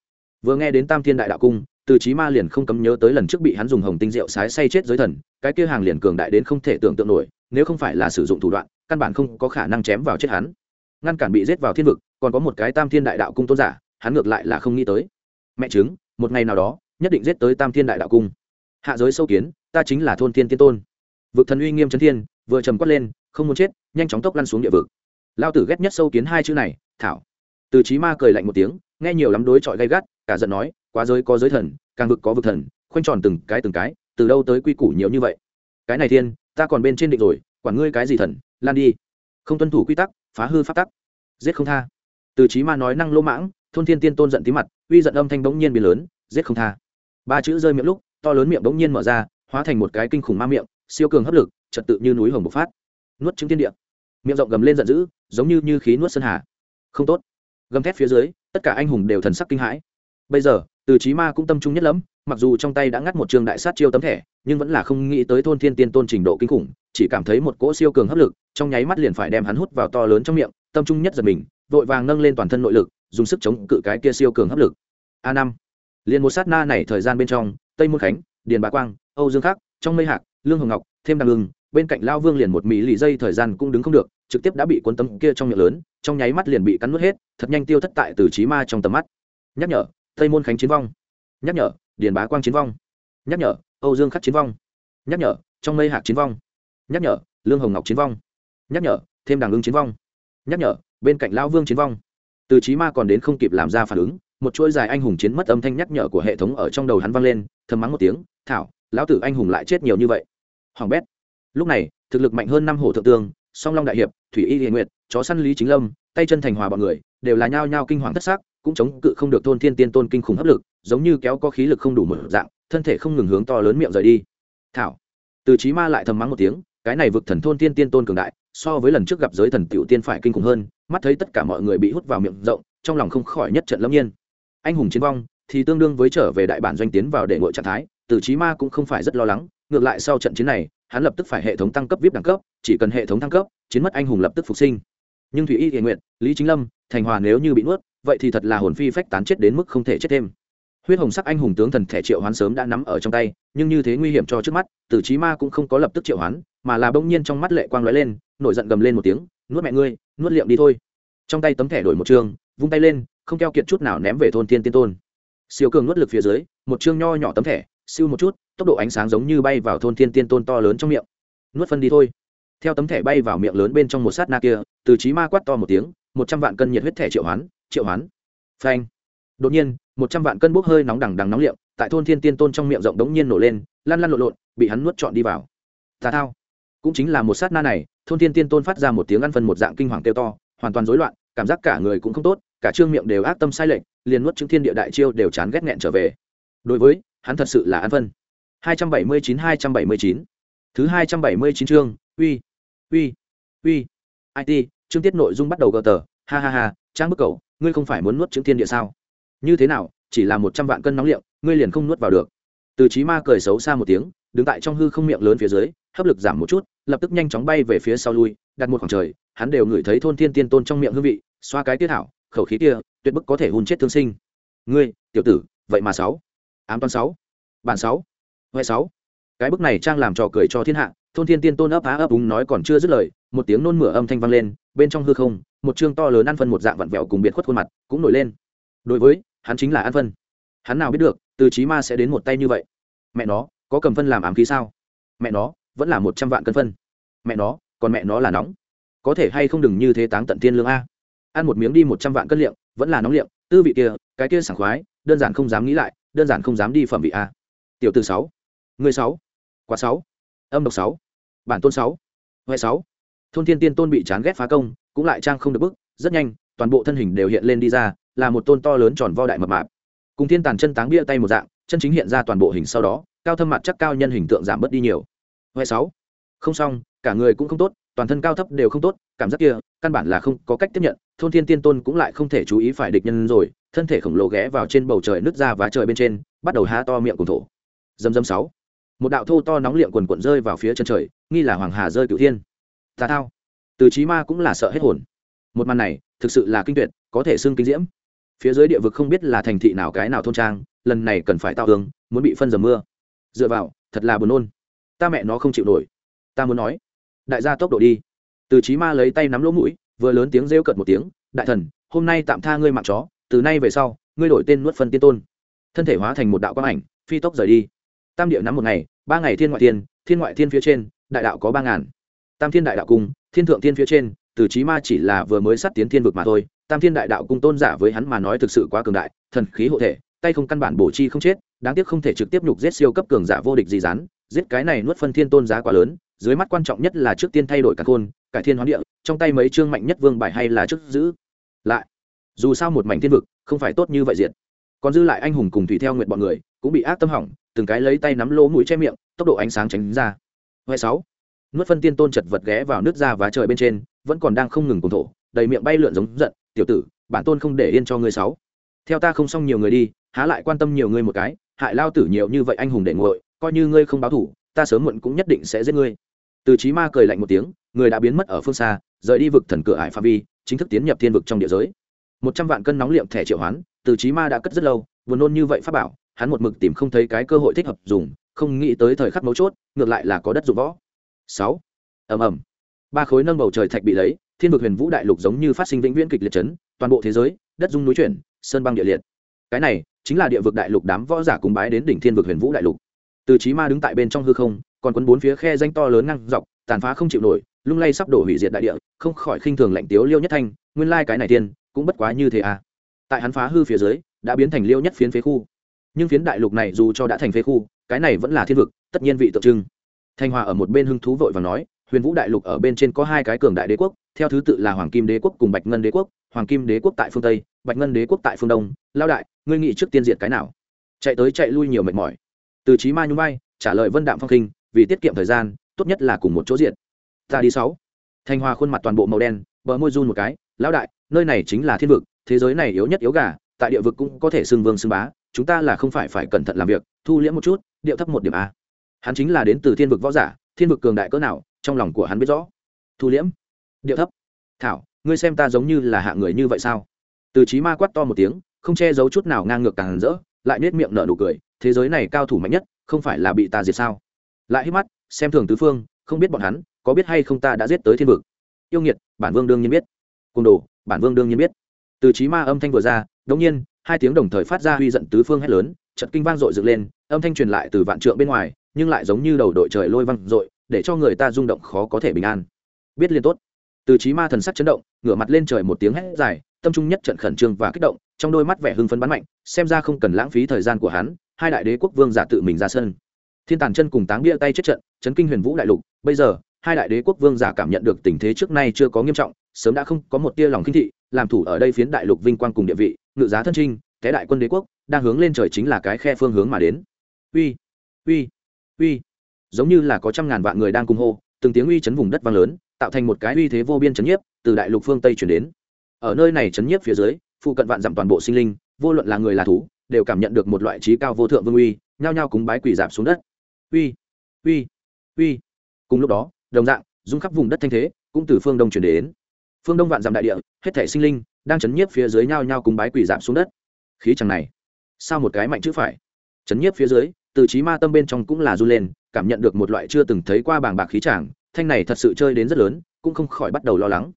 Vừa nghe đến tam thiên đại đạo cung, từ trí ma liền không cấm nhớ tới lần trước bị hắn dùng hồng tinh rượu sái say chết giới thần, cái kia hàng liền cường đại đến không thể tưởng tượng nổi, nếu không phải là sử dụng thủ đoạn, căn bản không có khả năng chém vào chết hắn. Ngăn cản bị giết vào thiên vực, còn có một cái tam thiên đại đạo cung tôn giả, hắn ngược lại là không nghĩ tới. Mẹ chứng một ngày nào đó, nhất định giết tới tam thiên đại đạo cung. Hạ giới sâu kiến, ta chính là thôn thiên tiên tôn. Vực thần uy nghiêm trấn thiên, vừa trầm quát lên, không muốn chết, nhanh chóng tốc lăn xuống địa vực. Lao tử ghét nhất sâu kiến hai chữ này, thảo. Từ trí ma cười lạnh một tiếng, nghe nhiều lắm đối chọi gay gắt, cả giận nói, quá giới có giới thần, càng vực có vực thần, khoanh tròn từng cái từng cái, từ đâu tới quy củ nhiều như vậy? Cái này thiên, ta còn bên trên định rồi, quản ngươi cái gì thần, lan đi. Không tuân thủ quy tắc, phá hư pháp tắc. Giết không tha. Từ trí ma nói năng lỗ mãng thôn thiên tiên tôn giận tí mặt, uy giận âm thanh bỗng nhiên biến lớn, giết không tha. Ba chữ rơi miệng lúc, to lớn miệng bỗng nhiên mở ra, hóa thành một cái kinh khủng ma miệng, siêu cường hấp lực, trật tự như núi hồng bộc phát. Nuốt trứng tiên địa. Miệng rộng gầm lên giận dữ, giống như như khí nuốt sơn hà. Không tốt. Gầm thét phía dưới, tất cả anh hùng đều thần sắc kinh hãi. Bây giờ, từ trí ma cũng tâm trung nhất lắm mặc dù trong tay đã ngắt một trường đại sát chiêu tấm thẻ, nhưng vẫn là không nghĩ tới thôn thiên tiên tôn trình độ kinh khủng, chỉ cảm thấy một cỗ siêu cường hấp lực, trong nháy mắt liền phải đem hắn hút vào to lớn trong miệng, tâm trung nhất giật mình, vội vàng nâng lên toàn thân nội lực dùng sức chống cự cái kia siêu cường hấp lực. A năm. Liền một sát na này thời gian bên trong, tây môn khánh, điền bá quang, âu dương khắc, trong mây hạc, lương hồng ngọc, thêm đằng lưng bên cạnh lao vương liền một mỹ lì dây thời gian cũng đứng không được, trực tiếp đã bị cuốn tấm kia trong miệng lớn, trong nháy mắt liền bị cắn nuốt hết, thật nhanh tiêu thất tại từ trí ma trong tầm mắt. Nhắc nhở, tây môn khánh chiến vong. Nhắc nhở, điền bá quang chiến vong. Nhắc nhở, âu dương khắc chiến vong. Nhắc nhở, trong mây hạc chiến vong. Nhắc nhở, lương hồng ngọc chiến vong. Nhắc nhở, thêm đằng lưng chiến vong. Nhắc nhở, bên cạnh lão vương chiến vong từ trí ma còn đến không kịp làm ra phản ứng, một chuỗi dài anh hùng chiến mất âm thanh nhắc nhở của hệ thống ở trong đầu hắn vang lên, thầm mắng một tiếng, thảo, lão tử anh hùng lại chết nhiều như vậy. Hoàng bét. Lúc này, thực lực mạnh hơn năm hổ thượng tương, song long đại hiệp, thủy y hiền nguyệt, chó săn lý chính lâm, tay chân thành hòa bọn người, đều là nhao nhao kinh hoàng thất xác cũng chống cự không được thôn thiên tiên tôn kinh khủng hấp lực, giống như kéo có khí lực không đủ mở dạng, thân thể không ngừng hướng to lớn miệng rời đi. Thảo. Từ trí ma lại thầm mắng một tiếng, cái này vực thần thôn tiên tiên tôn cường đại so với lần trước gặp giới thần tiểu tiên phải kinh khủng hơn, mắt thấy tất cả mọi người bị hút vào miệng rộng, trong lòng không khỏi nhất trận lâm nhiên. Anh hùng chiến vong thì tương đương với trở về đại bản doanh tiến vào để ngội trạng thái, từ chí ma cũng không phải rất lo lắng, ngược lại sau trận chiến này, hắn lập tức phải hệ thống tăng cấp vip đẳng cấp, chỉ cần hệ thống thăng cấp, chiến mất anh hùng lập tức phục sinh. Nhưng thủy y thiện nguyện lý chính lâm, thành hòa nếu như bị nuốt, vậy thì thật là hồn phi phách tán chết đến mức không thể chết thêm. Huyết hồng sắc anh hùng tướng thần thẻ triệu hoán sớm đã nắm ở trong tay, nhưng như thế nguy hiểm cho trước mắt, từ chí ma cũng không có lập tức triệu hoán mà là bỗng nhiên trong mắt lệ quang lóe lên, nổi giận gầm lên một tiếng, nuốt mẹ ngươi, nuốt liệm đi thôi. Trong tay tấm thẻ đổi một chương vung tay lên, không keo kiệt chút nào ném về thôn tiên tiên tôn. Siêu cường nuốt lực phía dưới, một chương nho nhỏ tấm thẻ, siêu một chút, tốc độ ánh sáng giống như bay vào thôn tiên tiên tôn to lớn trong miệng. Nuốt phân đi thôi. Theo tấm thẻ bay vào miệng lớn bên trong một sát na kia, từ trí ma quát to một tiếng, một trăm vạn cân nhiệt huyết thẻ triệu hoán triệu hoán. Phanh. Đột nhiên, một trăm vạn cân bốc hơi nóng đằng đằng nóng liệm, tại thôn thiên tiên tôn trong miệng rộng đống nhiên nổ lên, lăn lăn lộn lộn, bị hắn nuốt trọn đi vào. Tà thao cũng chính là một sát na này, thôn thiên tiên tôn phát ra một tiếng ăn phân một dạng kinh hoàng kêu to, hoàn toàn rối loạn, cảm giác cả người cũng không tốt, cả trương miệng đều ác tâm sai lệch, liền nuốt chứng thiên địa đại chiêu đều chán ghét nghẹn trở về. Đối với, hắn thật sự là ăn phân. 279 279 thứ 279 chương, uy uy uy it chương tiết nội dung bắt đầu gờ tờ, ha ha ha, trang bức cầu ngươi không phải muốn nuốt chứng thiên địa sao? Như thế nào, chỉ là một trăm vạn cân nóng liệu, ngươi liền không nuốt vào được. Từ trí ma cười xấu xa một tiếng, đứng tại trong hư không miệng lớn phía dưới hấp lực giảm một chút, lập tức nhanh chóng bay về phía sau lui, đặt một khoảng trời, hắn đều ngửi thấy thôn thiên tiên tôn trong miệng hương vị, xoa cái tiết thảo khẩu khí kia, tuyệt bức có thể hôn chết thương sinh. Ngươi, tiểu tử, vậy mà sáu. Ám toán sáu. Bản sáu. Huệ sáu. Cái bức này trang làm trò cười cho thiên hạ, thôn thiên tiên tôn ấp á ấp úng nói còn chưa dứt lời, một tiếng nôn mửa âm thanh vang lên, bên trong hư không, một chương to lớn ăn phân một dạng vặn vẹo cùng biệt khuất khuôn mặt, cũng nổi lên. Đối với, hắn chính là ăn phân. Hắn nào biết được, từ chí ma sẽ đến một tay như vậy. Mẹ nó, có cầm phân làm ám khí sao? Mẹ nó vẫn là một trăm vạn cân phân. Mẹ nó, còn mẹ nó là nóng. Có thể hay không đừng như thế táng tận tiên lương a. Ăn một miếng đi một trăm vạn cân liệm vẫn là nóng liệm tư vị kia, cái kia sảng khoái, đơn giản không dám nghĩ lại, đơn giản không dám đi phẩm vị a. Tiểu từ sáu, người sáu, quả sáu, âm độc sáu, bản tôn sáu, huệ sáu. Thôn thiên tiên tôn bị chán ghét phá công, cũng lại trang không được bức, rất nhanh, toàn bộ thân hình đều hiện lên đi ra, là một tôn to lớn tròn vo đại mập mạp. Cùng thiên tàn chân táng bia tay một dạng, chân chính hiện ra toàn bộ hình sau đó, cao thâm mặt chắc cao nhân hình tượng giảm bớt đi nhiều huệ sáu. Không xong, cả người cũng không tốt, toàn thân cao thấp đều không tốt, cảm giác kia, căn bản là không có cách tiếp nhận, thôn thiên tiên tôn cũng lại không thể chú ý phải địch nhân rồi, thân thể khổng lồ ghé vào trên bầu trời nứt ra và trời bên trên, bắt đầu há to miệng cùng thổ. Dầm dầm sáu. Một đạo thô to nóng liệm quần quận rơi vào phía chân trời, nghi là hoàng hà rơi cửu thiên. Tà thao. Từ chí ma cũng là sợ hết hồn. Một màn này, thực sự là kinh tuyệt, có thể xưng kinh diễm. Phía dưới địa vực không biết là thành thị nào cái nào thôn trang, lần này cần phải tạo hướng muốn bị phân dầm mưa. Dựa vào, thật là buồn nôn ta mẹ nó không chịu nổi. Ta muốn nói, đại gia tốc độ đi. Từ trí ma lấy tay nắm lỗ mũi, vừa lớn tiếng rêu cợt một tiếng, đại thần, hôm nay tạm tha ngươi mạng chó, từ nay về sau, ngươi đổi tên nuốt phân tiên tôn. Thân thể hóa thành một đạo quang ảnh, phi tốc rời đi. Tam địa nắm một ngày, ba ngày thiên ngoại thiên thiên ngoại thiên phía trên, đại đạo có ba ngàn. Tam thiên đại đạo cung thiên thượng thiên phía trên, từ trí ma chỉ là vừa mới sát tiến thiên vực mà thôi. Tam thiên đại đạo cung tôn giả với hắn mà nói thực sự quá cường đại, thần khí hộ thể, tay không căn bản bổ chi không chết, đáng tiếc không thể trực tiếp nhục giết siêu cấp cường giả vô địch gì rán giết cái này nuốt phân thiên tôn giá quá lớn, dưới mắt quan trọng nhất là trước tiên thay đổi cả khôn, cải thiên hoán địa, trong tay mấy chương mạnh nhất vương bài hay là trước giữ. Lại, dù sao một mảnh thiên vực, không phải tốt như vậy diện còn dư lại anh hùng cùng tùy theo nguyện bọn người, cũng bị ác tâm hỏng, từng cái lấy tay nắm lỗ mũi che miệng, tốc độ ánh sáng tránh ra. Huệ sáu, nuốt phân tiên tôn chật vật ghé vào nước ra và trời bên trên, vẫn còn đang không ngừng cùng thổ, đầy miệng bay lượn giống giận, tiểu tử, bản tôn không để yên cho ngươi sáu. Theo ta không xong nhiều người đi, há lại quan tâm nhiều ngươi một cái, hại lao tử nhiều như vậy anh hùng để nguội coi như ngươi không báo thủ, ta sớm muộn cũng nhất định sẽ giết ngươi. Từ trí ma cười lạnh một tiếng, người đã biến mất ở phương xa, rời đi vực thần cửa ải pha vi, chính thức tiến nhập thiên vực trong địa giới. Một trăm vạn cân nóng liệm thẻ triệu hoán, từ trí ma đã cất rất lâu vừa nôn như vậy pháp bảo, hắn một mực tìm không thấy cái cơ hội thích hợp dùng, không nghĩ tới thời khắc mấu chốt, ngược lại là có đất dụng võ. Sáu. Ầm ầm. Ba khối nâng bầu trời thạch bị lấy, thiên vực huyền vũ đại lục giống như phát sinh vĩnh viễn kịch liệt chấn, toàn bộ thế giới, đất dung núi chuyển, sơn băng địa liệt. Cái này chính là địa vực đại lục đám võ giả cùng bái đến đỉnh thiên vực huyền vũ đại lục từ trí ma đứng tại bên trong hư không, còn quấn bốn phía khe danh to lớn ngang dọc, tàn phá không chịu nổi, lung lay sắp đổ hủy diệt đại địa, không khỏi khinh thường lạnh tiếu liêu nhất thanh, nguyên lai cái này tiên, cũng bất quá như thế à. Tại hắn phá hư phía dưới, đã biến thành liêu nhất phiến phế khu. Nhưng phiến đại lục này dù cho đã thành phế khu, cái này vẫn là thiên vực, tất nhiên vị tượng trưng. Thanh hòa ở một bên hưng thú vội và nói, huyền vũ đại lục ở bên trên có hai cái cường đại đế quốc, theo thứ tự là hoàng kim đế quốc cùng bạch ngân đế quốc. Hoàng kim đế quốc tại phương tây, bạch ngân đế quốc tại phương đông. Lao đại, ngươi nghĩ trước tiên diệt cái nào? Chạy tới chạy lui nhiều mệt mỏi từ trí ma nhung bay trả lời vân đạm phong khinh vì tiết kiệm thời gian, tốt nhất là cùng một chỗ diện ta đi sáu. Thanh hoa khuôn mặt toàn bộ màu đen, bờ môi run một cái, lão đại, nơi này chính là thiên vực, thế giới này yếu nhất yếu gà, tại địa vực cũng có thể xưng vương xưng bá, chúng ta là không phải phải cẩn thận làm việc, thu liễm một chút, điệu thấp một điểm a. Hắn chính là đến từ thiên vực võ giả, thiên vực cường đại cỡ nào, trong lòng của hắn biết rõ. Thu liễm, điệu thấp. Thảo, ngươi xem ta giống như là hạ người như vậy sao? Từ trí ma quát to một tiếng, không che giấu chút nào ngang ngược càng rỡ lại nết miệng nở nụ cười, thế giới này cao thủ mạnh nhất, không phải là bị ta diệt sao? Lại hít mắt, xem thường tứ phương, không biết bọn hắn có biết hay không ta đã giết tới thiên vực. Yêu nghiệt, bản vương đương nhiên biết. Côn đồ, bản vương đương nhiên biết. Từ trí ma âm thanh vừa ra, đống nhiên, hai tiếng đồng thời phát ra huy giận tứ phương hét lớn trận kinh vang dội dựng lên, âm thanh truyền lại từ vạn trượng bên ngoài, nhưng lại giống như đầu đội trời lôi văng dội, để cho người ta rung động khó có thể bình an. Biết liên tốt. Từ trí ma thần sắc chấn động, ngửa mặt lên trời một tiếng hét dài tâm trung nhất trận khẩn trương và kích động, trong đôi mắt vẻ hưng phấn bắn mạnh, xem ra không cần lãng phí thời gian của hắn, hai đại đế quốc vương giả tự mình ra sân. Thiên tàn chân cùng táng bia tay chết trận, chấn kinh huyền vũ đại lục, bây giờ, hai đại đế quốc vương giả cảm nhận được tình thế trước nay chưa có nghiêm trọng, sớm đã không có một tia lòng kinh thị, làm thủ ở đây phiến đại lục vinh quang cùng địa vị, ngự giá thân trinh thế đại quân đế quốc, đang hướng lên trời chính là cái khe phương hướng mà đến. Uy uy uy. Giống như là có trăm ngàn vạn người đang cùng hô, từng tiếng uy chấn vùng đất vang lớn, tạo thành một cái uy thế vô biên chấn nhiếp, từ đại lục phương tây chuyển đến ở nơi này chấn nhiếp phía dưới, phụ cận vạn dặm toàn bộ sinh linh, vô luận là người là thú, đều cảm nhận được một loại trí cao vô thượng vương uy, nhao nhao cúng bái quỳ giảm xuống đất. Uy uy uy. Cùng lúc đó, đồng dạng dung khắp vùng đất thanh thế cũng từ phương đông chuyển đến. Phương đông vạn dặm đại địa, hết thể sinh linh đang chấn nhiếp phía dưới nhao nhao cúng bái quỳ giảm xuống đất. Khí chẳng này, sao một cái mạnh chữ phải? Chấn nhiếp phía dưới, từ trí ma tâm bên trong cũng là du lên, cảm nhận được một loại chưa từng thấy qua bàng bạc khí chàng, thanh này thật sự chơi đến rất lớn, cũng không khỏi bắt đầu lo lắng.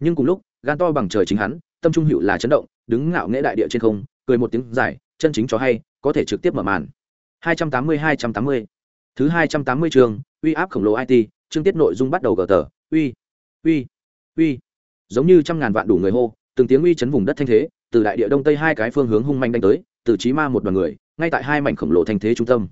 Nhưng cùng lúc gan to bằng trời chính hắn, tâm trung hữu là chấn động, đứng ngạo nghễ đại địa trên không, cười một tiếng dài, chân chính cho hay, có thể trực tiếp mở màn. 280 280 thứ 280 trường uy áp khổng lồ it chương tiết nội dung bắt đầu gờ tờ, uy uy uy. Giống như trăm ngàn vạn đủ người hô, từng tiếng uy chấn vùng đất thanh thế, từ đại địa đông tây hai cái phương hướng hung manh đánh tới, từ trí ma một đoàn người, ngay tại hai mảnh khổng lồ thanh thế trung tâm.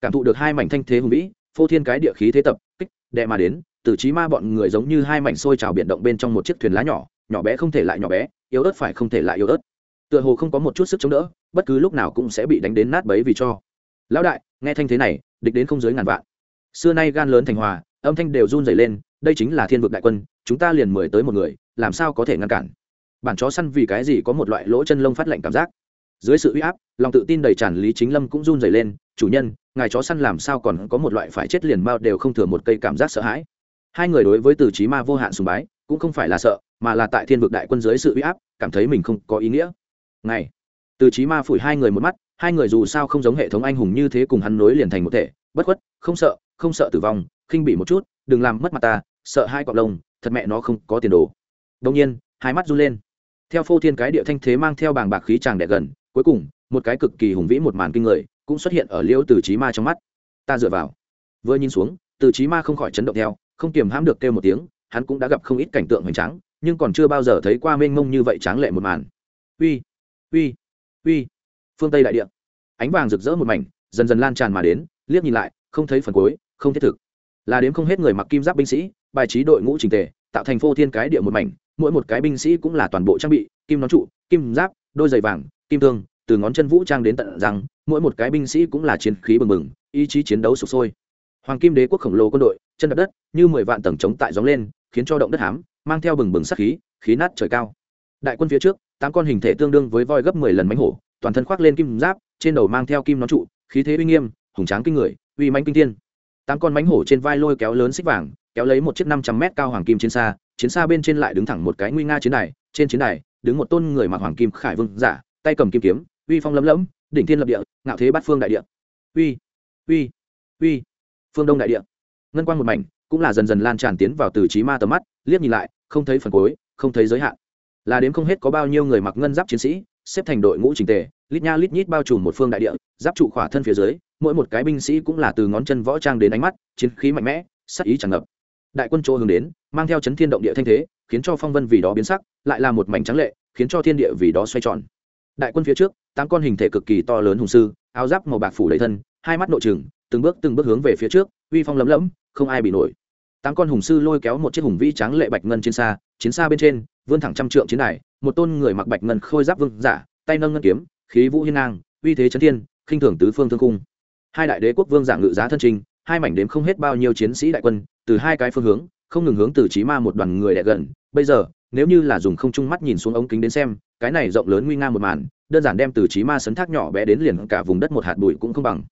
Cảm thụ được hai mảnh thanh thế hùng vĩ, phô thiên cái địa khí thế tập, kích đệ mà đến, từ trí ma bọn người giống như hai mảnh sôi trào biển động bên trong một chiếc thuyền lá nhỏ nhỏ bé không thể lại nhỏ bé, yếu ớt phải không thể lại yếu ớt. Tựa hồ không có một chút sức chống đỡ, bất cứ lúc nào cũng sẽ bị đánh đến nát bấy vì cho. Lão đại, nghe thanh thế này, địch đến không dưới ngàn vạn. Xưa nay gan lớn thành hòa, âm thanh đều run dày lên, đây chính là thiên vực đại quân, chúng ta liền mời tới một người, làm sao có thể ngăn cản? Bản chó săn vì cái gì có một loại lỗ chân lông phát lạnh cảm giác? Dưới sự uy áp, lòng tự tin đầy tràn lý chính lâm cũng run dày lên, chủ nhân, ngài chó săn làm sao còn có một loại phải chết liền bao đều không thừa một cây cảm giác sợ hãi. Hai người đối với từ trí ma vô hạn sùng bái cũng không phải là sợ, mà là tại thiên vực đại quân dưới sự uy áp, cảm thấy mình không có ý nghĩa. Ngày, từ trí ma phủi hai người một mắt, hai người dù sao không giống hệ thống anh hùng như thế cùng hắn nối liền thành một thể, bất khuất, không sợ không sợ tử vong, khinh bị một chút, đừng làm mất mặt ta, sợ hai cọp lông, thật mẹ nó không có tiền đồ. Đông nhiên, hai mắt run lên. Theo phô thiên cái địa thanh thế mang theo bàng bạc khí tràng đẻ gần, cuối cùng, một cái cực kỳ hùng vĩ một màn kinh người, cũng xuất hiện ở liễu từ trí ma trong mắt. Ta dựa vào. Vừa nhìn xuống, từ trí ma không khỏi chấn động theo, không kiềm hãm được kêu một tiếng hắn cũng đã gặp không ít cảnh tượng hoành tráng, nhưng còn chưa bao giờ thấy qua mênh mông như vậy tráng lệ một màn. Uy uy uy. Phương tây đại địa. Ánh vàng rực rỡ một mảnh, dần dần lan tràn mà đến, liếc nhìn lại, không thấy phần cuối, không thiết thực. Là đếm không hết người mặc kim giáp binh sĩ, bài trí đội ngũ trình tề, tạo thành phô thiên cái địa một mảnh, mỗi một cái binh sĩ cũng là toàn bộ trang bị, kim nón trụ, kim giáp, đôi giày vàng, kim thương, từ ngón chân vũ trang đến tận rằng mỗi một cái binh sĩ cũng là chiến khí bừng bừng, ý chí chiến đấu sụp sôi. Hoàng kim đế quốc khổng lồ quân đội, chân đập đất, như mười vạn tầng chống tại gióng lên khiến cho động đất hám, mang theo bừng bừng sắc khí khí nát trời cao. Đại quân phía trước, tám con hình thể tương đương với voi gấp mười lần mánh hổ, toàn thân khoác lên kim giáp, trên đầu mang theo kim nón trụ, khí thế uy nghiêm, hùng tráng kinh người, uy manh kinh thiên. Tám con mánh hổ trên vai lôi kéo lớn xích vàng, kéo lấy một chiếc năm trăm mét cao hoàng kim chiến xa chiến xa bên trên lại đứng thẳng một cái nguy nga chiến đài, trên chiến đài, đứng một tôn người mặc hoàng kim khải vương giả, tay cầm kim kiếm, uy phong lấm lẫm đỉnh thiên lập địa, ngạo thế bát phương đại địa. Uy uy uy, phương đông đại địa. Ngân quan một mảnh cũng là dần dần lan tràn tiến vào từ trí ma tầm mắt, liếc nhìn lại, không thấy phần cuối, không thấy giới hạn. Là đến không hết có bao nhiêu người mặc ngân giáp chiến sĩ, xếp thành đội ngũ trình tề, lít nha lít nhít bao trùm một phương đại địa, giáp trụ khỏa thân phía dưới, mỗi một cái binh sĩ cũng là từ ngón chân võ trang đến ánh mắt, chiến khí mạnh mẽ, sắc ý tràn ngập. Đại quân chỗ hướng đến, mang theo chấn thiên động địa thanh thế, khiến cho phong vân vì đó biến sắc, lại là một mảnh trắng lệ, khiến cho thiên địa vì đó xoay tròn. Đại quân phía trước, tám con hình thể cực kỳ to lớn hùng sư, áo giáp màu bạc phủ đầy thân, hai mắt nội trừng, từng bước từng bước hướng về phía trước, uy phong lấm lẫm, không ai bị nổi tám con hùng sư lôi kéo một chiếc hùng vĩ tráng lệ bạch ngân trên xa, chiến xa bên trên, vươn thẳng trăm trượng chiến đài, một tôn người mặc bạch ngân khôi giáp vương giả, tay nâng ngân kiếm, khí vũ hiên ngang, uy thế chấn thiên, khinh thường tứ phương thương cung hai đại đế quốc vương giả ngự giá thân trình, hai mảnh đếm không hết bao nhiêu chiến sĩ đại quân, từ hai cái phương hướng, không ngừng hướng từ trí ma một đoàn người đẻ gần. Bây giờ, nếu như là dùng không trung mắt nhìn xuống ống kính đến xem, cái này rộng lớn nguy nga một màn, đơn giản đem từ trí ma sấn thác nhỏ bé đến liền cả vùng đất một hạt bụi cũng không bằng.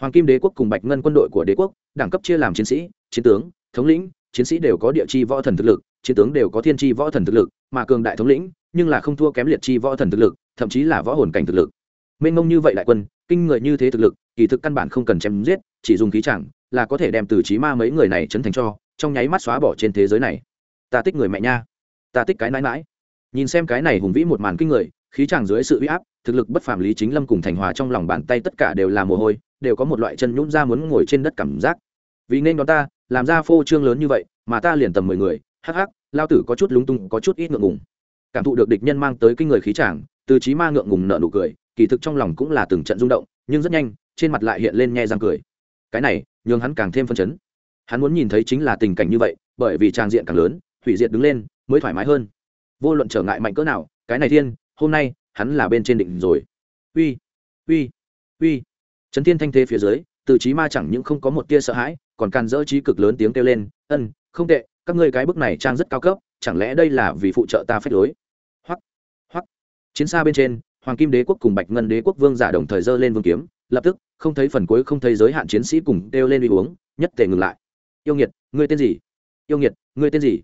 Hoàng kim đế quốc cùng bạch ngân quân đội của đế quốc, đẳng cấp chia làm chiến sĩ, chiến tướng thống lĩnh, chiến sĩ đều có địa chi võ thần thực lực, chiến tướng đều có thiên chi võ thần thực lực, mà cường đại thống lĩnh, nhưng là không thua kém liệt chi võ thần thực lực, thậm chí là võ hồn cảnh thực lực. Mênh mông như vậy đại quân, kinh người như thế thực lực, kỳ thực căn bản không cần chém giết, chỉ dùng khí chẳng, là có thể đem từ trí ma mấy người này chấn thành cho, trong nháy mắt xóa bỏ trên thế giới này. Ta tích người mẹ nha. Ta tích cái nãi mãi nhìn xem cái này hùng vĩ một màn kinh người, khí chẳng dưới sự uy áp, thực lực bất phàm lý chính lâm cùng thành hòa trong lòng bàn tay tất cả đều là mồ hôi, đều có một loại chân nhũn ra muốn ngồi trên đất cảm giác vì nên đón ta, làm ra phô trương lớn như vậy, mà ta liền tầm mười người, hắc hắc, lao tử có chút lúng túng, có chút ít ngượng ngùng. Cảm thụ được địch nhân mang tới kinh người khí tràng từ trí ma ngượng ngùng nợ nụ cười, kỳ thực trong lòng cũng là từng trận rung động, nhưng rất nhanh, trên mặt lại hiện lên nhe răng cười. Cái này, nhường hắn càng thêm phân chấn. Hắn muốn nhìn thấy chính là tình cảnh như vậy, bởi vì trang diện càng lớn, hủy diệt đứng lên, mới thoải mái hơn. Vô luận trở ngại mạnh cỡ nào, cái này thiên, hôm nay, hắn là bên trên định rồi. Uy uy uy. Trấn thiên thanh thế phía dưới, từ trí ma chẳng những không có một tia sợ hãi còn can dỡ trí cực lớn tiếng kêu lên, ân, không tệ, các ngươi cái bức này trang rất cao cấp, chẳng lẽ đây là vì phụ trợ ta phép lối? Hoặc hoặc chiến xa bên trên, hoàng kim đế quốc cùng bạch ngân đế quốc vương giả đồng thời dơ lên vương kiếm, lập tức, không thấy phần cuối không thấy giới hạn chiến sĩ cùng kêu lên uy uống, nhất tề ngừng lại. Yêu nghiệt, ngươi tên gì? Yêu nghiệt, ngươi tên gì?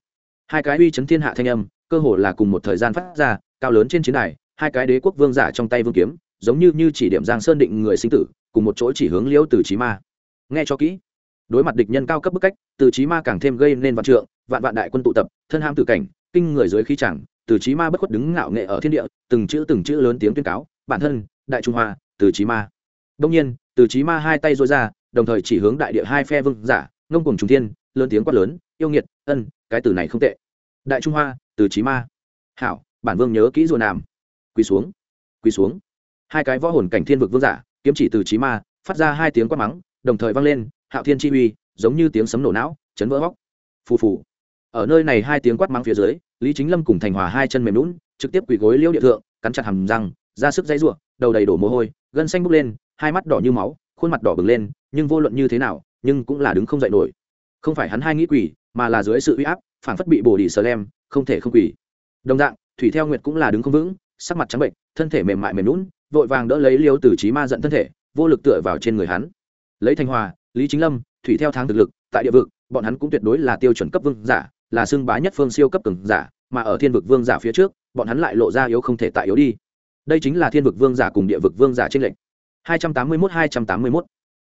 Hai cái uy chấn thiên hạ thanh âm, cơ hồ là cùng một thời gian phát ra, cao lớn trên chiến đài, hai cái đế quốc vương giả trong tay vương kiếm, giống như như chỉ điểm giang sơn định người sinh tử, cùng một chỗ chỉ hướng liễu từ trí ma. Nghe cho kỹ đối mặt địch nhân cao cấp bức cách, từ trí ma càng thêm gây nên vạn trượng, vạn vạn đại quân tụ tập, thân ham tử cảnh, kinh người dưới khí chẳng, từ trí ma bất khuất đứng ngạo nghệ ở thiên địa, từng chữ từng chữ lớn tiếng tuyên cáo, bản thân, đại trung hoa, từ trí ma. Đông nhiên, từ trí ma hai tay dối ra, đồng thời chỉ hướng đại địa hai phe vương giả, ngông cùng trung thiên, lớn tiếng quát lớn, yêu nghiệt, ân, cái từ này không tệ. Đại trung hoa, từ trí ma. Hảo, bản vương nhớ kỹ rồi nàm. Quỳ xuống quỳ xuống. Hai cái võ hồn cảnh thiên vực vương giả, kiếm chỉ từ trí ma, phát ra hai tiếng quát mắng, đồng thời vang lên hạo thiên chi uy, giống như tiếng sấm nổ não, chấn vỡ góc phù phù. Ở nơi này hai tiếng quát mắng phía dưới, lý chính lâm cùng thành hòa hai chân mềm lún trực tiếp quỳ gối liêu địa thượng, cắn chặt hầm răng, ra sức dãy ruộng đầu đầy đổ mồ hôi, gân xanh bốc lên, hai mắt đỏ như máu, khuôn mặt đỏ bừng lên, nhưng vô luận như thế nào, nhưng cũng là đứng không dậy nổi. Không phải hắn hai nghĩ quỷ mà là dưới sự uy áp phản phất bị bổ đi sờ lem, không thể không quỷ đồng dạng, thủy theo nguyệt cũng là đứng không vững, sắc mặt trắng bệnh, thân thể mềm mại mềm lún vội vàng đỡ lấy liêu từ trí ma giận thân thể, vô lực tựa vào trên người hắn. Lấy thanh hòa lý chính lâm, thủy theo tháng thực lực, tại địa vực, bọn hắn cũng tuyệt đối là tiêu chuẩn cấp vương giả, là xưng bá nhất phương siêu cấp cường giả, mà ở thiên vực vương giả phía trước, bọn hắn lại lộ ra yếu không thể tại yếu đi. Đây chính là thiên vực vương giả cùng địa vực vương giả trên lệnh 281 281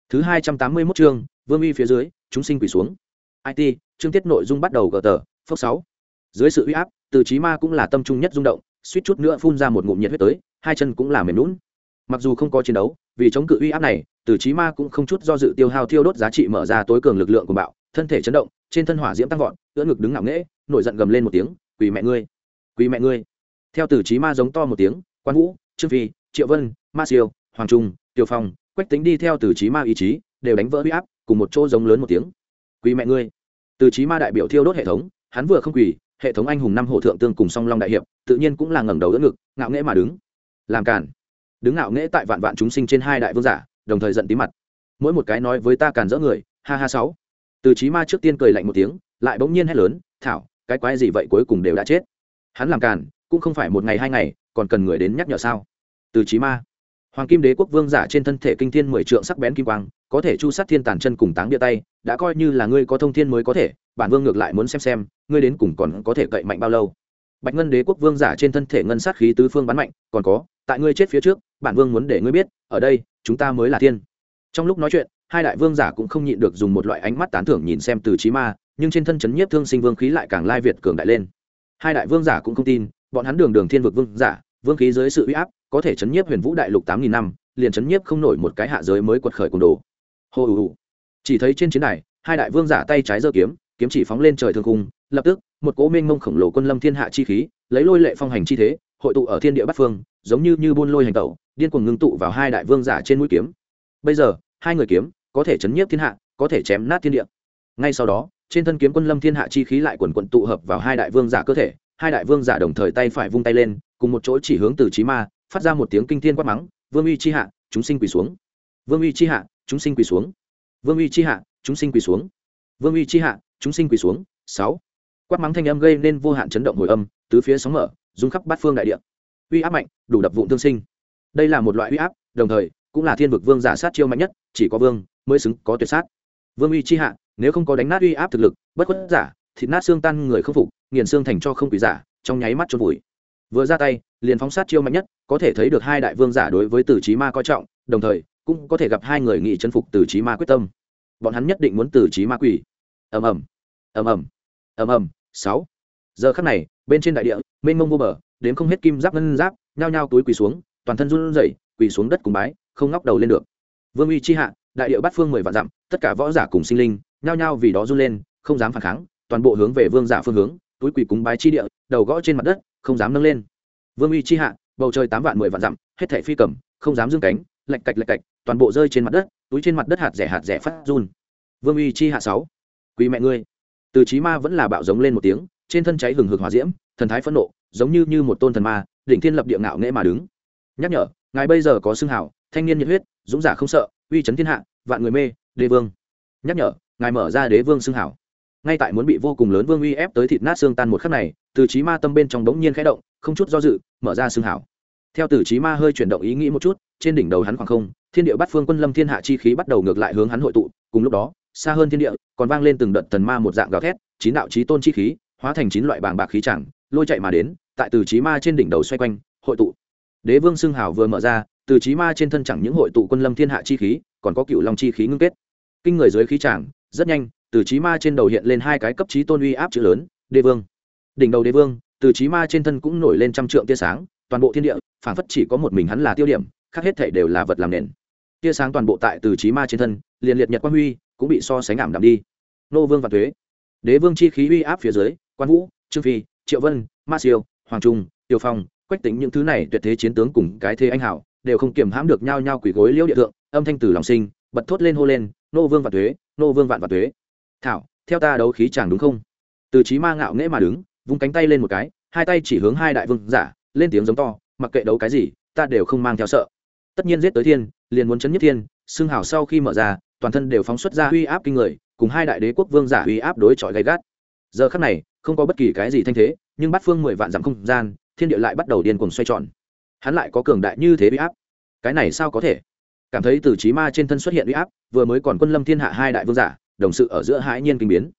thứ 281 chương, vương uy phía dưới, chúng sinh quỳ xuống. It chương tiết nội dung bắt đầu gờ tờ, phốc sáu. Dưới sự uy áp, từ trí ma cũng là tâm trung nhất rung động, suýt chút nữa phun ra một ngụm nhiệt huyết tới, hai chân cũng là mềm nũng. mặc dù không có chiến đấu, vì chống cự uy áp này từ trí ma cũng không chút do dự tiêu hao thiêu đốt giá trị mở ra tối cường lực lượng của bạo, thân thể chấn động, trên thân hỏa diễm tăng vọt, ưỡn ngực đứng ngạo nghễ, nổi giận gầm lên một tiếng quỳ mẹ ngươi! Quỳ mẹ ngươi! Theo từ trí ma giống to một tiếng, quan vũ, trương phi, triệu vân, ma siêu, hoàng trung tiêu phong, quách tính đi theo từ trí ma ý chí, đều đánh vỡ huy áp, cùng một chỗ giống lớn một tiếng. Quỳ mẹ ngươi! Từ trí ma đại biểu thiêu đốt hệ thống, hắn vừa không quỳ, hệ thống anh hùng năm hộ thượng tương cùng song long đại hiệp, tự nhiên cũng là ngẩng đầu đỡ ngực, ngạo nghễ mà đứng. Làm cản đứng ngạo nghễ tại vạn vạn chúng sinh trên hai đại vương giả đồng thời giận tí mặt. Mỗi một cái nói với ta càn dỡ người, ha ha sáu. Từ trí ma trước tiên cười lạnh một tiếng, lại bỗng nhiên hét lớn, thảo, cái quái gì vậy cuối cùng đều đã chết? Hắn làm càn, cũng không phải một ngày hai ngày, còn cần người đến nhắc nhở sao? Từ trí ma, hoàng kim đế quốc vương giả trên thân thể kinh thiên mười trượng sắc bén kim quang, có thể chu sát thiên tàn chân cùng táng địa tay, đã coi như là ngươi có thông thiên mới có thể, bản vương ngược lại muốn xem xem, ngươi đến cùng còn có thể cậy mạnh bao lâu. Bạch ngân đế quốc vương giả trên thân thể ngân sát khí tứ phương bắn mạnh, còn có tại ngươi chết phía trước, bản vương muốn để ngươi biết, ở đây, chúng ta mới là thiên. Trong lúc nói chuyện, hai đại vương giả cũng không nhịn được dùng một loại ánh mắt tán thưởng nhìn xem từ trí ma, nhưng trên thân chấn nhiếp thương sinh vương khí lại càng lai việt cường đại lên. Hai đại vương giả cũng không tin, bọn hắn đường đường thiên vực vương giả, vương khí dưới sự uy áp, có thể chấn nhiếp huyền vũ đại lục tám nghìn năm, liền chấn nhiếp không nổi một cái hạ giới mới quật khởi cùng đồ. Hô ù ù chỉ thấy trên chiến đài, hai đại vương giả tay trái giơ kiếm kiếm chỉ phóng lên trời thương cung lập tức, một cỗ mênh mông khổng lồ quân lâm thiên hạ chi khí, lấy lôi lệ phong hành chi thế hội tụ ở thiên địa bát phương, giống như như buôn lôi hành tẩu, điên cuồng ngưng tụ vào hai đại vương giả trên mũi kiếm. Bây giờ, hai người kiếm có thể chấn nhiếp thiên hạ, có thể chém nát thiên địa. Ngay sau đó, trên thân kiếm quân lâm thiên hạ chi khí lại quần quận tụ hợp vào hai đại vương giả cơ thể, hai đại vương giả đồng thời tay phải vung tay lên, cùng một chỗ chỉ hướng từ trí ma, phát ra một tiếng kinh thiên quát mắng, vương uy chi hạ, chúng sinh quỳ xuống. Vương uy chi hạ, chúng sinh quỳ xuống. Vương uy chi hạ, chúng sinh quỳ xuống. Vương uy chi hạ, chúng sinh quỳ xuống. Sáu. Quát mắng thanh âm gây nên vô hạn chấn động hồi âm, tứ phía sóng mở rung khắp bát phương đại địa. Uy áp mạnh, đủ đập vụn tương sinh. Đây là một loại uy áp, đồng thời, cũng là thiên vực vương giả sát chiêu mạnh nhất, chỉ có vương mới xứng có tuyệt sát. Vương uy chi hạ, nếu không có đánh nát uy áp thực lực, bất khuất giả, thịt nát xương tan người không phục, nghiền xương thành cho không quỷ giả, trong nháy mắt trôn vùi. Vừa ra tay, liền phóng sát chiêu mạnh nhất, có thể thấy được hai đại vương giả đối với tử trí ma coi trọng, đồng thời, cũng có thể gặp hai người nghị chân phục tử trí ma quyết tâm. Bọn hắn nhất định muốn tử trí ma quỷ ầm ầm ầm ầm ầm ầm, sáu. Giờ khắc này bên trên đại địa, mênh mông vô bờ đến không hết kim giáp ngân giáp, nhao nhao túi quỳ xuống, toàn thân run rẩy, quỳ xuống đất cùng bái, không ngóc đầu lên được. Vương uy chi hạ, đại địa bát phương mười vạn dặm, tất cả võ giả cùng sinh linh, nhao nhao vì đó run lên, không dám phản kháng, toàn bộ hướng về vương giả phương hướng, túi quỳ cúng bái chi địa, đầu gõ trên mặt đất, không dám nâng lên. Vương uy chi hạ, bầu trời tám vạn mười vạn dặm, hết thảy phi cầm, không dám dương cánh, lạch cạch lạch cạch, toàn bộ rơi trên mặt đất, túi trên mặt đất hạt rẻ hạt rẻ phát run. Vương uy chi hạ sáu quý mẹ ngươi. Từ trí ma vẫn là bạo giống lên một tiếng trên thân cháy hừng hực hòa diễm, thần thái phẫn nộ, giống như như một tôn thần ma, đỉnh thiên lập địa ngạo nghễ mà đứng. Nhắc nhở, ngài bây giờ có xưng hảo thanh niên nhiệt huyết, dũng giả không sợ, uy chấn thiên hạ, vạn người mê, đế vương. Nhắc nhở, ngài mở ra đế vương xưng hảo ngay tại muốn bị vô cùng lớn vương uy ép tới thịt nát xương tan một khắc này, từ trí ma tâm bên trong đống nhiên khẽ động, không chút do dự, mở ra xưng hảo theo từ trí ma hơi chuyển động ý nghĩ một chút, trên đỉnh đầu hắn khoảng không, thiên địa bắt phương quân lâm thiên hạ chi khí bắt đầu ngược lại hướng hắn hội tụ, cùng lúc đó, xa hơn thiên địa, còn vang lên từng đợt thần ma một dạng gào thét, chín đạo trí tôn chi khí hóa thành chín loại bàng bạc khí chẳng, lôi chạy mà đến, tại từ trí ma trên đỉnh đầu xoay quanh, hội tụ. Đế vương xưng hào vừa mở ra, từ trí ma trên thân chẳng những hội tụ quân lâm thiên hạ chi khí, còn có cựu long chi khí ngưng kết. Kinh người dưới khí chẳng, rất nhanh, từ trí ma trên đầu hiện lên hai cái cấp trí tôn uy áp chữ lớn, đế vương. Đỉnh đầu đế vương, từ trí ma trên thân cũng nổi lên trăm trượng tia sáng, toàn bộ thiên địa, phảng phất chỉ có một mình hắn là tiêu điểm, khác hết thể đều là vật làm nền. Tia sáng toàn bộ tại từ trí ma trên thân, liền liệt nhật quang huy, cũng bị so sánh ảm đạm đi. Nô vương và thuế đế vương chi khí uy áp phía dưới quan vũ, trương phi, triệu vân, ma siêu, hoàng trung, tiêu phong, quách tính những thứ này tuyệt thế chiến tướng cùng cái thế anh hảo, đều không kiềm hãm được nhau nhau quỷ gối liễu địa thượng, âm thanh từ lòng sinh, bật thốt lên hô lên, nô vương và thuế nô vương vạn và thuế thảo, theo ta đấu khí chàng đúng không? Từ trí ma ngạo nghễ mà đứng, vung cánh tay lên một cái, hai tay chỉ hướng hai đại vương giả, lên tiếng giống to, mặc kệ đấu cái gì, ta đều không mang theo sợ. Tất nhiên giết tới thiên, liền muốn chấn nhất thiên xương hảo sau khi mở ra, toàn thân đều phóng xuất ra uy áp kinh người, cùng hai đại đế quốc vương giả uy áp đối chọi gay gắt. Giờ khắc này không có bất kỳ cái gì thanh thế, nhưng bắt phương mười vạn dặm không gian, thiên địa lại bắt đầu điên cuồng xoay tròn. Hắn lại có cường đại như thế uy áp. Cái này sao có thể? Cảm thấy từ trí ma trên thân xuất hiện uy áp, vừa mới còn quân lâm thiên hạ hai đại vương giả, đồng sự ở giữa hãi nhiên kinh biến.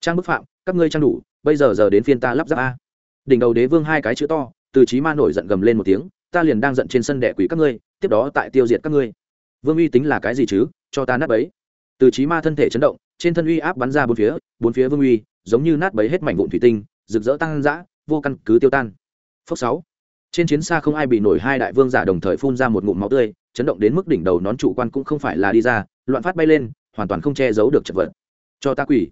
Trang bức phạm, các ngươi trang đủ, bây giờ giờ đến phiên ta lắp ráp a. Đỉnh đầu đế vương hai cái chữ to, từ trí ma nổi giận gầm lên một tiếng, ta liền đang giận trên sân đệ quỷ các ngươi, tiếp đó tại tiêu diệt các ngươi. Vương uy tính là cái gì chứ? Cho ta nát ấy từ trí ma thân thể chấn động, trên thân uy áp bắn ra bốn phía bốn phía vương uy giống như nát bấy hết mảnh vụn thủy tinh, rực rỡ tăng dã, vô căn cứ tiêu tan. Phốc sáu. Trên chiến xa không ai bị nổi hai đại vương giả đồng thời phun ra một ngụm máu tươi, chấn động đến mức đỉnh đầu nón chủ quan cũng không phải là đi ra, loạn phát bay lên, hoàn toàn không che giấu được chật vật. Cho ta quỷ.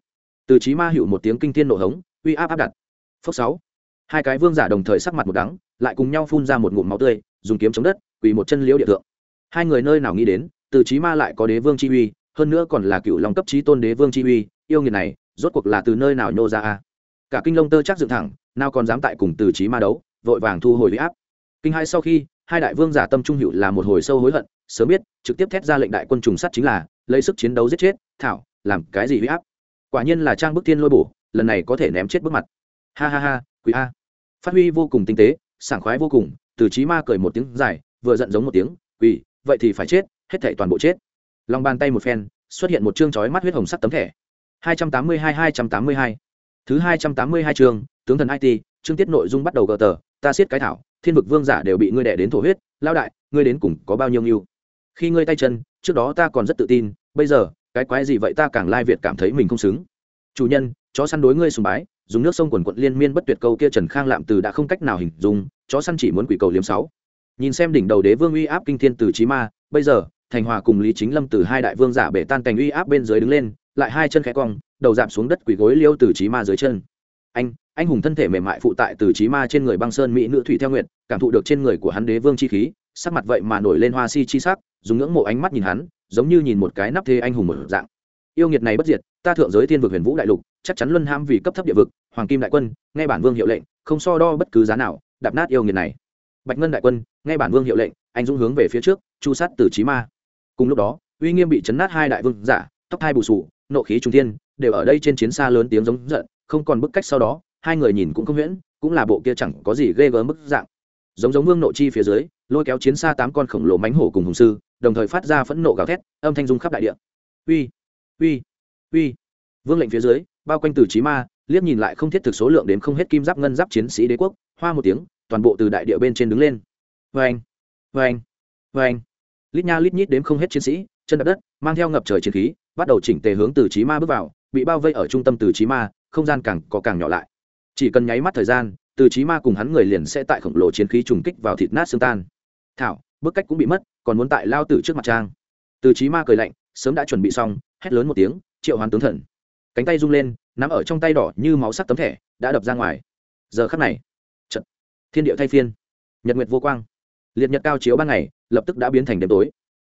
Từ trí ma hiệu một tiếng kinh thiên nổ hống, uy áp áp đặt. Phốc sáu. Hai cái vương giả đồng thời sắc mặt một đắng, lại cùng nhau phun ra một ngụm máu tươi, dùng kiếm chống đất, quỳ một chân liễu địa thượng. Hai người nơi nào nghĩ đến, từ trí ma lại có đế vương chi uy, hơn nữa còn là cựu long cấp trí tôn đế vương chi uy, yêu nghiệt này rốt cuộc là từ nơi nào nhô ra a? Cả kinh lông tơ chắc dựng thẳng, nào còn dám tại cùng từ trí ma đấu, vội vàng thu hồi huy áp. Kinh hai sau khi, hai đại vương giả tâm trung hữu là một hồi sâu hối hận, sớm biết, trực tiếp thét ra lệnh đại quân trùng sắt chính là, lấy sức chiến đấu giết chết, thảo, làm cái gì huy áp? Quả nhiên là trang bức thiên lôi bổ, lần này có thể ném chết bước mặt. Ha ha ha, quý a. Phát huy vô cùng tinh tế, sảng khoái vô cùng, từ trí ma cười một tiếng dài, vừa giận giống một tiếng quỳ vậy thì phải chết, hết thảy toàn bộ chết. Lòng bàn tay một phen, xuất hiện một chương chói mắt huyết hồng sắc tấm thẻ. 282-282 thứ 282 trường tướng thần it chương tiết nội dung bắt đầu gờ tờ, ta siết cái thảo, thiên vực vương giả đều bị ngươi đẻ đến thổ huyết lao đại, ngươi đến cùng có bao nhiêu nhiêu khi ngươi tay chân, trước đó ta còn rất tự tin, bây giờ, cái quái gì vậy ta càng lai việt cảm thấy mình không xứng. Chủ nhân, chó săn đối ngươi sùng bái, dùng nước sông quần quận liên miên bất tuyệt câu kia trần khang lạm từ đã không cách nào hình dung, chó săn chỉ muốn quỷ cầu liếm sáu. Nhìn xem đỉnh đầu đế vương uy áp kinh thiên từ chí ma, bây giờ, thành hòa cùng lý chính lâm từ hai đại vương giả bể tan cảnh uy áp bên dưới đứng lên lại hai chân khẽ cong, đầu giảm xuống đất quỳ gối liêu từ trí ma dưới chân. Anh anh hùng thân thể mềm mại phụ tại từ trí ma trên người băng sơn mỹ nữ thủy theo nguyện cảm thụ được trên người của hắn đế vương chi khí, sắc mặt vậy mà nổi lên hoa si chi sắc, dùng ngưỡng mộ ánh mắt nhìn hắn, giống như nhìn một cái nắp thế anh hùng một dạng. Yêu nghiệt này bất diệt, ta thượng giới thiên vực huyền vũ đại lục, chắc chắn luân ham vì cấp thấp địa vực, hoàng kim đại quân, nghe bản vương hiệu lệnh, không so đo bất cứ giá nào, đạp nát yêu nghiệt này. Bạch ngân đại quân, nghe bản vương hiệu lệnh, anh dũng hướng về phía trước, chu sát từ trí ma. Cùng lúc đó, uy nghiêm bị chấn nát hai đại vương giả, tóc hai bù sù nộ khí trung thiên, đều ở đây trên chiến xa lớn tiếng giống giận, không còn bức cách sau đó, hai người nhìn cũng không huyễn cũng là bộ kia chẳng có gì ghê gớm bức dạng. Giống giống vương nộ chi phía dưới, lôi kéo chiến xa tám con khổng lồ mánh hổ cùng hùng sư, đồng thời phát ra phẫn nộ gào thét, âm thanh dung khắp đại địa. Uy uy uy. Vương lệnh phía dưới, bao quanh từ trí ma, liếc nhìn lại không thiết thực số lượng đến không hết kim giáp ngân giáp chiến sĩ đế quốc, hoa một tiếng, toàn bộ từ đại địa bên trên đứng lên. Vê anh vê anh vê anh lít nha lít nhít đếm không hết chiến sĩ, chân đập đất, mang theo ngập trời chiến khí bắt đầu chỉnh tề hướng từ trí ma bước vào, bị bao vây ở trung tâm từ trí ma, không gian càng có càng nhỏ lại. Chỉ cần nháy mắt thời gian, từ trí ma cùng hắn người liền sẽ tại khổng lồ chiến khí trùng kích vào thịt nát xương tan. Thảo, bức cách cũng bị mất, còn muốn tại lao tử trước mặt trang. Từ trí ma cười lạnh, sớm đã chuẩn bị xong, hét lớn một tiếng, triệu hoán tướng thần. Cánh tay rung lên, nắm ở trong tay đỏ như máu sắc tấm thẻ, đã đập ra ngoài. Giờ khắc này trận thiên địa thay phiên, nhật nguyệt vô quang. Liệt nhật cao chiếu ban ngày, lập tức đã biến thành đêm tối.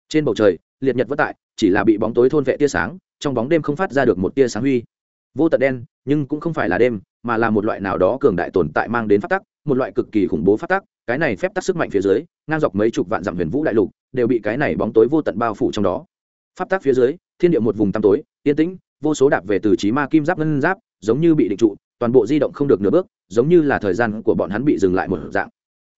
Trên bầu trời, liệt nhật vất tại chỉ là bị bóng tối thôn vệ tia sáng, trong bóng đêm không phát ra được một tia sáng huy. Vô tận đen, nhưng cũng không phải là đêm, mà là một loại nào đó cường đại tồn tại mang đến phát tắc, một loại cực kỳ khủng bố phát tắc. Cái này phép tắc sức mạnh phía dưới, ngang dọc mấy chục vạn dặm huyền vũ đại lục, đều bị cái này bóng tối vô tận bao phủ trong đó. Pháp tắc phía dưới, thiên địa một vùng tăm tối, yên tĩnh, vô số đạp về từ trí ma kim giáp ngân giáp, giống như bị định trụ, toàn bộ di động không được nửa bước, giống như là thời gian của bọn hắn bị dừng lại một dạng.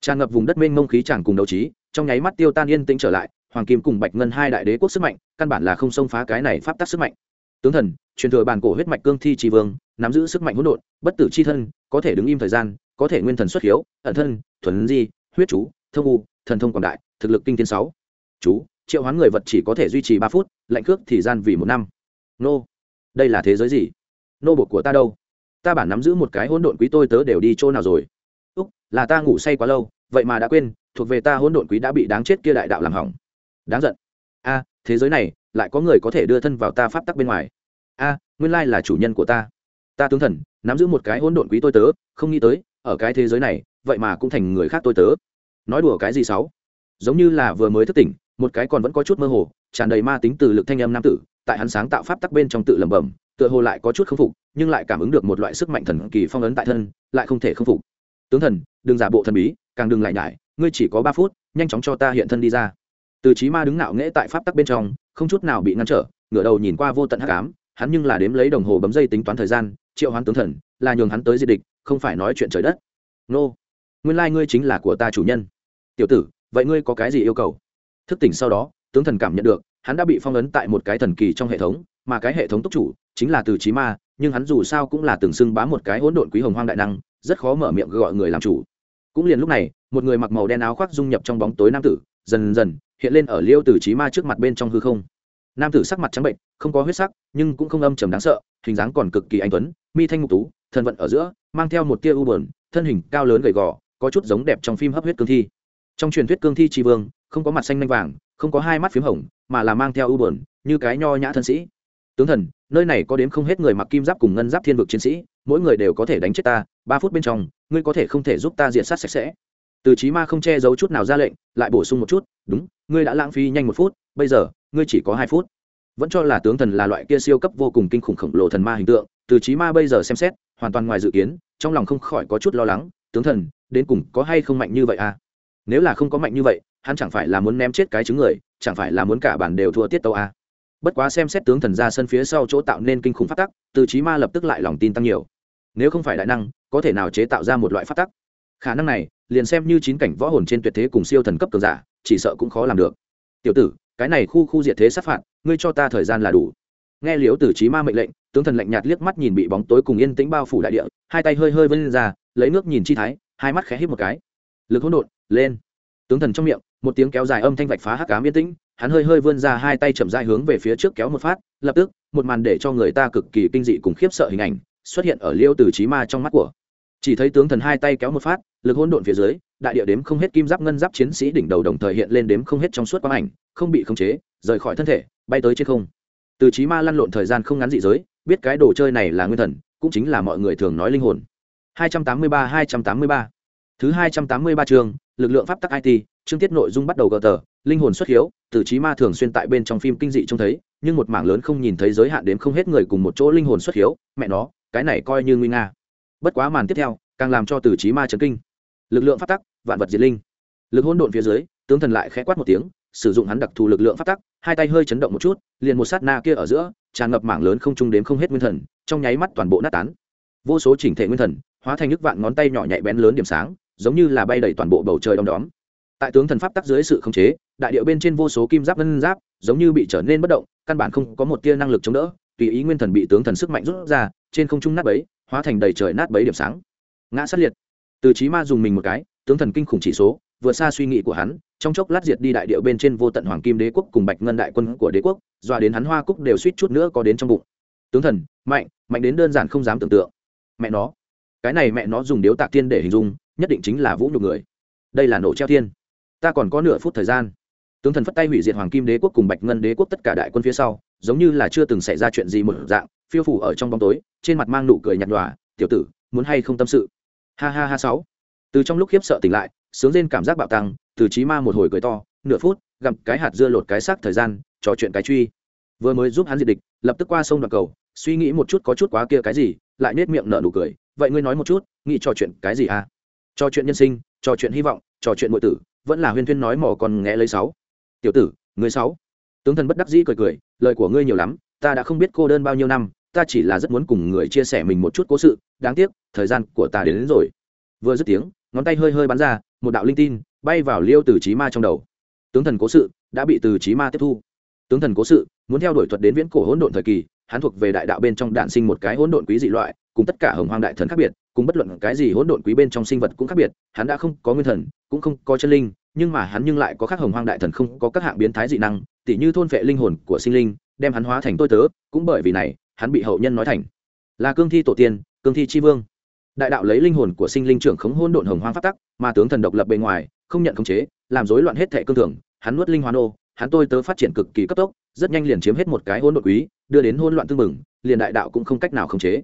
Tràn ngập vùng đất mênh mông khí chẳng cùng đấu trí, trong nháy mắt tiêu tan yên tĩnh trở lại hoàng kim cùng bạch ngân hai đại đế quốc sức mạnh, căn bản là không xông phá cái này pháp tắc sức mạnh. Tướng thần, truyền thừa bàn cổ huyết mạch cương thi tri vương, nắm giữ sức mạnh hỗn độn, bất tử c h i thân, có thể đứng im thời gian, có thể nguyên thần xuất hiếu, ẩn thân, thuần di, huyết chú, thông u, thần thông quảng đại, thực lực kinh thiên sáu. Chú, triệu hoán người vật chỉ có thể duy trì ba phút, lạnh cước thì gian vì một năm. Nô, đây là thế giới gì? Nô bột của ta đâu? Ta bản nắm giữ một cái hỗn độn quý tôi tớ đều đi chỗ nào rồi? Úc, là ta ngủ say quá lâu, vậy mà đã quên, thuộc về ta hỗn độn quý đã bị đáng chết kia đại đạo làm hỏng đáng giận. A, thế giới này, lại có người có thể đưa thân vào ta pháp tắc bên ngoài. A, nguyên lai là chủ nhân của ta. Ta tướng thần, nắm giữ một cái hỗn độn quý tôi tớ, không nghĩ tới, ở cái thế giới này, vậy mà cũng thành người khác tôi tớ. Nói đùa cái gì sáu? Giống như là vừa mới thức tỉnh, một cái còn vẫn có chút mơ hồ, tràn đầy ma tính từ lực thanh âm nam tử, tại hắn sáng tạo pháp tắc bên trong tự lẩm bẩm, tựa hồ lại có chút k phục, nhưng lại cảm ứng được một loại sức mạnh thần kỳ phong ấn tại thân, lại không thể k phục. Tướng thần, đừng giả bộ thần bí, càng đừng lại nhải, ngươi chỉ có ba phút, nhanh chóng cho ta hiện thân đi ra từ trí ma đứng ngạo nghễ tại pháp tắc bên trong, không chút nào bị ngăn trở, ngửa đầu nhìn qua vô tận hắc ám, hắn nhưng là đếm lấy đồng hồ bấm dây tính toán thời gian, triệu hoán tướng thần, là nhường hắn tới diệt địch, không phải nói chuyện trời đất. Nô, nguyên lai ngươi chính là của ta chủ nhân. Tiểu tử, vậy ngươi có cái gì yêu cầu? Thức tỉnh sau đó, tướng thần cảm nhận được, hắn đã bị phong ấn tại một cái thần kỳ trong hệ thống, mà cái hệ thống túc chủ chính là từ trí ma, nhưng hắn dù sao cũng là từng xưng bám một cái hỗn độn quý hồng hoang đại năng, rất khó mở miệng gọi người làm chủ. Cũng liền lúc này, một người mặc màu đen áo khoác dung nhập trong bóng tối nam tử dần dần hiện lên ở liêu từ trí ma trước mặt bên trong hư không. Nam tử sắc mặt trắng bệnh, không có huyết sắc, nhưng cũng không âm trầm đáng sợ, hình dáng còn cực kỳ anh tuấn, mi thanh ngục tú thần vận ở giữa, mang theo một tia u bờn thân hình cao lớn gầy gò, có chút giống đẹp trong phim hấp huyết cương thi. Trong truyền thuyết cương thi tri vương, không có mặt xanh lanh vàng, không có hai mắt p h í m hồng, mà là mang theo u bờn như cái nho nhã thân sĩ. Tướng thần, nơi này có đến không hết người mặc kim giáp cùng ngân giáp thiên vực chiến sĩ, mỗi người đều có thể đánh chết ta, ba phút bên trong, ngươi có thể không thể giúp ta diện sát sạch sẽ từ chí ma không che giấu chút nào ra lệnh, lại bổ sung một chút, đúng, ngươi đã lãng phí nhanh một phút, bây giờ, ngươi chỉ có hai phút. Vẫn cho là tướng thần là loại kia siêu cấp vô cùng kinh khủng khổng lồ thần ma hình tượng, từ chí ma bây giờ xem xét, hoàn toàn ngoài dự kiến, trong lòng không khỏi có chút lo lắng, tướng thần, đến cùng có hay không mạnh như vậy à? Nếu là không có mạnh như vậy, hắn chẳng phải là muốn ném chết cái trứng người, chẳng phải là muốn cả bản đều thua tiết tâu à. bất quá xem xét tướng thần ra sân phía sau chỗ tạo nên kinh khủng phát tắc, từ chí ma lập tức lại lòng tin tăng nhiều. Nếu không phải đại năng, có thể nào chế tạo ra một loại phát tắc? Khả năng này, liền xem như chín cảnh võ hồn trên tuyệt thế cùng siêu thần cấp cường giả, chỉ sợ cũng khó làm được. Tiểu tử, cái này khu khu diệt thế sát phạt, ngươi cho ta thời gian là đủ. Nghe liếu tử trí ma mệnh lệnh, tướng thần lạnh nhạt liếc mắt nhìn bị bóng tối cùng yên tĩnh bao phủ đại địa, hai tay hơi hơi vân lên ra, lấy nước nhìn chi thái, hai mắt khẽ hít một cái. Lực hỗn độn, lên. Tướng thần trong miệng, một tiếng kéo dài âm thanh vạch phá hắc ám yên tĩnh, hắn hơi hơi vươn ra hai tay chậm dài hướng về phía trước kéo một phát, lập tức, một màn để cho người ta cực kỳ kinh dị cùng khiếp sợ hình ảnh, xuất hiện ở liêu tử trí ma trong mắt của chỉ thấy tướng thần hai tay kéo một phát, lực hỗn độn phía dưới, đại địa đếm không hết kim giáp ngân giáp chiến sĩ đỉnh đầu đồng thời hiện lên đếm không hết trong suốt quang ảnh, không bị khống chế, rời khỏi thân thể, bay tới trên không. Từ trí ma lăn lộn thời gian không ngắn dị giới, biết cái đồ chơi này là nguyên thần, cũng chính là mọi người thường nói linh hồn. 283 283 thứ 283 chương, lực lượng pháp tắc IT chương tiết nội dung bắt đầu gờ tờ, linh hồn xuất hiếu, từ trí ma thường xuyên tại bên trong phim kinh dị trông thấy, nhưng một mảng lớn không nhìn thấy giới hạn đến không hết người cùng một chỗ linh hồn xuất hiếu, mẹ nó, cái này coi như nguy nga bất quá màn tiếp theo, càng làm cho từ trí ma chấn kinh. Lực lượng phát tắc, vạn vật diệt linh. Lực hỗn độn phía dưới, tướng thần lại khẽ quát một tiếng, sử dụng hắn đặc thù lực lượng phát tắc, hai tay hơi chấn động một chút, liền một sát na kia ở giữa, tràn ngập mảng lớn không trung đếm không hết nguyên thần, trong nháy mắt toàn bộ nát tán. Vô số chỉnh thể nguyên thần, hóa thành nước vạn ngón tay nhỏ nhạy bén lớn điểm sáng, giống như là bay đầy toàn bộ bầu trời đom đóm. Tại tướng thần pháp tắc dưới sự khống chế, đại điệu bên trên vô số kim giáp ngân giáp, giống như bị trở nên bất động, căn bản không có một tia năng lực chống đỡ, tùy ý nguyên thần bị tướng thần sức mạnh rút ra, trên không trung nát bấy hóa thành đầy trời nát bấy điểm sáng. Ngã sát liệt. Từ trí ma dùng mình một cái, tướng thần kinh khủng chỉ số, vượt xa suy nghĩ của hắn, trong chốc lát diệt đi đại điệu bên trên vô tận hoàng kim đế quốc cùng bạch ngân đại quân của đế quốc doa đến hắn hoa cúc đều suýt chút nữa có đến trong bụng. Tướng thần, mạnh mạnh đến đơn giản không dám tưởng tượng. Mẹ nó. Cái này mẹ nó dùng điếu tạc tiên để hình dung, nhất định chính là vũ nhục người. Đây là nổ treo thiên. Ta còn có nửa phút thời gian. Tướng thần phất tay hủy diệt hoàng kim đế quốc cùng bạch ngân đế quốc tất cả đại quân phía sau, giống như là chưa từng xảy ra chuyện gì một dạng phiêu phủ ở trong bóng tối, trên mặt mang nụ cười nhạt nhòa, tiểu tử, muốn hay không tâm sự? Ha ha ha sáu. Từ trong lúc khiếp sợ tỉnh lại, sướng lên cảm giác bạo tăng, từ trí ma một hồi cười to, nửa phút gặm cái hạt dưa lột cái xác thời gian, trò chuyện cái truy. Vừa mới giúp hắn diệt địch, lập tức qua sông đoạn cầu, suy nghĩ một chút có chút quá kia cái gì, lại nết miệng nở nụ cười, vậy ngươi nói một chút, nghĩ trò chuyện cái gì à? Trò chuyện nhân sinh, trò chuyện hy vọng, trò chuyện nội tử, vẫn là huyên thuyên nói mò còn nghe lấy sáu. Tiểu tử, ngươi sáu. Tướng thần bất đắc dĩ cười cười, lời của ngươi nhiều lắm, ta đã không biết cô đơn bao nhiêu năm ta chỉ là rất muốn cùng người chia sẻ mình một chút cố sự đáng tiếc thời gian của ta đến, đến rồi. Vừa dứt tiếng ngón tay hơi hơi bắn ra một đạo linh tin bay vào liêu từ trí ma trong đầu. Tướng thần cố sự đã bị từ trí ma tiếp thu. Tướng thần cố sự muốn theo đuổi thuật đến viễn cổ hỗn độn thời kỳ hắn thuộc về đại đạo bên trong đạn sinh một cái hỗn độn quý dị loại cùng tất cả hồng hoang đại thần khác biệt cùng bất luận cái gì hỗn độn quý bên trong sinh vật cũng khác biệt hắn đã không có nguyên thần cũng không có chân linh nhưng mà hắn nhưng lại có khác hồng hoang đại thần không có các hạng biến thái dị năng tỉ như thôn phệ linh hồn của sinh linh đem hắn hóa thành tôi tớ cũng bởi vì này hắn bị hậu nhân nói thành. Là cương thi tổ tiên, cương thi tri vương. Đại đạo lấy linh hồn của sinh linh trưởng khống hôn độn hồng hoang phát tắc, mà tướng thần độc lập bề ngoài, không nhận khống chế, làm rối loạn hết thệ cương thường. Hắn nuốt linh hoa nô hắn tôi tớ phát triển cực kỳ cấp tốc, rất nhanh liền chiếm hết một cái hôn đột quý, đưa đến hôn loạn tương mừng, liền đại đạo cũng không cách nào khống chế.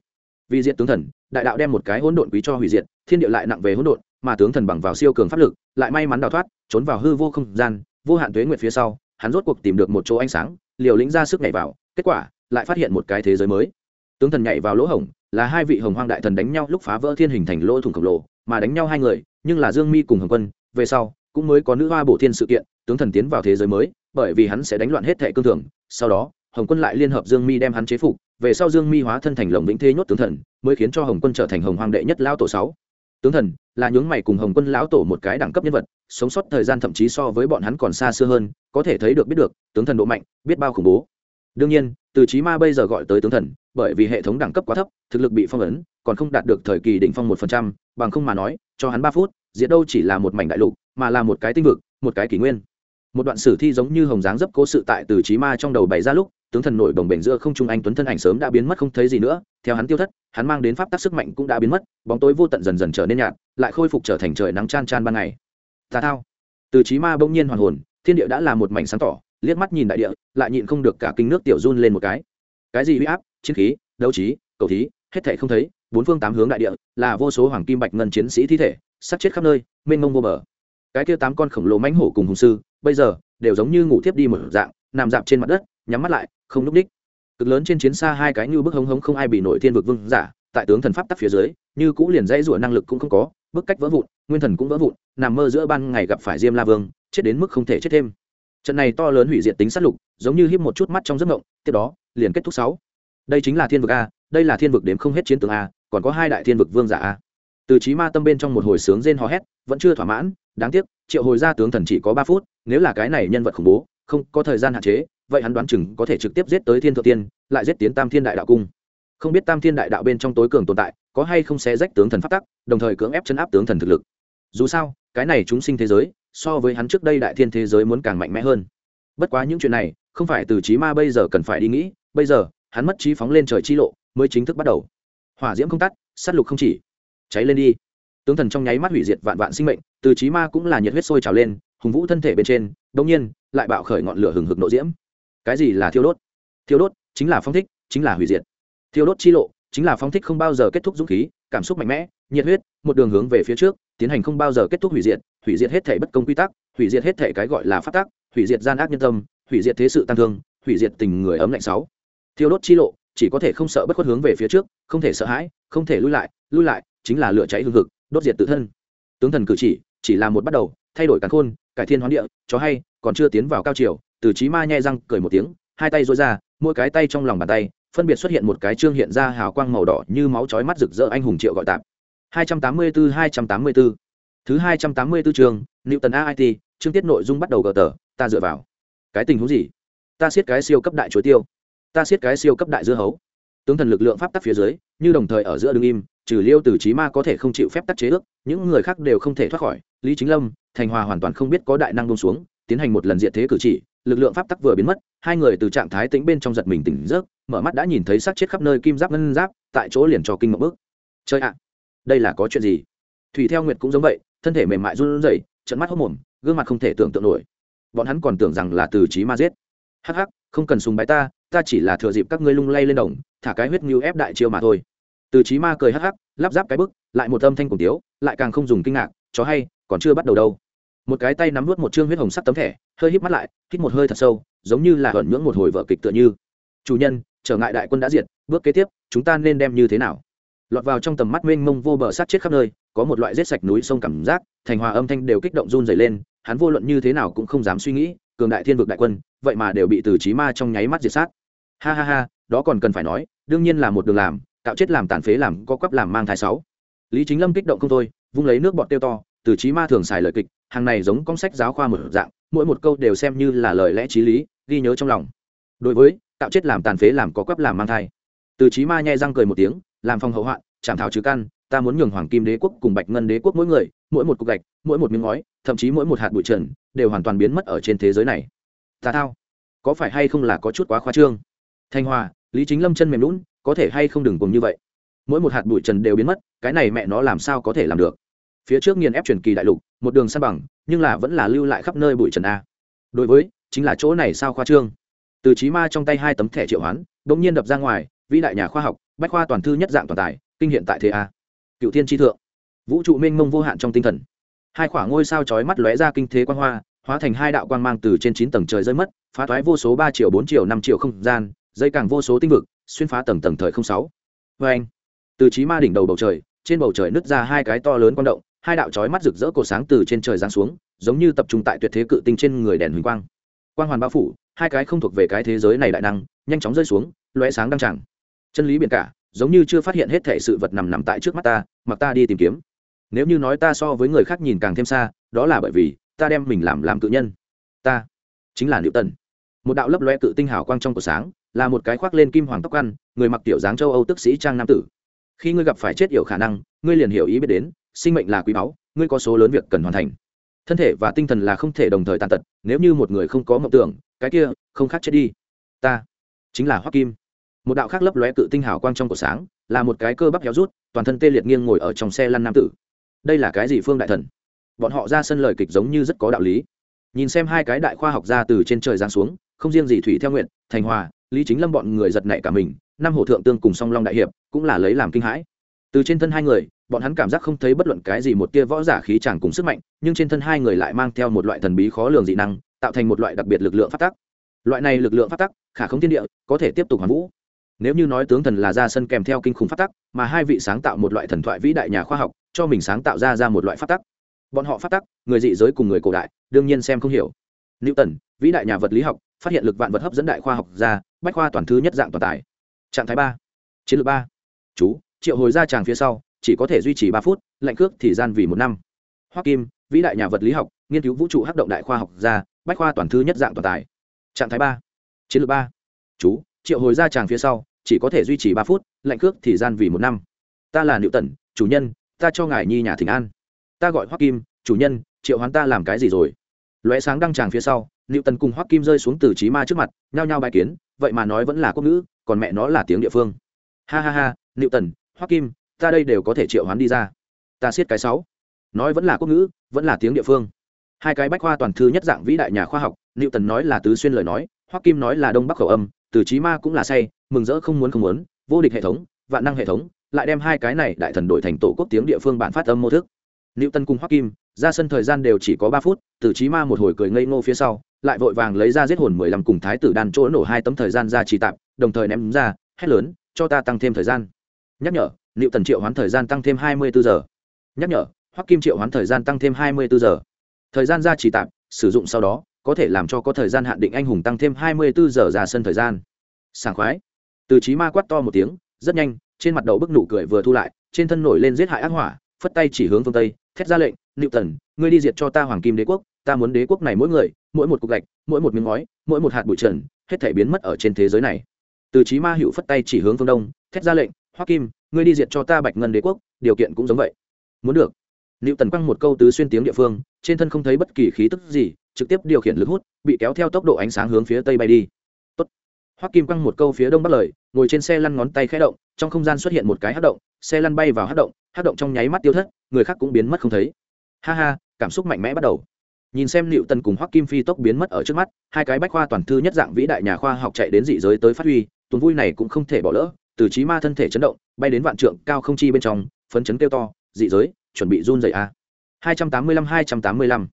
Vì diện tướng thần, đại đạo đem một cái hỗn độn quý cho hủy diệt, thiên địa lại nặng về hỗn độn, mà tướng thần bằng vào siêu cường pháp lực, lại may mắn đào thoát, trốn vào hư vô không gian, vô hạn tuế nguyệt phía sau, hắn rốt cuộc tìm được một chỗ ánh sáng, liều lĩnh ra sức nhảy vào, kết quả lại phát hiện một cái thế giới mới. Tướng thần nhảy vào lỗ hổng, là hai vị hồng hoang đại thần đánh nhau lúc phá vỡ thiên hình thành lỗ thủng khổng lồ, mà đánh nhau hai người, nhưng là dương mi cùng hồng quân, về sau, cũng mới có nữ hoa bổ thiên sự kiện, tướng thần tiến vào thế giới mới, bởi vì hắn sẽ đánh loạn hết thệ cương thường, sau đó, hồng quân lại liên hợp dương mi đem hắn chế phục, về sau dương mi hóa thân thành lồng vĩnh thế nhốt tướng thần, mới khiến cho hồng quân trở thành hồng hoàng đệ nhất lão tổ sáu. Tướng thần, là nhướng mày cùng hồng quân lão tổ một cái đẳng cấp nhân vật, sống sót thời gian thậm chí so với bọn hắn còn xa xưa hơn, có thể thấy được, biết được, tướng thần độ mạnh, biết bao khủng bố đương nhiên, từ trí ma bây giờ gọi tới tướng thần, bởi vì hệ thống đẳng cấp quá thấp, thực lực bị phong ấn, còn không đạt được thời kỳ đỉnh phong một phần trăm, bằng không mà nói, cho hắn ba phút diễn đâu chỉ là một mảnh đại lục, mà là một cái tinh vực, một cái kỷ nguyên. Một đoạn sử thi giống như hồng dáng dấp cố sự tại từ trí ma trong đầu bày ra lúc, tướng thần nổi đồng bể giữa không trung anh tuấn thân ảnh sớm đã biến mất không thấy gì nữa, theo hắn tiêu thất, hắn mang đến pháp tắc sức mạnh cũng đã biến mất, bóng tối vô tận dần dần trở nên nhạt, lại khôi phục trở thành trời nắng chan chan ban ngày. Tà thao. Từ trí ma bỗng nhiên hoàn hồn, thiên địa đã là một mảnh sáng tỏ liếc mắt nhìn đại địa, lại nhịn không được cả kinh nước tiểu run lên một cái. Cái gì huy áp, chiến khí, đấu trí, cầu thí, hết thể không thấy, bốn phương tám hướng đại địa, là vô số hoàng kim bạch ngân chiến sĩ thi thể, sắp chết khắp nơi, mênh mông vô bờ. Cái kia tám con khổng lồ mãnh hổ cùng hùng sư, bây giờ, đều giống như ngủ thiếp đi một dạng, nằm dạp trên mặt đất, nhắm mắt lại, không núp đích. Cực lớn trên chiến xa hai cái như bức hống hống không ai bị nổi thiên vực vương giả, tại tướng thần pháp tắc phía dưới, như cũ liền dãy rủa năng lực cũng không có, bức cách vỡ vụn, nguyên thần cũng vỡ vụn, nằm mơ giữa ban ngày gặp phải diêm la vương, chết đến mức không thể chết thêm trận này to lớn hủy diệt tính sát lục, giống như hiếp một chút mắt trong giấc mộng, tiếp đó, liền kết thúc sáu. Đây chính là thiên vực a, đây là thiên vực đếm không hết chiến tướng a, còn có hai đại thiên vực vương giả a. Từ trí ma tâm bên trong một hồi sướng rên hò hét, vẫn chưa thỏa mãn, đáng tiếc, triệu hồi ra tướng thần chỉ có ba phút, nếu là cái này nhân vật khủng bố, không có thời gian hạn chế, vậy hắn đoán chừng có thể trực tiếp giết tới thiên thượng tiên, lại giết tiến tam thiên đại đạo cung. Không biết tam thiên đại đạo bên trong tối cường tồn tại, có hay không sẽ rách tướng thần phát tắc, đồng thời cưỡng ép chấn áp tướng thần thực lực. Dù sao, cái này chúng sinh thế giới so với hắn trước đây đại thiên thế giới muốn càng mạnh mẽ hơn. Bất quá những chuyện này, không phải từ trí ma bây giờ cần phải đi nghĩ, bây giờ, hắn mất trí phóng lên trời chi lộ, mới chính thức bắt đầu. Hỏa diễm không tắt s á t lục không chỉ. Cháy lên đi. Tướng thần trong nháy mắt hủy diệt vạn vạn sinh mệnh, từ trí ma cũng là nhiệt huyết sôi trào lên, hùng vũ thân thể bên trên đ ỗ n g nhiên, lại bạo khởi ngọn lửa hừng hực nộ diễm. Cái gì là thiêu đốt? Thiêu đốt chính là phong thích, chính là hủy diệt. Thiêu đốt chi lộ, chính là phong thích không bao giờ kết thúc dũng khí, cảm xúc mạnh mẽ nhiệt huyết, một đường hướng về phía trước, tiến hành không bao giờ kết thúc hủy diệt hủy diệt hết thể bất công quy tắc, hủy diệt hết thể cái gọi là phát tác hủy diệt gian ác nhân tâm, hủy diệt thế sự tăng thương, hủy diệt tình người ấm lạnh sáu thiêu đốt chi lộ, chỉ có thể không sợ bất khuất hướng về phía trước, không thể sợ hãi, không thể lui lại lui lại chính là lửa cháy hương thực đốt diệt tự thân tướng thần cử chỉ chỉ là một bắt đầu, thay đổi cán khôn, cải thiên hoán địa, cho hay, còn chưa tiến vào cao chiều từ trí ma nhai răng cười một tiếng, hai tay duỗi ra, mỗi cái tay trong lòng bàn tay, phân biệt xuất hiện một cái trương hiện ra hào quang màu đỏ như máu chói mắt rực rỡ anh hùng triệu gọi tạm. 284 284 thứ 284 trường Newton AIT chương tiết nội dung bắt đầu gờ tờ, ta dựa vào. Cái tình huống gì? Ta siết cái siêu cấp đại chuối tiêu. Ta siết cái siêu cấp đại dưa hấu. Tướng thần lực lượng pháp tắc phía dưới, như đồng thời ở giữa đứng im, trừ liêu tử trí ma có thể không chịu phép tắc chế ước, những người khác đều không thể thoát khỏi. Lý chính lâm, thành hòa hoàn toàn không biết có đại năng buông xuống, tiến hành một lần diện thế cử chỉ, lực lượng pháp tắc vừa biến mất, hai người từ trạng thái tĩnh bên trong giật mình tỉnh giấc, mở mắt đã nhìn thấy xác chết khắp nơi kim giáp ngân giáp, tại chỗ liền cho kinh ngạc bước. Chơi ạ đây là có chuyện gì? Thủy theo nguyệt cũng giống vậy, thân thể mềm mại run rẩy trận mắt hốc mồm, gương mặt không thể tưởng tượng nổi. Bọn hắn còn tưởng rằng là từ trí ma giết. Hắc hắc, không cần sùng bái ta ta chỉ là thừa dịp các ngươi lung lay lên đồng, thả cái huyết ngưu ép đại chiêu mà thôi. Từ trí ma cười hắc hắc, lắp ráp cái bức, lại một âm thanh cùng tiếu, lại càng không dùng kinh ngạc, chó hay, còn chưa bắt đầu đâu. Một cái tay nắm vút một chương huyết hồng sắc tấm thẻ, hơi híp mắt lại, hít một hơi thật sâu, giống như là hận nhưỡng một hồi vợ kịch tựa như. Chủ nhân, trở ngại đại quân đã diệt, bước kế tiếp, chúng ta nên đem như thế nào? Lọt vào trong tầm mắt mênh mông vô bờ sát chết khắp nơi, có một loại rết sạch núi sông cảm giác, thành hòa âm thanh đều kích động run dày lên, hắn vô luận như thế nào cũng không dám suy nghĩ, cường đại thiên vực đại quân, vậy mà đều bị từ trí ma trong nháy mắt diệt sát. Ha ha ha, đó còn cần phải nói, đương nhiên là một đường làm, cạo chết làm tàn phế làm co quắp làm mang thai sáu. Lý chính lâm kích động không thôi, vung lấy nước bọt tiêu to, từ trí ma thường xài lời kịch, hàng này giống con sách giáo khoa một dạng, mỗi một câu đều xem như là lời lẽ trí lý, ghi nhớ trong lòng. Đối với, cạo chết làm tàn phế làm có quắp làm mang thai. Từ trí ma nhai răng cười một tiếng làm phòng hậu hoạn chạm thảo trừ căn, ta muốn nhường hoàng kim đế quốc cùng bạch ngân đế quốc mỗi người, mỗi một cục gạch, mỗi một miếng ngói, thậm chí mỗi một hạt bụi trần, đều hoàn toàn biến mất ở trên thế giới này. Ta thao, có phải hay không là có chút quá khoa trương? Thanh hoa, lý chính lâm chân mềm lún có thể hay không đừng cùng như vậy? Mỗi một hạt bụi trần đều biến mất, cái này mẹ nó làm sao có thể làm được? Phía trước nghiền ép truyền kỳ đại lục, một đường san bằng, nhưng là vẫn là lưu lại khắp nơi bụi trần a. Đối với, chính là chỗ này sao khoa trương? Từ trí ma trong tay hai tấm thẻ triệu hoán đ ỗ n g nhiên đập ra ngoài, vĩ đại nhà khoa học bách khoa toàn thư nhất dạng toàn tài, kinh hiện tại thế a. Cựu thiên tri thượng, vũ trụ mênh mông vô hạn trong tinh thần. Hai khoảng ngôi sao chói mắt lóe ra kinh thế quan hoa, hóa thành hai đạo quang mang từ trên chín tầng trời rơi mất, phá thoái vô số ba triệu bốn triệu năm triệu không gian, dây càng vô số tinh vực, xuyên phá tầng tầng thời không sáu. Vê anh, từ trí ma đỉnh đầu bầu trời, trên bầu trời nứt ra hai cái to lớn quang động, hai đạo chói mắt rực rỡ cổ sáng từ trên trời giáng xuống, giống như tập trung tại tuyệt thế cự tinh trên người đèn huỳnh quang. Quang hoàn bao phủ, hai cái không thuộc về cái thế giới này đại năng, nhanh chóng rơi xuống, lóe sáng đăng tràng chân lý biển cả, giống như chưa phát hiện hết thể sự vật nằm nằm tại trước mắt ta, mặc ta đi tìm kiếm. Nếu như nói ta so với người khác nhìn càng thêm xa, đó là bởi vì ta đem mình làm làm cự nhân. Ta chính là liệu tần một đạo lấp loe cự tinh hào quang trong cổ sáng, là một cái khoác lên kim hoàng tóc ăn, người mặc tiểu dáng châu âu tức sĩ trang nam tử. Khi ngươi gặp phải chết yểu khả năng, ngươi liền hiểu ý biết đến, sinh mệnh là quý báu, ngươi có số lớn việc cần hoàn thành. Thân thể và tinh thần là không thể đồng thời tàn tật, nếu như một người không có mộng tưởng, cái kia không khác chết đi. Ta chính là hoắc kim một đạo khác lấp lóe cự tinh hào quang trong cổ sáng, là một cái cơ bắp héo rút, toàn thân tê liệt nghiêng ngồi ở trong xe lăn nam tử. Đây là cái gì phương đại thần? Bọn họ ra sân lời kịch giống như rất có đạo lý. Nhìn xem hai cái đại khoa học ra từ trên trời giáng xuống, không riêng gì thủy theo nguyện thành hòa, lý chính lâm bọn người giật nảy cả mình, năm hổ thượng tương cùng song long đại hiệp, cũng là lấy làm kinh hãi. Từ trên thân hai người, bọn hắn cảm giác không thấy bất luận cái gì một tia võ giả khí chẳng cùng sức mạnh, nhưng trên thân hai người lại mang theo một loại thần bí khó lường dị năng, tạo thành một loại đặc biệt lực lượng phát tắc. Loại này lực lượng phát tắc, khả không thiên địa, có thể tiếp tục hoàn vũ nếu như nói tướng thần là ra sân kèm theo kinh khủng phát tắc, mà hai vị sáng tạo một loại thần thoại vĩ đại nhà khoa học, cho mình sáng tạo ra ra một loại phát tắc. Bọn họ phát tắc, người dị giới cùng người cổ đại, đương nhiên xem không hiểu. Newton, vĩ đại nhà vật lý học, phát hiện lực vạn vật hấp dẫn đại khoa học ra, bách khoa toàn thư nhất dạng toàn tài. Trạng thái ba. Chiến lược ba. Chú, triệu hồi ra tràng phía sau, chỉ có thể duy trì ba phút, lạnh cước thì gian vì một năm. Hoa kim, vĩ đại nhà vật lý học, nghiên cứu vũ trụ hắc động đại khoa học ra, bách khoa toàn thư nhất dạng toàn tài. Trạng thái ba. Chiến lược ba. Chú triệu hồi ra chàng phía sau, chỉ có thể duy trì ba phút, lạnh cước thì gian vì một năm. Ta là liệu tần, chủ nhân, ta cho ngài nhi nhà thỉnh an. Ta gọi hoắc kim, chủ nhân, triệu hoán ta làm cái gì rồi? Lóe sáng đăng tràng phía sau liệu tần cùng hoắc kim rơi xuống từ trí ma trước mặt, nhao nhao bài kiến, vậy mà nói vẫn là quốc ngữ, còn mẹ nó là tiếng địa phương. Ha ha ha liệu tần, hoắc kim, ta đây đều có thể triệu hoán đi ra. Ta siết cái sáu. Nói vẫn là quốc ngữ, vẫn là tiếng địa phương. Hai cái bách khoa toàn thư nhất dạng vĩ đại nhà khoa học liệu tần nói là tứ xuyên lời nói, hoắc kim nói là đông bắc khẩu âm từ trí ma cũng là say, mừng rỡ không muốn không muốn, vô địch hệ thống, vạn năng hệ thống, lại đem hai cái này đại thần đổi thành tổ quốc tiếng địa phương bản phát âm mô thức. Nữ tần cùng hoắc kim, ra sân thời gian đều chỉ có ba phút, từ trí ma một hồi cười ngây ngô phía sau, lại vội vàng lấy ra giết hồn mười lăm cùng thái tử đan chỗ nổ hai tấm thời gian ra trì tạm, đồng thời ném ra, hét lớn, cho ta tăng thêm thời gian. Nhắc nhở liệu tần triệu hoán thời gian tăng thêm hai mươi bốn giờ. Nhắc nhở, hoắc kim triệu hoán thời gian tăng thêm hai mươi bốn giờ. Thời gian ra trì tạm, sử dụng sau đó có thể làm cho có thời gian hạn định anh hùng tăng thêm hai mươi bốn giờ ra sân thời gian. Sảng khoái. Từ trí ma quát to một tiếng, rất nhanh, trên mặt đầu bức nụ cười vừa thu lại, trên thân nổi lên giết hại ác hỏa, phất tay chỉ hướng phương tây, thét ra lệnh liệu tần ngươi đi diệt cho ta hoàng kim đế quốc, ta muốn đế quốc này mỗi người, mỗi một cục gạch, mỗi một miếng ngói, mỗi một hạt bụi trần, hết thể biến mất ở trên thế giới này. Từ trí ma hữu phất tay chỉ hướng phương đông, thét ra lệnh, hoa kim, ngươi đi diệt cho ta bạch ngân đế quốc, điều kiện cũng giống vậy. Muốn được. Liệu tần quăng một câu tứ xuyên tiếng địa phương, trên thân không thấy bất kỳ khí tức gì trực tiếp điều khiển lực hút, bị kéo theo tốc độ ánh sáng hướng phía tây bay đi. Tốt. hoắc kim quăng một câu phía đông bắc lời, ngồi trên xe lăn ngón tay khẽ động, trong không gian xuất hiện một cái hát động, xe lăn bay vào hát động hát động trong nháy mắt tiêu thất, người khác cũng biến mất không thấy. Ha ha, cảm xúc mạnh mẽ bắt đầu. Nhìn xem liệu tần cùng hoắc kim phi tốc biến mất ở trước mắt, hai cái bách khoa toàn thư nhất dạng vĩ đại nhà khoa học chạy đến dị giới tới phát huy, tuần vui này cũng không thể bỏ lỡ, từ trí ma thân thể chấn động, bay đến vạn trượng cao không chi bên trong, phấn chấn kêu to, dị giới, chuẩn bị run dày a. Hai trăm tám mươi lăm, hai trăm tám mươi lăm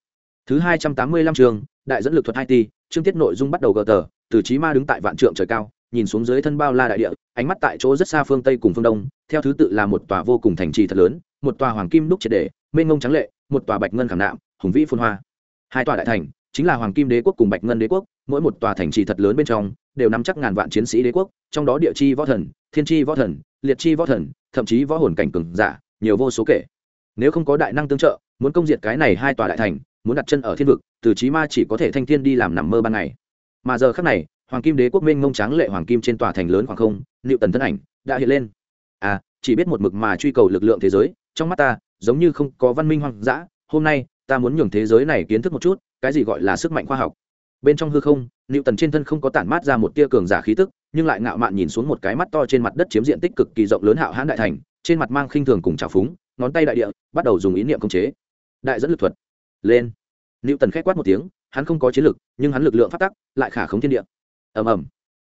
thứ hai trăm tám mươi lăm trường đại dẫn lực thuật hai t chương tiết nội dung bắt đầu gờ tờ, từ trí ma đứng tại vạn trượng trời cao, nhìn xuống dưới thân bao la đại địa, ánh mắt tại chỗ rất xa phương tây cùng phương đông, theo thứ tự là một tòa vô cùng thành trì thật lớn, một tòa hoàng kim đúc triệt đề, mênh ngông trắng lệ, một tòa bạch ngân khảm nạm, hùng vĩ phun hoa. Hai tòa đại thành, chính là hoàng kim đế quốc cùng bạch ngân đế quốc, mỗi một tòa thành trì thật lớn bên trong, đều nắm chắc ngàn vạn chiến sĩ đế quốc, trong đó địa chi võ thần, thiên chi võ thần, liệt chi võ thần, thậm chí võ hồn cảnh cường giả, nhiều vô số kể. Nếu không có đại năng tương trợ, muốn công diệt cái này hai tòa đại thành muốn đặt chân ở thiên vực, từ chí ma chỉ có thể thanh thiên đi làm nằm mơ ban ngày. Mà giờ khắc này, hoàng kim đế quốc minh ngông tráng lệ hoàng kim trên tòa thành lớn khoảng không liệu tần thân ảnh đã hiện lên. À chỉ biết một mực mà truy cầu lực lượng thế giới, trong mắt ta, giống như không có văn minh hoang dã, hôm nay, ta muốn nhường thế giới này kiến thức một chút, cái gì gọi là sức mạnh khoa học. Bên trong hư không liệu tần trên thân không có tản mát ra một tia cường giả khí tức, nhưng lại ngạo mạn nhìn xuống một cái mắt to trên mặt đất chiếm diện tích cực kỳ rộng lớn hạo hãn đại thành, trên mặt mang khinh thường cùng trào phúng, ngón tay đại địa bắt đầu dùng ý niệm khống chế. Đại dẫn lực thuật lên. Nữ tần khét quát một tiếng, hắn không có chiến lực, nhưng hắn lực lượng phát tắc, lại khả khống thiên địa. Ầm ầm.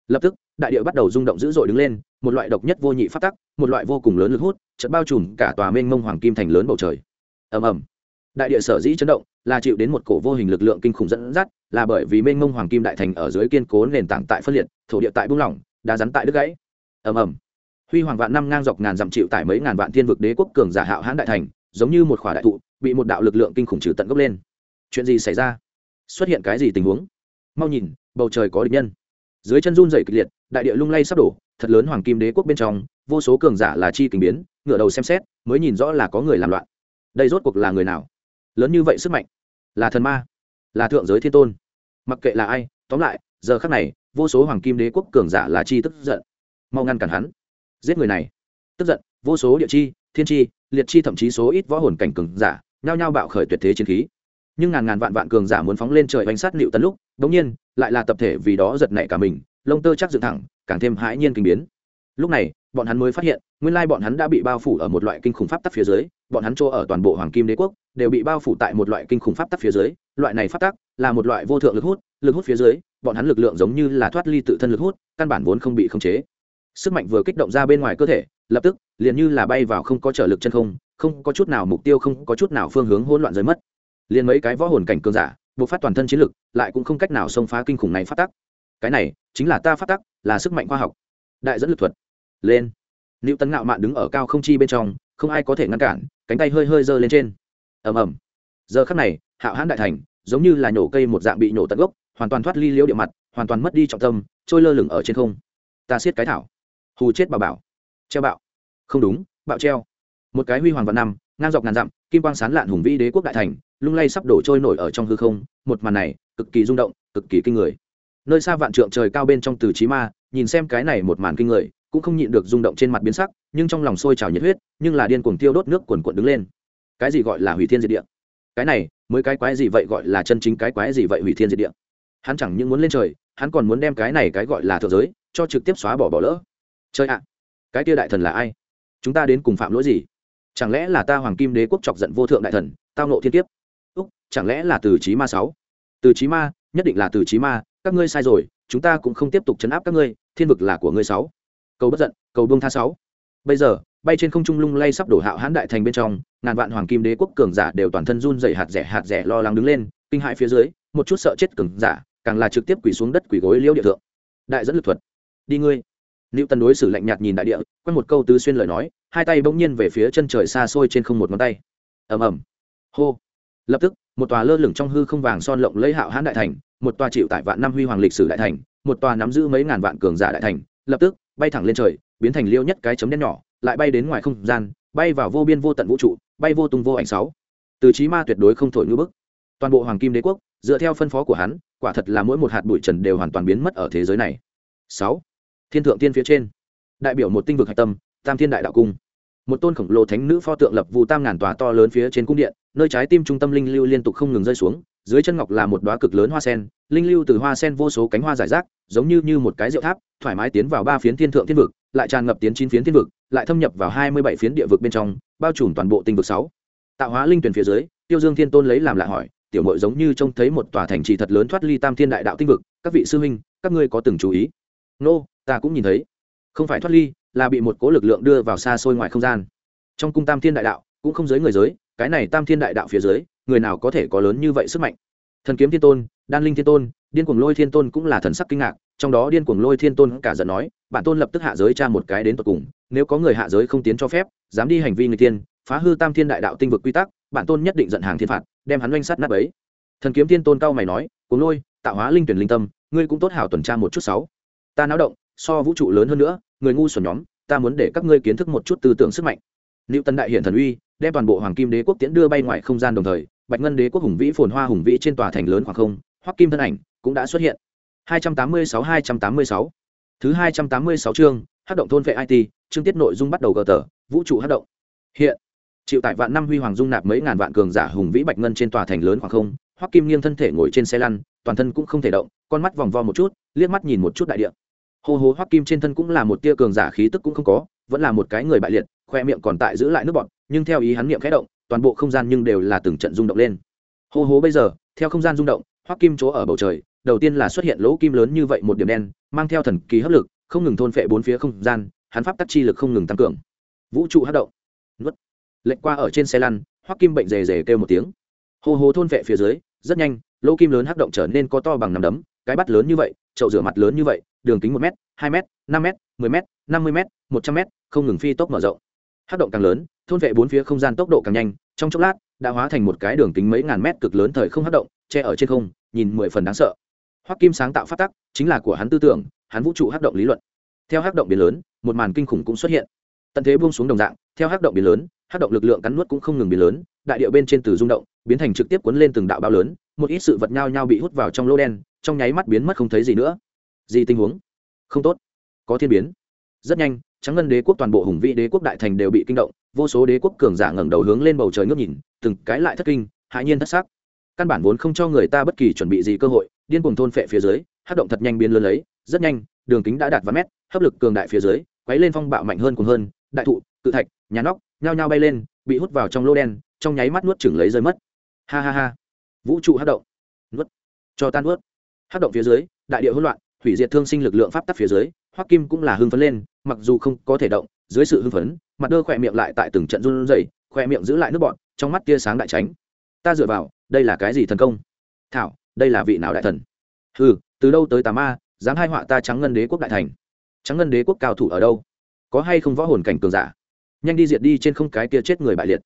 Lập tức, đại địa bắt đầu rung động dữ dội đứng lên, một loại độc nhất vô nhị phát tắc, một loại vô cùng lớn lực hút chật bao trùm cả tòa mênh mông hoàng kim thành lớn bầu trời. Ầm ầm. Đại địa sở dĩ chấn động, là chịu đến một cổ vô hình lực lượng kinh khủng dẫn dắt, là bởi vì mênh mông hoàng kim đại thành ở dưới kiên cố nền tảng tại phân liệt, thổ địa tại buông lỏng đá rắn tại đứt gãy. Ầm ầm. Huy hoàng vạn năm ngang dọc ngàn dặm chịu tải mấy ngàn vạn thiên vực đế quốc cường giả hạo hãn đại thành, giống như một khỏa đại thụ bị một đạo lực lượng kinh khủng trừ tận gốc lên. Chuyện gì xảy ra? Xuất hiện cái gì tình huống? Mau nhìn, bầu trời có địch nhân. Dưới chân run dày kịch liệt, đại địa lung lay sắp đổ, thật lớn hoàng kim đế quốc bên trong, vô số cường giả là chi kình biến ngựa đầu xem xét, mới nhìn rõ là có người làm loạn. Đây rốt cuộc là người nào? Lớn như vậy sức mạnh? Là thần ma? Là thượng giới thiên tôn? Mặc kệ là ai, tóm lại, giờ khác này, vô số hoàng kim đế quốc cường giả là chi tức giận. Mau ngăn cản hắn. Giết người này. Tức giận, vô số địa chi, thiên chi, liệt chi thậm chí số ít võ hồn cảnh cường giả nhao nhao bạo khởi tuyệt thế chiến khí. Nhưng ngàn ngàn vạn vạn cường giả muốn phóng lên trời bánh sát liệu tấn lúc, đống nhiên, lại là tập thể vì đó giật nảy cả mình, lông tơ chắc dựng thẳng, càng thêm hãi nhiên kinh biến. Lúc này, bọn hắn mới phát hiện, nguyên lai bọn hắn đã bị bao phủ ở một loại kinh khủng pháp tắc phía dưới, bọn hắn chỗ ở toàn bộ hoàng kim đế quốc đều bị bao phủ tại một loại kinh khủng pháp tắc phía dưới, loại này pháp tắc là một loại vô thượng lực hút lực hút phía dưới, bọn hắn lực lượng giống như là thoát ly tự thân lực hút, căn bản vốn không bị khống chế. Sức mạnh vừa kích động ra bên ngoài cơ thể, lập tức, liền như là bay vào không có trở lực chân không không có chút nào mục tiêu, không có chút nào phương hướng hỗn loạn rơi mất. Liền mấy cái võ hồn cảnh cường giả, buộc phát toàn thân chiến lực, lại cũng không cách nào xông phá kinh khủng này phát tắc. Cái này chính là ta phát tắc, là sức mạnh khoa học. Đại dẫn lực thuật. Lên. Nữ tấn ngạo mạn đứng ở cao không chi bên trong, không ai có thể ngăn cản, cánh tay hơi hơi giơ lên trên. Ầm ầm. Giờ khắc này, hạo hãn đại thành, giống như là nhổ cây một dạng bị nhổ tận gốc, hoàn toàn thoát ly liễu địa mặt, hoàn toàn mất đi trọng tâm, trôi lơ lửng ở trên không. Ta siết cái thảo. Hù chết bà bảo. Treo bạo. Không đúng, bạo treo một cái huy hoàng vạn năm, ngang dọc ngàn dặm, kim quang sán lạn hùng vĩ đế quốc đại thành, lung lay sắp đổ trôi nổi ở trong hư không, một màn này, cực kỳ rung động, cực kỳ kinh người. Nơi xa vạn trượng trời cao bên trong từ trí ma, nhìn xem cái này một màn kinh người, cũng không nhịn được rung động trên mặt biến sắc, nhưng trong lòng sôi trào nhiệt huyết, nhưng là điên cuồng tiêu đốt nước quần quận đứng lên. Cái gì gọi là hủy thiên diệt địa? Cái này, mới cái quái gì vậy gọi là chân chính cái quái gì vậy hủy thiên diệt địa? Hắn chẳng những muốn lên trời, hắn còn muốn đem cái này cái gọi là thượng giới, cho trực tiếp xóa bỏ bỏ lỡ. Chơi ạ, cái kia đại thần là ai? Chúng ta đến cùng phạm lỗi gì? Chẳng lẽ là ta hoàng kim đế quốc chọc giận vô thượng đại thần, tao nộ thiên kiếp? Úc, chẳng lẽ là từ trí ma sáu? Từ trí ma, nhất định là từ trí ma, các ngươi sai rồi, chúng ta cũng không tiếp tục chấn áp các ngươi, thiên vực là của ngươi sáu. Cầu bất giận, cầu buông tha sáu. Bây giờ, bay trên không trung lung lay sắp đổ hạo hãn đại thành bên trong, ngàn vạn hoàng kim đế quốc cường giả đều toàn thân run dày hạt rẻ hạt rẻ lo lắng đứng lên, kinh hãi phía dưới, một chút sợ chết cường giả, càng là trực tiếp quỳ xuống đất quỳ gối liễu địa thượng. Đại dẫn lực thuật, đi ngươi. Nữu Tần đối xử lạnh nhạt nhìn đại địa, quen một câu tứ xuyên lời nói, hai tay bỗng nhiên về phía chân trời xa xôi trên không một ngón tay. Ầm ầm. Hô. Lập tức, một tòa lơ lửng trong hư không vàng son lộng lẫy hạo hãn đại thành, một tòa chịu tại vạn năm huy hoàng lịch sử đại thành, một tòa nắm giữ mấy ngàn vạn cường giả đại thành, lập tức bay thẳng lên trời, biến thành liêu nhất cái chấm đen nhỏ, lại bay đến ngoài không gian, bay vào vô biên vô tận vũ trụ, bay vô tung vô ảnh sáu. Từ chí ma tuyệt đối không thổi như bức. toàn bộ hoàng kim đế quốc dựa theo phân phó của hắn quả thật là mỗi một hạt bụi trần đều hoàn toàn biến mất ở thế giới này sáu thiên thượng tiên phía trên. Đại biểu một tinh vực hạch tâm, tam thiên đại đạo cung. Một tôn khổng lồ thánh nữ pho tượng lập vụ tam ngàn tòa to lớn phía trên cung điện, nơi trái tim trung tâm linh lưu liên tục không ngừng rơi xuống, dưới chân ngọc là một đoá cực lớn hoa sen, linh lưu từ hoa sen vô số cánh hoa giải rác, giống như như một cái rượu tháp, thoải mái tiến vào ba phiến thiên thượng thiên vực, lại tràn ngập tiến chín phiến thiên vực, lại thâm nhập vào hai mươi bảy phiến địa vực bên trong, bao trùm toàn bộ tinh vực sáu. Tạo hóa linh tuyển phía dưới, tiêu dương thiên tôn lấy làm lạ hỏi, tiểu mội giống như trông thấy một tòa thành trì thật lớn thoát ly tam thiên đại đạo tinh vực, các vị sư huynh, các ngươi có từng chú ý? Nô ta cũng nhìn thấy. Không phải thoát ly, là bị một cố lực lượng đưa vào xa xôi ngoài không gian. Trong cung tam thiên đại đạo, cũng không giới người giới, cái này tam thiên đại đạo phía dưới, người nào có thể có lớn như vậy sức mạnh? Thần kiếm thiên tôn, đan linh thiên tôn, điên cuồng lôi thiên tôn cũng là thần sắc kinh ngạc, trong đó điên cuồng lôi thiên tôn cả giận nói, bản tôn lập tức hạ giới tra một cái đến tận cùng, nếu có người hạ giới không tiến cho phép, dám đi hành vi người tiên, phá hư tam thiên đại đạo tinh vực quy tắc, bản tôn nhất định giận hàng thiên phạt, đem hắn oanh sát nát ấy thần kiếm thiên tôn cao mày nói, cuồng lôi, tạo hóa linh tuyển linh tâm, ngươi cũng tốt hảo tuần tra một chút sáu. Ta náo động so vũ trụ lớn hơn nữa người ngu xuẩn nhóm ta muốn để các ngươi kiến thức một chút tư tưởng sức mạnh nữ Tân đại hiện thần uy, đem toàn bộ Hoàng Kim Đế quốc tiễn đưa bay ngoài không gian đồng thời, Bạch Ngân Đế quốc hùng vĩ phồn hoa hùng vĩ trên tòa thành lớn khoảng không, Hoắc Kim thân ảnh cũng đã xuất hiện. 286-286 Thứ 286 chương, hát động thôn vệ IT, chương tiết nội dung bắt đầu gờ tờ, vũ trụ hát động. Hiện, chịu tại vạn năm huy hoàng dung nạp mấy ngàn vạn cường giả hùng vĩ bạch ngân trên tòa thành lớn khoảng không, Hoắc Kim nghiêng thân thể ngồi trên xe lăn, toàn thân cũng không thể động, con mắt vòng vo một chút, liếc mắt nhìn một chút đại địa. Hô hô, Hoắc Kim trên thân cũng là một tia cường giả khí tức cũng không có, vẫn là một cái người bại liệt, khoe miệng còn tại giữ lại nước bọt, nhưng theo ý hắn miệng khẽ động, toàn bộ không gian nhưng đều là từng trận rung động lên. Hô hô, bây giờ, theo không gian rung động, Hoắc Kim chỗ ở bầu trời, đầu tiên là xuất hiện lỗ kim lớn như vậy một điểm đen mang theo thần kỳ hấp lực không ngừng thôn phệ bốn phía không gian hắn pháp tắc chi lực không ngừng tăng cường. Vũ trụ hát động. Nuốt. Lệnh qua ở trên xe lăn hoắc kim bệnh rề rề kêu một tiếng. Hô hô thôn phệ phía dưới rất nhanh lỗ kim lớn hắc động trở nên có to bằng nằm đấm cái bắt lớn như vậy, chậu rửa mặt lớn như vậy, đường kính một m hai m năm m mười m năm mươi m một trăm m không ngừng phi tốc mở rộng. Hát động càng lớn, thôn vệ bốn phía không gian tốc độ càng nhanh, trong chốc lát, đã hóa thành một cái đường kính mấy ngàn mét cực lớn thời không hát động, che ở trên không, nhìn mười phần đáng sợ. Hoắc kim sáng tạo phát tắc, chính là của hắn tư tưởng, hắn vũ trụ hát động lý luận. Theo hát động biến lớn, một màn kinh khủng cũng xuất hiện. Tận thế buông xuống đồng dạng, theo hát động biến lớn hát động lực lượng cắn nuốt cũng không ngừng biến lớn, đại điệu bên trên từ rung động, biến thành trực tiếp cuốn lên từng đạo bao lớn, một ít sự vật nhao nhao bị hút vào trong lô đen trong nháy mắt biến mất không thấy gì nữa. Gì tình huống? Không tốt. Có thiên biến. Rất nhanh, trắng ngân đế quốc toàn bộ hùng vĩ đế quốc đại thành đều bị kinh động, vô số đế quốc cường giả ngẩng đầu hướng lên bầu trời ngước nhìn, từng cái lại thất kinh, hãi nhiên thất sắc. Căn bản vốn không cho người ta bất kỳ chuẩn bị gì cơ hội, điên cuồng thôn phệ phía dưới hát động thật nhanh biến lớn lấy, rất nhanh, đường kính đã đạt vài mét, hấp lực cường đại phía dưới, quấy lên phong bạo mạnh hơn cùng hơn, đại thụ, cự thạch, nhà nóc, nhao nhao bay lên, bị hút vào trong lô đen, trong nháy mắt nuốt chửng lấy rơi mất. Ha ha ha. Vũ trụ hát động. Nuốt. Cho tan nuốt hát động phía dưới, đại địa hỗn loạn, hủy diệt thương sinh lực lượng pháp tắc phía dưới, hoắc kim cũng là hưng phấn lên, mặc dù không có thể động, dưới sự hưng phấn, mặt đơ khỏe miệng lại tại từng trận run rẩy, khỏe miệng giữ lại nước bọn trong mắt tia sáng đại tránh. Ta dựa vào, đây là cái gì thần công? Thảo, đây là vị nào đại thần? Ừ từ đâu tới tà ma, dám hai họa ta trắng ngân đế quốc đại thành? Trắng ngân đế quốc cao thủ ở đâu? Có hay không võ hồn cảnh cường giả? Nhanh đi diệt đi trên không cái kia chết người bại liệt.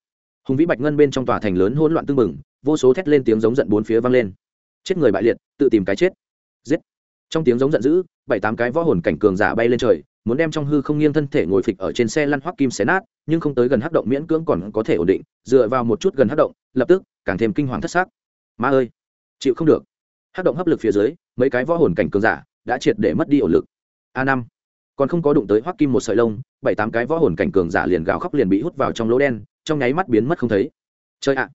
Hùng vĩ bạch ngân bên trong tòa thành lớn hỗn loạn tưng bừng, vô số thét lên tiếng giống giận bốn phía vang lên chết người bại liệt, tự tìm cái chết. Giết. Trong tiếng giống giận dữ, bảy tám cái võ hồn cảnh cường giả bay lên trời, muốn đem trong hư không nghiêng thân thể ngồi phịch ở trên xe lăn hoắc kim xé nát, nhưng không tới gần hắc động miễn cưỡng còn có thể ổn định, dựa vào một chút gần hắc động, lập tức, càng thêm kinh hoàng thất xác ma ơi, chịu không được. Hắc động hấp lực phía dưới, mấy cái võ hồn cảnh cường giả đã triệt để mất đi ổn lực. A năm. Còn không có đụng tới hoắc kim một sợi lông, bảy tám cái võ hồn cảnh cường giả liền gào khóc liền bị hút vào trong lỗ đen, trong nháy mắt biến mất không thấy. Chơi ạ.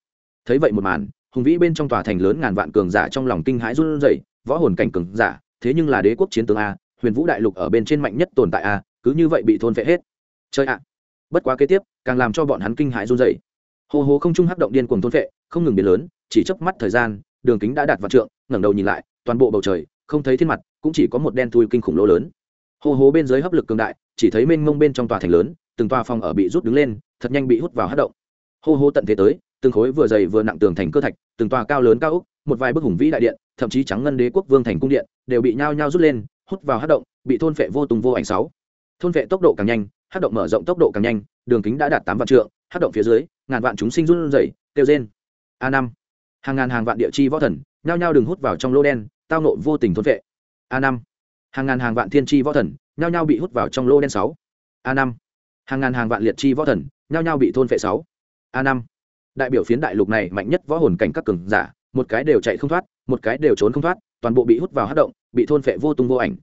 Thấy vậy một màn hùng vĩ bên trong tòa thành lớn ngàn vạn cường giả trong lòng kinh hãi run rẩy, võ hồn cảnh cường giả, thế nhưng là đế quốc chiến tướng a, huyền vũ đại lục ở bên trên mạnh nhất tồn tại a, cứ như vậy bị thôn vệ hết. Chơi ạ! Bất quá kế tiếp, càng làm cho bọn hắn kinh hãi run rẩy. Hồ hồ không trung hấp động điên cuồng thôn vệ không ngừng biến lớn, chỉ chớp mắt thời gian, đường kính đã đạt vạn trượng, ngẩng đầu nhìn lại, toàn bộ bầu trời, không thấy thiên mặt, cũng chỉ có một đen thui kinh khủng lỗ lớn. Hồ hồ bên dưới hấp lực cường đại, chỉ thấy mênh mông bên trong tòa thành lớn, từng tòa phòng ở bị rút đứng lên, thật nhanh bị hút vào hấp động. Hô hô tận thế tới từng khối vừa dày vừa nặng tường thành cơ thạch, từng tòa cao lớn cao úc một vài bức hùng vĩ đại điện, thậm chí trắng ngân đế quốc vương thành cung điện, đều bị nhao nhao rút lên, hút vào hát động, bị thôn phệ vô tùng vô ảnh sáu. Thôn vệ tốc độ càng nhanh, hát động mở rộng tốc độ càng nhanh, đường kính đã đạt tám vạn trượng, hát động phía dưới, ngàn vạn chúng sinh run rẩy, kêu rên. A năm. Hàng ngàn hàng vạn địa chi võ thần, nhao nhao đừng hút vào trong lô đen, tao nộ vô tình thôn vệ. A năm. Hàng ngàn hàng vạn thiên chi võ thần, nhao nhao bị hút vào trong lô đen sáu. A năm. Hàng ngàn hàng vạn liệt chi võ thần, nhao nhao bị thôn vệ sáu. A năm đại biểu phiến đại lục này mạnh nhất võ hồn cảnh các cường giả, một cái đều chạy không thoát, một cái đều trốn không thoát, toàn bộ bị hút vào hát động, bị thôn phệ vô tung vô ảnh.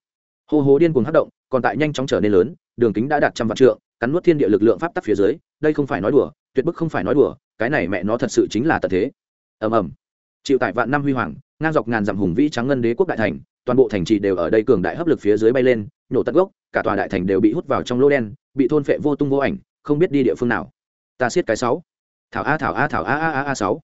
Hô hố điên cuồng hát động, còn tại nhanh chóng trở nên lớn, đường kính đã đạt trăm vạn trượng, cắn nuốt thiên địa lực lượng pháp tắc phía dưới, đây không phải nói đùa, tuyệt bức không phải nói đùa, cái này mẹ nó thật sự chính là tật thế. Ầm ầm. Chịu tại vạn năm huy hoàng, ngang dọc ngàn dặm hùng vĩ trắng ngân đế quốc đại thành, toàn bộ thành trì đều ở đây cường đại hấp lực phía dưới bay lên nhổ tận gốc, cả tòa đại thành đều bị hút vào trong lô đen, bị thôn phệ vô tung vô ảnh, không biết đi địa phương nào. Ta siết cái sáu thảo a thảo a thảo a a a a sáu.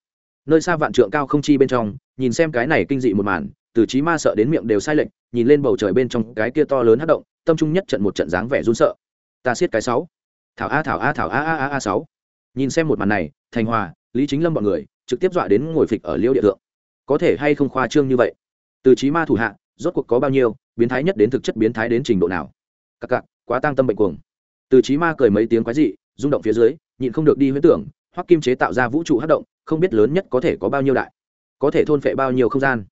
Nơi xa vạn trượng cao không chi bên trong, nhìn xem cái này kinh dị một màn, từ trí ma sợ đến miệng đều sai lệch, nhìn lên bầu trời bên trong cái kia to lớn hất động, tâm trung nhất trận một trận dáng vẻ run sợ. Ta siết cái sáu. Thảo a thảo a thảo a a a a sáu. Nhìn xem một màn này, thành hòa, lý chính lâm bọn người, trực tiếp dọa đến ngồi phịch ở liêu địa thượng. Có thể hay không khoa trương như vậy? Từ trí ma thủ hạ, rốt cuộc có bao nhiêu, biến thái nhất đến thực chất biến thái đến trình độ nào? Cặc cặc, quá tăng tâm bệnh cuồng. Từ trí ma cười mấy tiếng quái dị, rung động phía dưới, nhịn không được đi huyễn tưởng hoắc kim chế tạo ra vũ trụ hát động, không biết lớn nhất có thể có bao nhiêu đại, có thể thôn phệ bao nhiêu không gian.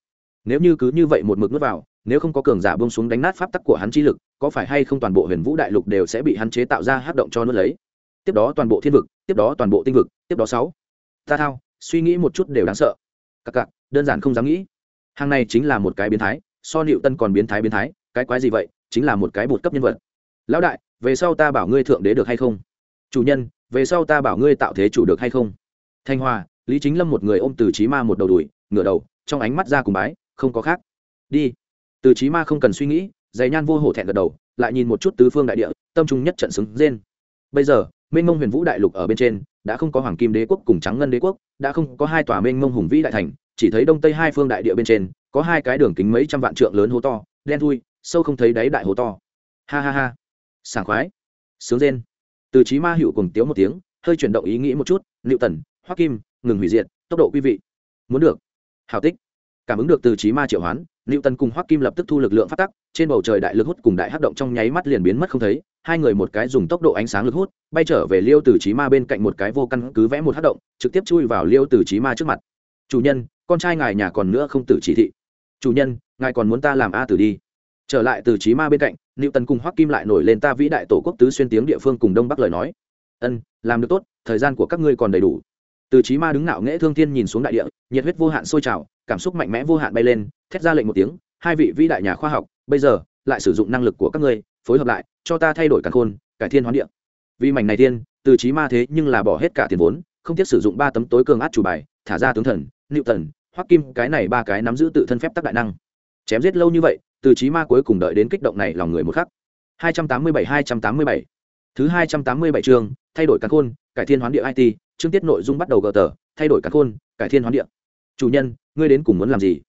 Nếu như cứ như vậy một mực nuốt vào, nếu không có cường giả bông xuống đánh nát pháp tắc của hắn chi lực, có phải hay không toàn bộ huyền vũ đại lục đều sẽ bị hắn chế tạo ra hát động cho nuốt lấy? Tiếp đó toàn bộ thiên vực, tiếp đó toàn bộ tinh vực, tiếp đó sáu. Ta thao, suy nghĩ một chút đều đáng sợ. Cặc cặc, đơn giản không dám nghĩ. Hàng này chính là một cái biến thái, so nịu tân còn biến thái biến thái, cái quái gì vậy? Chính là một cái bột cấp nhân vật. Lão đại, về sau ta bảo ngươi thượng đế được hay không? Chủ nhân về sau ta bảo ngươi tạo thế chủ được hay không? Thanh hoa, lý chính lâm một người ôm từ trí ma một đầu đùi, ngửa đầu, trong ánh mắt ra cùng bái, không có khác. Đi. Từ trí ma không cần suy nghĩ dày nhan vô hổ thẹn gật đầu, lại nhìn một chút tứ phương đại địa, tâm trung nhất trận xứng rên. Bây giờ, mênh mông huyền vũ đại lục ở bên trên, đã không có hoàng kim đế quốc cùng trắng ngân đế quốc, đã không có hai tòa mênh mông hùng vĩ đại thành, chỉ thấy đông tây hai phương đại địa bên trên, có hai cái đường kính mấy trăm vạn trượng lớn hố to, đen thui, sâu không thấy đáy đại hố to. Ha ha ha. Sảng khoái. Sướng rên từ trí ma hữu cùng tiếu một tiếng, hơi chuyển động ý nghĩ một chút liệu tần, hoắc kim, ngừng hủy diệt, tốc độ quý vị. Muốn được. Hào tích. Cảm ứng được từ trí ma triệu hoán liệu tần cùng hoắc kim lập tức thu lực lượng phát tắc, trên bầu trời đại lực hút cùng đại hắc động trong nháy mắt liền biến mất không thấy, hai người một cái dùng tốc độ ánh sáng lực hút, bay trở về liêu từ trí ma bên cạnh một cái vô căn cứ vẽ một hắc động, trực tiếp chui vào liêu từ trí ma trước mặt. Chủ nhân, con trai ngài nhà còn nữa không tử chỉ thị. Chủ nhân, ngài còn muốn ta làm a tử đi? Trở lại từ trí ma bên cạnh liệu tần cùng hoắc kim lại nổi lên ta vĩ đại tổ quốc tứ xuyên tiếng địa phương cùng đông bắc lời nói. Ân, làm được tốt, thời gian của các ngươi còn đầy đủ. Từ trí ma đứng ngạo nghễ thương thiên nhìn xuống đại địa, nhiệt huyết vô hạn sôi trào, cảm xúc mạnh mẽ vô hạn bay lên, thét ra lệnh một tiếng, hai vị vĩ đại nhà khoa học, bây giờ lại sử dụng năng lực của các ngươi, phối hợp lại, cho ta thay đổi cả khôn, cải thiên hoán địa. Vì mảnh này tiên từ trí ma thế nhưng là bỏ hết cả tiền vốn, không tiếc sử dụng ba tấm tối cường át chủ bài, thả ra tướng thần liệu tần hoắc kim, cái này ba cái nắm giữ tự thân phép tắc đại năng. Chém giết lâu như vậy từ trí ma cuối cùng đợi đến kích động này lòng người một khắc 287 287 thứ 287 chương thay đổi cán khôn cải thiên hoán địa it chương tiết nội dung bắt đầu gờ tờ thay đổi cán khôn cải thiên hoán địa chủ nhân ngươi đến cùng muốn làm gì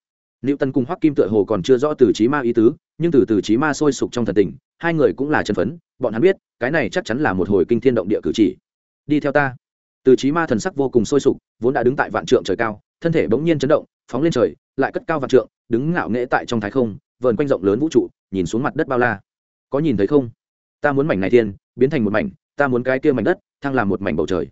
Liệu tân cùng Hoắc Kim tựa hồ còn chưa rõ từ trí ma ý tứ, nhưng từ từ trí ma sôi sục trong thần tình, hai người cũng là chân phấn, bọn hắn biết, cái này chắc chắn là một hồi kinh thiên động địa cử chỉ. Đi theo ta. Từ trí ma thần sắc vô cùng sôi sục, vốn đã đứng tại vạn trượng trời cao, thân thể bỗng nhiên chấn động, phóng lên trời, lại cất cao vạn trượng, đứng ngạo nghễ tại trong thái không, vờn quanh rộng lớn vũ trụ, nhìn xuống mặt đất bao la. Có nhìn thấy không? Ta muốn mảnh này thiên, biến thành một mảnh, ta muốn cái kia mảnh đất, thăng làm một mảnh bầu trời.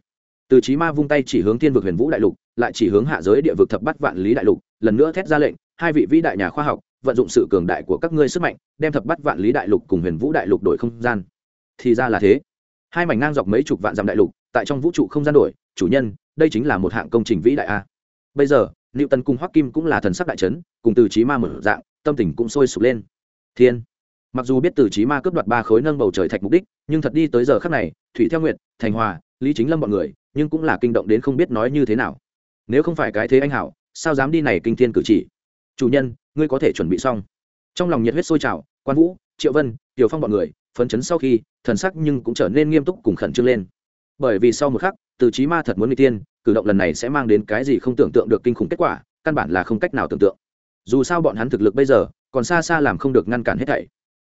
Từ trí ma vung tay chỉ hướng thiên vực huyền vũ đại lục, lại chỉ hướng hạ giới địa vực thập bát vạn lý đại lục, lần nữa thét ra lệnh, hai vị vĩ đại nhà khoa học vận dụng sự cường đại của các ngươi sức mạnh đem thập bắt vạn lý đại lục cùng huyền vũ đại lục đổi không gian thì ra là thế hai mảnh ngang dọc mấy chục vạn dặm đại lục tại trong vũ trụ không gian đổi chủ nhân đây chính là một hạng công trình vĩ đại a bây giờ liệu tần cùng hoắc kim cũng là thần sắc đại trấn cùng từ trí ma mở dạng tâm tình cũng sôi sục lên. Thiên. Mặc dù biết từ trí ma cướp đoạt ba khối nâng bầu trời thạch mục đích, nhưng thật đi tới giờ khắc này, thủy theo nguyện thành hòa, lý chính lâm bọn người, nhưng cũng là kinh động đến không biết nói như thế nào. Nếu không phải cái thế anh hảo, sao dám đi này kinh thiên cử chỉ? Chủ nhân, ngươi có thể chuẩn bị xong. Trong lòng nhiệt huyết sôi trào, quan vũ, triệu vân, tiểu phong bọn người, phấn chấn sau khi, thần sắc nhưng cũng trở nên nghiêm túc cùng khẩn trương lên. Bởi vì sau một khắc, từ trí ma thật muốn người tiên cử động lần này sẽ mang đến cái gì không tưởng tượng được kinh khủng kết quả, căn bản là không cách nào tưởng tượng dù sao bọn hắn thực lực bây giờ còn xa xa làm không được ngăn cản hết thảy.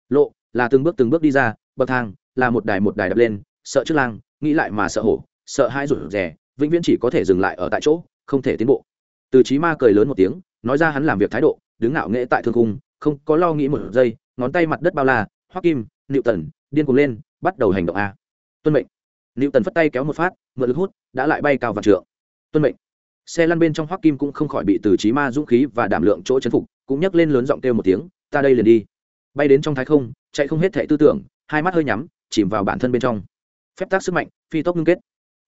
Lộ, là từng bước từng bước đi ra, bậc thang, là một đài một đài đập lên, sợ trước lang, nghĩ lại mà sợ hổ, sợ hai rủi rè, vĩnh viễn chỉ có thể dừng lại ở tại chỗ, không thể tiến bộ. Từ trí ma cười lớn một tiếng, nói ra hắn làm việc thái độ, đứng ngạo nghễ tại thương cung, không có lo nghĩ một giây, ngón tay mặt đất bao la, hoắc kim nịu tần điên cuồng lên, bắt đầu hành động a. Tuân mệnh. Nịu tần phất tay kéo một phát, mượn lực hút, đã lại bay cao vạn trượng. Tuân mệnh xe lăn bên trong hoắc kim cũng không khỏi bị từ trí ma dũng khí và đảm lượng chỗ chấn phục, cũng nhấc lên lớn giọng kêu một tiếng, ta đây liền đi. Bay đến trong thái không, chạy không hết thệ tư tưởng, hai mắt hơi nhắm, chìm vào bản thân bên trong. Phép tác sức mạnh, phi tốc ngưng kết.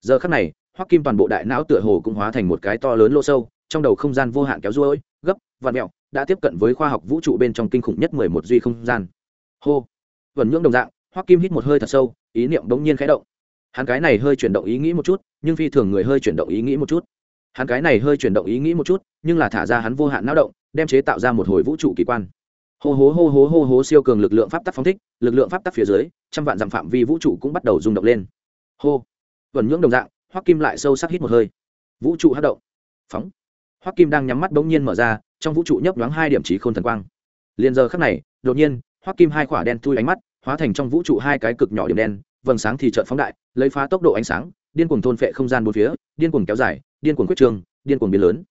Giờ khắc này, hoắc kim toàn bộ đại não tựa hồ cũng hóa thành một cái to lớn lỗ sâu, trong đầu không gian vô hạn kéo ruôi, gấp vạn mẹo, đã tiếp cận với khoa học vũ trụ bên trong kinh khủng nhất mười một duy không gian. Hô. Vẩn nhưỡng đồng dạng, hoắc kim hít một hơi thật sâu, ý niệm bỗng nhiên khẽ động. Hắn cái này hơi chuyển động ý nghĩ một chút, nhưng phi thường người hơi chuyển động ý nghĩ một chút hắn cái này hơi chuyển động ý nghĩ một chút, nhưng là thả ra hắn vô hạn não động, đem chế tạo ra một hồi vũ trụ kỳ quan. Hô hố hô hố hô hố siêu cường lực lượng pháp tắc phóng thích, lực lượng pháp tắc phía dưới, trăm vạn dặm phạm vi vũ trụ cũng bắt đầu rung động lên. Hô. Vần nhưỡng đồng dạng, hoắc kim lại sâu sắc hít một hơi. Vũ trụ hát động. Phóng. Hoắc kim đang nhắm mắt bỗng nhiên mở ra, trong vũ trụ nhấp nhoáng hai điểm trí khôn thần quang. Liền giờ khắc này, đột nhiên, hoắc kim hai khỏa đen thui ánh mắt, hóa thành trong vũ trụ hai cái cực nhỏ điểm đen, vầng sáng thì trợn phóng đại, lấy phá tốc độ ánh sáng điên cuồng thôn phệ không gian bốn phía, điên cuồng kéo dài, điên cuồng quyết trường, điên cuồng biến lớn.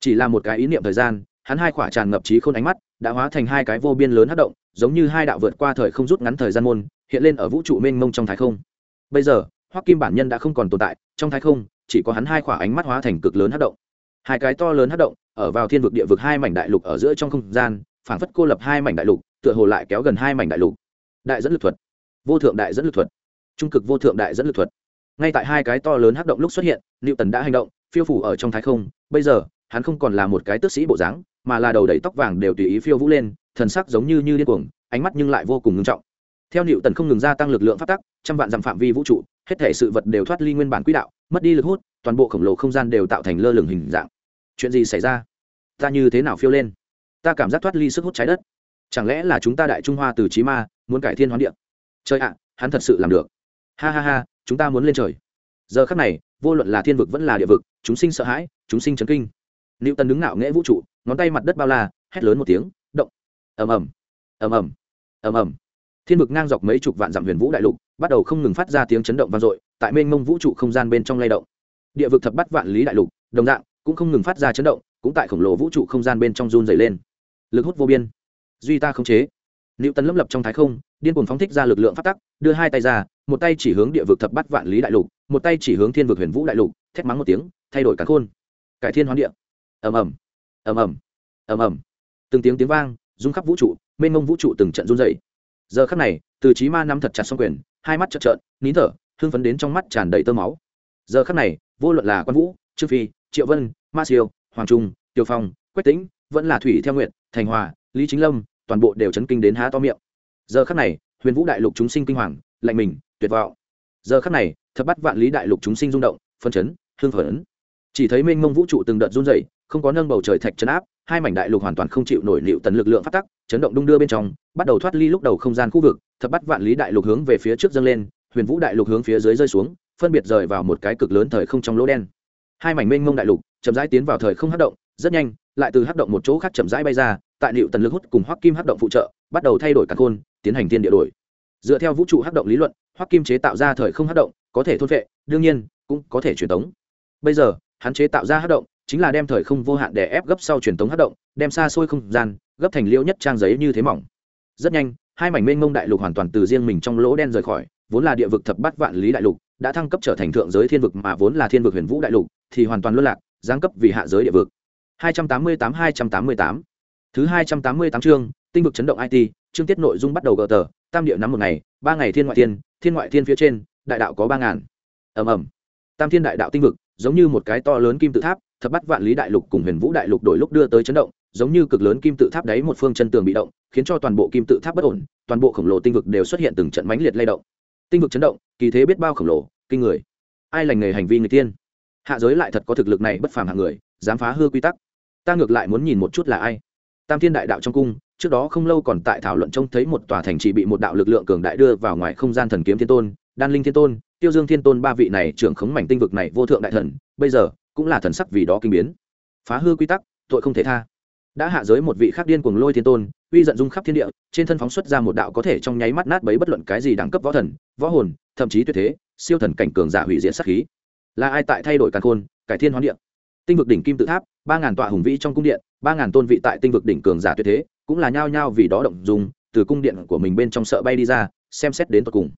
Chỉ là một cái ý niệm thời gian, hắn hai khỏa tràn ngập trí khôn ánh mắt, đã hóa thành hai cái vô biên lớn hất động, giống như hai đạo vượt qua thời không rút ngắn thời gian môn, hiện lên ở vũ trụ mênh mông trong thái không. Bây giờ, hoắc kim bản nhân đã không còn tồn tại, trong thái không, chỉ có hắn hai khỏa ánh mắt hóa thành cực lớn hất động. Hai cái to lớn hất động, ở vào thiên vực địa vực hai mảnh đại lục ở giữa trong không gian, phảng phất cô lập hai mảnh đại lục, tựa hồ lại kéo gần hai mảnh đại lục. Đại dẫn lực thuật. Vô thượng đại dẫn lực thuật. Trung cực vô thượng đại dẫn lực thuật ngay tại hai cái to lớn hắc động lúc xuất hiện liệu tần đã hành động, phiêu phủ ở trong thái không. Bây giờ, hắn không còn là một cái tước sĩ bộ dáng, mà là đầu đầy tóc vàng đều tùy ý phiêu vũ lên, thần sắc giống như như điên cuồng, ánh mắt nhưng lại vô cùng ngưng trọng. Theo liệu tần không ngừng gia tăng lực lượng phát tắc, trăm vạn dặm phạm vi vũ trụ, hết thể sự vật đều thoát ly nguyên bản quỹ đạo, mất đi lực hút, toàn bộ khổng lồ không gian đều tạo thành lơ lửng hình dạng. Chuyện gì xảy ra? Ta như thế nào phiêu lên? Ta cảm giác thoát ly sức hút trái đất. Chẳng lẽ là chúng ta đại trung hoa từ trí ma, muốn cải thiên hoán địa? Trời ạ, hắn thật sự làm được. Ha ha ha chúng ta muốn lên trời. Giờ khắc này, vô luận là thiên vực vẫn là địa vực, chúng sinh sợ hãi, chúng sinh chấn kinh. Liệu tần đứng ngạo nghễ vũ trụ, ngón tay mặt đất bao la, hét lớn một tiếng, động. Ầm ầm ầm ầm ầm ầm. Thiên vực ngang dọc mấy chục vạn dặm huyền vũ đại lục, bắt đầu không ngừng phát ra tiếng chấn động vang dội, tại mênh mông vũ trụ không gian bên trong lay động. Địa vực thập bắt vạn lý đại lục, đồng dạng, cũng không ngừng phát ra chấn động, cũng tại khổng lồ vũ trụ không gian bên trong run dày lên. Lực hút vô biên, duy ta không chế. Liệu tần lâm lập trong thái không điên cuồng phóng thích ra lực lượng phát tắc, đưa hai tay ra, một tay chỉ hướng địa vực thập bắt vạn lý đại lục, một tay chỉ hướng thiên vực huyền vũ đại lục, thét mắng một tiếng, thay đổi cả khôn. Cải thiên hoán địa. Ầm ầm. Ầm ầm. Ầm ầm. Từng tiếng tiếng vang, rung khắp vũ trụ, mênh mông vũ trụ từng trận run dày giờ khắc này, từ trí ma nắm thật chặt xong quyền, hai mắt chợt trợn, nín thở, hưng phấn đến trong mắt tràn đầy tơ máu. Giờ khắc này, vô luận là quan vũ, trương phi, triệu vân, ma siêu, hoàng trung, tiêu phong, quách tĩnh, vẫn là thủy theo nguyện thành hòa, lý chính lâm, toàn bộ đều chấn kinh đến há to miệng giờ khắc này, huyền vũ đại lục chúng sinh kinh hoàng, lạnh mình, tuyệt vọng. Giờ khắc này, thập bắt vạn lý đại lục chúng sinh rung động, phân chấn hương phấn. Chỉ thấy mênh mông vũ trụ từng đợt run rẩy, không có nâng bầu trời thạch chấn áp, hai mảnh đại lục hoàn toàn không chịu nổi liệu tần lực lượng phát tắc, chấn động đung đưa bên trong, bắt đầu thoát ly lúc đầu không gian khu vực, thập bắt vạn lý đại lục hướng về phía trước dâng lên, huyền vũ đại lục hướng phía dưới rơi xuống, phân biệt rời vào một cái cực lớn thời không trong lỗ đen. Hai mảnh mênh mông đại lục chậm rãi tiến vào thời không hấp động, rất nhanh, lại từ hấp động một chỗ khác chậm rãi bay ra, tại liệu tần lực hút cùng hoắc kim hấp động phụ trợ, bắt đầu thay đổi cả khôn tiến hành thiên địa đổi. Dựa theo vũ trụ hấp động lý luận, hoắc kim chế tạo ra thời không hấp động, có thể thôn vệ đương nhiên, cũng có thể truyền tống. Bây giờ, hắn chế tạo ra hấp động, chính là đem thời không vô hạn để ép gấp sau truyền tống hấp động, đem xa xôi không gian, gấp thành liễu nhất trang giấy như thế mỏng. Rất nhanh, hai mảnh mênh mông đại lục hoàn toàn từ riêng mình trong lỗ đen rời khỏi, vốn là địa vực thập bát vạn lý đại lục, đã thăng cấp trở thành thượng giới thiên vực mà vốn là thiên vực huyền vũ đại lục, thì hoàn toàn luân lạc, giáng cấp vì hạ giới địa vực. 288-288 thứ 288 chương, tinh vực chấn động it chương tiết nội dung bắt đầu gờ tờ, tam địa nắm một ngày, ba ngày thiên ngoại thiên thiên ngoại thiên phía trên, đại đạo có ba ngàn. Ầm ầm. Tam thiên đại đạo tinh vực, giống như một cái to lớn kim tự tháp, thập bắt vạn lý đại lục cùng huyền vũ đại lục đổi lúc đưa tới chấn động, giống như cực lớn kim tự tháp đáy một phương chân tường bị động, khiến cho toàn bộ kim tự tháp bất ổn, toàn bộ khổng lồ tinh vực đều xuất hiện từng trận mãnh liệt lay động. Tinh vực chấn động, kỳ thế biết bao khổng lồ, kinh người. Ai lành nghề hành vi người tiên hạ giới lại thật có thực lực này bất phàm hạng người, dám phá hư quy tắc. Ta ngược lại muốn nhìn một chút là ai. Tam thiên đại đạo trong cung trước đó không lâu còn tại thảo luận trông thấy một tòa thành trì bị một đạo lực lượng cường đại đưa vào ngoài không gian thần kiếm thiên tôn, đan linh thiên tôn, tiêu dương thiên tôn ba vị này trưởng khống mảnh tinh vực này vô thượng đại thần, bây giờ cũng là thần sắc vì đó kinh biến. Phá hư quy tắc, tội không thể tha. Đã hạ giới một vị khắc điên cuồng lôi thiên tôn, uy giận dung khắp thiên địa, trên thân phóng xuất ra một đạo có thể trong nháy mắt nát bấy bất luận cái gì đẳng cấp võ thần, võ hồn, thậm chí tuyệt thế, siêu thần cảnh cường giả hủy diệt sắc khí. Là ai tại thay đổi càn khôn, cải thiên hoán điện tinh vực đỉnh kim tự tháp, ba ngàn tọa hùng vĩ trong cung điện, ba ngàn tôn vị tại tinh vực đỉnh cường giả tuyệt thế cũng là nhao nhao vì đó động dùng, từ cung điện của mình bên trong sợ bay đi ra, xem xét đến tận cùng.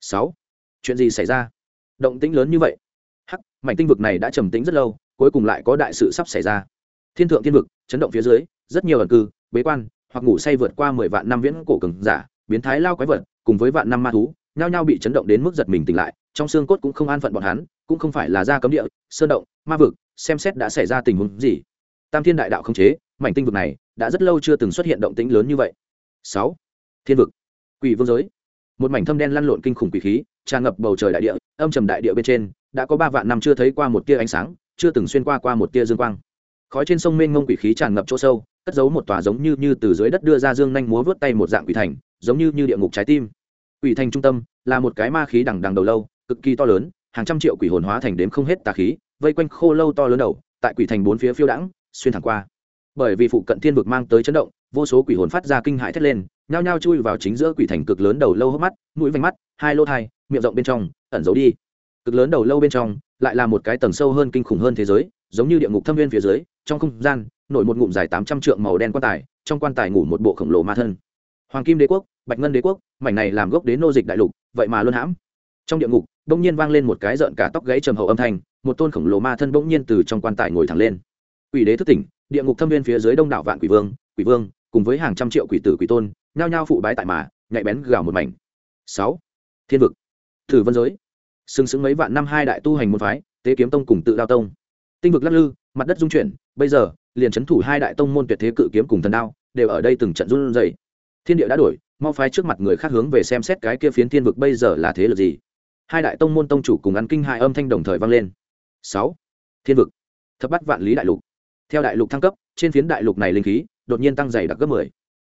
Sáu, chuyện gì xảy ra? Động tĩnh lớn như vậy. Hắc, mảnh tinh vực này đã trầm tĩnh rất lâu, cuối cùng lại có đại sự sắp xảy ra. Thiên thượng thiên vực, chấn động phía dưới, rất nhiều ẩn cư, bế quan, hoặc ngủ say vượt qua mười vạn năm viễn cổ cường giả, biến thái lao quái vật, cùng với vạn năm ma thú, nhao nhao bị chấn động đến mức giật mình tỉnh lại, trong xương cốt cũng không an phận bọn hắn, cũng không phải là ra cấm địa, sơn động, ma vực, xem xét đã xảy ra tình huống gì. Tam thiên đại đạo không chế mảnh tinh vực này đã rất lâu chưa từng xuất hiện động tĩnh lớn như vậy. Sáu, thiên vực, quỷ vương giới. Một mảnh thâm đen lăn lộn kinh khủng quỷ khí, tràn ngập bầu trời đại địa, âm trầm đại địa bên trên, đã có ba vạn năm chưa thấy qua một tia ánh sáng, chưa từng xuyên qua qua một tia dương quang. Khói trên sông mênh mông quỷ khí tràn ngập chỗ sâu, cất giấu một tòa giống như như từ dưới đất đưa ra dương nhanh múa vớt tay một dạng quỷ thành, giống như như địa ngục trái tim. Quỷ thành trung tâm là một cái ma khí đằng đằng đầu lâu, cực kỳ to lớn, hàng trăm triệu quỷ hồn hóa thành đếm không hết tà khí, vây quanh khô lâu to lớn đầu, tại quỷ thành bốn phía phiêu đãng, xuyên thẳng qua bởi vì phụ cận thiên vực mang tới chấn động, vô số quỷ hồn phát ra kinh hãi thét lên, nhao nhao chui vào chính giữa quỷ thành cực lớn đầu lâu hốc mắt, mũi vành mắt, hai lỗ thai, miệng rộng bên trong, ẩn giấu đi. Cực lớn đầu lâu bên trong lại là một cái tầng sâu hơn kinh khủng hơn thế giới, giống như địa ngục thâm viên phía dưới, trong không gian nổi một ngụm dài tám trăm trượng màu đen quan tài, trong quan tài ngủ một bộ khổng lồ ma thân. Hoàng kim đế quốc, bạch ngân đế quốc, mảnh này làm gốc đến nô dịch đại lục, vậy mà luôn hãm. Trong địa ngục, bỗng nhiên vang lên một cái rợn cả tóc gãy trầm hậu âm thanh, một tôn khổng lồ ma thân bỗng nhiên từ trong quan tài ngồi thẳng lên. Quỷ đế thức tỉnh địa ngục thâm viên phía dưới đông đảo vạn quỷ vương quỷ vương, cùng với hàng trăm triệu quỷ tử quỷ tôn, nhao nhao phụ bái tại mà, nhạy bén gào một mảnh. Sáu, thiên vực. Thử vân giới. Sừng sững mấy vạn năm hai đại tu hành môn phái, tế kiếm tông cùng tự đao tông. Tinh vực lắc lư, mặt đất dung chuyển, bây giờ, liền c thủ hai đại tông môn tuyệt thế cự kiếm cùng thần đao, đều ở đây từng trận run rẩy. Thiên địa đã đổi, mau phái trước mặt người khác hướng về xem xét cái kia phiến thiên vực bây giờ là thế lực gì. Hai đại tông môn tông chủ cùng ăn kinh hại âm thanh đồng thời vang lên. Sáu, thiên vực. Thập bắt vạn lý đại lục theo đại lục thăng cấp, trên phiến đại lục này linh khí đột nhiên tăng dày đặc gấp mười.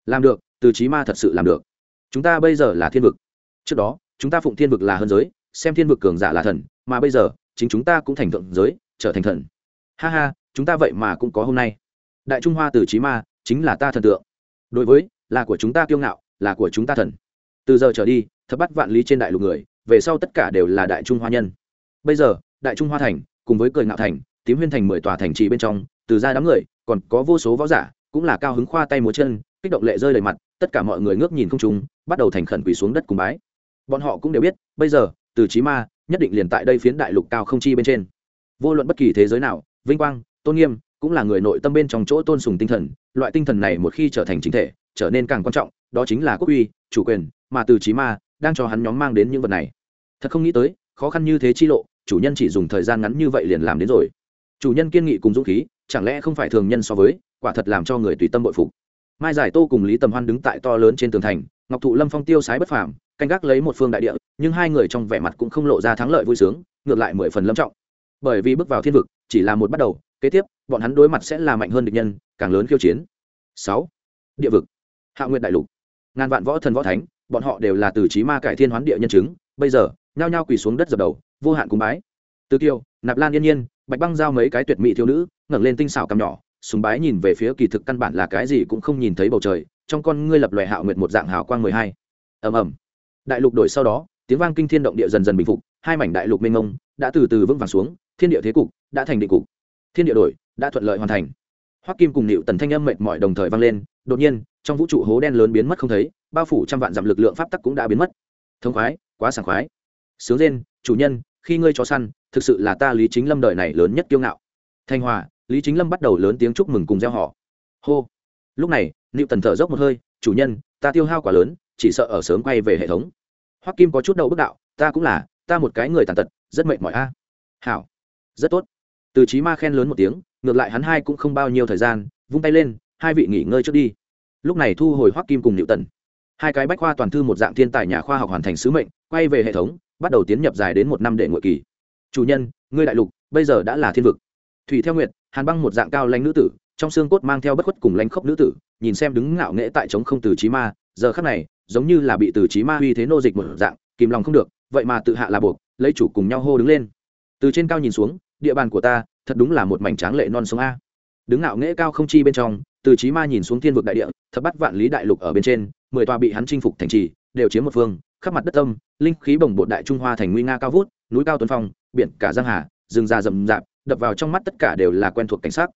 Làm được, từ trí ma thật sự làm được. Chúng ta bây giờ là thiên vực. Trước đó, chúng ta phụng thiên vực là hơn giới, xem thiên vực cường giả là thần, mà bây giờ, chính chúng ta cũng thành thượng giới, trở thành thần. Ha ha, chúng ta vậy mà cũng có hôm nay. Đại trung hoa từ trí ma, chính là ta thần tượng. Đối với, là của chúng ta kiêu ngạo, là của chúng ta thần. Từ giờ trở đi, thập bắt vạn lý trên đại lục người, về sau tất cả đều là đại trung hoa nhân. Bây giờ, đại trung hoa thành, cùng với cười ngạo thành, tím huyên thành mười tòa thành trì bên trong từ ra đám người, còn có vô số võ giả, cũng là cao hứng khoa tay múa chân, kích động lệ rơi đầy mặt, tất cả mọi người ngước nhìn không trung, bắt đầu thành khẩn quỳ xuống đất cùng bái. Bọn họ cũng đều biết, bây giờ, từ trí ma, nhất định liền tại đây phiến đại lục cao không chi bên trên. Vô luận bất kỳ thế giới nào, vinh quang, tôn nghiêm, cũng là người nội tâm bên trong chỗ tôn sùng tinh thần, loại tinh thần này một khi trở thành chính thể, trở nên càng quan trọng, đó chính là quốc uy, chủ quyền, mà từ trí ma, đang cho hắn nhóm mang đến những vật này. Thật không nghĩ tới, khó khăn như thế chi lộ, chủ nhân chỉ dùng thời gian ngắn như vậy liền làm đến rồi. Chủ nhân kiên nghị cùng dũng khí chẳng lẽ không phải thường nhân so với, quả thật làm cho người tùy tâm bội phục. Mai giải tô cùng lý tầm hoan đứng tại to lớn trên tường thành, ngọc thụ lâm phong tiêu sái bất phàm, canh gác lấy một phương đại địa, nhưng hai người trong vẻ mặt cũng không lộ ra thắng lợi vui sướng, ngược lại mười phần lâm trọng. Bởi vì bước vào thiên vực, chỉ là một bắt đầu, kế tiếp, bọn hắn đối mặt sẽ là mạnh hơn địch nhân, càng lớn khiêu chiến. Sáu. Địa vực. Hạ nguyện đại lục. Ngàn vạn võ thần võ thánh, bọn họ đều là từ trí ma cải thiên hoán địa nhân chứng, bây giờ, nhao nhao quỳ xuống đất dập đầu, vô hạn cúng bái. Từ kiều, nạp lan yên nhiên bạch băng giao mấy cái tuyệt mỹ thiếu nữ, ngẩng lên tinh xảo cằm nhỏ súng bái nhìn về phía kỳ thực căn bản là cái gì cũng không nhìn thấy bầu trời, trong con ngươi lập lòe hạo nguyệt một dạng hào quang mười hai. Ầm ầm. Đại lục đổi sau đó, tiếng vang kinh thiên động địa dần dần bình phục, hai mảnh đại lục mênh mông đã từ từ vững vàng xuống, thiên địa thế cục đã thành định cục. Thiên địa đổi đã thuận lợi hoàn thành. Hoắc kim cùng nịu tần thanh âm mệt mỏi đồng thời vang lên, đột nhiên, trong vũ trụ hố đen lớn biến mất không thấy, bao phủ trăm vạn dặm lực lượng pháp tắc cũng đã biến mất. Thông khoái, quá sảng khoái. Sướng rên, chủ nhân, khi ngươi cho săn thực sự là ta lý chính lâm đời này lớn nhất kiêu ngạo. Thanh hòa, lý chính lâm bắt đầu lớn tiếng chúc mừng cùng gieo họ. Hô. Lúc này nịu tần thở dốc một hơi, chủ nhân, ta tiêu hao quá lớn, chỉ sợ ở sớm quay về hệ thống. Hoắc kim có chút đầu bước đạo, ta cũng là, ta một cái người tàn tật, rất mệt mỏi a. Hảo, rất tốt. Từ trí ma khen lớn một tiếng, ngược lại hắn hai cũng không bao nhiêu thời gian, vung tay lên, hai vị nghỉ ngơi trước đi. Lúc này thu hồi hoắc kim cùng nịu tần. Hai cái bách khoa toàn thư một dạng thiên tài nhà khoa học hoàn thành sứ mệnh, quay về hệ thống, bắt đầu tiến nhập dài đến một năm để ngội kỳ chủ nhân, ngươi đại lục bây giờ đã là thiên vực. Thủy theo nguyệt, hàn băng một dạng cao lãnh nữ tử, trong xương cốt mang theo bất khuất cùng lãnh khốc nữ tử, nhìn xem đứng ngạo nghễ tại trống không từ trí ma, giờ khắc này, giống như là bị từ trí ma uy thế nô dịch một dạng, kìm lòng không được, vậy mà tự hạ là buộc, lấy chủ cùng nhau hô đứng lên. Từ trên cao nhìn xuống, địa bàn của ta, thật đúng là một mảnh tráng lệ non sông a. Đứng ngạo nghễ cao không chi bên trong, từ trí ma nhìn xuống thiên vực đại địa, thập bắt vạn lý đại lục ở bên trên, mười tòa bị hắn chinh phục thành trì, đều chiếm một phương, khắp mặt đất tâm linh khí bồng bột đại trung hoa thành nguy nga cao vút, núi cao tuấn phong biển, cả giang hà, rừng già rậm rạp, đập vào trong mắt tất cả đều là quen thuộc cảnh sát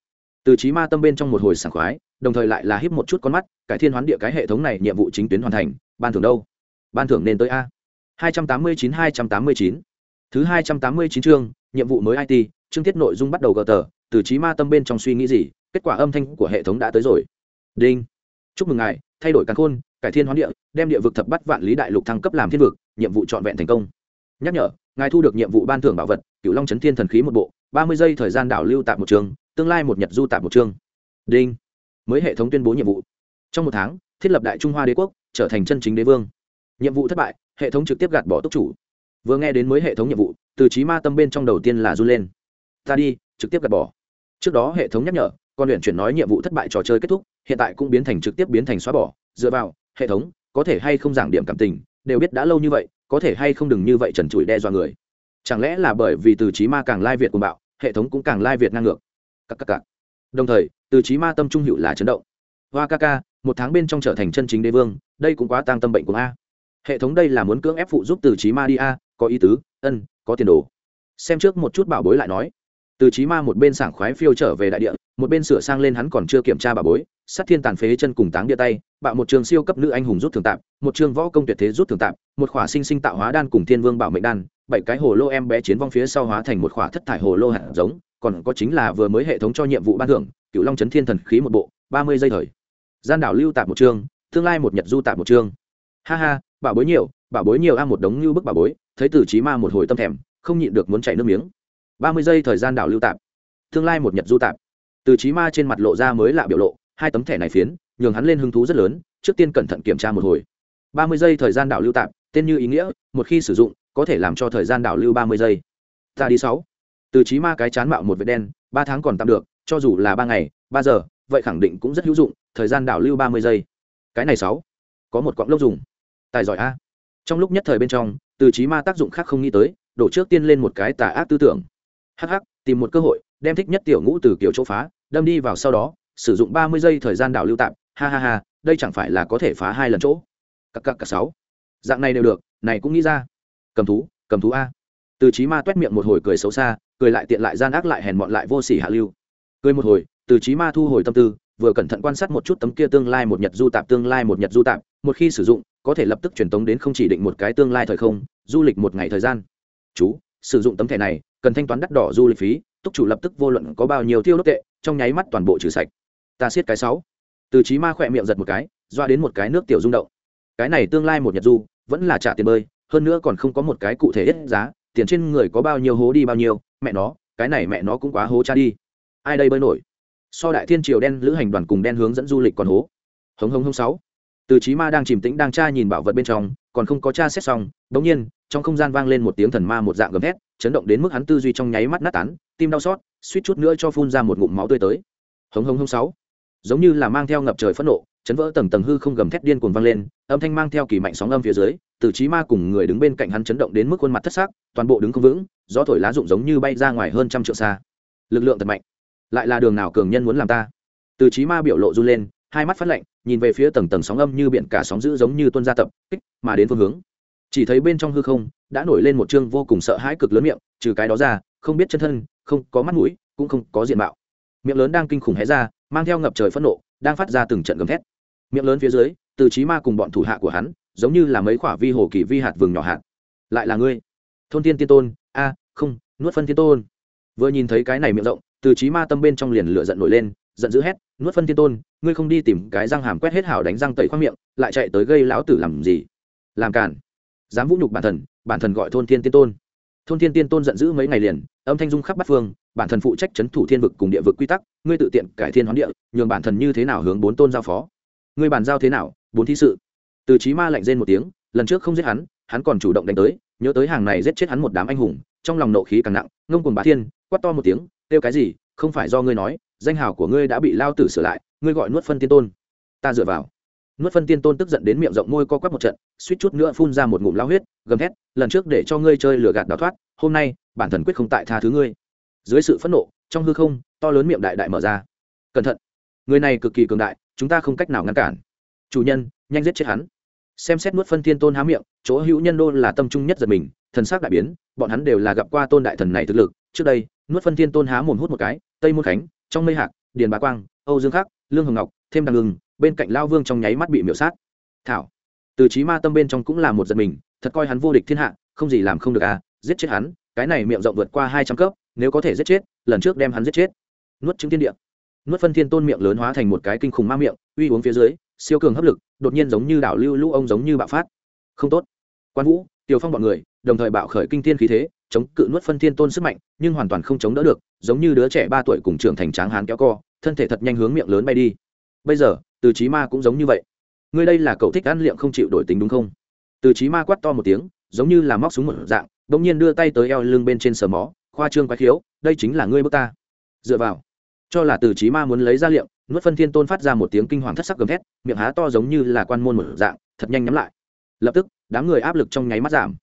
từ trí ma tâm bên trong một hồi sảng khoái, đồng thời lại là híp một chút con mắt, cải thiên hoán địa cái hệ thống này nhiệm vụ chính tuyến hoàn thành, ban thưởng đâu? Ban thưởng nên tới a. hai trăm tám mươi chín, hai trăm tám mươi chín. Thứ hai trăm tám mươi chín chương, nhiệm vụ mới it chương tiết nội dung bắt đầu gờ tờ, từ trí ma tâm bên trong suy nghĩ gì, kết quả âm thanh của hệ thống đã tới rồi. Đinh. Chúc mừng ngài, thay đổi căn khôn, cải thiên hoán địa, đem địa vực thập bắt vạn lý đại lục thăng cấp làm thiên vực, nhiệm vụ trọn vẹn thành công. Nhắc nhở ngài thu được nhiệm vụ ban thưởng bảo vật cựu long trấn thiên thần khí một bộ, ba mươi giây thời gian đảo lưu tạp một trường, tương lai một nhật du tạp một chương. Đinh. Mới hệ thống tuyên bố nhiệm vụ. Trong một tháng, thiết lập đại trung hoa đế quốc, trở thành chân chính đế vương. Nhiệm vụ thất bại, hệ thống trực tiếp gạt bỏ tốc chủ. Vừa nghe đến mới hệ thống nhiệm vụ, từ trí ma tâm bên trong đầu tiên là run lên. Ta đi, trực tiếp gạt bỏ. Trước đó hệ thống nhắc nhở con luyện chuyển nói nhiệm vụ thất bại trò chơi kết thúc, hiện tại cũng biến thành trực tiếp biến thành xóa bỏ. Dựa vào, hệ thống, có thể hay không giảng điểm cảm tình đều biết đã lâu như vậy, có thể hay không đừng như vậy trần trụi đe dọa người. Chẳng lẽ là bởi vì từ trí ma càng lai việt cùng bạo, hệ thống cũng càng lai việt ngang ngược? Các các cắc. đồng thời, từ trí ma tâm trung hữu là chấn động. Hoa ca ca, một tháng bên trong trở thành chân chính đế vương, đây cũng quá tăng tâm bệnh của a hệ thống đây là muốn cưỡng ép phụ giúp từ trí ma đi a, có ý tứ, ân, có tiền đồ. Xem trước một chút bảo bối lại nói từ trí ma một bên sảng khoái phiêu trở về đại địa, một bên sửa sang lên hắn còn chưa kiểm tra bà bối, sát thiên tàn phế chân cùng táng địa tay, bạo một trường siêu cấp nữ anh hùng rút thường tạp một trường võ công tuyệt thế rút thường tạp một khỏa sinh sinh tạo hóa đan cùng thiên vương bảo mệnh đan, bảy cái hồ lô em bé chiến vong phía sau hóa thành một khỏa thất thải hồ lô hạt giống, còn có chính là vừa mới hệ thống cho nhiệm vụ ban thưởng cựu long chấn thiên thần khí một bộ, ba mươi giây thời. Gian đảo lưu tạp một chương tương lai một nhật du tạp một chương ha ha bảo bối nhiều bảo bối nhiều a một đống như bức bảo bối, thấy từ trí ma một hồi tâm thèm, không nhịn được muốn chảy nước miếng ba mươi giây thời gian đảo lưu tạp. Tương lai một nhật du tạp. Từ trí ma trên mặt lộ ra mới lạ biểu lộ, hai tấm thẻ này phiến, nhường hắn lên hứng thú rất lớn, trước tiên cẩn thận kiểm tra một hồi. ba mươi giây thời gian đảo lưu tạp, tên như ý nghĩa, một khi sử dụng, có thể làm cho thời gian đảo lưu ba mươi giây. Ta đi sáu. Từ trí ma cái chán mạo một vệt đen, ba tháng còn tạm được, cho dù là ba ngày, ba giờ, vậy khẳng định cũng rất hữu dụng, thời gian đảo lưu ba mươi giây. Cái này sáu. Có một quãng lốc dùng. Tài giỏi a. Trong lúc nhất thời bên trong, từ trí ma tác dụng khác không nghĩ tới, đổ trước tiên lên một cái tà ác tư tưởng hh tìm một cơ hội, đem thích nhất tiểu ngũ từ kiểu chỗ phá, đâm đi vào sau đó, sử dụng ba mươi giây thời gian đảo lưu tạm. Ha ha ha, đây chẳng phải là có thể phá hai lần chỗ. Cặp cặp cả sáu. Dạng này đều được, này cũng nghĩ ra. Cầm thú cầm thú a. Từ trí ma t miệng một hồi cười xấu xa, cười lại tiện lại gian ác lại hèn mọn lại vô sỉ hạ lưu. Cười một hồi, từ trí ma thu hồi tâm tư, vừa cẩn thận quan sát một chút tấm kia tương lai một nhật du tạp tương lai một nhật du tạp một khi sử dụng, có thể lập tức truyền tống đến không chỉ định một cái tương lai thời không, du lịch một ngày thời gian. Chú, sử dụng tấm thẻ này cần thanh toán đắt đỏ du lịch phí, túc chủ lập tức vô luận có bao nhiêu tiêu đốt tệ, trong nháy mắt toàn bộ trừ sạch. Ta siết cái sáu. Từ trí ma khỏe miệng giật một cái, doa đến một cái nước tiểu rung động. Cái này tương lai một nhật du, vẫn là trả tiền bơi, hơn nữa còn không có một cái cụ thể hết giá, tiền trên người có bao nhiêu hố đi bao nhiêu, mẹ nó, cái này mẹ nó cũng quá hố cha đi. Ai đây bơi nổi? So đại thiên triều đen, lữ hành đoàn cùng đen hướng dẫn du lịch còn hố. Hống hống hống sáu. Từ trí ma đang chìm tĩnh đang tra nhìn bảo vật bên trong, còn không có tra xét xong đống nhiên trong không gian vang lên một tiếng thần ma một dạng gầm thét, chấn động đến mức hắn tư duy trong nháy mắt nát tán, tim đau xót, suýt chút nữa cho phun ra một ngụm máu tươi tới. Hống hống hống sáu. Giống như là mang theo ngập trời phẫn nộ, chấn vỡ tầng tầng hư không gầm thét điên cuồng vang lên, âm thanh mang theo kỳ mạnh sóng âm phía dưới, từ trí ma cùng người đứng bên cạnh hắn chấn động đến mức khuôn mặt thất xác toàn bộ đứng không vững, gió thổi lá rụng giống như bay ra ngoài hơn trăm triệu xa. Lực lượng thật mạnh. Lại là đường nào cường nhân muốn làm ta? Từ trí ma biểu lộ run lên, hai mắt phát lạnh, nhìn về phía tầng tầng sóng âm như biển cả sóng dữ giống như tuôn ra tập, kích, mà đến phương hướng chỉ thấy bên trong hư không đã nổi lên một chương vô cùng sợ hãi cực lớn miệng, trừ cái đó ra, không biết chân thân, không có mắt mũi, cũng không có diện mạo. Miệng lớn đang kinh khủng hé ra, mang theo ngập trời phẫn nộ, đang phát ra từng trận gầm thét. Miệng lớn phía dưới, từ trí ma cùng bọn thủ hạ của hắn, giống như là mấy quả vi hồ kỳ vi hạt vừng nhỏ hạt. Lại là ngươi. Thôn tiên tiên tôn, a, không, nuốt phân tiên tôn. Vừa nhìn thấy cái này miệng rộng, từ trí ma tâm bên trong liền lửa giận nổi lên, giận dữ hét, nuốt phân tiên tôn, ngươi không đi tìm cái răng hàm quét hết hảo đánh răng tẩy khoang miệng, lại chạy tới gây lão tử làm gì? Làm cản dám vũ nhục bản thần bản thần gọi thôn thiên tiên tôn. Thôn thiên tiên tôn giận dữ mấy ngày liền, âm thanh dung khắp bắt phương, bản thần phụ trách c h ấ n thủ thiên vực cùng địa vực quy tắc, ngươi tự tiện cải thiên hoán địa, nhường bản thần như thế nào hướng bốn tôn giao phó. Ngươi bàn giao thế nào, bốn thi sự. Từ trí ma lạnh rên một tiếng, lần trước không giết hắn hắn còn chủ động đánh tới, nhớ tới hàng này giết chết hắn một đám anh hùng, trong lòng nộ khí càng nặng, ngông cùng bá thiên, quát to một tiếng, kêu cái gì, không phải do ngươi nói, danh hào của ngươi đã bị lao tử sửa lại, ngươi gọi nuốt phân tiên tôn. Ta dựa vào nuốt phân tiên tôn tức giận đến miệng rộng môi co quắp một trận, suýt chút nữa phun ra một ngụm lao huyết, gầm thét, lần trước để cho ngươi chơi lừa gạt đào thoát, hôm nay, bản thần quyết không tại tha thứ ngươi. Dưới sự phẫn nộ, trong hư không, to lớn miệng đại đại mở ra. Cẩn thận, người này cực kỳ cường đại, chúng ta không cách nào ngăn cản. Chủ nhân, nhanh giết chết hắn. Xem xét nuốt phân tiên tôn há miệng, chỗ hữu nhân đô là tâm trung nhất giật mình, thần sắc đại biến, bọn hắn đều là gặp qua tôn đại thần này thực lực. Trước đây, nuốt phân tiên tôn há mồm hút một cái, tây môn khánh, trong mây hạc, điền bá quang, âu dương khắc, lương hồng ngọc, thêm đằng ngừng bên cạnh lao vương trong nháy mắt bị miểu sát. Thảo, từ trí ma tâm bên trong cũng là một giật mình, thật coi hắn vô địch thiên hạ, không gì làm không được à giết chết hắn, cái này miệng rộng vượt qua hai trăm cấp, nếu có thể giết chết, lần trước đem hắn giết chết. Nuốt trứng thiên địa. Nuốt phân thiên tôn miệng lớn hóa thành một cái kinh khủng ma miệng, uy uống phía dưới, siêu cường hấp lực, đột nhiên giống như đảo lưu lũ ông giống như bạo phát. Không tốt. Quan vũ tiều phong bọn người, đồng thời bạo khởi kinh thiên khí thế, chống cự nuốt phân thiên tôn sức mạnh, nhưng hoàn toàn không chống đỡ được, giống như đứa trẻ ba tuổi cùng trưởng thành tráng hán kéo co, thân thể thật nhanh hướng miệng lớn bay đi. Bây giờ từ Chí ma cũng giống như vậy. Ngươi đây là cậu thích ăn liệm không chịu đổi tính đúng không? Từ Chí ma quát to một tiếng, giống như là móc súng một dạng đ nhiên đưa tay tới eo lưng bên trên sờ mó, khoa trương quái khiếu, đây chính là ngươi bước ta. Dựa vào. Cho là từ Chí ma muốn lấy ra liệm, nuốt phân thiên tôn phát ra một tiếng kinh hoàng thất sắc gầm thét, miệng há to giống như là quan môn một dạng, thật nhanh nhắm lại. Lập tức, đám người áp lực trong nháy mắt giảm.